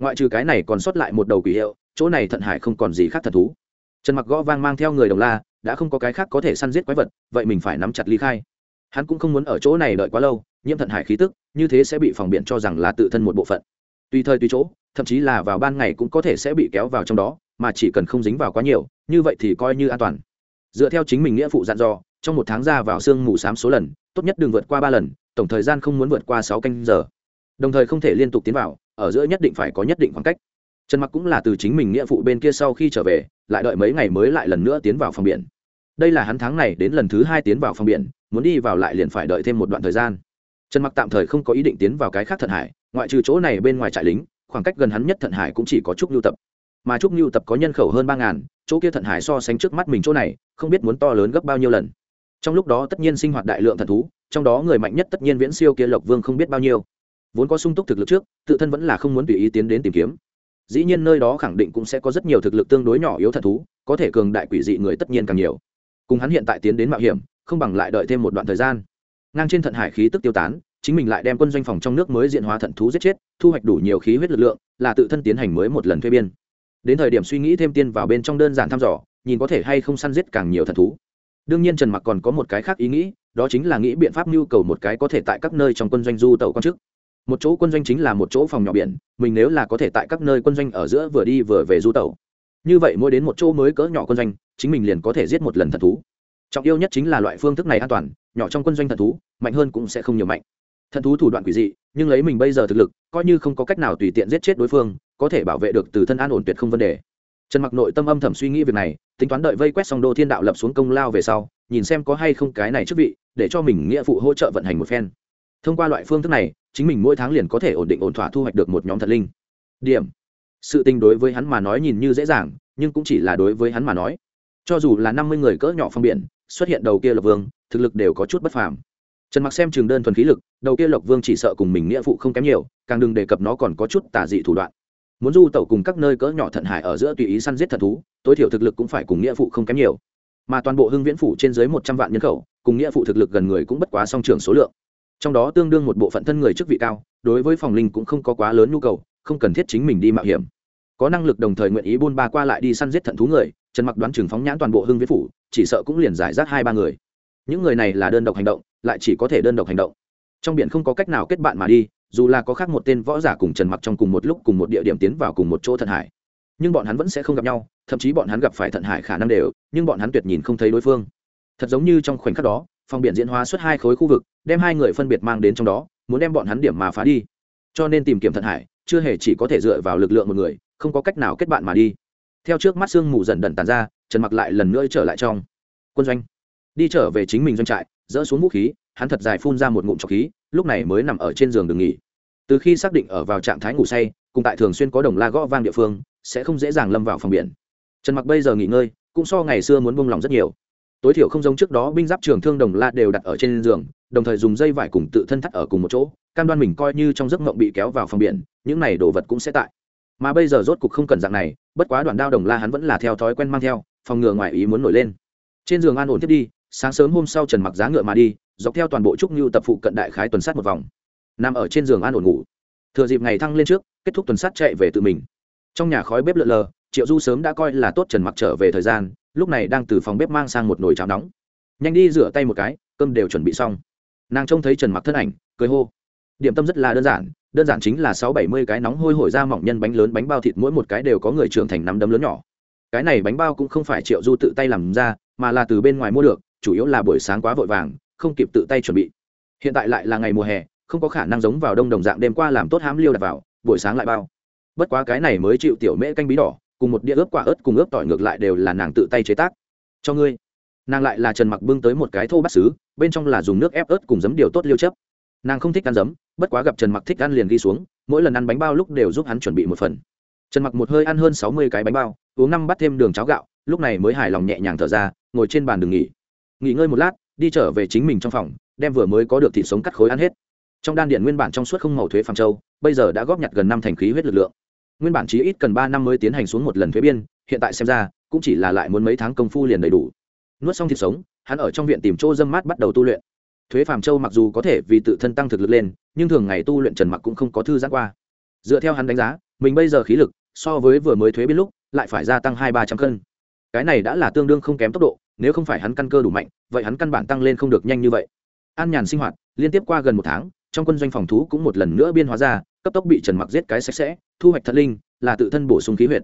ngoại trừ cái này còn sót lại một đầu quỷ hiệu, chỗ này thận hải không còn gì khác thần thú. Trần mặc gõ vang mang theo người đồng la, đã không có cái khác có thể săn giết quái vật, vậy mình phải nắm chặt ly khai. Hắn cũng không muốn ở chỗ này đợi quá lâu, nhiễm thận hải khí tức, như thế sẽ bị phòng biện cho rằng là tự thân một bộ phận. Tùy thời tùy chỗ, thậm chí là vào ban ngày cũng có thể sẽ bị kéo vào trong đó, mà chỉ cần không dính vào quá nhiều, như vậy thì coi như an toàn. Dựa theo chính mình nghĩa phụ dặn dò, trong một tháng ra vào sương mù s số lần, tốt nhất đừng vượt qua ba lần, tổng thời gian không muốn vượt qua sáu canh giờ đồng thời không thể liên tục tiến vào, ở giữa nhất định phải có nhất định khoảng cách. Trần mặc cũng là từ chính mình nghĩa phụ bên kia sau khi trở về, lại đợi mấy ngày mới lại lần nữa tiến vào phòng biển. Đây là hắn tháng này đến lần thứ hai tiến vào phòng biển, muốn đi vào lại liền phải đợi thêm một đoạn thời gian. Trần mặc tạm thời không có ý định tiến vào cái khác thận hải, ngoại trừ chỗ này bên ngoài trại lính, khoảng cách gần hắn nhất thận hải cũng chỉ có trúc lưu tập. Mà trúc lưu tập có nhân khẩu hơn ba ngàn, chỗ kia thận hải so sánh trước mắt mình chỗ này, không biết muốn to lớn gấp bao nhiêu lần. Trong lúc đó tất nhiên sinh hoạt đại lượng thần thú, trong đó người mạnh nhất tất nhiên viễn siêu kia lộc vương không biết bao nhiêu vốn có sung túc thực lực trước, tự thân vẫn là không muốn tùy ý tiến đến tìm kiếm. Dĩ nhiên nơi đó khẳng định cũng sẽ có rất nhiều thực lực tương đối nhỏ yếu thần thú, có thể cường đại quỷ dị người tất nhiên càng nhiều. Cùng hắn hiện tại tiến đến mạo hiểm, không bằng lại đợi thêm một đoạn thời gian. Ngang trên thận hải khí tức tiêu tán, chính mình lại đem quân doanh phòng trong nước mới diện hóa thận thú giết chết, thu hoạch đủ nhiều khí huyết lực lượng, là tự thân tiến hành mới một lần thuê biên. Đến thời điểm suy nghĩ thêm tiên vào bên trong đơn giản thăm dò, nhìn có thể hay không săn giết càng nhiều thần thú. Đương nhiên trần mặc còn có một cái khác ý nghĩ, đó chính là nghĩ biện pháp nhu cầu một cái có thể tại các nơi trong quân doanh du tàu con chức một chỗ quân doanh chính là một chỗ phòng nhỏ biển, mình nếu là có thể tại các nơi quân doanh ở giữa vừa đi vừa về du tàu như vậy mỗi đến một chỗ mới cỡ nhỏ quân doanh, chính mình liền có thể giết một lần thần thú. Trọng yêu nhất chính là loại phương thức này an toàn, nhỏ trong quân doanh thần thú, mạnh hơn cũng sẽ không nhiều mạnh. Thần thú thủ đoạn quỷ dị, nhưng lấy mình bây giờ thực lực, coi như không có cách nào tùy tiện giết chết đối phương, có thể bảo vệ được từ thân an ổn tuyệt không vấn đề. Trần mặc nội tâm âm thầm suy nghĩ việc này, tính toán đợi vây quét xong đô thiên đạo lập xuống công lao về sau, nhìn xem có hay không cái này chức vị, để cho mình nghĩa phụ hỗ trợ vận hành một phen. Thông qua loại phương thức này chính mình mỗi tháng liền có thể ổn định ổn thỏa thu hoạch được một nhóm thật linh. Điểm. Sự tình đối với hắn mà nói nhìn như dễ dàng, nhưng cũng chỉ là đối với hắn mà nói. Cho dù là năm mươi người cỡ nhỏ phong biển, xuất hiện đầu kia lộc vương, thực lực đều có chút bất phàm. Trần mặc xem trường đơn thuần khí lực, đầu kia lộc vương chỉ sợ cùng mình nghĩa phụ không kém nhiều, càng đừng đề cập nó còn có chút tà dị thủ đoạn. Muốn du tẩu cùng các nơi cỡ nhỏ thận hải ở giữa tùy ý săn giết thần thú, tối thiểu thực lực cũng phải cùng nghĩa phụ không kém nhiều. Mà toàn bộ hưng viễn phủ trên dưới một trăm vạn nhân khẩu, cùng nghĩa phụ thực lực gần người cũng bất quá song trường số lượng trong đó tương đương một bộ phận thân người chức vị cao, đối với phòng linh cũng không có quá lớn nhu cầu, không cần thiết chính mình đi mạo hiểm. Có năng lực đồng thời nguyện ý buôn ba qua lại đi săn giết thận thú người, trần mặc đoán chừng phóng nhãn toàn bộ hưng viễn phủ, chỉ sợ cũng liền giải rác hai ba người. Những người này là đơn độc hành động, lại chỉ có thể đơn độc hành động. Trong biển không có cách nào kết bạn mà đi, dù là có khác một tên võ giả cùng trần mặc trong cùng một lúc cùng một địa điểm tiến vào cùng một chỗ thận hải. Nhưng bọn hắn vẫn sẽ không gặp nhau, thậm chí bọn hắn gặp phải thận hải khả năng đều, nhưng bọn hắn tuyệt nhìn không thấy đối phương. Thật giống như trong khoảnh khắc đó phòng biển diễn hóa xuất hai khối khu vực, đem hai người phân biệt mang đến trong đó, muốn đem bọn hắn điểm mà phá đi. Cho nên tìm kiếm thận hải, chưa hề chỉ có thể dựa vào lực lượng một người, không có cách nào kết bạn mà đi. Theo trước mắt sương mù dần đần tàn ra, trần mặc lại lần nữa trở lại trong quân doanh. Đi trở về chính mình doanh trại, dỡ xuống vũ khí, hắn thật dài phun ra một ngụm trọc khí, lúc này mới nằm ở trên giường đừng nghỉ. Từ khi xác định ở vào trạng thái ngủ say, cùng tại thường xuyên có đồng la gõ vang địa phương, sẽ không dễ dàng lâm vào phòng biển. Trần mặc bây giờ nghỉ ngơi, cũng so ngày xưa muốn buông lòng rất nhiều tối thiểu không giống trước đó binh giáp trường thương đồng la đều đặt ở trên giường, đồng thời dùng dây vải cùng tự thân thắt ở cùng một chỗ, cam đoan mình coi như trong giấc mộng bị kéo vào phòng biển, những này đồ vật cũng sẽ tại. Mà bây giờ rốt cục không cần dạng này, bất quá đoạn đao đồng la hắn vẫn là theo thói quen mang theo, phòng ngừa ngoài ý muốn nổi lên. Trên giường an ổn tiếp đi, sáng sớm hôm sau trần mặc giá ngựa mà đi, dọc theo toàn bộ trúc như tập phụ cận đại khái tuần sát một vòng. Nằm ở trên giường an ổn ngủ. Thừa dịp ngày thăng lên trước, kết thúc tuần sát chạy về tự mình. Trong nhà khói bếp lợn lờ, triệu du sớm đã coi là tốt trần mặc trở về thời gian lúc này đang từ phòng bếp mang sang một nồi cháo nóng. Nhanh đi rửa tay một cái, cơm đều chuẩn bị xong. Nàng trông thấy trần mặc thân ảnh, cười hô. Điểm tâm rất là đơn giản đơn giản chính là sáu bảy mươi cái nóng hôi hổi ra mỏng nhân bánh lớn bánh bao thịt mỗi một cái đều có người trưởng thành nắm đấm lớn nhỏ. Cái này bánh bao cũng không phải triệu du tự tay làm ra, mà là từ bên ngoài mua được, chủ yếu là buổi sáng quá vội vàng, không kịp tự tay chuẩn bị. Hiện tại lại là ngày mùa hè, không có khả năng giống vào đông đồng dạng đêm qua làm tốt hám liêu đặt vào, buổi sáng lại bao. Bất quá cái này mới chịu tiểu mễ canh bí đỏ cùng một đĩa ướp quả ớt cùng ướp tỏi ngược lại đều là nàng tự tay chế tác. Cho ngươi. Nàng lại là trần mặc bưng tới một cái thô bát xứ, bên trong là dùng nước ép ớt cùng giấm điều tốt liêu chấp nàng không thích ăn giấm, bất quá gặp trần mặc thích ăn liền ghi xuống, mỗi lần ăn bánh bao lúc đều giúp hắn chuẩn bị một phần. Trần mặc một hơi ăn hơn sáu mươi cái bánh bao, uống năm bát thêm đường cháo gạo, lúc này mới hài lòng nhẹ nhàng thở ra, ngồi trên bàn đường nghỉ. Nghỉ ngơi một lát, đi trở về chính mình trong phòng, đem vừa mới có được thịt sống cắt khối ăn hết. Trong đan điện nguyên bản trong suốt không màu thuế phàm châu, bây giờ đã góp nhặt gần năm thành khí huyết lực lượng nguyên bản chí ít cần ba năm mới tiến hành xuống một lần thuế biên, hiện tại xem ra, cũng chỉ là lại muốn mấy tháng công phu liền đầy đủ. Nuốt xong thịt sống, hắn ở trong viện tìm chỗ dâm mát bắt đầu tu luyện. Thuế phàm châu mặc dù có thể vì tự thân tăng thực lực lên, nhưng thường ngày tu luyện trần mặc cũng không có thư giãn qua. Dựa theo hắn đánh giá, mình bây giờ khí lực, so với vừa mới thuế biên lúc, lại phải gia tăng hai ba trăm cân. Cái này đã là tương đương không kém tốc độ, nếu không phải hắn căn cơ đủ mạnh, vậy hắn căn bản tăng lên không được nhanh như vậy. An nhàn sinh hoạt, liên tiếp qua gần một tháng, trong quân doanh phòng thú cũng một lần nữa biên hóa ra cấp tốc bị trần mặc giết cái sạch sẽ, thu hoạch thật linh, là tự thân bổ sung khí huyết.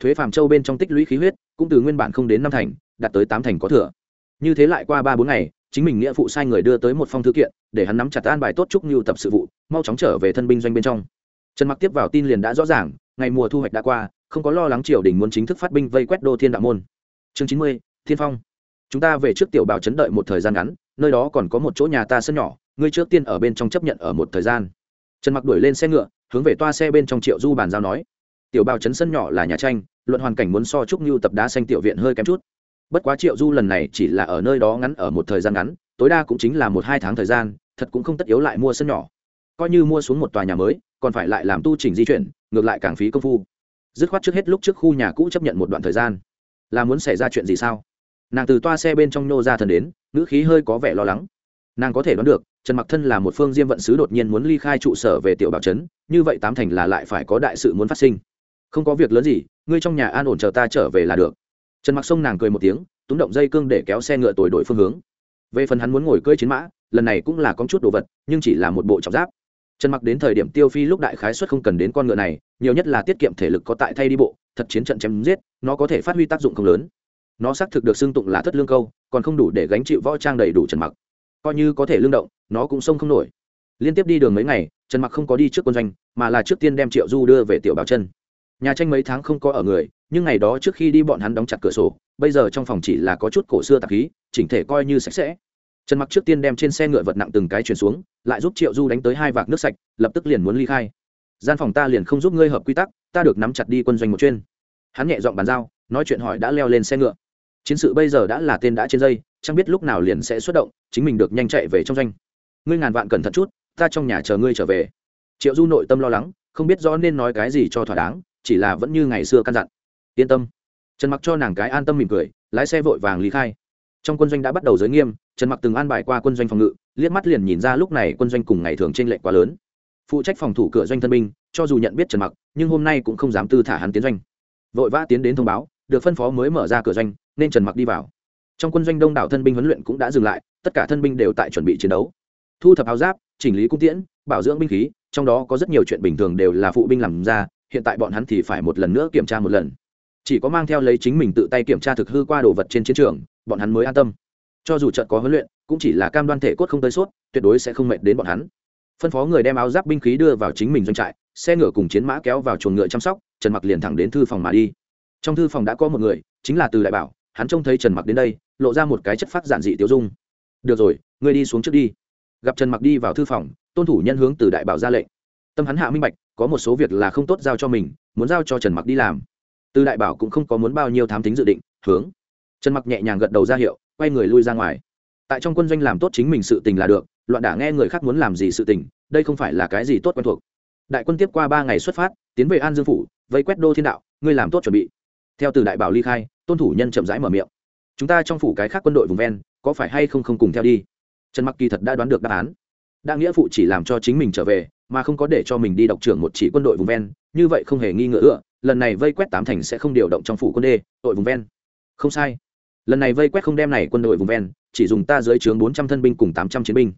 Thuế phàm châu bên trong tích lũy khí huyết, cũng từ nguyên bản không đến năm thành, đạt tới tám thành có thừa. Như thế lại qua ba bốn ngày, chính mình nghĩa phụ sai người đưa tới một phong thư kiện, để hắn nắm chặt an bài tốt chúc như tập sự vụ, mau chóng trở về thân binh doanh bên trong. Trần mặc tiếp vào tin liền đã rõ ràng, ngày mùa thu hoạch đã qua, không có lo lắng triều đình muốn chính thức phát binh vây quét đô thiên đạo môn. Chương chín mươi, thiên phong. Chúng ta về trước tiểu bào chấn đợi một thời gian ngắn, nơi đó còn có một chỗ nhà ta sân nhỏ, ngươi trước tiên ở bên trong chấp nhận ở một thời gian trần mặc đuổi lên xe ngựa, hướng về toa xe bên trong triệu du bàn giao nói, tiểu bào chấn sân nhỏ là nhà tranh, luận hoàn cảnh muốn so trúc như tập đá xanh tiểu viện hơi kém chút. Bất quá triệu du lần này chỉ là ở nơi đó ngắn ở một thời gian ngắn, tối đa cũng chính là một hai tháng thời gian, thật cũng không tất yếu lại mua sân nhỏ. Coi như mua xuống một tòa nhà mới, còn phải lại làm tu trình di chuyển, ngược lại càng phí công phu. Dứt khoát trước hết lúc trước khu nhà cũ chấp nhận một đoạn thời gian. Là muốn xảy ra chuyện gì sao? Nàng từ toa xe bên trong nhô ra thần đến, ngữ khí hơi có vẻ lo lắng. Nàng có thể đoán được trần mặc thân là một phương diêm vận sứ đột nhiên muốn ly khai trụ sở về tiểu bảo trấn, như vậy tám thành là lại phải có đại sự muốn phát sinh. Không có việc lớn gì, ngươi trong nhà an ổn chờ ta trở về là được. Trần mặc sông nàng cười một tiếng túng động dây cương để kéo xe ngựa tồi đổi phương hướng. Về phần hắn muốn ngồi cưỡi chiến mã, lần này cũng là có chút đồ vật, nhưng chỉ là một bộ trọng giáp. Trần mặc đến thời điểm tiêu phi lúc đại khái xuất không cần đến con ngựa này, nhiều nhất là tiết kiệm thể lực có tại thay đi bộ, thật chiến trận chém giết, nó có thể phát huy tác dụng không lớn. Nó xác thực được xưng tụng là thất lương câu, còn không đủ để gánh chịu võ trang đầy đủ trần mặc. Coi như có thể lương động nó cũng sông không nổi. Liên tiếp đi đường mấy ngày, trần mặc không có đi trước quân doanh, mà là trước tiên đem triệu du đưa về tiểu bảo chân nhà tranh mấy tháng không có ở người, nhưng ngày đó trước khi đi bọn hắn đóng chặt cửa sổ, bây giờ trong phòng chỉ là có chút cổ xưa tạp khí, chỉnh thể coi như sạch sẽ. Trần mặc trước tiên đem trên xe ngựa vật nặng từng cái chuyển xuống, lại giúp triệu du đánh tới hai vạc nước sạch, lập tức liền muốn ly khai. Gian phòng ta liền không giúp ngươi hợp quy tắc, ta được nắm chặt đi quân doanh một chuyên hắn nhẹ dọn bàn giao, nói chuyện hỏi đã leo lên xe ngựa. Chiến sự bây giờ đã là tên đã trên dây, chẳng biết lúc nào liền sẽ xuất động, chính mình được nhanh chạy về trong doanh ngươi ngàn vạn cẩn thận chút, ta trong nhà chờ ngươi trở về. Triệu du nội tâm lo lắng, không biết rõ nên nói cái gì cho thỏa đáng, chỉ là vẫn như ngày xưa căn dặn. Yên tâm. Trần mặc cho nàng cái an tâm mỉm cười, lái xe vội vàng lý khai. Trong quân doanh đã bắt đầu giới nghiêm, trần mặc từng an bài qua quân doanh phòng ngự, liếc mắt liền nhìn ra lúc này quân doanh cùng ngày thường trên lệnh quá lớn. Phụ trách phòng thủ cửa doanh thân binh, cho dù nhận biết trần mặc, nhưng hôm nay cũng không dám tư thả hắn tiến doanh. Vội vã tiến đến thông báo, được phân phó mới mở ra cửa doanh, nên trần mặc đi vào. Trong quân doanh đông đảo thân binh huấn luyện cũng đã dừng lại, tất cả thân binh đều tại chuẩn bị chiến đấu thu thập áo giáp chỉnh lý cung tiễn bảo dưỡng binh khí trong đó có rất nhiều chuyện bình thường đều là phụ binh làm ra hiện tại bọn hắn thì phải một lần nữa kiểm tra một lần. Chỉ có mang theo lấy chính mình tự tay kiểm tra thực hư qua đồ vật trên chiến trường bọn hắn mới an tâm. Cho dù trận có huấn luyện cũng chỉ là cam đoan thể cốt không tới suốt, tuyệt đối sẽ không mệt đến bọn hắn. Phân phó người đem áo giáp binh khí đưa vào chính mình doanh trại xe ngựa cùng chiến mã kéo vào chuồng ngựa chăm sóc trần mặc liền thẳng đến thư phòng mà đi. Trong thư phòng đã có một người chính là từ đại bảo hắn trông thấy trần mặc đến đây lộ ra một cái chất phát giản dị tiêu dung. Được rồi ngươi đi xuống trước đi gặp trần mặc đi vào thư phòng, tôn thủ nhân hướng từ đại bảo ra lệnh. Tâm hắn hạ minh bạch, có một số việc là không tốt giao cho mình, muốn giao cho trần mặc đi làm. Từ đại bảo cũng không có muốn bao nhiêu thám tính dự định, hướng. Trần mặc nhẹ nhàng gật đầu ra hiệu, quay người lui ra ngoài. Tại trong quân doanh làm tốt chính mình sự tình là được, loạn đả nghe người khác muốn làm gì sự tình, đây không phải là cái gì tốt quen thuộc. Đại quân tiếp qua ba ngày xuất phát, tiến về an dương phủ, vây quét đô thiên đạo, ngươi làm tốt chuẩn bị. Theo từ đại bảo ly khai, tôn thủ nhân chậm rãi mở miệng. Chúng ta trong phủ cái khác quân đội vùng ven, có phải hay không không cùng theo đi? Trần mặc kỳ thật đã đoán được đáp án. Đa nghĩa phụ chỉ làm cho chính mình trở về, mà không có để cho mình đi độc trưởng một chỉ quân đội vùng ven, như vậy không hề nghi ngờ ựa, lần này vây quét tám thành sẽ không điều động trong phủ quân đê, đội vùng ven. Không sai. Lần này vây quét không đem này quân đội vùng ven, chỉ dùng ta dưới trướng bốn trăm thân binh cùng tám trăm chiến binh.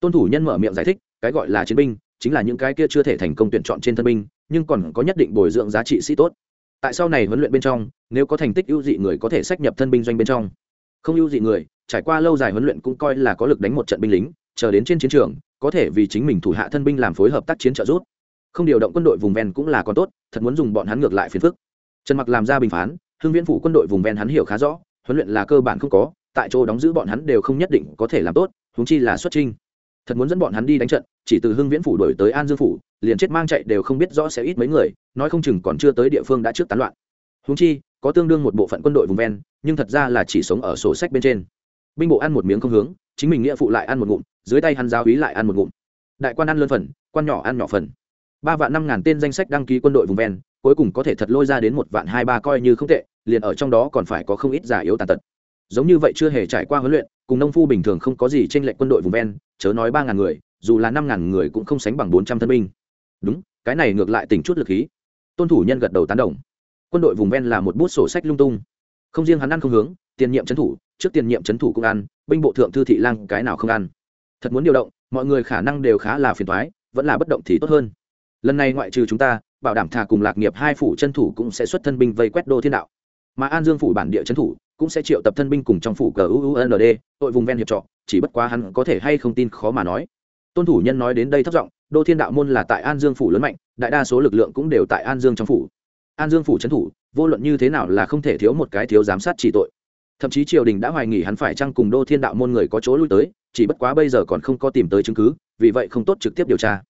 Tôn thủ nhân mở miệng giải thích, cái gọi là chiến binh, chính là những cái kia chưa thể thành công tuyển chọn trên thân binh, nhưng còn có nhất định bồi dưỡng giá trị sĩ tốt. Tại sau này huấn luyện bên trong, nếu có thành tích ưu dị người có thể sách nhập thân binh doanh bên trong. Không ưu dị người trải qua lâu dài huấn luyện cũng coi là có lực đánh một trận binh lính, chờ đến trên chiến trường, có thể vì chính mình thủ hạ thân binh làm phối hợp tác chiến trợ giúp. Không điều động quân đội vùng ven cũng là còn tốt, thật muốn dùng bọn hắn ngược lại phiền phức. Trần mặc làm ra bình phán hương viễn phủ quân đội vùng ven hắn hiểu khá rõ, huấn luyện là cơ bản không có, tại chỗ đóng giữ bọn hắn đều không nhất định có thể làm tốt húng chi là xuất trinh. Thật muốn dẫn bọn hắn đi đánh trận, chỉ từ hưng viễn phủ đổi tới an dương phủ, liền chết mang chạy đều không biết rõ sẽ ít mấy người, nói không chừng còn chưa tới địa phương đã trước tán loạn. Húng chi, có tương đương một bộ phận quân đội vùng ven, nhưng thật ra là chỉ sống ở sổ sách bên trên binh bộ ăn một miếng không hướng, chính mình nghĩa phụ lại ăn một ngụm, dưới tay hắn giáo úy lại ăn một ngụm. Đại quan ăn lơn phần, quan nhỏ ăn nhỏ phần. Ba vạn năm ngàn tên danh sách đăng ký quân đội vùng ven, cuối cùng có thể thật lôi ra đến một vạn hai ba coi như không tệ, liền ở trong đó còn phải có không ít giả yếu tàn tật. Giống như vậy chưa hề trải qua huấn luyện, cùng nông phu bình thường không có gì trên lệnh quân đội vùng ven, chớ nói ba ngàn người, dù là năm ngàn người cũng không sánh bằng bốn trăm thân binh. Đúng, cái này ngược lại tỉnh chút lực khí. Tôn thủ nhân gật đầu tán đồng. Quân đội vùng ven là một bút sổ sách lung tung. Không riêng hắn ăn không hướng tiền nhiệm trấn thủ trước tiền nhiệm trấn thủ cũng ăn binh bộ thượng thư thị lang cái nào không ăn. Thật muốn điều động mọi người khả năng đều khá là phiền toái, vẫn là bất động thì tốt hơn. Lần này ngoại trừ chúng ta bảo đảm thà cùng lạc nghiệp hai phủ chân thủ cũng sẽ xuất thân binh vây quét đô thiên đạo. Mà an dương phủ bản địa trấn thủ cũng sẽ triệu tập thân binh cùng trong phủ gund tội vùng ven hiệp trọ chỉ bất quá hắn có thể hay không tin khó mà nói. Tôn thủ nhân nói đến đây thất giọng đô thiên đạo môn là tại an dương phủ lớn mạnh đại đa số lực lượng cũng đều tại an dương trong phủ. An dương phủ trấn thủ vô luận như thế nào là không thể thiếu một cái thiếu giám sát chỉ tội thậm chí triều đình đã hoài nghỉ hắn phải chăng cùng đô thiên đạo môn người có chỗ lui tới, chỉ bất quá bây giờ còn không có tìm tới chứng cứ, vì vậy không tốt trực tiếp điều tra.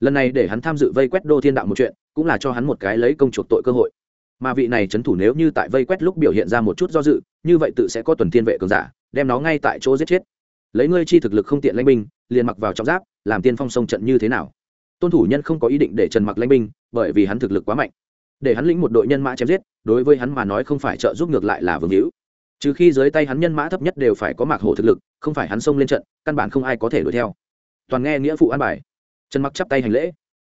Lần này để hắn tham dự vây quét đô thiên đạo một chuyện, cũng là cho hắn một cái lấy công chuộc tội cơ hội. Mà vị này trấn thủ nếu như tại vây quét lúc biểu hiện ra một chút do dự, như vậy tự sẽ có tuần thiên vệ cường giả, đem nó ngay tại chỗ giết chết. Lấy ngươi chi thực lực không tiện lãnh binh, liền mặc vào trọng giáp, làm tiên phong sông trận như thế nào? Tôn thủ nhân không có ý định để trần mặc lãnh binh, bởi vì hắn thực lực quá mạnh. Để hắn lĩnh một đội nhân mã chém giết, đối với hắn mà nói không phải trợ giúp ngược lại là vương hữu trừ khi dưới tay hắn nhân mã thấp nhất đều phải có mạc hổ thực lực, không phải hắn xông lên trận, căn bản không ai có thể đuổi theo. Toàn nghe nghĩa phụ an bài. Trần mặc chắp tay hành lễ.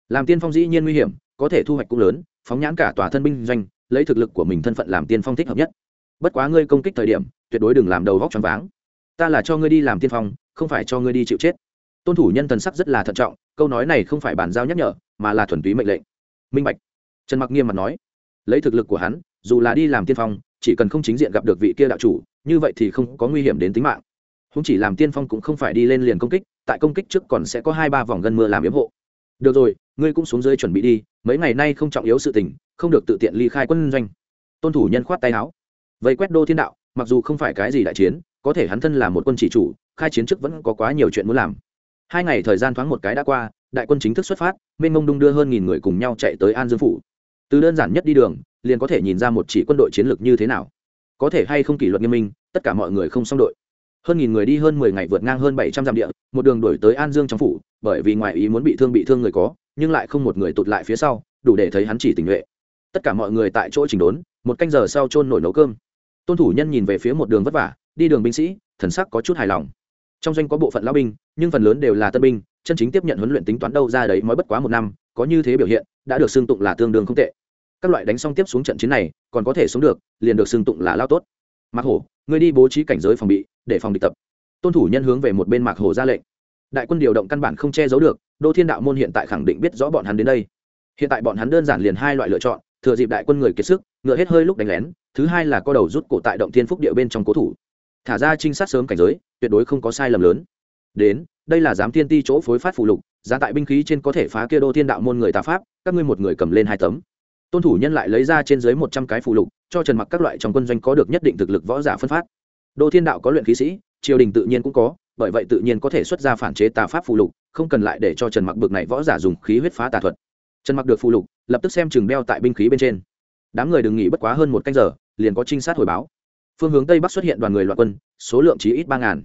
Làm tiên phong dĩ nhiên nguy hiểm, có thể thu hoạch cũng lớn, phóng nhãn cả tòa thân binh doanh, lấy thực lực của mình thân phận làm tiên phong thích hợp nhất. Bất quá ngươi công kích thời điểm, tuyệt đối đừng làm đầu vóc choáng váng. Ta là cho ngươi đi làm tiên phong, không phải cho ngươi đi chịu chết. Tôn thủ nhân thần sắc rất là thận trọng, câu nói này không phải bàn giao nhắc nhở, mà là thuần túy mệnh lệnh. Minh bạch. Trần mặc nghiêm mặt nói. Lấy thực lực của hắn, dù là đi làm tiên phong chỉ cần không chính diện gặp được vị kia đạo chủ, như vậy thì không có nguy hiểm đến tính mạng. Không chỉ làm tiên phong cũng không phải đi lên liền công kích, tại công kích trước còn sẽ có hai ba vòng gân mưa làm yếm hộ. Được rồi, ngươi cũng xuống dưới chuẩn bị đi, mấy ngày nay không trọng yếu sự tình, không được tự tiện ly khai quân doanh. Tôn thủ nhân khoát tay áo. Vây quét đô thiên đạo, mặc dù không phải cái gì đại chiến, có thể hắn thân là một quân chỉ chủ, khai chiến trước vẫn có quá nhiều chuyện muốn làm. Hai ngày thời gian thoáng một cái đã qua, đại quân chính thức xuất phát, mênh mông đung đưa hơn nghìn người cùng nhau chạy tới an dương phủ. Từ đơn giản nhất đi đường liền có thể nhìn ra một chỉ quân đội chiến lược như thế nào. Có thể hay không kỷ luật nghiêm minh, tất cả mọi người không xong đội. Hơn nghìn người đi hơn mười ngày vượt ngang hơn bảy trăm dặm địa, một đường đổi tới an dương trong phủ, bởi vì ngoài ý muốn bị thương bị thương người có, nhưng lại không một người tụt lại phía sau, đủ để thấy hắn chỉ tình nguyện. tất cả mọi người tại chỗ chỉnh đốn, một canh giờ sau trôn nổi nấu cơm. Tôn thủ nhân nhìn về phía một đường vất vả, đi đường binh sĩ, thần sắc có chút hài lòng. Trong doanh có bộ phận lao binh, nhưng phần lớn đều là tân binh, chân chính tiếp nhận huấn luyện tính toán đâu ra đấy mới bất quá một năm, có như thế biểu hiện, đã được xưng tụng là tương đương không tệ các loại đánh xong tiếp xuống trận chiến này, còn có thể sống được, liền được xưng tụng là lao tốt. Mạc hổ người đi bố trí cảnh giới phòng bị, để phòng địch tập. Tôn thủ nhân hướng về một bên mạc hổ ra lệnh. Đại quân điều động căn bản không che giấu được, đô thiên đạo môn hiện tại khẳng định biết rõ bọn hắn đến đây. Hiện tại bọn hắn đơn giản liền hai loại lựa chọn, thừa dịp đại quân người kiệt sức, ngựa hết hơi lúc đánh lén, thứ hai là co đầu rút cổ tại động thiên phúc địa bên trong cố thủ. Thả ra trinh sát sớm cảnh giới, tuyệt đối không có sai lầm lớn. Đến, đây là giám thiên ti chỗ phối phát phụ lục, giá tại binh khí trên có thể phá kia đô thiên đạo môn người tà pháp, các ngươi một người cầm lên hai tấm tôn thủ nhân lại lấy ra trên dưới một trăm cái phụ lục, cho trần mặc các loại trong quân doanh có được nhất định thực lực võ giả phân phát. Đô thiên đạo có luyện khí sĩ, triều đình tự nhiên cũng có, bởi vậy tự nhiên có thể xuất ra phản chế tà pháp phụ lục, không cần lại để cho trần mặc bực này võ giả dùng khí huyết phá tà thuật. Trần mặc được phụ lục, lập tức xem chừng đeo tại binh khí bên trên. Đám người đừng nghỉ bất quá hơn một canh giờ, liền có trinh sát hồi báo. Phương hướng tây bắc xuất hiện đoàn người loạn quân, số lượng chỉ ít ba ngàn.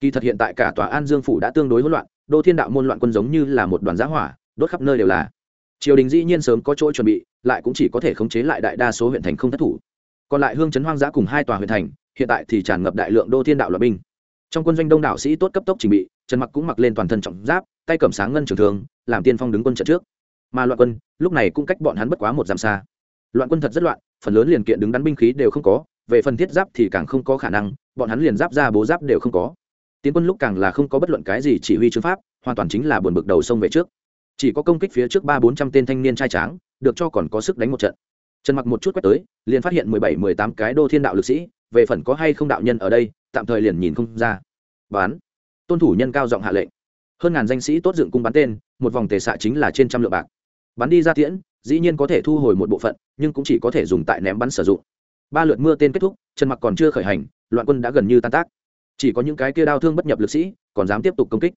Kỳ thật hiện tại cả tòa an dương phủ đã tương đối hỗn loạn, đô thiên đạo môn loạn quân giống như là một đoàn giá hỏa, đốt khắp nơi đều là triều đình dĩ nhiên sớm có chỗ chuẩn bị, lại cũng chỉ có thể khống chế lại đại đa số huyện thành không thất thủ. Còn lại hương chấn hoang dã cùng hai tòa huyện thành, hiện tại thì tràn ngập đại lượng đô thiên đạo loạn binh. Trong quân doanh đông đảo sĩ tốt cấp tốc trình bị, trần mặc cũng mặc lên toàn thân trọng giáp, tay cầm sáng ngân trường thường, làm tiên phong đứng quân trận trước. Mà loạn quân, lúc này cũng cách bọn hắn bất quá một dặm xa. Loạn quân thật rất loạn, phần lớn liền kiện đứng đắn binh khí đều không có, về phần thiết giáp thì càng không có khả năng, bọn hắn liền giáp ra bố giáp đều không có. Tiến quân lúc càng là không có bất luận cái gì chỉ huy chứng pháp, hoàn toàn chính là buồn bực đầu sông về trước chỉ có công kích phía trước ba bốn trăm tên thanh niên trai tráng, được cho còn có sức đánh một trận. Trần mặc một chút quét tới, liền phát hiện mười bảy, mười tám cái đô thiên đạo lực sĩ, về phần có hay không đạo nhân ở đây, tạm thời liền nhìn không ra. Bán. Tôn thủ nhân cao giọng hạ lệnh. Hơn ngàn danh sĩ tốt dựng cung bắn tên, một vòng tề xạ chính là trên trăm lượng bạc. Bắn đi ra tiễn, dĩ nhiên có thể thu hồi một bộ phận, nhưng cũng chỉ có thể dùng tại ném bắn sử dụng. Ba lượt mưa tên kết thúc, trần mặc còn chưa khởi hành, loạn quân đã gần như tan tác. Chỉ có những cái kia đau thương bất nhập lực sĩ, còn dám tiếp tục công kích.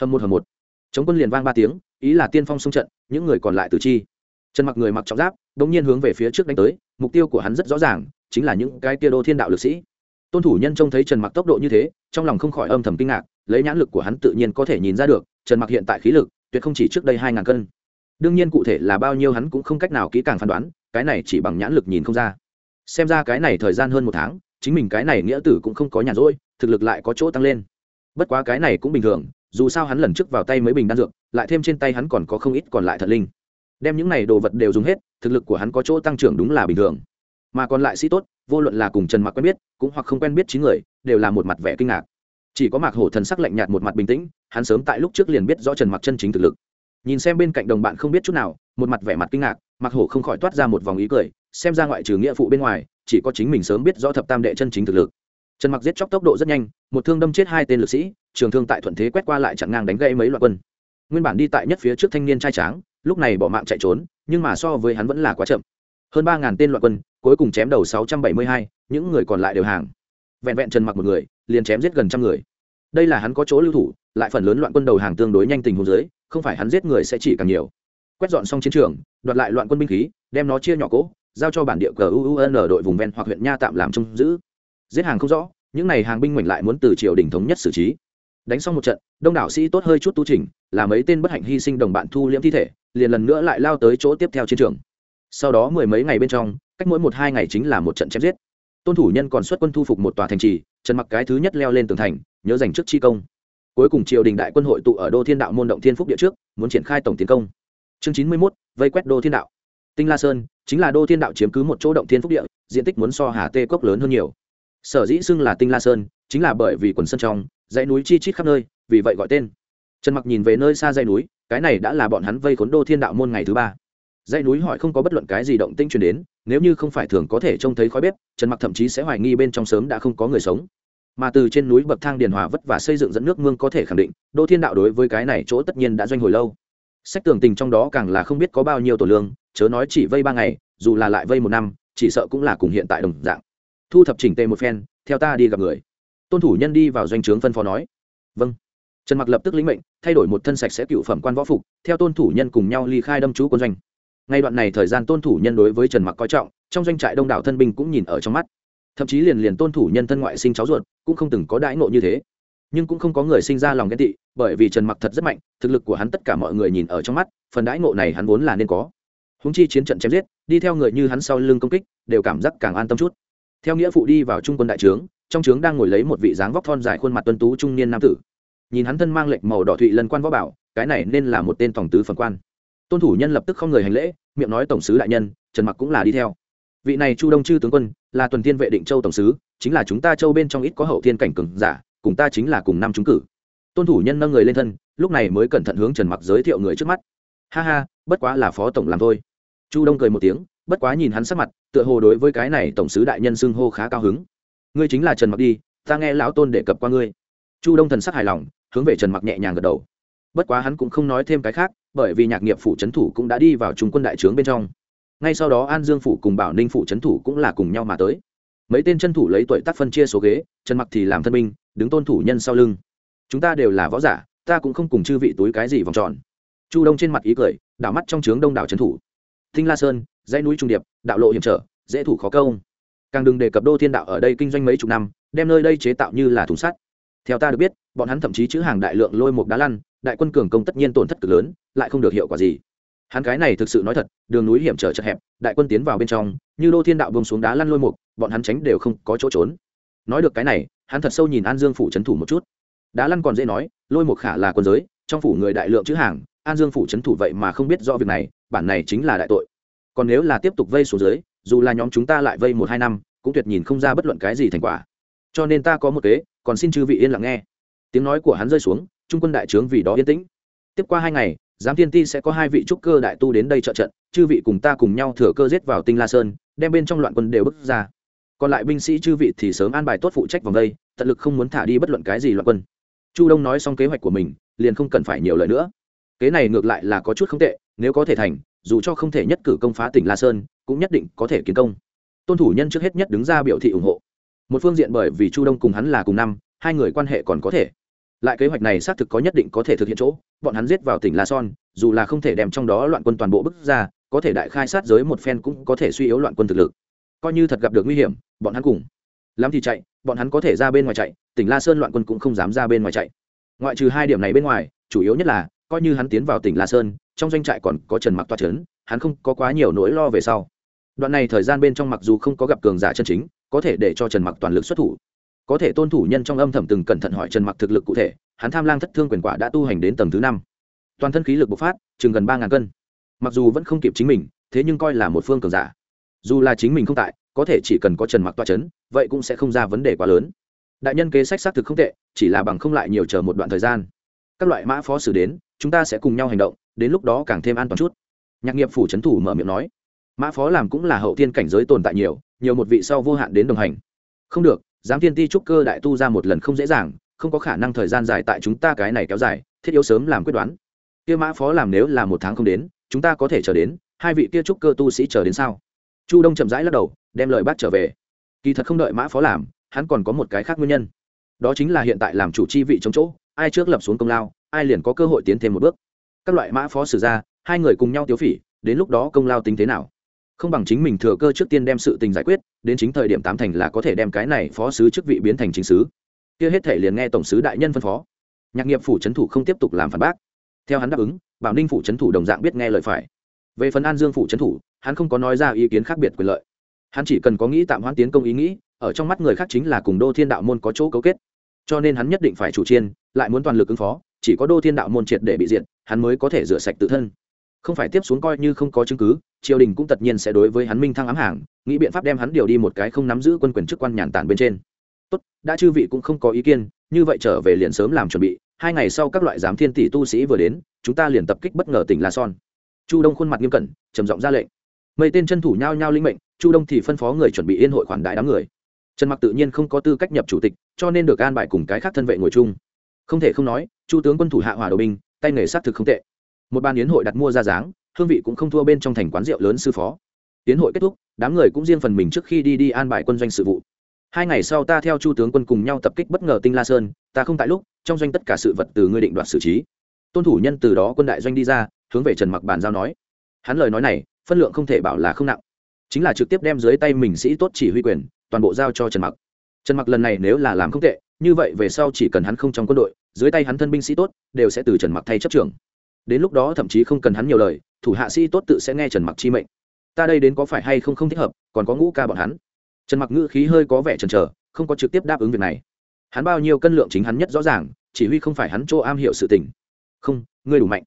Hầm một hầm một. Chống quân liền vang ba tiếng ý là tiên phong xung trận, những người còn lại tử chi. Trần mặc người mặc trọng giáp đ nhiên hướng về phía trước đánh tới, mục tiêu của hắn rất rõ ràng, chính là những cái kia đô thiên đạo lực sĩ. Tôn thủ nhân trông thấy trần mặc tốc độ như thế, trong lòng không khỏi âm thầm kinh ngạc, lấy nhãn lực của hắn tự nhiên có thể nhìn ra được, trần mặc hiện tại khí lực, tuyệt không chỉ trước đây hai ngàn cân. Đương nhiên cụ thể là bao nhiêu hắn cũng không cách nào kỹ càng phán đoán, cái này chỉ bằng nhãn lực nhìn không ra. Xem ra cái này thời gian hơn một tháng, chính mình cái này nghĩa tử cũng không có nhà rỗi, thực lực lại có chỗ tăng lên. Bất quá cái này cũng bình thường, dù sao hắn lần trước vào tay mấy bình đan dược lại thêm trên tay hắn còn có không ít còn lại thật linh. Đem những này đồ vật đều dùng hết, thực lực của hắn có chỗ tăng trưởng đúng là bình thường. Mà còn lại sĩ tốt, vô luận là cùng trần mặc quen biết, cũng hoặc không quen biết chín người, đều là một mặt vẻ kinh ngạc. Chỉ có mạc hổ thần sắc lạnh nhạt một mặt bình tĩnh, hắn sớm tại lúc trước liền biết rõ trần mặc chân chính thực lực. Nhìn xem bên cạnh đồng bạn không biết chút nào, một mặt vẻ mặt kinh ngạc, mạc hổ không khỏi toát ra một vòng ý cười, xem ra ngoại trừ nghĩa phụ bên ngoài, chỉ có chính mình sớm biết rõ thập tam đệ chân chính thực lực. Trần mặc giết chóc tốc độ rất nhanh, một thương đâm chết hai tên lực sĩ, trường thương tại thuận thế quét qua lại chặn ngang đánh gây mấy loạt quân nguyên bản đi tại nhất phía trước thanh niên trai tráng, lúc này bỏ mạng chạy trốn, nhưng mà so với hắn vẫn là quá chậm. Hơn ba ngàn tên loạn quân, cuối cùng chém đầu sáu trăm bảy mươi hai, những người còn lại đều hàng. Vẹn vẹn trần mặc một người, liền chém giết gần trăm người. Đây là hắn có chỗ lưu thủ, lại phần lớn loạn quân đầu hàng tương đối nhanh tình hồ dưới, không phải hắn giết người sẽ chỉ càng nhiều. Quét dọn xong chiến trường, đoạt lại loạn quân binh khí, đem nó chia nhỏ cỗ, giao cho bản địa cờ uun đội vùng ven hoặc huyện nha tạm làm trông giữ. Giết hàng không rõ, những n à y hàng binh mệnh lại muốn từ triều đình thống nhất xử trí đánh xong một trận, đông đảo sĩ tốt hơi chút tu trình là mấy tên bất hạnh hy sinh đồng bạn thu liễm thi thể, liền lần nữa lại lao tới chỗ tiếp theo chiến trường. Sau đó mười mấy ngày bên trong, cách mỗi một hai ngày chính là một trận chém giết. Tôn thủ nhân còn xuất quân thu phục một tòa thành trì, trần mặc cái thứ nhất leo lên tường thành, nhớ giành trước chi công. Cuối cùng triều đình đại quân hội tụ ở đô thiên đạo môn động thiên phúc địa trước, muốn triển khai tổng tiến công. Chương chín mươi mốt, vây quét đô thiên đạo. Tinh la sơn, chính là đô thiên đạo chiếm cứ một chỗ động thiên phúc địa, diện tích muốn so hà tê cốc lớn hơn nhiều. Sở dĩ xưng là tinh la sơn, chính là bởi vì quần sân trong dãy núi chi chít khắp nơi, vì vậy gọi tên. Trần mặc nhìn về nơi xa dãy núi, cái này đã là bọn hắn vây khốn đô thiên đạo môn ngày thứ ba. Dãy núi hỏi không có bất luận cái gì động tinh truyền đến, nếu như không phải thường có thể trông thấy khói bếp, trần mặc thậm chí sẽ hoài nghi bên trong sớm đã không có người sống. Mà từ trên núi bậc thang điền hòa vất và xây dựng dẫn nước mương có thể khẳng định, đô thiên đạo đối với cái này chỗ tất nhiên đã doanh hồi lâu. Sách tường tình trong đó càng là không biết có bao nhiêu tổ lương, chớ nói chỉ vây ba ngày, dù là lại vây một năm, chỉ sợ cũng là cùng hiện tại đồng dạng. Thu thập chỉnh tề một phen, theo ta đi gặp người tôn thủ nhân đi vào doanh trướng phân phó nói. Vâng. Trần mặc lập tức lĩnh mệnh, thay đổi một thân sạch sẽ cựu phẩm quan võ phục, theo tôn thủ nhân cùng nhau ly khai đâm chú quân doanh. Ngay đoạn này thời gian tôn thủ nhân đối với trần mặc coi trọng, trong doanh trại đông đảo thân binh cũng nhìn ở trong mắt. Thậm chí liền liền tôn thủ nhân thân ngoại sinh cháu ruột, cũng không từng có đãi ngộ như thế. Nhưng cũng không có người sinh ra lòng ghen tị, bởi vì trần mặc thật rất mạnh, thực lực của hắn tất cả mọi người nhìn ở trong mắt, phần đãi ngộ này hắn vốn là nên có. Húng chi chiến trận chém giết, đi theo người như hắn sau lưng công kích, đều cảm giác càng an tâm chút. Theo nghĩa phụ đi vào trung quân đại trướng trong trướng đang ngồi lấy một vị dáng vóc thon dài khuôn mặt tuân tú trung niên nam tử. Nhìn hắn thân mang lệnh màu đỏ thụy lân quan võ bảo, cái này nên là một tên tổng tứ phần quan. Tôn thủ nhân lập tức không người hành lễ, miệng nói tổng sứ đại nhân, trần mặc cũng là đi theo. Vị này chu đông chư tướng quân, là tuần thiên vệ định châu tổng sứ, chính là chúng ta châu bên trong ít có hậu thiên cảnh cường giả, cùng ta chính là cùng năm chúng cử. Tôn thủ nhân nâng người lên thân, lúc này mới cẩn thận hướng trần mặc giới thiệu người trước mắt. Ha ha, bất quá là phó tổng làm thôi. Chu đông cười một tiếng, bất quá nhìn hắn sắc mặt, tựa hồ đối với cái này tổng sứ đại nhân xưng hô khá cao hứng ngươi chính là trần mặc đi, ta nghe lão tôn đề cập qua ngươi. Chu đông thần sắc hài lòng, hướng về trần mặc nhẹ nhàng gật đầu. Bất quá hắn cũng không nói thêm cái khác, bởi vì nhạc nghiệp phủ trấn thủ cũng đã đi vào trung quân đại trướng bên trong. Ngay sau đó an dương phủ cùng bảo ninh phủ trấn thủ cũng là cùng nhau mà tới. Mấy tên chân thủ lấy tuổi tác phân chia số ghế, trần mặc thì làm thân binh, đứng tôn thủ nhân sau lưng. Chúng ta đều là võ giả, ta cũng không cùng chư vị túi cái gì vòng tròn. Chu đông trên mặt ý cười, đảo mắt trong trướng đông đảo trấn thủ. Thinh la sơn, dãy núi trung điệp, đạo lộ hiểm trở, dễ thủ khó câu càng đừng đề cập đô thiên đạo ở đây kinh doanh mấy chục năm, đem nơi đây chế tạo như là thùng sắt. Theo ta được biết, bọn hắn thậm chí chữ hàng đại lượng lôi một đá lăn, đại quân cường công tất nhiên tổn thất cực lớn, lại không được hiệu quả gì. Hắn cái này thực sự nói thật, đường núi hiểm trở chật hẹp, đại quân tiến vào bên trong, như đô thiên đạo bông xuống đá lăn lôi mục, bọn hắn tránh đều không có chỗ trốn. Nói được cái này, hắn thật sâu nhìn an dương phủ trấn thủ một chút. Đá lăn còn dễ nói, lôi mục khả là quân giới, trong phủ người đại lượng chữ hàng, an dương phủ trấn thủ vậy mà không biết do việc này, bản này chính là đại tội. Còn nếu là tiếp tục vây xuống dưới dù là nhóm chúng ta lại vây một hai năm, cũng tuyệt nhìn không ra bất luận cái gì thành quả. Cho nên ta có một kế, còn xin chư vị yên lặng nghe. Tiếng nói của hắn rơi xuống, trung quân đại trướng vì đó yên tĩnh. Tiếp qua hai ngày, giám thiên ti sẽ có hai vị trúc cơ đại tu đến đây trợ trận, chư vị cùng ta cùng nhau thừa cơ giết vào tinh la sơn, đem bên trong loạn quân đều bước ra. Còn lại binh sĩ chư vị thì sớm an bài tốt phụ trách vòng đây, tận lực không muốn thả đi bất luận cái gì loạn quân. Chu đông nói xong kế hoạch của mình, liền không cần phải nhiều lời nữa. Kế này ngược lại là có chút không tệ, nếu có thể thành, dù cho không thể nhất cử công phá tỉnh la sơn cũng nhất định có thể kiến công. Tôn thủ nhân trước hết nhất đứng ra biểu thị ủng hộ. Một phương diện bởi vì chu đông cùng hắn là cùng năm, hai người quan hệ còn có thể. Lại kế hoạch này xác thực có nhất định có thể thực hiện chỗ, bọn hắn giết vào tỉnh la son, dù là không thể đem trong đó loạn quân toàn bộ bức ra, có thể đại khai sát giới một phen cũng có thể suy yếu loạn quân thực lực. Coi như thật gặp được nguy hiểm, bọn hắn cùng lắm thì chạy, bọn hắn có thể ra bên ngoài chạy, tỉnh la sơn loạn quân cũng không dám ra bên ngoài chạy. Ngoại trừ hai điểm này bên ngoài, chủ yếu nhất là, coi như hắn tiến vào tỉnh la sơn, trong doanh trại còn có trần mặc toa trấn hắn không có quá nhiều nỗi lo về sau đoạn này thời gian bên trong mặc dù không có gặp cường giả chân chính có thể để cho trần mặc toàn lực xuất thủ. Có thể tôn thủ nhân trong âm thầm từng cẩn thận hỏi trần mặc thực lực cụ thể hắn tham lang thất thương quyền quả đã tu hành đến tầng thứ năm. Toàn thân khí lực bộc phát chừng gần ba ngàn cân. Mặc dù vẫn không kịp chính mình thế nhưng coi là một phương cường giả. Dù là chính mình không tại có thể chỉ cần có trần mặc toa chấn, vậy cũng sẽ không ra vấn đề quá lớn. Đại nhân kế sách xác thực không tệ chỉ là bằng không lại nhiều chờ một đoạn thời gian. Các loại mã phó xử đến chúng ta sẽ cùng nhau hành động đến lúc đó càng thêm an toàn chút. Nhạc nghiệp phủ trấn thủ mở miệng nói mã phó làm cũng là hậu thiên cảnh giới tồn tại nhiều nhiều một vị sau vô hạn đến đồng hành. Không được, giám thiên ti trúc cơ đại tu ra một lần không dễ dàng, không có khả năng thời gian dài tại chúng ta cái này kéo dài, thiết yếu sớm làm quyết đoán. Kia mã phó làm nếu là một tháng không đến, chúng ta có thể chờ đến, hai vị kia trúc cơ tu sĩ chờ đến sao? Chu đông chậm rãi lắc đầu, đem lời bác trở về. Kỳ thật không đợi mã phó làm, hắn còn có một cái khác nguyên nhân. Đó chính là hiện tại làm chủ chi vị chống chỗ, ai trước lập xuống công lao, ai liền có cơ hội tiến thêm một bước. Các loại mã phó xử ra, hai người cùng nhau tiêu phỉ, đến lúc đó công lao tính thế nào? Không bằng chính mình thừa cơ trước tiên đem sự tình giải quyết, đến chính thời điểm tám thành là có thể đem cái này phó sứ chức vị biến thành chính sứ. Kia hết thể liền nghe tổng sứ đại nhân phân phó. Nhạc nghiệp phủ trấn thủ không tiếp tục làm phản bác. Theo hắn đáp ứng, bảo ninh phủ trấn thủ đồng dạng biết nghe lời phải. Về phần an dương phủ trấn thủ, hắn không có nói ra ý kiến khác biệt quyền lợi. Hắn chỉ cần có nghĩ tạm hoãn tiến công ý nghĩ, ở trong mắt người khác chính là cùng đô thiên đạo môn có chỗ cấu kết. Cho nên hắn nhất định phải chủ chiên, lại muốn toàn lực ứng phó, chỉ có đô thiên đạo môn triệt để bị diệt, hắn mới có thể rửa sạch tự thân không phải tiếp xuống coi như không có chứng cứ, triều đình cũng tất nhiên sẽ đối với hắn minh thăng ám hàng, nghĩ biện pháp đem hắn điều đi một cái không nắm giữ quân quyền chức quan nhàn tản bên trên. Tốt, đã chư vị cũng không có ý kiến, như vậy trở về liền sớm làm chuẩn bị, hai ngày sau các loại giám thiên tỷ tu sĩ vừa đến, chúng ta liền tập kích bất ngờ tỉnh la son. Chu đông khuôn mặt nghiêm cẩn, trầm giọng ra lệnh. Mấy tên chân thủ nhao nhao linh mệnh, chu đông thì phân phó người chuẩn bị yên hội khoản đại đám người. Trần mặc tự nhiên không có tư cách nhập chủ tịch, cho nên được an bài cùng cái khác thân vệ ngồi chung. Không thể không nói, chu tướng quân thủ hạ hỏa đầu binh, tay nghề xác thực không tệ một ban yến hội đặt mua ra dáng, hương vị cũng không thua bên trong thành quán rượu lớn sư phó. Yến hội kết thúc, đám người cũng riêng phần mình trước khi đi đi an bài quân doanh sự vụ. Hai ngày sau ta theo chu tướng quân cùng nhau tập kích bất ngờ tinh la sơn, ta không tại lúc, trong doanh tất cả sự vật từ ngươi định đoạt xử trí. Tôn thủ nhân từ đó quân đại doanh đi ra, hướng về trần mặc bàn giao nói. Hắn lời nói này, phân lượng không thể bảo là không nặng. Chính là trực tiếp đem dưới tay mình sĩ tốt chỉ huy quyền, toàn bộ giao cho trần mặc. Trần mặc lần này nếu là làm không tệ, như vậy về sau chỉ cần hắn không trong quân đội, dưới tay hắn thân binh sĩ tốt, đều sẽ từ trần mặc thay chấp trưởng đến lúc đó thậm chí không cần hắn nhiều lời, thủ hạ sĩ tốt tự sẽ nghe trần mặc chi mệnh. Ta đây đến có phải hay không không thích hợp, còn có ngũ ca bọn hắn. Trần mặc ngữ khí hơi có vẻ chần chờ, không có trực tiếp đáp ứng việc này. Hắn bao nhiêu cân lượng chính hắn nhất rõ ràng, chỉ huy không phải hắn chỗ am hiểu sự tình. Không, ngươi đủ mạnh.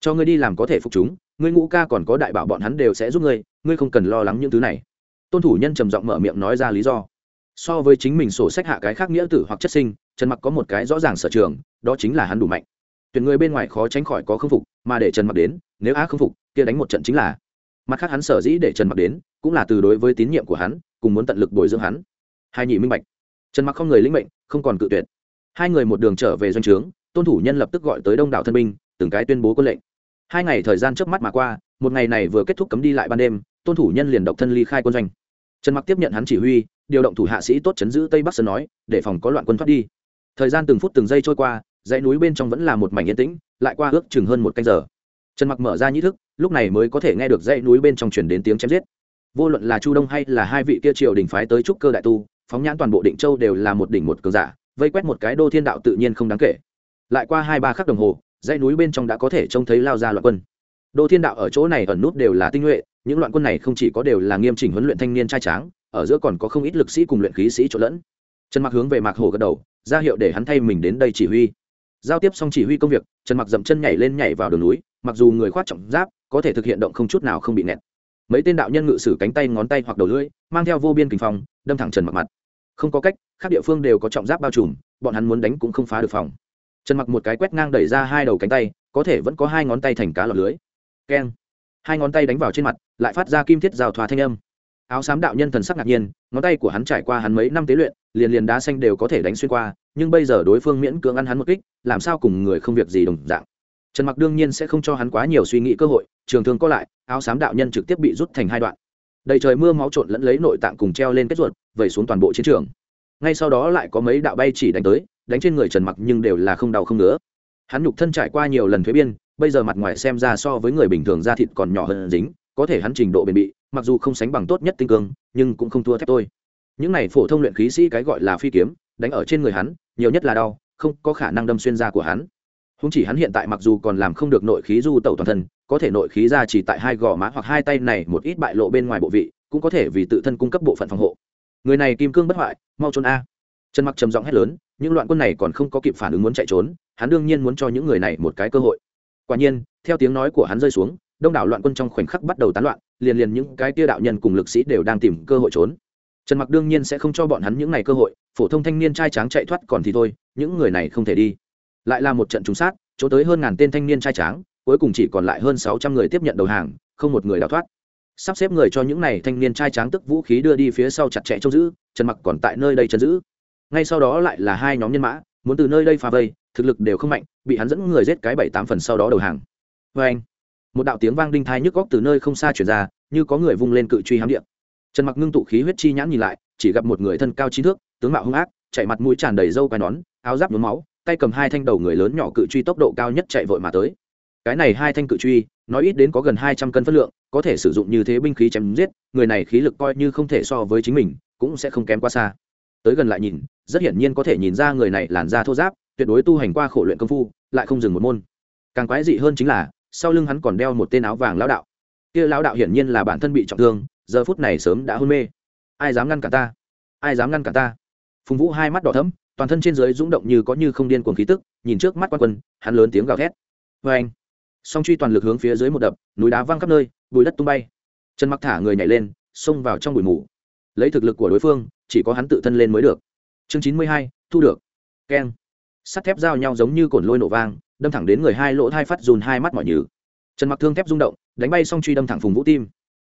Cho ngươi đi làm có thể phục chúng, ngươi ngũ ca còn có đại bảo bọn hắn đều sẽ giúp ngươi ngươi không cần lo lắng những thứ này. Tôn thủ nhân trầm giọng mở miệng nói ra lý do. So với chính mình sổ sách hạ cái khác nghĩa tử hoặc chất sinh, trần mặc có một cái rõ ràng sở trường, đó chính là hắn đủ mạnh tuyển người bên ngoài khó tránh khỏi có không phục, mà để trần mặc đến, nếu á không phục, kia đánh một trận chính là. Mặt khác hắn sở dĩ để trần mặc đến, cũng là từ đối với tín nhiệm của hắn, cùng muốn tận lực bồi dưỡng hắn. Hai nhị minh bạch. Trần mặc không người lĩnh mệnh, không còn cự tuyệt. Hai người một đường trở về doanh trướng, tôn thủ nhân lập tức gọi tới đông đảo thân binh, từng cái tuyên bố quân lệnh. Hai ngày thời gian trước mắt mà qua, một ngày này vừa kết thúc cấm đi lại ban đêm, tôn thủ nhân liền độc thân ly khai quân doanh. Trần mặc tiếp nhận hắn chỉ huy, điều động thủ hạ sĩ tốt chấn giữ tây bắc sơn nói, để phòng có loạn quân thoát đi. Thời gian từng phút từng giây trôi qua dãy núi bên trong vẫn là một mảnh yên tĩnh, lại qua ước chừng hơn một canh giờ. Trần mặc mở ra nhĩ thức, lúc này mới có thể nghe được dãy núi bên trong chuyển đến tiếng chém giết. Vô luận là chu đông hay là hai vị kia triều đình phái tới trúc cơ đại tu, phóng nhãn toàn bộ định châu đều là một đỉnh một cường giả, vây quét một cái đô thiên đạo tự nhiên không đáng kể. Lại qua hai ba khắc đồng hồ, dãy núi bên trong đã có thể trông thấy lao ra loạn quân. Đô thiên đạo ở chỗ này ẩn nút đều là tinh nhuệ, những loạn quân này không chỉ có đều là nghiêm chỉnh huấn luyện thanh niên trai tráng, ở giữa còn có không ít lực sĩ cùng luyện khí sĩ trộn lẫn. Trần mặc hướng về mạc hồ gật đầu, ra hiệu để hắn thay mình đến đây chỉ huy giao tiếp xong chỉ huy công việc trần mặc dậm chân nhảy lên nhảy vào đường núi mặc dù người khoát trọng giáp có thể thực hiện động không chút nào không bị nẹt. Mấy tên đạo nhân ngự sử cánh tay ngón tay hoặc đầu lưỡi mang theo vô biên kinh phòng, đâm thẳng trần mặc mặt. Không có cách các địa phương đều có trọng giáp bao trùm bọn hắn muốn đánh cũng không phá được phòng. Trần mặc một cái quét ngang đẩy ra hai đầu cánh tay có thể vẫn có hai ngón tay thành cá lọc lưới. Keng. Hai ngón tay đánh vào trên mặt lại phát ra kim thiết rào thoa thanh âm. Áo xám đạo nhân thần sắc ngạc nhiên ngón tay của hắn trải qua hắn mấy năm tế luyện liền liền đá xanh đều có thể đánh xuyên qua nhưng bây giờ đối phương miễn cưỡng ăn hắn một kích, làm sao cùng người không việc gì đồng dạng. Trần mặc đương nhiên sẽ không cho hắn quá nhiều suy nghĩ cơ hội, trường thương có lại, áo xám đạo nhân trực tiếp bị rút thành hai đoạn. Đầy trời mưa máu trộn lẫn lấy nội tạng cùng treo lên kết ruột, vẩy xuống toàn bộ chiến trường. Ngay sau đó lại có mấy đạo bay chỉ đánh tới, đánh trên người trần mặc nhưng đều là không đau không nữa hắn nhục thân trải qua nhiều lần thuế biên, bây giờ mặt ngoài xem ra so với người bình thường da thịt còn nhỏ hơn dính, có thể hắn trình độ bền bị mặc dù không sánh bằng tốt nhất tinh cương, nhưng cũng không thua thép tôi. Những này phổ thông luyện khí sĩ cái gọi là phi kiếm đánh ở trên người hắn, nhiều nhất là đau, không có khả năng đâm xuyên da của hắn. Húng chỉ hắn hiện tại mặc dù còn làm không được nội khí du tẩu toàn thân, có thể nội khí ra chỉ tại hai gò má hoặc hai tay này một ít bại lộ bên ngoài bộ vị, cũng có thể vì tự thân cung cấp bộ phận phòng hộ. Người này kim cương bất hoại, mau trốn a. Trần mặc trầm giọng hét lớn, những loạn quân này còn không có kịp phản ứng muốn chạy trốn, hắn đương nhiên muốn cho những người này một cái cơ hội. Quả nhiên, theo tiếng nói của hắn rơi xuống, đông đảo loạn quân trong khoảnh khắc bắt đầu tán loạn, liền liền những cái tia đạo nhân cùng lực sĩ đều đang tìm cơ hội trốn trần mặc đương nhiên sẽ không cho bọn hắn những ngày cơ hội, phổ thông thanh niên trai tráng chạy thoát còn thì thôi, những người này không thể đi. Lại là một trận trúng sát, chỗ tới hơn ngàn tên thanh niên trai tráng, cuối cùng chỉ còn lại hơn sáu trăm người tiếp nhận đầu hàng, không một người đào thoát. Sắp xếp người cho những này thanh niên trai tráng tức vũ khí đưa đi phía sau chặt chẽ trông giữ, trần mặc còn tại nơi đây trấn giữ. Ngay sau đó lại là hai nhóm nhân mã, muốn từ nơi đây phá vây, thực lực đều không mạnh, bị hắn dẫn người giết cái bảy tám phần sau đó đầu hàng. Vê anh một đạo tiếng vang đinh thai nhức góc từ nơi không xa chuyển ra, như có người vung lên cự truy hám điện trần mặc ngưng tụ khí huyết chi nhãn nhìn lại, chỉ gặp một người thân cao chín thước, tướng mạo hung ác, chạy mặt mũi tràn đầy râu quai nón, áo giáp nhuốm máu, tay cầm hai thanh đầu người lớn nhỏ cự truy tốc độ cao nhất chạy vội mà tới. Cái này hai thanh cự truy, nói ít đến có gần hai trăm cân phân lượng, có thể sử dụng như thế binh khí chém giết, người này khí lực coi như không thể so với chính mình, cũng sẽ không kém quá xa. Tới gần lại nhìn, rất hiển nhiên có thể nhìn ra người này làn da thô giáp, tuyệt đối tu hành qua khổ luyện công phu, lại không dừng một môn. Càng quái dị hơn chính là, sau lưng hắn còn đeo một tên áo vàng lão đạo. Kia lão đạo hiển nhiên là bản thân bị trọng thương giờ phút này sớm đã hôn mê. Ai dám ngăn cả ta? Ai dám ngăn cả ta? Phùng vũ hai mắt đỏ thấm toàn thân trên dưới rung động như có như không điên cuồng khí tức, nhìn trước mắt quan quân, hắn lớn tiếng gào thét. Vê anh, song truy toàn lực hướng phía dưới một đập, núi đá văng khắp nơi, bùi đất tung bay. Chân mặc thả người nhảy lên, xông vào trong bụi mù. Lấy thực lực của đối phương, chỉ có hắn tự thân lên mới được. Chương chín mươi hai, thu được. Keng. Sắt thép giao nhau giống như cồn lôi nổ vang, đâm thẳng đến người hai lỗ thai phát dùn hai mắt mỏi nhừ. Trần mặc thương thép rung động, đánh bay song truy đâm thẳng phùng vũ tim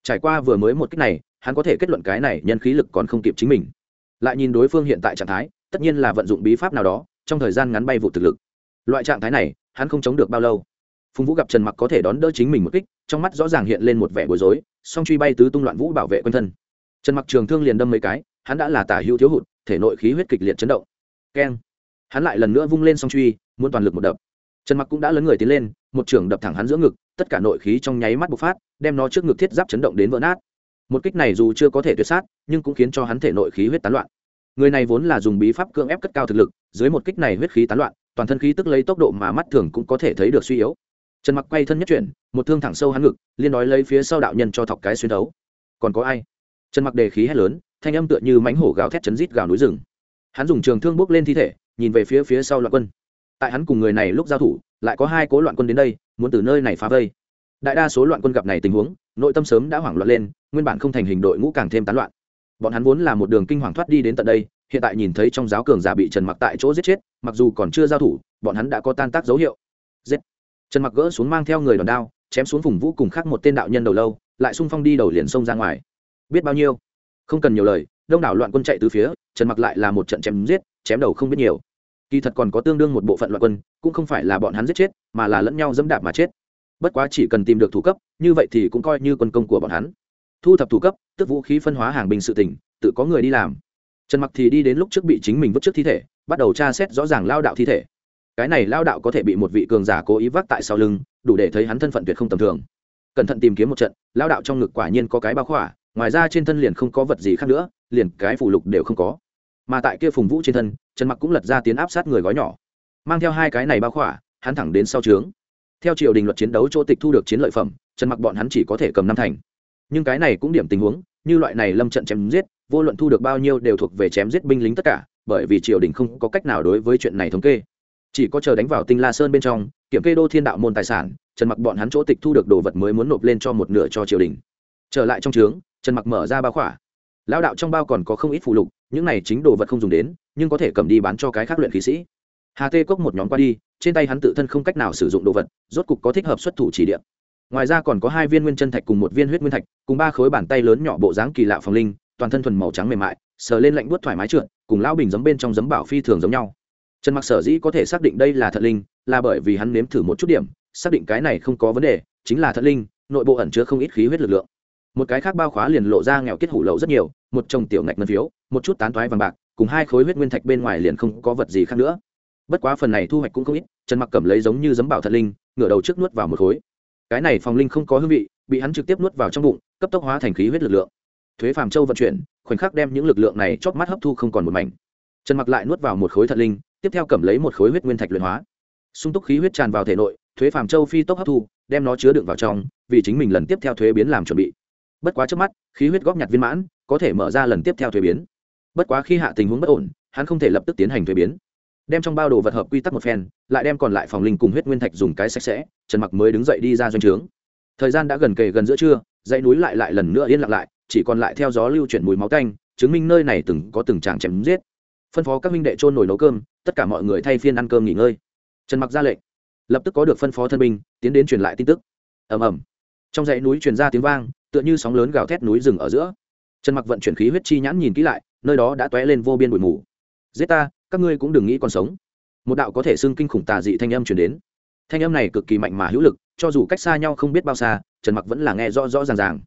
trải qua vừa mới một cách này, hắn có thể kết luận cái này nhân khí lực còn không kịp chính mình. Lại nhìn đối phương hiện tại trạng thái, tất nhiên là vận dụng bí pháp nào đó, trong thời gian ngắn bay vụ thực lực. Loại trạng thái này, hắn không chống được bao lâu. Phùng vũ gặp trần mặc có thể đón đỡ chính mình một kích, trong mắt rõ ràng hiện lên một vẻ bối rối, song truy bay tứ tung loạn vũ bảo vệ quanh thân. Trần mặc trường thương liền đâm mấy cái, hắn đã là tả hữu thiếu hụt, thể nội khí huyết kịch liệt chấn động. Keng. Hắn lại lần nữa vung lên song truy, muốn toàn lực một đập. Trần mặc cũng đã lớn người tiến lên, một trường đập thẳng hắn giữa ngực tất cả nội khí trong nháy mắt bộc phát, đem nó trước ngực thiết giáp chấn động đến vỡ nát. Một kích này dù chưa có thể tuyệt sát, nhưng cũng khiến cho hắn thể nội khí huyết tán loạn. Người này vốn là dùng bí pháp cưỡng ép cất cao thực lực, dưới một kích này huyết khí tán loạn, toàn thân khí tức lấy tốc độ mà mắt thường cũng có thể thấy được suy yếu. Trần mặc quay thân nhất chuyển, một thương thẳng sâu hắn ngực, liên nói lấy phía sau đạo nhân cho thọc cái xuyên đấu còn có ai? Trần mặc đề khí hét lớn, thanh âm tựa như mánh hổ gào thét chấn rít gào núi rừng. Hắn dùng trường thương bước lên thi thể, nhìn về phía phía sau loạn quân. Tại hắn cùng người này lúc giao thủ, lại có hai cố loạn quân đến đây muốn từ nơi này phá vây. Đại đa số loạn quân gặp này tình huống, nội tâm sớm đã hoảng loạn lên, nguyên bản không thành hình đội ngũ càng thêm tán loạn. Bọn hắn vốn là một đường kinh hoàng thoát đi đến tận đây, hiện tại nhìn thấy trong giáo cường giả bị trần mặc tại chỗ giết chết, mặc dù còn chưa giao thủ, bọn hắn đã có tan tác dấu hiệu. Giết. Trần mặc gỡ xuống mang theo người đòn đao, chém xuống vùng vũ cùng khác một tên đạo nhân đầu lâu, lại xung phong đi đầu liền sông ra ngoài. Biết bao nhiêu? Không cần nhiều lời, đông đảo loạn quân chạy từ phía, trần mặc lại là một trận chém giết, chém đầu không biết nhiều kỳ thật còn có tương đương một bộ phận loạn quân, cũng không phải là bọn hắn giết chết, mà là lẫn nhau dẫm đạp mà chết. Bất quá chỉ cần tìm được thủ cấp, như vậy thì cũng coi như quân công của bọn hắn. Thu thập thủ cấp, tức vũ khí phân hóa hàng bình sự tỉnh tự có người đi làm. Trần mặc thì đi đến lúc trước bị chính mình vứt trước thi thể, bắt đầu tra xét rõ ràng lao đạo thi thể. Cái này lao đạo có thể bị một vị cường giả cố ý vác tại sau lưng, đủ để thấy hắn thân phận tuyệt không tầm thường. Cẩn thận tìm kiếm một trận, lao đạo trong ngực quả nhiên có cái bao khỏa, ngoài ra trên thân liền không có vật gì khác nữa, liền cái phủ lục đều không có mà tại kia phùng vũ trên thân, trần mặc cũng lật ra tiến áp sát người gói nhỏ. Mang theo hai cái này bao khỏa, hắn thẳng đến sau trướng. Theo triều đình luật chiến đấu chỗ tịch thu được chiến lợi phẩm, trần mặc bọn hắn chỉ có thể cầm năm thành. Nhưng cái này cũng điểm tình huống, như loại này lâm trận chém giết, vô luận thu được bao nhiêu đều thuộc về chém giết binh lính tất cả, bởi vì triều đình không có cách nào đối với chuyện này thống kê. Chỉ có chờ đánh vào tinh la sơn bên trong, kiểm kê đô thiên đạo môn tài sản, trần mặc bọn hắn chỗ tịch thu được đồ vật mới muốn nộp lên cho một nửa cho triều đình. Trở lại trong trướng, trần mặc mở ra bao khỏa. Lão đạo trong bao còn có không ít phụ lục những này chính đồ vật không dùng đến, nhưng có thể cầm đi bán cho cái khác luyện khí sĩ. Hà tê cốc một nhóm qua đi, trên tay hắn tự thân không cách nào sử dụng đồ vật, rốt cục có thích hợp xuất thủ chỉ điểm. Ngoài ra còn có hai viên nguyên chân thạch cùng một viên huyết nguyên thạch, cùng ba khối bàn tay lớn nhỏ bộ dáng kỳ lạ phòng linh, toàn thân thuần màu trắng mềm mại, sờ lên lạnh buốt thoải mái trượt, cùng lão bình giấm bên trong giấm bảo phi thường giống nhau. Trần mặc sở dĩ có thể xác định đây là thật linh, là bởi vì hắn nếm thử một chút điểm, xác định cái này không có vấn đề, chính là thật linh, nội bộ ẩn chứa không ít khí huyết lực lượng. Một cái khác bao khóa liền lộ ra nghèo kết hủ lậu rất nhiều, một chồng tiểu ngạch ngân phiếu một chút tán thoái vàng bạc, cùng hai khối huyết nguyên thạch bên ngoài liền không có vật gì khác nữa. Bất quá phần này thu hoạch cũng không ít, trần mặc cầm lấy giống như giấm bảo thật linh, ngửa đầu trước nuốt vào một khối. Cái này phòng linh không có hương vị, bị hắn trực tiếp nuốt vào trong bụng, cấp tốc hóa thành khí huyết lực lượng. Thuế phàm châu vận chuyển, khoảnh khắc đem những lực lượng này chót mắt hấp thu không còn một mảnh. Trần mặc lại nuốt vào một khối thật linh, tiếp theo cầm lấy một khối huyết nguyên thạch luyện hóa. Sung túc khí huyết tràn vào thể nội, thuế phàm châu phi tốc hấp thu, đem nó chứa đựng vào trong, vì chính mình lần tiếp theo thuế biến làm chuẩn bị. Bất quá trước mắt, khí huyết góp nhặt viên mãn, có thể mở ra lần tiếp theo thuế biến bất quá khi hạ tình huống bất ổn, hắn không thể lập tức tiến hành thuế biến. Đem trong bao đồ vật hợp quy tắc một phen, lại đem còn lại phòng linh cùng huyết nguyên thạch dùng cái sạch sẽ, trần mặc mới đứng dậy đi ra doanh trướng. Thời gian đã gần kề gần giữa trưa, dãy núi lại lại lần nữa yên lặng lại, chỉ còn lại theo gió lưu chuyển mùi máu canh chứng minh nơi này từng có từng tràng chém giết. Phân phó các minh đệ trôn nổi nấu cơm, tất cả mọi người thay phiên ăn cơm nghỉ ngơi. Trần mặc ra lệnh, lập tức có được phân phó thân binh, tiến đến truyền lại tin tức. Ầm ầm. Trong dãy núi truyền ra tiếng vang, tựa như sóng lớn gào thét núi rừng ở giữa trần mặc vận chuyển khí huyết chi nhãn nhìn kỹ lại, nơi đó đã tóe lên vô biên bụi mù. Giết ta, các ngươi cũng đừng nghĩ còn sống. Một đạo có thể xưng kinh khủng tà dị thanh âm truyền đến. Thanh âm này cực kỳ mạnh mà hữu lực, cho dù cách xa nhau không biết bao xa, trần mặc vẫn là nghe rõ rõ ràng ràng.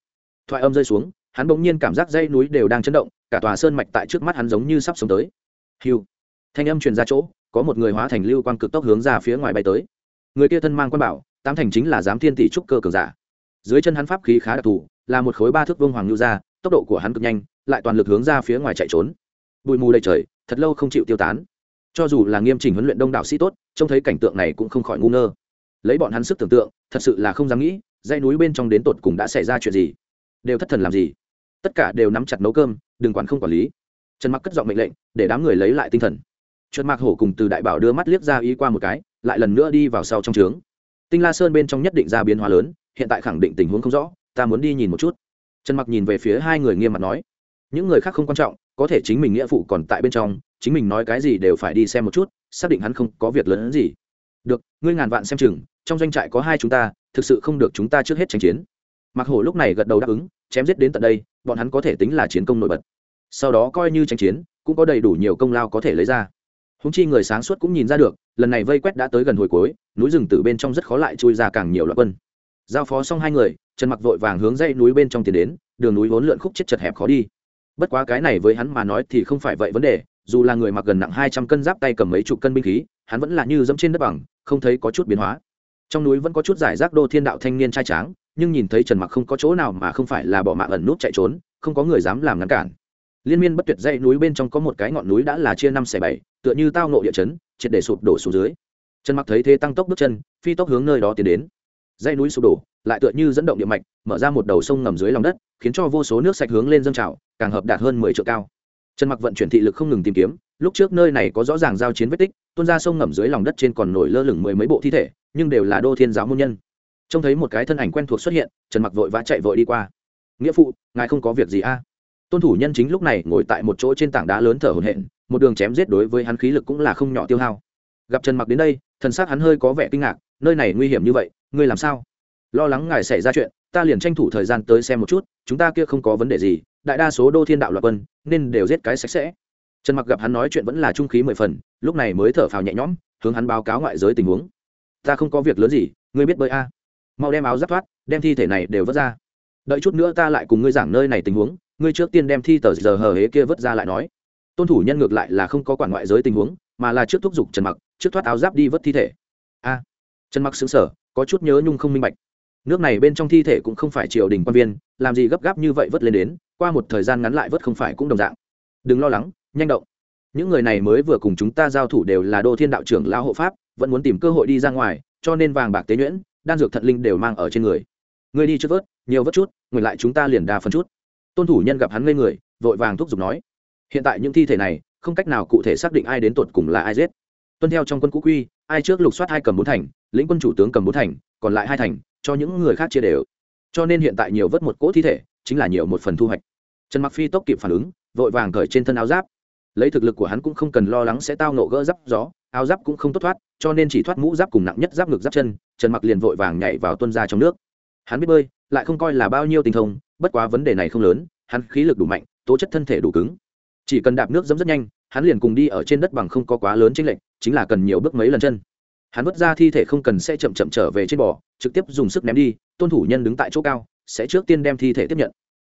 Thoại âm rơi xuống, hắn bỗng nhiên cảm giác dây núi đều đang chấn động, cả tòa sơn mạch tại trước mắt hắn giống như sắp sống tới. Hiu thanh âm truyền ra chỗ, có một người hóa thành lưu quang cực tốc hướng ra phía ngoài bay tới. Người kia thân mang quan bảo, tám thành chính là giám thiên tỷ trúc cơ cường giả. Dưới chân hắn pháp khí khá đặc thù, là một khối ba thước vương hoàng lưu ra tốc độ của hắn cực nhanh, lại toàn lực hướng ra phía ngoài chạy trốn. Bụi mù đầy trời, thật lâu không chịu tiêu tán. Cho dù là nghiêm chỉnh huấn luyện đông đảo sĩ tốt, trông thấy cảnh tượng này cũng không khỏi ngu ngơ. Lấy bọn hắn sức tưởng tượng, thật sự là không dám nghĩ, dãy núi bên trong đến tột cùng đã xảy ra chuyện gì? Đều thất thần làm gì? Tất cả đều nắm chặt nấu cơm, đừng quản không quản lý. Trần mặc cất giọng mệnh lệnh, để đám người lấy lại tinh thần. Trần Mặc hổ cùng từ đại bảo đưa mắt liếc ra ý qua một cái, lại lần nữa đi vào sau trong trướng. Tinh la sơn bên trong nhất định ra biến hóa lớn, hiện tại khẳng định tình huống không rõ, ta muốn đi nhìn một chút trần mặc nhìn về phía hai người nghiêm mặt nói, những người khác không quan trọng, có thể chính mình nghĩa phụ còn tại bên trong, chính mình nói cái gì đều phải đi xem một chút, xác định hắn không có việc lớn hơn gì. Được, ngươi ngàn vạn xem chừng, trong doanh trại có hai chúng ta, thực sự không được chúng ta trước hết tranh chiến. Mặc hổ lúc này gật đầu đáp ứng, chém giết đến tận đây, bọn hắn có thể tính là chiến công nổi bật. Sau đó coi như tranh chiến, cũng có đầy đủ nhiều công lao có thể lấy ra. Húng chi người sáng suốt cũng nhìn ra được, lần này vây quét đã tới gần hồi cuối, núi rừng từ bên trong rất khó lại chui ra càng nhiều loại quân. Giao phó xong hai người trần mặc vội vàng hướng dãy núi bên trong tiến đến, đường núi vốn lượn khúc chết chật hẹp khó đi. Bất quá cái này với hắn mà nói thì không phải vậy vấn đề, dù là người mặc gần nặng hai trăm cân giáp tay cầm mấy chục cân binh khí, hắn vẫn là như dẫm trên đất bằng, không thấy có chút biến hóa. Trong núi vẫn có chút giải rác đô thiên đạo thanh niên trai tráng, nhưng nhìn thấy trần mặc không có chỗ nào mà không phải là bỏ mạng ẩn nút chạy trốn, không có người dám làm ngăn cản. Liên miên bất tuyệt dãy núi bên trong có một cái ngọn núi đã là chia năm xẻ bảy, tựa như tao nộ địa chấn, triệt để sụp đổ xuống dưới. Trần mặc thấy thế tăng tốc bước chân, phi tốc hướng nơi đó tiến đến dãy núi sụp đổ, lại tựa như dẫn động địa mạch, mở ra một đầu sông ngầm dưới lòng đất, khiến cho vô số nước sạch hướng lên dâng trào, càng hợp đạt hơn mười triệu cao. Trần mặc vận chuyển thị lực không ngừng tìm kiếm, lúc trước nơi này có rõ ràng giao chiến vết tích, tuôn ra sông ngầm dưới lòng đất trên còn nổi lơ lửng mười mấy bộ thi thể, nhưng đều là đô thiên giáo môn nhân. Trông thấy một cái thân ảnh quen thuộc xuất hiện, trần mặc vội vã chạy vội đi qua. Nghĩa phụ, ngài không có việc gì a? À? tôn thủ nhân chính lúc này ngồi tại một chỗ trên tảng đá lớn thở hổn hển, một đường chém giết đối với hắn khí lực cũng là không nhỏ tiêu hao. Gặp trần mặc đến đây thần sắc hắn hơi có vẻ kinh ngạc, nơi này nguy hiểm như vậy, ngươi làm sao? Lo lắng ngài xảy ra chuyện, ta liền tranh thủ thời gian tới xem một chút, chúng ta kia không có vấn đề gì, đại đa số đô thiên đạo loạt quân, nên đều giết cái sạch sẽ. Trần mặc gặp hắn nói chuyện vẫn là trung khí mười phần, lúc này mới thở phào nhẹ nhõm, hướng hắn báo cáo ngoại giới tình huống. Ta không có việc lớn gì, ngươi biết bơi a. Mau đem áo giáp thoát, đem thi thể này đều vớt ra. Đợi chút nữa ta lại cùng ngươi giảng nơi này tình huống, ngươi trước tiên đem thi tờ giờ hờ hế kia vớt ra lại nói. Tôn thủ nhân ngược lại là không có quản ngoại giới tình huống, mà là trước thúc giục trần mặc trước thoát áo giáp đi vớt thi thể. A, trần mặc xứng sở có chút nhớ nhung không minh bạch. Nước này bên trong thi thể cũng không phải triều đình quan viên, làm gì gấp gáp như vậy vớt lên đến, qua một thời gian ngắn lại vớt không phải cũng đồng dạng. Đừng lo lắng, nhanh động. Những người này mới vừa cùng chúng ta giao thủ đều là đô thiên đạo trưởng lao hộ pháp, vẫn muốn tìm cơ hội đi ra ngoài, cho nên vàng bạc tế nhuyễn, đan dược thận linh đều mang ở trên người. Người đi trước vớt, nhiều vớt chút ngược lại chúng ta liền đa phân chút. Tôn thủ nhân gặp hắn ngây người, vội vàng thúc giục nói, hiện tại những thi thể này, không cách nào cụ thể xác định ai đến tột cùng là ai giết tuân theo trong quân cũ quy, ai trước lục soát hai cầm bốn thành, lĩnh quân chủ tướng cầm bốn thành, còn lại hai thành, cho những người khác chia đều. Cho nên hiện tại nhiều vớt một cỗ thi thể, chính là nhiều một phần thu hoạch. Trần mặc phi tốc kịp phản ứng, vội vàng cởi trên thân áo giáp. Lấy thực lực của hắn cũng không cần lo lắng sẽ tao nộ gỡ giáp gió, áo giáp cũng không tốt thoát, cho nên chỉ thoát mũ giáp cùng nặng nhất giáp ngực giáp chân, trần mặc liền vội vàng nhảy vào tuân ra trong nước. Hắn biết bơi, lại không coi là bao nhiêu tình thông, bất quá vấn đề này không lớn, hắn khí lực đủ mạnh, tố chất thân thể đủ cứng. Chỉ cần đạp nước dẫm rất nhanh hắn liền cùng đi ở trên đất bằng không có quá lớn chênh lệch, chính là cần nhiều bước mấy lần chân. Hắn vứt ra thi thể không cần sẽ chậm chậm trở về trên bò, trực tiếp dùng sức ném đi, tôn thủ nhân đứng tại chỗ cao, sẽ trước tiên đem thi thể tiếp nhận.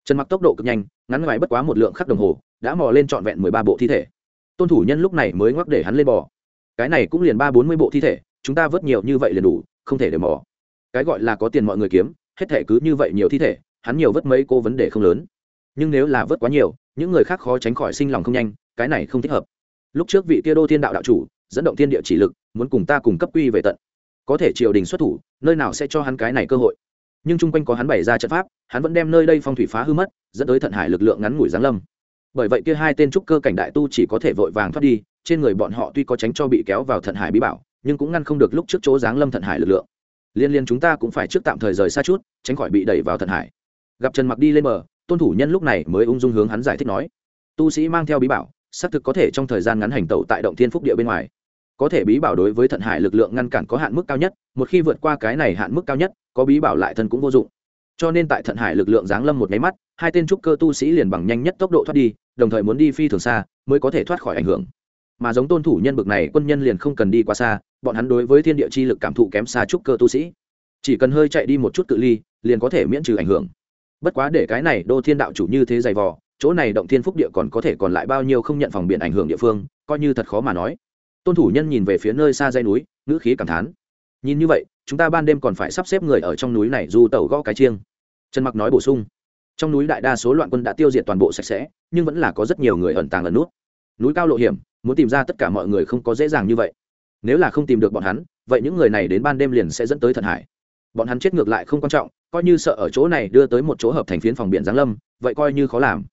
Trần mặc tốc độ cực nhanh, ngắn ngoài bất quá một lượng khắc đồng hồ, đã mò lên trọn vẹn mười ba bộ thi thể. Tôn thủ nhân lúc này mới ngoắc để hắn lên bò. Cái này cũng liền ba bốn mươi bộ thi thể, chúng ta vớt nhiều như vậy liền đủ, không thể để mò. Cái gọi là có tiền mọi người kiếm, hết thể cứ như vậy nhiều thi thể, hắn nhiều vớt mấy cô vấn đề không lớn. Nhưng nếu là vớt quá nhiều, những người khác khó tránh khỏi sinh lòng không nhanh cái này không thích hợp. Lúc trước vị kia đô thiên đạo đạo chủ, dẫn động thiên địa chỉ lực, muốn cùng ta cùng cấp quy về tận. Có thể triều đình xuất thủ, nơi nào sẽ cho hắn cái này cơ hội. Nhưng chung quanh có hắn bày ra trận pháp, hắn vẫn đem nơi đây phong thủy phá hư mất, dẫn tới thận hải lực lượng ngắn ngủi giáng lâm. Bởi vậy kia hai tên trúc cơ cảnh đại tu chỉ có thể vội vàng thoát đi, trên người bọn họ tuy có tránh cho bị kéo vào thận hải bí bảo, nhưng cũng ngăn không được lúc trước chỗ giáng lâm thận hải lực lượng. Liên liên chúng ta cũng phải trước tạm thời rời xa chút, tránh khỏi bị đẩy vào thận hải. Gặp trần mặc đi lên bờ, tôn thủ nhân lúc này mới ung dung hướng hắn giải thích nói. Tu sĩ mang theo bí bảo xác thực có thể trong thời gian ngắn hành tẩu tại động thiên phúc địa bên ngoài. Có thể bí bảo đối với thận hải lực lượng ngăn cản có hạn mức cao nhất, một khi vượt qua cái này hạn mức cao nhất, có bí bảo lại thân cũng vô dụng. Cho nên tại thận hải lực lượng giáng lâm một nháy mắt, hai tên trúc cơ tu sĩ liền bằng nhanh nhất tốc độ thoát đi, đồng thời muốn đi phi thường xa, mới có thể thoát khỏi ảnh hưởng. Mà giống tôn thủ nhân bực này, quân nhân liền không cần đi quá xa, bọn hắn đối với thiên địa chi lực cảm thụ kém xa trúc cơ tu sĩ. Chỉ cần hơi chạy đi một chút cự ly, liền có thể miễn trừ ảnh hưởng. Bất quá để cái này đô thiên đạo chủ như thế dày vò chỗ này động thiên phúc địa còn có thể còn lại bao nhiêu không nhận phòng biển ảnh hưởng địa phương, coi như thật khó mà nói. Tôn thủ nhân nhìn về phía nơi xa dây núi, ngữ khí cảm thán. Nhìn như vậy, chúng ta ban đêm còn phải sắp xếp người ở trong núi này du tàu gõ cái chiêng. Trần mặc nói bổ sung. Trong núi đại đa số loạn quân đã tiêu diệt toàn bộ sạch sẽ, nhưng vẫn là có rất nhiều người ẩn tàng ẩn nút. Núi cao lộ hiểm, muốn tìm ra tất cả mọi người không có dễ dàng như vậy. Nếu là không tìm được bọn hắn, vậy những người này đến ban đêm liền sẽ dẫn tới thần hải bọn hắn chết ngược lại không quan trọng, coi như sợ ở chỗ này đưa tới một chỗ hợp thành phiến phòng biển giáng lâm, vậy coi như khó làm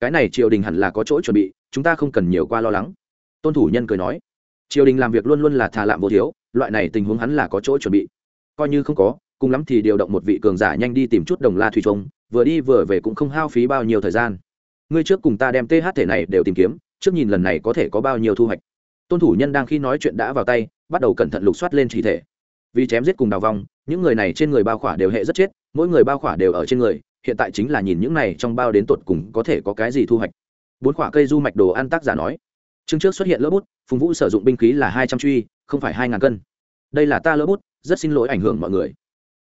cái này triều đình hẳn là có chỗ chuẩn bị, chúng ta không cần nhiều qua lo lắng. Tôn thủ nhân cười nói. Triều đình làm việc luôn luôn là thà lạm vô thiếu, loại này tình huống hắn là có chỗ chuẩn bị. Coi như không có, cùng lắm thì điều động một vị cường giả nhanh đi tìm chút đồng la thủy trông vừa đi vừa về cũng không hao phí bao nhiêu thời gian. Ngươi trước cùng ta đem th thể này đều tìm kiếm, trước nhìn lần này có thể có bao nhiêu thu hoạch. Tôn thủ nhân đang khi nói chuyện đã vào tay, bắt đầu cẩn thận lục soát lên chỉ thể. Vì chém giết cùng đào vong, những người này trên người bao khỏa đều hệ rất chết, mỗi người bao khỏa đều ở trên người hiện tại chính là nhìn những này trong bao đến tột cùng có thể có cái gì thu hoạch. Bốn quả cây du mạch đồ ăn tác giả nói. Chương trước xuất hiện lỡ bút, phùng vũ sử dụng binh khí là hai trăm truy, không phải hai ngàn cân. Đây là ta lỡ bút, rất xin lỗi ảnh hưởng mọi người.